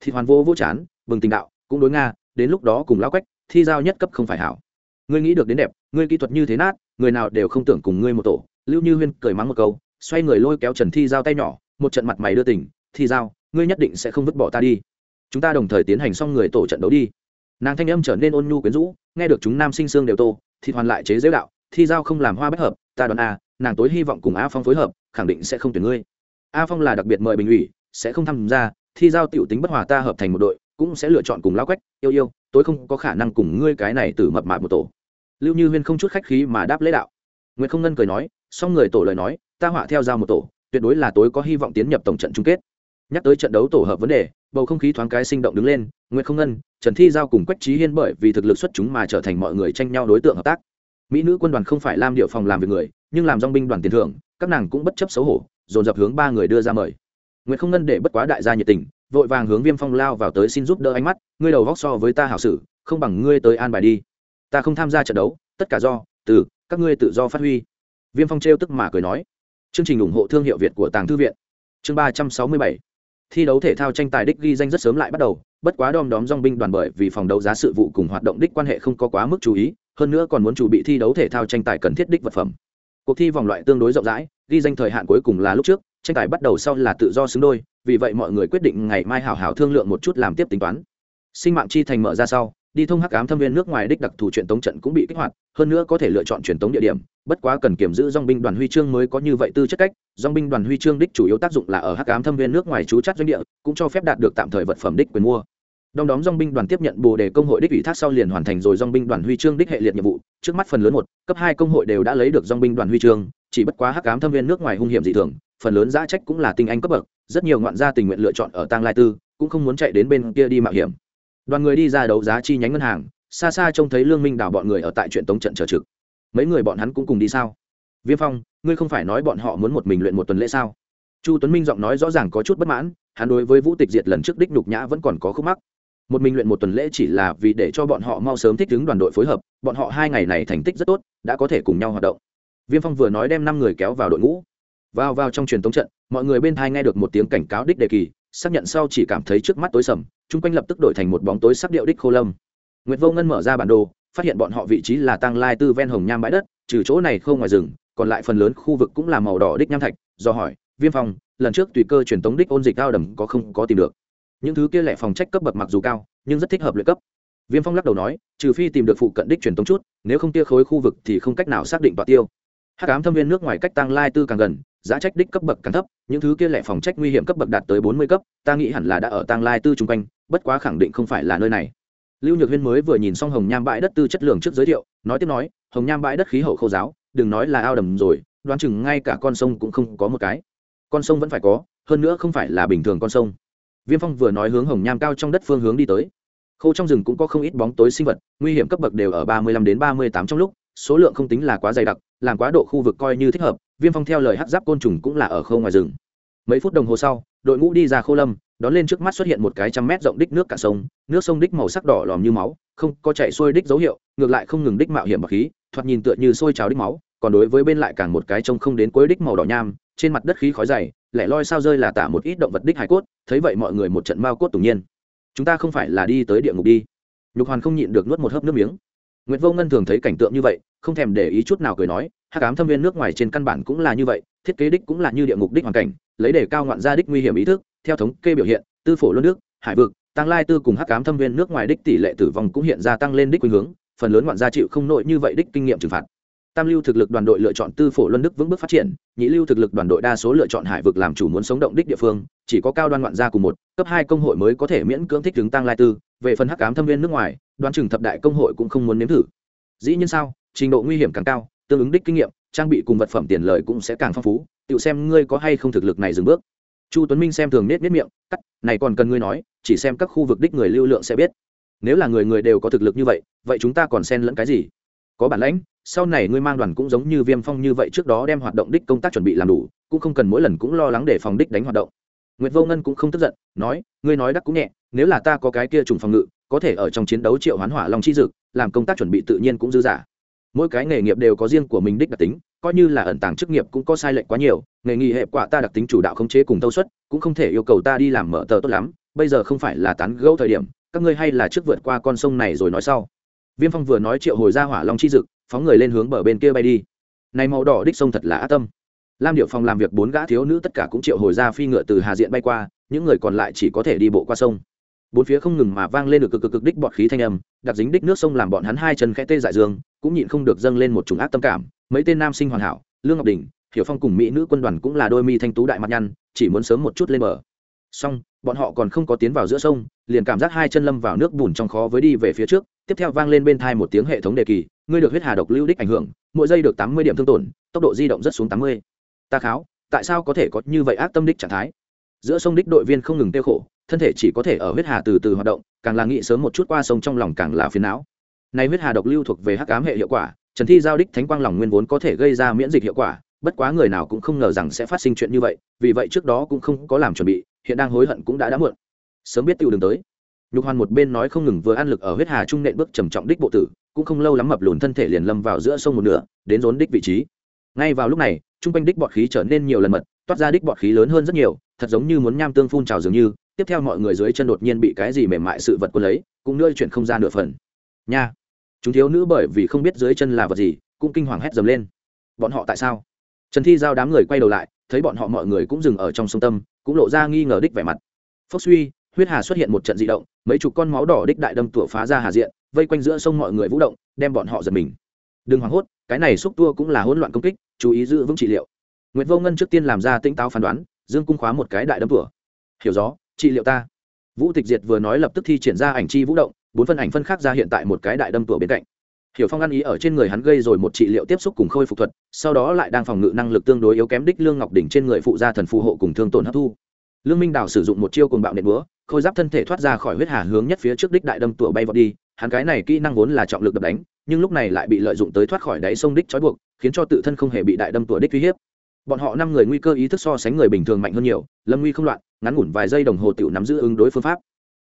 Thì hoàn vô vô chán, bừng tình đạo, cũng đối nga, đến lúc đó cùng lao quách, thi giao nhất cấp không phải hảo. Ngươi nghĩ được đến đẹp, ngươi kỹ thuật như thế nát, người nào đều không tưởng cùng ngươi một tổ. Lưu như huyên cười mắng một câu, xoay người lôi kéo trần thi giao tay nhỏ, một trận mặt mày đưa tỉnh, thi giao, ngươi nhất định sẽ không vứt bỏ ta đi. Chúng ta đồng thời tiến hành xong người tổ trận đấu đi. Nàng thanh âm trở nên ôn nhu quyến rũ, nghe được chúng nam sinh sương đều tô thì hoàn lại chế giới đạo thi giao không làm hoa bách hợp ta đoán a à, nàng tối hy vọng cùng a phong phối hợp khẳng định sẽ không tuyển ngươi. A phong là đặc biệt mời bình ủy sẽ không tham gia thi giao tiểu tính bất hòa ta hợp thành một đội cũng sẽ lựa chọn cùng lao quách yêu yêu tối không có khả năng cùng ngươi cái này từ mập mạp một tổ. Lưu như huyên không chút khách khí mà đáp lễ đạo. Nguyễn không ngân cười nói xong người tổ lời nói ta họa theo giao một tổ tuyệt đối là tối có hy vọng tiến nhập tổng trận chung kết. Nhắc tới trận đấu tổ hợp vấn đề bầu không khí thoáng cái sinh động đứng lên nguyễn không ngân trần thi giao cùng quách trí hiên bởi vì thực lực xuất chúng mà trở thành mọi người tranh nhau đối tượng hợp tác mỹ nữ quân đoàn không phải lam điệu phòng làm việc người, nhưng làm dong binh đoàn tiền thưởng, các nàng cũng bất chấp xấu hổ, dồn dập hướng ba người đưa ra mời. Nguyễn không ngân để bất quá đại gia nhiệt tình, vội vàng hướng viêm phong lao vào tới xin giúp đỡ ánh mắt, ngươi đầu vóc so với ta hảo sử không bằng ngươi tới an bài đi. Ta không tham gia trận đấu, tất cả do, từ, các ngươi tự do phát huy. Viêm phong trêu tức mà cười nói. Chương trình ủng hộ thương hiệu việt của tàng thư viện. Chương ba trăm sáu mươi bảy. Thi đấu thể thao tranh tài đích ghi danh rất sớm lại bắt đầu, bất quá đom đóm dong binh đoàn bởi vì phòng đấu giá sự vụ cùng hoạt động đích quan hệ không có quá mức chú ý hơn nữa còn muốn chuẩn bị thi đấu thể thao tranh tài cần thiết đích vật phẩm. Cuộc thi vòng loại tương đối rộng rãi, ghi danh thời hạn cuối cùng là lúc trước, tranh tài bắt đầu sau là tự do xứng đôi, vì vậy mọi người quyết định ngày mai hảo hảo thương lượng một chút làm tiếp tính toán. Sinh mạng chi thành mở ra sau, đi thông hắc ám thâm viên nước ngoài đích đặc thù truyền tống trận cũng bị kích hoạt, hơn nữa có thể lựa chọn truyền tống địa điểm, bất quá cần kiểm giữ dong binh đoàn huy chương mới có như vậy tư chất cách dong binh đoàn huy chương đích chủ yếu tác dụng là ở hắc ám thâm viên nước ngoài trú chắc doanh địa, cũng cho phép đạt được tạm thời vật phẩm đích quyền mua đong đóm dong binh đoàn tiếp nhận bồ đề công hội đích ủy thác sau liền hoàn thành rồi dong binh đoàn huy chương đích hệ liệt nhiệm vụ. Trước mắt phần lớn một, cấp hai công hội đều đã lấy được dong binh đoàn huy chương, chỉ bất quá hắc ám thâm viên nước ngoài hung hiểm dị thường, phần lớn giá trách cũng là tinh anh cấp bậc, rất nhiều ngoạn gia tình nguyện lựa chọn ở tang lai tư, cũng không muốn chạy đến bên kia đi mạo hiểm. Đoàn người đi ra đấu giá chi nhánh ngân hàng, xa xa trông thấy lương minh đảo bọn người ở tại chuyện tống trận chờ trực. Mấy người bọn hắn cũng cùng đi sao? Viêm phong, ngươi không phải nói bọn họ muốn một mình luyện một tuần lễ sao? Chu tuấn minh giọng nói rõ ràng có chút bất mãn, hắn đối với vũ tịch diệt lần trước đích nhục nhã vẫn còn có khúc mắc một mình luyện một tuần lễ chỉ là vì để cho bọn họ mau sớm thích ứng đoàn đội phối hợp, bọn họ hai ngày này thành tích rất tốt, đã có thể cùng nhau hoạt động. Viêm phong vừa nói đem năm người kéo vào đội ngũ. Vào vào trong truyền thống trận, mọi người bên thai nghe được một tiếng cảnh cáo đích đề kỳ, xác nhận sau chỉ cảm thấy trước mắt tối sầm, chung quanh lập tức đổi thành một bóng tối sắc điệu đích khô lâm. Nguyệt vô ngân mở ra bản đồ, phát hiện bọn họ vị trí là tăng lai tư ven hồng nham bãi đất, trừ chỗ này không ngoài rừng, còn lại phần lớn khu vực cũng là màu đỏ đích nham thạch, do hỏi, viêm phong, lần trước tùy cơ truyền tống đích ôn dịch cao đầm có không có tìm được? Những thứ kia lẻ phòng trách cấp bậc mặc dù cao, nhưng rất thích hợp luyện cấp. Viêm phong lắc đầu nói, trừ phi tìm được phụ cận đích truyền tống chút, nếu không tia khối khu vực thì không cách nào xác định tọa tiêu. Hắc ám thâm viên nước ngoài cách tăng lai tư càng gần, giá trách đích cấp bậc càng thấp, những thứ kia lẻ phòng trách nguy hiểm cấp bậc đạt tới bốn mươi cấp, ta nghĩ hẳn là đã ở tăng lai tư chung quanh, bất quá khẳng định không phải là nơi này. Lưu nhược huyên mới vừa nhìn xong hồng nham bãi đất tư chất lượng trước giới thiệu, nói tiếp nói, hồng nham bãi đất khí hậu khô giáo, đừng nói là ao đầm rồi, đoán chừng ngay cả con sông cũng không có một cái. Con sông vẫn phải có, hơn nữa không phải là bình thường con sông viêm phong vừa nói hướng hồng nham cao trong đất phương hướng đi tới. Khô trong rừng cũng có không ít bóng tối sinh vật, nguy hiểm cấp bậc đều ở ba mươi lăm đến ba mươi tám trong lúc, số lượng không tính là quá dày đặc, làm quá độ khu vực coi như thích hợp, viêm phong theo lời hát giáp côn trùng cũng là ở khâu ngoài rừng. Mấy phút đồng hồ sau, đội ngũ đi ra khô lâm, đón lên trước mắt xuất hiện một cái trăm mét rộng đích nước cả sông, nước sông đích màu sắc đỏ lòm như máu, không có chạy xuôi đích dấu hiệu, ngược lại không ngừng đích mạo hiểm bậc khí, thoạt nhìn tựa như sôi trào đích máu, còn đối với bên lại càng một cái trông không đến cuối đích màu đỏ nham, trên mặt đất khí khói dày lẻ loi sao rơi là tả một ít động vật đích hải cốt thấy vậy mọi người một trận mao cốt tủng nhiên. Chúng ta không phải là đi tới địa ngục đi. Nhục hoàn không nhịn được nuốt một hớp nước miếng. Nguyệt Vô Ngân thường thấy cảnh tượng như vậy, không thèm để ý chút nào cười nói, hắc ám thâm viên nước ngoài trên căn bản cũng là như vậy, thiết kế đích cũng là như địa ngục đích hoàn cảnh, lấy để cao ngoạn gia đích nguy hiểm ý thức, theo thống kê biểu hiện, tư phổ luân nước, hải vực, tăng lai tư cùng hắc ám thâm viên nước ngoài đích tỷ lệ tử vong cũng hiện ra tăng lên đích khuynh hướng, phần lớn ngoạn gia chịu không nổi như vậy đích kinh nghiệm trừng phạt. Tam lưu thực lực đoàn đội lựa chọn tư phổ luân đức vững bước phát triển, nhị lưu thực lực đoàn đội đa số lựa chọn hải vực làm chủ muốn sống động đích địa phương, chỉ có cao đoan ngoạn gia cùng một, cấp hai công hội mới có thể miễn cưỡng thích ứng tăng lai tư, về phần hắc ám thâm viên nước ngoài, đoán chừng thập đại công hội cũng không muốn nếm thử. Dĩ nhiên sao trình độ nguy hiểm càng cao tương ứng đích kinh nghiệm trang bị cùng vật phẩm tiền lợi cũng sẽ càng phong phú tự xem ngươi có hay không thực lực này dừng bước. Chu tuấn minh xem thường nết nết miệng cắt này còn cần ngươi nói chỉ xem các khu vực đích người lưu lượng sẽ biết. Nếu là người người đều có thực lực như vậy vậy chúng ta còn xen lẫn cái gì? Có bản lãnh sau này ngươi mang đoàn cũng giống như viêm phong như vậy trước đó đem hoạt động đích công tác chuẩn bị làm đủ cũng không cần mỗi lần cũng lo lắng để phòng đích đánh hoạt động Nguyệt Vô Ngân cũng không tức giận, nói, ngươi nói đắc cũng nhẹ, nếu là ta có cái kia trùng phòng ngự, có thể ở trong chiến đấu triệu hoán hỏa long chi dực, làm công tác chuẩn bị tự nhiên cũng dư giả. Mỗi cái nghề nghiệp đều có riêng của mình đích đặc tính, coi như là ẩn tàng chức nghiệp cũng có sai lệch quá nhiều, nghề nghị hệ quả ta đặc tính chủ đạo khống chế cùng tâu suất, cũng không thể yêu cầu ta đi làm mở tờ tốt lắm, bây giờ không phải là tán gẫu thời điểm, các ngươi hay là trước vượt qua con sông này rồi nói sau. Viêm Phong vừa nói triệu hồi ra hỏa long chi dực, phóng người lên hướng bờ bên kia bay đi. Này màu đỏ đích sông thật là ác tâm. Lam điệu phòng làm việc bốn gã thiếu nữ tất cả cũng triệu hồi ra phi ngựa từ hà diện bay qua những người còn lại chỉ có thể đi bộ qua sông. Bốn phía không ngừng mà vang lên được cực cực cực đích bọt khí thanh âm đặc dính đích nước sông làm bọn hắn hai chân khẽ tê dại dương cũng nhịn không được dâng lên một chủng ác tâm cảm. Mấy tên nam sinh hoàn hảo lương ngọc đình hiểu phong cùng mỹ nữ quân đoàn cũng là đôi mi thanh tú đại mặt nhăn chỉ muốn sớm một chút lên bờ. Xong bọn họ còn không có tiến vào giữa sông liền cảm giác hai chân lâm vào nước bùn trong khó với đi về phía trước tiếp theo vang lên bên thai một tiếng hệ thống đề kỳ, ngươi được huyết hà độc lưu đích ảnh hưởng, mỗi giây được tám mươi điểm thương tổn, tốc độ di động rất xuống tám mươi. Ta kháo, tại sao có thể có như vậy ác tâm đích trạng thái? Giữa sông đích đội viên không ngừng tiêu khổ, thân thể chỉ có thể ở huyết hà từ từ hoạt động, càng là nghĩ sớm một chút qua sông trong lòng càng là phiền não. Nay huyết hà độc lưu thuộc về hắc ám hệ hiệu quả, trần thi giao đích thánh quang lòng nguyên vốn có thể gây ra miễn dịch hiệu quả, bất quá người nào cũng không ngờ rằng sẽ phát sinh chuyện như vậy, vì vậy trước đó cũng không có làm chuẩn bị, hiện đang hối hận cũng đã đã muộn. Sớm biết tiêu đường tới nhục hoàn một bên nói không ngừng vừa ăn lực ở huyết hà trung nện bước trầm trọng đích bộ tử, cũng không lâu lắm mập lùn thân thể liền lâm vào giữa sông một nửa, đến rốn đích vị trí. Ngay vào lúc này, trung quanh đích bọt khí trở nên nhiều lần mật, toát ra đích bọt khí lớn hơn rất nhiều, thật giống như muốn nham tương phun trào dường như, tiếp theo mọi người dưới chân đột nhiên bị cái gì mềm mại sự vật quân lấy, cũng nơi chuyển không ra nửa phần. Nha! Chúng thiếu nữ bởi vì không biết dưới chân là vật gì, cũng kinh hoàng hét dầm lên. Bọn họ tại sao? Trần thi giao đám người quay đầu lại, thấy bọn họ mọi người cũng dừng ở trong sông tâm, cũng lộ ra nghi ngờ đích vẻ mặt. Phốc suy huyết hà xuất hiện một trận dị động, mấy chục con máu đỏ đích đại đâm tủa phá ra hà diện, vây quanh giữa sông mọi người vũ động, đem bọn họ giật mình. Đừng hoảng hốt, cái này xúc tua cũng là hỗn loạn công kích, chú ý giữ vững trị liệu. Nguyễn vô ngân trước tiên làm ra tinh táo phán đoán, dương cung khóa một cái đại đâm tủa. Hiểu rõ, trị liệu ta. Vũ tịch diệt vừa nói lập tức thi triển ra ảnh chi vũ động, bốn phân ảnh phân khác ra hiện tại một cái đại đâm tủa bên cạnh. Hiểu phong ăn ý ở trên người hắn gây rồi một trị liệu tiếp xúc cùng khôi phục thuật, sau đó lại đang phòng ngự năng lực tương đối yếu kém đích lương ngọc đỉnh trên người phụ gia thần phù hộ cùng thương tổn hấp thu. Lương minh đào sử dụng một chiêu cùng bạo nện búa khôi giáp thân thể thoát ra khỏi huyết hà hướng nhất phía trước đích đại đâm tủa bay vọt đi, hắn cái này kỹ năng vốn là trọng lực đập đánh, nhưng lúc này lại bị lợi dụng tới thoát khỏi đáy sông đích trói buộc, khiến cho tự thân không hề bị đại đâm tủa đích uy hiếp. Bọn họ năm người nguy cơ ý thức so sánh người bình thường mạnh hơn nhiều, lâm nguy không loạn, ngắn ngủn vài giây đồng hồ tiểu nắm giữ ứng đối phương pháp.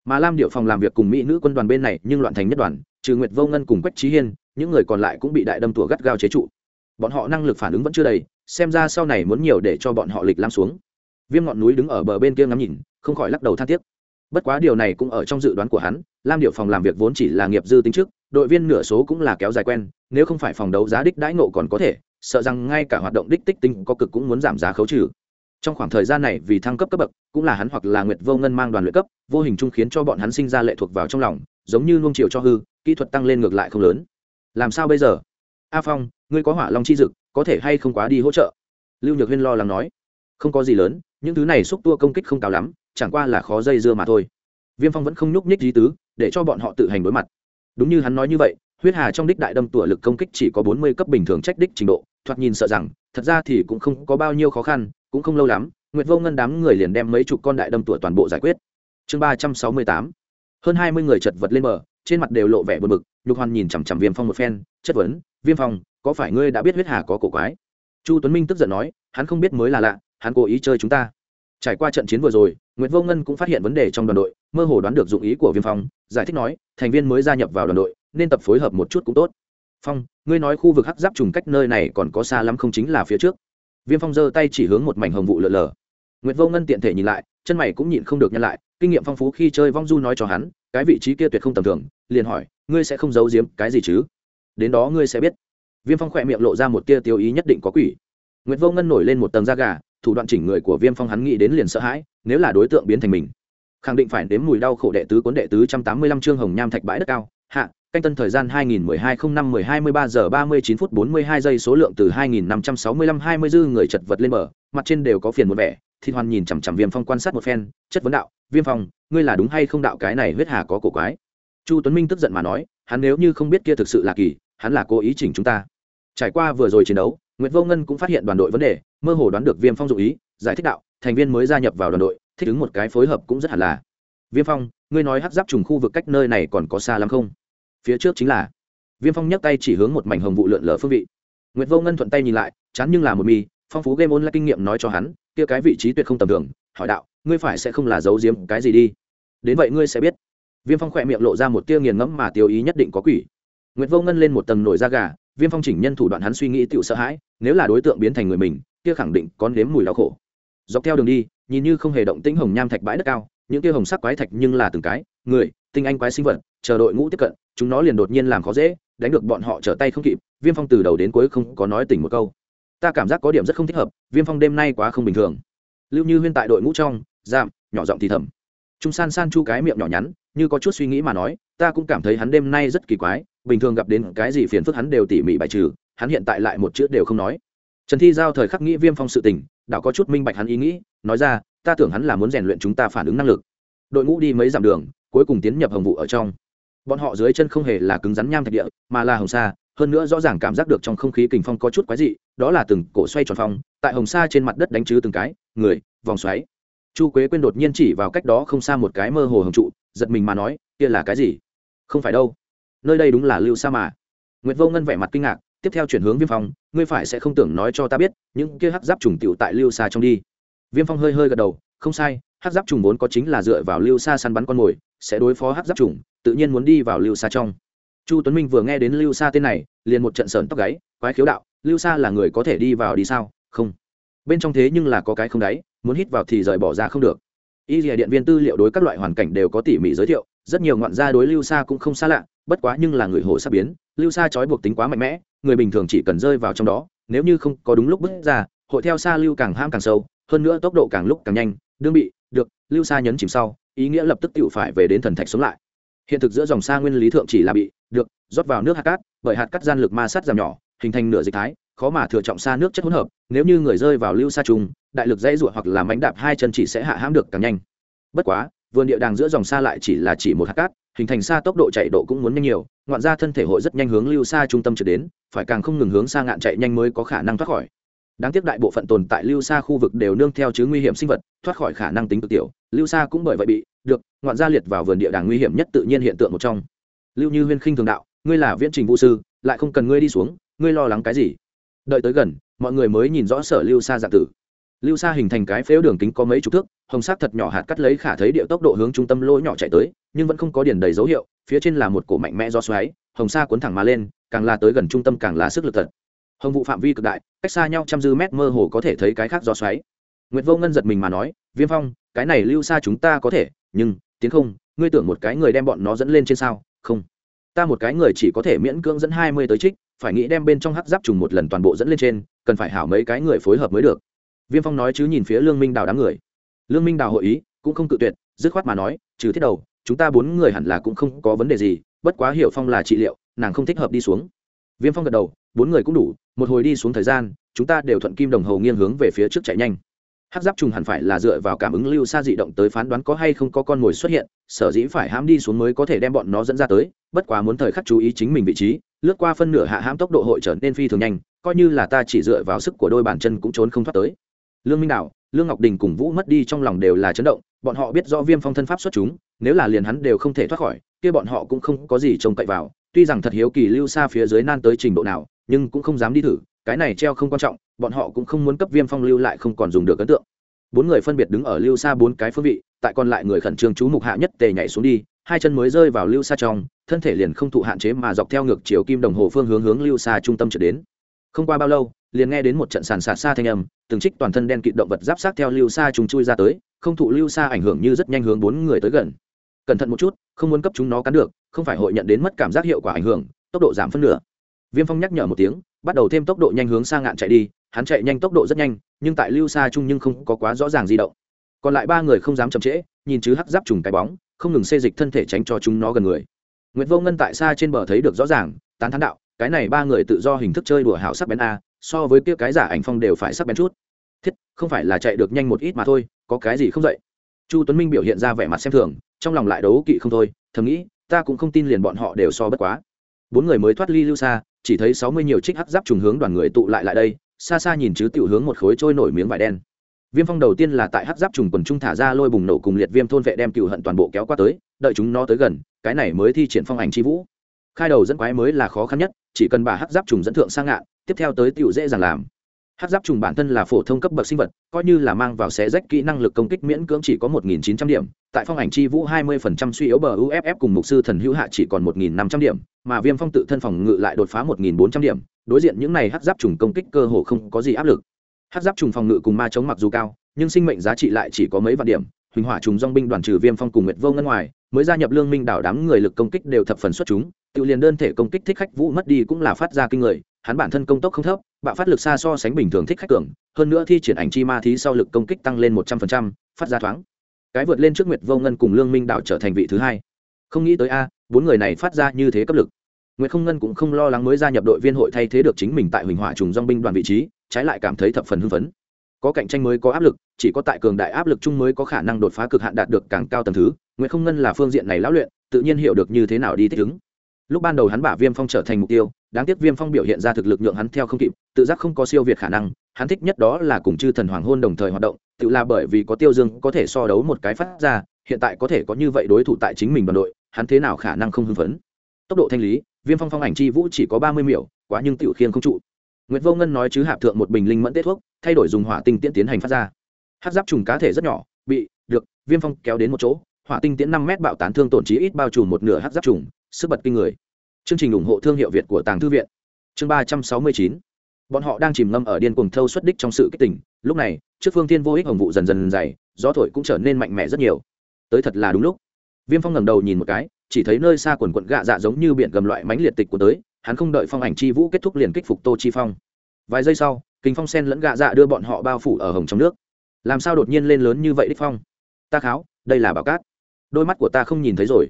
Mà lam điệu phòng làm việc cùng mỹ nữ quân đoàn bên này nhưng loạn thành nhất đoàn, trừ nguyệt vô ngân cùng quách trí hiên, những người còn lại cũng bị đại đâm tủa gắt gao chế trụ. Bọn họ năng lực phản ứng vẫn chưa đầy, xem ra sau này muốn nhiều để cho bọn họ lịch lam xuống. Viêm ngọn núi đứng ở bờ bên kia ngắm nhìn, không khỏi lắc đầu than tiếc bất quá điều này cũng ở trong dự đoán của hắn, lam điệu phòng làm việc vốn chỉ là nghiệp dư tính trước, đội viên nửa số cũng là kéo dài quen, nếu không phải phòng đấu giá đích đãi nộ còn có thể, sợ rằng ngay cả hoạt động đích tích tinh có cực cũng muốn giảm giá khấu trừ. Trong khoảng thời gian này vì thăng cấp cấp bậc, cũng là hắn hoặc là nguyệt vô ngân mang đoàn luyện cấp, vô hình chung khiến cho bọn hắn sinh ra lệ thuộc vào trong lòng, giống như luông chiều cho hư, kỹ thuật tăng lên ngược lại không lớn. Làm sao bây giờ? A phong, ngươi có hỏa long chi dực, có thể hay không quá đi hỗ trợ? Lưu nhược huyên lo lắng nói không có gì lớn, những thứ này xúc tua công kích không cao lắm, chẳng qua là khó dây dưa mà thôi. Viêm phong vẫn không nhúc nhích lý tứ, để cho bọn họ tự hành đối mặt. Đúng như hắn nói như vậy, huyết hà trong đích đại đâm tủa lực công kích chỉ có bốn mươi cấp bình thường trách đích trình độ, thoạt nhìn sợ rằng, thật ra thì cũng không có bao nhiêu khó khăn, cũng không lâu lắm, nguyệt vô ngân đám người liền đem mấy chục con đại đâm tủa toàn bộ giải quyết. Chương ba trăm sáu mươi tám, hơn hai mươi người chật vật lên bờ, trên mặt đều lộ vẻ buồn bực, nhục hoàn nhìn chằm chằm viêm phong một phen, chất vấn, viêm phong, có phải ngươi đã biết huyết hà có cổ quái? Chu tuấn minh tức giận nói, hắn không biết mới là lạ hắn cố ý chơi chúng ta. Trải qua trận chiến vừa rồi nguyễn vô ngân cũng phát hiện vấn đề trong đoàn đội, mơ hồ đoán được dụng ý của viêm phong, giải thích nói, thành viên mới gia nhập vào đoàn đội, nên tập phối hợp một chút cũng tốt. Phong, ngươi nói khu vực hắc giáp trùng cách nơi này còn có xa lắm không chính là phía trước. Viêm phong giơ tay chỉ hướng một mảnh hồng vụ lợn lờ. Nguyễn vô ngân tiện thể nhìn lại, chân mày cũng nhịn không được nhăn lại, kinh nghiệm phong phú khi chơi vong du nói cho hắn, cái vị trí kia tuyệt không tầm thường, liền hỏi, ngươi sẽ không giấu giếm cái gì chứ? Đến đó ngươi sẽ biết. Viêm phong khỏe miệng lộ ra một tia tiêu ý nhất định có quỷ. Nguyễn vô ngân nổi lên một tầng da gà thủ đoạn chỉnh người của viêm phong hắn nghĩ đến liền sợ hãi, nếu là đối tượng biến thành mình, khẳng định phải nếm mùi đau khổ đệ tứ cuốn đệ tứ trăm tám mươi lăm chương hồng nham thạch bãi đất cao. Hạ, canh tân thời gian 2012 05 10 23 giờ 39 phút 42 giây, số lượng từ 2565 20 dư người chật vật lên bờ, mặt trên đều có phiền một vẻ thì hoàn nhìn chằm chằm viêm phong quan sát một phen, chất vấn đạo, viêm phong, ngươi là đúng hay không đạo cái này huyết hà có cổ quái? Chu tuấn minh tức giận mà nói, hắn nếu như không biết kia thực sự là kỳ, hắn là cố ý chỉnh chúng ta. Trải qua vừa rồi chiến đấu Nguyệt vô ngân cũng phát hiện đoàn đội vấn đề, mơ hồ đoán được viêm phong dụ ý, giải thích đạo, thành viên mới gia nhập vào đoàn đội, thích ứng một cái phối hợp cũng rất hẳn là. Viêm phong, ngươi nói hắc giáp trùng khu vực cách nơi này còn có xa lắm không? Phía trước chính là. Viêm phong nhấc tay chỉ hướng một mảnh hồng vụ lượn lờ phương vị. Nguyệt vô ngân thuận tay nhìn lại, chán nhưng là một mi phong phú game online là kinh nghiệm nói cho hắn, kia cái vị trí tuyệt không tầm thường, hỏi đạo, ngươi phải sẽ không là giấu giếm cái gì đi. Đến vậy ngươi sẽ biết. Viêm phong khẽ miệng lộ ra một tia nghiền ngẫm mà tiêu ý nhất định có quỷ. Nguyệt vô ngân lên một tầng nổi da gà viêm phong chỉnh nhân thủ đoạn hắn suy nghĩ tựu sợ hãi, nếu là đối tượng biến thành người mình, kia khẳng định có nếm mùi đau khổ. Dọc theo đường đi, nhìn như không hề động tĩnh hồng nham thạch bãi đất cao, những kia hồng sắc quái thạch nhưng là từng cái, người, tinh anh quái sinh vật, chờ đội ngũ tiếp cận, chúng nó liền đột nhiên làm khó dễ, đánh được bọn họ trở tay không kịp, viêm phong từ đầu đến cuối không có nói tỉnh một câu. Ta cảm giác có điểm rất không thích hợp, viêm phong đêm nay quá không bình thường. Lưu như huyên tại đội ngũ trong giảm nhỏ giọng thì thầm. Trung san san chu cái miệng nhỏ nhắn, như có chút suy nghĩ mà nói ta cũng cảm thấy hắn đêm nay rất kỳ quái, bình thường gặp đến cái gì phiền phức hắn đều tỉ mỉ bài trừ, hắn hiện tại lại một chữ đều không nói. Trần thi giao thời khắc nghĩ viêm phong sự tình đạo có chút minh bạch hắn ý nghĩ, nói ra, ta tưởng hắn là muốn rèn luyện chúng ta phản ứng năng lực. Đội ngũ đi mấy dặm đường, cuối cùng tiến nhập hồng vụ ở trong. Bọn họ dưới chân không hề là cứng rắn nham thạch địa, mà là hồng sa, hơn nữa rõ ràng cảm giác được trong không khí kình phong có chút quái dị, đó là từng cổ xoay tròn phong, tại hồng sa trên mặt đất đánh chứ từng cái, người, vòng xoáy. Chu quế quên đột nhiên chỉ vào cách đó không xa một cái mơ hồ hồng trụ, giật mình mà nói, kia là cái gì? Không phải đâu. Nơi đây đúng là lưu sa mà. Nguyệt vô ngân vẻ mặt kinh ngạc, tiếp theo chuyển hướng viêm phong, ngươi phải sẽ không tưởng nói cho ta biết, những kia hắc giáp trùng tựu tại lưu sa trong đi. Viêm phong hơi hơi gật đầu, không sai, hắc giáp trùng vốn có chính là dựa vào lưu sa săn bắn con mồi, sẽ đối phó hắc giáp trùng, tự nhiên muốn đi vào lưu sa trong. Chu tuấn minh vừa nghe đến lưu sa tên này, liền một trận sờn tóc gáy, quái khiếu đạo, lưu sa là người có thể đi vào đi sao? Không. Bên trong thế nhưng là có cái không đáy muốn hít vào thì rời bỏ ra không được. Y dìa điện viên tư liệu đối các loại hoàn cảnh đều có tỉ mỉ giới thiệu rất nhiều ngoạn gia đối lưu sa cũng không xa lạ, bất quá nhưng là người hồ sắp biến, lưu sa trói buộc tính quá mạnh mẽ, người bình thường chỉ cần rơi vào trong đó, nếu như không có đúng lúc bước ra, hội theo xa lưu càng ham càng sâu, hơn nữa tốc độ càng lúc càng nhanh, đương bị, được, lưu sa nhấn chìm sau, ý nghĩa lập tức tự phải về đến thần thạch sống lại. Hiện thực giữa dòng xa nguyên lý thượng chỉ là bị, được, rót vào nước hạt cát, bởi hạt cát gian lực ma sát giảm nhỏ, hình thành nửa dịch thái, khó mà thừa trọng xa nước chất hỗn hợp, nếu như người rơi vào lưu sa trùng, đại lực dãy ruộng hoặc là mánh đạp hai chân chỉ sẽ hạ hãm được càng nhanh. Bất quá vườn địa đàng giữa dòng xa lại chỉ là chỉ một hạt cát, hình thành xa tốc độ chạy độ cũng muốn nhanh nhiều, ngoạn ra thân thể hội rất nhanh hướng lưu xa trung tâm trở đến, phải càng không ngừng hướng xa ngạn chạy nhanh mới có khả năng thoát khỏi. Đáng tiếc đại bộ phận tồn tại lưu xa khu vực đều nương theo chứ nguy hiểm sinh vật, thoát khỏi khả năng tính cực tiểu. Lưu xa cũng bởi vậy bị, được, ngoạn gia liệt vào vườn địa đàng nguy hiểm nhất tự nhiên hiện tượng một trong. Lưu như huyên khinh thường đạo, ngươi là viễn trình vũ sư, lại không cần ngươi đi xuống, ngươi lo lắng cái gì? Đợi tới gần, mọi người mới nhìn rõ sở lưu xa dạng tử lưu xa hình thành cái phếu đường kính có mấy chục thước, hồng sắc thật nhỏ hạt cắt lấy khả thấy địa tốc độ hướng trung tâm lỗ nhỏ chạy tới, nhưng vẫn không có điển đầy dấu hiệu, phía trên là một cổ mạnh mẽ do xoáy, hồng sa cuốn thẳng mà lên, càng là tới gần trung tâm càng là sức lực thật. Hồng vụ phạm vi cực đại, cách xa nhau trăm dư mét mơ hồ có thể thấy cái khác do xoáy. Nguyệt vô ngân giật mình mà nói, viêm phong, cái này lưu xa chúng ta có thể, nhưng, tiến không, ngươi tưởng một cái người đem bọn nó dẫn lên trên sao? Không. Ta một cái người chỉ có thể miễn cưỡng dẫn hai mươi tới trích, phải nghĩ đem bên trong hắc giáp trùng một lần toàn bộ dẫn lên trên, cần phải hảo mấy cái người phối hợp mới được viêm phong nói chứ nhìn phía lương minh đào đám người. Lương minh đào hội ý, cũng không cự tuyệt, dứt khoát mà nói, trừ thiết đầu, chúng ta bốn người hẳn là cũng không có vấn đề gì, bất quá hiểu phong là trị liệu, nàng không thích hợp đi xuống. Viêm phong gật đầu, bốn người cũng đủ, một hồi đi xuống thời gian, chúng ta đều thuận kim đồng hồ nghiêng hướng về phía trước chạy nhanh. Hát giáp trùng hẳn phải là dựa vào cảm ứng lưu xa dị động tới phán đoán có hay không có con mồi xuất hiện, sở dĩ phải hãm đi xuống mới có thể đem bọn nó dẫn ra tới, bất quá muốn thời khắc chú ý chính mình vị trí, lướt qua phân nửa hạ hãm tốc độ hội trở nên phi thường nhanh, coi như là ta chỉ dựa vào sức của đôi bàn chân cũng trốn không thoát tới lương minh đạo lương ngọc đình cùng vũ mất đi trong lòng đều là chấn động, bọn họ biết do viêm phong thân pháp xuất chúng, nếu là liền hắn đều không thể thoát khỏi, kia bọn họ cũng không có gì trông cậy vào. Tuy rằng thật hiếu kỳ lưu xa phía dưới nan tới trình độ nào, nhưng cũng không dám đi thử, cái này treo không quan trọng, bọn họ cũng không muốn cấp viêm phong lưu lại không còn dùng được ấn tượng. Bốn người phân biệt đứng ở lưu xa bốn cái phương vị, tại còn lại người khẩn trương chú mục hạ nhất tề nhảy xuống đi, hai chân mới rơi vào lưu xa trong, thân thể liền không thụ hạn chế mà dọc theo ngược chiều kim đồng hồ phương hướng hướng lưu xa trung tâm trở đến. Không qua bao lâu, liền nghe đến một trận sàn sạt xa thanh âm từng trích toàn thân đen kịt động vật giáp sát theo lưu xa chúng chui ra tới, không thụ lưu xa ảnh hưởng như rất nhanh hướng bốn người tới gần. Cẩn thận một chút, không muốn cấp chúng nó cắn được, không phải hội nhận đến mất cảm giác hiệu quả ảnh hưởng, tốc độ giảm phân nửa. Viêm phong nhắc nhở một tiếng, bắt đầu thêm tốc độ nhanh hướng xa ngạn chạy đi, hắn chạy nhanh tốc độ rất nhanh, nhưng tại lưu xa chung nhưng không có quá rõ ràng di động. Còn lại ba người không dám chậm trễ, nhìn chứ hắc giáp trùng cái bóng, không ngừng xê dịch thân thể tránh cho chúng nó gần người. Nguyệt vô ngân tại xa trên bờ thấy được rõ ràng, tán thán đạo, cái này ba người tự do hình thức chơi đùa hảo sắc bén a so với kia cái giả ảnh phong đều phải sắc bén chút. Thiết, không phải là chạy được nhanh một ít mà thôi, có cái gì không dậy? Chu tuấn minh biểu hiện ra vẻ mặt xem thường, trong lòng lại đấu kỵ không thôi, thầm nghĩ, ta cũng không tin liền bọn họ đều so bất quá. Bốn người mới thoát ly lưu xa, chỉ thấy sáu mươi nhiều trích hắc giáp trùng hướng đoàn người tụ lại lại đây, xa xa nhìn chứ tiểu hướng một khối trôi nổi miếng vải đen. Viêm phong đầu tiên là tại hắc giáp trùng quần trung thả ra lôi bùng nổ cùng liệt viêm thôn vệ đem cựu hận toàn bộ kéo qua tới, đợi chúng nó tới gần, cái này mới thi triển phong ảnh chi vũ. Khai đầu dẫn quái mới là khó khăn nhất, chỉ cần bà hắc giáp trùng dẫn thượng sang ngạn tiếp theo tới tiểu dễ dàng làm. Hát giáp trùng bản thân là phổ thông cấp bậc sinh vật, coi như là mang vào xé rách kỹ năng lực công kích miễn cưỡng chỉ có một nghìn chín trăm điểm, tại phong ảnh chi vũ hai mươi phần trăm suy yếu bờ uff cùng mục sư thần hữu hạ chỉ còn một nghìn năm trăm điểm, mà viêm phong tự thân phòng ngự lại đột phá một nghìn bốn trăm điểm, đối diện những này hát giáp trùng công kích cơ hồ không có gì áp lực. Hát giáp trùng phòng ngự cùng ma chống mặc dù cao, nhưng sinh mệnh giá trị lại chỉ có mấy vạn điểm, huỳnh hỏa trùng dong binh đoàn trừ viêm phong cùng nguyệt vô ngân ngoài, mới gia nhập lương minh đảo đám người lực công kích đều thập phần xuất chúng, tự liền đơn thể công kích thích khách vũ mất đi cũng là phát ra kinh người hắn bản thân công tốc không thấp, bạo phát lực xa so sánh bình thường thích khách cường, hơn nữa thi triển ảnh chi ma thí sau lực công kích tăng lên một trăm phần trăm, phát ra thoáng. Cái vượt lên trước nguyệt vô ngân cùng lương minh đạo trở thành vị thứ hai. Không nghĩ tới a, bốn người này phát ra như thế cấp lực. Nguyệt không ngân cũng không lo lắng mới gia nhập đội viên hội thay thế được chính mình tại huỳnh hỏa trùng dong binh đoàn vị trí, trái lại cảm thấy thập phần hưng phấn. Có cạnh tranh mới có áp lực, chỉ có tại cường đại áp lực chung mới có khả năng đột phá cực hạn đạt được càng cao tầng thứ. Nguyệt không ngân là phương diện này lão luyện, tự nhiên hiểu được như thế nào đi thích ứng. Lúc ban đầu hắn bả viêm phong trở thành mục tiêu đáng tiếc viêm phong biểu hiện ra thực lực nhượng hắn theo không kịp, tự giác không có siêu việt khả năng, hắn thích nhất đó là cùng chư thần hoàng hôn đồng thời hoạt động, tự là bởi vì có tiêu dương có thể so đấu một cái phát ra, hiện tại có thể có như vậy đối thủ tại chính mình đoàn đội, hắn thế nào khả năng không hưng phấn? Tốc độ thanh lý, viêm phong phong ảnh chi vũ chỉ có ba mươi miểu, quá nhưng tiểu khiên không trụ. Nguyễn vô ngân nói chứ hạp thượng một bình linh mẫn tết thuốc, thay đổi dùng hỏa tinh tiễn tiến hành phát ra. Hát giáp trùng cá thể rất nhỏ, bị, được, viêm phong kéo đến một chỗ, hỏa tinh tiễn năm mét bạo tán thương tổn trí ít bao trùm một nửa hát giáp trùng, sức bật kinh người chương trình ủng hộ thương hiệu việt của tàng thư viện. Chương ba trăm sáu mươi chín. Bọn họ đang chìm ngâm ở điên cuồng thâu xuất đích trong sự kích tỉnh lúc này, trước phương thiên vô ích hồng vụ dần dần dày, gió thổi cũng trở nên mạnh mẽ rất nhiều. Tới thật là đúng lúc. Viêm phong ngẩng đầu nhìn một cái, chỉ thấy nơi xa quần quận gạ dạ giống như biển gầm loại mánh liệt tịch của tới, hắn không đợi phong ảnh chi vũ kết thúc liền kích phục tô chi phong. Vài giây sau kính phong sen lẫn gạ dạ đưa bọn họ bao phủ ở hồng trong nước. Làm sao đột nhiên lên lớn như vậy đích phong? Ta kháo, đây là bảo cát. Đôi mắt của ta không nhìn thấy rồi.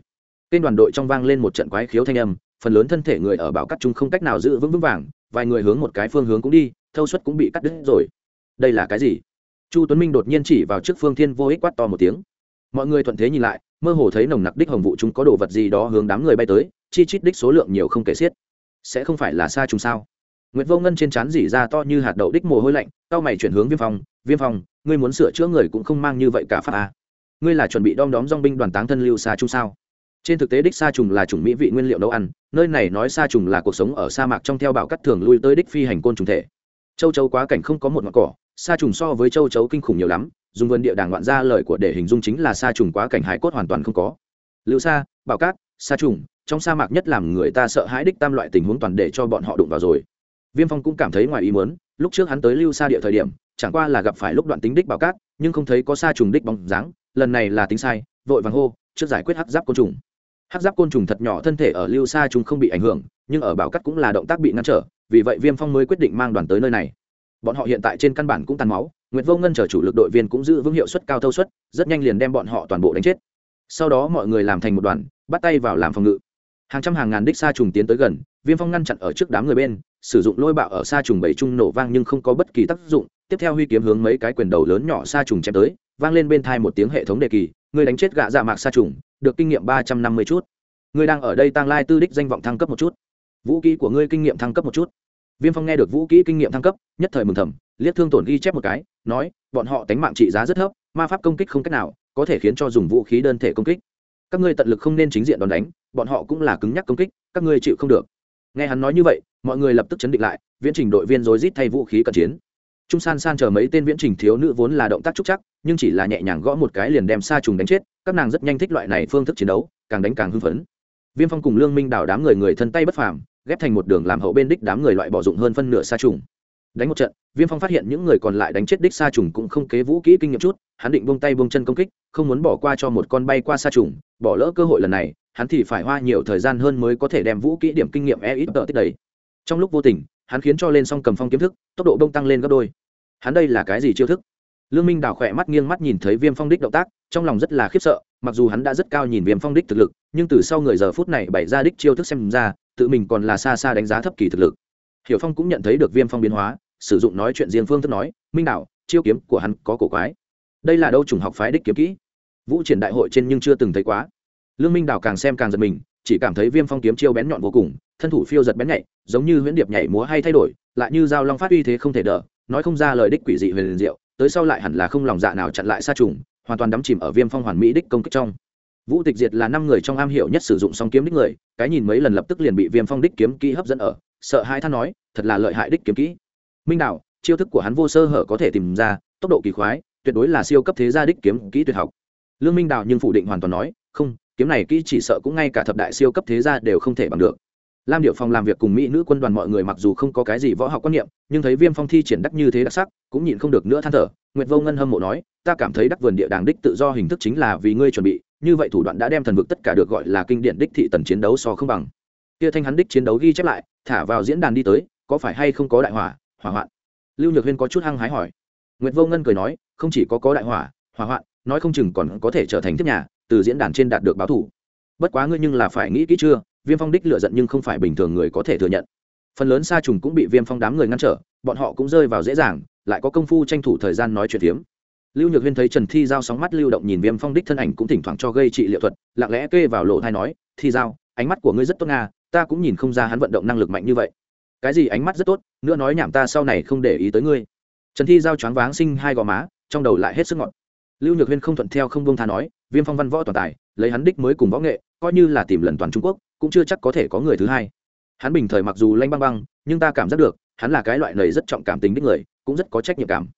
Kênh đoàn đội trong vang lên một trận quái khiếu thanh âm phần lớn thân thể người ở bảo cắt chung không cách nào giữ vững vững vàng, vài người hướng một cái phương hướng cũng đi, thâu suất cũng bị cắt đứt rồi. Đây là cái gì? Chu tuấn minh đột nhiên chỉ vào trước phương thiên vô ích quát to một tiếng. Mọi người thuận thế nhìn lại, mơ hồ thấy nồng nặc đích hồng vụ chúng có đồ vật gì đó hướng đám người bay tới, chi chít đích số lượng nhiều không kể xiết. Sẽ không phải là xa chúng sao? Nguyệt vô ngân trên trán dỉ ra to như hạt đậu đích mồ hôi lạnh cao mày chuyển hướng viêm phong viêm phong, ngươi muốn sửa chữa người cũng không mang như vậy cả pháp à. ngươi là chuẩn bị đom đóm dong binh đoàn táng thân lưu xa chung sao? Trên thực tế đích sa trùng là chủng mỹ vị nguyên liệu nấu ăn, nơi này nói sa trùng là cuộc sống ở sa mạc trong theo bảo cắt thường lui tới đích phi hành côn trùng thể. Châu chấu quá cảnh không có một ngọn cỏ, sa trùng so với châu chấu kinh khủng nhiều lắm, dùng vườn địa đàng ngoạn ra lời của để hình dung chính là sa trùng quá cảnh hải cốt hoàn toàn không có. Lưu sa bảo cát, sa trùng, trong sa mạc nhất làm người ta sợ hãi đích tam loại tình huống toàn để cho bọn họ đụng vào rồi. Viêm phong cũng cảm thấy ngoài ý muốn, lúc trước hắn tới lưu sa địa thời điểm, chẳng qua là gặp phải lúc đoạn tính đích bảo cát, nhưng không thấy có sa trùng đích bóng dáng, lần này là tính sai, vội vàng hô, trước giải quyết hắc giáp côn trùng hát giáp côn trùng thật nhỏ thân thể ở lưu xa chúng không bị ảnh hưởng nhưng ở bảo cắt cũng là động tác bị ngăn trở vì vậy viêm phong mới quyết định mang đoàn tới nơi này bọn họ hiện tại trên căn bản cũng tàn máu Nguyệt Vô Ngân chở chủ lực đội viên cũng giữ vững hiệu suất cao thâu suất, rất nhanh liền đem bọn họ toàn bộ đánh chết. Sau đó mọi người làm thành một đoàn, bắt tay vào làm phòng ngự. Hàng trăm hàng ngàn đích xa trùng tiến tới gần, Viêm Phong ngăn chặn ở trước đám người bên, sử dụng lôi bạo ở xa trùng bảy trung nổ vang nhưng không có bất kỳ tác dụng, tiếp theo huy kiếm hướng mấy cái quyền đầu lớn nhỏ xa trùng chém tới, vang lên bên tai một tiếng hệ thống đề kỳ, người đánh chết gạ dạ mạc xa trùng, được kinh nghiệm ba trăm năm mươi chút. ngươi đang ở đây tăng lai tư đích danh vọng thăng cấp một chút. Vũ khí của ngươi kinh nghiệm thăng cấp một chút viêm phong nghe được vũ kỹ kinh nghiệm thăng cấp, nhất thời mừng thầm, liếc thương tổn ghi chép một cái, nói, bọn họ tánh mạng trị giá rất thấp, ma pháp công kích không cách nào, có thể khiến cho dùng vũ khí đơn thể công kích các ngươi tận lực không nên chính diện đòn đánh, bọn họ cũng là cứng nhắc công kích, các ngươi chịu không được nghe hắn nói như vậy, mọi người lập tức chấn định lại, viễn trình đội viên rối rít thay vũ khí cận chiến trung san san chờ mấy tên viễn trình thiếu nữ vốn là động tác trúc chắc, nhưng chỉ là nhẹ nhàng gõ một cái liền đem xa trùng đánh chết, các nàng rất nhanh thích loại này phương thức chiến đấu, càng đánh càng hưng phấn. Viêm phong cùng lương minh đảo đám người người thân tay bất phàm, ghép thành một đường làm hậu bên đích đám người loại bỏ dụng hơn phân nửa sa trùng. Đánh một trận, viêm phong phát hiện những người còn lại đánh chết đích sa trùng cũng không kế vũ kỹ kinh nghiệm chút, hắn định bông tay bông chân công kích, không muốn bỏ qua cho một con bay qua sa trùng, bỏ lỡ cơ hội lần này, hắn thì phải hoa nhiều thời gian hơn mới có thể đem vũ kỹ điểm kinh nghiệm e ít tờ tích đầy. Trong lúc vô tình, hắn khiến cho lên song cầm phong kiếm thức, tốc độ đông tăng lên gấp đôi hắn đây là cái gì chiêu thức? Lương minh đào khỏe mắt nghiêng mắt nhìn thấy viêm phong đích động tác, trong lòng rất là khiếp sợ, mặc dù hắn đã rất cao nhìn viêm phong đích thực lực, nhưng từ sau người giờ phút này bày ra đích chiêu thức xem ra, tự mình còn là xa xa đánh giá thấp kỳ thực lực. Hiểu phong cũng nhận thấy được viêm phong biến hóa, sử dụng nói chuyện riêng phương thức nói, minh đạo chiêu kiếm của hắn có cổ quái. Đây là đâu chủng học phái đích kiếm kỹ? Vũ triển đại hội trên nhưng chưa từng thấy quá. Lương minh đào càng xem càng giật mình, chỉ cảm thấy viêm phong kiếm chiêu bén nhọn vô cùng, thân thủ phiêu giật bén nhạy, giống như huyễn điệp nhảy múa hay thay đổi, lại như dao long phát uy thế không thể đỡ nói không ra lời đích quỷ dị huyền liền diệu, tới sau lại hẳn là không lòng dạ nào chặn lại xa trùng, hoàn toàn đắm chìm ở viêm phong hoàn mỹ đích công kích trong. Vũ tịch diệt là năm người trong am hiểu nhất sử dụng song kiếm đích người, cái nhìn mấy lần lập tức liền bị viêm phong đích kiếm kỹ hấp dẫn ở, sợ hai than nói, thật là lợi hại đích kiếm kỹ. Minh đạo chiêu thức của hắn vô sơ hở có thể tìm ra, tốc độ kỳ khoái, tuyệt đối là siêu cấp thế gia đích kiếm kỹ tuyệt học. Lương minh đạo nhưng phủ định hoàn toàn nói, không, kiếm này kỹ chỉ sợ cũng ngay cả thập đại siêu cấp thế gia đều không thể bằng được lam điệu phòng làm việc cùng mỹ nữ quân đoàn mọi người mặc dù không có cái gì võ học quan niệm, nhưng thấy viêm phong thi triển đắc như thế đặc sắc, cũng nhịn không được nữa than thở. Nguyệt vô ngân hâm mộ nói, ta cảm thấy đắc vườn địa đàng đích tự do hình thức chính là vì ngươi chuẩn bị, như vậy thủ đoạn đã đem thần vực tất cả được gọi là kinh điển đích thị tần chiến đấu so không bằng. Kia thanh hắn đích chiến đấu ghi chép lại, thả vào diễn đàn đi tới, có phải hay không có đại hỏa? Hỏa hoạn. Lưu nhược huyên có chút hăng hái hỏi. Nguyệt vô ngân cười nói, không chỉ có có đại hỏa hỏa hoạn, nói không chừng còn có thể trở thành thiết nhà, từ diễn đàn trên đạt được báo thủ. Bất quá ngươi nhưng là phải nghĩ kỹ chưa? Viêm phong đích lựa giận nhưng không phải bình thường người có thể thừa nhận. Phần lớn sa trùng cũng bị viêm phong đám người ngăn trở, bọn họ cũng rơi vào dễ dàng, lại có công phu tranh thủ thời gian nói chuyện phiếm. Lưu nhược huyên thấy trần thi giao sóng mắt lưu động nhìn viêm phong đích thân ảnh cũng thỉnh thoảng cho gây trị liệu thuật, lặng lẽ kê vào lộ thai nói, thi giao, ánh mắt của ngươi rất tốt nga, ta cũng nhìn không ra hắn vận động năng lực mạnh như vậy. Cái gì ánh mắt rất tốt, nữa nói nhảm ta sau này không để ý tới ngươi. Trần thi giao choáng váng sinh hai gò má, trong đầu lại hết sức ngọt. Lưu nhược huyên không thuận theo không bông tha nói, viêm phong văn võ toàn tài, lấy hắn đích mới cùng võ nghệ, coi như là tìm lần toàn trung quốc cũng chưa chắc có thể có người thứ hai. Hắn bình thời mặc dù lanh băng băng, nhưng ta cảm giác được, hắn là cái loại lầy rất trọng cảm tính đích người, cũng rất có trách nhiệm cảm.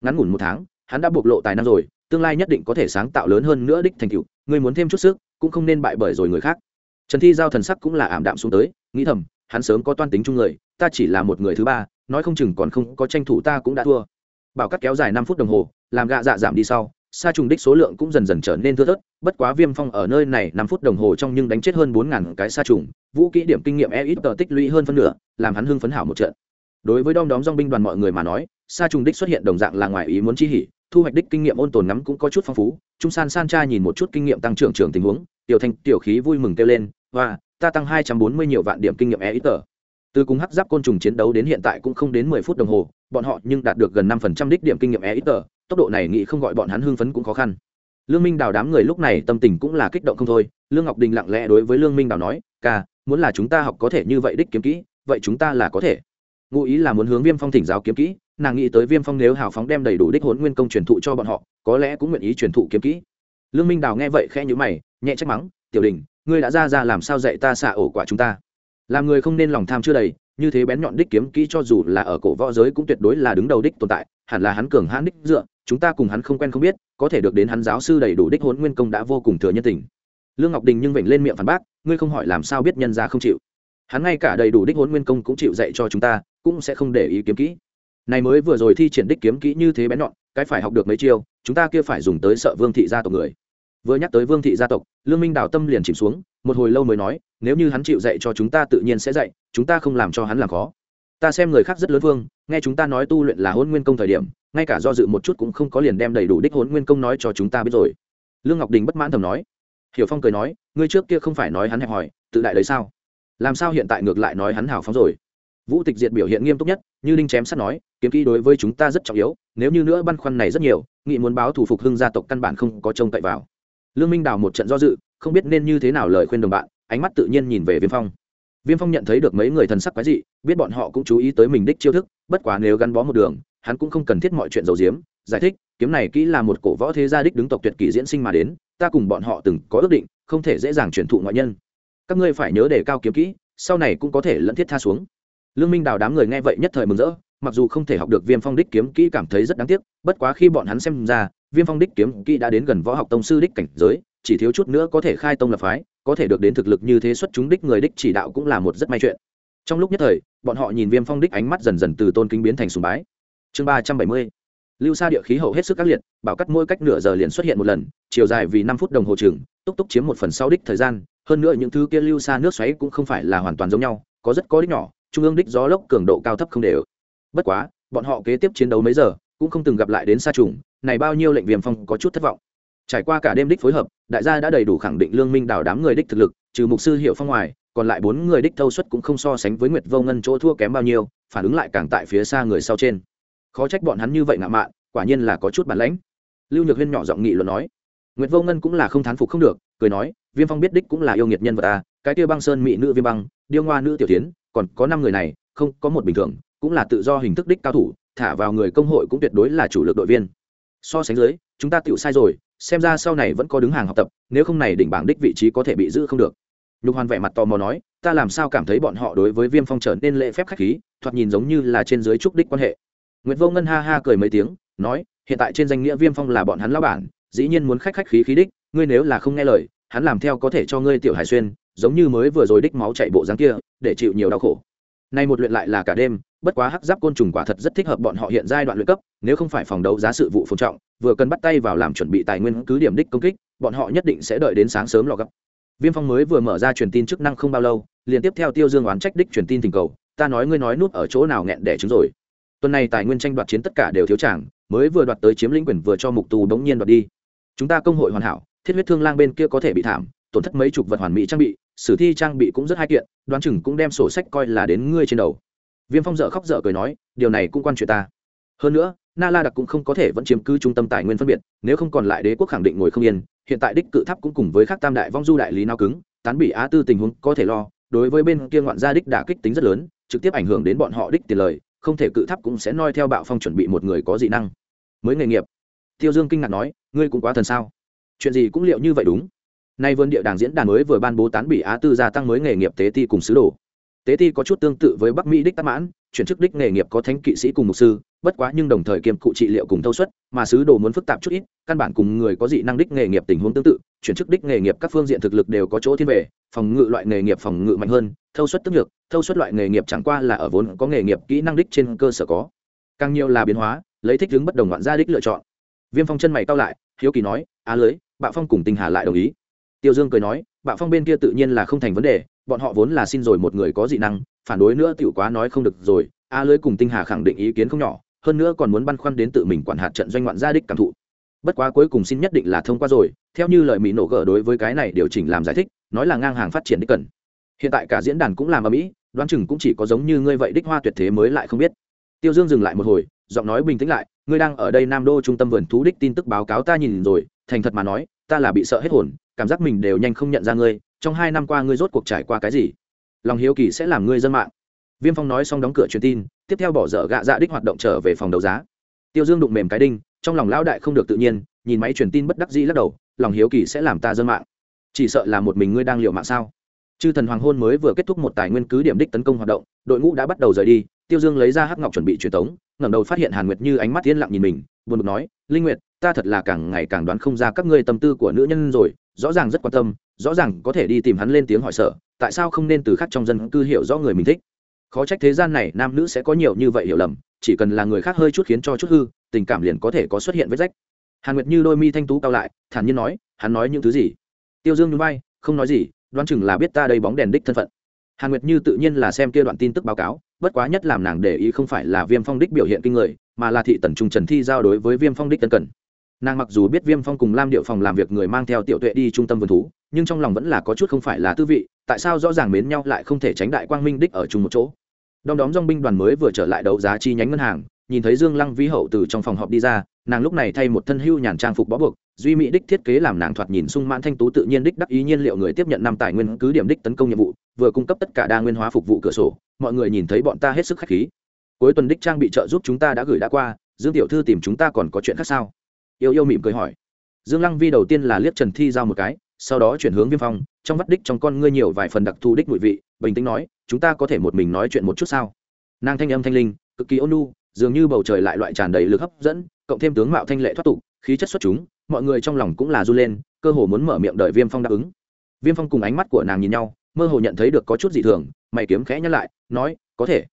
Ngắn ngủn một tháng, hắn đã bộc lộ tài năng rồi, tương lai nhất định có thể sáng tạo lớn hơn nữa đích thành tựu người muốn thêm chút sức, cũng không nên bại bởi rồi người khác. Trần thi giao thần sắc cũng là ảm đạm xuống tới, nghĩ thầm, hắn sớm có toan tính chung người, ta chỉ là một người thứ ba, nói không chừng còn không có tranh thủ ta cũng đã thua. Bảo cắt kéo dài năm phút đồng hồ, làm gạ dạ giảm đi sau sa trùng đích số lượng cũng dần dần trở nên thưa thớt, bất quá viêm phong ở nơi này năm phút đồng hồ trong nhưng đánh chết hơn bốn ngàn cái sa trùng, vũ kỹ điểm kinh nghiệm e ít tờ tích lũy hơn phân nửa, làm hắn hưng phấn hảo một trận. Đối với đom đóm dong binh đoàn mọi người mà nói, sa trùng đích xuất hiện đồng dạng là ngoài ý muốn chi hỉ, thu hoạch đích kinh nghiệm ôn tồn ngắm cũng có chút phong phú. Trung san san cha nhìn một chút kinh nghiệm tăng trưởng trường tình huống, tiểu thanh tiểu khí vui mừng kêu lên và ta tăng hai trăm bốn mươi nhiều vạn điểm kinh nghiệm e ít tờ. Từ cùng hắc giáp côn trùng chiến đấu đến hiện tại cũng không đến mười phút đồng hồ, bọn họ nhưng đạt được gần năm phần trăm đích điểm kinh nghiệm e ít tờ tốc độ này nghĩ không gọi bọn hắn hưng phấn cũng khó khăn. Lương minh đào đám người lúc này tâm tình cũng là kích động không thôi. Lương ngọc đình lặng lẽ đối với lương minh đào nói, ca, muốn là chúng ta học có thể như vậy đích kiếm kỹ, vậy chúng ta là có thể. Ngụ ý là muốn hướng viêm phong thỉnh giáo kiếm kỹ, nàng nghĩ tới viêm phong nếu hào phóng đem đầy đủ đích hốn nguyên công truyền thụ cho bọn họ, có lẽ cũng nguyện ý truyền thụ kiếm kỹ. Lương minh đào nghe vậy khẽ nhữ mày, nhẹ trách mắng, tiểu đình, ngươi đã ra ra làm sao dạy ta xạ ổ quả chúng ta? Làm người không nên lòng tham chưa đầy, như thế bén nhọn đích kiếm kỹ cho dù là ở cổ võ giới cũng tuyệt đối là đứng đầu đích tồn tại, hẳn là hắn cường hãn đích dựa chúng ta cùng hắn không quen không biết, có thể được đến hắn giáo sư đầy đủ đích hôn nguyên công đã vô cùng thừa nhân tình. Lương ngọc đình nhưng vểnh lên miệng phản bác, ngươi không hỏi làm sao biết nhân ra không chịu. Hắn ngay cả đầy đủ đích hôn nguyên công cũng chịu dạy cho chúng ta, cũng sẽ không để ý kiếm kỹ. Này mới vừa rồi thi triển đích kiếm kỹ như thế bén nhọn, cái phải học được mấy chiêu, chúng ta kia phải dùng tới sợ vương thị gia tộc người. Vừa nhắc tới vương thị gia tộc, lương minh đào tâm liền chìm xuống, một hồi lâu mới nói, nếu như hắn chịu dạy cho chúng ta tự nhiên sẽ dạy, chúng ta không làm cho hắn làm khó ta xem người khác rất lớn vương, nghe chúng ta nói tu luyện là hôn nguyên công thời điểm, ngay cả do dự một chút cũng không có liền đem đầy đủ đích hôn nguyên công nói cho chúng ta biết rồi. Lương ngọc đình bất mãn thầm nói. Hiểu phong cười nói, ngươi trước kia không phải nói hắn hẹp hòi, tự đại đấy sao? Làm sao hiện tại ngược lại nói hắn hào phóng rồi? Vũ tịch diệt biểu hiện nghiêm túc nhất, như đinh chém sắt nói, kiếm kỹ đối với chúng ta rất trọng yếu, nếu như nữa băn khoăn này rất nhiều, nghị muốn báo thủ phục hưng gia tộc căn bản không có trông cậy vào. Lương minh đào một trận do dự, không biết nên như thế nào lời khuyên đồng bạn, ánh mắt tự nhiên nhìn về viêm phong viêm phong nhận thấy được mấy người thần sắc quái dị, biết bọn họ cũng chú ý tới mình đích chiêu thức, bất quá nếu gắn bó một đường, hắn cũng không cần thiết mọi chuyện dầu diếm giải thích, kiếm này kỹ là một cổ võ thế gia đích đứng tộc tuyệt kỳ diễn sinh mà đến, ta cùng bọn họ từng có ước định, không thể dễ dàng truyền thụ ngoại nhân. Các ngươi phải nhớ để cao kiếm kỹ, sau này cũng có thể lẫn thiết tha xuống. Lương minh đào đám người nghe vậy nhất thời mừng rỡ, mặc dù không thể học được viêm phong đích kiếm kỹ cảm thấy rất đáng tiếc, bất quá khi bọn hắn xem ra, viêm phong đích kiếm kỹ đã đến gần võ học tông sư đích cảnh giới, chỉ thiếu chút nữa có thể khai tông lập phái có thể được đến thực lực như thế xuất chúng đích người đích chỉ đạo cũng là một rất may chuyện. Trong lúc nhất thời, bọn họ nhìn viêm phong đích ánh mắt dần dần từ tôn kính biến thành sùng bái. Chương ba trăm bảy mươi, lưu xa địa khí hậu hết sức các liệt, bảo cắt mỗi cách nửa giờ liền xuất hiện một lần, chiều dài vì năm phút đồng hồ chừng, túc túc chiếm một phần sau đích thời gian. Hơn nữa những thứ kia lưu xa nước xoáy cũng không phải là hoàn toàn giống nhau, có rất có đích nhỏ, trung ương đích gió lốc cường độ cao thấp không đều. Bất quá, bọn họ kế tiếp chiến đấu mấy giờ, cũng không từng gặp lại đến xa trùng, này bao nhiêu lệnh viêm phong có chút thất vọng trải qua cả đêm đích phối hợp, đại gia đã đầy đủ khẳng định lương minh đào đám người đích thực lực, trừ mục sư hiệu phong ngoài, còn lại bốn người đích thâu suất cũng không so sánh với nguyệt vô ngân chỗ thua kém bao nhiêu, phản ứng lại càng tại phía xa người sau trên. Khó trách bọn hắn như vậy ngạo mạn, quả nhiên là có chút bản lãnh. Lưu nhược huyên nhỏ giọng nghị luận nói. Nguyệt vô ngân cũng là không thán phục không được, cười nói, viêm phong biết đích cũng là yêu nghiệt nhân vật ta cái tiêu băng sơn mỹ nữ viêm băng, điêu ngoa nữ tiểu tiến, còn có năm người này, không, có một bình thường, cũng là tự do hình thức đích cao thủ, thả vào người công hội cũng tuyệt đối là chủ lực đội viên. So sánh dưới, chúng ta tựu sai rồi xem ra sau này vẫn có đứng hàng học tập, nếu không này đỉnh bảng đích vị trí có thể bị giữ không được. Nhục hoàn vẻ mặt tò mò nói, ta làm sao cảm thấy bọn họ đối với viêm phong trở nên lễ phép khách khí, thoạt nhìn giống như là trên dưới trúc đích quan hệ. Nguyệt vô ngân ha ha cười mấy tiếng, nói, hiện tại trên danh nghĩa viêm phong là bọn hắn lao bản, dĩ nhiên muốn khách khách khí khí đích, ngươi nếu là không nghe lời, hắn làm theo có thể cho ngươi tiểu hải xuyên, giống như mới vừa rồi đích máu chạy bộ dáng kia, để chịu nhiều đau khổ nay một luyện lại là cả đêm, bất quá hắc giáp côn trùng quả thật rất thích hợp bọn họ hiện giai đoạn luyện cấp, nếu không phải phòng đấu giá sự vụ phồn trọng, vừa cần bắt tay vào làm chuẩn bị tài nguyên cứ điểm đích công kích, bọn họ nhất định sẽ đợi đến sáng sớm lò gấp. Viêm phong mới vừa mở ra truyền tin chức năng không bao lâu, liền tiếp theo tiêu dương oán trách đích truyền tin tình cầu, ta nói ngươi nói nút ở chỗ nào nghẹn đẻ trứng rồi. Tuần này tài nguyên tranh đoạt chiến tất cả đều thiếu tràng, mới vừa đoạt tới chiếm lĩnh quyền vừa cho mục tù đống nhiên đoạt đi. Chúng ta công hội hoàn hảo, thiết huyết thương lang bên kia có thể bị thảm, tổn thất mấy chục vật hoàn mỹ trang bị sử thi trang bị cũng rất hai kiện, đoán chừng cũng đem sổ sách coi là đến ngươi trên đầu. Viêm phong dở khóc dở cười nói, điều này cũng quan chuyện ta. Hơn nữa, na la đặc cũng không có thể vẫn chiếm cứ trung tâm tài nguyên phân biệt, nếu không còn lại đế quốc khẳng định ngồi không yên, hiện tại đích cự tháp cũng cùng với các tam đại vong du đại lý nao cứng, tán bị á tư tình huống có thể lo, đối với bên kia ngoạn gia đích đả kích tính rất lớn, trực tiếp ảnh hưởng đến bọn họ đích tiền lời, không thể cự tháp cũng sẽ noi theo bạo phong chuẩn bị một người có dị năng. Mới nghề nghiệp. Tiêu dương kinh ngạc nói, ngươi cũng quá thần sao? Chuyện gì cũng liệu như vậy đúng nay vườn địa đàng diễn đàn mới vừa ban bố tán bị á tư gia tăng mới nghề nghiệp tế ti cùng sứ đồ. Tế ti có chút tương tự với bắc mỹ đích tắc mãn, chuyển chức đích nghề nghiệp có thánh kỵ sĩ cùng mục sư, bất quá nhưng đồng thời kiêm cụ trị liệu cùng thâu suất, mà sứ đồ muốn phức tạp chút ít, căn bản cùng người có dị năng đích nghề nghiệp tình huống tương tự, chuyển chức đích nghề nghiệp các phương diện thực lực đều có chỗ thiên về, phòng ngự loại nghề nghiệp phòng ngự mạnh hơn, thâu suất tức nhược, thâu suất loại nghề nghiệp chẳng qua là ở vốn có nghề nghiệp kỹ năng đích trên cơ sở có. Càng nhiều là biến hóa, lấy thích ứng bất đồng ngoạn gia đích lựa chọn. Viêm phong chân mày cao lại, hiếu kỳ nói, á lưới, bạo phong cùng tinh hà lại đồng ý tiêu dương cười nói, bạo phong bên kia tự nhiên là không thành vấn đề, bọn họ vốn là xin rồi một người có dị năng, phản đối nữa tiểu quá nói không được rồi, a lưới cùng tinh hà khẳng định ý kiến không nhỏ, hơn nữa còn muốn băn khoăn đến tự mình quản hạt trận doanh ngoạn gia đích cảm thụ. Bất quá cuối cùng xin nhất định là thông qua rồi, theo như lời mỹ nổ gở đối với cái này điều chỉnh làm giải thích, nói là ngang hàng phát triển đích cần. Hiện tại cả diễn đàn cũng làm ở mỹ, đoán chừng cũng chỉ có giống như ngươi vậy đích hoa tuyệt thế mới lại không biết. Tiêu dương dừng lại một hồi, giọng nói bình tĩnh lại, ngươi đang ở đây nam đô trung tâm vườn thú đích tin tức báo cáo ta nhìn rồi, thành thật mà nói, ta là bị sợ hết hồn cảm giác mình đều nhanh không nhận ra ngươi, trong hai năm qua ngươi rốt cuộc trải qua cái gì? Lòng hiếu kỳ sẽ làm ngươi dân mạng. Viêm phong nói xong đóng cửa truyền tin, tiếp theo bỏ dở gạ dạ đích hoạt động trở về phòng đấu giá. Tiêu dương đụng mềm cái đinh, trong lòng lão đại không được tự nhiên, nhìn máy truyền tin bất đắc dĩ lắc đầu, lòng hiếu kỳ sẽ làm ta dân mạng. Chỉ sợ là một mình ngươi đang liệu mạng sao? Chư thần hoàng hôn mới vừa kết thúc một tài nguyên cứ điểm đích tấn công hoạt động, đội ngũ đã bắt đầu rời đi, tiêu dương lấy ra hắc ngọc chuẩn bị truyền tống, ngẩng đầu phát hiện hàn nguyệt như ánh mắt yên lặng nhìn mình, buồn bực nói, linh nguyệt, ta thật là càng ngày càng đoán không ra các ngươi tâm tư của nữ nhân rồi rõ ràng rất quan tâm, rõ ràng có thể đi tìm hắn lên tiếng hỏi sợ tại sao không nên từ khác trong dân cư hiểu rõ người mình thích. Khó trách thế gian này nam nữ sẽ có nhiều như vậy hiểu lầm, chỉ cần là người khác hơi chút khiến cho chút hư, tình cảm liền có thể có xuất hiện vết rách. Hàn nguyệt như đôi mi thanh tú cao lại, thản nhiên nói, hắn nói những thứ gì? Tiêu dương núi bay không nói gì, đoán chừng là biết ta đây bóng đèn đích thân phận. Hàn nguyệt như tự nhiên là xem kia đoạn tin tức báo cáo, bất quá nhất làm nàng để ý không phải là viêm phong đích biểu hiện kinh người, mà là thị tần trung trần thi giao đối với viêm phong đích tân cần nàng mặc dù biết viêm phong cùng lam điệu phòng làm việc người mang theo tiểu tuệ đi trung tâm vườn thú, nhưng trong lòng vẫn là có chút không phải là tư vị, tại sao rõ ràng mến nhau lại không thể tránh đại quang minh đích ở chung một chỗ. Đom đóm dong binh đoàn mới vừa trở lại đấu giá chi nhánh ngân hàng, nhìn thấy dương lăng Vi hậu từ trong phòng họp đi ra, nàng lúc này thay một thân hưu nhàn trang phục bó buộc, duy mỹ đích thiết kế làm nàng thoạt nhìn sung mãn thanh tú tự nhiên đích đắc ý nhiên liệu người tiếp nhận năm tài nguyên cứ điểm đích tấn công nhiệm vụ, vừa cung cấp tất cả đa nguyên hóa phục vụ cửa sổ, mọi người nhìn thấy bọn ta hết sức khách khí. Cuối tuần đích trang bị trợ giúp chúng ta đã gửi đã qua, dương tiểu thư tìm chúng ta còn có chuyện khác sao? Yêu yêu mỉm cười hỏi. Dương lăng vi đầu tiên là liếc trần thi giao một cái, sau đó chuyển hướng viêm phong, trong vắt đích trong con ngươi nhiều vài phần đặc thù đích mùi vị, bình tĩnh nói, chúng ta có thể một mình nói chuyện một chút sao? Nàng thanh âm thanh linh, cực kỳ ôn nhu, dường như bầu trời lại loại tràn đầy lực hấp dẫn, cộng thêm tướng mạo thanh lệ thoát tục, khí chất xuất chúng, mọi người trong lòng cũng là run lên, cơ hồ muốn mở miệng đợi viêm phong đáp ứng. Viêm phong cùng ánh mắt của nàng nhìn nhau, mơ hồ nhận thấy được có chút dị thường, mày kiếm khẽ nhắc lại, nói, có thể.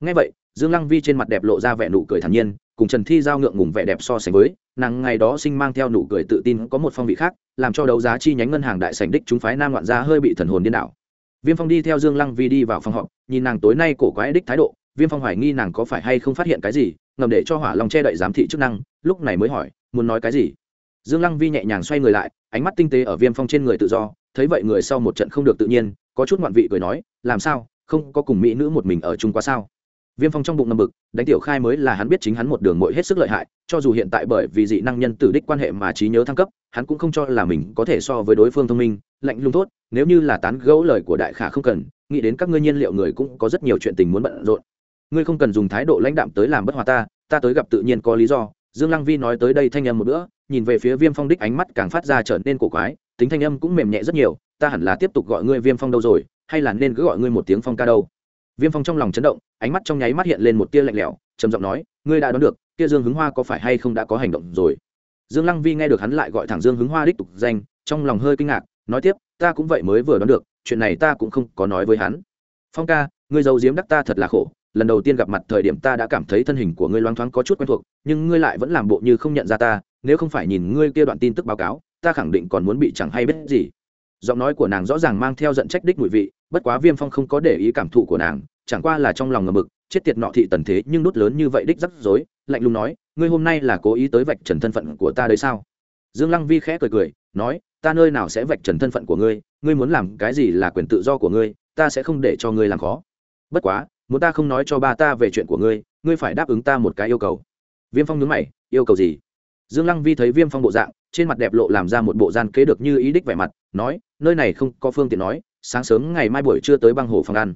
Ngay vậy, dương lăng vi trên mặt đẹp lộ ra vẻ nụ cười thản nhiên cùng trần thi giao ngượng ngùng vẻ đẹp so sánh với, nàng ngày đó sinh mang theo nụ cười tự tin có một phong vị khác, làm cho đấu giá chi nhánh ngân hàng đại sành đích chúng phái nam loạn gia hơi bị thần hồn điên đảo. Viêm phong đi theo dương lăng vi đi vào phòng họp, nhìn nàng tối nay cổ quái đích thái độ, viêm phong hoài nghi nàng có phải hay không phát hiện cái gì, ngầm để cho hỏa long che đậy giám thị chức năng, lúc này mới hỏi, muốn nói cái gì? Dương lăng vi nhẹ nhàng xoay người lại, ánh mắt tinh tế ở viêm phong trên người tự do, thấy vậy người sau một trận không được tự nhiên, có chút ngoạn vị cười nói, làm sao? Không có cùng mỹ nữ một mình ở chung quá sao? Viêm phong trong bụng ngầm bực, đánh tiểu khai mới là hắn biết chính hắn một đường mội hết sức lợi hại, cho dù hiện tại bởi vì dị năng nhân tử đích quan hệ mà trí nhớ thăng cấp, hắn cũng không cho là mình có thể so với đối phương thông minh, lạnh lùng tốt nếu như là tán gẫu lời của đại khả không cần, nghĩ đến các ngươi nhiên liệu người cũng có rất nhiều chuyện tình muốn bận rộn. Ngươi không cần dùng thái độ lãnh đạm tới làm bất hòa ta ta tới gặp tự nhiên có lý do. Dương lăng vi nói tới đây thanh âm một bữa, nhìn về phía viêm phong đích ánh mắt càng phát ra trở nên cổ quái, tính thanh âm cũng mềm nhẹ rất nhiều, ta hẳn là tiếp tục gọi ngươi viêm phong đâu rồi, hay là nên cứ gọi ngươi một tiếng phong ca đâu? Viêm phong trong lòng chấn động ánh mắt trong nháy mắt hiện lên một tia lạnh lẽo, trầm giọng nói, ngươi đã đoán được, kia dương hứng hoa có phải hay không đã có hành động rồi? Dương lăng vi nghe được hắn lại gọi thẳng dương hứng hoa đích tục danh, trong lòng hơi kinh ngạc, nói tiếp, ta cũng vậy mới vừa đoán được, chuyện này ta cũng không có nói với hắn. Phong ca, ngươi giấu giếm đắc ta thật là khổ, lần đầu tiên gặp mặt thời điểm ta đã cảm thấy thân hình của ngươi loáng thoáng có chút quen thuộc, nhưng ngươi lại vẫn làm bộ như không nhận ra ta, nếu không phải nhìn ngươi kia đoạn tin tức báo cáo, ta khẳng định còn muốn bị chẳng hay biết gì. Giọng nói của nàng rõ ràng mang theo giận trách đích mùi vị, bất quá viêm phong không có để ý cảm thụ của nàng chẳng qua là trong lòng ngầm mực, chết tiệt nọ thị tần thế nhưng nút lớn như vậy đích rắc rối, lạnh lùng nói, ngươi hôm nay là cố ý tới vạch trần thân phận của ta đấy sao? Dương lăng vi khẽ cười cười, nói, ta nơi nào sẽ vạch trần thân phận của ngươi ngươi muốn làm cái gì là quyền tự do của ngươi, ta sẽ không để cho ngươi làm khó. Bất quá, muốn ta không nói cho ba ta về chuyện của ngươi ngươi phải đáp ứng ta một cái yêu cầu. Viêm phong nhớ mày, yêu cầu gì? Dương lăng vi thấy viêm phong bộ dạng, trên mặt đẹp lộ làm ra một bộ gian kế được như ý đích vẻ mặt, nói, nơi này không có phương tiện nói, sáng sớm ngày mai buổi trưa tới băng hồ phòng ăn.